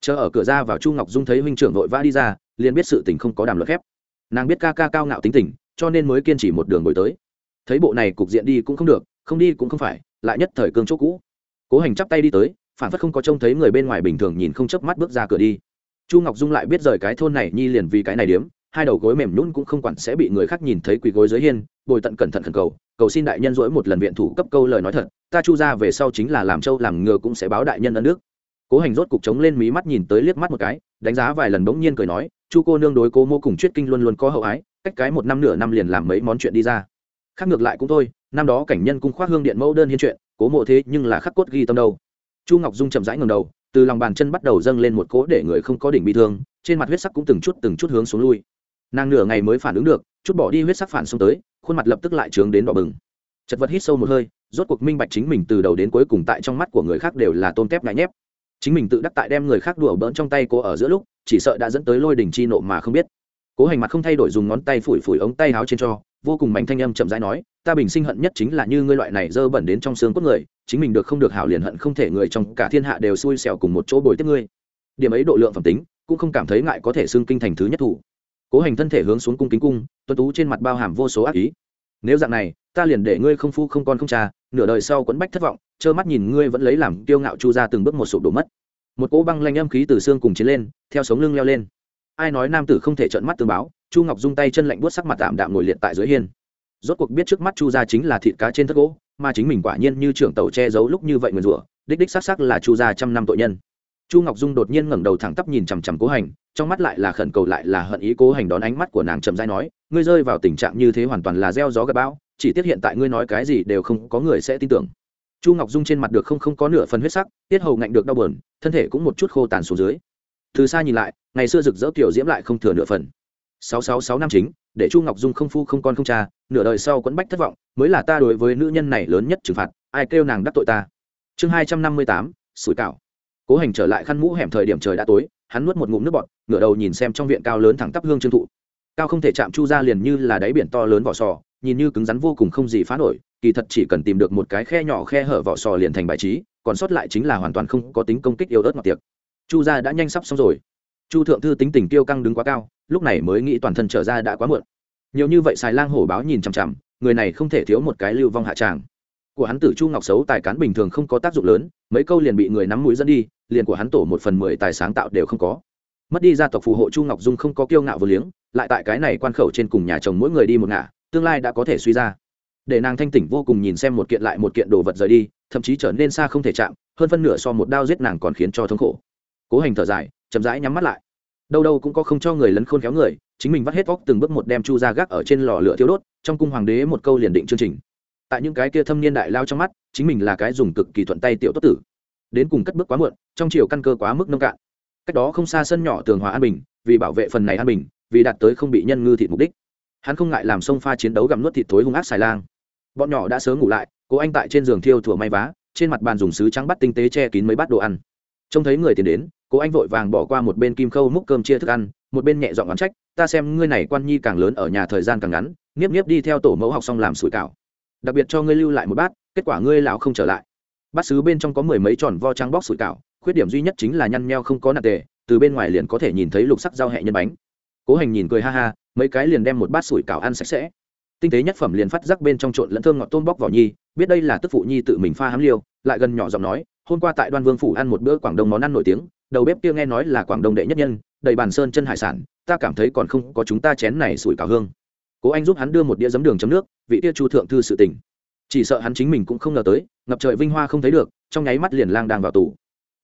Chờ ở cửa ra vào chu ngọc dung thấy huynh trưởng vội vã đi ra, liền biết sự tình không có đàm luật phép nàng biết ca ca cao ngạo tính tình, cho nên mới kiên trì một đường bồi tới. Thấy bộ này cục diện đi cũng không được, không đi cũng không phải, lại nhất thời cương chỗ cũ. Cố hành chắp tay đi tới, phản phất không có trông thấy người bên ngoài bình thường nhìn không chớp mắt bước ra cửa đi chu ngọc dung lại biết rời cái thôn này, nhi liền vì cái này điếm, hai đầu gối mềm nhún cũng không quản sẽ bị người khác nhìn thấy quỳ gối dưới hiên, bồi tận cẩn thận khẩn cầu cầu xin đại nhân dỗi một lần viện thủ cấp câu lời nói thật, ta chu ra về sau chính là làm châu làm ngừa cũng sẽ báo đại nhân ân nước cố hành rốt cục chống lên mí mắt nhìn tới liếc mắt một cái, đánh giá vài lần bỗng nhiên cười nói, chu cô nương đối cố mô cùng chuyết kinh luôn luôn có hậu ái, cách cái một năm nửa năm liền làm mấy món chuyện đi ra. Khác ngược lại cũng thôi, năm đó cảnh nhân cung khoác hương điện mẫu đơn hiên chuyện, cố mộ thế nhưng là khắc cốt ghi tâm đâu. Chu ngọc dung chậm rãi ngầm đầu từ lòng bàn chân bắt đầu dâng lên một cỗ để người không có đỉnh bị thương, trên mặt huyết sắc cũng từng chút từng chút hướng xuống lui. Nàng nửa ngày mới phản ứng được, chút bỏ đi huyết sắc phản xuống tới, khuôn mặt lập tức lại trướng đến đỏ bừng. Chật vật hít sâu một hơi, rốt cuộc minh bạch chính mình từ đầu đến cuối cùng tại trong mắt của người khác đều là tôn tép ngại nhép. Chính mình tự đắc tại đem người khác đùa bỡn trong tay cô ở giữa lúc, chỉ sợ đã dẫn tới lôi đỉnh chi nộ mà không biết. Cố hành mặt không thay đổi dùng ngón tay phủi phủi ống tay áo trên cho, vô cùng mạnh thanh âm chậm rãi nói, ta bình sinh hận nhất chính là như ngươi loại này dơ bẩn đến trong xương cốt người chính mình được không được hảo liền hận không thể người trong cả thiên hạ đều xui xẻo cùng một chỗ bồi tiếp ngươi. Điểm ấy độ lượng phẩm tính, cũng không cảm thấy ngại có thể xưng kinh thành thứ nhất thủ. Cố hành thân thể hướng xuống cung kính cung tuân tú trên mặt bao hàm vô số ác ý. Nếu dạng này, ta liền để ngươi không phu không con không cha, nửa đời sau quấn bách thất vọng, trơ mắt nhìn ngươi vẫn lấy làm kiêu ngạo chu ra từng bước một sụp đổ mất. Một cỗ băng lanh âm khí từ xương cùng chiến lên, theo sống lưng leo lên. Ai nói nam tử không thể trợn mắt tương báo, chu ngọc dung tay chân lạnh buốt sắc mặt tạm đạm ngồi liệt tại dưới hiên. Rốt cuộc biết trước mắt chu gia chính là thịt cá trên thất gỗ mà chính mình quả nhiên như trưởng tàu che giấu lúc như vậy nguyền rủa, đích đích xác xác là chu gia trăm năm tội nhân. Chu ngọc dung đột nhiên ngẩng đầu thẳng tắp nhìn chằm chằm cố hành, trong mắt lại là khẩn cầu lại là hận ý cố hành đón ánh mắt của nàng chậm dai nói, ngươi rơi vào tình trạng như thế hoàn toàn là gieo gió gặp bão, chỉ tiếc hiện tại ngươi nói cái gì đều không có người sẽ tin tưởng. Chu ngọc dung trên mặt được không không có nửa phần huyết sắc, tiết hầu ngạnh được đau bờn thân thể cũng một chút khô tàn xuống dưới. Từ xa nhìn lại, ngày xưa rực rỡ tiểu diễm lại không thừa nửa phần. Sáu sáu sáu năm chính để chu ngọc dung không phu không con không cha, nửa đời sau quẫn bách thất vọng, mới là ta đối với nữ nhân này lớn nhất trừng phạt, ai kêu nàng đắc tội ta. Chương hai trăm năm mươi tám, sủi cảo. Cố hành trở lại khăn mũ hẻm thời điểm trời đã tối, hắn nuốt một ngụm nước bọt, ngửa đầu nhìn xem trong viện cao lớn thẳng tắp hương trương thụ. Cao không thể chạm chu ra liền như là đáy biển to lớn vỏ sò, nhìn như cứng rắn vô cùng không gì phá nổi, kỳ thật chỉ cần tìm được một cái khe nhỏ khe hở vỏ sò liền thành bài trí, còn sót lại chính là hoàn toàn không có tính công kích yêu ớt ngọt tiệc. Chu gia đã nhanh sắp xong rồi. Chu thượng thư tính tình tiêu căng đứng quá cao lúc này mới nghĩ toàn thân trở ra đã quá muộn. Nhiều như vậy xài lang hổ báo nhìn chằm chằm, người này không thể thiếu một cái lưu vong hạ tràng. Của hắn tử chu ngọc xấu, tài cán bình thường không có tác dụng lớn, mấy câu liền bị người nắm mũi dẫn đi, liền của hắn tổ một phần mười tài sáng tạo đều không có. Mất đi gia tộc phù hộ chu ngọc dung không có kiêu ngạo vô liếng, lại tại cái này quan khẩu trên cùng nhà chồng mỗi người đi một ngả, tương lai đã có thể suy ra. Để nàng thanh tỉnh vô cùng nhìn xem một kiện lại một kiện đồ vật rời đi, thậm chí trở nên xa không thể chạm, hơn phân nửa so một đao giết nàng còn khiến cho thống khổ. Cố hành thở dài, chậm rãi nhắm mắt lại đâu đâu cũng có không cho người lấn khôn khéo người, chính mình vắt hết vóc từng bước một đem chu ra gác ở trên lò lửa thiêu đốt, trong cung hoàng đế một câu liền định chương trình. Tại những cái kia thâm niên đại lao trong mắt, chính mình là cái dùng cực kỳ thuận tay tiểu tốt tử. Đến cùng cất bước quá muộn, trong chiều căn cơ quá mức nông cạn. Cách đó không xa sân nhỏ tường hòa an bình, vì bảo vệ phần này an bình, vì đạt tới không bị nhân ngư thịt mục đích. Hắn không ngại làm sông pha chiến đấu gặm nuốt thịt thối hung ác xài lang. Bọn nhỏ đã sớm ngủ lại, cố anh tại trên giường thiêu thủa may vá, trên mặt bàn dùng sứ trắng bắt tinh tế che kín mấy bát đồ ăn. Trông thấy người tiền đến cố anh vội vàng bỏ qua một bên kim khâu múc cơm chia thức ăn, một bên nhẹ dọn oán trách, ta xem ngươi này quan nhi càng lớn ở nhà thời gian càng ngắn, nghiếp nghiếp đi theo tổ mẫu học xong làm sủi cảo. Đặc biệt cho ngươi lưu lại một bát, kết quả ngươi lão không trở lại. Bát sứ bên trong có mười mấy tròn vo trắng bóc sủi cảo, khuyết điểm duy nhất chính là nhăn nheo không có nạt tề, từ bên ngoài liền có thể nhìn thấy lục sắc rau hẹ nhân bánh. Cố hành nhìn cười ha ha, mấy cái liền đem một bát sủi cảo ăn sạch sẽ. Tinh tế nhất phẩm liền phát rắc bên trong trộn lẫn thơm ngọt tôm bóc vỏ nhi, biết đây là tức phụ nhi tự mình pha hám liêu, lại gần nhỏ giọng nói, hôm qua tại đoan vương phủ ăn một bữa quảng đông món ăn nổi tiếng đầu bếp kia nghe nói là quảng đông đệ nhất nhân, đầy bàn sơn chân hải sản, ta cảm thấy còn không có chúng ta chén này sủi cảo hương. Cố anh giúp hắn đưa một đĩa giấm đường chấm nước, vị tia chu thượng thư sự tình. Chỉ sợ hắn chính mình cũng không ngờ tới, ngập trời vinh hoa không thấy được, trong nháy mắt liền lang đang vào tù.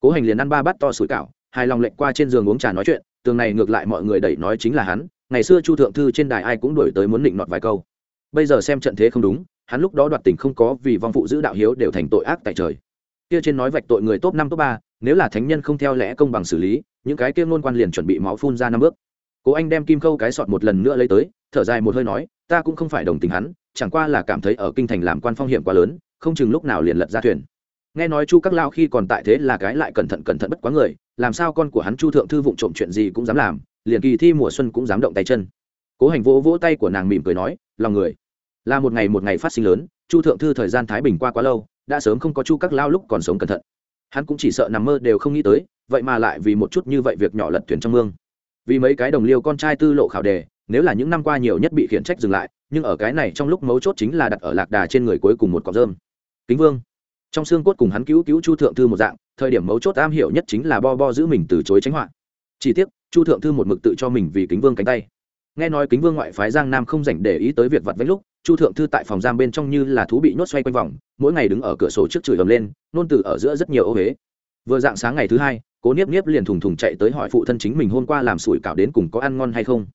Cố hành liền ăn ba bát to sủi cảo, hài lòng lệnh qua trên giường uống trà nói chuyện, tường này ngược lại mọi người đẩy nói chính là hắn, ngày xưa chu thượng thư trên đài ai cũng đổi tới muốn định nọt vài câu. Bây giờ xem trận thế không đúng, hắn lúc đó đoạt tình không có vì vong phụ giữ đạo hiếu đều thành tội ác tại trời. Kia trên nói vạch tội người top năm, top ba nếu là thánh nhân không theo lẽ công bằng xử lý, những cái kia ngôn quan liền chuẩn bị máu phun ra năm bước. Cố anh đem kim khâu cái sọt một lần nữa lấy tới, thở dài một hơi nói, ta cũng không phải đồng tình hắn, chẳng qua là cảm thấy ở kinh thành làm quan phong hiểm quá lớn, không chừng lúc nào liền lật ra thuyền. Nghe nói chu các lao khi còn tại thế là cái lại cẩn thận cẩn thận bất quá người, làm sao con của hắn chu thượng thư vụng trộm chuyện gì cũng dám làm, liền kỳ thi mùa xuân cũng dám động tay chân. Cố hành vỗ vỗ tay của nàng mỉm cười nói, lòng người, là một ngày một ngày phát sinh lớn, chu thượng thư thời gian thái bình qua quá lâu, đã sớm không có chu các lao lúc còn sống cẩn thận hắn cũng chỉ sợ nằm mơ đều không nghĩ tới, vậy mà lại vì một chút như vậy việc nhỏ lật thuyền trong mương. Vì mấy cái đồng liêu con trai tư lộ khảo đề, nếu là những năm qua nhiều nhất bị khiển trách dừng lại, nhưng ở cái này trong lúc mấu chốt chính là đặt ở lạc đà trên người cuối cùng một cọc rơm. Kính vương. Trong xương cốt cùng hắn cứu cứu chu thượng thư một dạng, thời điểm mấu chốt am hiểu nhất chính là bo bo giữ mình từ chối tránh họa. Chỉ tiếc, chu thượng thư một mực tự cho mình vì kính vương cánh tay nghe nói kính vương ngoại phái giang nam không dành để ý tới việc vặt vách lúc, chu thượng thư tại phòng giam bên trong như là thú bị nhốt xoay quanh vòng, mỗi ngày đứng ở cửa sổ trước chửi ầm lên, nôn từ ở giữa rất nhiều ô huế vừa dạng sáng ngày thứ hai, cố niếp niếp liền thùng thùng chạy tới hỏi phụ thân chính mình hôm qua làm sủi cảo đến cùng có ăn ngon hay không.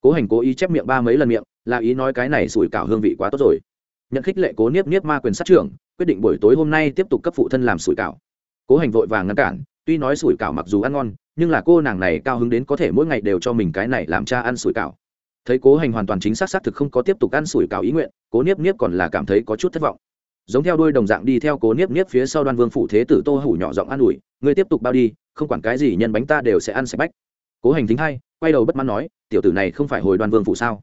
Cố hành cố ý chép miệng ba mấy lần miệng, là ý nói cái này sủi cảo hương vị quá tốt rồi. Nhận khích lệ cố niếp niếp ma quyền sát trưởng, quyết định buổi tối hôm nay tiếp tục cấp phụ thân làm sủi cảo. Cố hành vội vàng ngăn cản, tuy nói sủi cảo mặc dù ăn ngon, nhưng là cô nàng này cao hứng đến có thể mỗi ngày đều cho mình cái này làm cha ăn sủi cảo thấy cố hành hoàn toàn chính xác xác thực không có tiếp tục ăn sủi cảo ý nguyện, cố niếp niếp còn là cảm thấy có chút thất vọng. Giống theo đuôi đồng dạng đi theo cố niếp niếp phía sau đoan vương phủ thế tử tô hủ nhỏ giọng an ủi, ngươi tiếp tục bao đi, không quản cái gì nhân bánh ta đều sẽ ăn sạch bách. Cố hành thính hay quay đầu bất mãn nói, tiểu tử này không phải hồi đoan vương phủ sao?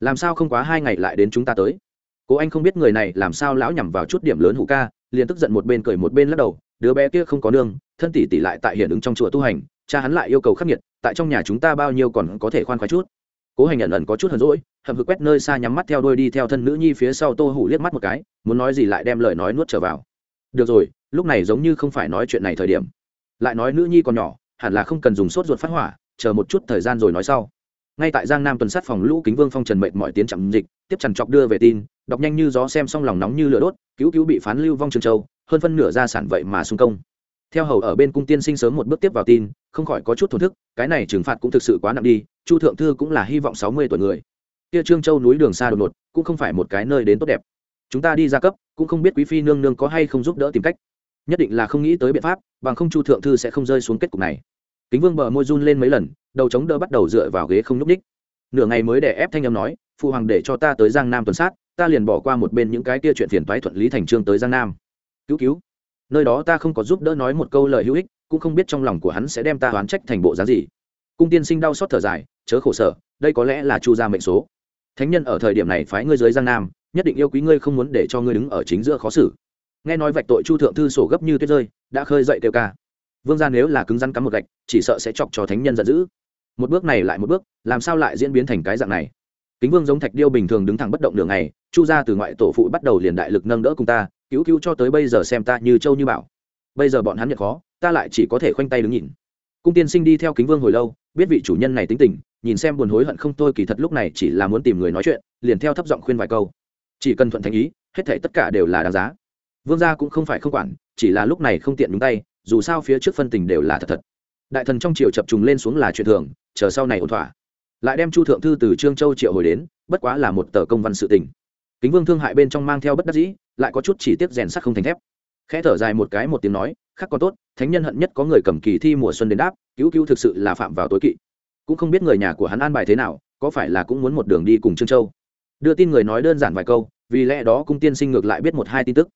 Làm sao không quá hai ngày lại đến chúng ta tới? Cố anh không biết người này làm sao lão nhằm vào chút điểm lớn hủ ca, liền tức giận một bên cười một bên lắc đầu, đứa bé kia không có nương, thân tỷ tỷ lại tại hiện ứng trong chùa tu hành, cha hắn lại yêu cầu khắc nghiệt, tại trong nhà chúng ta bao nhiêu còn có thể khoan khoái chút cố hành ẩn ẩn có chút hờn rỗi hầm hực quét nơi xa nhắm mắt theo đôi đi theo thân nữ nhi phía sau tô hủ liếc mắt một cái, muốn nói gì lại đem lời nói nuốt trở vào. Được rồi, lúc này giống như không phải nói chuyện này thời điểm. Lại nói nữ nhi còn nhỏ, hẳn là không cần dùng sốt ruột phát hỏa, chờ một chút thời gian rồi nói sau. Ngay tại giang nam tuần sát phòng lũ kính vương phong trần mệnh mọi tiến chậm dịch, tiếp trần chọc đưa về tin, đọc nhanh như gió xem xong lòng nóng như lửa đốt, cứu cứu bị phán lưu vong trường châu, hơn phân nửa gia sản vậy mà xung công theo hầu ở bên cung tiên sinh sớm một bước tiếp vào tin, không khỏi có chút thổn thức, cái này trừng phạt cũng thực sự quá nặng đi, chu thượng thư cũng là hy vọng sáu mươi tuổi người. Kia trương châu núi đường xa đột ngột, cũng không phải một cái nơi đến tốt đẹp. Chúng ta đi ra cấp, cũng không biết quý phi nương nương có hay không giúp đỡ tìm cách. Nhất định là không nghĩ tới biện pháp, bằng không chu thượng thư sẽ không rơi xuống kết cục này. Kính vương bờ môi run lên mấy lần, đầu chống đỡ bắt đầu dựa vào ghế không nhúc ních nửa ngày mới để ép thanh âm nói, phụ hoàng để cho ta tới giang nam tuần sát, ta liền bỏ qua một bên những cái kia chuyện phiền toái thuận lý thành trương tới giang nam. Cứu cứu nơi đó ta không có giúp đỡ nói một câu lời hữu ích, cũng không biết trong lòng của hắn sẽ đem ta oán trách thành bộ giá gì. Cung tiên sinh đau xót thở dài, chớ khổ sở, đây có lẽ là chu gia mệnh số. Thánh nhân ở thời điểm này phái ngươi dưới giang nam, nhất định yêu quý ngươi không muốn để cho ngươi đứng ở chính giữa khó xử. Nghe nói vạch tội chu thượng thư sổ gấp như tuyết rơi, đã khơi dậy kêu ca. Vương gia nếu là cứng rắn cắm một gạch, chỉ sợ sẽ chọc cho thánh nhân giận dữ. Một bước này lại một bước, làm sao lại diễn biến thành cái dạng này? Kính vương giống thạch điêu bình thường đứng thẳng bất động đường này chu gia từ ngoại tổ phụ bắt đầu liền đại lực nâng đỡ cùng ta cứu cứu cho tới bây giờ xem ta như châu như bảo. Bây giờ bọn hắn nhận khó, ta lại chỉ có thể khoanh tay đứng nhìn. Cung tiên sinh đi theo kính vương hồi lâu, biết vị chủ nhân này tính tình, nhìn xem buồn hối hận không tôi kỳ thật lúc này chỉ là muốn tìm người nói chuyện, liền theo thấp giọng khuyên vài câu. Chỉ cần thuận thành ý, hết thể tất cả đều là đáng giá. Vương gia cũng không phải không quản, chỉ là lúc này không tiện đúng tay, dù sao phía trước phân tình đều là thật thật. Đại thần trong triều chập trùng lên xuống là chuyện thường, chờ sau này ổn thỏa. Lại đem chu thượng thư từ trương châu triệu hồi đến, bất quá là một tờ công văn sự tình kính vương thương hại bên trong mang theo bất đắc dĩ, lại có chút chỉ tiết rèn sắc không thành thép. Khẽ thở dài một cái một tiếng nói khác còn tốt, thánh nhân hận nhất có người cầm kỳ thi mùa xuân đến đáp, cứu cứu thực sự là phạm vào tối kỵ. Cũng không biết người nhà của hắn an bài thế nào, có phải là cũng muốn một đường đi cùng trương châu. Đưa tin người nói đơn giản vài câu, vì lẽ đó cung tiên sinh ngược lại biết một hai tin tức.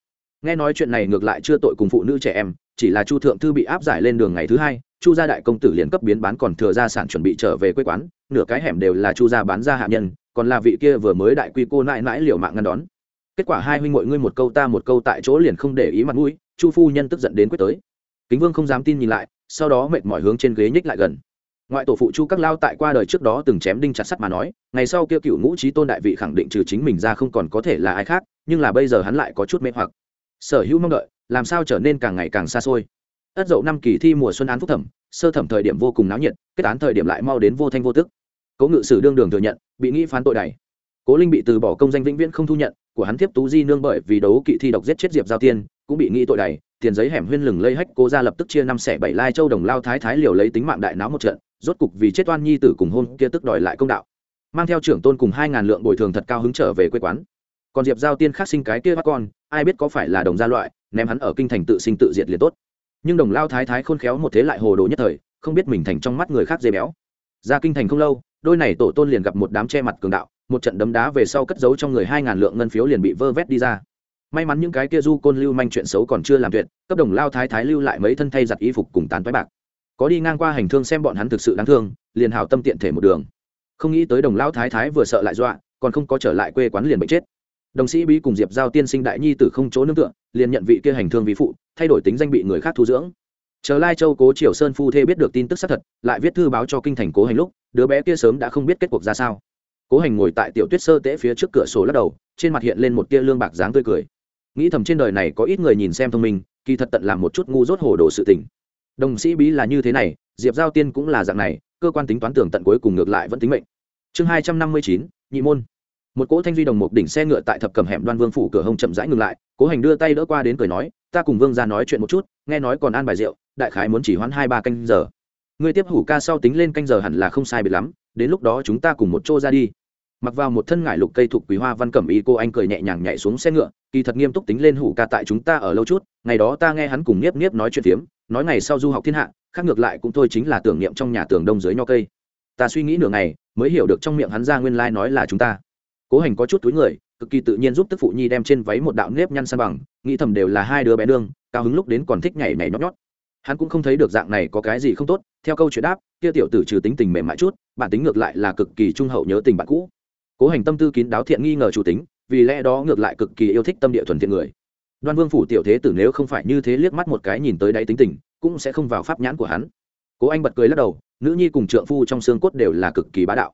Nghe nói chuyện này ngược lại chưa tội cùng phụ nữ trẻ em, chỉ là chu thượng thư bị áp giải lên đường ngày thứ hai, chu gia đại công tử liền cấp biến bán còn thừa gia sản chuẩn bị trở về quê quán, nửa cái hẻm đều là chu gia bán ra hạ nhân còn là vị kia vừa mới đại quy cô nãi nãi liều mạng ngăn đón. Kết quả hai huynh mọi ngươi một câu ta một câu tại chỗ liền không để ý mặt mũi, chu phu nhân tức giận đến quyết tới. Kính vương không dám tin nhìn lại, sau đó mệt mỏi hướng trên ghế nhích lại gần. Ngoại tổ phụ chu các lao tại qua đời trước đó từng chém đinh chặt sắt mà nói, ngày sau kia cựu ngũ trí tôn đại vị khẳng định trừ chính mình ra không còn có thể là ai khác, nhưng là bây giờ hắn lại có chút mê hoặc. Sở hữu mong đợi, làm sao trở nên càng ngày càng xa xôi. Ất dậu năm kỳ thi mùa xuân án phúc thẩm, sơ thẩm thời điểm vô cùng náo nhiệt, kết án thời điểm lại mau đến vô thanh vô tức. Cố ngự sử đương đường thừa nhận bị nghĩ phán tội đày cố linh bị từ bỏ công danh vĩnh viễn không thu nhận, của hắn tiếp tú di nương bởi vì đấu kỵ thi độc giết chết diệp giao tiên, cũng bị nghĩ tội đày tiền giấy hẻm huyên lừng lây hách cố ra lập tức chia năm xẻ bảy lai châu đồng lao thái thái liều lấy tính mạng đại náo một trận, rốt cục vì chết oan nhi tử cùng hôn kia tức đòi lại công đạo. Mang theo trưởng tôn cùng hai ngàn lượng bồi thường thật cao hứng trở về quê quán. Còn diệp giao tiên khác sinh cái kia bắt con, ai biết có phải là đồng gia loại, ném hắn ở kinh thành tự sinh tự diệt liền tốt. Nhưng đồng lao thái thái khôn khéo một thế lại hồ đồ nhất thời, không biết mình thành trong mắt người khác dê béo. Ra kinh thành không lâu đôi này tổ tôn liền gặp một đám che mặt cường đạo, một trận đấm đá về sau cất giấu trong người hai ngàn lượng ngân phiếu liền bị vơ vét đi ra. May mắn những cái kia du côn lưu manh chuyện xấu còn chưa làm tuyệt, cấp đồng lao thái thái lưu lại mấy thân thay giặt y phục cùng tán toái bạc. Có đi ngang qua hành thương xem bọn hắn thực sự đáng thương, liền hào tâm tiện thể một đường. Không nghĩ tới đồng lao thái thái vừa sợ lại dọa, còn không có trở lại quê quán liền bệnh chết. Đồng sĩ bí cùng diệp giao tiên sinh đại nhi tử không chỗ nương tựa, liền nhận vị kia hành thương vi phụ, thay đổi tính danh bị người khác thu dưỡng. Chờ lai châu cố triều sơn phu thê biết được tin tức xác thật, lại viết thư báo cho kinh thành cố hành lúc đứa bé kia sớm đã không biết kết cuộc ra sao. Cố hành ngồi tại tiểu tuyết sơ tễ phía trước cửa sổ lắc đầu, trên mặt hiện lên một tia lương bạc dáng tươi cười. Nghĩ thầm trên đời này có ít người nhìn xem thông minh, kỳ thật tận làm một chút ngu dốt hồ đồ sự tình. Đồng sĩ bí là như thế này, diệp giao tiên cũng là dạng này, cơ quan tính toán tưởng tận cuối cùng ngược lại vẫn tính mệnh. Chương hai trăm năm mươi chín, nhị môn. Một cỗ thanh duy đồng một đỉnh xe ngựa tại thập cầm hẻm đoan vương phủ cửa hông chậm rãi ngừng lại, cố hành đưa tay đỡ qua đến cười nói, ta cùng vương ra nói chuyện một chút, nghe nói còn ăn bài rượu, đại khái muốn chỉ hoãn hai ba canh giờ ngươi tiếp hủ ca sau tính lên canh giờ hẳn là không sai biệt lắm, đến lúc đó chúng ta cùng một chỗ ra đi. Mặc vào một thân ngải lục cây thuộc quý hoa văn cẩm y, cô anh cười nhẹ nhàng nhảy xuống xe ngựa, kỳ thật nghiêm túc tính lên hủ ca tại chúng ta ở lâu chút, ngày đó ta nghe hắn cùng niếp niếp nói chuyện phiếm, nói ngày sau du học thiên hạ, khác ngược lại cũng thôi chính là tưởng niệm trong nhà tường đông dưới nho cây. Ta suy nghĩ nửa ngày, mới hiểu được trong miệng hắn ra nguyên lai nói là chúng ta. Cố hành có chút túi người, cực kỳ tự nhiên giúp tức phụ nhi đem trên váy một đạo nếp nhăn san bằng, nghĩ thầm đều là hai đứa bé đương cao hứng lúc đến còn thích nhảy nhảy nhót nhót hắn cũng không thấy được dạng này có cái gì không tốt, theo câu chuyện đáp, kia tiểu tử trừ tính tình mềm mại chút, bản tính ngược lại là cực kỳ trung hậu nhớ tình bạn cũ. Cố hành tâm tư kín đáo thiện nghi ngờ chủ tính, vì lẽ đó ngược lại cực kỳ yêu thích tâm địa thuần thiện người. Đoan vương phủ tiểu thế tử nếu không phải như thế liếc mắt một cái nhìn tới đáy tính tình, cũng sẽ không vào pháp nhãn của hắn. Cố anh bật cười lắc đầu, nữ nhi cùng trượng phu trong xương cốt đều là cực kỳ bá đạo.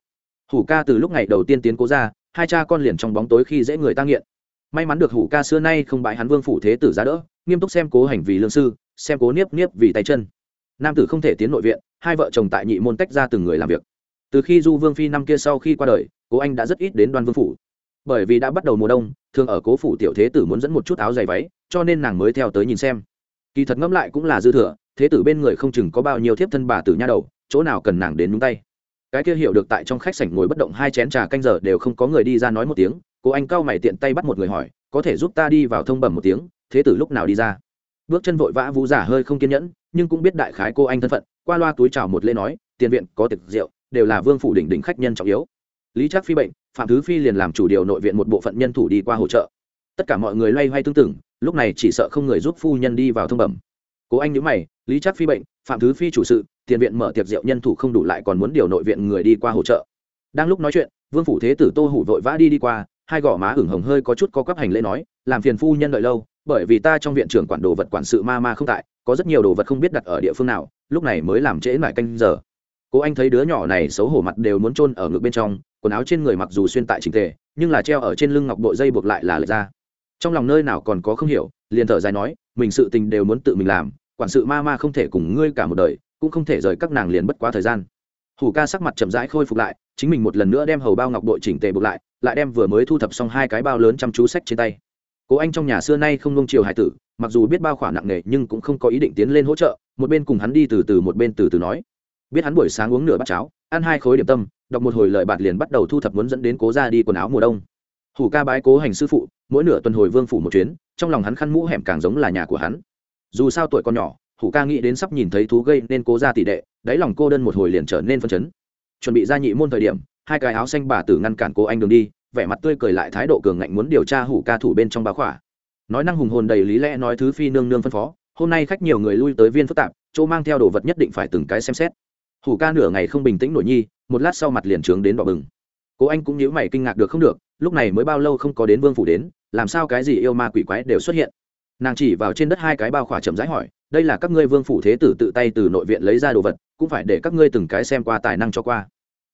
Hủ ca từ lúc ngày đầu tiên tiến cố ra, hai cha con liền trong bóng tối khi dễ người ta nghiện. May mắn được hủ ca xưa nay không bãi hắn vương phủ thế tử ra đỡ, nghiêm túc xem cố hành vì lương sư xem cố niếp niếp vì tay chân. Nam tử không thể tiến nội viện, hai vợ chồng tại nhị môn tách ra từng người làm việc. Từ khi du vương phi năm kia sau khi qua đời, cố anh đã rất ít đến đoan vương phủ. Bởi vì đã bắt đầu mùa đông, thường ở cố phủ tiểu thế tử muốn dẫn một chút áo dày váy, cho nên nàng mới theo tới nhìn xem. Kỳ thật ngẫm lại cũng là dư thừa, thế tử bên người không chừng có bao nhiêu thiếp thân bà tử nha đầu, chỗ nào cần nàng đến nhúng tay. Cái kia hiểu được tại trong khách sảnh ngồi bất động hai chén trà canh giờ đều không có người đi ra nói một tiếng cô anh cao mày tiện tay bắt một người hỏi, có thể giúp ta đi vào thông bẩm một tiếng, thế tử lúc nào đi ra? Bước chân vội vã vũ giả hơi không kiên nhẫn, nhưng cũng biết đại khái cô anh thân phận, qua loa túi chào một lễ nói, tiền viện có tiệc rượu, đều là vương phủ đỉnh đỉnh khách nhân trọng yếu. Lý trác phi bệnh, phạm thứ phi liền làm chủ điều nội viện một bộ phận nhân thủ đi qua hỗ trợ. Tất cả mọi người loay hoay tương tưởng, lúc này chỉ sợ không người giúp phu nhân đi vào thông bẩm. Cố anh nhớ mày, lý trác phi bệnh, phạm thứ phi chủ sự, tiền viện mở tiệc rượu nhân thủ không đủ lại còn muốn điều nội viện người đi qua hỗ trợ. Đang lúc nói chuyện, vương phủ thế tử tô hủ vội vã đi đi qua, hai gò má ửng hồng hơi có chút có quắp hành lễ nói, làm phiền phu nhân đợi lâu bởi vì ta trong viện trưởng quản đồ vật quản sự ma ma không tại, có rất nhiều đồ vật không biết đặt ở địa phương nào, lúc này mới làm trễ mải canh giờ. Cô anh thấy đứa nhỏ này xấu hổ mặt đều muốn trôn ở ngực bên trong, quần áo trên người mặc dù xuyên tại trình tề, nhưng là treo ở trên lưng ngọc bội dây buộc lại là lệch ra. Trong lòng nơi nào còn có không hiểu, liền thở dài nói, mình sự tình đều muốn tự mình làm, quản sự ma ma không thể cùng ngươi cả một đời, cũng không thể rời các nàng liền bất quá thời gian. Hủ ca sắc mặt chậm rãi khôi phục lại, chính mình một lần nữa đem hầu bao ngọc bội chỉnh tề buộc lại lại đem vừa mới thu thập xong hai cái bao lớn chăm chú sách trên tay cố anh trong nhà xưa nay không nung chiều hải tử, mặc dù biết bao khoản nặng nề nhưng cũng không có ý định tiến lên hỗ trợ, một bên cùng hắn đi từ từ một bên từ từ nói. Biết hắn buổi sáng uống nửa bát cháo, ăn hai khối điểm tâm, đọc một hồi lời bạt liền bắt đầu thu thập muốn dẫn đến cố ra đi quần áo mùa đông. Hủ ca bái cố hành sư phụ, mỗi nửa tuần hồi vương phủ một chuyến, trong lòng hắn khăn mũ hẻm càng giống là nhà của hắn. Dù sao tuổi còn nhỏ, hủ ca nghĩ đến sắp nhìn thấy thú gây nên cố ra tỷ đệ, đáy lòng cô đơn một hồi liền trở nên phân chấn. Chuẩn bị ra nhị môn thời điểm, hai cái áo xanh bà tử ngăn cản cô anh đường đi vẻ mặt tươi cười lại thái độ cường ngạnh muốn điều tra hủ ca thủ bên trong bá khỏa. Nói năng hùng hồn đầy lý lẽ nói thứ phi nương nương phân phó, hôm nay khách nhiều người lui tới viên phức tạp, chỗ mang theo đồ vật nhất định phải từng cái xem xét. Hủ ca nửa ngày không bình tĩnh nổi nhi, một lát sau mặt liền trướng đến đỏ bừng. Cố anh cũng nhíu mày kinh ngạc được không được, lúc này mới bao lâu không có đến vương phủ đến, làm sao cái gì yêu ma quỷ quái đều xuất hiện. Nàng chỉ vào trên đất hai cái bao khỏa chậm rãi hỏi, đây là các ngươi vương phủ thế tử tự tay từ nội viện lấy ra đồ vật, cũng phải để các ngươi từng cái xem qua tài năng cho qua.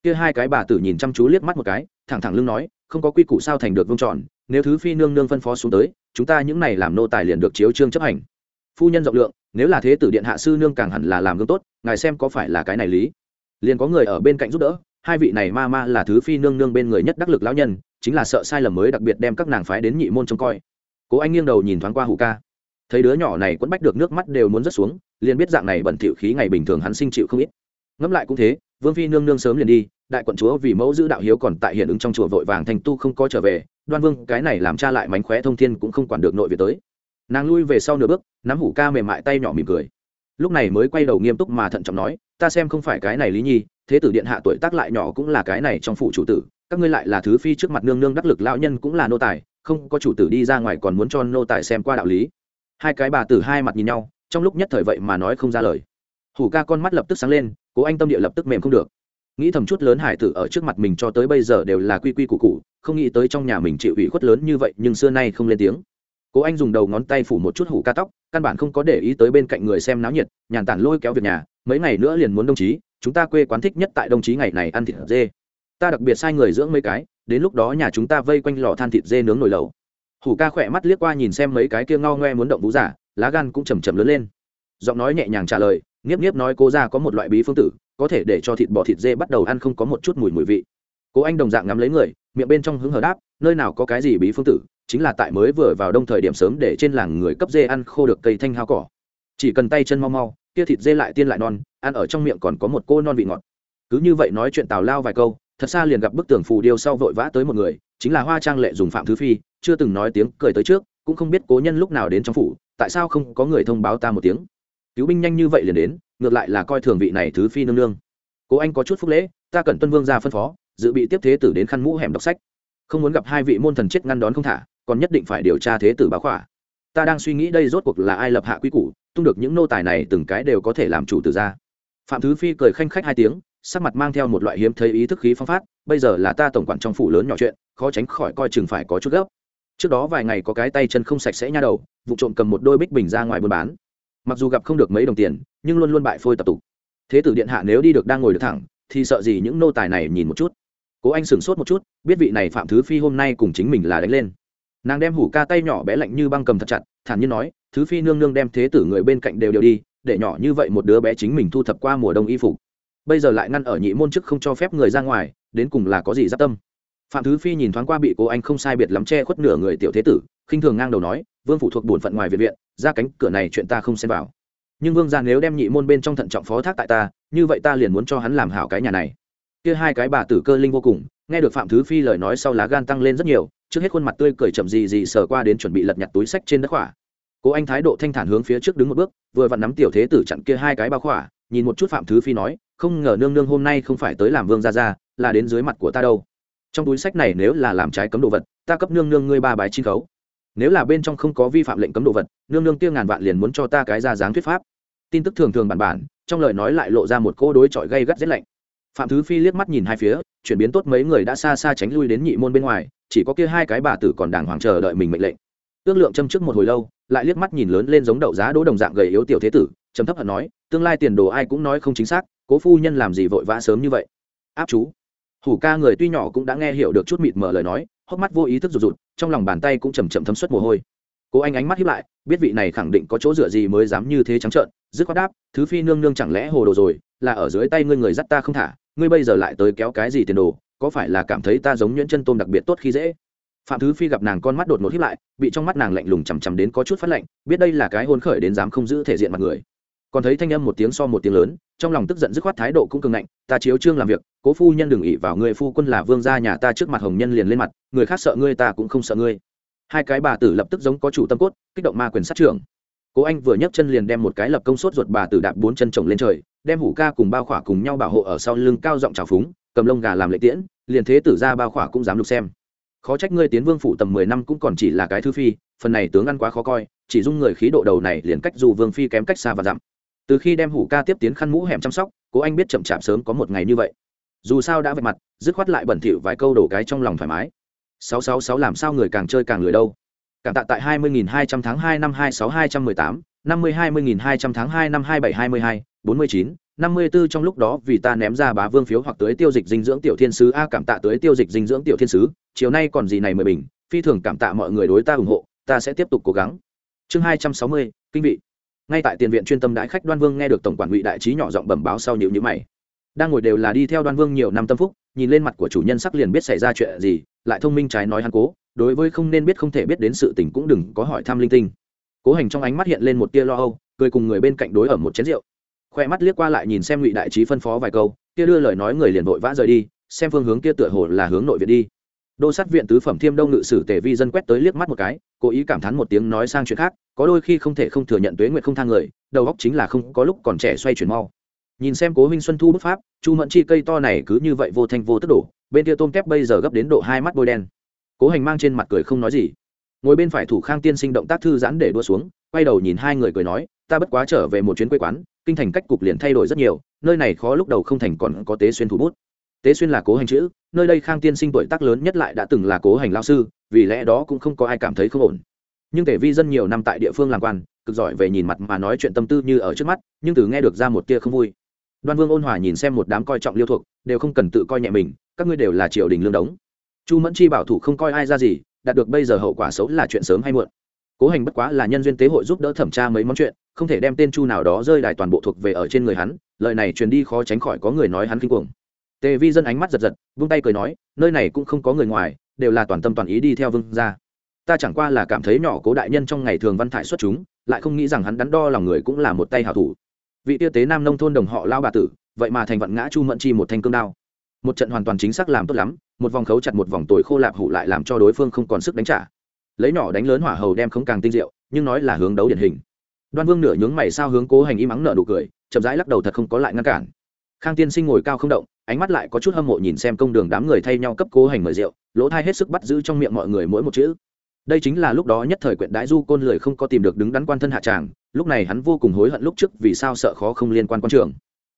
Kia hai cái bà tử nhìn chăm chú liếc mắt một cái, thẳng thẳng lưng nói không có quy củ sao thành được vương tròn nếu thứ phi nương nương phân phó xuống tới, chúng ta những này làm nô tài liền được chiếu trương chấp hành. Phu nhân rộng lượng, nếu là thế tử điện hạ sư nương càng hẳn là làm gương tốt, ngài xem có phải là cái này lý. Liền có người ở bên cạnh giúp đỡ, hai vị này ma ma là thứ phi nương nương bên người nhất đắc lực lão nhân, chính là sợ sai lầm mới đặc biệt đem các nàng phái đến nhị môn trông coi. Cố anh nghiêng đầu nhìn thoáng qua hụ ca. Thấy đứa nhỏ này quấn bách được nước mắt đều muốn rớt xuống, liền biết dạng này bẩn thỉu khí ngày bình thường hắn sinh chịu không ít. Ngẫm lại cũng thế, vương phi nương nương sớm liền đi đại quận chúa vì mẫu giữ đạo hiếu còn tại hiện ứng trong chùa vội vàng thành tu không có trở về, đoan vương, cái này làm cha lại mánh khóe thông thiên cũng không quản được nội việt tới. Nàng lui về sau nửa bước, nắm hủ ca mềm mại tay nhỏ mỉm cười. Lúc này mới quay đầu nghiêm túc mà thận trọng nói, ta xem không phải cái này lý nhi, thế tử điện hạ tuổi tác lại nhỏ cũng là cái này trong phủ chủ tử, các ngươi lại là thứ phi trước mặt nương nương đắc lực lão nhân cũng là nô tài, không có chủ tử đi ra ngoài còn muốn cho nô tài xem qua đạo lý. Hai cái bà tử hai mặt nhìn nhau, trong lúc nhất thời vậy mà nói không ra lời. Hủ ca con mắt lập tức sáng lên, cố anh tâm địa lập tức mềm không được nghĩ thầm chút lớn hải tử ở trước mặt mình cho tới bây giờ đều là quy quy củ củ, không nghĩ tới trong nhà mình chịu ủy khuất lớn như vậy nhưng xưa nay không lên tiếng. Cố anh dùng đầu ngón tay phủ một chút hủ ca tóc căn bản không có để ý tới bên cạnh người xem náo nhiệt nhàn tản lôi kéo việc nhà mấy ngày nữa liền muốn đồng chí chúng ta quê quán thích nhất tại đồng chí ngày này ăn thịt dê. Ta đặc biệt sai người dưỡng mấy cái đến lúc đó nhà chúng ta vây quanh lò than thịt dê nướng nồi lẩu. Hủ ca khỏe mắt liếc qua nhìn xem mấy cái kia ngao ngoe muốn động vũ giả lá gan cũng chầm chầm lớn lên. Giọng nói nhẹ nhàng trả lời nghiếp nghiếp nói cô ra có một loại bí phương tử có thể để cho thịt bò thịt dê bắt đầu ăn không có một chút mùi mùi vị. Cố anh đồng dạng ngắm lấy người, miệng bên trong hứng hở đáp, nơi nào có cái gì bí phương tử, chính là tại mới vừa vào đông thời điểm sớm để trên làng người cấp dê ăn khô được cây thanh hao cỏ. Chỉ cần tay chân mau mau, kia thịt dê lại tiên lại non, ăn ở trong miệng còn có một cô non vị ngọt. Cứ như vậy nói chuyện tào lao vài câu, thật xa liền gặp bức tường phù điêu sau vội vã tới một người, chính là hoa trang lệ dùng phạm thứ phi, chưa từng nói tiếng cười tới trước, cũng không biết cố nhân lúc nào đến trong phủ, tại sao không có người thông báo ta một tiếng cứu binh nhanh như vậy liền đến, ngược lại là coi thường vị này thứ phi nương nương. Cố anh có chút phúc lễ, ta cần tuân vương ra phân phó, dự bị tiếp thế tử đến khăn mũ hẻm đọc sách. Không muốn gặp hai vị môn thần chết ngăn đón không thả, còn nhất định phải điều tra thế tử báo khỏa. Ta đang suy nghĩ đây rốt cuộc là ai lập hạ quy củ, tung được những nô tài này từng cái đều có thể làm chủ từ ra. Phạm thứ phi cười khanh khách hai tiếng, sắc mặt mang theo một loại hiếm thấy ý thức khí phong phát, bây giờ là ta tổng quản trong phủ lớn nhỏ chuyện, khó tránh khỏi coi chừng phải có chút gấp. Trước đó vài ngày có cái tay chân không sạch sẽ nha đầu, vụ trộm cầm một đôi bích bình ra ngoài buôn bán mặc dù gặp không được mấy đồng tiền, nhưng luôn luôn bại phôi tập tục. Thế tử điện hạ nếu đi được đang ngồi được thẳng, thì sợ gì những nô tài này nhìn một chút. Cố anh sửng sốt một chút, biết vị này phạm thứ phi hôm nay cùng chính mình là đánh lên. Nàng đem hủ ca tay nhỏ bé lạnh như băng cầm thật chặt, thản nhiên nói, thứ phi nương nương đem thế tử người bên cạnh đều đều đi, để nhỏ như vậy một đứa bé chính mình thu thập qua mùa đông y phục. Bây giờ lại ngăn ở nhị môn chức không cho phép người ra ngoài, đến cùng là có gì giáp tâm? Phạm thứ phi nhìn thoáng qua bị cô anh không sai biệt lắm che khuất nửa người tiểu thế tử khinh thường ngang đầu nói, vương phủ thuộc bổn phận ngoài viện viện, ra cánh cửa này chuyện ta không xem vào. Nhưng vương gia nếu đem nhị môn bên trong thận trọng phó thác tại ta, như vậy ta liền muốn cho hắn làm hảo cái nhà này. Kia hai cái bà tử cơ linh vô cùng, nghe được phạm thứ phi lời nói sau lá gan tăng lên rất nhiều, trước hết khuôn mặt tươi cười chậm gì gì sờ qua đến chuẩn bị lật nhặt túi sách trên đất khỏa. Cố anh thái độ thanh thản hướng phía trước đứng một bước, vừa vặn nắm tiểu thế tử chặn kia hai cái bao khỏa, nhìn một chút phạm thứ phi nói, không ngờ nương nương hôm nay không phải tới làm vương gia gia, là đến dưới mặt của ta đâu. Trong túi sách này nếu là làm trái cấm đồ vật, ta cấp nương nương ngươi ba bài chín khấu nếu là bên trong không có vi phạm lệnh cấm đồ vật, nương nương kia ngàn vạn liền muốn cho ta cái ra dáng thuyết pháp. Tin tức thường thường bản bản, trong lời nói lại lộ ra một cô đối chọi gây gắt rét lạnh. Phạm thứ phi liếc mắt nhìn hai phía, chuyển biến tốt mấy người đã xa xa tránh lui đến nhị môn bên ngoài, chỉ có kia hai cái bà tử còn đàng hoàng chờ đợi mình mệnh lệnh. Ước lượng châm trước một hồi lâu, lại liếc mắt nhìn lớn lên giống đậu giá đỗ đồng dạng gầy yếu tiểu thế tử, trầm thấp hận nói, tương lai tiền đồ ai cũng nói không chính xác, cố phu nhân làm gì vội vã sớm như vậy? Áp chú. Hủ ca người tuy nhỏ cũng đã nghe hiểu được chút mịt mở lời nói hốc mắt vô ý thức rụt rụt, trong lòng bàn tay cũng chầm chậm thấm suất mồ hôi. Cố anh ánh mắt hiếp lại, biết vị này khẳng định có chỗ dựa gì mới dám như thế trắng trợn, dứt khoát đáp, thứ phi nương nương chẳng lẽ hồ đồ rồi, là ở dưới tay ngươi người dắt ta không thả? Ngươi bây giờ lại tới kéo cái gì tiền đồ, có phải là cảm thấy ta giống nhuyễn chân tôm đặc biệt tốt khi dễ? Phạm thứ phi gặp nàng con mắt đột ngột hiếp lại, bị trong mắt nàng lạnh lùng chằm chằm đến có chút phát lạnh, biết đây là cái hôn khởi đến dám không giữ thể diện mặt người. Còn thấy thanh âm một tiếng so một tiếng lớn trong lòng tức giận dứt khoát thái độ cũng cường ngạnh, ta chiếu trương làm việc, cố phu nhân đừng ỉ vào người phu quân là vương gia nhà ta trước mặt hồng nhân liền lên mặt, người khác sợ ngươi ta cũng không sợ ngươi. Hai cái bà tử lập tức giống có chủ tâm cốt, kích động ma quyền sát trưởng. Cố anh vừa nhấc chân liền đem một cái lập công sốt ruột bà tử đạp bốn chân chồng lên trời, đem hủ ca cùng bao khỏa cùng nhau bảo hộ ở sau lưng cao giọng trào phúng, cầm lông gà làm lệ tiễn, liền thế tử ra bao khỏa cũng dám lục xem. Khó trách ngươi tiến vương phủ tầm mười năm cũng còn chỉ là cái thư phi, phần này tướng ăn quá khó coi, chỉ dung người khí độ đầu này liền cách dù vương phi kém cách xa và dặm từ khi đem hủ ca tiếp tiến khăn mũ hẻm chăm sóc, cố anh biết chậm chạp sớm có một ngày như vậy. Dù sao đã vạch mặt, dứt khoát lại bẩn thỉu vài câu đổ cái trong lòng thoải mái. Sáu sáu sáu làm sao người càng chơi càng lười đâu. Cảm tạ tại hai mươi nghìn hai trăm tháng hai năm hai sáu hai trăm mười tám, năm mươi hai mươi nghìn hai trăm tháng hai năm hai bảy hai mươi hai, bốn mươi chín, năm mươi b ố trong lúc đó vì ta ném ra bá vương phiếu hoặc tới tiêu dịch dinh dưỡng tiểu thiên sứ. A, cảm tạ tới tiêu dịch dinh dưỡng tiểu thiên sứ. Chiều nay còn gì này mời bình. Phi thường cảm tạ mọi người đối ta ủng hộ, ta sẽ tiếp tục cố gắng. Chương hai trăm sáu mươi, kinh vị ngay tại tiền viện chuyên tâm đãi khách đoan vương nghe được tổng quản ngụy đại trí nhỏ giọng bẩm báo sau nhiều như mày. Đang ngồi đều là đi theo đoan vương nhiều năm tâm phúc, nhìn lên mặt của chủ nhân sắc liền biết xảy ra chuyện gì, lại thông minh trái nói hắn cố, đối với không nên biết không thể biết đến sự tình cũng đừng có hỏi thăm linh tinh. Cố hành trong ánh mắt hiện lên một tia lo âu, cười cùng người bên cạnh đối ở một chén rượu. Khoe mắt liếc qua lại nhìn xem ngụy đại trí phân phó vài câu, kia đưa lời nói người liền vội vã rời đi, xem phương hướng kia tựa hồ là hướng nội viện đi. Đô sát viện tứ phẩm thiêm đông ngự sử tề vi dân quét tới liếc mắt một cái, cố ý cảm thán một tiếng nói sang chuyện khác có đôi khi không thể không thừa nhận tuế nguyện không thang người, đầu óc chính là không có lúc còn trẻ xoay chuyển mau. Nhìn xem cố huynh xuân thu bức pháp, chu mẫn chi cây to này cứ như vậy vô thanh vô tức đổ, bên kia tôm kép bây giờ gấp đến độ hai mắt bôi đen. Cố hành mang trên mặt cười không nói gì. Ngồi bên phải thủ khang tiên sinh động tác thư giãn để đua xuống, quay đầu nhìn hai người cười nói, ta bất quá trở về một chuyến quê quán, kinh thành cách cục liền thay đổi rất nhiều, nơi này khó lúc đầu không thành còn có tế xuyên thủ bút. Tế xuyên là cố hành chữ, nơi đây khang tiên sinh tuổi tác lớn nhất lại đã từng là cố hành lao sư, vì lẽ đó cũng không có ai cảm thấy không ổn nhưng tề vi dân nhiều năm tại địa phương làm quan, cực giỏi về nhìn mặt mà nói chuyện tâm tư như ở trước mắt, nhưng từ nghe được ra một tia không vui. Đoan vương ôn hòa nhìn xem một đám coi trọng liêu thuộc đều không cần tự coi nhẹ mình, các ngươi đều là triều đình lương đống. Chu mẫn chi bảo thủ không coi ai ra gì, đạt được bây giờ hậu quả xấu là chuyện sớm hay muộn. Cố hành bất quá là nhân duyên tế hội giúp đỡ thẩm tra mấy món chuyện, không thể đem tên chu nào đó rơi đài toàn bộ thuộc về ở trên người hắn, lời này truyền đi khó tránh khỏi có người nói hắn kinh cuồng. Tề vi dân ánh mắt giật giật, vung tay cười nói, nơi này cũng không có người ngoài, đều là toàn tâm toàn ý đi theo vương gia ta chẳng qua là cảm thấy nhỏ cố đại nhân trong ngày thường văn thải xuất chúng, lại không nghĩ rằng hắn đắn đo lòng người cũng là một tay hảo thủ. Vị tiêu tế nam nông thôn đồng họ lao bà tử, vậy mà thành vận ngã chu mẫn chi một thanh cương đao. Một trận hoàn toàn chính xác làm tốt lắm, một vòng khấu chặt một vòng tồi khô lạp hủ lại làm cho đối phương không còn sức đánh trả. Lấy nhỏ đánh lớn hỏa hầu đem không càng tinh diệu, nhưng nói là hướng đấu điển hình. Đoan vương nửa nhướng mày sao hướng cố hành im ắng nở nụ cười, chậm rãi lắc đầu thật không có lại ngăn cản. Khang tiên sinh ngồi cao không động, ánh mắt lại có chút hâm mộ nhìn xem công đường đám người thay nhau cấp cố hành mời rượu, lỗ thai hết sức bắt giữ trong miệng mọi người mỗi một chữ đây chính là lúc đó nhất thời quyện đãi du côn lười không có tìm được đứng đắn quan thân hạ tràng, lúc này hắn vô cùng hối hận lúc trước vì sao sợ khó không liên quan quan trường.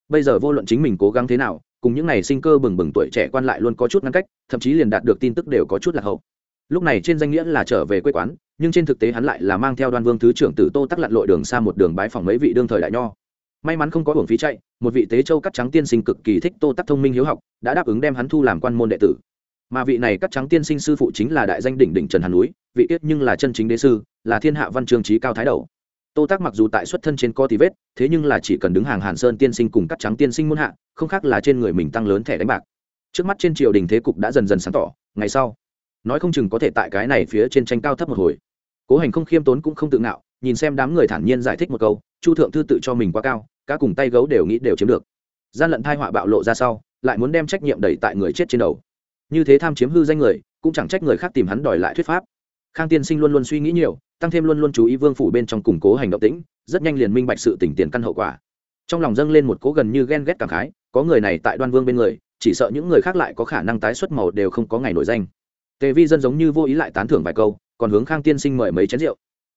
Bây giờ vô luận chính mình cố gắng thế nào, cùng những ngày sinh cơ bừng bừng tuổi trẻ quan lại luôn có chút ngăn cách, thậm chí liền đạt được tin tức đều có chút lạc hậu. Lúc này trên danh nghĩa là trở về quê quán, nhưng trên thực tế hắn lại là mang theo đoan vương thứ trưởng tử tô tắc lặn lội đường xa một đường bái phòng mấy vị đương thời đại nho. May mắn không có hưởng phí chạy, một vị tế châu cắt trắng tiên sinh cực kỳ thích tô tắc thông minh hiếu học, đã đáp ứng đem hắn thu làm quan môn đệ tử mà vị này cắt trắng tiên sinh sư phụ chính là đại danh đỉnh đỉnh trần hàn núi, vị tiết nhưng là chân chính đế sư, là thiên hạ văn trường trí cao thái đầu. Tô tác mặc dù tại xuất thân trên co tí vết, thế nhưng là chỉ cần đứng hàng hàn sơn tiên sinh cùng cắt trắng tiên sinh muôn hạ, không khác là trên người mình tăng lớn thẻ đánh bạc. Trước mắt trên triều đình thế cục đã dần dần sáng tỏ, ngày sau, nói không chừng có thể tại cái này phía trên tranh cao thấp một hồi. Cố hành không khiêm tốn cũng không tự ngạo, nhìn xem đám người thản nhiên giải thích một câu, chu thượng thư tự cho mình quá cao cả cùng tay gấu đều nghĩ đều chiếm được. Gian lận thai họa bạo lộ ra sau, lại muốn đem trách nhiệm đẩy tại người chết trên đầu như thế tham chiếm hư danh người, cũng chẳng trách người khác tìm hắn đòi lại thuyết pháp. Khang tiên sinh luôn luôn suy nghĩ nhiều, tăng thêm luôn luôn chú ý vương phủ bên trong củng cố hành động tĩnh, rất nhanh liền minh bạch sự tỉnh tiền căn hậu quả. Trong lòng dâng lên một cố gần như ghen ghét cảm khái, có người này tại đoan vương bên người, chỉ sợ những người khác lại có khả năng tái xuất màu đều không có ngày nổi danh. Tề vi dân giống như vô ý lại tán thưởng vài câu, còn hướng khang tiên sinh mời mấy chén rượu.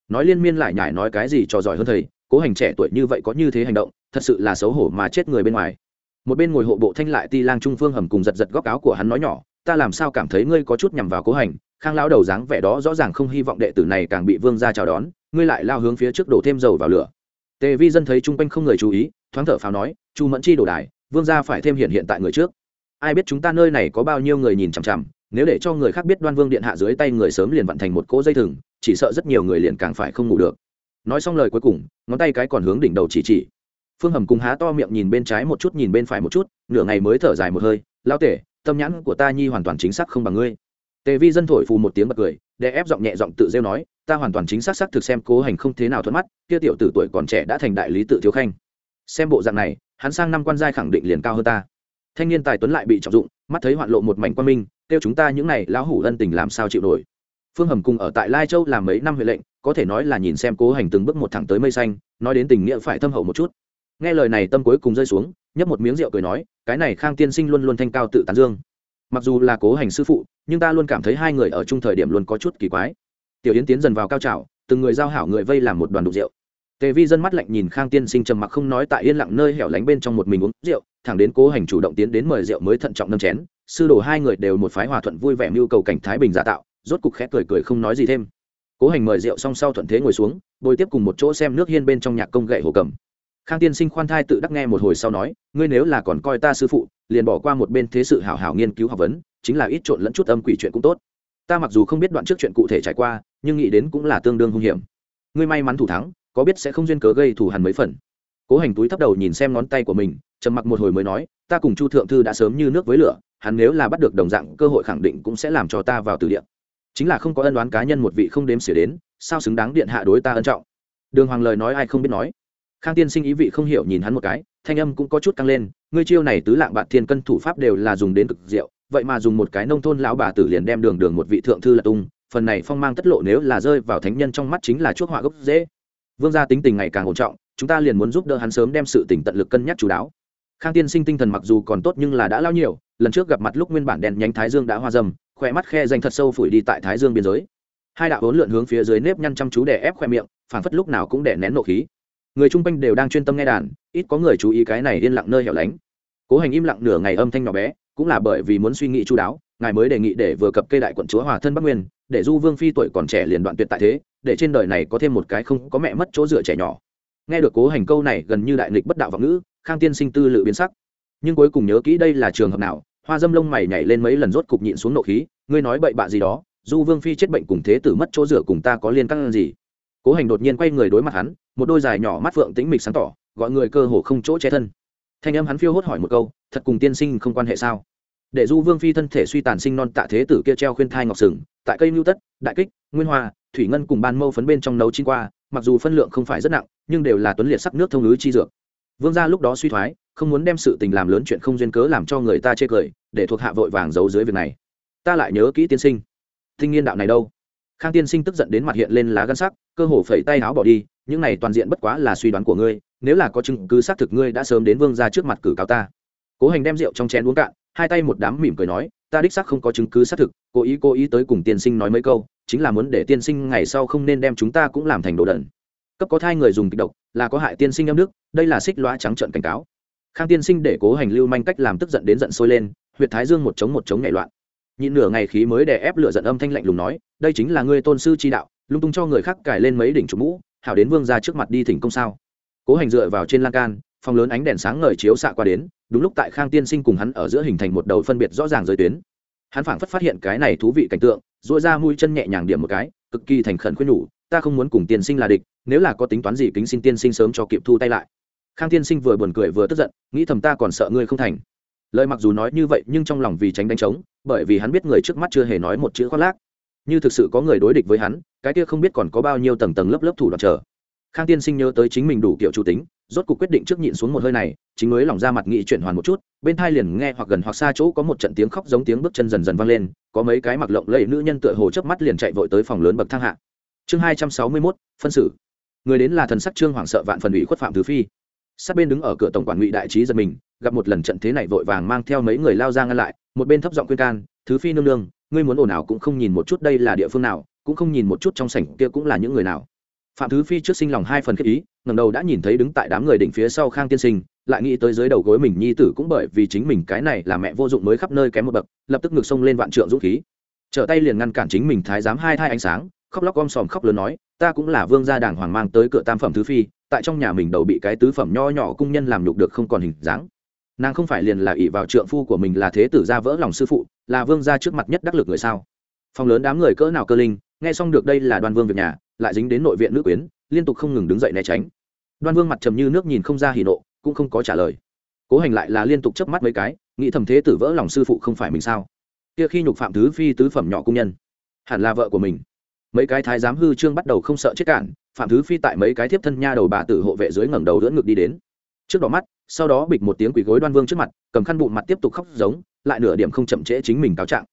Nói liên miên lại nhải nói cái gì trò giỏi hơn thầy, cố hành trẻ tuổi như vậy có như thế hành động, thật sự là xấu hổ mà chết người bên ngoài. Một bên ngồi hộ bộ thanh lại ti lang trung phương hầm cùng giật giật góc áo của hắn nói nhỏ ta làm sao cảm thấy ngươi có chút nhằm vào cố hành? Khang lão đầu dáng vẻ đó rõ ràng không hy vọng đệ tử này càng bị vương gia chào đón, ngươi lại lao hướng phía trước đổ thêm dầu vào lửa. Tề vi dân thấy chung quanh không người chú ý, thoáng thở phào nói, chu mẫn chi đổ đài, vương gia phải thêm hiện hiện tại người trước. Ai biết chúng ta nơi này có bao nhiêu người nhìn chằm chằm, nếu để cho người khác biết đoan vương điện hạ dưới tay người sớm liền vận thành một cỗ dây thừng, chỉ sợ rất nhiều người liền càng phải không ngủ được. Nói xong lời cuối cùng, ngón tay cái còn hướng đỉnh đầu chỉ chỉ. Phương hầm cùng há to miệng nhìn bên trái một chút, nhìn bên phải một chút, nửa ngày mới thở dài một hơi lao tể tâm nhãn của ta nhi hoàn toàn chính xác không bằng ngươi. Tề vi dân thổi phù một tiếng bật cười để ép giọng nhẹ giọng tự rêu nói, ta hoàn toàn chính xác xác thực xem cố hành không thế nào thuận mắt, kia tiểu tử tuổi còn trẻ đã thành đại lý tự thiếu khanh. Xem bộ dạng này, hắn sang năm quan giai khẳng định liền cao hơn ta. Thanh niên tài tuấn lại bị trọng dụng, mắt thấy hoạn lộ một mảnh quan minh, kêu chúng ta những này lão hủ ân tình làm sao chịu nổi. Phương hầm cùng ở tại lai châu làm mấy năm huệ lệnh, có thể nói là nhìn xem cố hành từng bước một thẳng tới mây xanh, nói đến tình nghĩa phải thâm hậu một chút. Nghe lời này tâm cuối cùng rơi xuống nhấp một miếng rượu cười nói, cái này khang tiên sinh luôn luôn thanh cao tự tán dương. Mặc dù là cố hành sư phụ, nhưng ta luôn cảm thấy hai người ở chung thời điểm luôn có chút kỳ quái. Tiểu yến tiến dần vào cao trào, từng người giao hảo người vây làm một đoàn đục rượu. Tề vi dân mắt lạnh nhìn khang tiên sinh trầm mặc không nói tại yên lặng nơi hẻo lánh bên trong một mình uống rượu, thẳng đến cố hành chủ động tiến đến mời rượu mới thận trọng nâm chén, sư đồ hai người đều một phái hòa thuận vui vẻ mưu cầu cảnh thái bình giả tạo, rốt cục khẽ cười cười không nói gì thêm. Cố hành mời rượu xong sau thuận thế ngồi xuống, bồi tiếp cùng một chỗ xem nước hiên bên trong nhạc công gậy hồ cầm khang tiên sinh khoan thai tự đắc nghe một hồi sau nói, ngươi nếu là còn coi ta sư phụ, liền bỏ qua một bên thế sự hảo hảo nghiên cứu học vấn, chính là ít trộn lẫn chút âm quỷ chuyện cũng tốt. Ta mặc dù không biết đoạn trước chuyện cụ thể trải qua, nhưng nghĩ đến cũng là tương đương hung hiểm. Ngươi may mắn thủ thắng, có biết sẽ không duyên cớ gây thù hằn mấy phần. Cố hành túi thấp đầu nhìn xem ngón tay của mình, trầm mặc một hồi mới nói, ta cùng chu thượng thư đã sớm như nước với lửa, hắn nếu là bắt được đồng dạng cơ hội khẳng định cũng sẽ làm cho ta vào từ điện chính là không có ân đoán cá nhân một vị không đếm xỉa đến, sao xứng đáng điện hạ đối ta ân trọng? Đường hoàng lời nói ai không biết nói khang tiên sinh ý vị không hiểu nhìn hắn một cái, thanh âm cũng có chút căng lên, ngươi chiêu này tứ lạng bạc thiên cân thủ pháp đều là dùng đến cực diệu, vậy mà dùng một cái nông thôn lão bà tử liền đem đường đường một vị thượng thư là tung, phần này phong mang tất lộ nếu là rơi vào thánh nhân trong mắt chính là chuốc họa gốc dễ. Vương gia tính tình ngày càng ổn trọng, chúng ta liền muốn giúp đỡ hắn sớm đem sự tỉnh tận lực cân nhắc chú đáo. Khang tiên sinh tinh thần mặc dù còn tốt nhưng là đã lao nhiều, lần trước gặp mặt lúc nguyên bản đèn nhánh thái dương đã hoa dầm khỏe mắt khe danh thật sâu phủi đi tại thái dương biên giới. Hai đạo hỗn lượn hướng phía dưới nếp nhăn chăm chú để ép khoe miệng phản phất lúc nào cũng đè nén nộ khí người chung quanh đều đang chuyên tâm nghe đàn, ít có người chú ý cái này yên lặng nơi hẻo lánh. Cố hành im lặng nửa ngày âm thanh nhỏ bé, cũng là bởi vì muốn suy nghĩ chú đáo, ngài mới đề nghị để vừa cập cây đại quận chúa hòa thân bắc nguyên, để du vương phi tuổi còn trẻ liền đoạn tuyệt tại thế, để trên đời này có thêm một cái không có mẹ mất chỗ dựa trẻ nhỏ. Nghe được cố hành câu này gần như đại nghịch bất đạo vọng ngữ, khang tiên sinh tư lự biến sắc. Nhưng cuối cùng nhớ kỹ đây là trường hợp nào, hoa dâm lông mày nhảy lên mấy lần rốt cục nhịn xuống nộ khí, ngươi nói bậy bạ gì đó, du vương phi chết bệnh cùng thế tử mất chỗ dựa cùng ta có liên căng gì? Cố hành đột nhiên quay người đối mặt hắn, một đôi dài nhỏ mắt phượng tĩnh mịch sáng tỏ, gọi người cơ hồ không chỗ che thân. Thanh âm hắn phiêu hốt hỏi một câu, thật cùng tiên sinh không quan hệ sao? Để du vương phi thân thể suy tàn sinh non tạ thế tử kia treo khuyên thai ngọc sừng, tại cây mưu tất, đại kích, nguyên hoa, thủy ngân cùng ban mâu phấn bên trong nấu chín qua, mặc dù phân lượng không phải rất nặng, nhưng đều là tuấn liệt sắc nước thông ứ chi dược. Vương gia lúc đó suy thoái, không muốn đem sự tình làm lớn chuyện không duyên cớ làm cho người ta chê cười, để thuộc hạ vội vàng giấu dưới việc này. Ta lại nhớ kỹ tiên sinh. Thinh niên đạo này đâu? Khang tiên sinh tức giận đến mặt hiện lên lá gân sắc cơ hồ phẩy tay áo bỏ đi, những này toàn diện bất quá là suy đoán của ngươi, nếu là có chứng cứ xác thực ngươi đã sớm đến vương ra trước mặt cử cáo ta. Cố hành đem rượu trong chén uống cạn, hai tay một đám mỉm cười nói, ta đích xác không có chứng cứ xác thực, cố ý cố ý tới cùng tiên sinh nói mấy câu, chính là muốn để tiên sinh ngày sau không nên đem chúng ta cũng làm thành đồ đẩn cấp có thai người dùng kịch độc, là có hại tiên sinh âm đức, đây là xích loa trắng trợn cảnh cáo. Khang tiên sinh để cố hành lưu manh cách làm tức giận đến giận sôi lên, huyệt thái dương một chống một chống nhảy loạn. Nhịn nửa ngày khí mới đè ép lửa giận âm thanh lạnh lùng nói, đây chính là ngươi tôn sư chi đạo lung tung cho người khác cài lên mấy đỉnh chủ mũ, hảo đến vương ra trước mặt đi thỉnh công sao. Cố hành dựa vào trên lan can, phòng lớn ánh đèn sáng ngời chiếu xạ qua đến, đúng lúc tại khang tiên sinh cùng hắn ở giữa hình thành một đầu phân biệt rõ ràng giới tuyến. Hắn phảng phất phát hiện cái này thú vị cảnh tượng dội ra mũi chân nhẹ nhàng điểm một cái, cực kỳ thành khẩn khuyên nhủ, ta không muốn cùng tiên sinh là địch, nếu là có tính toán gì kính xin tiên sinh sớm cho kịp thu tay lại. Khang tiên sinh vừa buồn cười vừa tức giận, nghĩ thầm ta còn sợ ngươi không thành. Lời mặc dù nói như vậy nhưng trong lòng vì tránh đánh trống, bởi vì hắn biết người trước mắt chưa hề nói một chữ khoác lác như thực sự có người đối địch với hắn, cái kia không biết còn có bao nhiêu tầng tầng lớp lớp thủ đoạn chờ. Khang tiên sinh nhớ tới chính mình đủ kiểu chủ tính, rốt cuộc quyết định trước nhịn xuống một hơi này, chính mới lòng ra mặt nghị chuyển hoàn một chút, bên thai liền nghe hoặc gần hoặc xa chỗ có một trận tiếng khóc giống tiếng bước chân dần dần vang lên, có mấy cái mặc lộng lẫy nữ nhân tựa hồ chớp mắt liền chạy vội tới phòng lớn bậc thang hạ. Chương hai trăm sáu mươi mốt, phân xử. Người đến là thần sắc trương hoảng sợ vạn phần ủy khuất phạm thứ phi. Sát bên đứng ở cửa tổng quản ngụy đại trí giật mình, gặp một lần trận thế này vội vàng mang theo mấy người lao ra ngăn lại, một bên thấp giọng khuyên can, thứ phi nương nương ngươi muốn ồn ào cũng không nhìn một chút đây là địa phương nào, cũng không nhìn một chút trong sảnh kia cũng là những người nào. Phạm thứ phi trước sinh lòng hai phần khiết ý ngầm đầu đã nhìn thấy đứng tại đám người đỉnh phía sau khang tiên sinh, lại nghĩ tới dưới đầu gối mình nhi tử cũng bởi vì chính mình cái này là mẹ vô dụng mới khắp nơi kém một bậc, lập tức ngược sông lên vạn trượng dũng khí. Trở tay liền ngăn cản chính mình thái giám hai thai ánh sáng, khóc lóc om sòm khóc lớn nói, ta cũng là vương gia đảng hoàng mang tới cửa tam phẩm thứ phi, tại trong nhà mình đầu bị cái tứ phẩm nho nhỏ cung nhân làm nhục được không còn hình dáng nàng không phải liền là ỷ vào trượng phu của mình là thế tử gia vỡ lòng sư phụ, là vương gia trước mặt nhất đắc lực người sao? Phòng lớn đám người cỡ nào cơ linh, nghe xong được đây là đoan vương việc nhà, lại dính đến nội viện nữ quyến, liên tục không ngừng đứng dậy né tránh. Đoan vương mặt trầm như nước nhìn không ra hỉ nộ, cũng không có trả lời. Cố hành lại là liên tục chớp mắt mấy cái, nghĩ thầm thế tử vỡ lòng sư phụ không phải mình sao? Kia khi nhục phạm thứ phi tứ phẩm nhỏ cung nhân, hẳn là vợ của mình. Mấy cái thái giám hư trương bắt đầu không sợ chết cản, phạm thứ phi tại mấy cái thiếp thân nha đầu bà tử hộ vệ dưới ngẩng đầu đỡ ngực đi đến. Trước đó mắt sau đó bịch một tiếng quỳ gối đoan vương trước mặt, cầm khăn bụng mặt tiếp tục khóc giống, lại nửa điểm không chậm trễ chính mình cáo trạng.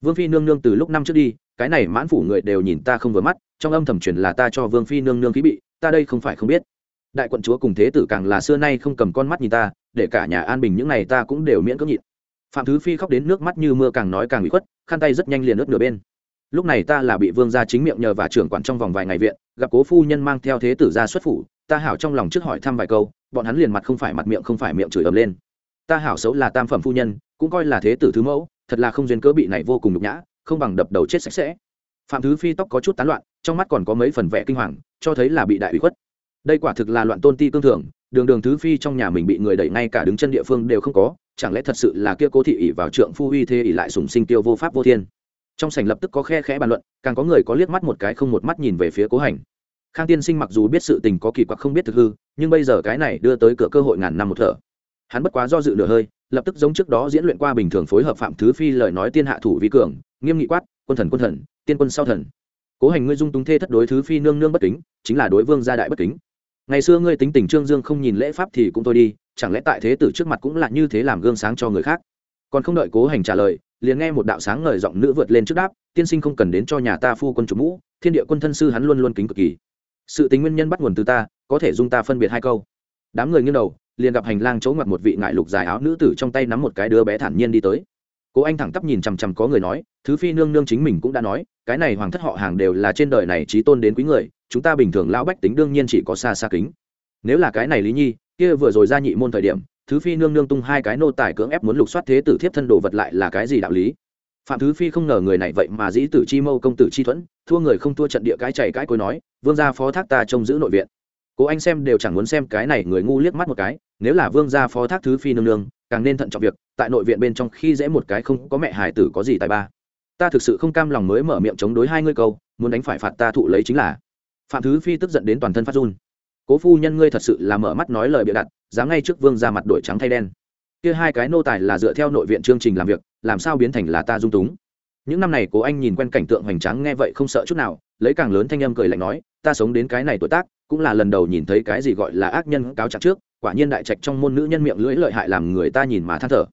Vương phi nương nương từ lúc năm trước đi, cái này mãn phủ người đều nhìn ta không vừa mắt, trong âm thầm truyền là ta cho vương phi nương nương khí bị, ta đây không phải không biết. Đại quận chúa cùng thế tử càng là xưa nay không cầm con mắt nhìn ta, để cả nhà an bình những ngày ta cũng đều miễn cưỡng nhịn. Phạm thứ phi khóc đến nước mắt như mưa càng nói càng bị khuất, khăn tay rất nhanh liền ướt nửa bên. Lúc này ta là bị vương gia chính miệng nhờ và trưởng quản trong vòng vài ngày viện, gặp cố phu nhân mang theo thế tử ra xuất phủ ta hảo trong lòng trước hỏi thăm vài câu, bọn hắn liền mặt không phải mặt miệng không phải miệng chửi ầm lên. Ta hảo xấu là tam phẩm phu nhân, cũng coi là thế tử thứ mẫu, thật là không duyên cớ bị này vô cùng nhục nhã, không bằng đập đầu chết sạch sẽ. Phạm thứ phi tóc có chút tán loạn, trong mắt còn có mấy phần vẻ kinh hoàng, cho thấy là bị đại ủy khuất. Đây quả thực là loạn tôn ti cương thường, đường đường thứ phi trong nhà mình bị người đẩy ngay cả đứng chân địa phương đều không có, chẳng lẽ thật sự là kia cố thị ỷ vào trượng phu uy thế ỷ lại sùng sinh tiêu vô pháp vô thiên? Trong sảnh lập tức có khe khẽ bàn luận, càng có người có liếc mắt một cái không một mắt nhìn về phía cố hành khang tiên sinh mặc dù biết sự tình có kỳ quặc không biết thực hư, nhưng bây giờ cái này đưa tới cửa cơ hội ngàn năm một thở. Hắn bất quá do dự nửa hơi, lập tức giống trước đó diễn luyện qua bình thường phối hợp phạm thứ phi lời nói tiên hạ thủ vi cường, nghiêm nghị quát, quân thần quân thần, tiên quân sau thần. Cố hành ngươi dung túng thê thất đối thứ phi nương nương bất kính, chính là đối vương gia đại bất kính. Ngày xưa ngươi tính tình trương dương không nhìn lễ pháp thì cũng thôi đi, chẳng lẽ tại thế tử trước mặt cũng là như thế làm gương sáng cho người khác? Còn không đợi cố hành trả lời, liền nghe một đạo sáng ngời giọng nữ vượt lên trước đáp, tiên sinh không cần đến cho nhà ta phu quân chủ mũ, thiên địa quân thân sư hắn luôn luôn kính cực kỳ sự tính nguyên nhân bắt nguồn từ ta, có thể dung ta phân biệt hai câu. Đám người nghiêng đầu, liền gặp hành lang chỗ ngoặt một vị ngại lục dài áo nữ tử trong tay nắm một cái đứa bé thản nhiên đi tới. Cố anh thẳng tắp nhìn chằm chằm có người nói, thứ phi nương nương chính mình cũng đã nói, cái này hoàng thất họ hàng đều là trên đời này trí tôn đến quý người, chúng ta bình thường lão bách tính đương nhiên chỉ có xa xa kính. Nếu là cái này lý nhi, kia vừa rồi ra nhị môn thời điểm, thứ phi nương nương tung hai cái nô tài cưỡng ép muốn lục soát thế tử thiếp thân đồ vật lại là cái gì đạo lý? Phạm thứ phi không ngờ người này vậy mà dĩ tử chi mâu công tử chi thuẫn thua người không thua trận địa cái chảy cái cối nói, vương gia phó thác ta trông giữ nội viện. Cố anh xem đều chẳng muốn xem cái này người ngu liếc mắt một cái, nếu là vương gia phó thác thứ phi nương nương, càng nên thận trọng việc, tại nội viện bên trong khi dễ một cái không có mẹ hài tử có gì tài ba. Ta thực sự không cam lòng mới mở miệng chống đối hai ngươi câu, muốn đánh phải phạt ta thụ lấy chính là. Phạm thứ phi tức giận đến toàn thân phát run. Cố phu nhân ngươi thật sự là mở mắt nói lời bịa đặt, dám ngay trước vương ra mặt đổi trắng thay đen. Kia hai cái nô tài là dựa theo nội viện chương trình làm việc, làm sao biến thành là ta dung túng? Những năm này cố anh nhìn quen cảnh tượng hoành tráng nghe vậy không sợ chút nào, lấy càng lớn thanh âm cười lạnh nói, ta sống đến cái này tuổi tác, cũng là lần đầu nhìn thấy cái gì gọi là ác nhân cáo trạng trước, quả nhiên đại trạch trong môn nữ nhân miệng lưỡi lợi hại làm người ta nhìn mà than thở.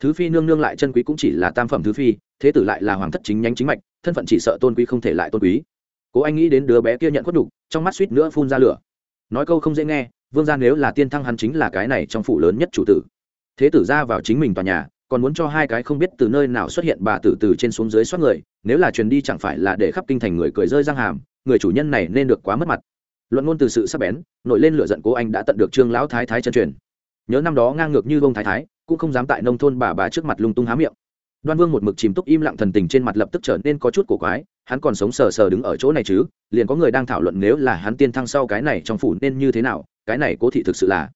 Thứ phi nương nương lại chân quý cũng chỉ là tam phẩm thứ phi, thế tử lại là hoàng thất chính nhánh chính mạch, thân phận chỉ sợ tôn quý không thể lại tôn quý. Cố anh nghĩ đến đứa bé kia nhận khuất đục trong mắt suýt nữa phun ra lửa. Nói câu không dễ nghe, vương gia nếu là tiên thăng hắn chính là cái này trong phủ lớn nhất chủ tử. Thế tử ra vào chính mình tòa nhà còn muốn cho hai cái không biết từ nơi nào xuất hiện bà tử từ trên xuống dưới soát người, nếu là truyền đi chẳng phải là để khắp kinh thành người cười rơi răng hàm, người chủ nhân này nên được quá mất mặt. Luận ngôn từ sự sắp bén, nổi lên lửa giận cố anh đã tận được trương lão thái thái chân truyền. Nhớ năm đó ngang ngược như bông thái thái, cũng không dám tại nông thôn bà bà trước mặt lung tung há miệng. Đoan vương một mực chìm túc im lặng thần tình trên mặt lập tức trở nên có chút cổ quái, hắn còn sống sờ sờ đứng ở chỗ này chứ, liền có người đang thảo luận nếu là hắn tiên thăng sau cái này trong phủ nên như thế nào, cái này cố thị thực sự là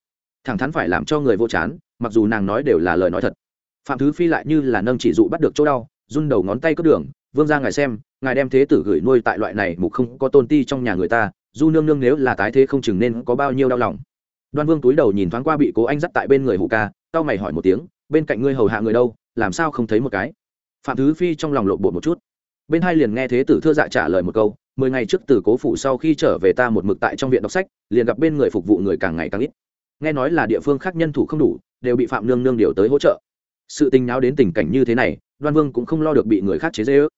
thẳng thắn phải làm cho người vô chán, mặc dù nàng nói đều là lời nói thật phạm thứ phi lại như là nâng chỉ dụ bắt được chỗ đau, run đầu ngón tay cướp đường, vương gia ngài xem, ngài đem thế tử gửi nuôi tại loại này mục không có tôn ti trong nhà người ta, du nương nương nếu là tái thế không chừng nên có bao nhiêu đau lòng. Đoan vương túi đầu nhìn thoáng qua bị cố anh dắt tại bên người hủ ca tao mày hỏi một tiếng, bên cạnh ngươi hầu hạ người đâu, làm sao không thấy một cái? Phạm thứ phi trong lòng lộn bột một chút. Bên hai liền nghe thế tử thưa dạ trả lời một câu, mười ngày trước từ cố phủ sau khi trở về ta một mực tại trong viện đọc sách, liền gặp bên người phục vụ người càng ngày càng ít. Nghe nói là địa phương khác nhân thủ không đủ, đều bị phạm nương nương điều tới hỗ trợ sự tình náo đến tình cảnh như thế này, đoan vương cũng không lo được bị người khác chế dễ ước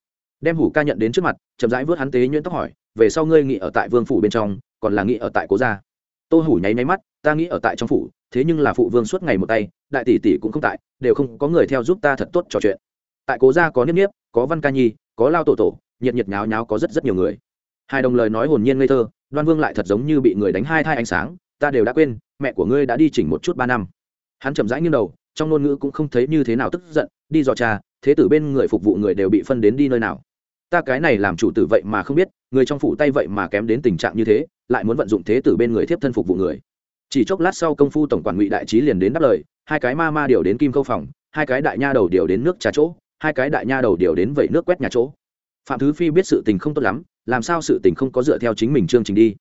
đem hủ ca nhận đến trước mặt, chậm rãi vớt hắn tế nhuyễn tóc hỏi, về sau ngươi nghĩ ở tại vương phủ bên trong, còn là nghĩ ở tại cố gia? Tô hủ nháy nháy mắt, ta nghĩ ở tại trong phủ, thế nhưng là phụ vương suốt ngày một tay, đại tỷ tỷ cũng không tại, đều không có người theo giúp ta thật tốt trò chuyện. Tại cố gia có niếp niếp, có văn ca nhi, có lao tổ tổ, nhiệt nhiệt nháo nháo có rất rất nhiều người. Hai đồng lời nói hồn nhiên ngây thơ, đoan vương lại thật giống như bị người đánh hai thai ánh sáng, ta đều đã quên, mẹ của ngươi đã đi chỉnh một chút ba năm. Hắn chậm rãi nghiêng đầu trong ngôn ngữ cũng không thấy như thế nào tức giận, đi dò cha thế tử bên người phục vụ người đều bị phân đến đi nơi nào. Ta cái này làm chủ tử vậy mà không biết, người trong phủ tay vậy mà kém đến tình trạng như thế, lại muốn vận dụng thế tử bên người thiếp thân phục vụ người. Chỉ chốc lát sau công phu tổng quản ngụy đại trí liền đến đáp lời, hai cái ma ma điều đến kim câu phòng, hai cái đại nha đầu điều đến nước trà chỗ, hai cái đại nha đầu điều đến vẩy nước quét nhà chỗ. Phạm thứ phi biết sự tình không tốt lắm, làm sao sự tình không có dựa theo chính mình chương trình đi?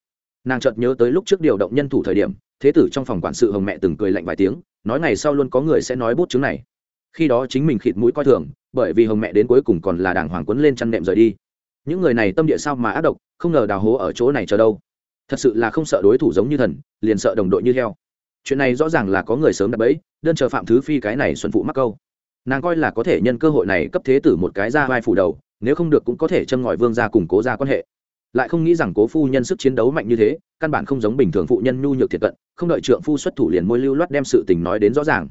Nàng chợt nhớ tới lúc trước điều động nhân thủ thời điểm, thế tử trong phòng quản sự hồng mẹ từng cười lạnh vài tiếng, nói ngày sau luôn có người sẽ nói bút chứng này. Khi đó chính mình khịt mũi coi thường, bởi vì hồng mẹ đến cuối cùng còn là đàng hoàng quấn lên chăn nệm rời đi. Những người này tâm địa sao mà ác độc, không ngờ đào hố ở chỗ này chờ đâu. Thật sự là không sợ đối thủ giống như thần, liền sợ đồng đội như heo. Chuyện này rõ ràng là có người sớm đặt bẫy, đơn chờ phạm thứ phi cái này xuân phụ mắc câu. Nàng coi là có thể nhân cơ hội này cấp thế tử một cái ra vai phủ đầu, nếu không được cũng có thể châm ngòi vương ra củng cố ra quan hệ lại không nghĩ rằng cố phu nhân sức chiến đấu mạnh như thế, căn bản không giống bình thường phụ nhân nhu nhược thiệt cận, không đợi trượng phu xuất thủ liền môi lưu loát đem sự tình nói đến rõ ràng.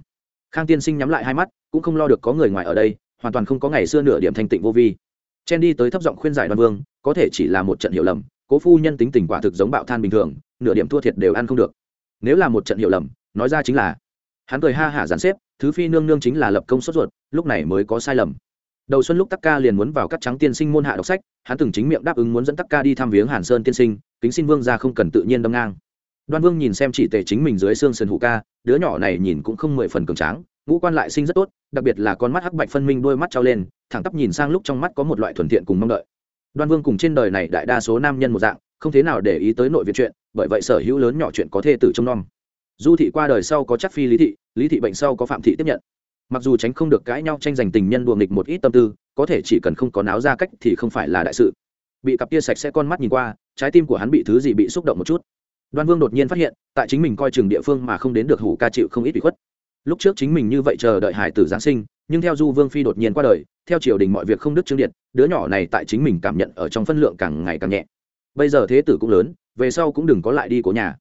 Khang tiên sinh nhắm lại hai mắt, cũng không lo được có người ngoài ở đây, hoàn toàn không có ngày xưa nửa điểm thanh tịnh vô vi. Chen đi tới thấp giọng khuyên giải đoan vương, có thể chỉ là một trận hiểu lầm, cố phu nhân tính tình quả thực giống bạo than bình thường, nửa điểm thua thiệt đều ăn không được. Nếu là một trận hiểu lầm, nói ra chính là, hắn cười ha hả dàn xếp, thứ phi nương nương chính là lập công sốt ruột, lúc này mới có sai lầm. Đầu xuân lúc tắc ca liền muốn vào cắt trắng tiên sinh môn hạ đọc sách hắn từng chính miệng đáp ứng muốn dẫn tắc ca đi thăm viếng hàn sơn tiên sinh, kính xin vương ra không cần tự nhiên đâm ngang. Đoan vương nhìn xem chỉ tề chính mình dưới xương sườn hụ ca, đứa nhỏ này nhìn cũng không mười phần cường tráng, ngũ quan lại sinh rất tốt, đặc biệt là con mắt hắc bạch phân minh đôi mắt trao lên, thẳng tắp nhìn sang lúc trong mắt có một loại thuần thiện cùng mong đợi. Đoan vương cùng trên đời này đại đa số nam nhân một dạng, không thế nào để ý tới nội viện chuyện, bởi vậy sở hữu lớn nhỏ chuyện có thê tử trông nom. Du thị qua đời sau có chắc phi lý thị lý thị bệnh sau có phạm thị tiếp nhận mặc dù tránh không được cãi nhau tranh giành tình nhân đùa nghịch một ít tâm tư, có thể chỉ cần không có náo ra cách thì không phải là đại sự. Bị cặp kia sạch sẽ con mắt nhìn qua, trái tim của hắn bị thứ gì bị xúc động một chút. Đoan vương đột nhiên phát hiện, tại chính mình coi chừng địa phương mà không đến được hủ ca chịu không ít bị khuất. Lúc trước chính mình như vậy chờ đợi hải tử giáng sinh, nhưng theo du vương phi đột nhiên qua đời, theo triều đình mọi việc không đứt chứng điện, đứa nhỏ này tại chính mình cảm nhận ở trong phân lượng càng ngày càng nhẹ. Bây giờ thế tử cũng lớn, về sau cũng đừng có lại đi của nhà.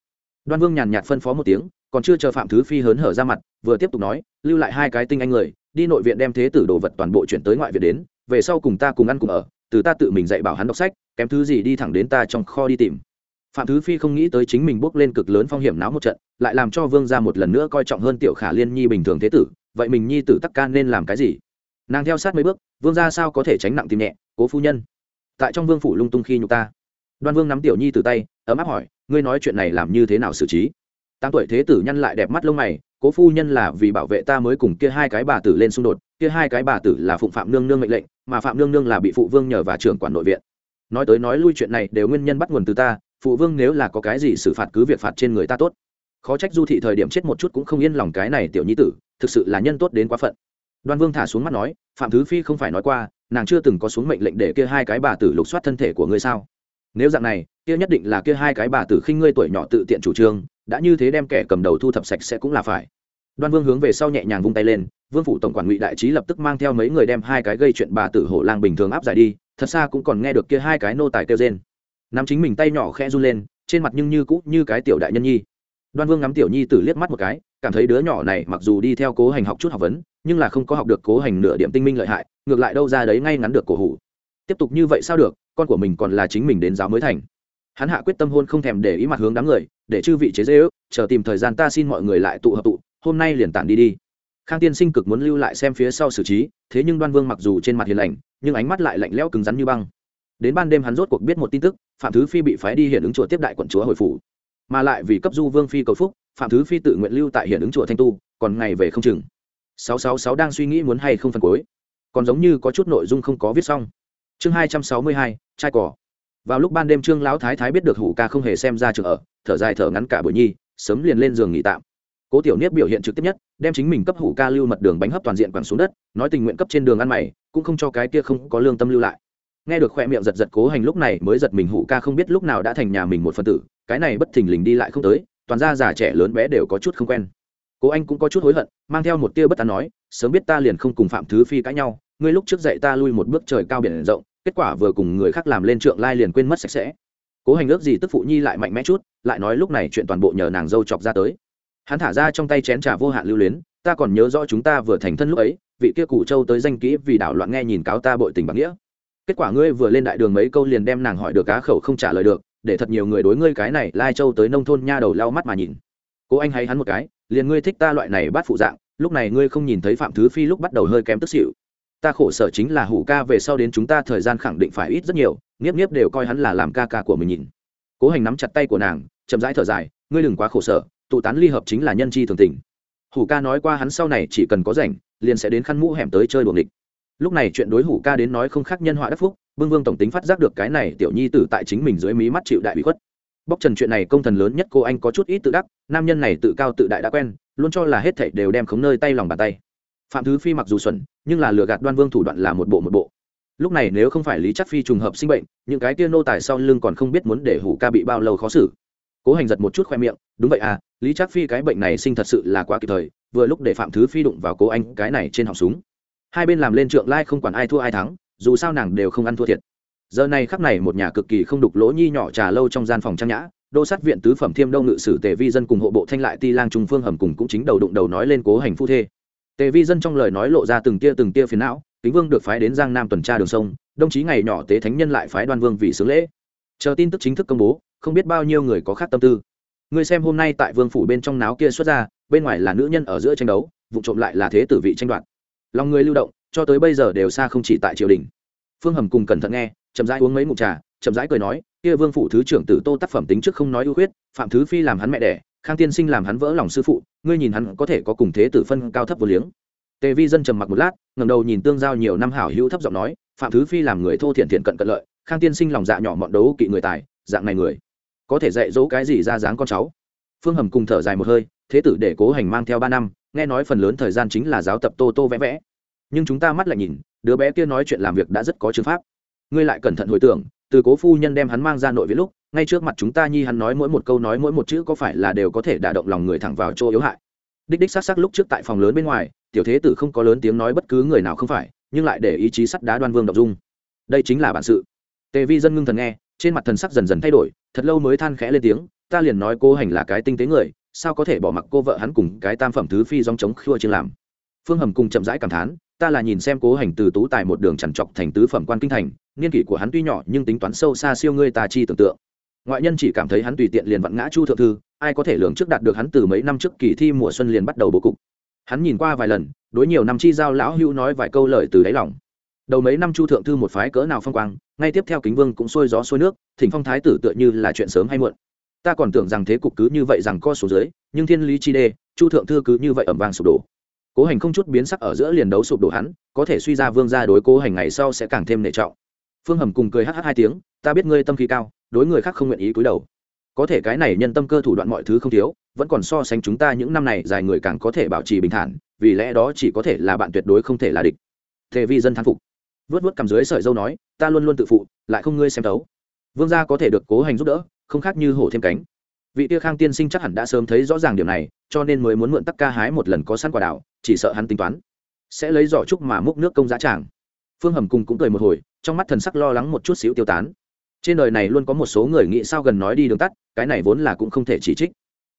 Đoan vương nhàn nhạt phân phó một tiếng còn chưa chờ phạm thứ phi hớn hở ra mặt, vừa tiếp tục nói, lưu lại hai cái tinh anh người, đi nội viện đem thế tử đồ vật toàn bộ chuyển tới ngoại viện đến, về sau cùng ta cùng ăn cùng ở, từ ta tự mình dạy bảo hắn đọc sách, kém thứ gì đi thẳng đến ta trong kho đi tìm. Phạm thứ phi không nghĩ tới chính mình bước lên cực lớn phong hiểm náo một trận, lại làm cho vương ra một lần nữa coi trọng hơn tiểu khả liên nhi bình thường thế tử, vậy mình nhi tử tắc can nên làm cái gì? Nàng theo sát mấy bước, vương ra sao có thể tránh nặng tìm nhẹ, cố phu nhân. Tại trong vương phủ lung tung khi nhục ta, đoan vương nắm tiểu nhi từ tay, ấm áp hỏi, ngươi nói chuyện này làm như thế nào xử trí? Tám tuổi thế tử nhăn lại đẹp mắt lông mày, cố phu nhân là vì bảo vệ ta mới cùng kia hai cái bà tử lên xung đột, kia hai cái bà tử là phụng phạm nương nương mệnh lệnh, mà phạm nương nương là bị phụ vương nhờ và trưởng quản nội viện. Nói tới nói lui chuyện này đều nguyên nhân bắt nguồn từ ta, phụ vương nếu là có cái gì xử phạt cứ việc phạt trên người ta tốt. Khó trách du thị thời điểm chết một chút cũng không yên lòng cái này tiểu nhi tử, thực sự là nhân tốt đến quá phận. Đoan vương thả xuống mắt nói, phạm thứ phi không phải nói qua, nàng chưa từng có xuống mệnh lệnh để kia hai cái bà tử lục soát thân thể của ngươi sao? Nếu dạng này, kia nhất định là kia hai cái bà tử khinh ngươi tuổi nhỏ tự tiện chủ trương đã như thế đem kẻ cầm đầu thu thập sạch sẽ cũng là phải. Đoan vương hướng về sau nhẹ nhàng vung tay lên, vương phủ tổng quản ngụy đại trí lập tức mang theo mấy người đem hai cái gây chuyện bà tử hổ lang bình thường áp giải đi, thật xa cũng còn nghe được kia hai cái nô tài kêu trên nắm chính mình tay nhỏ khẽ run lên, trên mặt nhưng như cũ như cái tiểu đại nhân nhi. Đoan vương ngắm tiểu nhi tử liếc mắt một cái, cảm thấy đứa nhỏ này mặc dù đi theo cố hành học chút học vấn, nhưng là không có học được cố hành nửa điểm tinh minh lợi hại, ngược lại đâu ra đấy ngay ngắn được cổ hủ. Tiếp tục như vậy sao được, con của mình còn là chính mình đến giáo mới thành hắn hạ quyết tâm hôn không thèm để ý mặt hướng đám người, để chư vị chế dễ ước chờ tìm thời gian ta xin mọi người lại tụ hợp tụ, hôm nay liền tản đi đi. Khang tiên sinh cực muốn lưu lại xem phía sau xử trí, thế nhưng đoan vương mặc dù trên mặt hiền lành, nhưng ánh mắt lại lạnh lẽo cứng rắn như băng. Đến ban đêm hắn rốt cuộc biết một tin tức, phạm thứ phi bị phái đi hiện ứng chùa tiếp đại quận chúa hồi phủ. Mà lại vì cấp du vương phi cầu phúc, phạm thứ phi tự nguyện lưu tại hiện ứng chùa thanh tu, còn ngày về không chừng. Sáu sáu sáu đang suy nghĩ muốn hay không phân cuối còn giống như có chút nội dung không có viết xong. Chương hai trăm sáu mươi hai, trai cỏ vào lúc ban đêm trương lão thái thái biết được hủ ca không hề xem ra trường ở, thở dài thở ngắn cả buổi nhi, sớm liền lên giường nghỉ tạm. Cố tiểu niếp biểu hiện trực tiếp nhất, đem chính mình cấp hủ ca lưu mật đường bánh hấp toàn diện quẳng xuống đất, nói tình nguyện cấp trên đường ăn mày, cũng không cho cái kia không có lương tâm lưu lại. Nghe được khoe miệng giật giật cố hành lúc này mới giật mình hủ ca không biết lúc nào đã thành nhà mình một phần tử, cái này bất thình lình đi lại không tới, toàn ra già trẻ lớn bé đều có chút không quen. Cố anh cũng có chút hối hận, mang theo một tia bất an nói, sớm biết ta liền không cùng phạm thứ phi cãi nhau, ngươi lúc trước dậy ta lui một bước trời cao biển rộng kết quả vừa cùng người khác làm lên trượng lai liền quên mất sạch sẽ. Cố hành ước gì tức phụ nhi lại mạnh mẽ chút, lại nói lúc này chuyện toàn bộ nhờ nàng dâu chọc ra tới. Hắn thả ra trong tay chén trà vô hạn lưu luyến, ta còn nhớ rõ chúng ta vừa thành thân lúc ấy, vị kia cụ châu tới danh kỹ vì đảo loạn nghe nhìn cáo ta bội tình bằng nghĩa. Kết quả ngươi vừa lên đại đường mấy câu liền đem nàng hỏi được cá khẩu không trả lời được, để thật nhiều người đối ngươi cái này lai châu tới nông thôn nha đầu lau mắt mà nhìn. Cố anh hay hắn một cái, liền ngươi thích ta loại này bắt phụ dạng, lúc này ngươi không nhìn thấy phạm thứ phi lúc bắt đầu hơi kém tức xỉu ta khổ sở chính là hủ ca về sau đến chúng ta thời gian khẳng định phải ít rất nhiều, nghiếp nghiếp đều coi hắn là làm ca ca của mình nhìn. Cố hành nắm chặt tay của nàng, chậm rãi thở dài, ngươi đừng quá khổ sở, tụ tán ly hợp chính là nhân chi thường tình. Hủ ca nói qua hắn sau này chỉ cần có rảnh, liền sẽ đến khăn mũ hẻm tới chơi đuồng địch lúc này chuyện đối hủ ca đến nói không khác nhân họa đắc phúc bưng vương tổng tính phát giác được cái này tiểu nhi tử tại chính mình dưới mí mắt chịu đại bị khuất. Bóc trần chuyện này công thần lớn nhất cô anh có chút ít tự đắc, nam nhân này tự cao tự đại đã quen, luôn cho là hết thảy đều đem khống nơi tay lòng bàn tay phạm thứ phi mặc dù xuẩn, nhưng là lừa gạt đoan vương thủ đoạn là một bộ một bộ. Lúc này nếu không phải lý chắc phi trùng hợp sinh bệnh, những cái kia nô tài sau lưng còn không biết muốn để hủ ca bị bao lâu khó xử. Cố hành giật một chút khoe miệng, đúng vậy à lý chắc phi cái bệnh này sinh thật sự là quá kịp thời, vừa lúc để phạm thứ phi đụng vào cố anh, cái này trên họng súng. Hai bên làm lên trượng lai không quản ai thua ai thắng, dù sao nàng đều không ăn thua thiệt. Giờ này khắp này một nhà cực kỳ không đục lỗ nhi nhỏ trà lâu trong gian phòng trang nhã, đô sát viện tứ phẩm thiêm đông ngự sử tề vi dân cùng hộ bộ thanh lại ti lang trung phương hầm cùng cũng chính đầu đụng đầu nói lên cố hành phu thê tề vi dân trong lời nói lộ ra từng tia từng tia phiền não, kính vương được phái đến giang nam tuần tra đường sông, đồng chí ngày nhỏ tế thánh nhân lại phái đoan vương vì xướng lễ. Chờ tin tức chính thức công bố, không biết bao nhiêu người có khác tâm tư. Người xem hôm nay tại vương phủ bên trong náo kia xuất ra, bên ngoài là nữ nhân ở giữa tranh đấu, vụ trộm lại là thế tử vị tranh đoạt. Lòng người lưu động, cho tới bây giờ đều xa không chỉ tại triều đình. Phương hầm cùng cẩn thận nghe, chậm rãi uống mấy mụn trà, chậm rãi cười nói, kia vương phủ thứ trưởng tử tô tác phẩm tính trước không nói ưu khuyết, phạm thứ phi làm hắn mẹ đẻ khang tiên sinh làm hắn vỡ lòng sư phụ, ngươi nhìn hắn có thể có cùng thế tử phân cao thấp vô liếng. Tề vi dân trầm mặc một lát ngầm đầu nhìn tương giao nhiều năm hảo hữu thấp giọng nói, phạm thứ phi làm người thô thiện thiện cận cận lợi, khang tiên sinh lòng dạ nhỏ mọn đấu kỵ người tài, dạng này người, có thể dạy dỗ cái gì ra dáng con cháu. Phương hầm cùng thở dài một hơi, thế tử để cố hành mang theo ba năm, nghe nói phần lớn thời gian chính là giáo tập tô tô vẽ vẽ. Nhưng chúng ta mắt lại nhìn, đứa bé kia nói chuyện làm việc đã rất có chứng pháp. Ngươi lại cẩn thận hồi tưởng từ cố phu nhân đem hắn mang ra nội viện lúc, ngay trước mặt chúng ta nhi hắn nói mỗi một câu nói mỗi một chữ có phải là đều có thể đả động lòng người thẳng vào chỗ yếu hại. Đích đích s á c s á c lúc trước tại phòng lớn bên ngoài, tiểu thế tử không có lớn tiếng nói bất cứ người nào không phải, nhưng lại để ý chí sắt đá đoan vương đ ộ n g dung. Đây chính là bản sự. Tề vi dân ngưng thần nghe, trên mặt thần sắc dần dần thay đổi, thật lâu mới than khẽ lên tiếng, ta liền nói cô hành là cái tinh tế người, sao có thể bỏ mặc cô vợ hắn cùng cái tam phẩm thứ phi dòng chống khua chưa làm. Phương hầm cùng chậm rãi cảm thán ta là nhìn xem cố hành từ tú tài một đường chằn trọc thành tứ phẩm quan kinh thành, niên kỷ của hắn tuy nhỏ nhưng tính toán sâu xa siêu ngươi ta chi tưởng tượng. Ngoại nhân chỉ cảm thấy hắn tùy tiện liền vặn ngã chu thượng thư, ai có thể lường trước đạt được hắn từ mấy năm trước kỳ thi mùa xuân liền bắt đầu bố cục. Hắn nhìn qua vài lần, đối nhiều năm chi giao lão hữu nói vài câu lời từ đáy lòng. Đầu mấy năm chu thượng thư một phái cỡ nào phong quang, ngay tiếp theo kính vương cũng sôi gió sôi nước, thỉnh phong thái tử tựa như là chuyện sớm hay muộn. Ta còn tưởng rằng thế cục cứ như vậy rằng co số dưới, nhưng thiên lý chi đê, chu thượng thư cứ như vậy ẩm vàng sụp đổ cố hành không chút biến sắc ở giữa liền đấu sụp đổ hắn, có thể suy ra vương gia đối cố hành ngày sau sẽ càng thêm nệ trọng. Phương hầm cùng cười hh hai tiếng, ta biết ngươi tâm khí cao, đối người khác không nguyện ý cúi đầu. Có thể cái này nhân tâm cơ thủ đoạn mọi thứ không thiếu, vẫn còn so sánh chúng ta những năm này dài người càng có thể bảo trì bình thản, vì lẽ đó chỉ có thể là bạn tuyệt đối không thể là địch. Thế vi dân thán phục. Vớt vớt cầm dưới sợi dâu nói, ta luôn luôn tự phụ, lại không ngươi xem tấu vương gia có thể được cố hành giúp đỡ, không khác như hổ thêm cánh vị tia khang tiên sinh chắc hẳn đã sớm thấy rõ ràng điều này, cho nên mới muốn mượn tắc ca hái một lần có săn quả đảo chỉ sợ hắn tính toán sẽ lấy giỏ trúc mà múc nước công giá tràng. Phương hầm cùng cũng cười một hồi, trong mắt thần sắc lo lắng một chút xíu tiêu tán. Trên đời này luôn có một số người nghĩ sao gần nói đi đường tắt, cái này vốn là cũng không thể chỉ trích.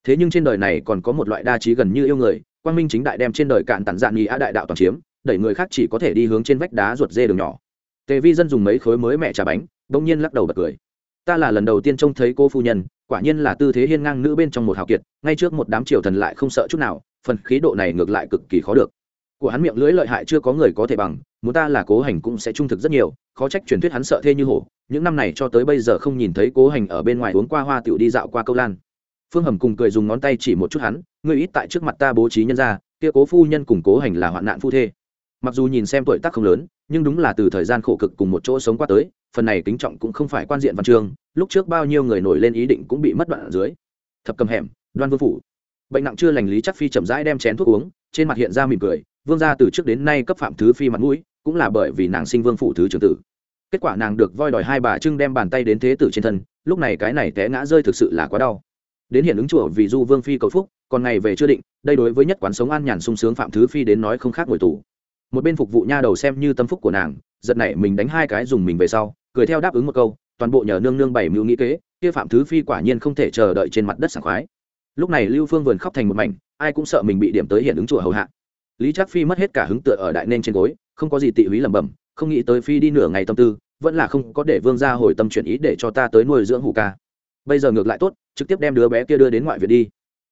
Thế nhưng trên đời này còn có một loại đa trí gần như yêu người, quang minh chính đại đem trên đời cạn tản dạn nghi á đại đạo toàn chiếm, đẩy người khác chỉ có thể đi hướng trên vách đá ruột dê đường nhỏ. Tề vi dân dùng mấy khối mới mẹ trà bánh, bỗng nhiên lắc đầu bật cười. Ta là lần đầu tiên trông thấy cô phu nhân quả nhiên là tư thế hiên ngang nữ bên trong một hào kiệt, ngay trước một đám triều thần lại không sợ chút nào, phần khí độ này ngược lại cực kỳ khó được. Của hắn miệng lưỡi lợi hại chưa có người có thể bằng, muốn ta là cố hành cũng sẽ trung thực rất nhiều, khó trách truyền thuyết hắn sợ thê như hổ, những năm này cho tới bây giờ không nhìn thấy cố hành ở bên ngoài uống qua hoa tiểu đi dạo qua câu lan. Phương hầm cùng cười dùng ngón tay chỉ một chút hắn người ít tại trước mặt ta bố trí nhân ra kia cố phu nhân cùng cố hành là hoạn nạn phu thê. Mặc dù nhìn xem tuổi tác không lớn, nhưng đúng là từ thời gian khổ cực cùng một chỗ sống qua tới, phần này kính trọng cũng không phải quan diện văn chương lúc trước bao nhiêu người nổi lên ý định cũng bị mất đoạn ở dưới. Thập cầm hẻm, đoan vương phủ. Bệnh nặng chưa lành lý chắc phi chậm rãi đem chén thuốc uống, trên mặt hiện ra mỉm cười, vương gia từ trước đến nay cấp phạm thứ phi mặt mũi, cũng là bởi vì nàng sinh vương phủ thứ trưởng tử. Kết quả nàng được voi đòi hai bà trưng đem bàn tay đến thế tử trên thân, lúc này cái này té ngã rơi thực sự là quá đau. Đến hiện ứng chùa vì du vương phi cầu phúc, còn ngày về chưa định, đây đối với nhất quán sống an nhàn sung sướng phạm thứ phi đến nói không khác ngồi tù. Một bên phục vụ nha đầu xem như tâm phúc của nàng, giật nảy mình đánh hai cái dùng mình về sau, cười theo đáp ứng một câu toàn bộ nhờ nương nương bảy mưu nghĩ kế, kia phạm thứ phi quả nhiên không thể chờ đợi trên mặt đất sảng khoái. Lúc này lưu phương vườn khóc thành một mảnh, ai cũng sợ mình bị điểm tới hiện ứng chùa hầu hạ. Lý trác phi mất hết cả hứng tựa ở đại nên trên gối, không có gì tị húy lẩm bẩm, không nghĩ tới phi đi nửa ngày tâm tư, vẫn là không có để vương gia hồi tâm chuyển ý để cho ta tới nuôi dưỡng hủ ca. Bây giờ ngược lại tốt, trực tiếp đem đứa bé kia đưa đến ngoại viện đi.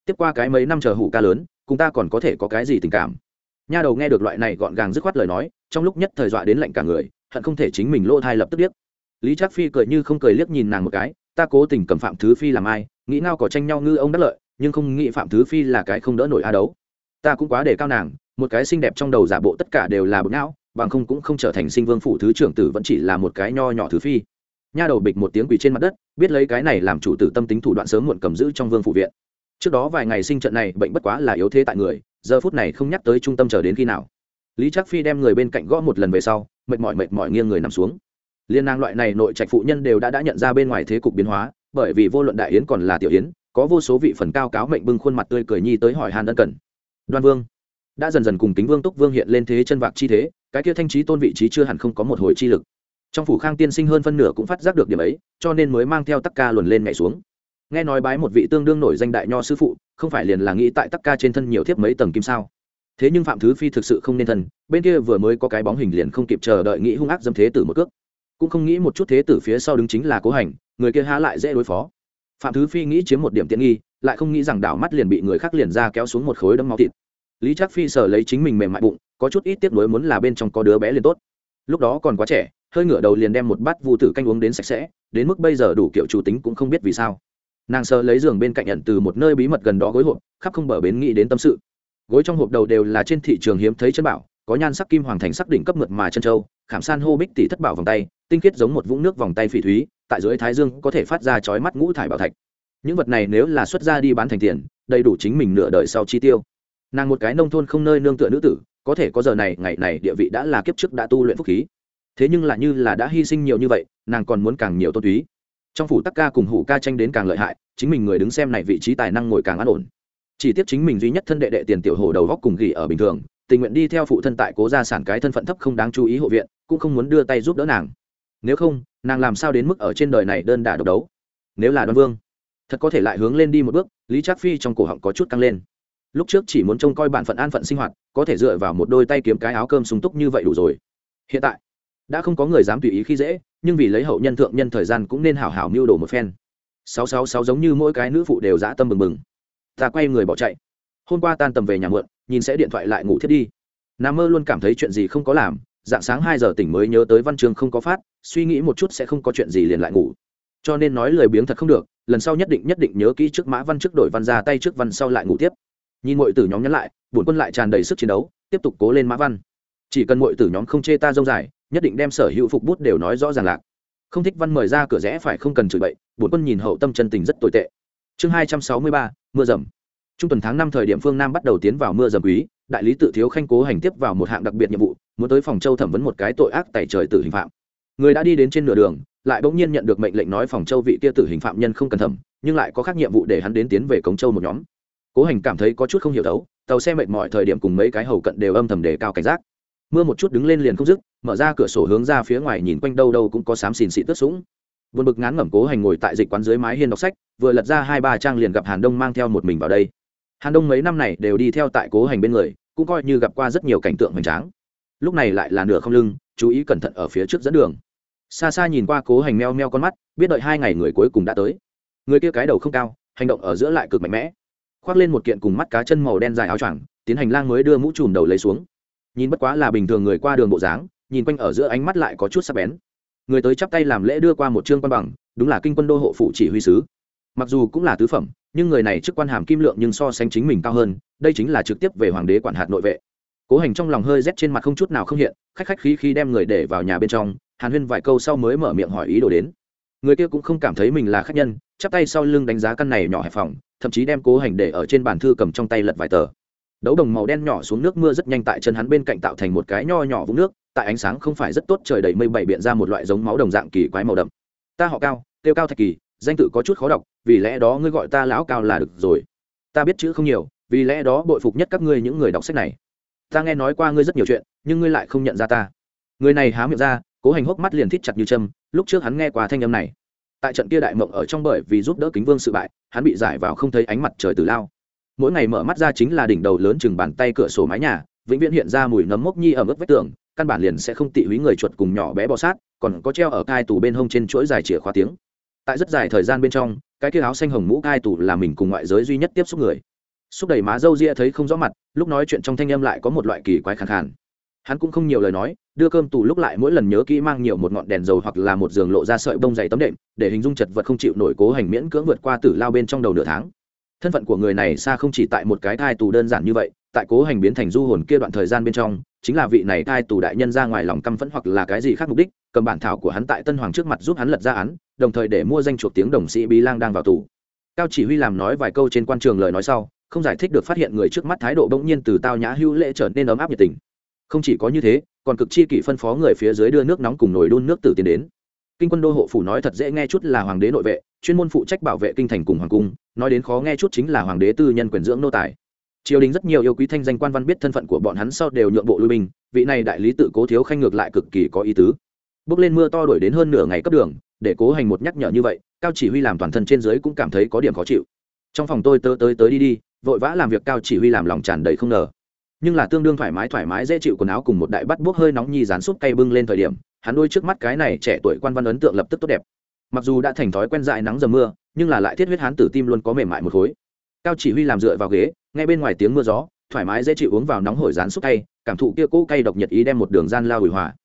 Tiếp qua cái mấy năm chờ hủ ca lớn, cùng ta còn có thể có cái gì tình cảm. Nha đầu nghe được loại này gọn gàng dứt khoát lời nói, trong lúc nhất thời dọa đến lạnh cả người, hận không thể chính mình lỗ thai lập tức biết lý trác phi cười như không cười liếc nhìn nàng một cái, ta cố tình cầm phạm thứ phi làm ai, nghĩ ngao có tranh nhau ngư ông đắc lợi, nhưng không nghĩ phạm thứ phi là cái không đỡ nổi a đấu. Ta cũng quá để cao nàng, một cái xinh đẹp trong đầu giả bộ tất cả đều là bực não, bằng không cũng không trở thành sinh vương phủ thứ trưởng tử vẫn chỉ là một cái nho nhỏ thứ phi. Nha đầu bịch một tiếng quỳ trên mặt đất, biết lấy cái này làm chủ tử tâm tính thủ đoạn sớm muộn cầm giữ trong vương phủ viện. Trước đó vài ngày sinh trận này, bệnh bất quá là yếu thế tại người, giờ phút này không nhắc tới trung tâm chờ đến khi nào. Lý Trác phi đem người bên cạnh gõ một lần về sau, mệt mỏi mệt mỏi nghiêng người nằm xuống liên nàng loại này nội trạch phụ nhân đều đã đã nhận ra bên ngoài thế cục biến hóa, bởi vì vô luận đại yến còn là tiểu yến, có vô số vị phần cao cáo mệnh bưng khuôn mặt tươi cười nhi tới hỏi hàn ân cần. Đoan vương, đã dần dần cùng kính vương túc vương hiện lên thế chân vạc chi thế, cái kia thanh trí tôn vị trí chưa hẳn không có một hồi chi lực. Trong phủ khang tiên sinh hơn phân nửa cũng phát giác được điểm ấy, cho nên mới mang theo tắc ca luồn lên nhảy xuống. Nghe nói bái một vị tương đương nổi danh đại nho sư phụ, không phải liền là nghĩ tại tắc ca trên thân nhiều thiếp mấy tầng kim sao? Thế nhưng phạm thứ phi thực sự không nên thân, bên kia vừa mới có cái bóng hình liền không kịp chờ đợi nghĩ hung ác dâm thế tử một cước cũng không nghĩ một chút thế tử phía sau đứng chính là cố hành, người kia há lại dễ đối phó. Phạm thứ phi nghĩ chiếm một điểm tiện nghi, lại không nghĩ rằng đảo mắt liền bị người khác liền ra kéo xuống một khối đấm máu thịt. Lý trác phi sở lấy chính mình mềm mại bụng, có chút ít tiếc nuối muốn là bên trong có đứa bé liền tốt. Lúc đó còn quá trẻ, hơi ngửa đầu liền đem một bát vu tử canh uống đến sạch sẽ, đến mức bây giờ đủ kiểu chủ tính cũng không biết vì sao. Nàng sợ lấy giường bên cạnh nhận từ một nơi bí mật gần đó gối hộp, khắp không bờ bến nghĩ đến tâm sự. Gối trong hộp đầu đều là trên thị trường hiếm thấy chân bảo có nhan sắc kim hoàng thành sắc đỉnh cấp mượt mà chân châu, khảm san hô bích tỷ thất bảo vòng tay, tinh khiết giống một vũng nước vòng tay phỉ thúy, tại dưới thái dương có thể phát ra chói mắt ngũ thải bảo thạch. Những vật này nếu là xuất ra đi bán thành tiền, đầy đủ chính mình nửa đời sau chi tiêu. Nàng một cái nông thôn không nơi nương tựa nữ tử, có thể có giờ này, ngày này địa vị đã là kiếp trước đã tu luyện phúc khí. Thế nhưng là như là đã hy sinh nhiều như vậy, nàng còn muốn càng nhiều tôn túy trong phủ tắc ca cùng hủ ca tranh đến càng lợi hại, chính mình người đứng xem này vị trí tài năng ngồi càng an ổn. Chỉ tiếp chính mình duy nhất thân đệ đệ tiền tiểu hồ đầu góc cùng gỉ ở bình thường tình nguyện đi theo phụ thân tại cố gia sản cái thân phận thấp không đáng chú ý hộ viện, cũng không muốn đưa tay giúp đỡ nàng. Nếu không, nàng làm sao đến mức ở trên đời này đơn đả độc đấu? Nếu là đoan vương, thật có thể lại hướng lên đi một bước, lý trác phi trong cổ họng có chút căng lên. Lúc trước chỉ muốn trông coi bản phận an phận sinh hoạt, có thể dựa vào một đôi tay kiếm cái áo cơm sung túc như vậy đủ rồi. Hiện tại, đã không có người dám tùy ý khi dễ, nhưng vì lấy hậu nhân thượng nhân thời gian cũng nên hảo hảo mưu đồ một phen. Sáu sáu sáu giống như mỗi cái nữ phụ đều dã tâm mừng mừng ta quay người bỏ chạy. Hôm qua tan tầm về nhà muộn nhìn sẽ điện thoại lại ngủ thiết đi. Nam mơ luôn cảm thấy chuyện gì không có làm, dạng sáng hai giờ tỉnh mới nhớ tới văn chương không có phát, suy nghĩ một chút sẽ không có chuyện gì liền lại ngủ. Cho nên nói lời biếng thật không được, lần sau nhất định nhất định nhớ kỹ trước mã văn trước đổi văn ra tay trước văn sau lại ngủ tiếp. Nhìn mọi tử nhóm nhắn lại, bổn quân lại tràn đầy sức chiến đấu, tiếp tục cố lên mã văn. Chỉ cần mọi tử nhóm không chê ta dông dài, nhất định đem sở hữu phục bút đều nói rõ ràng lạc. Không thích văn mời ra cửa rẽ phải không cần chửi bậy, bổn quân nhìn hậu tâm chân tình rất tồi tệ. Chương hai trăm sáu mươi ba, mưa rầm trung tuần tháng năm thời điểm phương nam bắt đầu tiến vào mưa dầm quý, đại lý tự thiếu khanh cố hành tiếp vào một hạng đặc biệt nhiệm vụ, muốn tới phòng châu thẩm vấn một cái tội ác tại trời tử hình phạm. Người đã đi đến trên nửa đường, lại bỗng nhiên nhận được mệnh lệnh nói phòng châu vị kia tử hình phạm nhân không cần thẩm nhưng lại có khác nhiệm vụ để hắn đến tiến về cống châu một nhóm. Cố hành cảm thấy có chút không hiểu đấu, tàu xe mệt mỏi thời điểm cùng mấy cái hầu cận đều âm thầm đề cao cảnh giác. Mưa một chút đứng lên liền không dứt, mở ra cửa sổ hướng ra phía ngoài nhìn quanh đâu đâu cũng có xám xìn xị tước sũng. Vượt bực ngán ngẩm cố hành ngồi tại dịch quán dưới mái hiên đọc sách, vừa lật ra hai ba trang liền gặp hàn đông mang theo một mình vào đây hàn đông mấy năm này đều đi theo tại cố hành bên người, cũng coi như gặp qua rất nhiều cảnh tượng hoành tráng. Lúc này lại là nửa không lưng, chú ý cẩn thận ở phía trước dẫn đường. Xa xa nhìn qua cố hành meo meo con mắt, biết đợi hai ngày người cuối cùng đã tới. Người kia cái đầu không cao, hành động ở giữa lại cực mạnh mẽ. Khoác lên một kiện cùng mắt cá chân màu đen dài áo choàng, tiến hành lang mới đưa mũ trùm đầu lấy xuống. Nhìn bất quá là bình thường người qua đường bộ dáng, nhìn quanh ở giữa ánh mắt lại có chút sắc bén. Người tới chắp tay làm lễ đưa qua một trương quan bằng, đúng là kinh quân đô hộ phụ chỉ huy sứ mặc dù cũng là tứ phẩm, nhưng người này chức quan hàm kim lượng nhưng so sánh chính mình cao hơn, đây chính là trực tiếp về hoàng đế quản hạt nội vệ. Cố hành trong lòng hơi rét trên mặt không chút nào không hiện, khách khách khí khí đem người để vào nhà bên trong, hàn huyên vài câu sau mới mở miệng hỏi ý đồ đến. Người kia cũng không cảm thấy mình là khách nhân, chắp tay sau lưng đánh giá căn này nhỏ hẹp phòng, thậm chí đem cố hành để ở trên bàn thư cầm trong tay lật vài tờ. Đấu đồng màu đen nhỏ xuống nước mưa rất nhanh tại chân hắn bên cạnh tạo thành một cái nho nhỏ vũng nước, tại ánh sáng không phải rất tốt trời đầy mây bảy biện ra một loại giống máu đồng dạng kỳ quái màu đậm. Ta họ cao tiêu cao thạch kỳ danh tự có chút khó đọc, vì lẽ đó ngươi gọi ta lão cao là được rồi. Ta biết chữ không nhiều, vì lẽ đó bội phục nhất các ngươi những người đọc sách này. Ta nghe nói qua ngươi rất nhiều chuyện, nhưng ngươi lại không nhận ra ta. Người này há miệng ra, cố hành hốc mắt liền thít chặt như châm, lúc trước hắn nghe qua thanh âm này. Tại trận kia đại mộng ở trong bởi vì giúp đỡ kính vương sự bại, hắn bị giải vào không thấy ánh mặt trời từ lao. Mỗi ngày mở mắt ra chính là đỉnh đầu lớn chừng bàn tay cửa sổ mái nhà, vĩnh viễn hiện ra mùi nấm mốc nhi ở mức vách tường, căn bản liền sẽ không tị húy người chuột cùng nhỏ bé bò sát, còn có treo ở cai tù bên hông trên chuỗi dài chìa khóa tiếng tại rất dài thời gian bên trong, cái kia áo xanh hồng mũ cai tù là mình cùng ngoại giới duy nhất tiếp xúc người. Xúc đầy má râu ria thấy không rõ mặt, lúc nói chuyện trong thanh âm lại có một loại kỳ quái khẳng khàn. Hắn cũng không nhiều lời nói, đưa cơm tù lúc lại mỗi lần nhớ kỹ mang nhiều một ngọn đèn dầu hoặc là một giường lộ ra sợi bông dày tấm đệm, để hình dung chật vật không chịu nổi cố hành miễn cưỡng vượt qua tử lao bên trong đầu nửa tháng. Thân phận của người này xa không chỉ tại một cái thai tù đơn giản như vậy, tại cố hành biến thành du hồn kia đoạn thời gian bên trong, chính là vị này thai tù đại nhân ra ngoài lòng căm phẫn hoặc là cái gì khác mục đích, cầm bản thảo của hắn tại tân hoàng trước mặt giúp hắn lật ra án đồng thời để mua danh chuộc tiếng đồng sĩ bí lang đang vào tù. Cao chỉ huy làm nói vài câu trên quan trường lời nói sau, không giải thích được phát hiện người trước mắt thái độ bỗng nhiên từ tao nhã hữu lễ trở nên ấm áp nhiệt tình. Không chỉ có như thế, còn cực chi kỷ phân phó người phía dưới đưa nước nóng cùng nồi đun nước từ tiến đến. Kinh quân đô hộ phủ nói thật dễ nghe chút là hoàng đế nội vệ, chuyên môn phụ trách bảo vệ kinh thành cùng hoàng cung, nói đến khó nghe chút chính là hoàng đế tư nhân quyền dưỡng nô tài. Triều đình rất nhiều yêu quý thanh danh quan văn biết thân phận của bọn hắn sau đều nhượng bộ lui binh, vị này đại lý tự cố thiếu khanh ngược lại cực kỳ có ý tứ. Bước lên mưa to đổi đến hơn nửa ngày cấp đường để cố hành một nhắc nhở như vậy, cao chỉ huy làm toàn thân trên dưới cũng cảm thấy có điểm khó chịu. Trong phòng tôi tớ tới tới đi đi, vội vã làm việc cao chỉ huy làm lòng tràn đầy không ngờ. Nhưng là tương đương thoải mái thoải mái dễ chịu quần áo cùng một đại bắt buốc hơi nóng nhi rán súp cây bưng lên thời điểm, hắn đôi trước mắt cái này trẻ tuổi quan văn ấn tượng lập tức tốt đẹp. Mặc dù đã thành thói quen dại nắng dầm mưa, nhưng là lại thiết huyết hắn tử tim luôn có mềm mại một khối. Cao chỉ huy làm dựa vào ghế ngay bên ngoài tiếng mưa gió, thoải mái dễ chịu uống vào nóng hổi rán súp cay, cảm thụ kia cỗ cay độc nhật ý đem một đường gian lao hủy hòa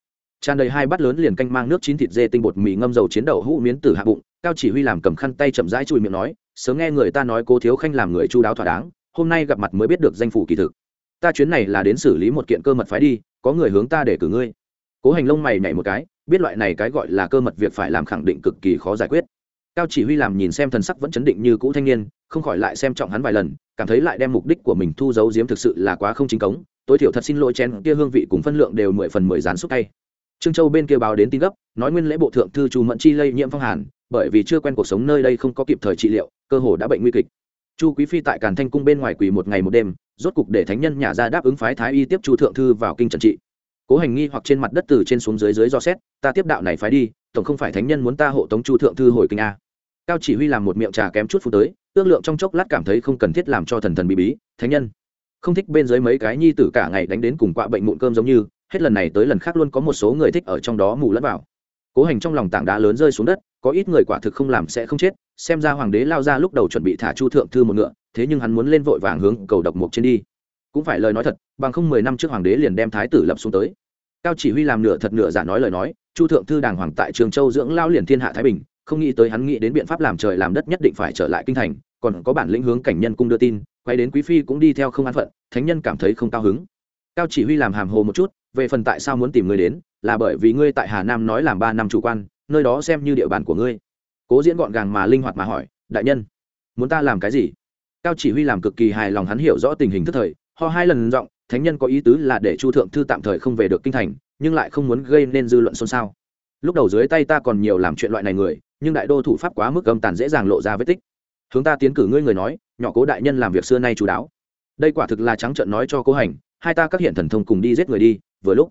tràn đầy hai bát lớn liền canh mang nước chín thịt dê tinh bột mì ngâm dầu chiến đậu hũ miến tử hạ bụng, cao chỉ huy làm cầm khăn tay chậm rãi chùi miệng nói, sớm nghe người ta nói cô thiếu khanh làm người chu đáo thỏa đáng, hôm nay gặp mặt mới biết được danh phủ kỳ thực. Ta chuyến này là đến xử lý một kiện cơ mật phái đi, có người hướng ta để cử ngươi. Cố hành lông mày nhảy một cái, biết loại này cái gọi là cơ mật việc phải làm khẳng định cực kỳ khó giải quyết. Cao chỉ huy làm nhìn xem thần sắc vẫn chấn định như cũ thanh niên, không khỏi lại xem trọng hắn vài lần, cảm thấy lại đem mục đích của mình thu giấu giếm thực sự là quá không chính cống. Tối thiểu thật xin lỗi chén, kia hương vị cùng phân lượng đều mười phần mười dán xúc tay trương châu bên kia báo đến tin gấp, nói nguyên lễ bộ thượng thư chu mẫn chi lây nhiễm phong hàn, bởi vì chưa quen cuộc sống nơi đây không có kịp thời trị liệu, cơ hồ đã bệnh nguy kịch. Chu quý phi tại càn thanh cung bên ngoài quỳ một ngày một đêm, rốt cục để thánh nhân nhà ra đáp ứng phái thái y tiếp chu thượng thư vào kinh trần trị. Cố hành nghi hoặc trên mặt đất từ trên xuống dưới dưới do xét, ta tiếp đạo này phái đi, tổng không phải thánh nhân muốn ta hộ tống chu thượng thư hồi kinh a? Cao chỉ huy làm một miệng trà kém chút phút tới, ước lượng trong chốc lát cảm thấy không cần thiết làm cho thần thần bí bí, thánh nhân, không thích bên dưới mấy cái nhi tử cả ngày đánh đến cùng quạ bệnh mụn cơm giống như hết lần này tới lần khác luôn có một số người thích ở trong đó mù lẫn vào. Cố hành trong lòng tảng đá lớn rơi xuống đất, có ít người quả thực không làm sẽ không chết, xem ra hoàng đế lao ra lúc đầu chuẩn bị thả chu thượng thư một ngựa, thế nhưng hắn muốn lên vội vàng hướng cầu độc mục trên đi. Cũng phải lời nói thật, bằng không mười năm trước hoàng đế liền đem thái tử lập xuống tới. Cao chỉ huy làm nửa thật nửa giả nói lời nói, chu thượng thư đàng hoàng tại trường châu dưỡng lao liền thiên hạ thái bình, không nghĩ tới hắn nghĩ đến biện pháp làm trời làm đất nhất định phải trở lại kinh thành, còn có bản lĩnh hướng cảnh nhân cung đưa tin, quay đến quý phi cũng đi theo không an phận, thánh nhân cảm thấy không cao hứng. Cao chỉ huy làm hàm hồ một chút về phần tại sao muốn tìm ngươi đến, là bởi vì ngươi tại hà nam nói làm ba năm chủ quan, nơi đó xem như địa bàn của ngươi. Cố diễn gọn gàng mà linh hoạt mà hỏi, đại nhân, muốn ta làm cái gì? Cao chỉ huy làm cực kỳ hài lòng hắn hiểu rõ tình hình thức thời, ho hai lần giọng, thánh nhân có ý tứ là để chu thượng thư tạm thời không về được kinh thành, nhưng lại không muốn gây nên dư luận xôn xao. Lúc đầu dưới tay ta còn nhiều làm chuyện loại này người, nhưng đại đô thủ pháp quá mức âm tàn dễ dàng lộ ra vết tích. Hướng ta tiến cử ngươi người nói, nhỏ cố đại nhân làm việc xưa nay chú đáo. Đây quả thực là trắng trợn nói cho cố hành, hai ta các hiện thần thông cùng đi giết người đi vừa lúc,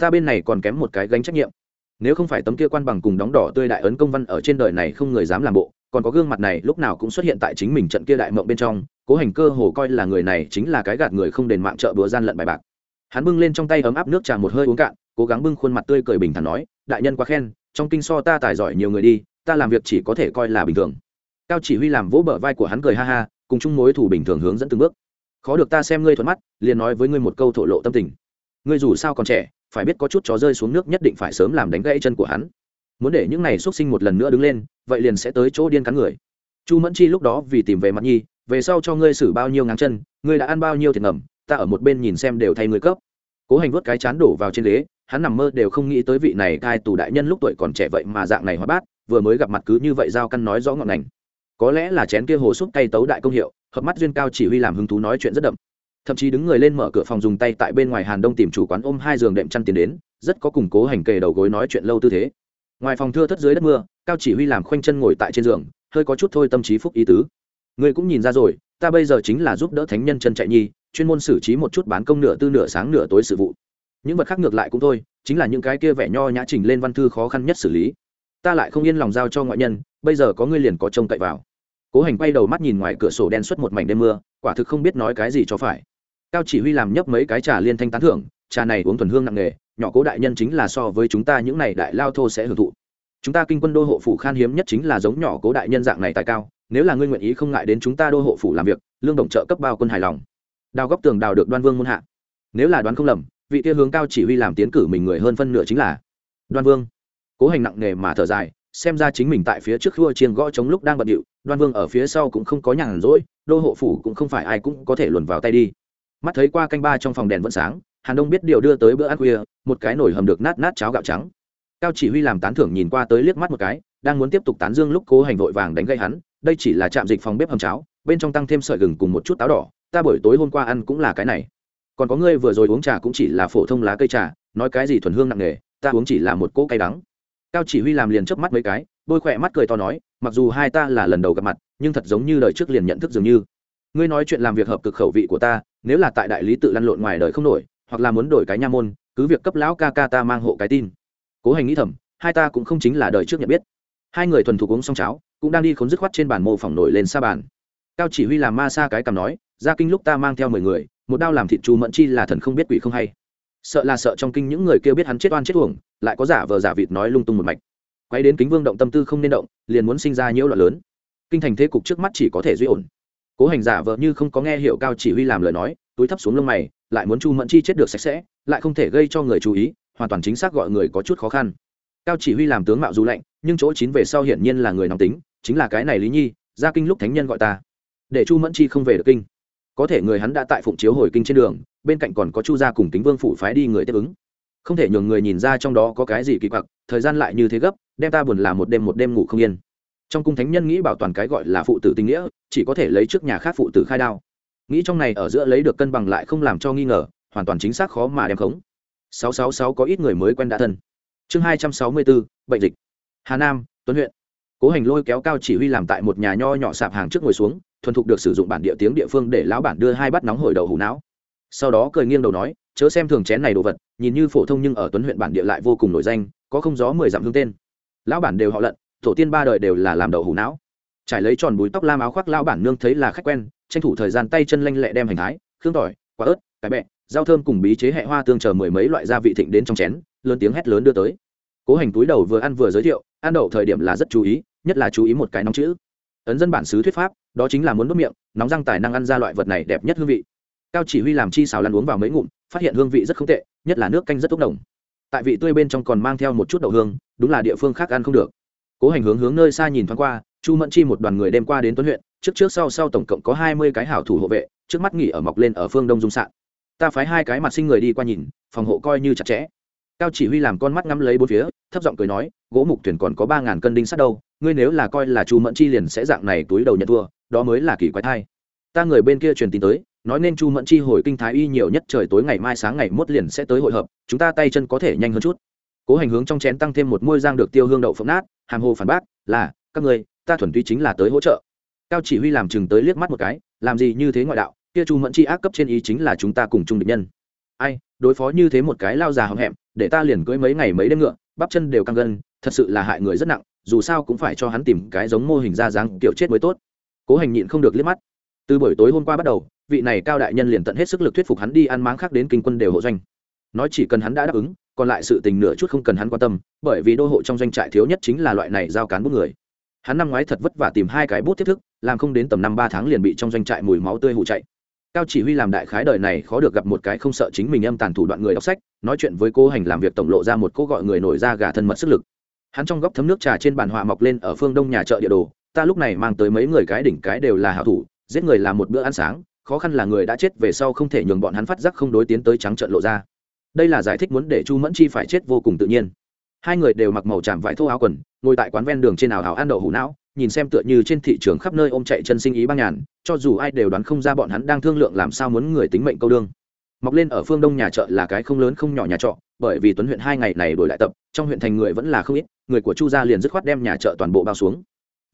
ta bên này còn kém một cái gánh trách nhiệm. Nếu không phải tấm kia quan bằng cùng đóng đỏ tươi đại ấn công văn ở trên đời này không người dám làm bộ, còn có gương mặt này lúc nào cũng xuất hiện tại chính mình trận kia đại mộng bên trong, cố hành cơ hồ coi là người này chính là cái gạt người không đền mạng trợ búa gian lận bài bạc. Hắn bưng lên trong tay ấm áp nước trà một hơi uống cạn, cố gắng bưng khuôn mặt tươi cười bình thản nói, đại nhân quá khen, trong kinh so ta tài giỏi nhiều người đi, ta làm việc chỉ có thể coi là bình thường. Cao chỉ huy làm vỗ bờ vai của hắn cười ha ha, cùng chung mối thủ bình thường hướng dẫn từng bước. Khó được ta xem ngươi thuận mắt, liền nói với ngươi một câu thổ lộ tâm tình ngươi dù sao còn trẻ, phải biết có chút chó rơi xuống nước nhất định phải sớm làm đánh gãy chân của hắn. Muốn để những này xuất sinh một lần nữa đứng lên, vậy liền sẽ tới chỗ điên cắn người. Chu mẫn chi lúc đó vì tìm về mặt nhi, về sau cho ngươi xử bao nhiêu ngáng chân, ngươi đã ăn bao nhiêu thiệt ngầm, ta ở một bên nhìn xem đều thay ngươi cấp. Cố hành vớt cái chán đổ vào trên ghế, hắn nằm mơ đều không nghĩ tới vị này cai tù đại nhân lúc tuổi còn trẻ vậy mà dạng này hóa bát, vừa mới gặp mặt cứ như vậy giao căn nói rõ ngọn ngành. Có lẽ là chén kia hồ xúc cay tấu đại công hiệu, hợp mắt duyên cao chỉ huy làm hứng thú nói chuyện rất đậm thậm chí đứng người lên mở cửa phòng dùng tay tại bên ngoài hàn đông tìm chủ quán ôm hai giường đệm chăn tiền đến, rất có củng cố hành kề đầu gối nói chuyện lâu tư thế. Ngoài phòng thưa thất dưới đất mưa, cao chỉ huy làm khoanh chân ngồi tại trên giường, hơi có chút thôi tâm trí phúc ý tứ. Người cũng nhìn ra rồi, ta bây giờ chính là giúp đỡ thánh nhân chân chạy nhi, chuyên môn xử trí một chút bán công nửa tư nửa sáng nửa tối sự vụ. Những vật khác ngược lại cũng thôi, chính là những cái kia vẻ nho nhã trình lên văn thư khó khăn nhất xử lý. Ta lại không yên lòng giao cho ngoại nhân, bây giờ có ngươi liền có trông cậy vào. Cố hành quay đầu mắt nhìn ngoài cửa sổ đen suốt một mảnh đêm mưa, quả thực không biết nói cái gì cho phải cao chỉ huy làm nhấp mấy cái trà liên thanh tán thưởng, trà này uống thuần hương nặng nghề nhỏ cố đại nhân chính là so với chúng ta những này đại lao thô sẽ hưởng thụ. Chúng ta kinh quân đô hộ phủ khan hiếm nhất chính là giống nhỏ cố đại nhân dạng này tài cao, nếu là ngươi nguyện ý không ngại đến chúng ta đô hộ phủ làm việc, lương đồng trợ cấp bao quân hài lòng. Đào góc tường đào được đoan vương muôn hạ. Nếu là đoán không lầm, vị kia hướng cao chỉ huy làm tiến cử mình người hơn phân nửa chính là đoan vương. Cố hành nặng nghề mà thở dài, xem ra chính mình tại phía trước khua chiêng gõ chống lúc đang bận điệu, đoan vương ở phía sau cũng không có nhàn rỗi, đô hộ phủ cũng không phải ai cũng có thể luồn vào tay đi mắt thấy qua canh ba trong phòng đèn vẫn sáng, hàn đông biết điều đưa tới bữa ăn khuya, một cái nồi hầm được nát nát cháo gạo trắng. Cao chỉ huy làm tán thưởng nhìn qua tới liếc mắt một cái, đang muốn tiếp tục tán dương lúc cố hành vội vàng đánh gây hắn, đây chỉ là trạm dịch phòng bếp hầm cháo, bên trong tăng thêm sợi gừng cùng một chút táo đỏ, ta buổi tối hôm qua ăn cũng là cái này. Còn có ngươi vừa rồi uống trà cũng chỉ là phổ thông lá cây trà, nói cái gì thuần hương nặng nề, ta uống chỉ là một cỗ cay đắng. Cao chỉ huy làm liền chớp mắt mấy cái bôi khỏe mắt cười to nói, mặc dù hai ta là lần đầu gặp mặt, nhưng thật giống như đời trước liền nhận thức dường như. Ngươi nói chuyện làm việc hợp cực khẩu vị của ta nếu là tại đại lý tự lăn lộn ngoài đời không nổi, hoặc là muốn đổi cái nha môn, cứ việc cấp lão ca ca ta mang hộ cái tin. Cố hành nghĩ thầm, hai ta cũng không chính là đời trước nhận biết. Hai người thuần thục uống xong cháo, cũng đang đi khốn dứt khoát trên bàn mô phỏng nổi lên xa bàn. Cao chỉ huy làm ma xa cái cầm nói, ra kinh lúc ta mang theo mười người, một đao làm thịt chu mẫn chi là thần không biết quỷ không hay. Sợ là sợ trong kinh những người kêu biết hắn chết oan chết uổng, lại có giả vờ giả vịt nói lung tung một mạch. Quay đến kính vương động tâm tư không nên động, liền muốn sinh ra nhiễu loạn lớn. Kinh thành thế cục trước mắt chỉ có thể duy ổn cố hành giả vợ như không có nghe hiệu cao chỉ huy làm lời nói, túi thấp xuống lông mày, lại muốn chu mẫn chi chết được sạch sẽ, lại không thể gây cho người chú ý, hoàn toàn chính xác gọi người có chút khó khăn. Cao chỉ huy làm tướng mạo dù lạnh, nhưng chỗ chín về sau hiển nhiên là người nóng tính, chính là cái này lý nhi, ra kinh lúc thánh nhân gọi ta. Để chu mẫn chi không về được kinh. Có thể người hắn đã tại phụng chiếu hồi kinh trên đường, bên cạnh còn có chu gia cùng tính vương phủ phái đi người tiếp ứng. Không thể nhường người nhìn ra trong đó có cái gì kỳ quặc, thời gian lại như thế gấp, đem ta buồn làm một đêm một đêm ngủ không yên trong cung thánh nhân nghĩ bảo toàn cái gọi là phụ tử tình nghĩa, chỉ có thể lấy trước nhà khác phụ tử khai đao. Nghĩ trong này ở giữa lấy được cân bằng lại không làm cho nghi ngờ, hoàn toàn chính xác khó mà đem khống. Sáu sáu sáu có ít người mới quen đã thân. Chương hai trăm sáu mươi bốn, bệnh dịch. Hà nam, tuấn huyện. Cố hành lôi kéo cao chỉ huy làm tại một nhà nho nhỏ sạp hàng trước ngồi xuống, thuần thục được sử dụng bản địa tiếng địa phương để lão bản đưa hai bát nóng hổi đầu hủ não. Sau đó cười nghiêng đầu nói, chớ xem thường chén này đồ vật, nhìn như phổ thông nhưng ở tuấn huyện bản địa lại vô cùng nổi danh, có không gió mười dặm hương tên. Lão bản đều họ lận tổ tiên ba đời đều là làm đậu hủ não. Trải lấy tròn búi tóc lam áo khoác, lão bản nương thấy là khách quen, tranh thủ thời gian tay chân lanh lẹ đem hành thái, khương tỏi, quả ớt cái bẹ, rau thơm cùng bí chế hẹ hoa tương chờ mười mấy loại gia vị thịnh đến trong chén, lớn tiếng hét lớn đưa tới. Cố hành túi đầu vừa ăn vừa giới thiệu, ăn đậu thời điểm là rất chú ý, nhất là chú ý một cái nóng chữ. Ấn dân bản xứ thuyết pháp, đó chính là muốn đốt miệng, nóng răng tài năng ăn ra loại vật này đẹp nhất hương vị. Cao chỉ huy làm chi xào lăn uống vào mấy ngụm, phát hiện hương vị rất không tệ, nhất là nước canh rất tốt đồng. Tại vị tươi bên trong còn mang theo một chút đậu hương, đúng là địa phương khác ăn không được cố hành hướng hướng nơi xa nhìn thoáng qua, chu mẫn chi một đoàn người đem qua đến tuấn huyện, trước trước sau sau tổng cộng có hai mươi cái hảo thủ hộ vệ, trước mắt nghỉ ở mọc lên ở phương đông dung sạn. Ta phái hai cái mặt sinh người đi qua nhìn, phòng hộ coi như chặt chẽ. Cao chỉ huy làm con mắt ngắm lấy bốn phía, thấp giọng cười nói, gỗ mục thuyền còn có ba ngàn cân đinh sắt đâu, ngươi nếu là coi là chu mẫn chi liền sẽ dạng này túi đầu nhận thua, đó mới là kỳ quái thai. Ta người bên kia truyền tin tới, nói nên chu mẫn chi hồi kinh thái y nhiều nhất trời tối ngày mai sáng ngày mốt liền sẽ tới hội hợp, chúng ta tay chân có thể nhanh hơn chút. Cố hành hướng trong chén tăng thêm một môi giang được tiêu hương đậu phộng nát hàm hồ phản bác, là, các người ta thuần túy chính là tới hỗ trợ. Cao chỉ huy làm chừng tới liếc mắt một cái, làm gì như thế ngoại đạo, kia chu mẫn chi ác cấp trên ý chính là chúng ta cùng chung địch nhân. Ai, đối phó như thế một cái lao già hậm hẹm, để ta liền cưới mấy ngày mấy đêm ngựa, bắp chân đều căng gân, thật sự là hại người rất nặng, dù sao cũng phải cho hắn tìm cái giống mô hình ra dáng kiểu chết mới tốt. Cố hành nhịn không được liếc mắt. Từ buổi tối hôm qua bắt đầu, vị này cao đại nhân liền tận hết sức lực thuyết phục hắn đi ăn máng khác đến kinh quân đều hộ doanh. Nói chỉ cần hắn đã đáp ứng còn lại sự tình nửa chút không cần hắn quan tâm, bởi vì đô hộ trong doanh trại thiếu nhất chính là loại này giao cán bút người. Hắn năm ngoái thật vất vả tìm hai cái bút thiết thức, làm không đến tầm năm ba tháng liền bị trong doanh trại mùi máu tươi hụ chạy. Cao chỉ huy làm đại khái đời này khó được gặp một cái không sợ chính mình âm tàn thủ đoạn người đọc sách, nói chuyện với cô hành làm việc tổng lộ ra một cô gọi người nổi ra gà thân mật sức lực. Hắn trong góc thấm nước trà trên bàn họa mọc lên ở phương đông nhà chợ địa đồ, ta lúc này mang tới mấy người cái đỉnh cái đều là hảo thủ, giết người làm một bữa ăn sáng, khó khăn là người đã chết về sau không thể nhường bọn hắn phát giác không đối tiến tới trắng trợn lộ ra đây là giải thích muốn để chu mẫn chi phải chết vô cùng tự nhiên hai người đều mặc màu tràm vải thô áo quần ngồi tại quán ven đường trên ảo hào ăn đậu hủ não nhìn xem tựa như trên thị trường khắp nơi ôm chạy chân sinh ý băng nhàn cho dù ai đều đoán không ra bọn hắn đang thương lượng làm sao muốn người tính mệnh câu đương mọc lên ở phương đông nhà chợ là cái không lớn không nhỏ nhà trọ bởi vì tuấn huyện hai ngày này đổi lại tập trong huyện thành người vẫn là không ít người của chu gia liền dứt khoát đem nhà chợ toàn bộ bao xuống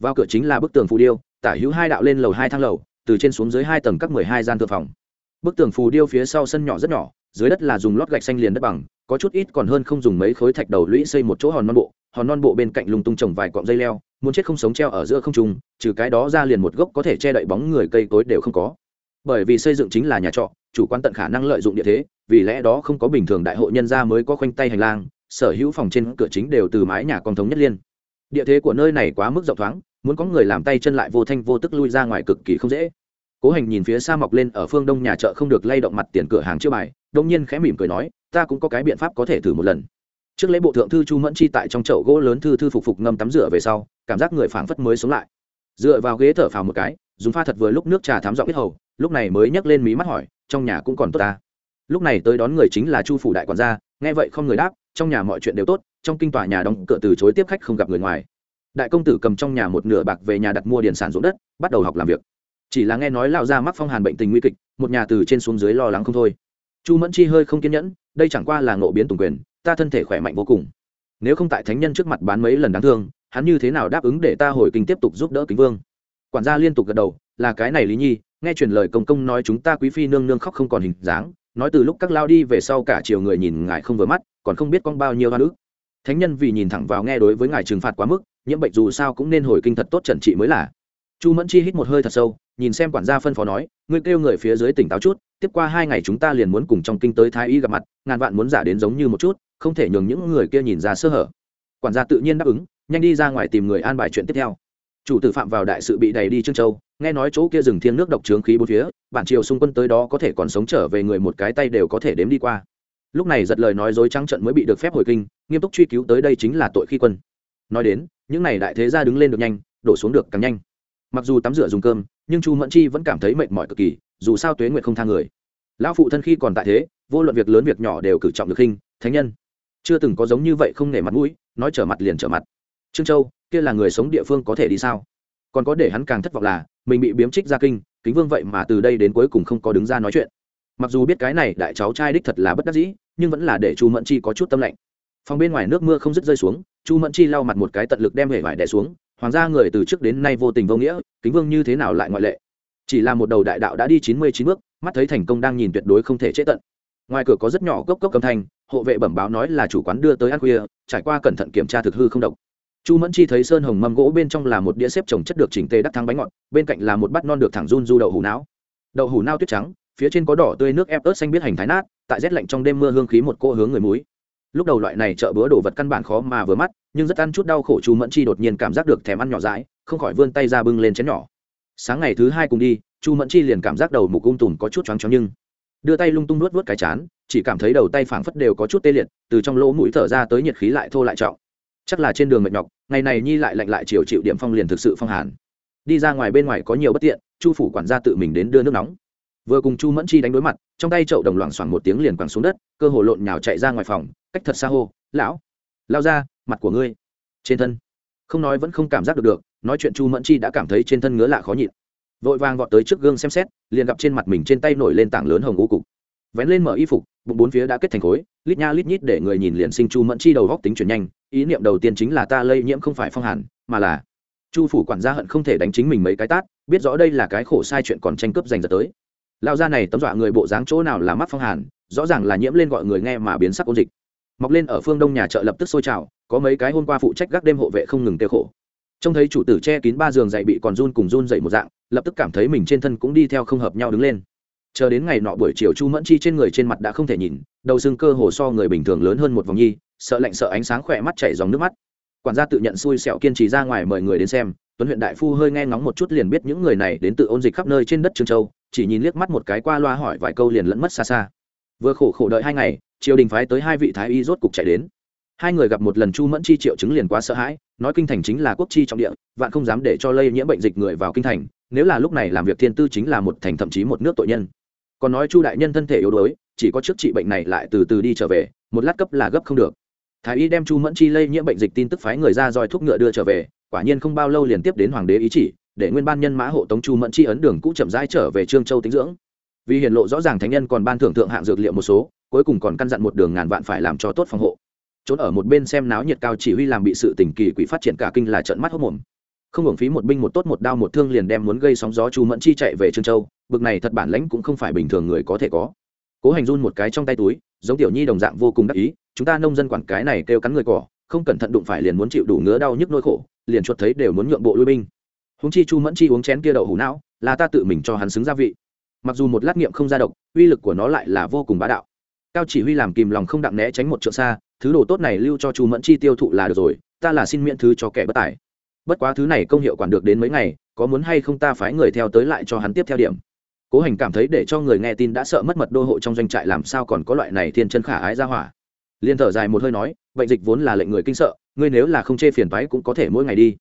vào cửa chính là bức tường phù điêu tả hữu hai đạo lên lầu hai thang lầu từ trên xuống dưới hai tầng các mười hai gian thượng phòng bức tường phù điêu phía sau sân nhỏ rất nhỏ dưới đất là dùng lót gạch xanh liền đất bằng, có chút ít còn hơn không dùng mấy khối thạch đầu lũy xây một chỗ hòn non bộ, hòn non bộ bên cạnh lùng tung trồng vài cọng dây leo, muốn chết không sống treo ở giữa không trung, trừ cái đó ra liền một gốc có thể che đậy bóng người cây cối đều không có. Bởi vì xây dựng chính là nhà trọ, chủ quan tận khả năng lợi dụng địa thế, vì lẽ đó không có bình thường đại hội nhân gia mới có khoanh tay hành lang, sở hữu phòng trên cửa chính đều từ mái nhà con thống nhất liên. Địa thế của nơi này quá mức rộng thoáng, muốn có người làm tay chân lại vô thanh vô tức lui ra ngoài cực kỳ không dễ. Cố hành nhìn phía xa mọc lên ở phương đông nhà chợ không được lay động mặt tiền cửa hàng chưa bài đông nhiên khẽ mỉm cười nói, ta cũng có cái biện pháp có thể thử một lần. Trước lễ bộ thượng thư chu mẫn chi tại trong chậu gỗ lớn thư thư phục phục ngâm tắm rửa về sau, cảm giác người phảng phất mới sống lại. Dựa vào ghế thở phào một cái, dùng pha thật vừa lúc nước trà thám giọng biết hầu, lúc này mới nhấc lên mí mắt hỏi, trong nhà cũng còn tốt ta? Lúc này tới đón người chính là chu phủ đại quản gia, nghe vậy không người đáp, trong nhà mọi chuyện đều tốt, trong kinh tòa nhà đóng cửa từ chối tiếp khách không gặp người ngoài. Đại công tử cầm trong nhà một nửa bạc về nhà đặt mua điền sản ruộng đất, bắt đầu học làm việc. Chỉ là nghe nói lao ra mắc phong hàn bệnh tình nguy kịch, một nhà từ trên xuống dưới lo lắng không thôi chu mẫn chi hơi không kiên nhẫn, đây chẳng qua là ngộ biến tùng quyền, ta thân thể khỏe mạnh vô cùng. Nếu không tại thánh nhân trước mặt bán mấy lần đáng thương, hắn như thế nào đáp ứng để ta hồi kinh tiếp tục giúp đỡ kính vương? Quản gia liên tục gật đầu, là cái này lý nhi, nghe truyền lời công công nói chúng ta quý phi nương nương khóc không còn hình dáng, nói từ lúc các lao đi về sau cả chiều người nhìn ngài không vừa mắt, còn không biết con bao nhiêu hoa nữ. Thánh nhân vì nhìn thẳng vào nghe đối với ngài trừng phạt quá mức, nhiễm bệnh dù sao cũng nên hồi kinh thật tốt trần trị mới là. Chu mẫn chi hít một hơi thật sâu, nhìn xem quản gia phân phó nói, ngươi kêu người phía dưới tỉnh táo chút tiếp qua hai ngày chúng ta liền muốn cùng trong kinh tới thái y gặp mặt, ngàn vạn muốn giả đến giống như một chút, không thể nhường những người kia nhìn ra sơ hở. Quản gia tự nhiên đáp ứng, nhanh đi ra ngoài tìm người an bài chuyện tiếp theo. Chủ tử phạm vào đại sự bị đẩy đi trương châu, nghe nói chỗ kia rừng thiên nước độc trướng khí bốn phía, bản triều xung quân tới đó có thể còn sống trở về người một cái tay đều có thể đếm đi qua. Lúc này giật lời nói dối trắng trận mới bị được phép hồi kinh, nghiêm túc truy cứu tới đây chính là tội khi quân. Nói đến, những này đại thế gia đứng lên được nhanh, đổ xuống được càng nhanh. Mặc dù tắm rửa dùng cơm, nhưng chu mẫn chi vẫn cảm thấy mệt mỏi cực kỳ dù sao tuế nguyệt không tha người. Lão phụ thân khi còn tại thế, vô luận việc lớn việc nhỏ đều cử trọng được khinh, thánh nhân. Chưa từng có giống như vậy không nể mặt mũi, nói trở mặt liền trở mặt. Trương châu, kia là người sống địa phương có thể đi sao? Còn có để hắn càng thất vọng là, mình bị biếm trích ra kinh, kính vương vậy mà từ đây đến cuối cùng không có đứng ra nói chuyện. Mặc dù biết cái này đại cháu trai đích thật là bất đắc dĩ, nhưng vẫn là để chu mẫn chi có chút tâm lạnh. Phòng bên ngoài nước mưa không dứt rơi xuống, chu mẫn chi lau mặt một cái tận lực đem hể vải đẻ xuống, hoàng gia người từ trước đến nay vô tình vô nghĩa, kính vương như thế nào lại ngoại lệ? Chỉ là một đầu đại đạo đã đi chín mươi chín bước, mắt thấy thành công đang nhìn tuyệt đối không thể chế tận. Ngoài cửa có rất nhỏ gốc cốc âm thanh, hộ vệ bẩm báo nói là chủ quán đưa tới ăn khuya, trải qua cẩn thận kiểm tra thực hư không độc. Chu mẫn chi thấy sơn hồng mâm gỗ bên trong là một đĩa xếp trồng chất được chỉnh tê đắc thắng bánh ngọt, bên cạnh là một bát non được thẳng run du đậu hủ não. Đậu hủ nao tuyết trắng, phía trên có đỏ tươi nước ép ớt xanh biết hành thái nát, tại rét lạnh trong đêm mưa hương khí một cô hướng người mũi. lúc đầu loại này chợ bữa đồ vật căn bản khó mà vừa mắt, nhưng rất ăn chút đau khổ chu mẫn chi đột nhiên cảm giác được thèm ăn nhỏ dãi, không khỏi vươn tay ra bưng lên chén nhỏ sáng ngày thứ hai cùng đi, chu mẫn chi liền cảm giác đầu mục ung tùm có chút choáng choáng nhưng đưa tay lung tung nuốt vớt cái chán, chỉ cảm thấy đầu tay phảng phất đều có chút tê liệt, từ trong lỗ mũi thở ra tới nhiệt khí lại thô lại trọng. Chắc là trên đường mệt nhọc, ngày này nhi lại lạnh lại chiều chịu điểm phong liền thực sự phong hàn. Đi ra ngoài bên ngoài có nhiều bất tiện, chu phủ quản gia tự mình đến đưa nước nóng. Vừa cùng chu mẫn chi đánh đối mặt, trong tay chậu đồng loảng xoảng một tiếng liền quẳng xuống đất, cơ hồ lộn nhào chạy ra ngoài phòng, cách thật xa hô, lão lao ra mặt của ngươi, trên thân. Không nói vẫn không cảm giác được được nói chuyện chu mẫn chi đã cảm thấy trên thân ngứa lạ khó nhịn. Vội vàng gọt tới trước gương xem xét, liền gặp trên mặt mình trên tay nổi lên tảng lớn hồng ngũ cục. Vén lên mở y phục, bụng bốn phía đã kết thành khối, lít nha lít nhít để người nhìn liền sinh chu mẫn chi đầu góc tính chuyển nhanh, ý niệm đầu tiên chính là ta lây nhiễm không phải phong hàn, mà là chu phủ quản gia hận không thể đánh chính mình mấy cái tát, biết rõ đây là cái khổ sai chuyện còn tranh cướp giành giật tới. Lao ra này tấm dọa người bộ dáng chỗ nào là mắc phong hàn, rõ ràng là nhiễm lên gọi người nghe mà biến sắc ôn dịch. Mọc lên ở phương đông nhà chợ lập tức sôi trào, có mấy cái hôm qua phụ trách gác đêm hộ vệ không ngừng tiêu khổ trông thấy chủ tử che kín ba giường dậy bị còn run cùng run dậy một dạng, lập tức cảm thấy mình trên thân cũng đi theo không hợp nhau đứng lên. Chờ đến ngày nọ buổi chiều chu mẫn chi trên người trên mặt đã không thể nhìn, đầu xương cơ hồ so người bình thường lớn hơn một vòng nhi, sợ lạnh sợ ánh sáng khỏe mắt chảy dòng nước mắt. Quản gia tự nhận xui xẻo kiên trì ra ngoài mời người đến xem, tuấn huyện đại phu hơi nghe ngóng một chút liền biết những người này đến tự ôn dịch khắp nơi trên đất trương châu, chỉ nhìn liếc mắt một cái qua loa hỏi vài câu liền lẫn mất xa xa. Vừa khổ khổ đợi hai ngày, triều đình phái tới hai vị thái y rốt cục chạy đến. Hai người gặp một lần chu mẫn chi triệu chứng liền quá sợ hãi nói kinh thành chính là quốc chi trọng địa, vạn không dám để cho lây nhiễm bệnh dịch người vào kinh thành, nếu là lúc này làm việc thiên tư chính là một thành thậm chí một nước tội nhân. Còn nói chu đại nhân thân thể yếu đuối, chỉ có trước trị bệnh này lại từ từ đi trở về, một lát cấp là gấp không được. Thái y đem chu mẫn chi lây nhiễm bệnh dịch tin tức phái người ra roi thuốc ngựa đưa trở về, quả nhiên không bao lâu liền tiếp đến hoàng đế ý chỉ, để nguyên ban nhân mã hộ tống chu mẫn chi ấn đường cũ chậm rãi trở về trương châu tính dưỡng. Vì hiện lộ rõ ràng thánh nhân còn ban thưởng thượng hạng dược liệu một số, cuối cùng còn căn dặn một đường ngàn vạn phải làm cho tốt phòng hộ trốn ở một bên xem náo nhiệt cao chỉ huy làm bị sự tình kỳ quỷ phát triển cả kinh là trận mắt hốc mồm. Không hưởng phí một binh một tốt một đao một thương liền đem muốn gây sóng gió chu mẫn chi chạy về trương châu, bực này thật bản lãnh cũng không phải bình thường người có thể có. Cố hành run một cái trong tay túi, giống tiểu nhi đồng dạng vô cùng đắc ý, chúng ta nông dân quản cái này kêu cắn người cỏ, không cẩn thận đụng phải liền muốn chịu đủ ngứa đau nhức nỗi khổ, liền chuột thấy đều muốn nhượng bộ lui binh. Húng chi chu mẫn chi uống chén kia đậu hủ não, là ta tự mình cho hắn xứng gia vị. Mặc dù một lát nghiệm không ra độc, uy lực của nó lại là vô cùng bá đạo. Cao chỉ huy làm kìm lòng không đặng né tránh một trượng xa thứ đồ tốt này lưu cho chu mẫn chi tiêu thụ là được rồi, ta là xin miễn thứ cho kẻ bất tài. Bất quá thứ này công hiệu quản được đến mấy ngày, có muốn hay không ta phái người theo tới lại cho hắn tiếp theo điểm. Cố hành cảm thấy để cho người nghe tin đã sợ mất mật đô hộ trong doanh trại làm sao còn có loại này thiên chân khả ái ra hỏa. Liên thở dài một hơi nói, bệnh dịch vốn là lệnh người kinh sợ, ngươi nếu là không chê phiền toái cũng có thể mỗi ngày đi.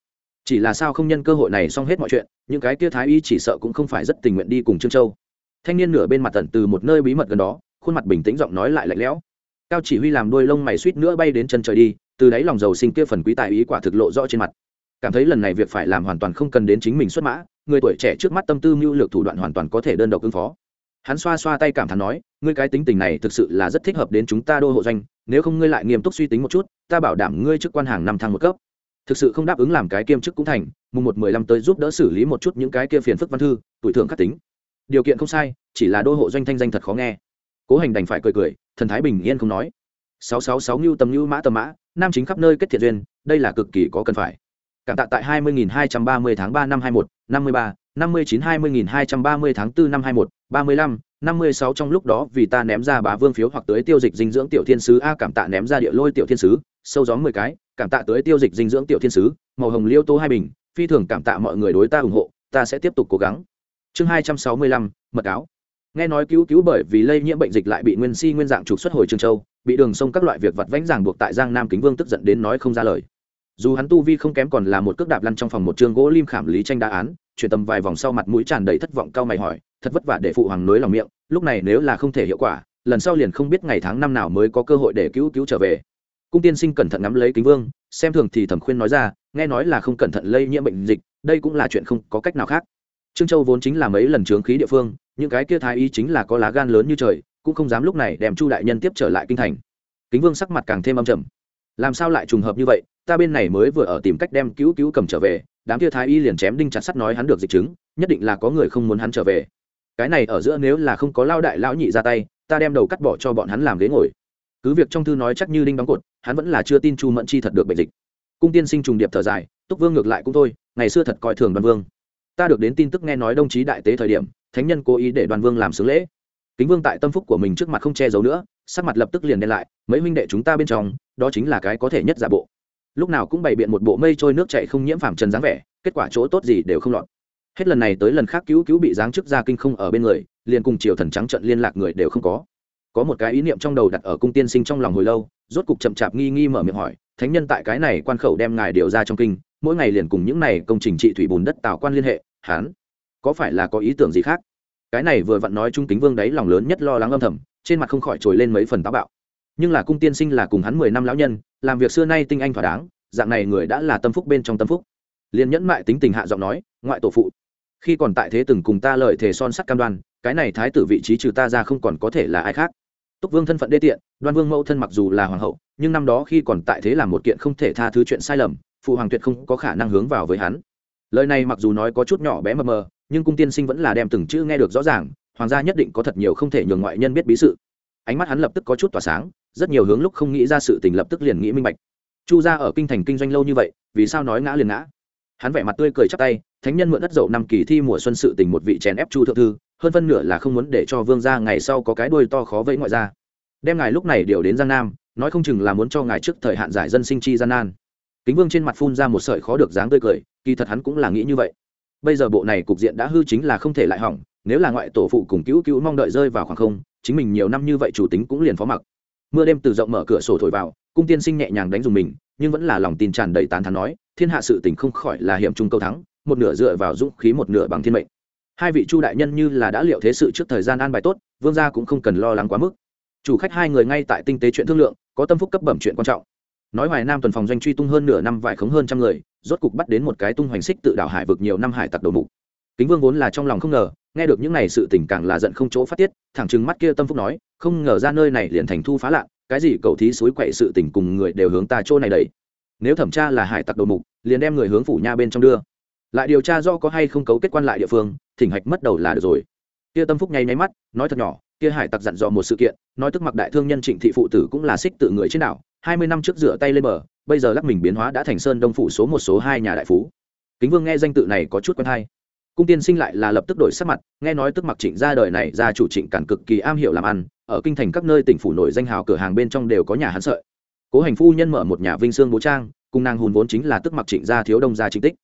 Chỉ là sao không nhân cơ hội này xong hết mọi chuyện, những cái kia thái y chỉ sợ cũng không phải rất tình nguyện đi cùng trương châu. Thanh niên nửa bên mặt tận từ một nơi bí mật gần đó, khuôn mặt bình tĩnh giọng nói lại lạnh lẽo cao chỉ huy làm đôi lông mày suýt nữa bay đến chân trời đi, từ đáy lòng giàu sinh kia phần quý tài ý quả thực lộ rõ trên mặt. Cảm thấy lần này việc phải làm hoàn toàn không cần đến chính mình xuất mã, người tuổi trẻ trước mắt tâm tư mưu lược thủ đoạn hoàn toàn có thể đơn độc ứng phó. Hắn xoa xoa tay cảm thán nói, ngươi cái tính tình này thực sự là rất thích hợp đến chúng ta đô hộ doanh, nếu không ngươi lại nghiêm túc suy tính một chút, ta bảo đảm ngươi chức quan hàng năm thăng một cấp. Thực sự không đáp ứng làm cái kiêm chức cũng thành, mùng một mười lăm tới giúp đỡ xử lý một chút những cái kia phiền phức văn thư, tuổi thượng khắc tính. Điều kiện không sai, chỉ là đô hộ doanh thanh danh thật khó nghe. Cố hành đành phải cười cười thần thái bình yên không nói. Sáu sáu sáu ngưu tầm ngưu mã tầm mã, nam chính khắp nơi kết thiện duyên, đây là cực kỳ có cần phải. Cảm tạ tại hai mươi nghìn hai trăm ba mươi tháng ba năm hai một năm mươi ba, năm mươi chín, hai mươi nghìn hai trăm ba mươi tháng bốn năm hai một ba mươi lăm, năm mươi sáu trong lúc đó vì ta ném ra bá vương phiếu hoặc tới tiêu dịch dinh dưỡng tiểu thiên sứ. A, cảm tạ ném ra địa lôi tiểu thiên sứ, sâu gió mười cái, cảm tạ tới tiêu dịch dinh dưỡng tiểu thiên sứ, màu hồng liêu tô hai bình, phi thường cảm tạ mọi người đối ta ủng hộ, ta sẽ tiếp tục cố gắng. Chương hai trăm sáu mươi lăm, mật áo nghe nói cứu cứu bởi vì lây nhiễm bệnh dịch lại bị nguyên si nguyên dạng trục xuất hồi trường châu, bị đường sông các loại việc vặt vãnh ràng buộc tại giang nam kính vương tức giận đến nói không ra lời. Dù hắn tu vi không kém còn là một cước đạp lăn trong phòng một chương gỗ lim khảm lý tranh đa án, chuyển tầm vài vòng sau mặt mũi tràn đầy thất vọng cao mày hỏi, thật vất vả để phụ hoàng nối lòng miệng, lúc này nếu là không thể hiệu quả, lần sau liền không biết ngày tháng năm nào mới có cơ hội để cứu cứu trở về. Cung tiên sinh cẩn thận ngắm lấy kính vương, xem thường thì thẩm khuyên nói ra, nghe nói là không cẩn thận lây nhiễm bệnh dịch, đây cũng là chuyện không có cách nào khác trương châu vốn chính là mấy lần trướng khí địa phương, những cái kia thái y chính là có lá gan lớn như trời, cũng không dám lúc này đem chu đại nhân tiếp trở lại kinh thành. Kính vương sắc mặt càng thêm âm trầm. Làm sao lại trùng hợp như vậy, ta bên này mới vừa ở tìm cách đem cứu cứu cầm trở về, đám kia thái y liền chém đinh chặt sắt nói hắn được dịch chứng, nhất định là có người không muốn hắn trở về. Cái này ở giữa nếu là không có lao đại lão nhị ra tay, ta đem đầu cắt bỏ cho bọn hắn làm ghế ngồi. Cứ việc trong thư nói chắc như đinh đóng cột, hắn vẫn là chưa tin chu mẫn chi thật được bệnh dịch. Cung tiên sinh trùng điệp thở dài, túc vương ngược lại cũng thôi, ngày xưa thật coi thường đoàn vương ta được đến tin tức nghe nói đồng chí đại tế thời điểm, thánh nhân cố ý để đoàn vương làm sướng lễ. Kính vương tại tâm phúc của mình trước mặt không che giấu nữa, sắc mặt lập tức liền đen lại, mấy huynh đệ chúng ta bên trong, đó chính là cái có thể nhất giả bộ. Lúc nào cũng bày biện một bộ mây trôi nước chạy không nhiễm phàm trần dáng vẻ, kết quả chỗ tốt gì đều không lọt. Hết lần này tới lần khác cứu cứu bị giáng chức gia kinh không ở bên người, liền cùng triều thần trắng trận liên lạc người đều không có. Có một cái ý niệm trong đầu đặt ở cung tiên sinh trong lòng hồi lâu, rốt cục chậm chạp nghi nghi mở miệng hỏi, thánh nhân tại cái này quan khẩu đem ngài điều ra trong kinh mỗi ngày liền cùng những này công trình trị thủy bùn đất tạo quan liên hệ hắn có phải là có ý tưởng gì khác? Cái này vừa vặn nói trung kính vương đấy lòng lớn nhất lo lắng âm thầm, trên mặt không khỏi trồi lên mấy phần táo bạo. Nhưng là cung tiên sinh là cùng hắn mười năm lão nhân, làm việc xưa nay tinh anh thỏa đáng, dạng này người đã là tâm phúc bên trong tâm phúc. Liền nhẫn mại tính tình hạ giọng nói, ngoại tổ phụ, khi còn tại thế từng cùng ta lợi thể son sắt cam đoan, cái này thái tử vị trí trừ ta ra không còn có thể là ai khác. Túc vương thân phận đê tiện, đoan vương mẫu thân mặc dù là hoàng hậu, nhưng năm đó khi còn tại thế là một kiện không thể tha thứ chuyện sai lầm phụ hoàng tuyệt không có khả năng hướng vào với hắn. Lời này mặc dù nói có chút nhỏ bé mờ mờ, nhưng cung tiên sinh vẫn là đem từng chữ nghe được rõ ràng, hoàng gia nhất định có thật nhiều không thể nhường ngoại nhân biết bí sự. Ánh mắt hắn lập tức có chút tỏa sáng, rất nhiều hướng lúc không nghĩ ra sự tình lập tức liền nghĩ minh bạch. Chu gia ở kinh thành kinh doanh lâu như vậy, vì sao nói ngã liền ngã? Hắn vẻ mặt tươi cười chắp tay, thánh nhân mượn đất dậu năm kỳ thi mùa xuân sự tình một vị chèn ép chu thượng thư, hơn phân nửa là không muốn để cho vương gia ngày sau có cái đuôi to khó vẫy ngoại gia. Đem ngài lúc này điều đến giang nam, nói không chừng là muốn cho ngài trước thời hạn giải dân sinh chi gian nan kính vương trên mặt phun ra một sợi khó được dáng tươi cười, kỳ thật hắn cũng là nghĩ như vậy. Bây giờ bộ này cục diện đã hư chính là không thể lại hỏng, nếu là ngoại tổ phụ cùng cứu cứu mong đợi rơi vào khoảng không, chính mình nhiều năm như vậy chủ tính cũng liền phó mặc. Mưa đêm từ rộng mở cửa sổ thổi vào, cung tiên sinh nhẹ nhàng đánh dùng mình, nhưng vẫn là lòng tin tràn đầy tán thắn nói, thiên hạ sự tình không khỏi là hiểm trung câu thắng, một nửa dựa vào dũng khí một nửa bằng thiên mệnh. Hai vị chu đại nhân như là đã liệu thế sự trước thời gian an bài tốt, vương gia cũng không cần lo lắng quá mức. Chủ khách hai người ngay tại tinh tế chuyện thương lượng, có tâm phúc cấp bẩm chuyện quan trọng nói hoài nam tuần phòng doanh truy tung hơn nửa năm vải khống hơn trăm người, rốt cục bắt đến một cái tung hoành xích tự đảo hải vực nhiều năm hải tặc đầu mục. Kính vương vốn là trong lòng không ngờ, nghe được những này sự tình càng là giận không chỗ phát tiết, thẳng chừng mắt kia tâm phúc nói, không ngờ ra nơi này liền thành thu phá lạ, cái gì cầu thí suối quậy sự tình cùng người đều hướng ta chỗ này đẩy. Nếu thẩm tra là hải tặc đầu mục, liền đem người hướng phủ nha bên trong đưa. Lại điều tra do có hay không cấu kết quan lại địa phương, thỉnh hạch mất đầu là được rồi. Kia tâm phúc nháy nháy mắt, nói thật nhỏ kia hải tặc dặn dò một sự kiện, nói tức mặc đại thương nhân trịnh thị phụ tử cũng là xích tự người trên đảo, hai mươi năm trước rửa tay lên bờ, bây giờ lắc mình biến hóa đã thành sơn đông phủ số một số hai nhà đại phú. Kính vương nghe danh tự này có chút quen hay. Cung tiên sinh lại là lập tức đổi sắc mặt, nghe nói tức mặc trịnh ra đời này ra chủ trịnh cản cực kỳ am hiểu làm ăn, ở kinh thành các nơi tỉnh phủ nổi danh hào cửa hàng bên trong đều có nhà hắn sợi. Cố hành phu nhân mở một nhà vinh sương bố trang, cùng nàng hùn vốn chính là tức mặc trịnh gia thiếu đông gia trịnh tích.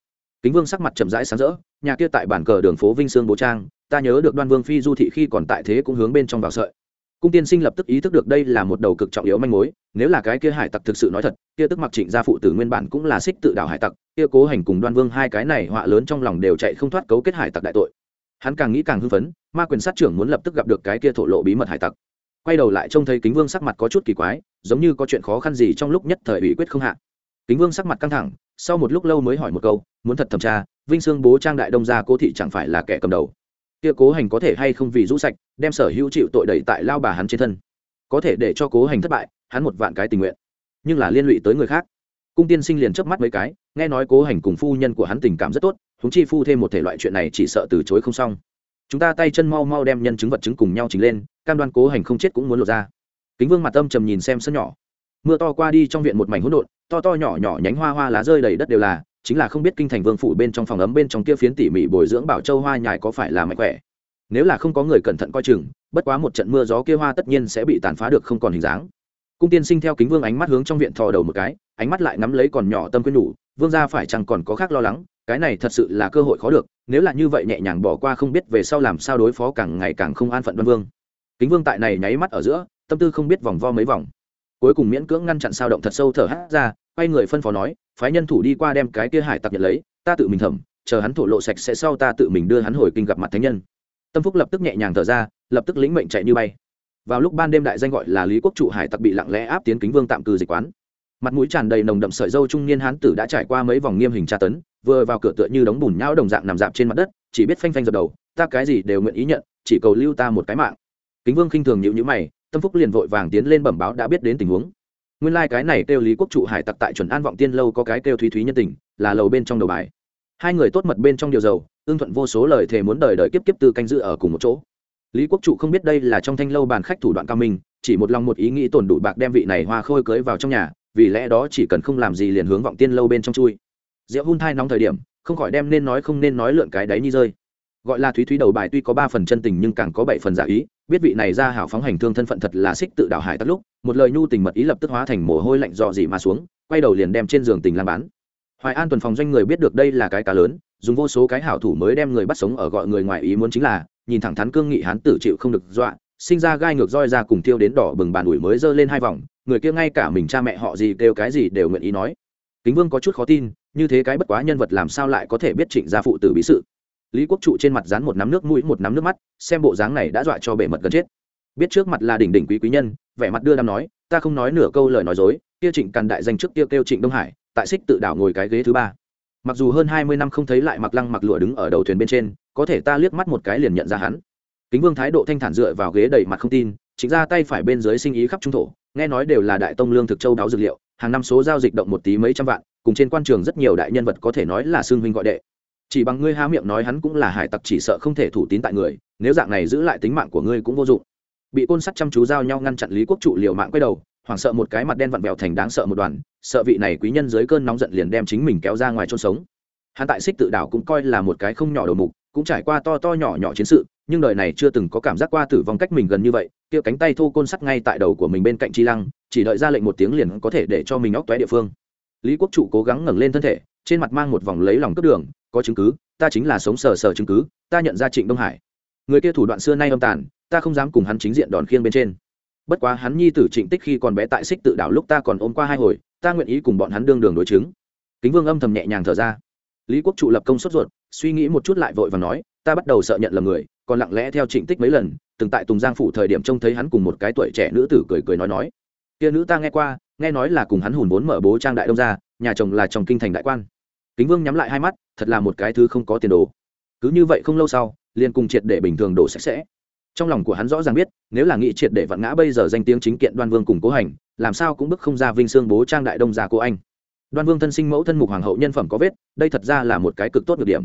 Kính vương sắc mặt chậm rãi sáng rỡ, nhà kia tại bản cờ đường phố vinh sương bố trang ta nhớ được đoan vương phi du thị khi còn tại thế cũng hướng bên trong vào sợi. Cung tiên sinh lập tức ý thức được đây là một đầu cực trọng yếu manh mối, nếu là cái kia hải tặc thực sự nói thật, kia tức mặc trịnh gia phụ tử nguyên bản cũng là xích tự đảo hải tặc, kia cố hành cùng đoan vương hai cái này họa lớn trong lòng đều chạy không thoát cấu kết hải tặc đại tội. Hắn càng nghĩ càng hưng phấn, ma quyền sát trưởng muốn lập tức gặp được cái kia thổ lộ bí mật hải tặc. Quay đầu lại trông thấy kính vương sắc mặt có chút kỳ quái, giống như có chuyện khó khăn gì trong lúc nhất thời ủy quyết không hạ. Kính vương sắc mặt căng thẳng, sau một lúc lâu mới hỏi một câu, muốn thật thẩm tra, vinh sương bố trang đại đông gia cố thị chẳng phải là kẻ cầm đầu? Kia cố hành có thể hay không vì rũ sạch, đem sở hữu chịu tội đẩy tại lao bà hắn trên thân. Có thể để cho cố hành thất bại, hắn một vạn cái tình nguyện. Nhưng là liên lụy tới người khác. Cung tiên sinh liền chớp mắt mấy cái, nghe nói cố hành cùng phu nhân của hắn tình cảm rất tốt húng chi phu thêm một thể loại chuyện này chỉ sợ từ chối không xong. Chúng ta tay chân mau mau đem nhân chứng vật chứng cùng nhau trình lên, cam đoan cố hành không chết cũng muốn lột ra. Kính vương mặt tâm trầm nhìn xem sân nhỏ. Mưa to qua đi trong viện một mảnh hỗn độn, to to nhỏ nhỏ nhánh hoa hoa lá rơi đầy đất đều là chính là không biết kinh thành vương phủ bên trong phòng ấm bên trong kia phiến tỉ mỉ bồi dưỡng bảo châu hoa nhài có phải là mạnh khỏe. Nếu là không có người cẩn thận coi chừng, bất quá một trận mưa gió kia hoa tất nhiên sẽ bị tàn phá được không còn hình dáng. Cung tiên sinh theo kính vương ánh mắt hướng trong viện thò đầu một cái, ánh mắt lại ngắm lấy còn nhỏ tâm quyên nhủ, vương gia phải chăng còn có khác lo lắng, cái này thật sự là cơ hội khó được, nếu là như vậy nhẹ nhàng bỏ qua không biết về sau làm sao đối phó càng ngày càng không an phận đoan vương. Kính vương tại này nháy mắt ở giữa, tâm tư không biết vòng vo mấy vòng cuối cùng miễn cưỡng ngăn chặn sao động thật sâu thở hát ra, quay người phân phó nói, phái nhân thủ đi qua đem cái kia hải tặc nhận lấy, ta tự mình thẩm, chờ hắn thổ lộ sạch sẽ sau ta tự mình đưa hắn hồi kinh gặp mặt thánh nhân. Tâm phúc lập tức nhẹ nhàng thở ra, lập tức lĩnh mệnh chạy như bay. Vào lúc ban đêm đại danh gọi là lý quốc trụ hải tặc bị lặng lẽ áp tiến kính vương tạm cư dịch quán. Mặt mũi tràn đầy nồng đậm sợi dâu trung niên hán tử đã trải qua mấy vòng nghiêm hình tra tấn, vừa vào cửa tựa như đống bùn nhão đồng dạng nằm dạp trên mặt đất, chỉ biết phanh phanh dập đầu, ta cái gì đều nguyện ý nhận, chỉ cầu lưu ta một cái mạng. Kính vương khinh thường nhịu nhữ mày tâm phúc liền vội vàng tiến lên bẩm báo đã biết đến tình huống. Nguyên lai、like、cái này kêu lý quốc trụ hải tặc tại chuẩn an vọng tiên lâu có cái kêu thúy thúy nhân tình, là lầu bên trong đầu bài. Hai người tốt mật bên trong điều dầu, ưng thuận vô số lời thề muốn đời đời kiếp kiếp tư canh dự ở cùng một chỗ. Lý quốc trụ không biết đây là trong thanh lâu bàn khách thủ đoạn cao minh, chỉ một lòng một ý nghĩ tổn đủ bạc đem vị này hoa khôi cưới vào trong nhà, vì lẽ đó chỉ cần không làm gì liền hướng vọng tiên lâu bên trong chui. Rượu hun thai nóng thời điểm, không khỏi đem nên nói không nên nói lượn cái đáy như rơi gọi là thúy thúy đầu bài tuy có ba phần chân tình nhưng càng có bảy phần giả ý, biết vị này ra hảo phóng hành thương thân phận thật là xích tự đảo hải tắt lúc, một lời nhu tình mật ý lập tức hóa thành mồ hôi lạnh dọ dỉ mà xuống, quay đầu liền đem trên giường tình lan bán. Hoài an tuần phòng doanh người biết được đây là cái cá lớn, dùng vô số cái hảo thủ mới đem người bắt sống ở gọi người ngoài ý muốn chính là, nhìn thẳng thắn cương nghị hán tử chịu không được dọa, sinh ra gai ngược roi ra cùng tiêu đến đỏ bừng bàn ủi mới giơ lên hai vòng, người kia ngay cả mình cha mẹ họ gì kêu cái gì đều nguyện ý nói. Kính vương có chút khó tin, như thế cái bất quá nhân vật làm sao lại có thể biết trịnh gia phụ tử bí sự? Lý quốc trụ trên mặt dán một nắm nước mũi, một nắm nước mắt, xem bộ dáng này đã dọa cho bể mật gần chết. Biết trước mặt là đỉnh đỉnh quý quý nhân, vẻ mặt đưa đam nói, ta không nói nửa câu lời nói dối, kia trịnh càn đại danh trước kia kêu trịnh đông hải, tại xích tự đảo ngồi cái ghế thứ ba. Mặc dù hơn hai mươi năm không thấy lại mặc lăng mặc lụa đứng ở đầu thuyền bên trên, có thể ta liếc mắt một cái liền nhận ra hắn. Kính vương thái độ thanh thản dựa vào ghế đầy mặt không tin chính ra tay phải bên dưới sinh ý khắp trung thổ, nghe nói đều là đại tông lương thực châu đáo dược liệu, hàng năm số giao dịch động một tí mấy trăm vạn, cùng trên quan trường rất nhiều đại nhân vật có thể nói là xương huynh gọi đệ chỉ bằng ngươi há miệng nói hắn cũng là hải tặc chỉ sợ không thể thủ tín tại người, nếu dạng này giữ lại tính mạng của ngươi cũng vô dụng. Bị côn sắt chăm chú giao nhau ngăn chặn lý quốc trụ liều mạng quay đầu, hoảng sợ một cái mặt đen vặn vẹo thành đáng sợ một đoàn, sợ vị này quý nhân dưới cơn nóng giận liền đem chính mình kéo ra ngoài chôn sống. Hắn tại xích tự đảo cũng coi là một cái không nhỏ đầu mục, cũng trải qua to to nhỏ nhỏ chiến sự, nhưng đời này chưa từng có cảm giác qua tử vong cách mình gần như vậy, kia cánh tay thô côn sắt ngay tại đầu của mình bên cạnh chi lăng, chỉ đợi ra lệnh một tiếng liền có thể để cho mình óc toé địa phương. Lý quốc trụ cố gắng ngẩng lên thân thể, trên mặt mang một vòng lấy lòng cướp đường có chứng cứ, ta chính là sống sờ sờ chứng cứ, ta nhận ra trịnh đông hải. Người kia thủ đoạn xưa nay âm tàn, ta không dám cùng hắn chính diện đòn khiêng bên trên. Bất quá hắn nhi tử trịnh tích khi còn bé tại xích tự đảo lúc ta còn ôm qua hai hồi, ta nguyện ý cùng bọn hắn đương đường đối chứng. Kính vương âm thầm nhẹ nhàng thở ra. Lý quốc trụ lập công sốt ruột, suy nghĩ một chút lại vội và nói, ta bắt đầu sợ nhận lầm người, còn lặng lẽ theo trịnh tích mấy lần, từng tại tùng giang phủ thời điểm trông thấy hắn cùng một cái tuổi trẻ nữ tử cười cười nói nói. Kia nữ ta nghe qua, nghe nói là cùng hắn hùn vốn mở bố trang đại đông gia, nhà chồng là chồng kinh thành đại quan kính vương nhắm lại hai mắt, thật là một cái thứ không có tiền đồ. Cứ như vậy không lâu sau, liền cùng triệt để bình thường đổ sạch sẽ. Trong lòng của hắn rõ ràng biết, nếu là nghị triệt để vặn ngã bây giờ danh tiếng chính kiện đoan vương cùng cố hành, làm sao cũng bức không ra vinh xương bố trang đại đông già cô anh. Đoan vương thân sinh mẫu thân mục hoàng hậu nhân phẩm có vết, đây thật ra là một cái cực tốt được điểm.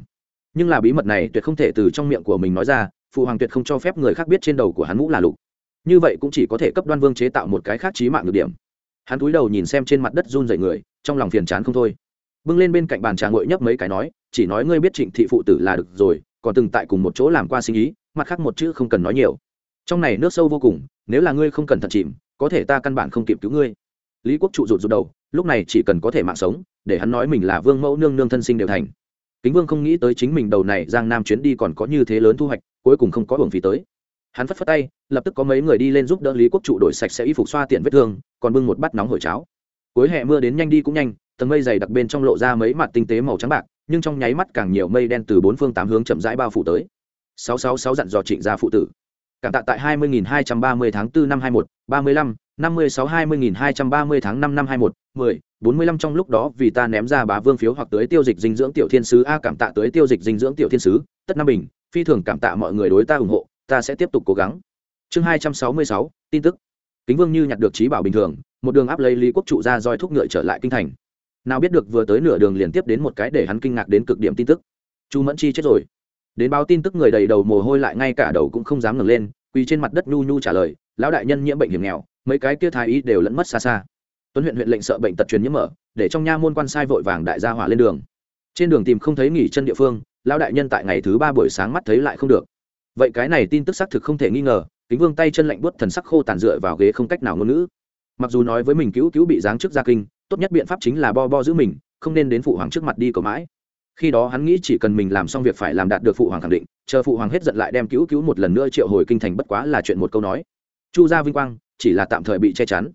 Nhưng là bí mật này tuyệt không thể từ trong miệng của mình nói ra, phụ hoàng tuyệt không cho phép người khác biết trên đầu của hắn mũ là lục. Như vậy cũng chỉ có thể cấp đoan vương chế tạo một cái khác trí mạng được điểm. Hắn cúi đầu nhìn xem trên mặt đất run dậy người, trong lòng phiền chán không thôi bưng lên bên cạnh bàn trà ngội nhấp mấy cái nói, chỉ nói ngươi biết trịnh thị phụ tử là được rồi, còn từng tại cùng một chỗ làm qua sinh ý, mặt khác một chữ không cần nói nhiều. Trong này nước sâu vô cùng, nếu là ngươi không cần thận chìm, có thể ta căn bản không kịp cứu ngươi. Lý quốc trụ rụt rụt đầu, lúc này chỉ cần có thể mạng sống, để hắn nói mình là vương mẫu nương nương thân sinh đều thành. Kính vương không nghĩ tới chính mình đầu này giang nam chuyến đi còn có như thế lớn thu hoạch, cuối cùng không có hưởng phí tới. Hắn phất phất tay, lập tức có mấy người đi lên giúp đỡ lý quốc trụ đổi sạch sẽ y phục xoa tiện vết thương, còn bưng một bát nóng hổi cháo. Cuối hè mưa đến nhanh đi cũng nhanh tầng mây dày đặc bên trong lộ ra mấy mặt tinh tế màu trắng bạc, nhưng trong nháy mắt càng nhiều mây đen từ bốn phương tám hướng chậm rãi bao phủ tới. Sáu sáu sáu dặn dò trịnh gia phụ tử. Cảm tạ tại hai mươi nghìn hai trăm ba mươi tháng 4 năm hai một ba mươi lăm, năm mươi sáu hai mươi nghìn hai trăm ba mươi tháng năm năm hai một mười, bốn mươi lăm trong lúc đó vì ta ném ra bá vương phiếu hoặc tới tiêu dịch dinh dưỡng tiểu thiên sứ. A, cảm tạ tới tiêu dịch dinh dưỡng tiểu thiên sứ, tất năm bình, phi thường cảm tạ mọi người đối ta ủng hộ, ta sẽ tiếp tục cố gắng. Chương hai trăm sáu mươi sáu, tin tức. Kính vương như nhặt được trí bảo bình thường, một đường áp lấy lý quốc trụ ra roi thúc ngựa trở lại kinh thành nào biết được vừa tới nửa đường liền tiếp đến một cái để hắn kinh ngạc đến cực điểm tin tức. Chu mẫn chi chết rồi. Đến báo tin tức người đầy đầu mồ hôi lại ngay cả đầu cũng không dám ngẩng lên, quỳ trên mặt đất nhu nhu trả lời, lão đại nhân nhiễm bệnh hiểm nghèo, mấy cái kia thái y đều lẫn mất xa xa. Tuấn huyện huyện lệnh sợ bệnh tật truyền nhiễm mở, để trong nha môn quan sai vội vàng đại gia hỏa lên đường. Trên đường tìm không thấy nghỉ chân địa phương, lão đại nhân tại ngày thứ ba buổi sáng mắt thấy lại không được. Vậy cái này tin tức xác thực không thể nghi ngờ, kính vương tay chân lạnh buốt thần sắc khô tàn dựa vào ghế không cách nào ngôn ngữ. Mặc dù nói với mình cứu cứu bị giáng trước gia kinh tốt nhất biện pháp chính là bo bo giữ mình, không nên đến phụ hoàng trước mặt đi cầu mãi. Khi đó hắn nghĩ chỉ cần mình làm xong việc phải làm đạt được phụ hoàng khẳng định, chờ phụ hoàng hết giận lại đem cứu cứu một lần nữa triệu hồi kinh thành bất quá là chuyện một câu nói. Chu gia vinh quang, chỉ là tạm thời bị che chắn.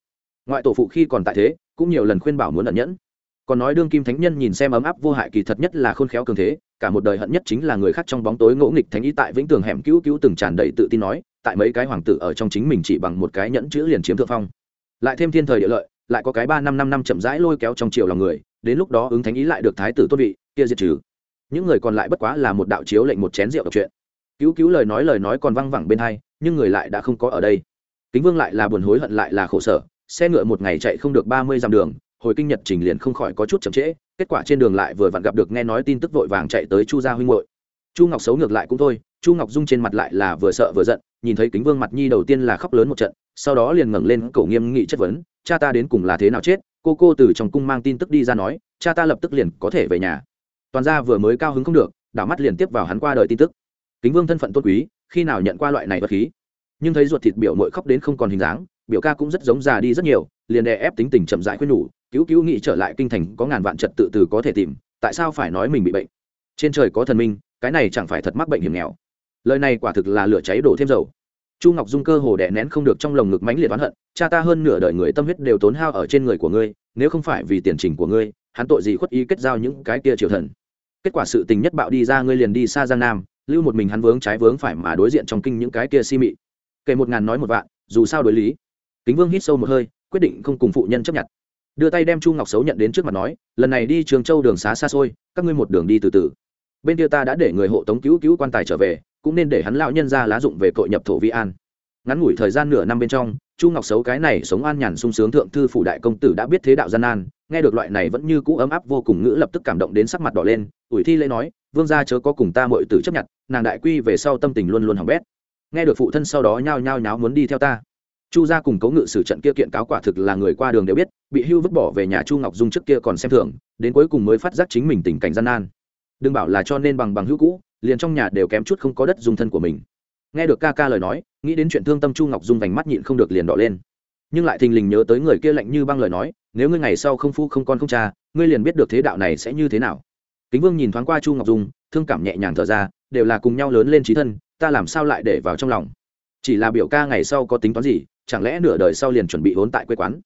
Ngoại tổ phụ khi còn tại thế, cũng nhiều lần khuyên bảo muốn ẩn nhẫn. Còn nói đương kim thánh nhân nhìn xem ấm áp vô hại kỳ thật nhất là khôn khéo cường thế, cả một đời hận nhất chính là người khác trong bóng tối ngỗ nghịch thánh ý tại vĩnh tường hẻm cứu cứu từng tràn đầy tự tin nói, tại mấy cái hoàng tử ở trong chính mình chỉ bằng một cái nhẫn chữ liền chiếm thượng phong. Lại thêm thiên thời địa lợi lại có cái ba năm năm năm chậm rãi lôi kéo trong chiều lòng người, đến lúc đó ứng thánh ý lại được thái tử tốt vị, kia diệt trừ. Những người còn lại bất quá là một đạo chiếu lệnh một chén rượu độc chuyện. Cứu cứu lời nói lời nói còn văng vẳng bên hai, nhưng người lại đã không có ở đây. Kính vương lại là buồn hối hận lại là khổ sở, xe ngựa một ngày chạy không được ba mươi dặm đường, hồi kinh nhật trình liền không khỏi có chút chậm trễ, kết quả trên đường lại vừa vặn gặp được nghe nói tin tức vội vàng chạy tới chu gia huynh hội chu ngọc xấu ngược lại cũng thôi, chu ngọc dung trên mặt lại là vừa sợ vừa giận, nhìn thấy kính vương mặt nhi đầu tiên là khóc lớn một trận sau đó liền ngẩng lên cổ nghiêm nghị chất vấn, cha ta đến cùng là thế nào chết? Cô cô từ trong cung mang tin tức đi ra nói, cha ta lập tức liền có thể về nhà. Toàn gia vừa mới cao hứng không được, đảo mắt liền tiếp vào hắn qua đời tin tức. Kính vương thân phận tôn quý, khi nào nhận qua loại này vật khí? Nhưng thấy ruột thịt biểu mội khóc đến không còn hình dáng, biểu ca cũng rất giống già đi rất nhiều, liền đè ép tính tình chậm rãi khuyên nhủ, cứu cứu nghị trở lại kinh thành, có ngàn vạn trật tự từ có thể tìm, tại sao phải nói mình bị bệnh? Trên trời có thần minh, cái này chẳng phải thật mắc bệnh hiểm nghèo. Lời này quả thực là lửa cháy đổ thêm dầu chu ngọc dung cơ hồ đè nén không được trong lồng ngực mãnh liệt oán hận, cha ta hơn nửa đời người tâm huyết đều tốn hao ở trên người của ngươi, nếu không phải vì tiền trình của ngươi, hắn tội gì khuất ý kết giao những cái kia triều thần. Kết quả sự tình nhất bạo đi ra, ngươi liền đi xa giang nam, lưu một mình hắn vướng trái vướng phải mà đối diện trong kinh những cái kia si mị. Kể một ngàn nói một vạn, dù sao đối lý. Kính vương hít sâu một hơi, quyết định không cùng phụ nhân chấp nhận. Đưa tay đem chu ngọc xấu nhận đến trước mặt nói, lần này đi trường châu đường xá xa xôi, các ngươi một đường đi từ từ. Bên kia ta đã để người hộ tống cứu cứu quan tài trở về cũng nên để hắn lão nhân ra lá dụng về cội nhập thổ vi an. Ngắn ngủi thời gian nửa năm bên trong, chu ngọc xấu cái này sống an nhàn sung sướng thượng thư phủ đại công tử đã biết thế đạo gian nan, nghe được loại này vẫn như cũ ấm áp vô cùng ngữ lập tức cảm động đến sắc mặt đỏ lên, ủi thi lễ nói, vương gia chớ có cùng ta mọi tử chấp nhận, nàng đại quy về sau tâm tình luôn luôn hỏng bét. Nghe được phụ thân sau đó nhao nhao nháo muốn đi theo ta. Chu gia cùng cấu ngự sử trận kia kiện cáo quả thực là người qua đường đều biết, bị hưu vứt bỏ về nhà chu ngọc dung trước kia còn xem thường, đến cuối cùng mới phát giác chính mình tình cảnh gian nan. Đừng bảo là cho nên bằng bằng hữu cũ liền trong nhà đều kém chút không có đất dùng thân của mình. Nghe được ca ca lời nói, nghĩ đến chuyện thương tâm chu ngọc dung vành mắt nhịn không được liền đỏ lên. Nhưng lại thình lình nhớ tới người kia lạnh như băng lời nói, nếu ngươi ngày sau không phu không con không cha, ngươi liền biết được thế đạo này sẽ như thế nào. Kính vương nhìn thoáng qua chu ngọc dung, thương cảm nhẹ nhàng thở ra, đều là cùng nhau lớn lên trí thân, ta làm sao lại để vào trong lòng? Chỉ là biểu ca ngày sau có tính toán gì, chẳng lẽ nửa đời sau liền chuẩn bị hốn tại quê quán?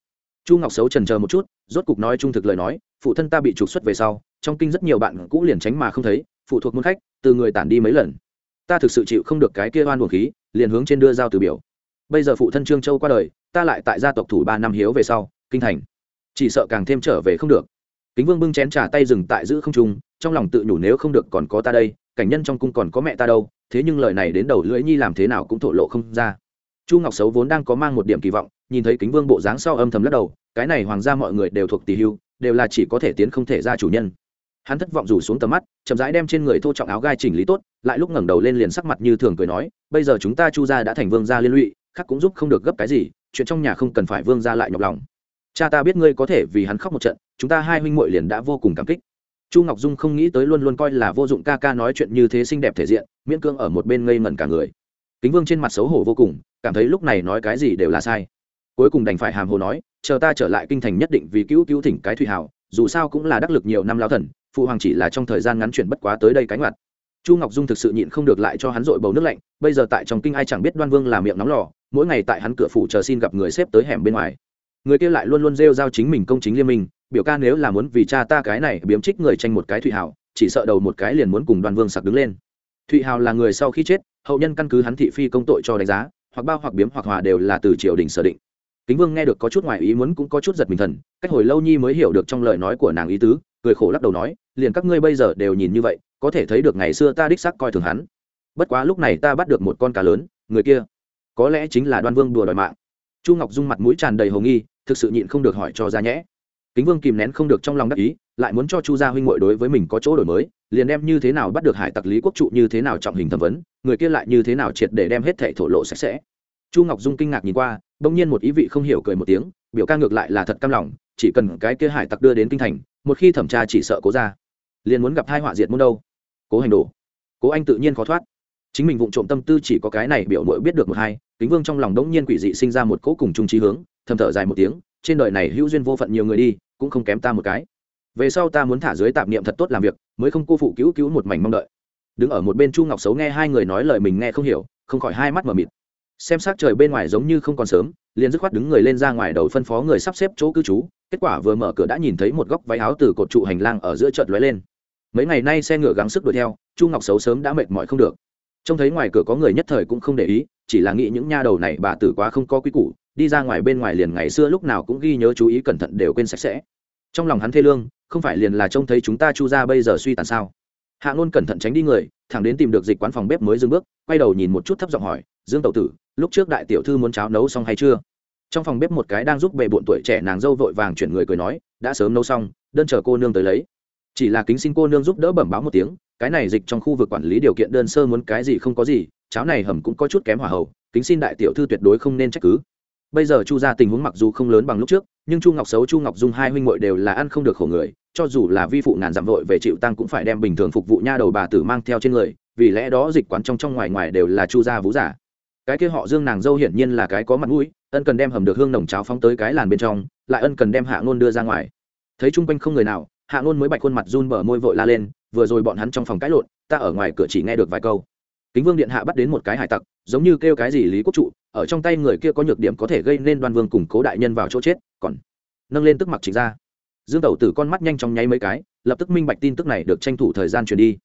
Chu ngọc xấu trần chờ một chút, rốt cục nói trung thực lời nói, phụ thân ta bị trục xuất về sau, trong kinh rất nhiều bạn cũ liền tránh mà không thấy, phụ thuộc môn khách từ người tản đi mấy lần. Ta thực sự chịu không được cái kia oan buồn khí, liền hướng trên đưa giao từ biểu. Bây giờ phụ thân trương châu qua đời, ta lại tại gia tộc thủ ba năm hiếu về sau, kinh thành. Chỉ sợ càng thêm trở về không được. Kính vương bưng chén trà tay dừng tại giữ không trung, trong lòng tự nhủ nếu không được còn có ta đây, cảnh nhân trong cung còn có mẹ ta đâu, thế nhưng lời này đến đầu lưỡi nhi làm thế nào cũng thổ lộ không ra. Chu ngọc xấu vốn đang có mang một điểm kỳ vọng, nhìn thấy kính vương bộ dáng sau âm thầm lắc đầu, cái này hoàng gia mọi người đều thuộc tỷ hưu, đều là chỉ có thể tiến không thể ra chủ nhân hắn thất vọng rủ xuống tầm mắt, chậm rãi đem trên người thô trọng áo gai chỉnh lý tốt, lại lúc ngẩng đầu lên liền sắc mặt như thường cười nói, bây giờ chúng ta chu gia đã thành vương gia liên lụy, khác cũng giúp không được gấp cái gì, chuyện trong nhà không cần phải vương gia lại nhọc lòng. Cha ta biết ngươi có thể vì hắn khóc một trận, chúng ta hai huynh muội liền đã vô cùng cảm kích. Chu ngọc dung không nghĩ tới luôn luôn coi là vô dụng ca ca nói chuyện như thế xinh đẹp thể diện, miễn cương ở một bên ngây ngẩn cả người. Kính vương trên mặt xấu hổ vô cùng, cảm thấy lúc này nói cái gì đều là sai. Cuối cùng đành phải hàm hồ nói, chờ ta trở lại kinh thành nhất định vì cứu cứu thỉnh cái thủy hảo dù sao cũng là đắc lực nhiều năm lao thần phụ hoàng chỉ là trong thời gian ngắn chuyển bất quá tới đây cánh mặt. Chu ngọc dung thực sự nhịn không được lại cho hắn dội bầu nước lạnh, bây giờ tại trong kinh ai chẳng biết đoan vương là miệng nóng lò, mỗi ngày tại hắn cửa phủ chờ xin gặp người xếp tới hẻm bên ngoài. Người kia lại luôn luôn rêu giao chính mình công chính liên minh, biểu ca nếu là muốn vì cha ta cái này biếm trích người tranh một cái thụy hảo chỉ sợ đầu một cái liền muốn cùng đoan vương sặc đứng lên. Thụy hào là người sau khi chết, hậu nhân căn cứ hắn thị phi công tội cho đánh giá, hoặc bao hoặc biếm hoặc hòa đều là từ triều đình sở định. Kính vương nghe được có chút ngoài ý muốn cũng có chút giật mình thần, cách hồi lâu nhi mới hiểu được trong lời nói của nàng ý tứ cười khổ lắc đầu nói, liền các ngươi bây giờ đều nhìn như vậy, có thể thấy được ngày xưa ta đích xác coi thường hắn. Bất quá lúc này ta bắt được một con cá lớn, người kia có lẽ chính là đoan vương đùa đòi mạng. Chu ngọc dung mặt mũi tràn đầy hồ nghi, thực sự nhịn không được hỏi cho ra nhẽ. Kính vương kìm nén không được trong lòng đắc ý, lại muốn cho chu gia huynh muội đối với mình có chỗ đổi mới, liền đem như thế nào bắt được hải tặc lý quốc trụ như thế nào trọng hình thẩm vấn, người kia lại như thế nào triệt để đem hết thẻ thổ lộ sạch sẽ. Chu ngọc dung kinh ngạc nhìn qua, bỗng nhiên một ý vị không hiểu cười một tiếng, biểu ca ngược lại là thật căm lòng, chỉ cần cái kia hải tặc đưa đến kinh thành một khi thẩm tra chỉ sợ cố ra, liền muốn gặp hai họa diệt môn đâu. Cố hành đồ cố anh tự nhiên khó thoát. Chính mình vụng trộm tâm tư chỉ có cái này biểu mội biết được một hai, kính vương trong lòng đống nhiên quỷ dị sinh ra một cỗ cùng chung trí hướng, thầm thở dài một tiếng, trên đời này hữu duyên vô phận nhiều người đi, cũng không kém ta một cái. Về sau ta muốn thả dưới tạp niệm thật tốt làm việc, mới không cô phụ cứu cứu một mảnh mong đợi. Đứng ở một bên chu ngọc xấu nghe hai người nói lời mình nghe không hiểu, không khỏi hai mắt mở mịt. Xem s trời bên ngoài giống như không còn sớm liền dứt khoát đứng người lên ra ngoài đầu phân phó người sắp xếp chỗ cư trú, kết quả vừa mở cửa đã nhìn thấy một góc váy áo từ cột trụ hành lang ở giữa chợt lóe lên. Mấy ngày nay xe ngựa gắng sức đuổi theo, chu ngọc xấu sớm đã mệt mỏi không được. Trông thấy ngoài cửa có người nhất thời cũng không để ý, chỉ là nghĩ những nha đầu này bà tử quá không có quy củ, đi ra ngoài bên ngoài liền ngày xưa lúc nào cũng ghi nhớ chú ý cẩn thận đều quên sạch sẽ. Trong lòng hắn thê lương, không phải liền là trông thấy chúng ta chu ra bây giờ suy tàn sao? Hạ ngôn cẩn thận tránh đi người, thẳng đến tìm được dịch quán phòng bếp mới dừng bước, quay đầu nhìn một chút thấp giọng hỏi dương Tẩu tử, lúc trước đại tiểu thư muốn cháo nấu xong hay chưa? Trong phòng bếp một cái đang giúp bề bộn tuổi trẻ nàng dâu vội vàng chuyển người cười nói, đã sớm nấu xong, đơn chờ cô nương tới lấy. Chỉ là kính xin cô nương giúp đỡ bẩm báo một tiếng, cái này dịch trong khu vực quản lý điều kiện đơn sơ muốn cái gì không có gì, cháo này hầm cũng có chút kém hỏa hậu, kính xin đại tiểu thư tuyệt đối không nên trách cứ. Bây giờ chu ra tình huống mặc dù không lớn bằng lúc trước, nhưng chu ngọc xấu, chu ngọc dung hai huynh muội đều là ăn không được khổ người, cho dù là vi phụ ngàn dặm vội về chịu tăng cũng phải đem bình thường phục vụ nha đầu bà tử mang theo trên người, vì lẽ đó dịch quán trong trong ngoài ngoài đều là chu gia vũ giả cái kia họ dương nàng dâu hiển nhiên là cái có mặt mũi, ân cần đem hầm được hương nồng cháo phóng tới cái làn bên trong, lại ân cần đem hạ ngôn đưa ra ngoài. Thấy chung quanh không người nào, hạ ngôn mới bạch khuôn mặt run bờ môi vội la lên, vừa rồi bọn hắn trong phòng cãi lộn, ta ở ngoài cửa chỉ nghe được vài câu. Kính vương điện hạ bắt đến một cái hải tặc, giống như kêu cái gì lý quốc trụ, ở trong tay người kia có nhược điểm có thể gây nên đoan vương củng cố đại nhân vào chỗ chết, còn nâng lên tức mặc chính ra. Dương tẩu tử con mắt nhanh chóng nháy mấy cái, lập tức minh bạch tin tức này được tranh thủ thời gian truyền đi.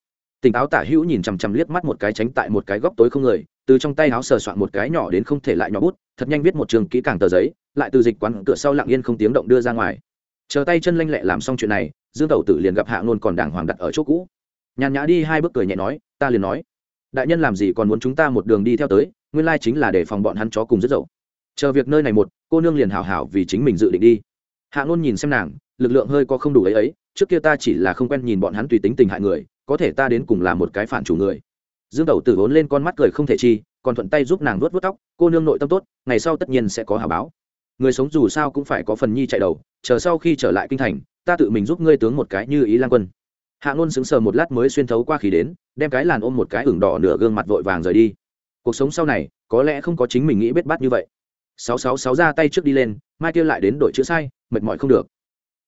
Tỉnh táo tả hữu nhìn chằm chằm liếc mắt một cái tránh tại một cái góc tối không người từ trong tay áo sờ soạn một cái nhỏ đến không thể lại nhỏ bút, thật nhanh viết một trường kỹ càng tờ giấy, lại từ dịch quán cửa sau lặng yên không tiếng động đưa ra ngoài. Chờ tay chân lanh lẹ làm xong chuyện này, dương tẩu tử liền gặp hạ nôn còn đàng hoàng đặt ở chỗ cũ. Nhàn nhã đi hai bước cười nhẹ nói, ta liền nói, đại nhân làm gì còn muốn chúng ta một đường đi theo tới, nguyên lai chính là để phòng bọn hắn chó cùng rất dậu. Chờ việc nơi này một, cô nương liền hảo hảo vì chính mình dự định đi. Hạ ngôn nhìn xem nàng, lực lượng hơi có không đủ ấy ấy, trước kia ta chỉ là không quen nhìn bọn hắn tùy tính tình hại người, có thể ta đến cùng là một cái phản chủ người dương đầu tử vốn lên con mắt cười không thể chi, còn thuận tay giúp nàng vuốt vuốt tóc, cô nương nội tâm tốt, ngày sau tất nhiên sẽ có hào báo. Người sống dù sao cũng phải có phần nhi chạy đầu, chờ sau khi trở lại kinh thành, ta tự mình giúp ngươi tướng một cái như ý lan quân. Hạ ngôn sững sờ một lát mới xuyên thấu qua khí đến, đem cái làn ôm một cái ửng đỏ nửa gương mặt vội vàng rời đi. Cuộc sống sau này, có lẽ không có chính mình nghĩ bết bát như vậy. Sáu sáu sáu ra tay trước đi lên, mai kia lại đến đội chữ sai, mệt mỏi không được.